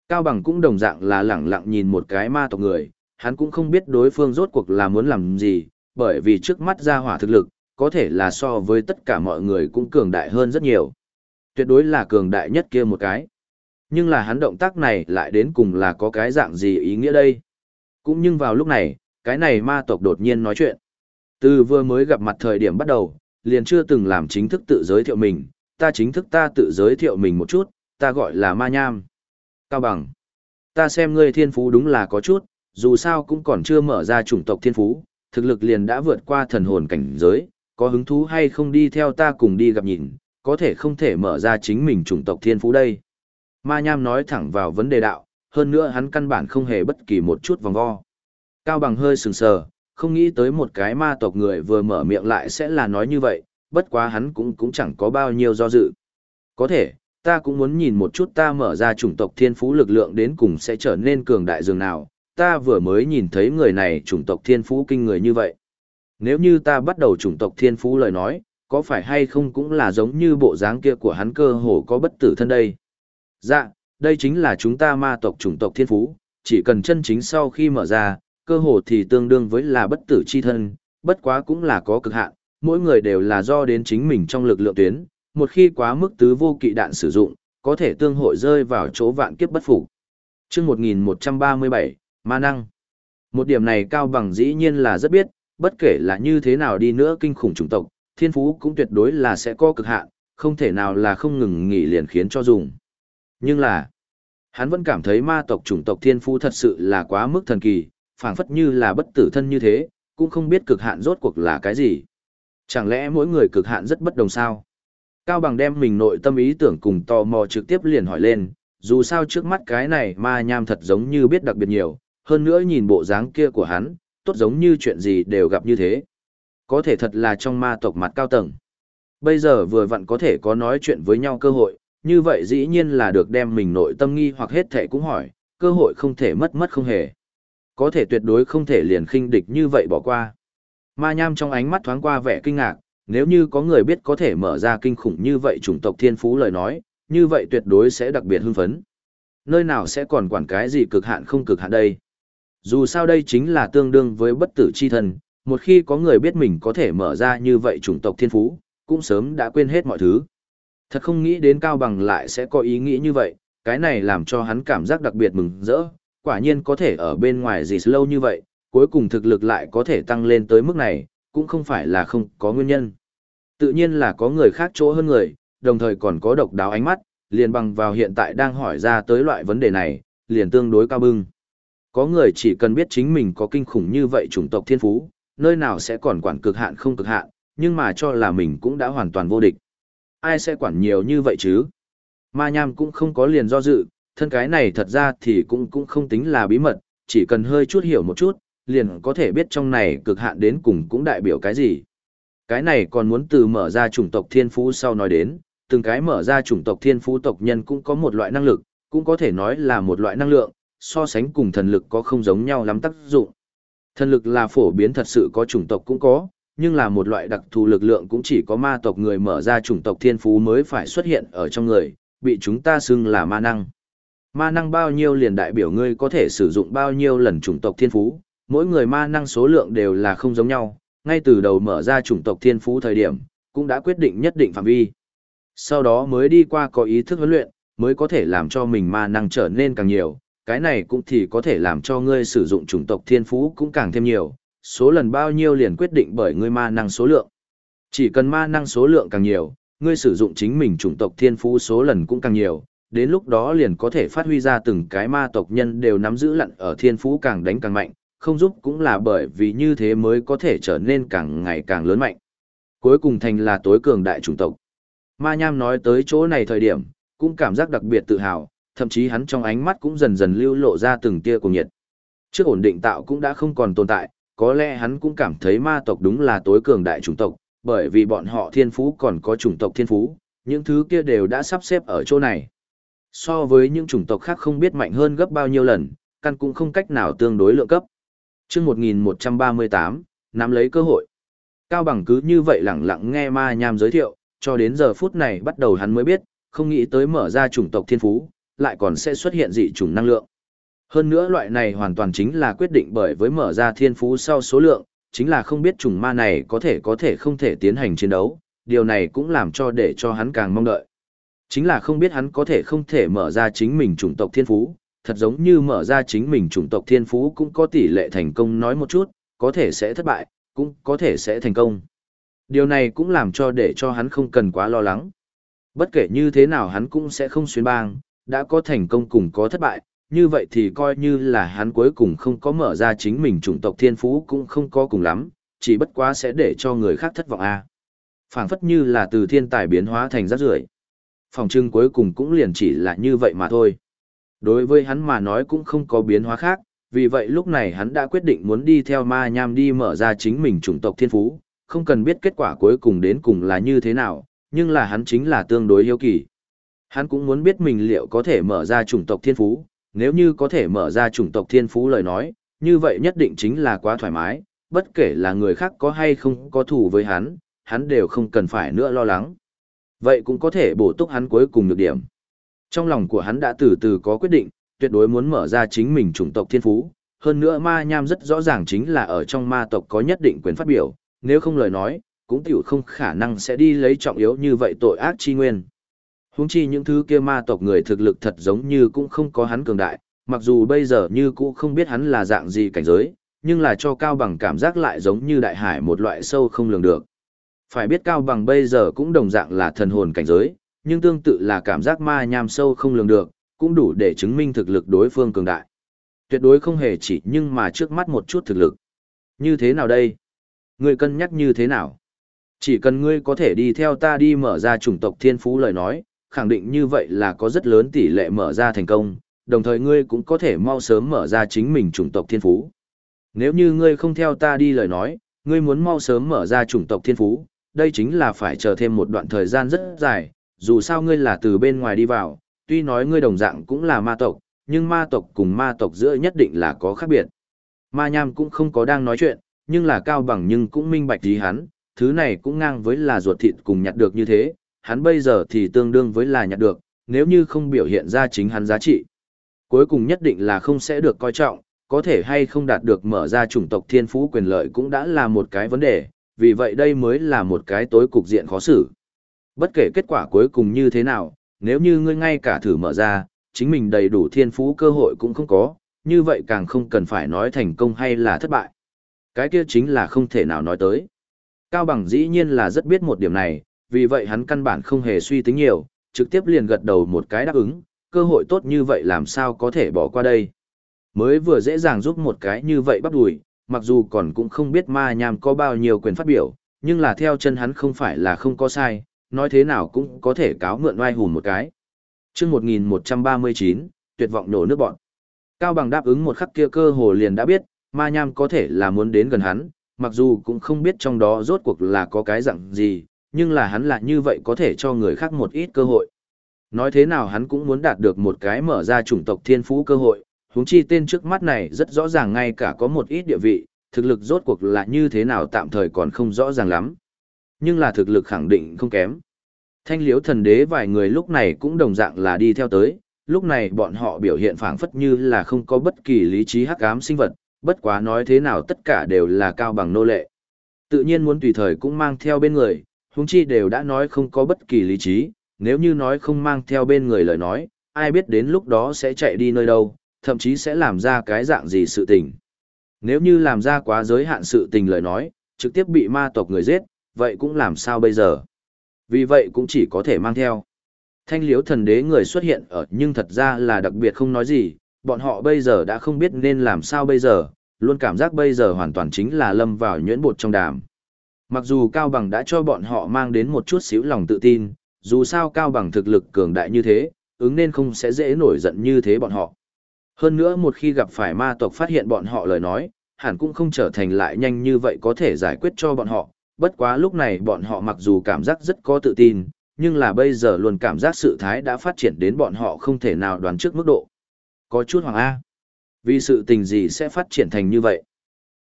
Cao Bằng cũng đồng dạng là lẳng lặng nhìn một cái ma tộc người, hắn cũng không biết đối phương rốt cuộc là muốn làm gì, bởi vì trước mắt ra hỏa thực lực, có thể là so với tất cả mọi người cũng cường đại hơn rất nhiều. Tuyệt đối là cường đại nhất kia một cái. Nhưng là hắn động tác này lại đến cùng là có cái dạng gì ý nghĩa đây. Cũng nhưng vào lúc này, cái này ma tộc đột nhiên nói chuyện. Từ vừa mới gặp mặt thời điểm bắt đầu, liền chưa từng làm chính thức tự giới thiệu mình, ta chính thức ta tự giới thiệu mình một chút, ta gọi là ma nham. Cao bằng. Ta xem ngươi thiên phú đúng là có chút, dù sao cũng còn chưa mở ra chủng tộc thiên phú, thực lực liền đã vượt qua thần hồn cảnh giới, có hứng thú hay không đi theo ta cùng đi gặp nhìn, có thể không thể mở ra chính mình chủng tộc thiên phú đây. Ma Nham nói thẳng vào vấn đề đạo, hơn nữa hắn căn bản không hề bất kỳ một chút vòng vo. Cao bằng hơi sừng sờ, không nghĩ tới một cái ma tộc người vừa mở miệng lại sẽ là nói như vậy, bất quá hắn cũng cũng chẳng có bao nhiêu do dự. Có thể, ta cũng muốn nhìn một chút ta mở ra chủng tộc thiên phú lực lượng đến cùng sẽ trở nên cường đại dường nào, ta vừa mới nhìn thấy người này chủng tộc thiên phú kinh người như vậy. Nếu như ta bắt đầu chủng tộc thiên phú lời nói, có phải hay không cũng là giống như bộ dáng kia của hắn cơ hồ có bất tử thân đây. Dạ, đây chính là chúng ta ma tộc chủng tộc thiên phú, chỉ cần chân chính sau khi mở ra, cơ hồ thì tương đương với là bất tử chi thân, bất quá cũng là có cực hạn, mỗi người đều là do đến chính mình trong lực lượng tuyến, một khi quá mức tứ vô kỵ đạn sử dụng, có thể tương hội rơi vào chỗ vạn kiếp bất phục. Chương 1137, Ma năng. Một điểm này cao bằng dĩ nhiên là rất biết, bất kể là như thế nào đi nữa kinh khủng chủng tộc, thiên phú cũng tuyệt đối là sẽ có cực hạn, không thể nào là không ngừng nghỉ liền khiến cho dùng. Nhưng là, hắn vẫn cảm thấy ma tộc chủng tộc thiên phú thật sự là quá mức thần kỳ, phảng phất như là bất tử thân như thế, cũng không biết cực hạn rốt cuộc là cái gì. Chẳng lẽ mỗi người cực hạn rất bất đồng sao? Cao Bằng đem mình nội tâm ý tưởng cùng tò mò trực tiếp liền hỏi lên, dù sao trước mắt cái này ma nham thật giống như biết đặc biệt nhiều, hơn nữa nhìn bộ dáng kia của hắn, tốt giống như chuyện gì đều gặp như thế. Có thể thật là trong ma tộc mặt cao tầng. Bây giờ vừa vặn có thể có nói chuyện với nhau cơ hội, như vậy dĩ nhiên là được đem mình nội tâm nghi hoặc hết thể cũng hỏi, cơ hội không thể mất mất không hề. Có thể tuyệt đối không thể liền khinh địch như vậy bỏ qua. Ma nham trong ánh mắt thoáng qua vẻ kinh ngạc, nếu như có người biết có thể mở ra kinh khủng như vậy chủng tộc thiên phú lời nói, như vậy tuyệt đối sẽ đặc biệt hưng phấn. Nơi nào sẽ còn quản cái gì cực hạn không cực hạn đây? Dù sao đây chính là tương đương với bất tử chi thần, một khi có người biết mình có thể mở ra như vậy chủng tộc thiên phú, cũng sớm đã quên hết mọi thứ. Thật không nghĩ đến Cao Bằng lại sẽ có ý nghĩ như vậy, cái này làm cho hắn cảm giác đặc biệt mừng rỡ, quả nhiên có thể ở bên ngoài gì lâu như vậy, cuối cùng thực lực lại có thể tăng lên tới mức này, cũng không phải là không có nguyên nhân. Tự nhiên là có người khác chỗ hơn người, đồng thời còn có độc đáo ánh mắt, liền bằng vào hiện tại đang hỏi ra tới loại vấn đề này, liền tương đối cao bưng. Có người chỉ cần biết chính mình có kinh khủng như vậy chủng tộc thiên phú, nơi nào sẽ còn quản cực hạn không cực hạn, nhưng mà cho là mình cũng đã hoàn toàn vô địch. Ai sẽ quản nhiều như vậy chứ? Ma nham cũng không có liền do dự, thân cái này thật ra thì cũng cũng không tính là bí mật, chỉ cần hơi chút hiểu một chút, liền có thể biết trong này cực hạn đến cùng cũng đại biểu cái gì. Cái này còn muốn từ mở ra chủng tộc thiên phú sau nói đến, từng cái mở ra chủng tộc thiên phú tộc nhân cũng có một loại năng lực, cũng có thể nói là một loại năng lượng, so sánh cùng thần lực có không giống nhau lắm tác dụng. Thần lực là phổ biến thật sự có chủng tộc cũng có, nhưng là một loại đặc thù lực lượng cũng chỉ có ma tộc người mở ra chủng tộc thiên phú mới phải xuất hiện ở trong người, bị chúng ta xưng là ma năng. Ma năng bao nhiêu liền đại biểu ngươi có thể sử dụng bao nhiêu lần chủng tộc thiên phú, mỗi người ma năng số lượng đều là không giống nhau, ngay từ đầu mở ra chủng tộc thiên phú thời điểm, cũng đã quyết định nhất định phạm vi. Sau đó mới đi qua có ý thức huấn luyện, mới có thể làm cho mình ma năng trở nên càng nhiều, cái này cũng thì có thể làm cho ngươi sử dụng chủng tộc thiên phú cũng càng thêm nhiều, số lần bao nhiêu liền quyết định bởi ngươi ma năng số lượng. Chỉ cần ma năng số lượng càng nhiều, ngươi sử dụng chính mình chủng tộc thiên phú số lần cũng càng nhiều, đến lúc đó liền có thể phát huy ra từng cái ma tộc nhân đều nắm giữ lặn ở thiên phú càng đánh càng mạnh, không giúp cũng là bởi vì như thế mới có thể trở nên càng ngày càng lớn mạnh. Cuối cùng thành là tối cường đại chủng tộc. Ma Nham nói tới chỗ này thời điểm, cũng cảm giác đặc biệt tự hào, thậm chí hắn trong ánh mắt cũng dần dần lưu lộ ra từng tia cùng nhiệt. Trước ổn định tạo cũng đã không còn tồn tại, có lẽ hắn cũng cảm thấy ma tộc đúng là tối cường đại chủng tộc, bởi vì bọn họ thiên phú còn có chủng tộc thiên phú, những thứ kia đều đã sắp xếp ở chỗ này. So với những chủng tộc khác không biết mạnh hơn gấp bao nhiêu lần, căn cũng không cách nào tương đối lượng cấp. chương 1138, nắm lấy cơ hội. Cao bằng cứ như vậy lặng lặng nghe ma nham giới thiệu, cho đến giờ phút này bắt đầu hắn mới biết, không nghĩ tới mở ra chủng tộc thiên phú, lại còn sẽ xuất hiện dị chủng năng lượng. Hơn nữa loại này hoàn toàn chính là quyết định bởi với mở ra thiên phú sau số lượng, chính là không biết chủng ma này có thể có thể không thể tiến hành chiến đấu, điều này cũng làm cho để cho hắn càng mong đợi. Chính là không biết hắn có thể không thể mở ra chính mình chủng tộc thiên phú, thật giống như mở ra chính mình chủng tộc thiên phú cũng có tỷ lệ thành công nói một chút, có thể sẽ thất bại, cũng có thể sẽ thành công. Điều này cũng làm cho để cho hắn không cần quá lo lắng. Bất kể như thế nào hắn cũng sẽ không xuyên bang, đã có thành công cùng có thất bại, như vậy thì coi như là hắn cuối cùng không có mở ra chính mình chủng tộc thiên phú cũng không có cùng lắm, chỉ bất quá sẽ để cho người khác thất vọng a. À. Phảng phất như là từ thiên tài biến hóa thành rác rưởi. Phòng trưng cuối cùng cũng liền chỉ là như vậy mà thôi. Đối với hắn mà nói cũng không có biến hóa khác, vì vậy lúc này hắn đã quyết định muốn đi theo ma nham đi mở ra chính mình chủng tộc thiên phú, không cần biết kết quả cuối cùng đến cùng là như thế nào, nhưng là hắn chính là tương đối hiếu kỳ. Hắn cũng muốn biết mình liệu có thể mở ra chủng tộc thiên phú, nếu như có thể mở ra chủng tộc thiên phú lời nói, như vậy nhất định chính là quá thoải mái, bất kể là người khác có hay không có thù với hắn, hắn đều không cần phải nữa lo lắng. Vậy cũng có thể bổ túc hắn cuối cùng được điểm. Trong lòng của hắn đã từ từ có quyết định, tuyệt đối muốn mở ra chính mình chủng tộc thiên phú, hơn nữa ma nham rất rõ ràng chính là ở trong ma tộc có nhất định quyền phát biểu, nếu không lời nói, cũng tiểu không khả năng sẽ đi lấy trọng yếu như vậy tội ác chi nguyên. Huống chi những thứ kia ma tộc người thực lực thật giống như cũng không có hắn cường đại, mặc dù bây giờ như cũng không biết hắn là dạng gì cảnh giới, nhưng là cho Cao Bằng cảm giác lại giống như đại hải một loại sâu không lường được. Phải biết Cao Bằng bây giờ cũng đồng dạng là thần hồn cảnh giới, nhưng tương tự là cảm giác ma nham sâu không lường được, cũng đủ để chứng minh thực lực đối phương cường đại. Tuyệt đối không hề chỉ nhưng mà trước mắt một chút thực lực. Như thế nào đây? Ngươi cân nhắc như thế nào? Chỉ cần ngươi có thể đi theo ta đi mở ra chủng tộc thiên phú lời nói, khẳng định như vậy là có rất lớn tỷ lệ mở ra thành công, đồng thời ngươi cũng có thể mau sớm mở ra chính mình chủng tộc thiên phú. Nếu như ngươi không theo ta đi lời nói, ngươi muốn mau sớm mở ra chủng tộc thiên phú, đây chính là phải chờ thêm một đoạn thời gian rất dài, dù sao ngươi là từ bên ngoài đi vào, tuy nói ngươi đồng dạng cũng là ma tộc, nhưng ma tộc cùng ma tộc giữa nhất định là có khác biệt. Ma nham cũng không có đang nói chuyện, nhưng là cao bằng nhưng cũng minh bạch ý hắn, thứ này cũng ngang với là ruột thịt cùng nhặt được như thế, hắn bây giờ thì tương đương với là nhặt được, nếu như không biểu hiện ra chính hắn giá trị. Cuối cùng nhất định là không sẽ được coi trọng, có thể hay không đạt được mở ra chủng tộc thiên phú quyền lợi cũng đã là một cái vấn đề, vì vậy đây mới là một cái tối cục diện khó xử. Bất kể kết quả cuối cùng như thế nào, nếu như ngươi ngay cả thử mở ra, chính mình đầy đủ thiên phú cơ hội cũng không có, như vậy càng không cần phải nói thành công hay là thất bại. Cái kia chính là không thể nào nói tới. Cao Bằng dĩ nhiên là rất biết một điểm này, vì vậy hắn căn bản không hề suy tính nhiều, trực tiếp liền gật đầu một cái đáp ứng, cơ hội tốt như vậy làm sao có thể bỏ qua đây. Mới vừa dễ dàng giúp một cái như vậy bắt đùi, mặc dù còn cũng không biết ma nham có bao nhiêu quyền phát biểu, nhưng là theo chân hắn không phải là không có sai, nói thế nào cũng có thể cáo mượn oai hùn một cái. chương 1139, tuyệt vọng nổ nước bọn. Cao bằng đáp ứng một khắc kia cơ hồ liền đã biết, ma nham có thể là muốn đến gần hắn, mặc dù cũng không biết trong đó rốt cuộc là có cái dạng gì, nhưng là hắn lại như vậy có thể cho người khác một ít cơ hội. Nói thế nào hắn cũng muốn đạt được một cái mở ra chủng tộc thiên phú cơ hội, huống chi tên trước mắt này rất rõ ràng ngay cả có một ít địa vị, thực lực rốt cuộc là như thế nào tạm thời còn không rõ ràng lắm. Nhưng là thực lực khẳng định không kém. Thanh liếu thần đế vài người lúc này cũng đồng dạng là đi theo tới, lúc này bọn họ biểu hiện phảng phất như là không có bất kỳ lý trí hắc ám sinh vật, bất quá nói thế nào tất cả đều là cao bằng nô lệ. Tự nhiên muốn tùy thời cũng mang theo bên người, huống chi đều đã nói không có bất kỳ lý trí, nếu như nói không mang theo bên người lời nói, ai biết đến lúc đó sẽ chạy đi nơi đâu, thậm chí sẽ làm ra cái dạng gì sự tình. Nếu như làm ra quá giới hạn sự tình lời nói, trực tiếp bị ma tộc người giết, vậy cũng làm sao bây giờ? Vì vậy cũng chỉ có thể mang theo. Thanh liếu thần đế người xuất hiện ở nhưng thật ra là đặc biệt không nói gì, bọn họ bây giờ đã không biết nên làm sao bây giờ, luôn cảm giác bây giờ hoàn toàn chính là lâm vào nhuyễn bột trong đàm. Mặc dù Cao Bằng đã cho bọn họ mang đến một chút xíu lòng tự tin, dù sao Cao Bằng thực lực cường đại như thế, ứng nên không sẽ dễ nổi giận như thế bọn họ. Hơn nữa một khi gặp phải ma tộc phát hiện bọn họ lời nói, hẳn cũng không trở thành lại nhanh như vậy có thể giải quyết cho bọn họ, bất quá lúc này bọn họ mặc dù cảm giác rất có tự tin, nhưng là bây giờ luôn cảm giác sự thái đã phát triển đến bọn họ không thể nào đoán trước mức độ. Có chút hoàng A. Vì sự tình gì sẽ phát triển thành như vậy?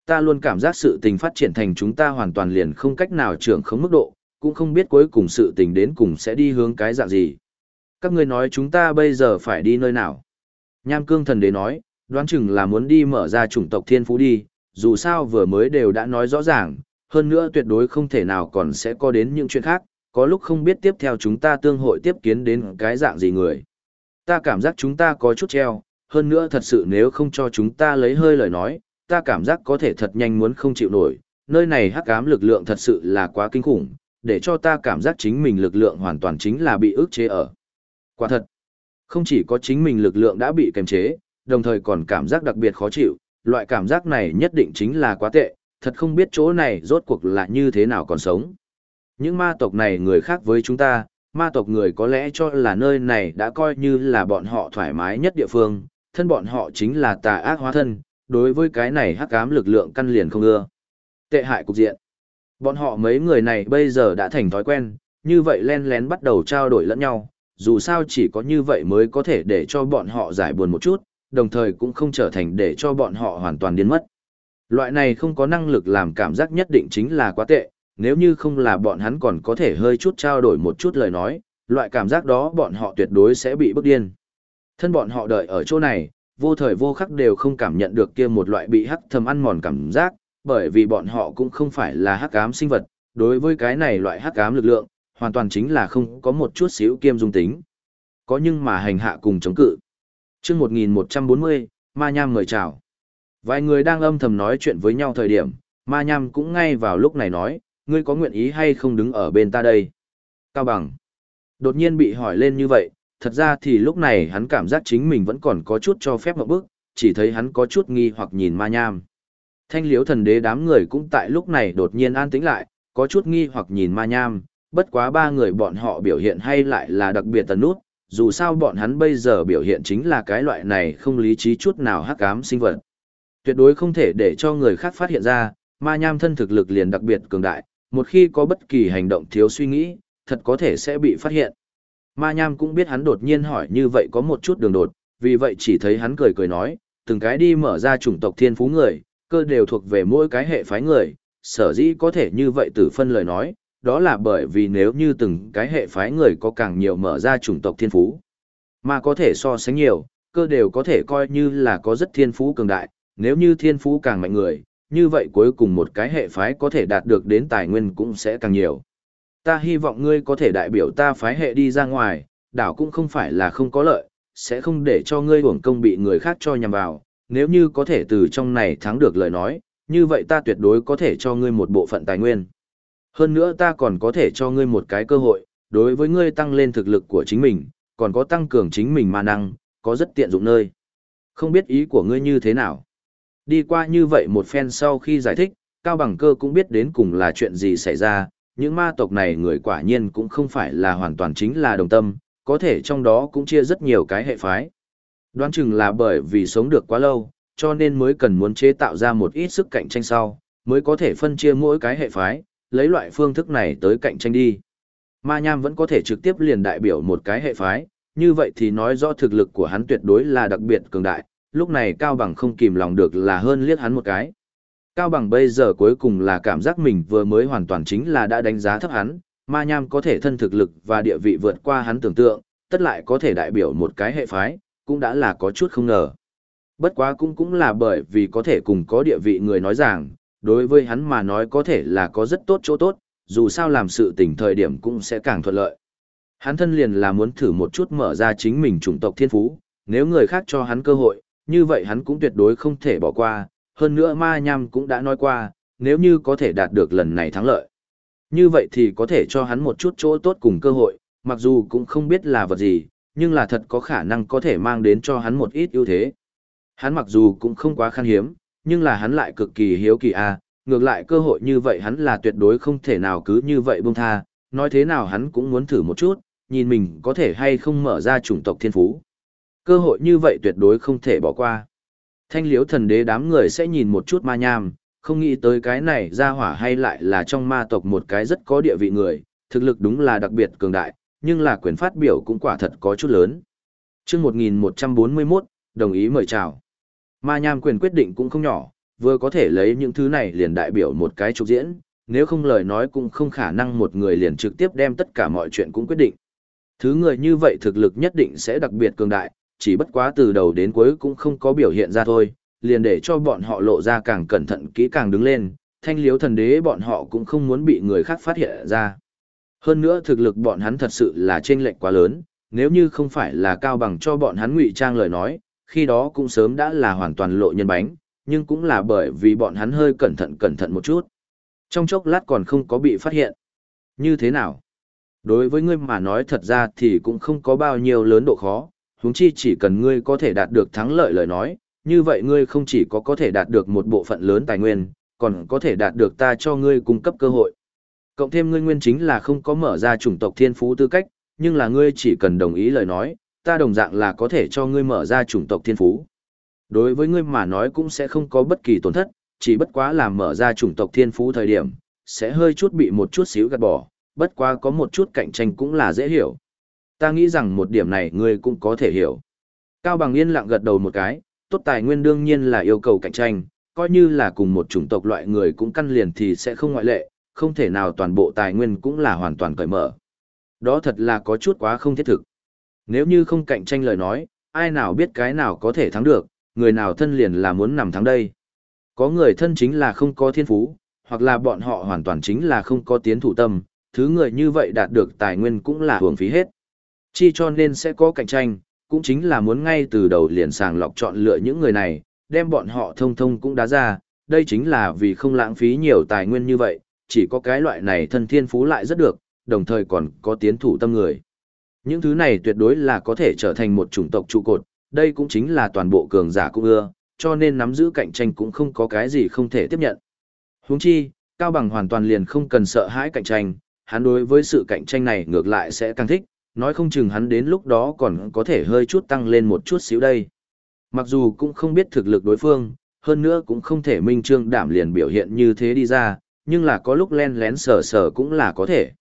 Ta luôn cảm giác sự tình phát triển thành chúng ta hoàn toàn liền không cách nào trưởng không mức độ, cũng không biết cuối cùng sự tình đến cùng sẽ đi hướng cái dạng gì. Các ngươi nói chúng ta bây giờ phải đi nơi nào? Nham cương thần đế nói, đoán chừng là muốn đi mở ra chủng tộc thiên phú đi, dù sao vừa mới đều đã nói rõ ràng, hơn nữa tuyệt đối không thể nào còn sẽ có đến những chuyện khác, có lúc không biết tiếp theo chúng ta tương hội tiếp kiến đến cái dạng gì người. Ta cảm giác chúng ta có chút treo, hơn nữa thật sự nếu không cho chúng ta lấy hơi lời nói, ta cảm giác có thể thật nhanh muốn không chịu nổi, nơi này hắc ám lực lượng thật sự là quá kinh khủng, để cho ta cảm giác chính mình lực lượng hoàn toàn chính là bị ức chế ở. Quả thật, không chỉ có chính mình lực lượng đã bị kềm chế, đồng thời còn cảm giác đặc biệt khó chịu, loại cảm giác này nhất định chính là quá tệ, thật không biết chỗ này rốt cuộc là như thế nào còn sống. Những ma tộc này người khác với chúng ta, ma tộc người có lẽ cho là nơi này đã coi như là bọn họ thoải mái nhất địa phương, thân bọn họ chính là tà ác hóa thân, đối với cái này hắc ám lực lượng căn liền không ưa. Tệ hại cục diện. Bọn họ mấy người này bây giờ đã thành thói quen, như vậy len lén bắt đầu trao đổi lẫn nhau, dù sao chỉ có như vậy mới có thể để cho bọn họ giải buồn một chút, đồng thời cũng không trở thành để cho bọn họ hoàn toàn điên mất. Loại này không có năng lực làm cảm giác nhất định chính là quá tệ, nếu như không là bọn hắn còn có thể hơi chút trao đổi một chút lời nói, loại cảm giác đó bọn họ tuyệt đối sẽ bị bức điên. Thân bọn họ đợi ở chỗ này, vô thời vô khắc đều không cảm nhận được kia một loại bị hắc thầm ăn mòn cảm giác, bởi vì bọn họ cũng không phải là hắc ám sinh vật, đối với cái này loại hắc ám lực lượng, hoàn toàn chính là không có một chút xíu kiêm dung tính. Có nhưng mà hành hạ cùng chống cự. Trước 1140, Ma Nham người chào. Vài người đang âm thầm nói chuyện với nhau thời điểm, Ma Nham cũng ngay vào lúc này nói, ngươi có nguyện ý hay không đứng ở bên ta đây? Cao bằng. Đột nhiên bị hỏi lên như vậy, thật ra thì lúc này hắn cảm giác chính mình vẫn còn có chút cho phép một bước, chỉ thấy hắn có chút nghi hoặc nhìn ma nham. Thanh liếu thần đế đám người cũng tại lúc này đột nhiên an tĩnh lại, có chút nghi hoặc nhìn ma nham, bất quá ba người bọn họ biểu hiện hay lại là đặc biệt tần nút, dù sao bọn hắn bây giờ biểu hiện chính là cái loại này không lý trí chút nào hắc ám sinh vật. Tuyệt đối không thể để cho người khác phát hiện ra, ma nham thân thực lực liền đặc biệt cường đại, một khi có bất kỳ hành động thiếu suy nghĩ, thật có thể sẽ bị phát hiện. Ma Nham cũng biết hắn đột nhiên hỏi như vậy có một chút đường đột, vì vậy chỉ thấy hắn cười cười nói, từng cái đi mở ra chủng tộc thiên phú người, cơ đều thuộc về mỗi cái hệ phái người, sở dĩ có thể như vậy tử phân lời nói, đó là bởi vì nếu như từng cái hệ phái người có càng nhiều mở ra chủng tộc thiên phú, mà có thể so sánh nhiều, cơ đều có thể coi như là có rất thiên phú cường đại, nếu như thiên phú càng mạnh người, như vậy cuối cùng một cái hệ phái có thể đạt được đến tài nguyên cũng sẽ càng nhiều. Ta hy vọng ngươi có thể đại biểu ta phái hệ đi ra ngoài, đảo cũng không phải là không có lợi, sẽ không để cho ngươi uổng công bị người khác cho nhầm vào, nếu như có thể từ trong này thắng được lời nói, như vậy ta tuyệt đối có thể cho ngươi một bộ phận tài nguyên. Hơn nữa ta còn có thể cho ngươi một cái cơ hội, đối với ngươi tăng lên thực lực của chính mình, còn có tăng cường chính mình mà năng, có rất tiện dụng nơi. Không biết ý của ngươi như thế nào. Đi qua như vậy một phen sau khi giải thích, Cao Bằng Cơ cũng biết đến cùng là chuyện gì xảy ra, những ma tộc này người quả nhiên cũng không phải là hoàn toàn chính là đồng tâm, có thể trong đó cũng chia rất nhiều cái hệ phái. Đoán chừng là bởi vì sống được quá lâu, cho nên mới cần muốn chế tạo ra một ít sức cạnh tranh sau, mới có thể phân chia mỗi cái hệ phái, lấy loại phương thức này tới cạnh tranh đi. Ma Nham vẫn có thể trực tiếp liền đại biểu một cái hệ phái, như vậy thì nói rõ thực lực của hắn tuyệt đối là đặc biệt cường đại, lúc này Cao Bằng không kìm lòng được là hơn liếc hắn một cái. Cao Bằng bây giờ cuối cùng là cảm giác mình vừa mới hoàn toàn chính là đã đánh giá thấp hắn, ma nham có thể thân thực lực và địa vị vượt qua hắn tưởng tượng, tất lại có thể đại biểu một cái hệ phái, cũng đã là có chút không ngờ. Bất quá cũng cũng là bởi vì có thể cùng có địa vị người nói rằng, đối với hắn mà nói có thể là có rất tốt chỗ tốt, dù sao làm sự tình thời điểm cũng sẽ càng thuận lợi. Hắn thân liền là muốn thử một chút mở ra chính mình chủng tộc thiên phú, nếu người khác cho hắn cơ hội, như vậy hắn cũng tuyệt đối không thể bỏ qua, hơn nữa ma nham cũng đã nói qua, nếu như có thể đạt được lần này thắng lợi. Như vậy thì có thể cho hắn một chút chỗ tốt cùng cơ hội, mặc dù cũng không biết là vật gì, nhưng là thật có khả năng có thể mang đến cho hắn một ít ưu thế. Hắn mặc dù cũng không quá khan hiếm, nhưng là hắn lại cực kỳ hiếu kỳ a, ngược lại cơ hội như vậy hắn là tuyệt đối không thể nào cứ như vậy buông tha, nói thế nào hắn cũng muốn thử một chút, nhìn mình có thể hay không mở ra chủng tộc thiên phú. Cơ hội như vậy tuyệt đối không thể bỏ qua. Thanh liếu thần đế đám người sẽ nhìn một chút ma nham, không nghĩ tới cái này ra hỏa hay lại là trong ma tộc một cái rất có địa vị người, thực lực đúng là đặc biệt cường đại, nhưng là quyền phát biểu cũng quả thật có chút lớn. Trước 1141, đồng ý mời chào. Ma nham quyền quyết định cũng không nhỏ, vừa có thể lấy những thứ này liền đại biểu một cái trục diễn, nếu không lời nói cũng không khả năng một người liền trực tiếp đem tất cả mọi chuyện cũng quyết định. Thứ người như vậy thực lực nhất định sẽ đặc biệt cường đại, chỉ bất quá từ đầu đến cuối cũng không có biểu hiện ra thôi, liền để cho bọn họ lộ ra càng cẩn thận kỹ càng đứng lên, thanh liếu thần đế bọn họ cũng không muốn bị người khác phát hiện ra. Hơn nữa thực lực bọn hắn thật sự là chênh lệch quá lớn, nếu như không phải là cao bằng cho bọn hắn ngụy trang lời nói, khi đó cũng sớm đã là hoàn toàn lộ nhân bánh, nhưng cũng là bởi vì bọn hắn hơi cẩn thận cẩn thận một chút. Trong chốc lát còn không có bị phát hiện. Như thế nào? Đối với ngươi mà nói thật ra thì cũng không có bao nhiêu lớn độ khó, huống chi chỉ cần ngươi có thể đạt được thắng lợi lời nói, như vậy ngươi không chỉ có có thể đạt được một bộ phận lớn tài nguyên, còn có thể đạt được ta cho ngươi cung cấp cơ hội. Cộng thêm ngươi nguyên chính là không có mở ra chủng tộc thiên phú tư cách, nhưng là ngươi chỉ cần đồng ý lời nói, ta đồng dạng là có thể cho ngươi mở ra chủng tộc thiên phú. Đối với ngươi mà nói cũng sẽ không có bất kỳ tổn thất, chỉ bất quá là mở ra chủng tộc thiên phú thời điểm, sẽ hơi chút bị một chút xíu gạt bỏ, bất quá có một chút cạnh tranh cũng là dễ hiểu. Ta nghĩ rằng một điểm này ngươi cũng có thể hiểu. Cao Bằng yên lặng gật đầu một cái, tốt tài nguyên đương nhiên là yêu cầu cạnh tranh, coi như là cùng một chủng tộc loại người cũng căn liền thì sẽ không ngoại lệ, không thể nào toàn bộ tài nguyên cũng là hoàn toàn cởi mở. Đó thật là có chút quá không thiết thực. Nếu như không cạnh tranh lời nói, ai nào biết cái nào có thể thắng được, người nào thân liền là muốn nằm thắng đây. Có người thân chính là không có thiên phú, hoặc là bọn họ hoàn toàn chính là không có tiến thủ tâm, thứ người như vậy đạt được tài nguyên cũng là hưởng phí hết. Chi cho nên sẽ có cạnh tranh, cũng chính là muốn ngay từ đầu liền sàng lọc chọn lựa những người này, đem bọn họ thông thông cũng đá ra, đây chính là vì không lãng phí nhiều tài nguyên như vậy, chỉ có cái loại này thân thiên phú lại rất được, đồng thời còn có tiến thủ tâm người. Những thứ này tuyệt đối là có thể trở thành một chủng tộc trụ cột, đây cũng chính là toàn bộ cường giả cũng ưa, cho nên nắm giữ cạnh tranh cũng không có cái gì không thể tiếp nhận. Huống chi, Cao Bằng hoàn toàn liền không cần sợ hãi cạnh tranh, hắn đối với sự cạnh tranh này ngược lại sẽ càng thích, nói không chừng hắn đến lúc đó còn có thể hơi chút tăng lên một chút xíu đây. Mặc dù cũng không biết thực lực đối phương, hơn nữa cũng không thể minh trương đảm liền biểu hiện như thế đi ra, nhưng là có lúc len lén sờ sờ cũng là có thể.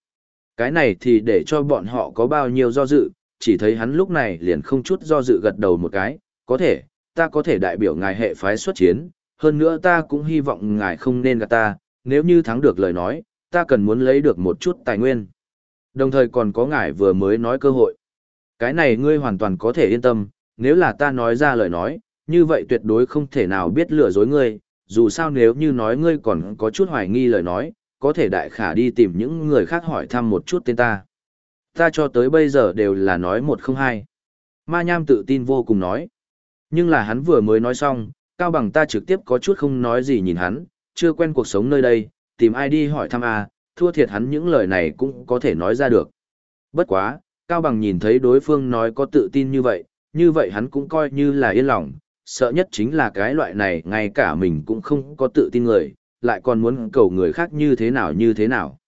Cái này thì để cho bọn họ có bao nhiêu do dự, chỉ thấy hắn lúc này liền không chút do dự gật đầu một cái, có thể, ta có thể đại biểu ngài hệ phái xuất chiến, hơn nữa ta cũng hy vọng ngài không nên gạt ta, nếu như thắng được lời nói, ta cần muốn lấy được một chút tài nguyên. Đồng thời còn có ngài vừa mới nói cơ hội. Cái này ngươi hoàn toàn có thể yên tâm, nếu là ta nói ra lời nói, như vậy tuyệt đối không thể nào biết lừa dối ngươi, dù sao nếu như nói ngươi còn có chút hoài nghi lời nói, có thể đại khả đi tìm những người khác hỏi thăm một chút tên ta. Ta cho tới bây giờ đều là nói một không hai. Ma Nham tự tin vô cùng nói. Nhưng là hắn vừa mới nói xong, Cao Bằng ta trực tiếp có chút không nói gì nhìn hắn, chưa quen cuộc sống nơi đây, tìm ai đi hỏi thăm à, thua thiệt hắn những lời này cũng có thể nói ra được. Bất quá, Cao Bằng nhìn thấy đối phương nói có tự tin như vậy, như vậy hắn cũng coi như là yên lòng, sợ nhất chính là cái loại này ngay cả mình cũng không có tự tin người, lại còn muốn cầu người khác như thế nào như thế nào.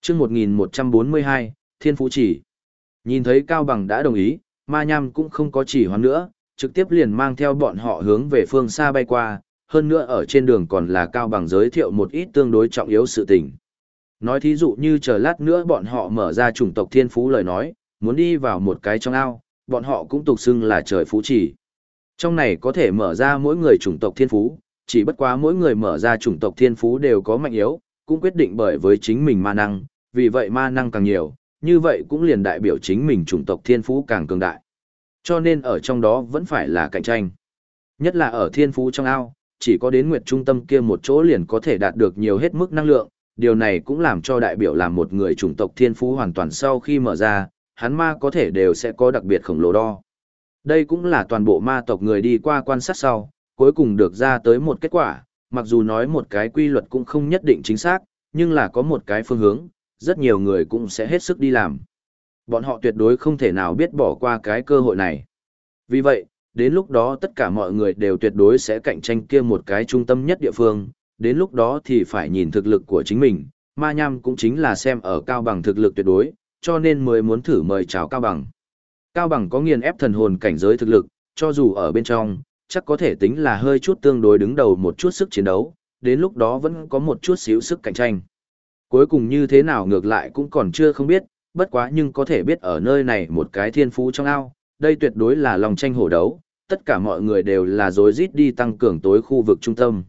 Trước 1142, Thiên Phú Chỉ. Nhìn thấy Cao Bằng đã đồng ý, Ma Nham cũng không có chỉ hoán nữa, trực tiếp liền mang theo bọn họ hướng về phương xa bay qua, hơn nữa ở trên đường còn là Cao Bằng giới thiệu một ít tương đối trọng yếu sự tình. Nói thí dụ như chờ lát nữa bọn họ mở ra chủng tộc thiên phú lời nói, muốn đi vào một cái trong ao, bọn họ cũng tục xưng là trời phú chỉ. Trong này có thể mở ra mỗi người chủng tộc thiên phú, chỉ bất quá mỗi người mở ra chủng tộc thiên phú đều có mạnh yếu, cũng quyết định bởi với chính mình ma năng, vì vậy ma năng càng nhiều, như vậy cũng liền đại biểu chính mình chủng tộc thiên phú càng cường đại. Cho nên ở trong đó vẫn phải là cạnh tranh. Nhất là ở thiên phú trong ao, chỉ có đến nguyệt trung tâm kia một chỗ liền có thể đạt được nhiều hết mức năng lượng, điều này cũng làm cho đại biểu làm một người chủng tộc thiên phú hoàn toàn sau khi mở ra, hắn ma có thể đều sẽ có đặc biệt khổng lồ đo. Đây cũng là toàn bộ ma tộc người đi qua quan sát sau, cuối cùng được ra tới một kết quả, mặc dù nói một cái quy luật cũng không nhất định chính xác, nhưng là có một cái phương hướng, rất nhiều người cũng sẽ hết sức đi làm. Bọn họ tuyệt đối không thể nào biết bỏ qua cái cơ hội này. Vì vậy, đến lúc đó tất cả mọi người đều tuyệt đối sẽ cạnh tranh kia một cái trung tâm nhất địa phương, đến lúc đó thì phải nhìn thực lực của chính mình, ma nham cũng chính là xem ở cao bằng thực lực tuyệt đối, cho nên mới muốn thử mời chào cao bằng. Cao bằng có nghiền ép thần hồn cảnh giới thực lực, cho dù ở bên trong, chắc có thể tính là hơi chút tương đối đứng đầu một chút sức chiến đấu, đến lúc đó vẫn có một chút xíu sức cạnh tranh. Cuối cùng như thế nào ngược lại cũng còn chưa không biết, bất quá nhưng có thể biết ở nơi này một cái thiên phú trong ao, đây tuyệt đối là lòng tranh hổ đấu, tất cả mọi người đều là dối rít đi tăng cường tối khu vực trung tâm.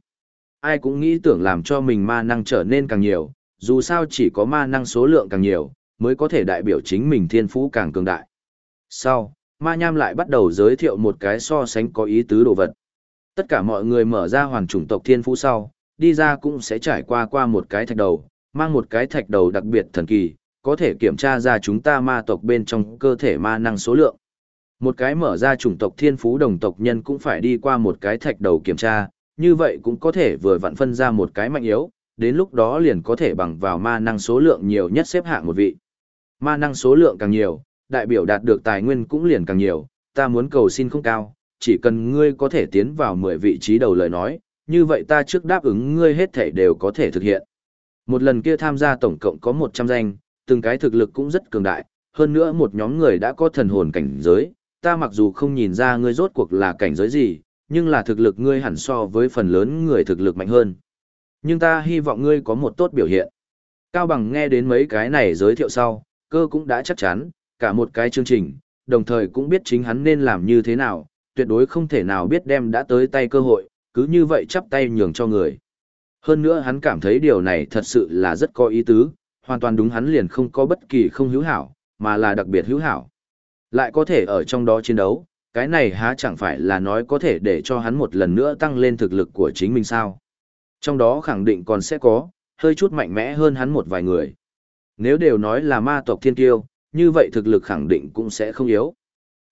Ai cũng nghĩ tưởng làm cho mình ma năng trở nên càng nhiều, dù sao chỉ có ma năng số lượng càng nhiều, mới có thể đại biểu chính mình thiên phú càng cường đại. Sau, ma nham lại bắt đầu giới thiệu một cái so sánh có ý tứ đồ vật. Tất cả mọi người mở ra hoàn chủng tộc thiên phú sau, đi ra cũng sẽ trải qua qua một cái thạch đầu, mang một cái thạch đầu đặc biệt thần kỳ, có thể kiểm tra ra chúng ta ma tộc bên trong cơ thể ma năng số lượng. Một cái mở ra chủng tộc thiên phú đồng tộc nhân cũng phải đi qua một cái thạch đầu kiểm tra, như vậy cũng có thể vừa vặn phân ra một cái mạnh yếu, đến lúc đó liền có thể bằng vào ma năng số lượng nhiều nhất xếp hạng một vị. Ma năng số lượng càng nhiều, đại biểu đạt được tài nguyên cũng liền càng nhiều, ta muốn cầu xin không cao, chỉ cần ngươi có thể tiến vào 10 vị trí đầu lời nói, như vậy ta trước đáp ứng ngươi hết thể đều có thể thực hiện. Một lần kia tham gia tổng cộng có 100 danh, từng cái thực lực cũng rất cường đại, hơn nữa một nhóm người đã có thần hồn cảnh giới, ta mặc dù không nhìn ra ngươi rốt cuộc là cảnh giới gì, nhưng là thực lực ngươi hẳn so với phần lớn người thực lực mạnh hơn. Nhưng ta hy vọng ngươi có một tốt biểu hiện. Cao Bằng nghe đến mấy cái này giới thiệu sau, cơ cũng đã chắc chắn, cả một cái chương trình, đồng thời cũng biết chính hắn nên làm như thế nào, tuyệt đối không thể nào biết đem đã tới tay cơ hội, cứ như vậy chắp tay nhường cho người. Hơn nữa hắn cảm thấy điều này thật sự là rất có ý tứ, hoàn toàn đúng hắn liền không có bất kỳ không hữu hảo, mà là đặc biệt hữu hảo. Lại có thể ở trong đó chiến đấu, cái này há chẳng phải là nói có thể để cho hắn một lần nữa tăng lên thực lực của chính mình sao. Trong đó khẳng định còn sẽ có, hơi chút mạnh mẽ hơn hắn một vài người. Nếu đều nói là ma tộc thiên kiêu, như vậy thực lực khẳng định cũng sẽ không yếu.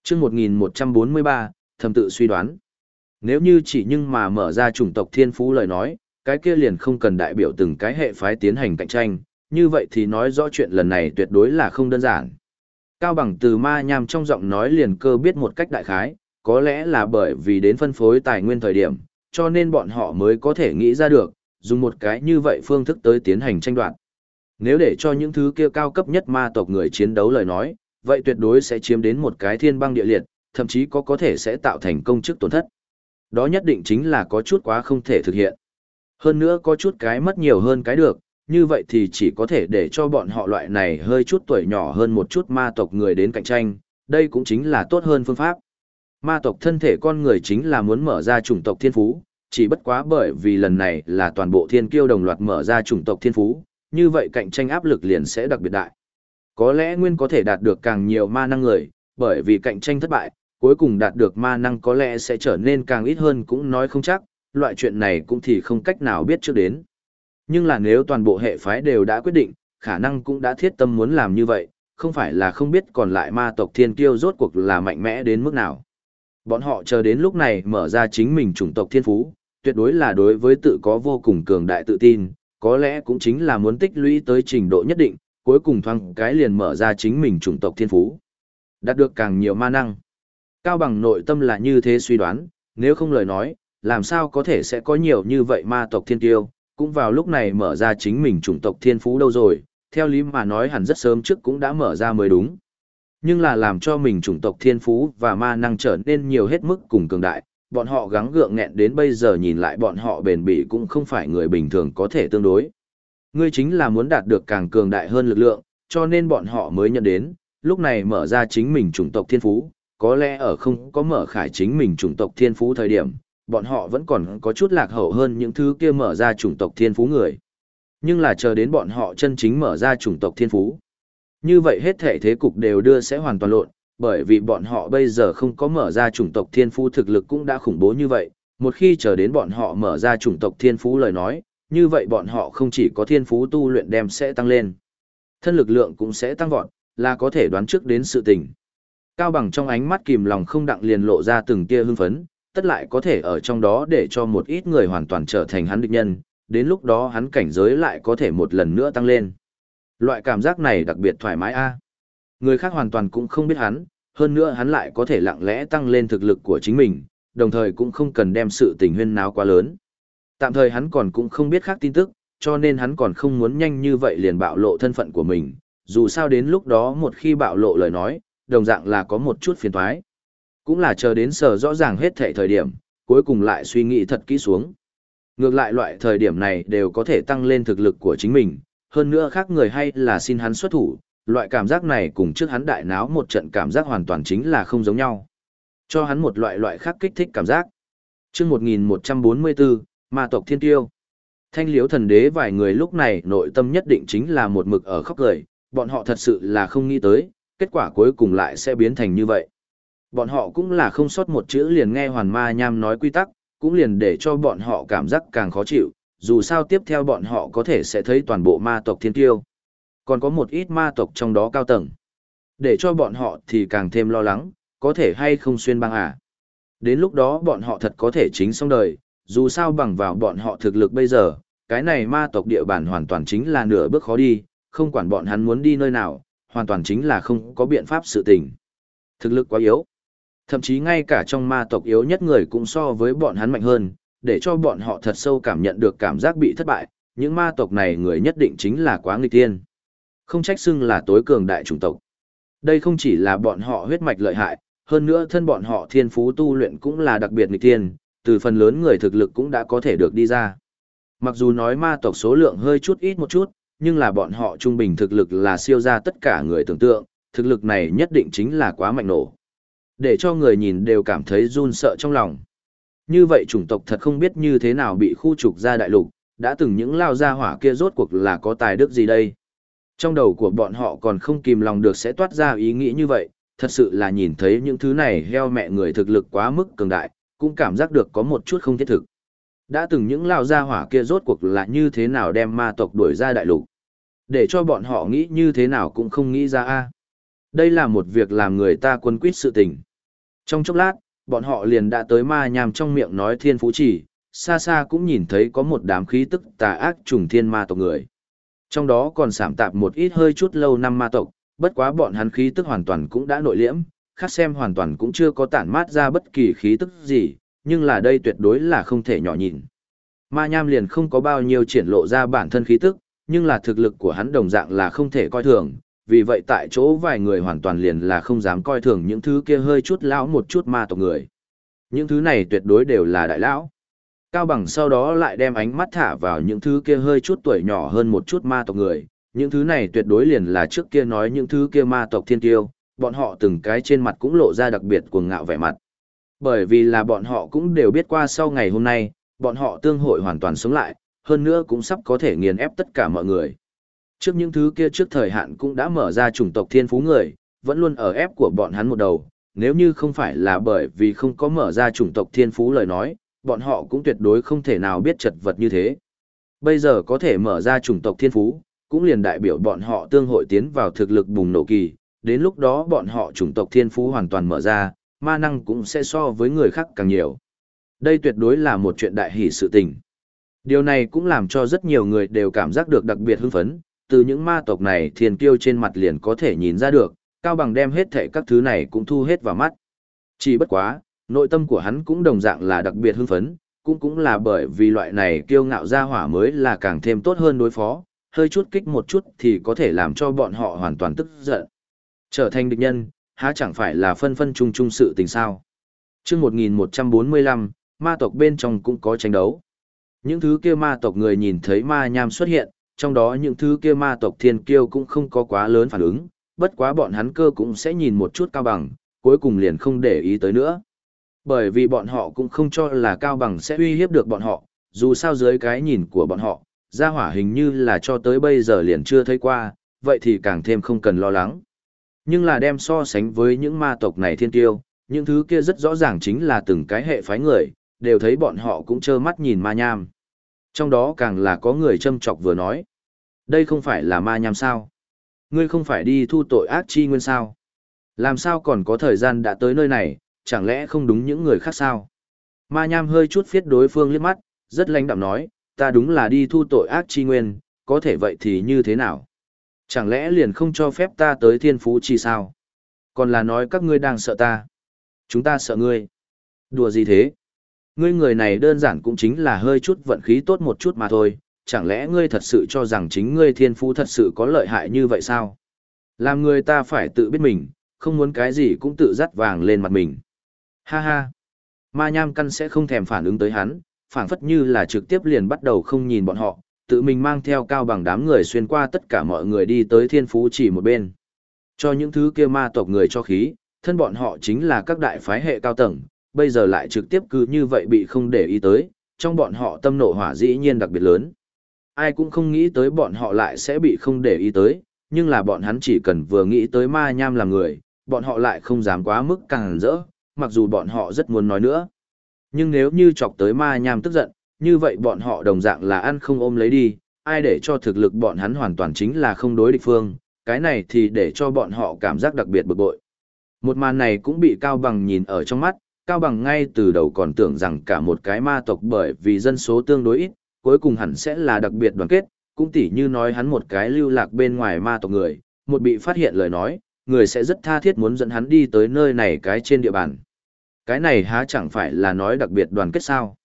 Trước 1143, thầm tự suy đoán. Nếu như chỉ nhưng mà mở ra chủng tộc thiên phú lời nói, cái kia liền không cần đại biểu từng cái hệ phái tiến hành cạnh tranh, như vậy thì nói rõ chuyện lần này tuyệt đối là không đơn giản. Cao bằng từ ma nham trong giọng nói liền cơ biết một cách đại khái, có lẽ là bởi vì đến phân phối tài nguyên thời điểm, cho nên bọn họ mới có thể nghĩ ra được, dùng một cái như vậy phương thức tới tiến hành tranh đoạt. Nếu để cho những thứ kia cao cấp nhất ma tộc người chiến đấu lời nói, vậy tuyệt đối sẽ chiếm đến một cái thiên băng địa liệt, thậm chí có có thể sẽ tạo thành công chức tổn thất. Đó nhất định chính là có chút quá không thể thực hiện. Hơn nữa có chút cái mất nhiều hơn cái được, như vậy thì chỉ có thể để cho bọn họ loại này hơi chút tuổi nhỏ hơn một chút ma tộc người đến cạnh tranh, đây cũng chính là tốt hơn phương pháp. Ma tộc thân thể con người chính là muốn mở ra chủng tộc thiên phú, chỉ bất quá bởi vì lần này là toàn bộ thiên kiêu đồng loạt mở ra chủng tộc thiên phú, như vậy cạnh tranh áp lực liền sẽ đặc biệt đại. Có lẽ nguyên có thể đạt được càng nhiều ma năng người, bởi vì cạnh tranh thất bại, cuối cùng đạt được ma năng có lẽ sẽ trở nên càng ít hơn cũng nói không chắc, loại chuyện này cũng thì không cách nào biết trước đến. Nhưng là nếu toàn bộ hệ phái đều đã quyết định, khả năng cũng đã thiết tâm muốn làm như vậy, không phải là không biết còn lại ma tộc thiên kiêu rốt cuộc là mạnh mẽ đến mức nào. Bọn họ chờ đến lúc này mở ra chính mình chủng tộc thiên phú, tuyệt đối là đối với tự có vô cùng cường đại tự tin, có lẽ cũng chính là muốn tích lũy tới trình độ nhất định, cuối cùng thoáng cái liền mở ra chính mình chủng tộc thiên phú. Đạt được càng nhiều ma năng. Cao bằng nội tâm là như thế suy đoán, nếu không lời nói, làm sao có thể sẽ có nhiều như vậy ma tộc thiên tiêu, cũng vào lúc này mở ra chính mình chủng tộc thiên phú đâu rồi, theo lý mà nói hẳn rất sớm trước cũng đã mở ra mới đúng. Nhưng là làm cho mình chủng tộc thiên phú và ma năng trở nên nhiều hết mức cùng cường đại, bọn họ gắng gượng nghẹn đến bây giờ nhìn lại bọn họ bền bỉ cũng không phải người bình thường có thể tương đối. Ngươi chính là muốn đạt được càng cường đại hơn lực lượng, cho nên bọn họ mới nhận đến, lúc này mở ra chính mình chủng tộc thiên phú, có lẽ ở không có mở khải chính mình chủng tộc thiên phú thời điểm, bọn họ vẫn còn có chút lạc hậu hơn những thứ kia mở ra chủng tộc thiên phú người. Nhưng là chờ đến bọn họ chân chính mở ra chủng tộc thiên phú. Như vậy hết thể thế cục đều đưa sẽ hoàn toàn lộn, bởi vì bọn họ bây giờ không có mở ra chủng tộc thiên phú thực lực cũng đã khủng bố như vậy, một khi chờ đến bọn họ mở ra chủng tộc thiên phú lời nói, như vậy bọn họ không chỉ có thiên phú tu luyện đem sẽ tăng lên, thân lực lượng cũng sẽ tăng vọt, là có thể đoán trước đến sự tình. Cao bằng trong ánh mắt kìm lòng không đặng liền lộ ra từng tia hưng phấn, tất lại có thể ở trong đó để cho một ít người hoàn toàn trở thành hắn địch nhân, đến lúc đó hắn cảnh giới lại có thể một lần nữa tăng lên. Loại cảm giác này đặc biệt thoải mái a. Người khác hoàn toàn cũng không biết hắn, hơn nữa hắn lại có thể lặng lẽ tăng lên thực lực của chính mình, đồng thời cũng không cần đem sự tình huyên náo quá lớn. Tạm thời hắn còn cũng không biết khác tin tức, cho nên hắn còn không muốn nhanh như vậy liền bạo lộ thân phận của mình, dù sao đến lúc đó một khi bạo lộ lời nói, đồng dạng là có một chút phiền toái. Cũng là chờ đến sở rõ ràng hết thệ thời điểm, cuối cùng lại suy nghĩ thật kỹ xuống. Ngược lại loại thời điểm này đều có thể tăng lên thực lực của chính mình, hơn nữa khác người hay là xin hắn xuất thủ, loại cảm giác này cùng trước hắn đại náo một trận cảm giác hoàn toàn chính là không giống nhau. Cho hắn một loại loại khác kích thích cảm giác. trước 1144, ma tộc thiên tiêu. Thanh liếu thần đế vài người lúc này nội tâm nhất định chính là một mực ở khóc cười, bọn họ thật sự là không nghĩ tới, kết quả cuối cùng lại sẽ biến thành như vậy. Bọn họ cũng là không sót một chữ liền nghe hoàn ma nham nói quy tắc, cũng liền để cho bọn họ cảm giác càng khó chịu, dù sao tiếp theo bọn họ có thể sẽ thấy toàn bộ ma tộc thiên tiêu. Còn có một ít ma tộc trong đó cao tầng. Để cho bọn họ thì càng thêm lo lắng, có thể hay không xuyên băng à. Đến lúc đó bọn họ thật có thể chính xong đời, dù sao bằng vào bọn họ thực lực bây giờ, cái này ma tộc địa bản hoàn toàn chính là nửa bước khó đi, không quản bọn hắn muốn đi nơi nào, hoàn toàn chính là không có biện pháp sự tình. Thực lực quá yếu. Thậm chí ngay cả trong ma tộc yếu nhất người cũng so với bọn hắn mạnh hơn, để cho bọn họ thật sâu cảm nhận được cảm giác bị thất bại, những ma tộc này người nhất định chính là quá nghịch tiên. Không trách xưng là tối cường đại chủng tộc. Đây không chỉ là bọn họ huyết mạch lợi hại, hơn nữa thân bọn họ thiên phú tu luyện cũng là đặc biệt nghịch tiên, từ phần lớn người thực lực cũng đã có thể được đi ra. Mặc dù nói ma tộc số lượng hơi chút ít một chút, nhưng là bọn họ trung bình thực lực là siêu ra tất cả người tưởng tượng, thực lực này nhất định chính là quá mạnh nổ. Để cho người nhìn đều cảm thấy run sợ trong lòng. Như vậy chủng tộc thật không biết như thế nào bị khu trục ra đại lục, đã từng những lao ra hỏa kia rốt cuộc là có tài đức gì đây. Trong đầu của bọn họ còn không kìm lòng được sẽ toát ra ý nghĩ như vậy, thật sự là nhìn thấy những thứ này heo mẹ người thực lực quá mức cường đại, cũng cảm giác được có một chút không thiết thực. Đã từng những lao gia hỏa kia rốt cuộc là như thế nào đem ma tộc đuổi ra đại lục. Để cho bọn họ nghĩ như thế nào cũng không nghĩ ra a. Đây là một việc làm người ta quân quyết sự tình. Trong chốc lát, bọn họ liền đã tới ma nham trong miệng nói thiên phú chỉ, xa xa cũng nhìn thấy có một đám khí tức tà ác trùng thiên ma tộc người. Trong đó còn sảm tạp một ít hơi chút lâu năm ma tộc, bất quá bọn hắn khí tức hoàn toàn cũng đã nội liễm, khác xem hoàn toàn cũng chưa có tản mát ra bất kỳ khí tức gì, nhưng là đây tuyệt đối là không thể nhỏ nhìn. Ma nham liền không có bao nhiêu triển lộ ra bản thân khí tức, nhưng là thực lực của hắn đồng dạng là không thể coi thường, vì vậy tại chỗ vài người hoàn toàn liền là không dám coi thường những thứ kia hơi chút lão một chút ma tộc người. Những thứ này tuyệt đối đều là đại lão. Cao bằng sau đó lại đem ánh mắt thả vào những thứ kia hơi chút tuổi nhỏ hơn một chút ma tộc người, những thứ này tuyệt đối liền là trước kia nói những thứ kia ma tộc thiên tiêu, bọn họ từng cái trên mặt cũng lộ ra đặc biệt cuồng ngạo vẻ mặt. Bởi vì là bọn họ cũng đều biết qua sau ngày hôm nay, bọn họ tương hội hoàn toàn sống lại, hơn nữa cũng sắp có thể nghiền ép tất cả mọi người. Trước những thứ kia trước thời hạn cũng đã mở ra chủng tộc thiên phú người, vẫn luôn ở ép của bọn hắn một đầu, nếu như không phải là bởi vì không có mở ra chủng tộc thiên phú lời nói, bọn họ cũng tuyệt đối không thể nào biết chật vật như thế. Bây giờ có thể mở ra chủng tộc thiên phú, cũng liền đại biểu bọn họ tương hội tiến vào thực lực bùng nổ kỳ, đến lúc đó bọn họ chủng tộc thiên phú hoàn toàn mở ra, ma năng cũng sẽ so với người khác càng nhiều. Đây tuyệt đối là một chuyện đại hỷ sự tình. Điều này cũng làm cho rất nhiều người đều cảm giác được đặc biệt hưng phấn, từ những ma tộc này thiền kiêu trên mặt liền có thể nhìn ra được, cao bằng đem hết thảy các thứ này cũng thu hết vào mắt. Chỉ bất quá, nội tâm của hắn cũng đồng dạng là đặc biệt hưng phấn, cũng cũng là bởi vì loại này kiêu ngạo ra hỏa mới là càng thêm tốt hơn đối phó, hơi chút kích một chút thì có thể làm cho bọn họ hoàn toàn tức giận. Trở thành địch nhân, há chẳng phải là phân phân chung chung sự tình sao. trước 1145, ma tộc bên trong cũng có tranh đấu. Những thứ kia ma tộc người nhìn thấy ma nham xuất hiện, trong đó những thứ kia ma tộc thiên kiêu cũng không có quá lớn phản ứng, bất quá bọn hắn cơ cũng sẽ nhìn một chút cao bằng, cuối cùng liền không để ý tới nữa. Bởi vì bọn họ cũng không cho là Cao Bằng sẽ uy hiếp được bọn họ, dù sao dưới cái nhìn của bọn họ, gia hỏa hình như là cho tới bây giờ liền chưa thấy qua, vậy thì càng thêm không cần lo lắng. Nhưng là đem so sánh với những ma tộc này thiên tiêu, những thứ kia rất rõ ràng chính là từng cái hệ phái người, đều thấy bọn họ cũng trơ mắt nhìn ma nham. Trong đó càng là có người châm chọc vừa nói. Đây không phải là ma nhằm sao? Ngươi không phải đi thu tội ác chi nguyên sao? Làm sao còn có thời gian đã tới nơi này, chẳng lẽ không đúng những người khác sao? Ma nham hơi chút phiết đối phương liếc mắt, rất lãnh đạm nói, ta đúng là đi thu tội ác chi nguyên, có thể vậy thì như thế nào? Chẳng lẽ liền không cho phép ta tới thiên phú chi sao? Còn là nói các ngươi đang sợ ta. Chúng ta sợ ngươi. Đùa gì thế? Ngươi người này đơn giản cũng chính là hơi chút vận khí tốt một chút mà thôi, chẳng lẽ ngươi thật sự cho rằng chính ngươi thiên phú thật sự có lợi hại như vậy sao? Làm người ta phải tự biết mình, không muốn cái gì cũng tự dắt vàng lên mặt mình. Ha ha! Ma nham căn sẽ không thèm phản ứng tới hắn, phản phất như là trực tiếp liền bắt đầu không nhìn bọn họ, tự mình mang theo cao bằng đám người xuyên qua tất cả mọi người đi tới thiên phú chỉ một bên. Cho những thứ kia ma tộc người cho khí, thân bọn họ chính là các đại phái hệ cao tầng, bây giờ lại trực tiếp cứ như vậy bị không để ý tới, trong bọn họ tâm nộ hỏa dĩ nhiên đặc biệt lớn. Ai cũng không nghĩ tới bọn họ lại sẽ bị không để ý tới, nhưng là bọn hắn chỉ cần vừa nghĩ tới ma nham làm người, bọn họ lại không dám quá mức càng rỡ, mặc dù bọn họ rất muốn nói nữa. Nhưng nếu như chọc tới ma nham tức giận, như vậy bọn họ đồng dạng là ăn không ôm lấy đi, ai để cho thực lực bọn hắn hoàn toàn chính là không đối địch phương, cái này thì để cho bọn họ cảm giác đặc biệt bực bội. Một màn này cũng bị Cao Bằng nhìn ở trong mắt, Cao Bằng ngay từ đầu còn tưởng rằng cả một cái ma tộc bởi vì dân số tương đối ít, cuối cùng hẳn sẽ là đặc biệt đoàn kết, cũng tỉ như nói hắn một cái lưu lạc bên ngoài ma tộc người, một bị phát hiện lời nói, người sẽ rất tha thiết muốn dẫn hắn đi tới nơi này cái trên địa bàn. Cái này há chẳng phải là nói đặc biệt đoàn kết sao?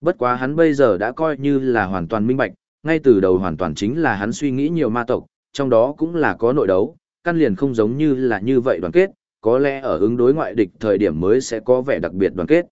Bất quá hắn bây giờ đã coi như là hoàn toàn minh bạch, ngay từ đầu hoàn toàn chính là hắn suy nghĩ nhiều ma tộc, trong đó cũng là có nội đấu, căn liền không giống như là như vậy đoàn kết, có lẽ ở ứng đối ngoại địch thời điểm mới sẽ có vẻ đặc biệt đoàn kết.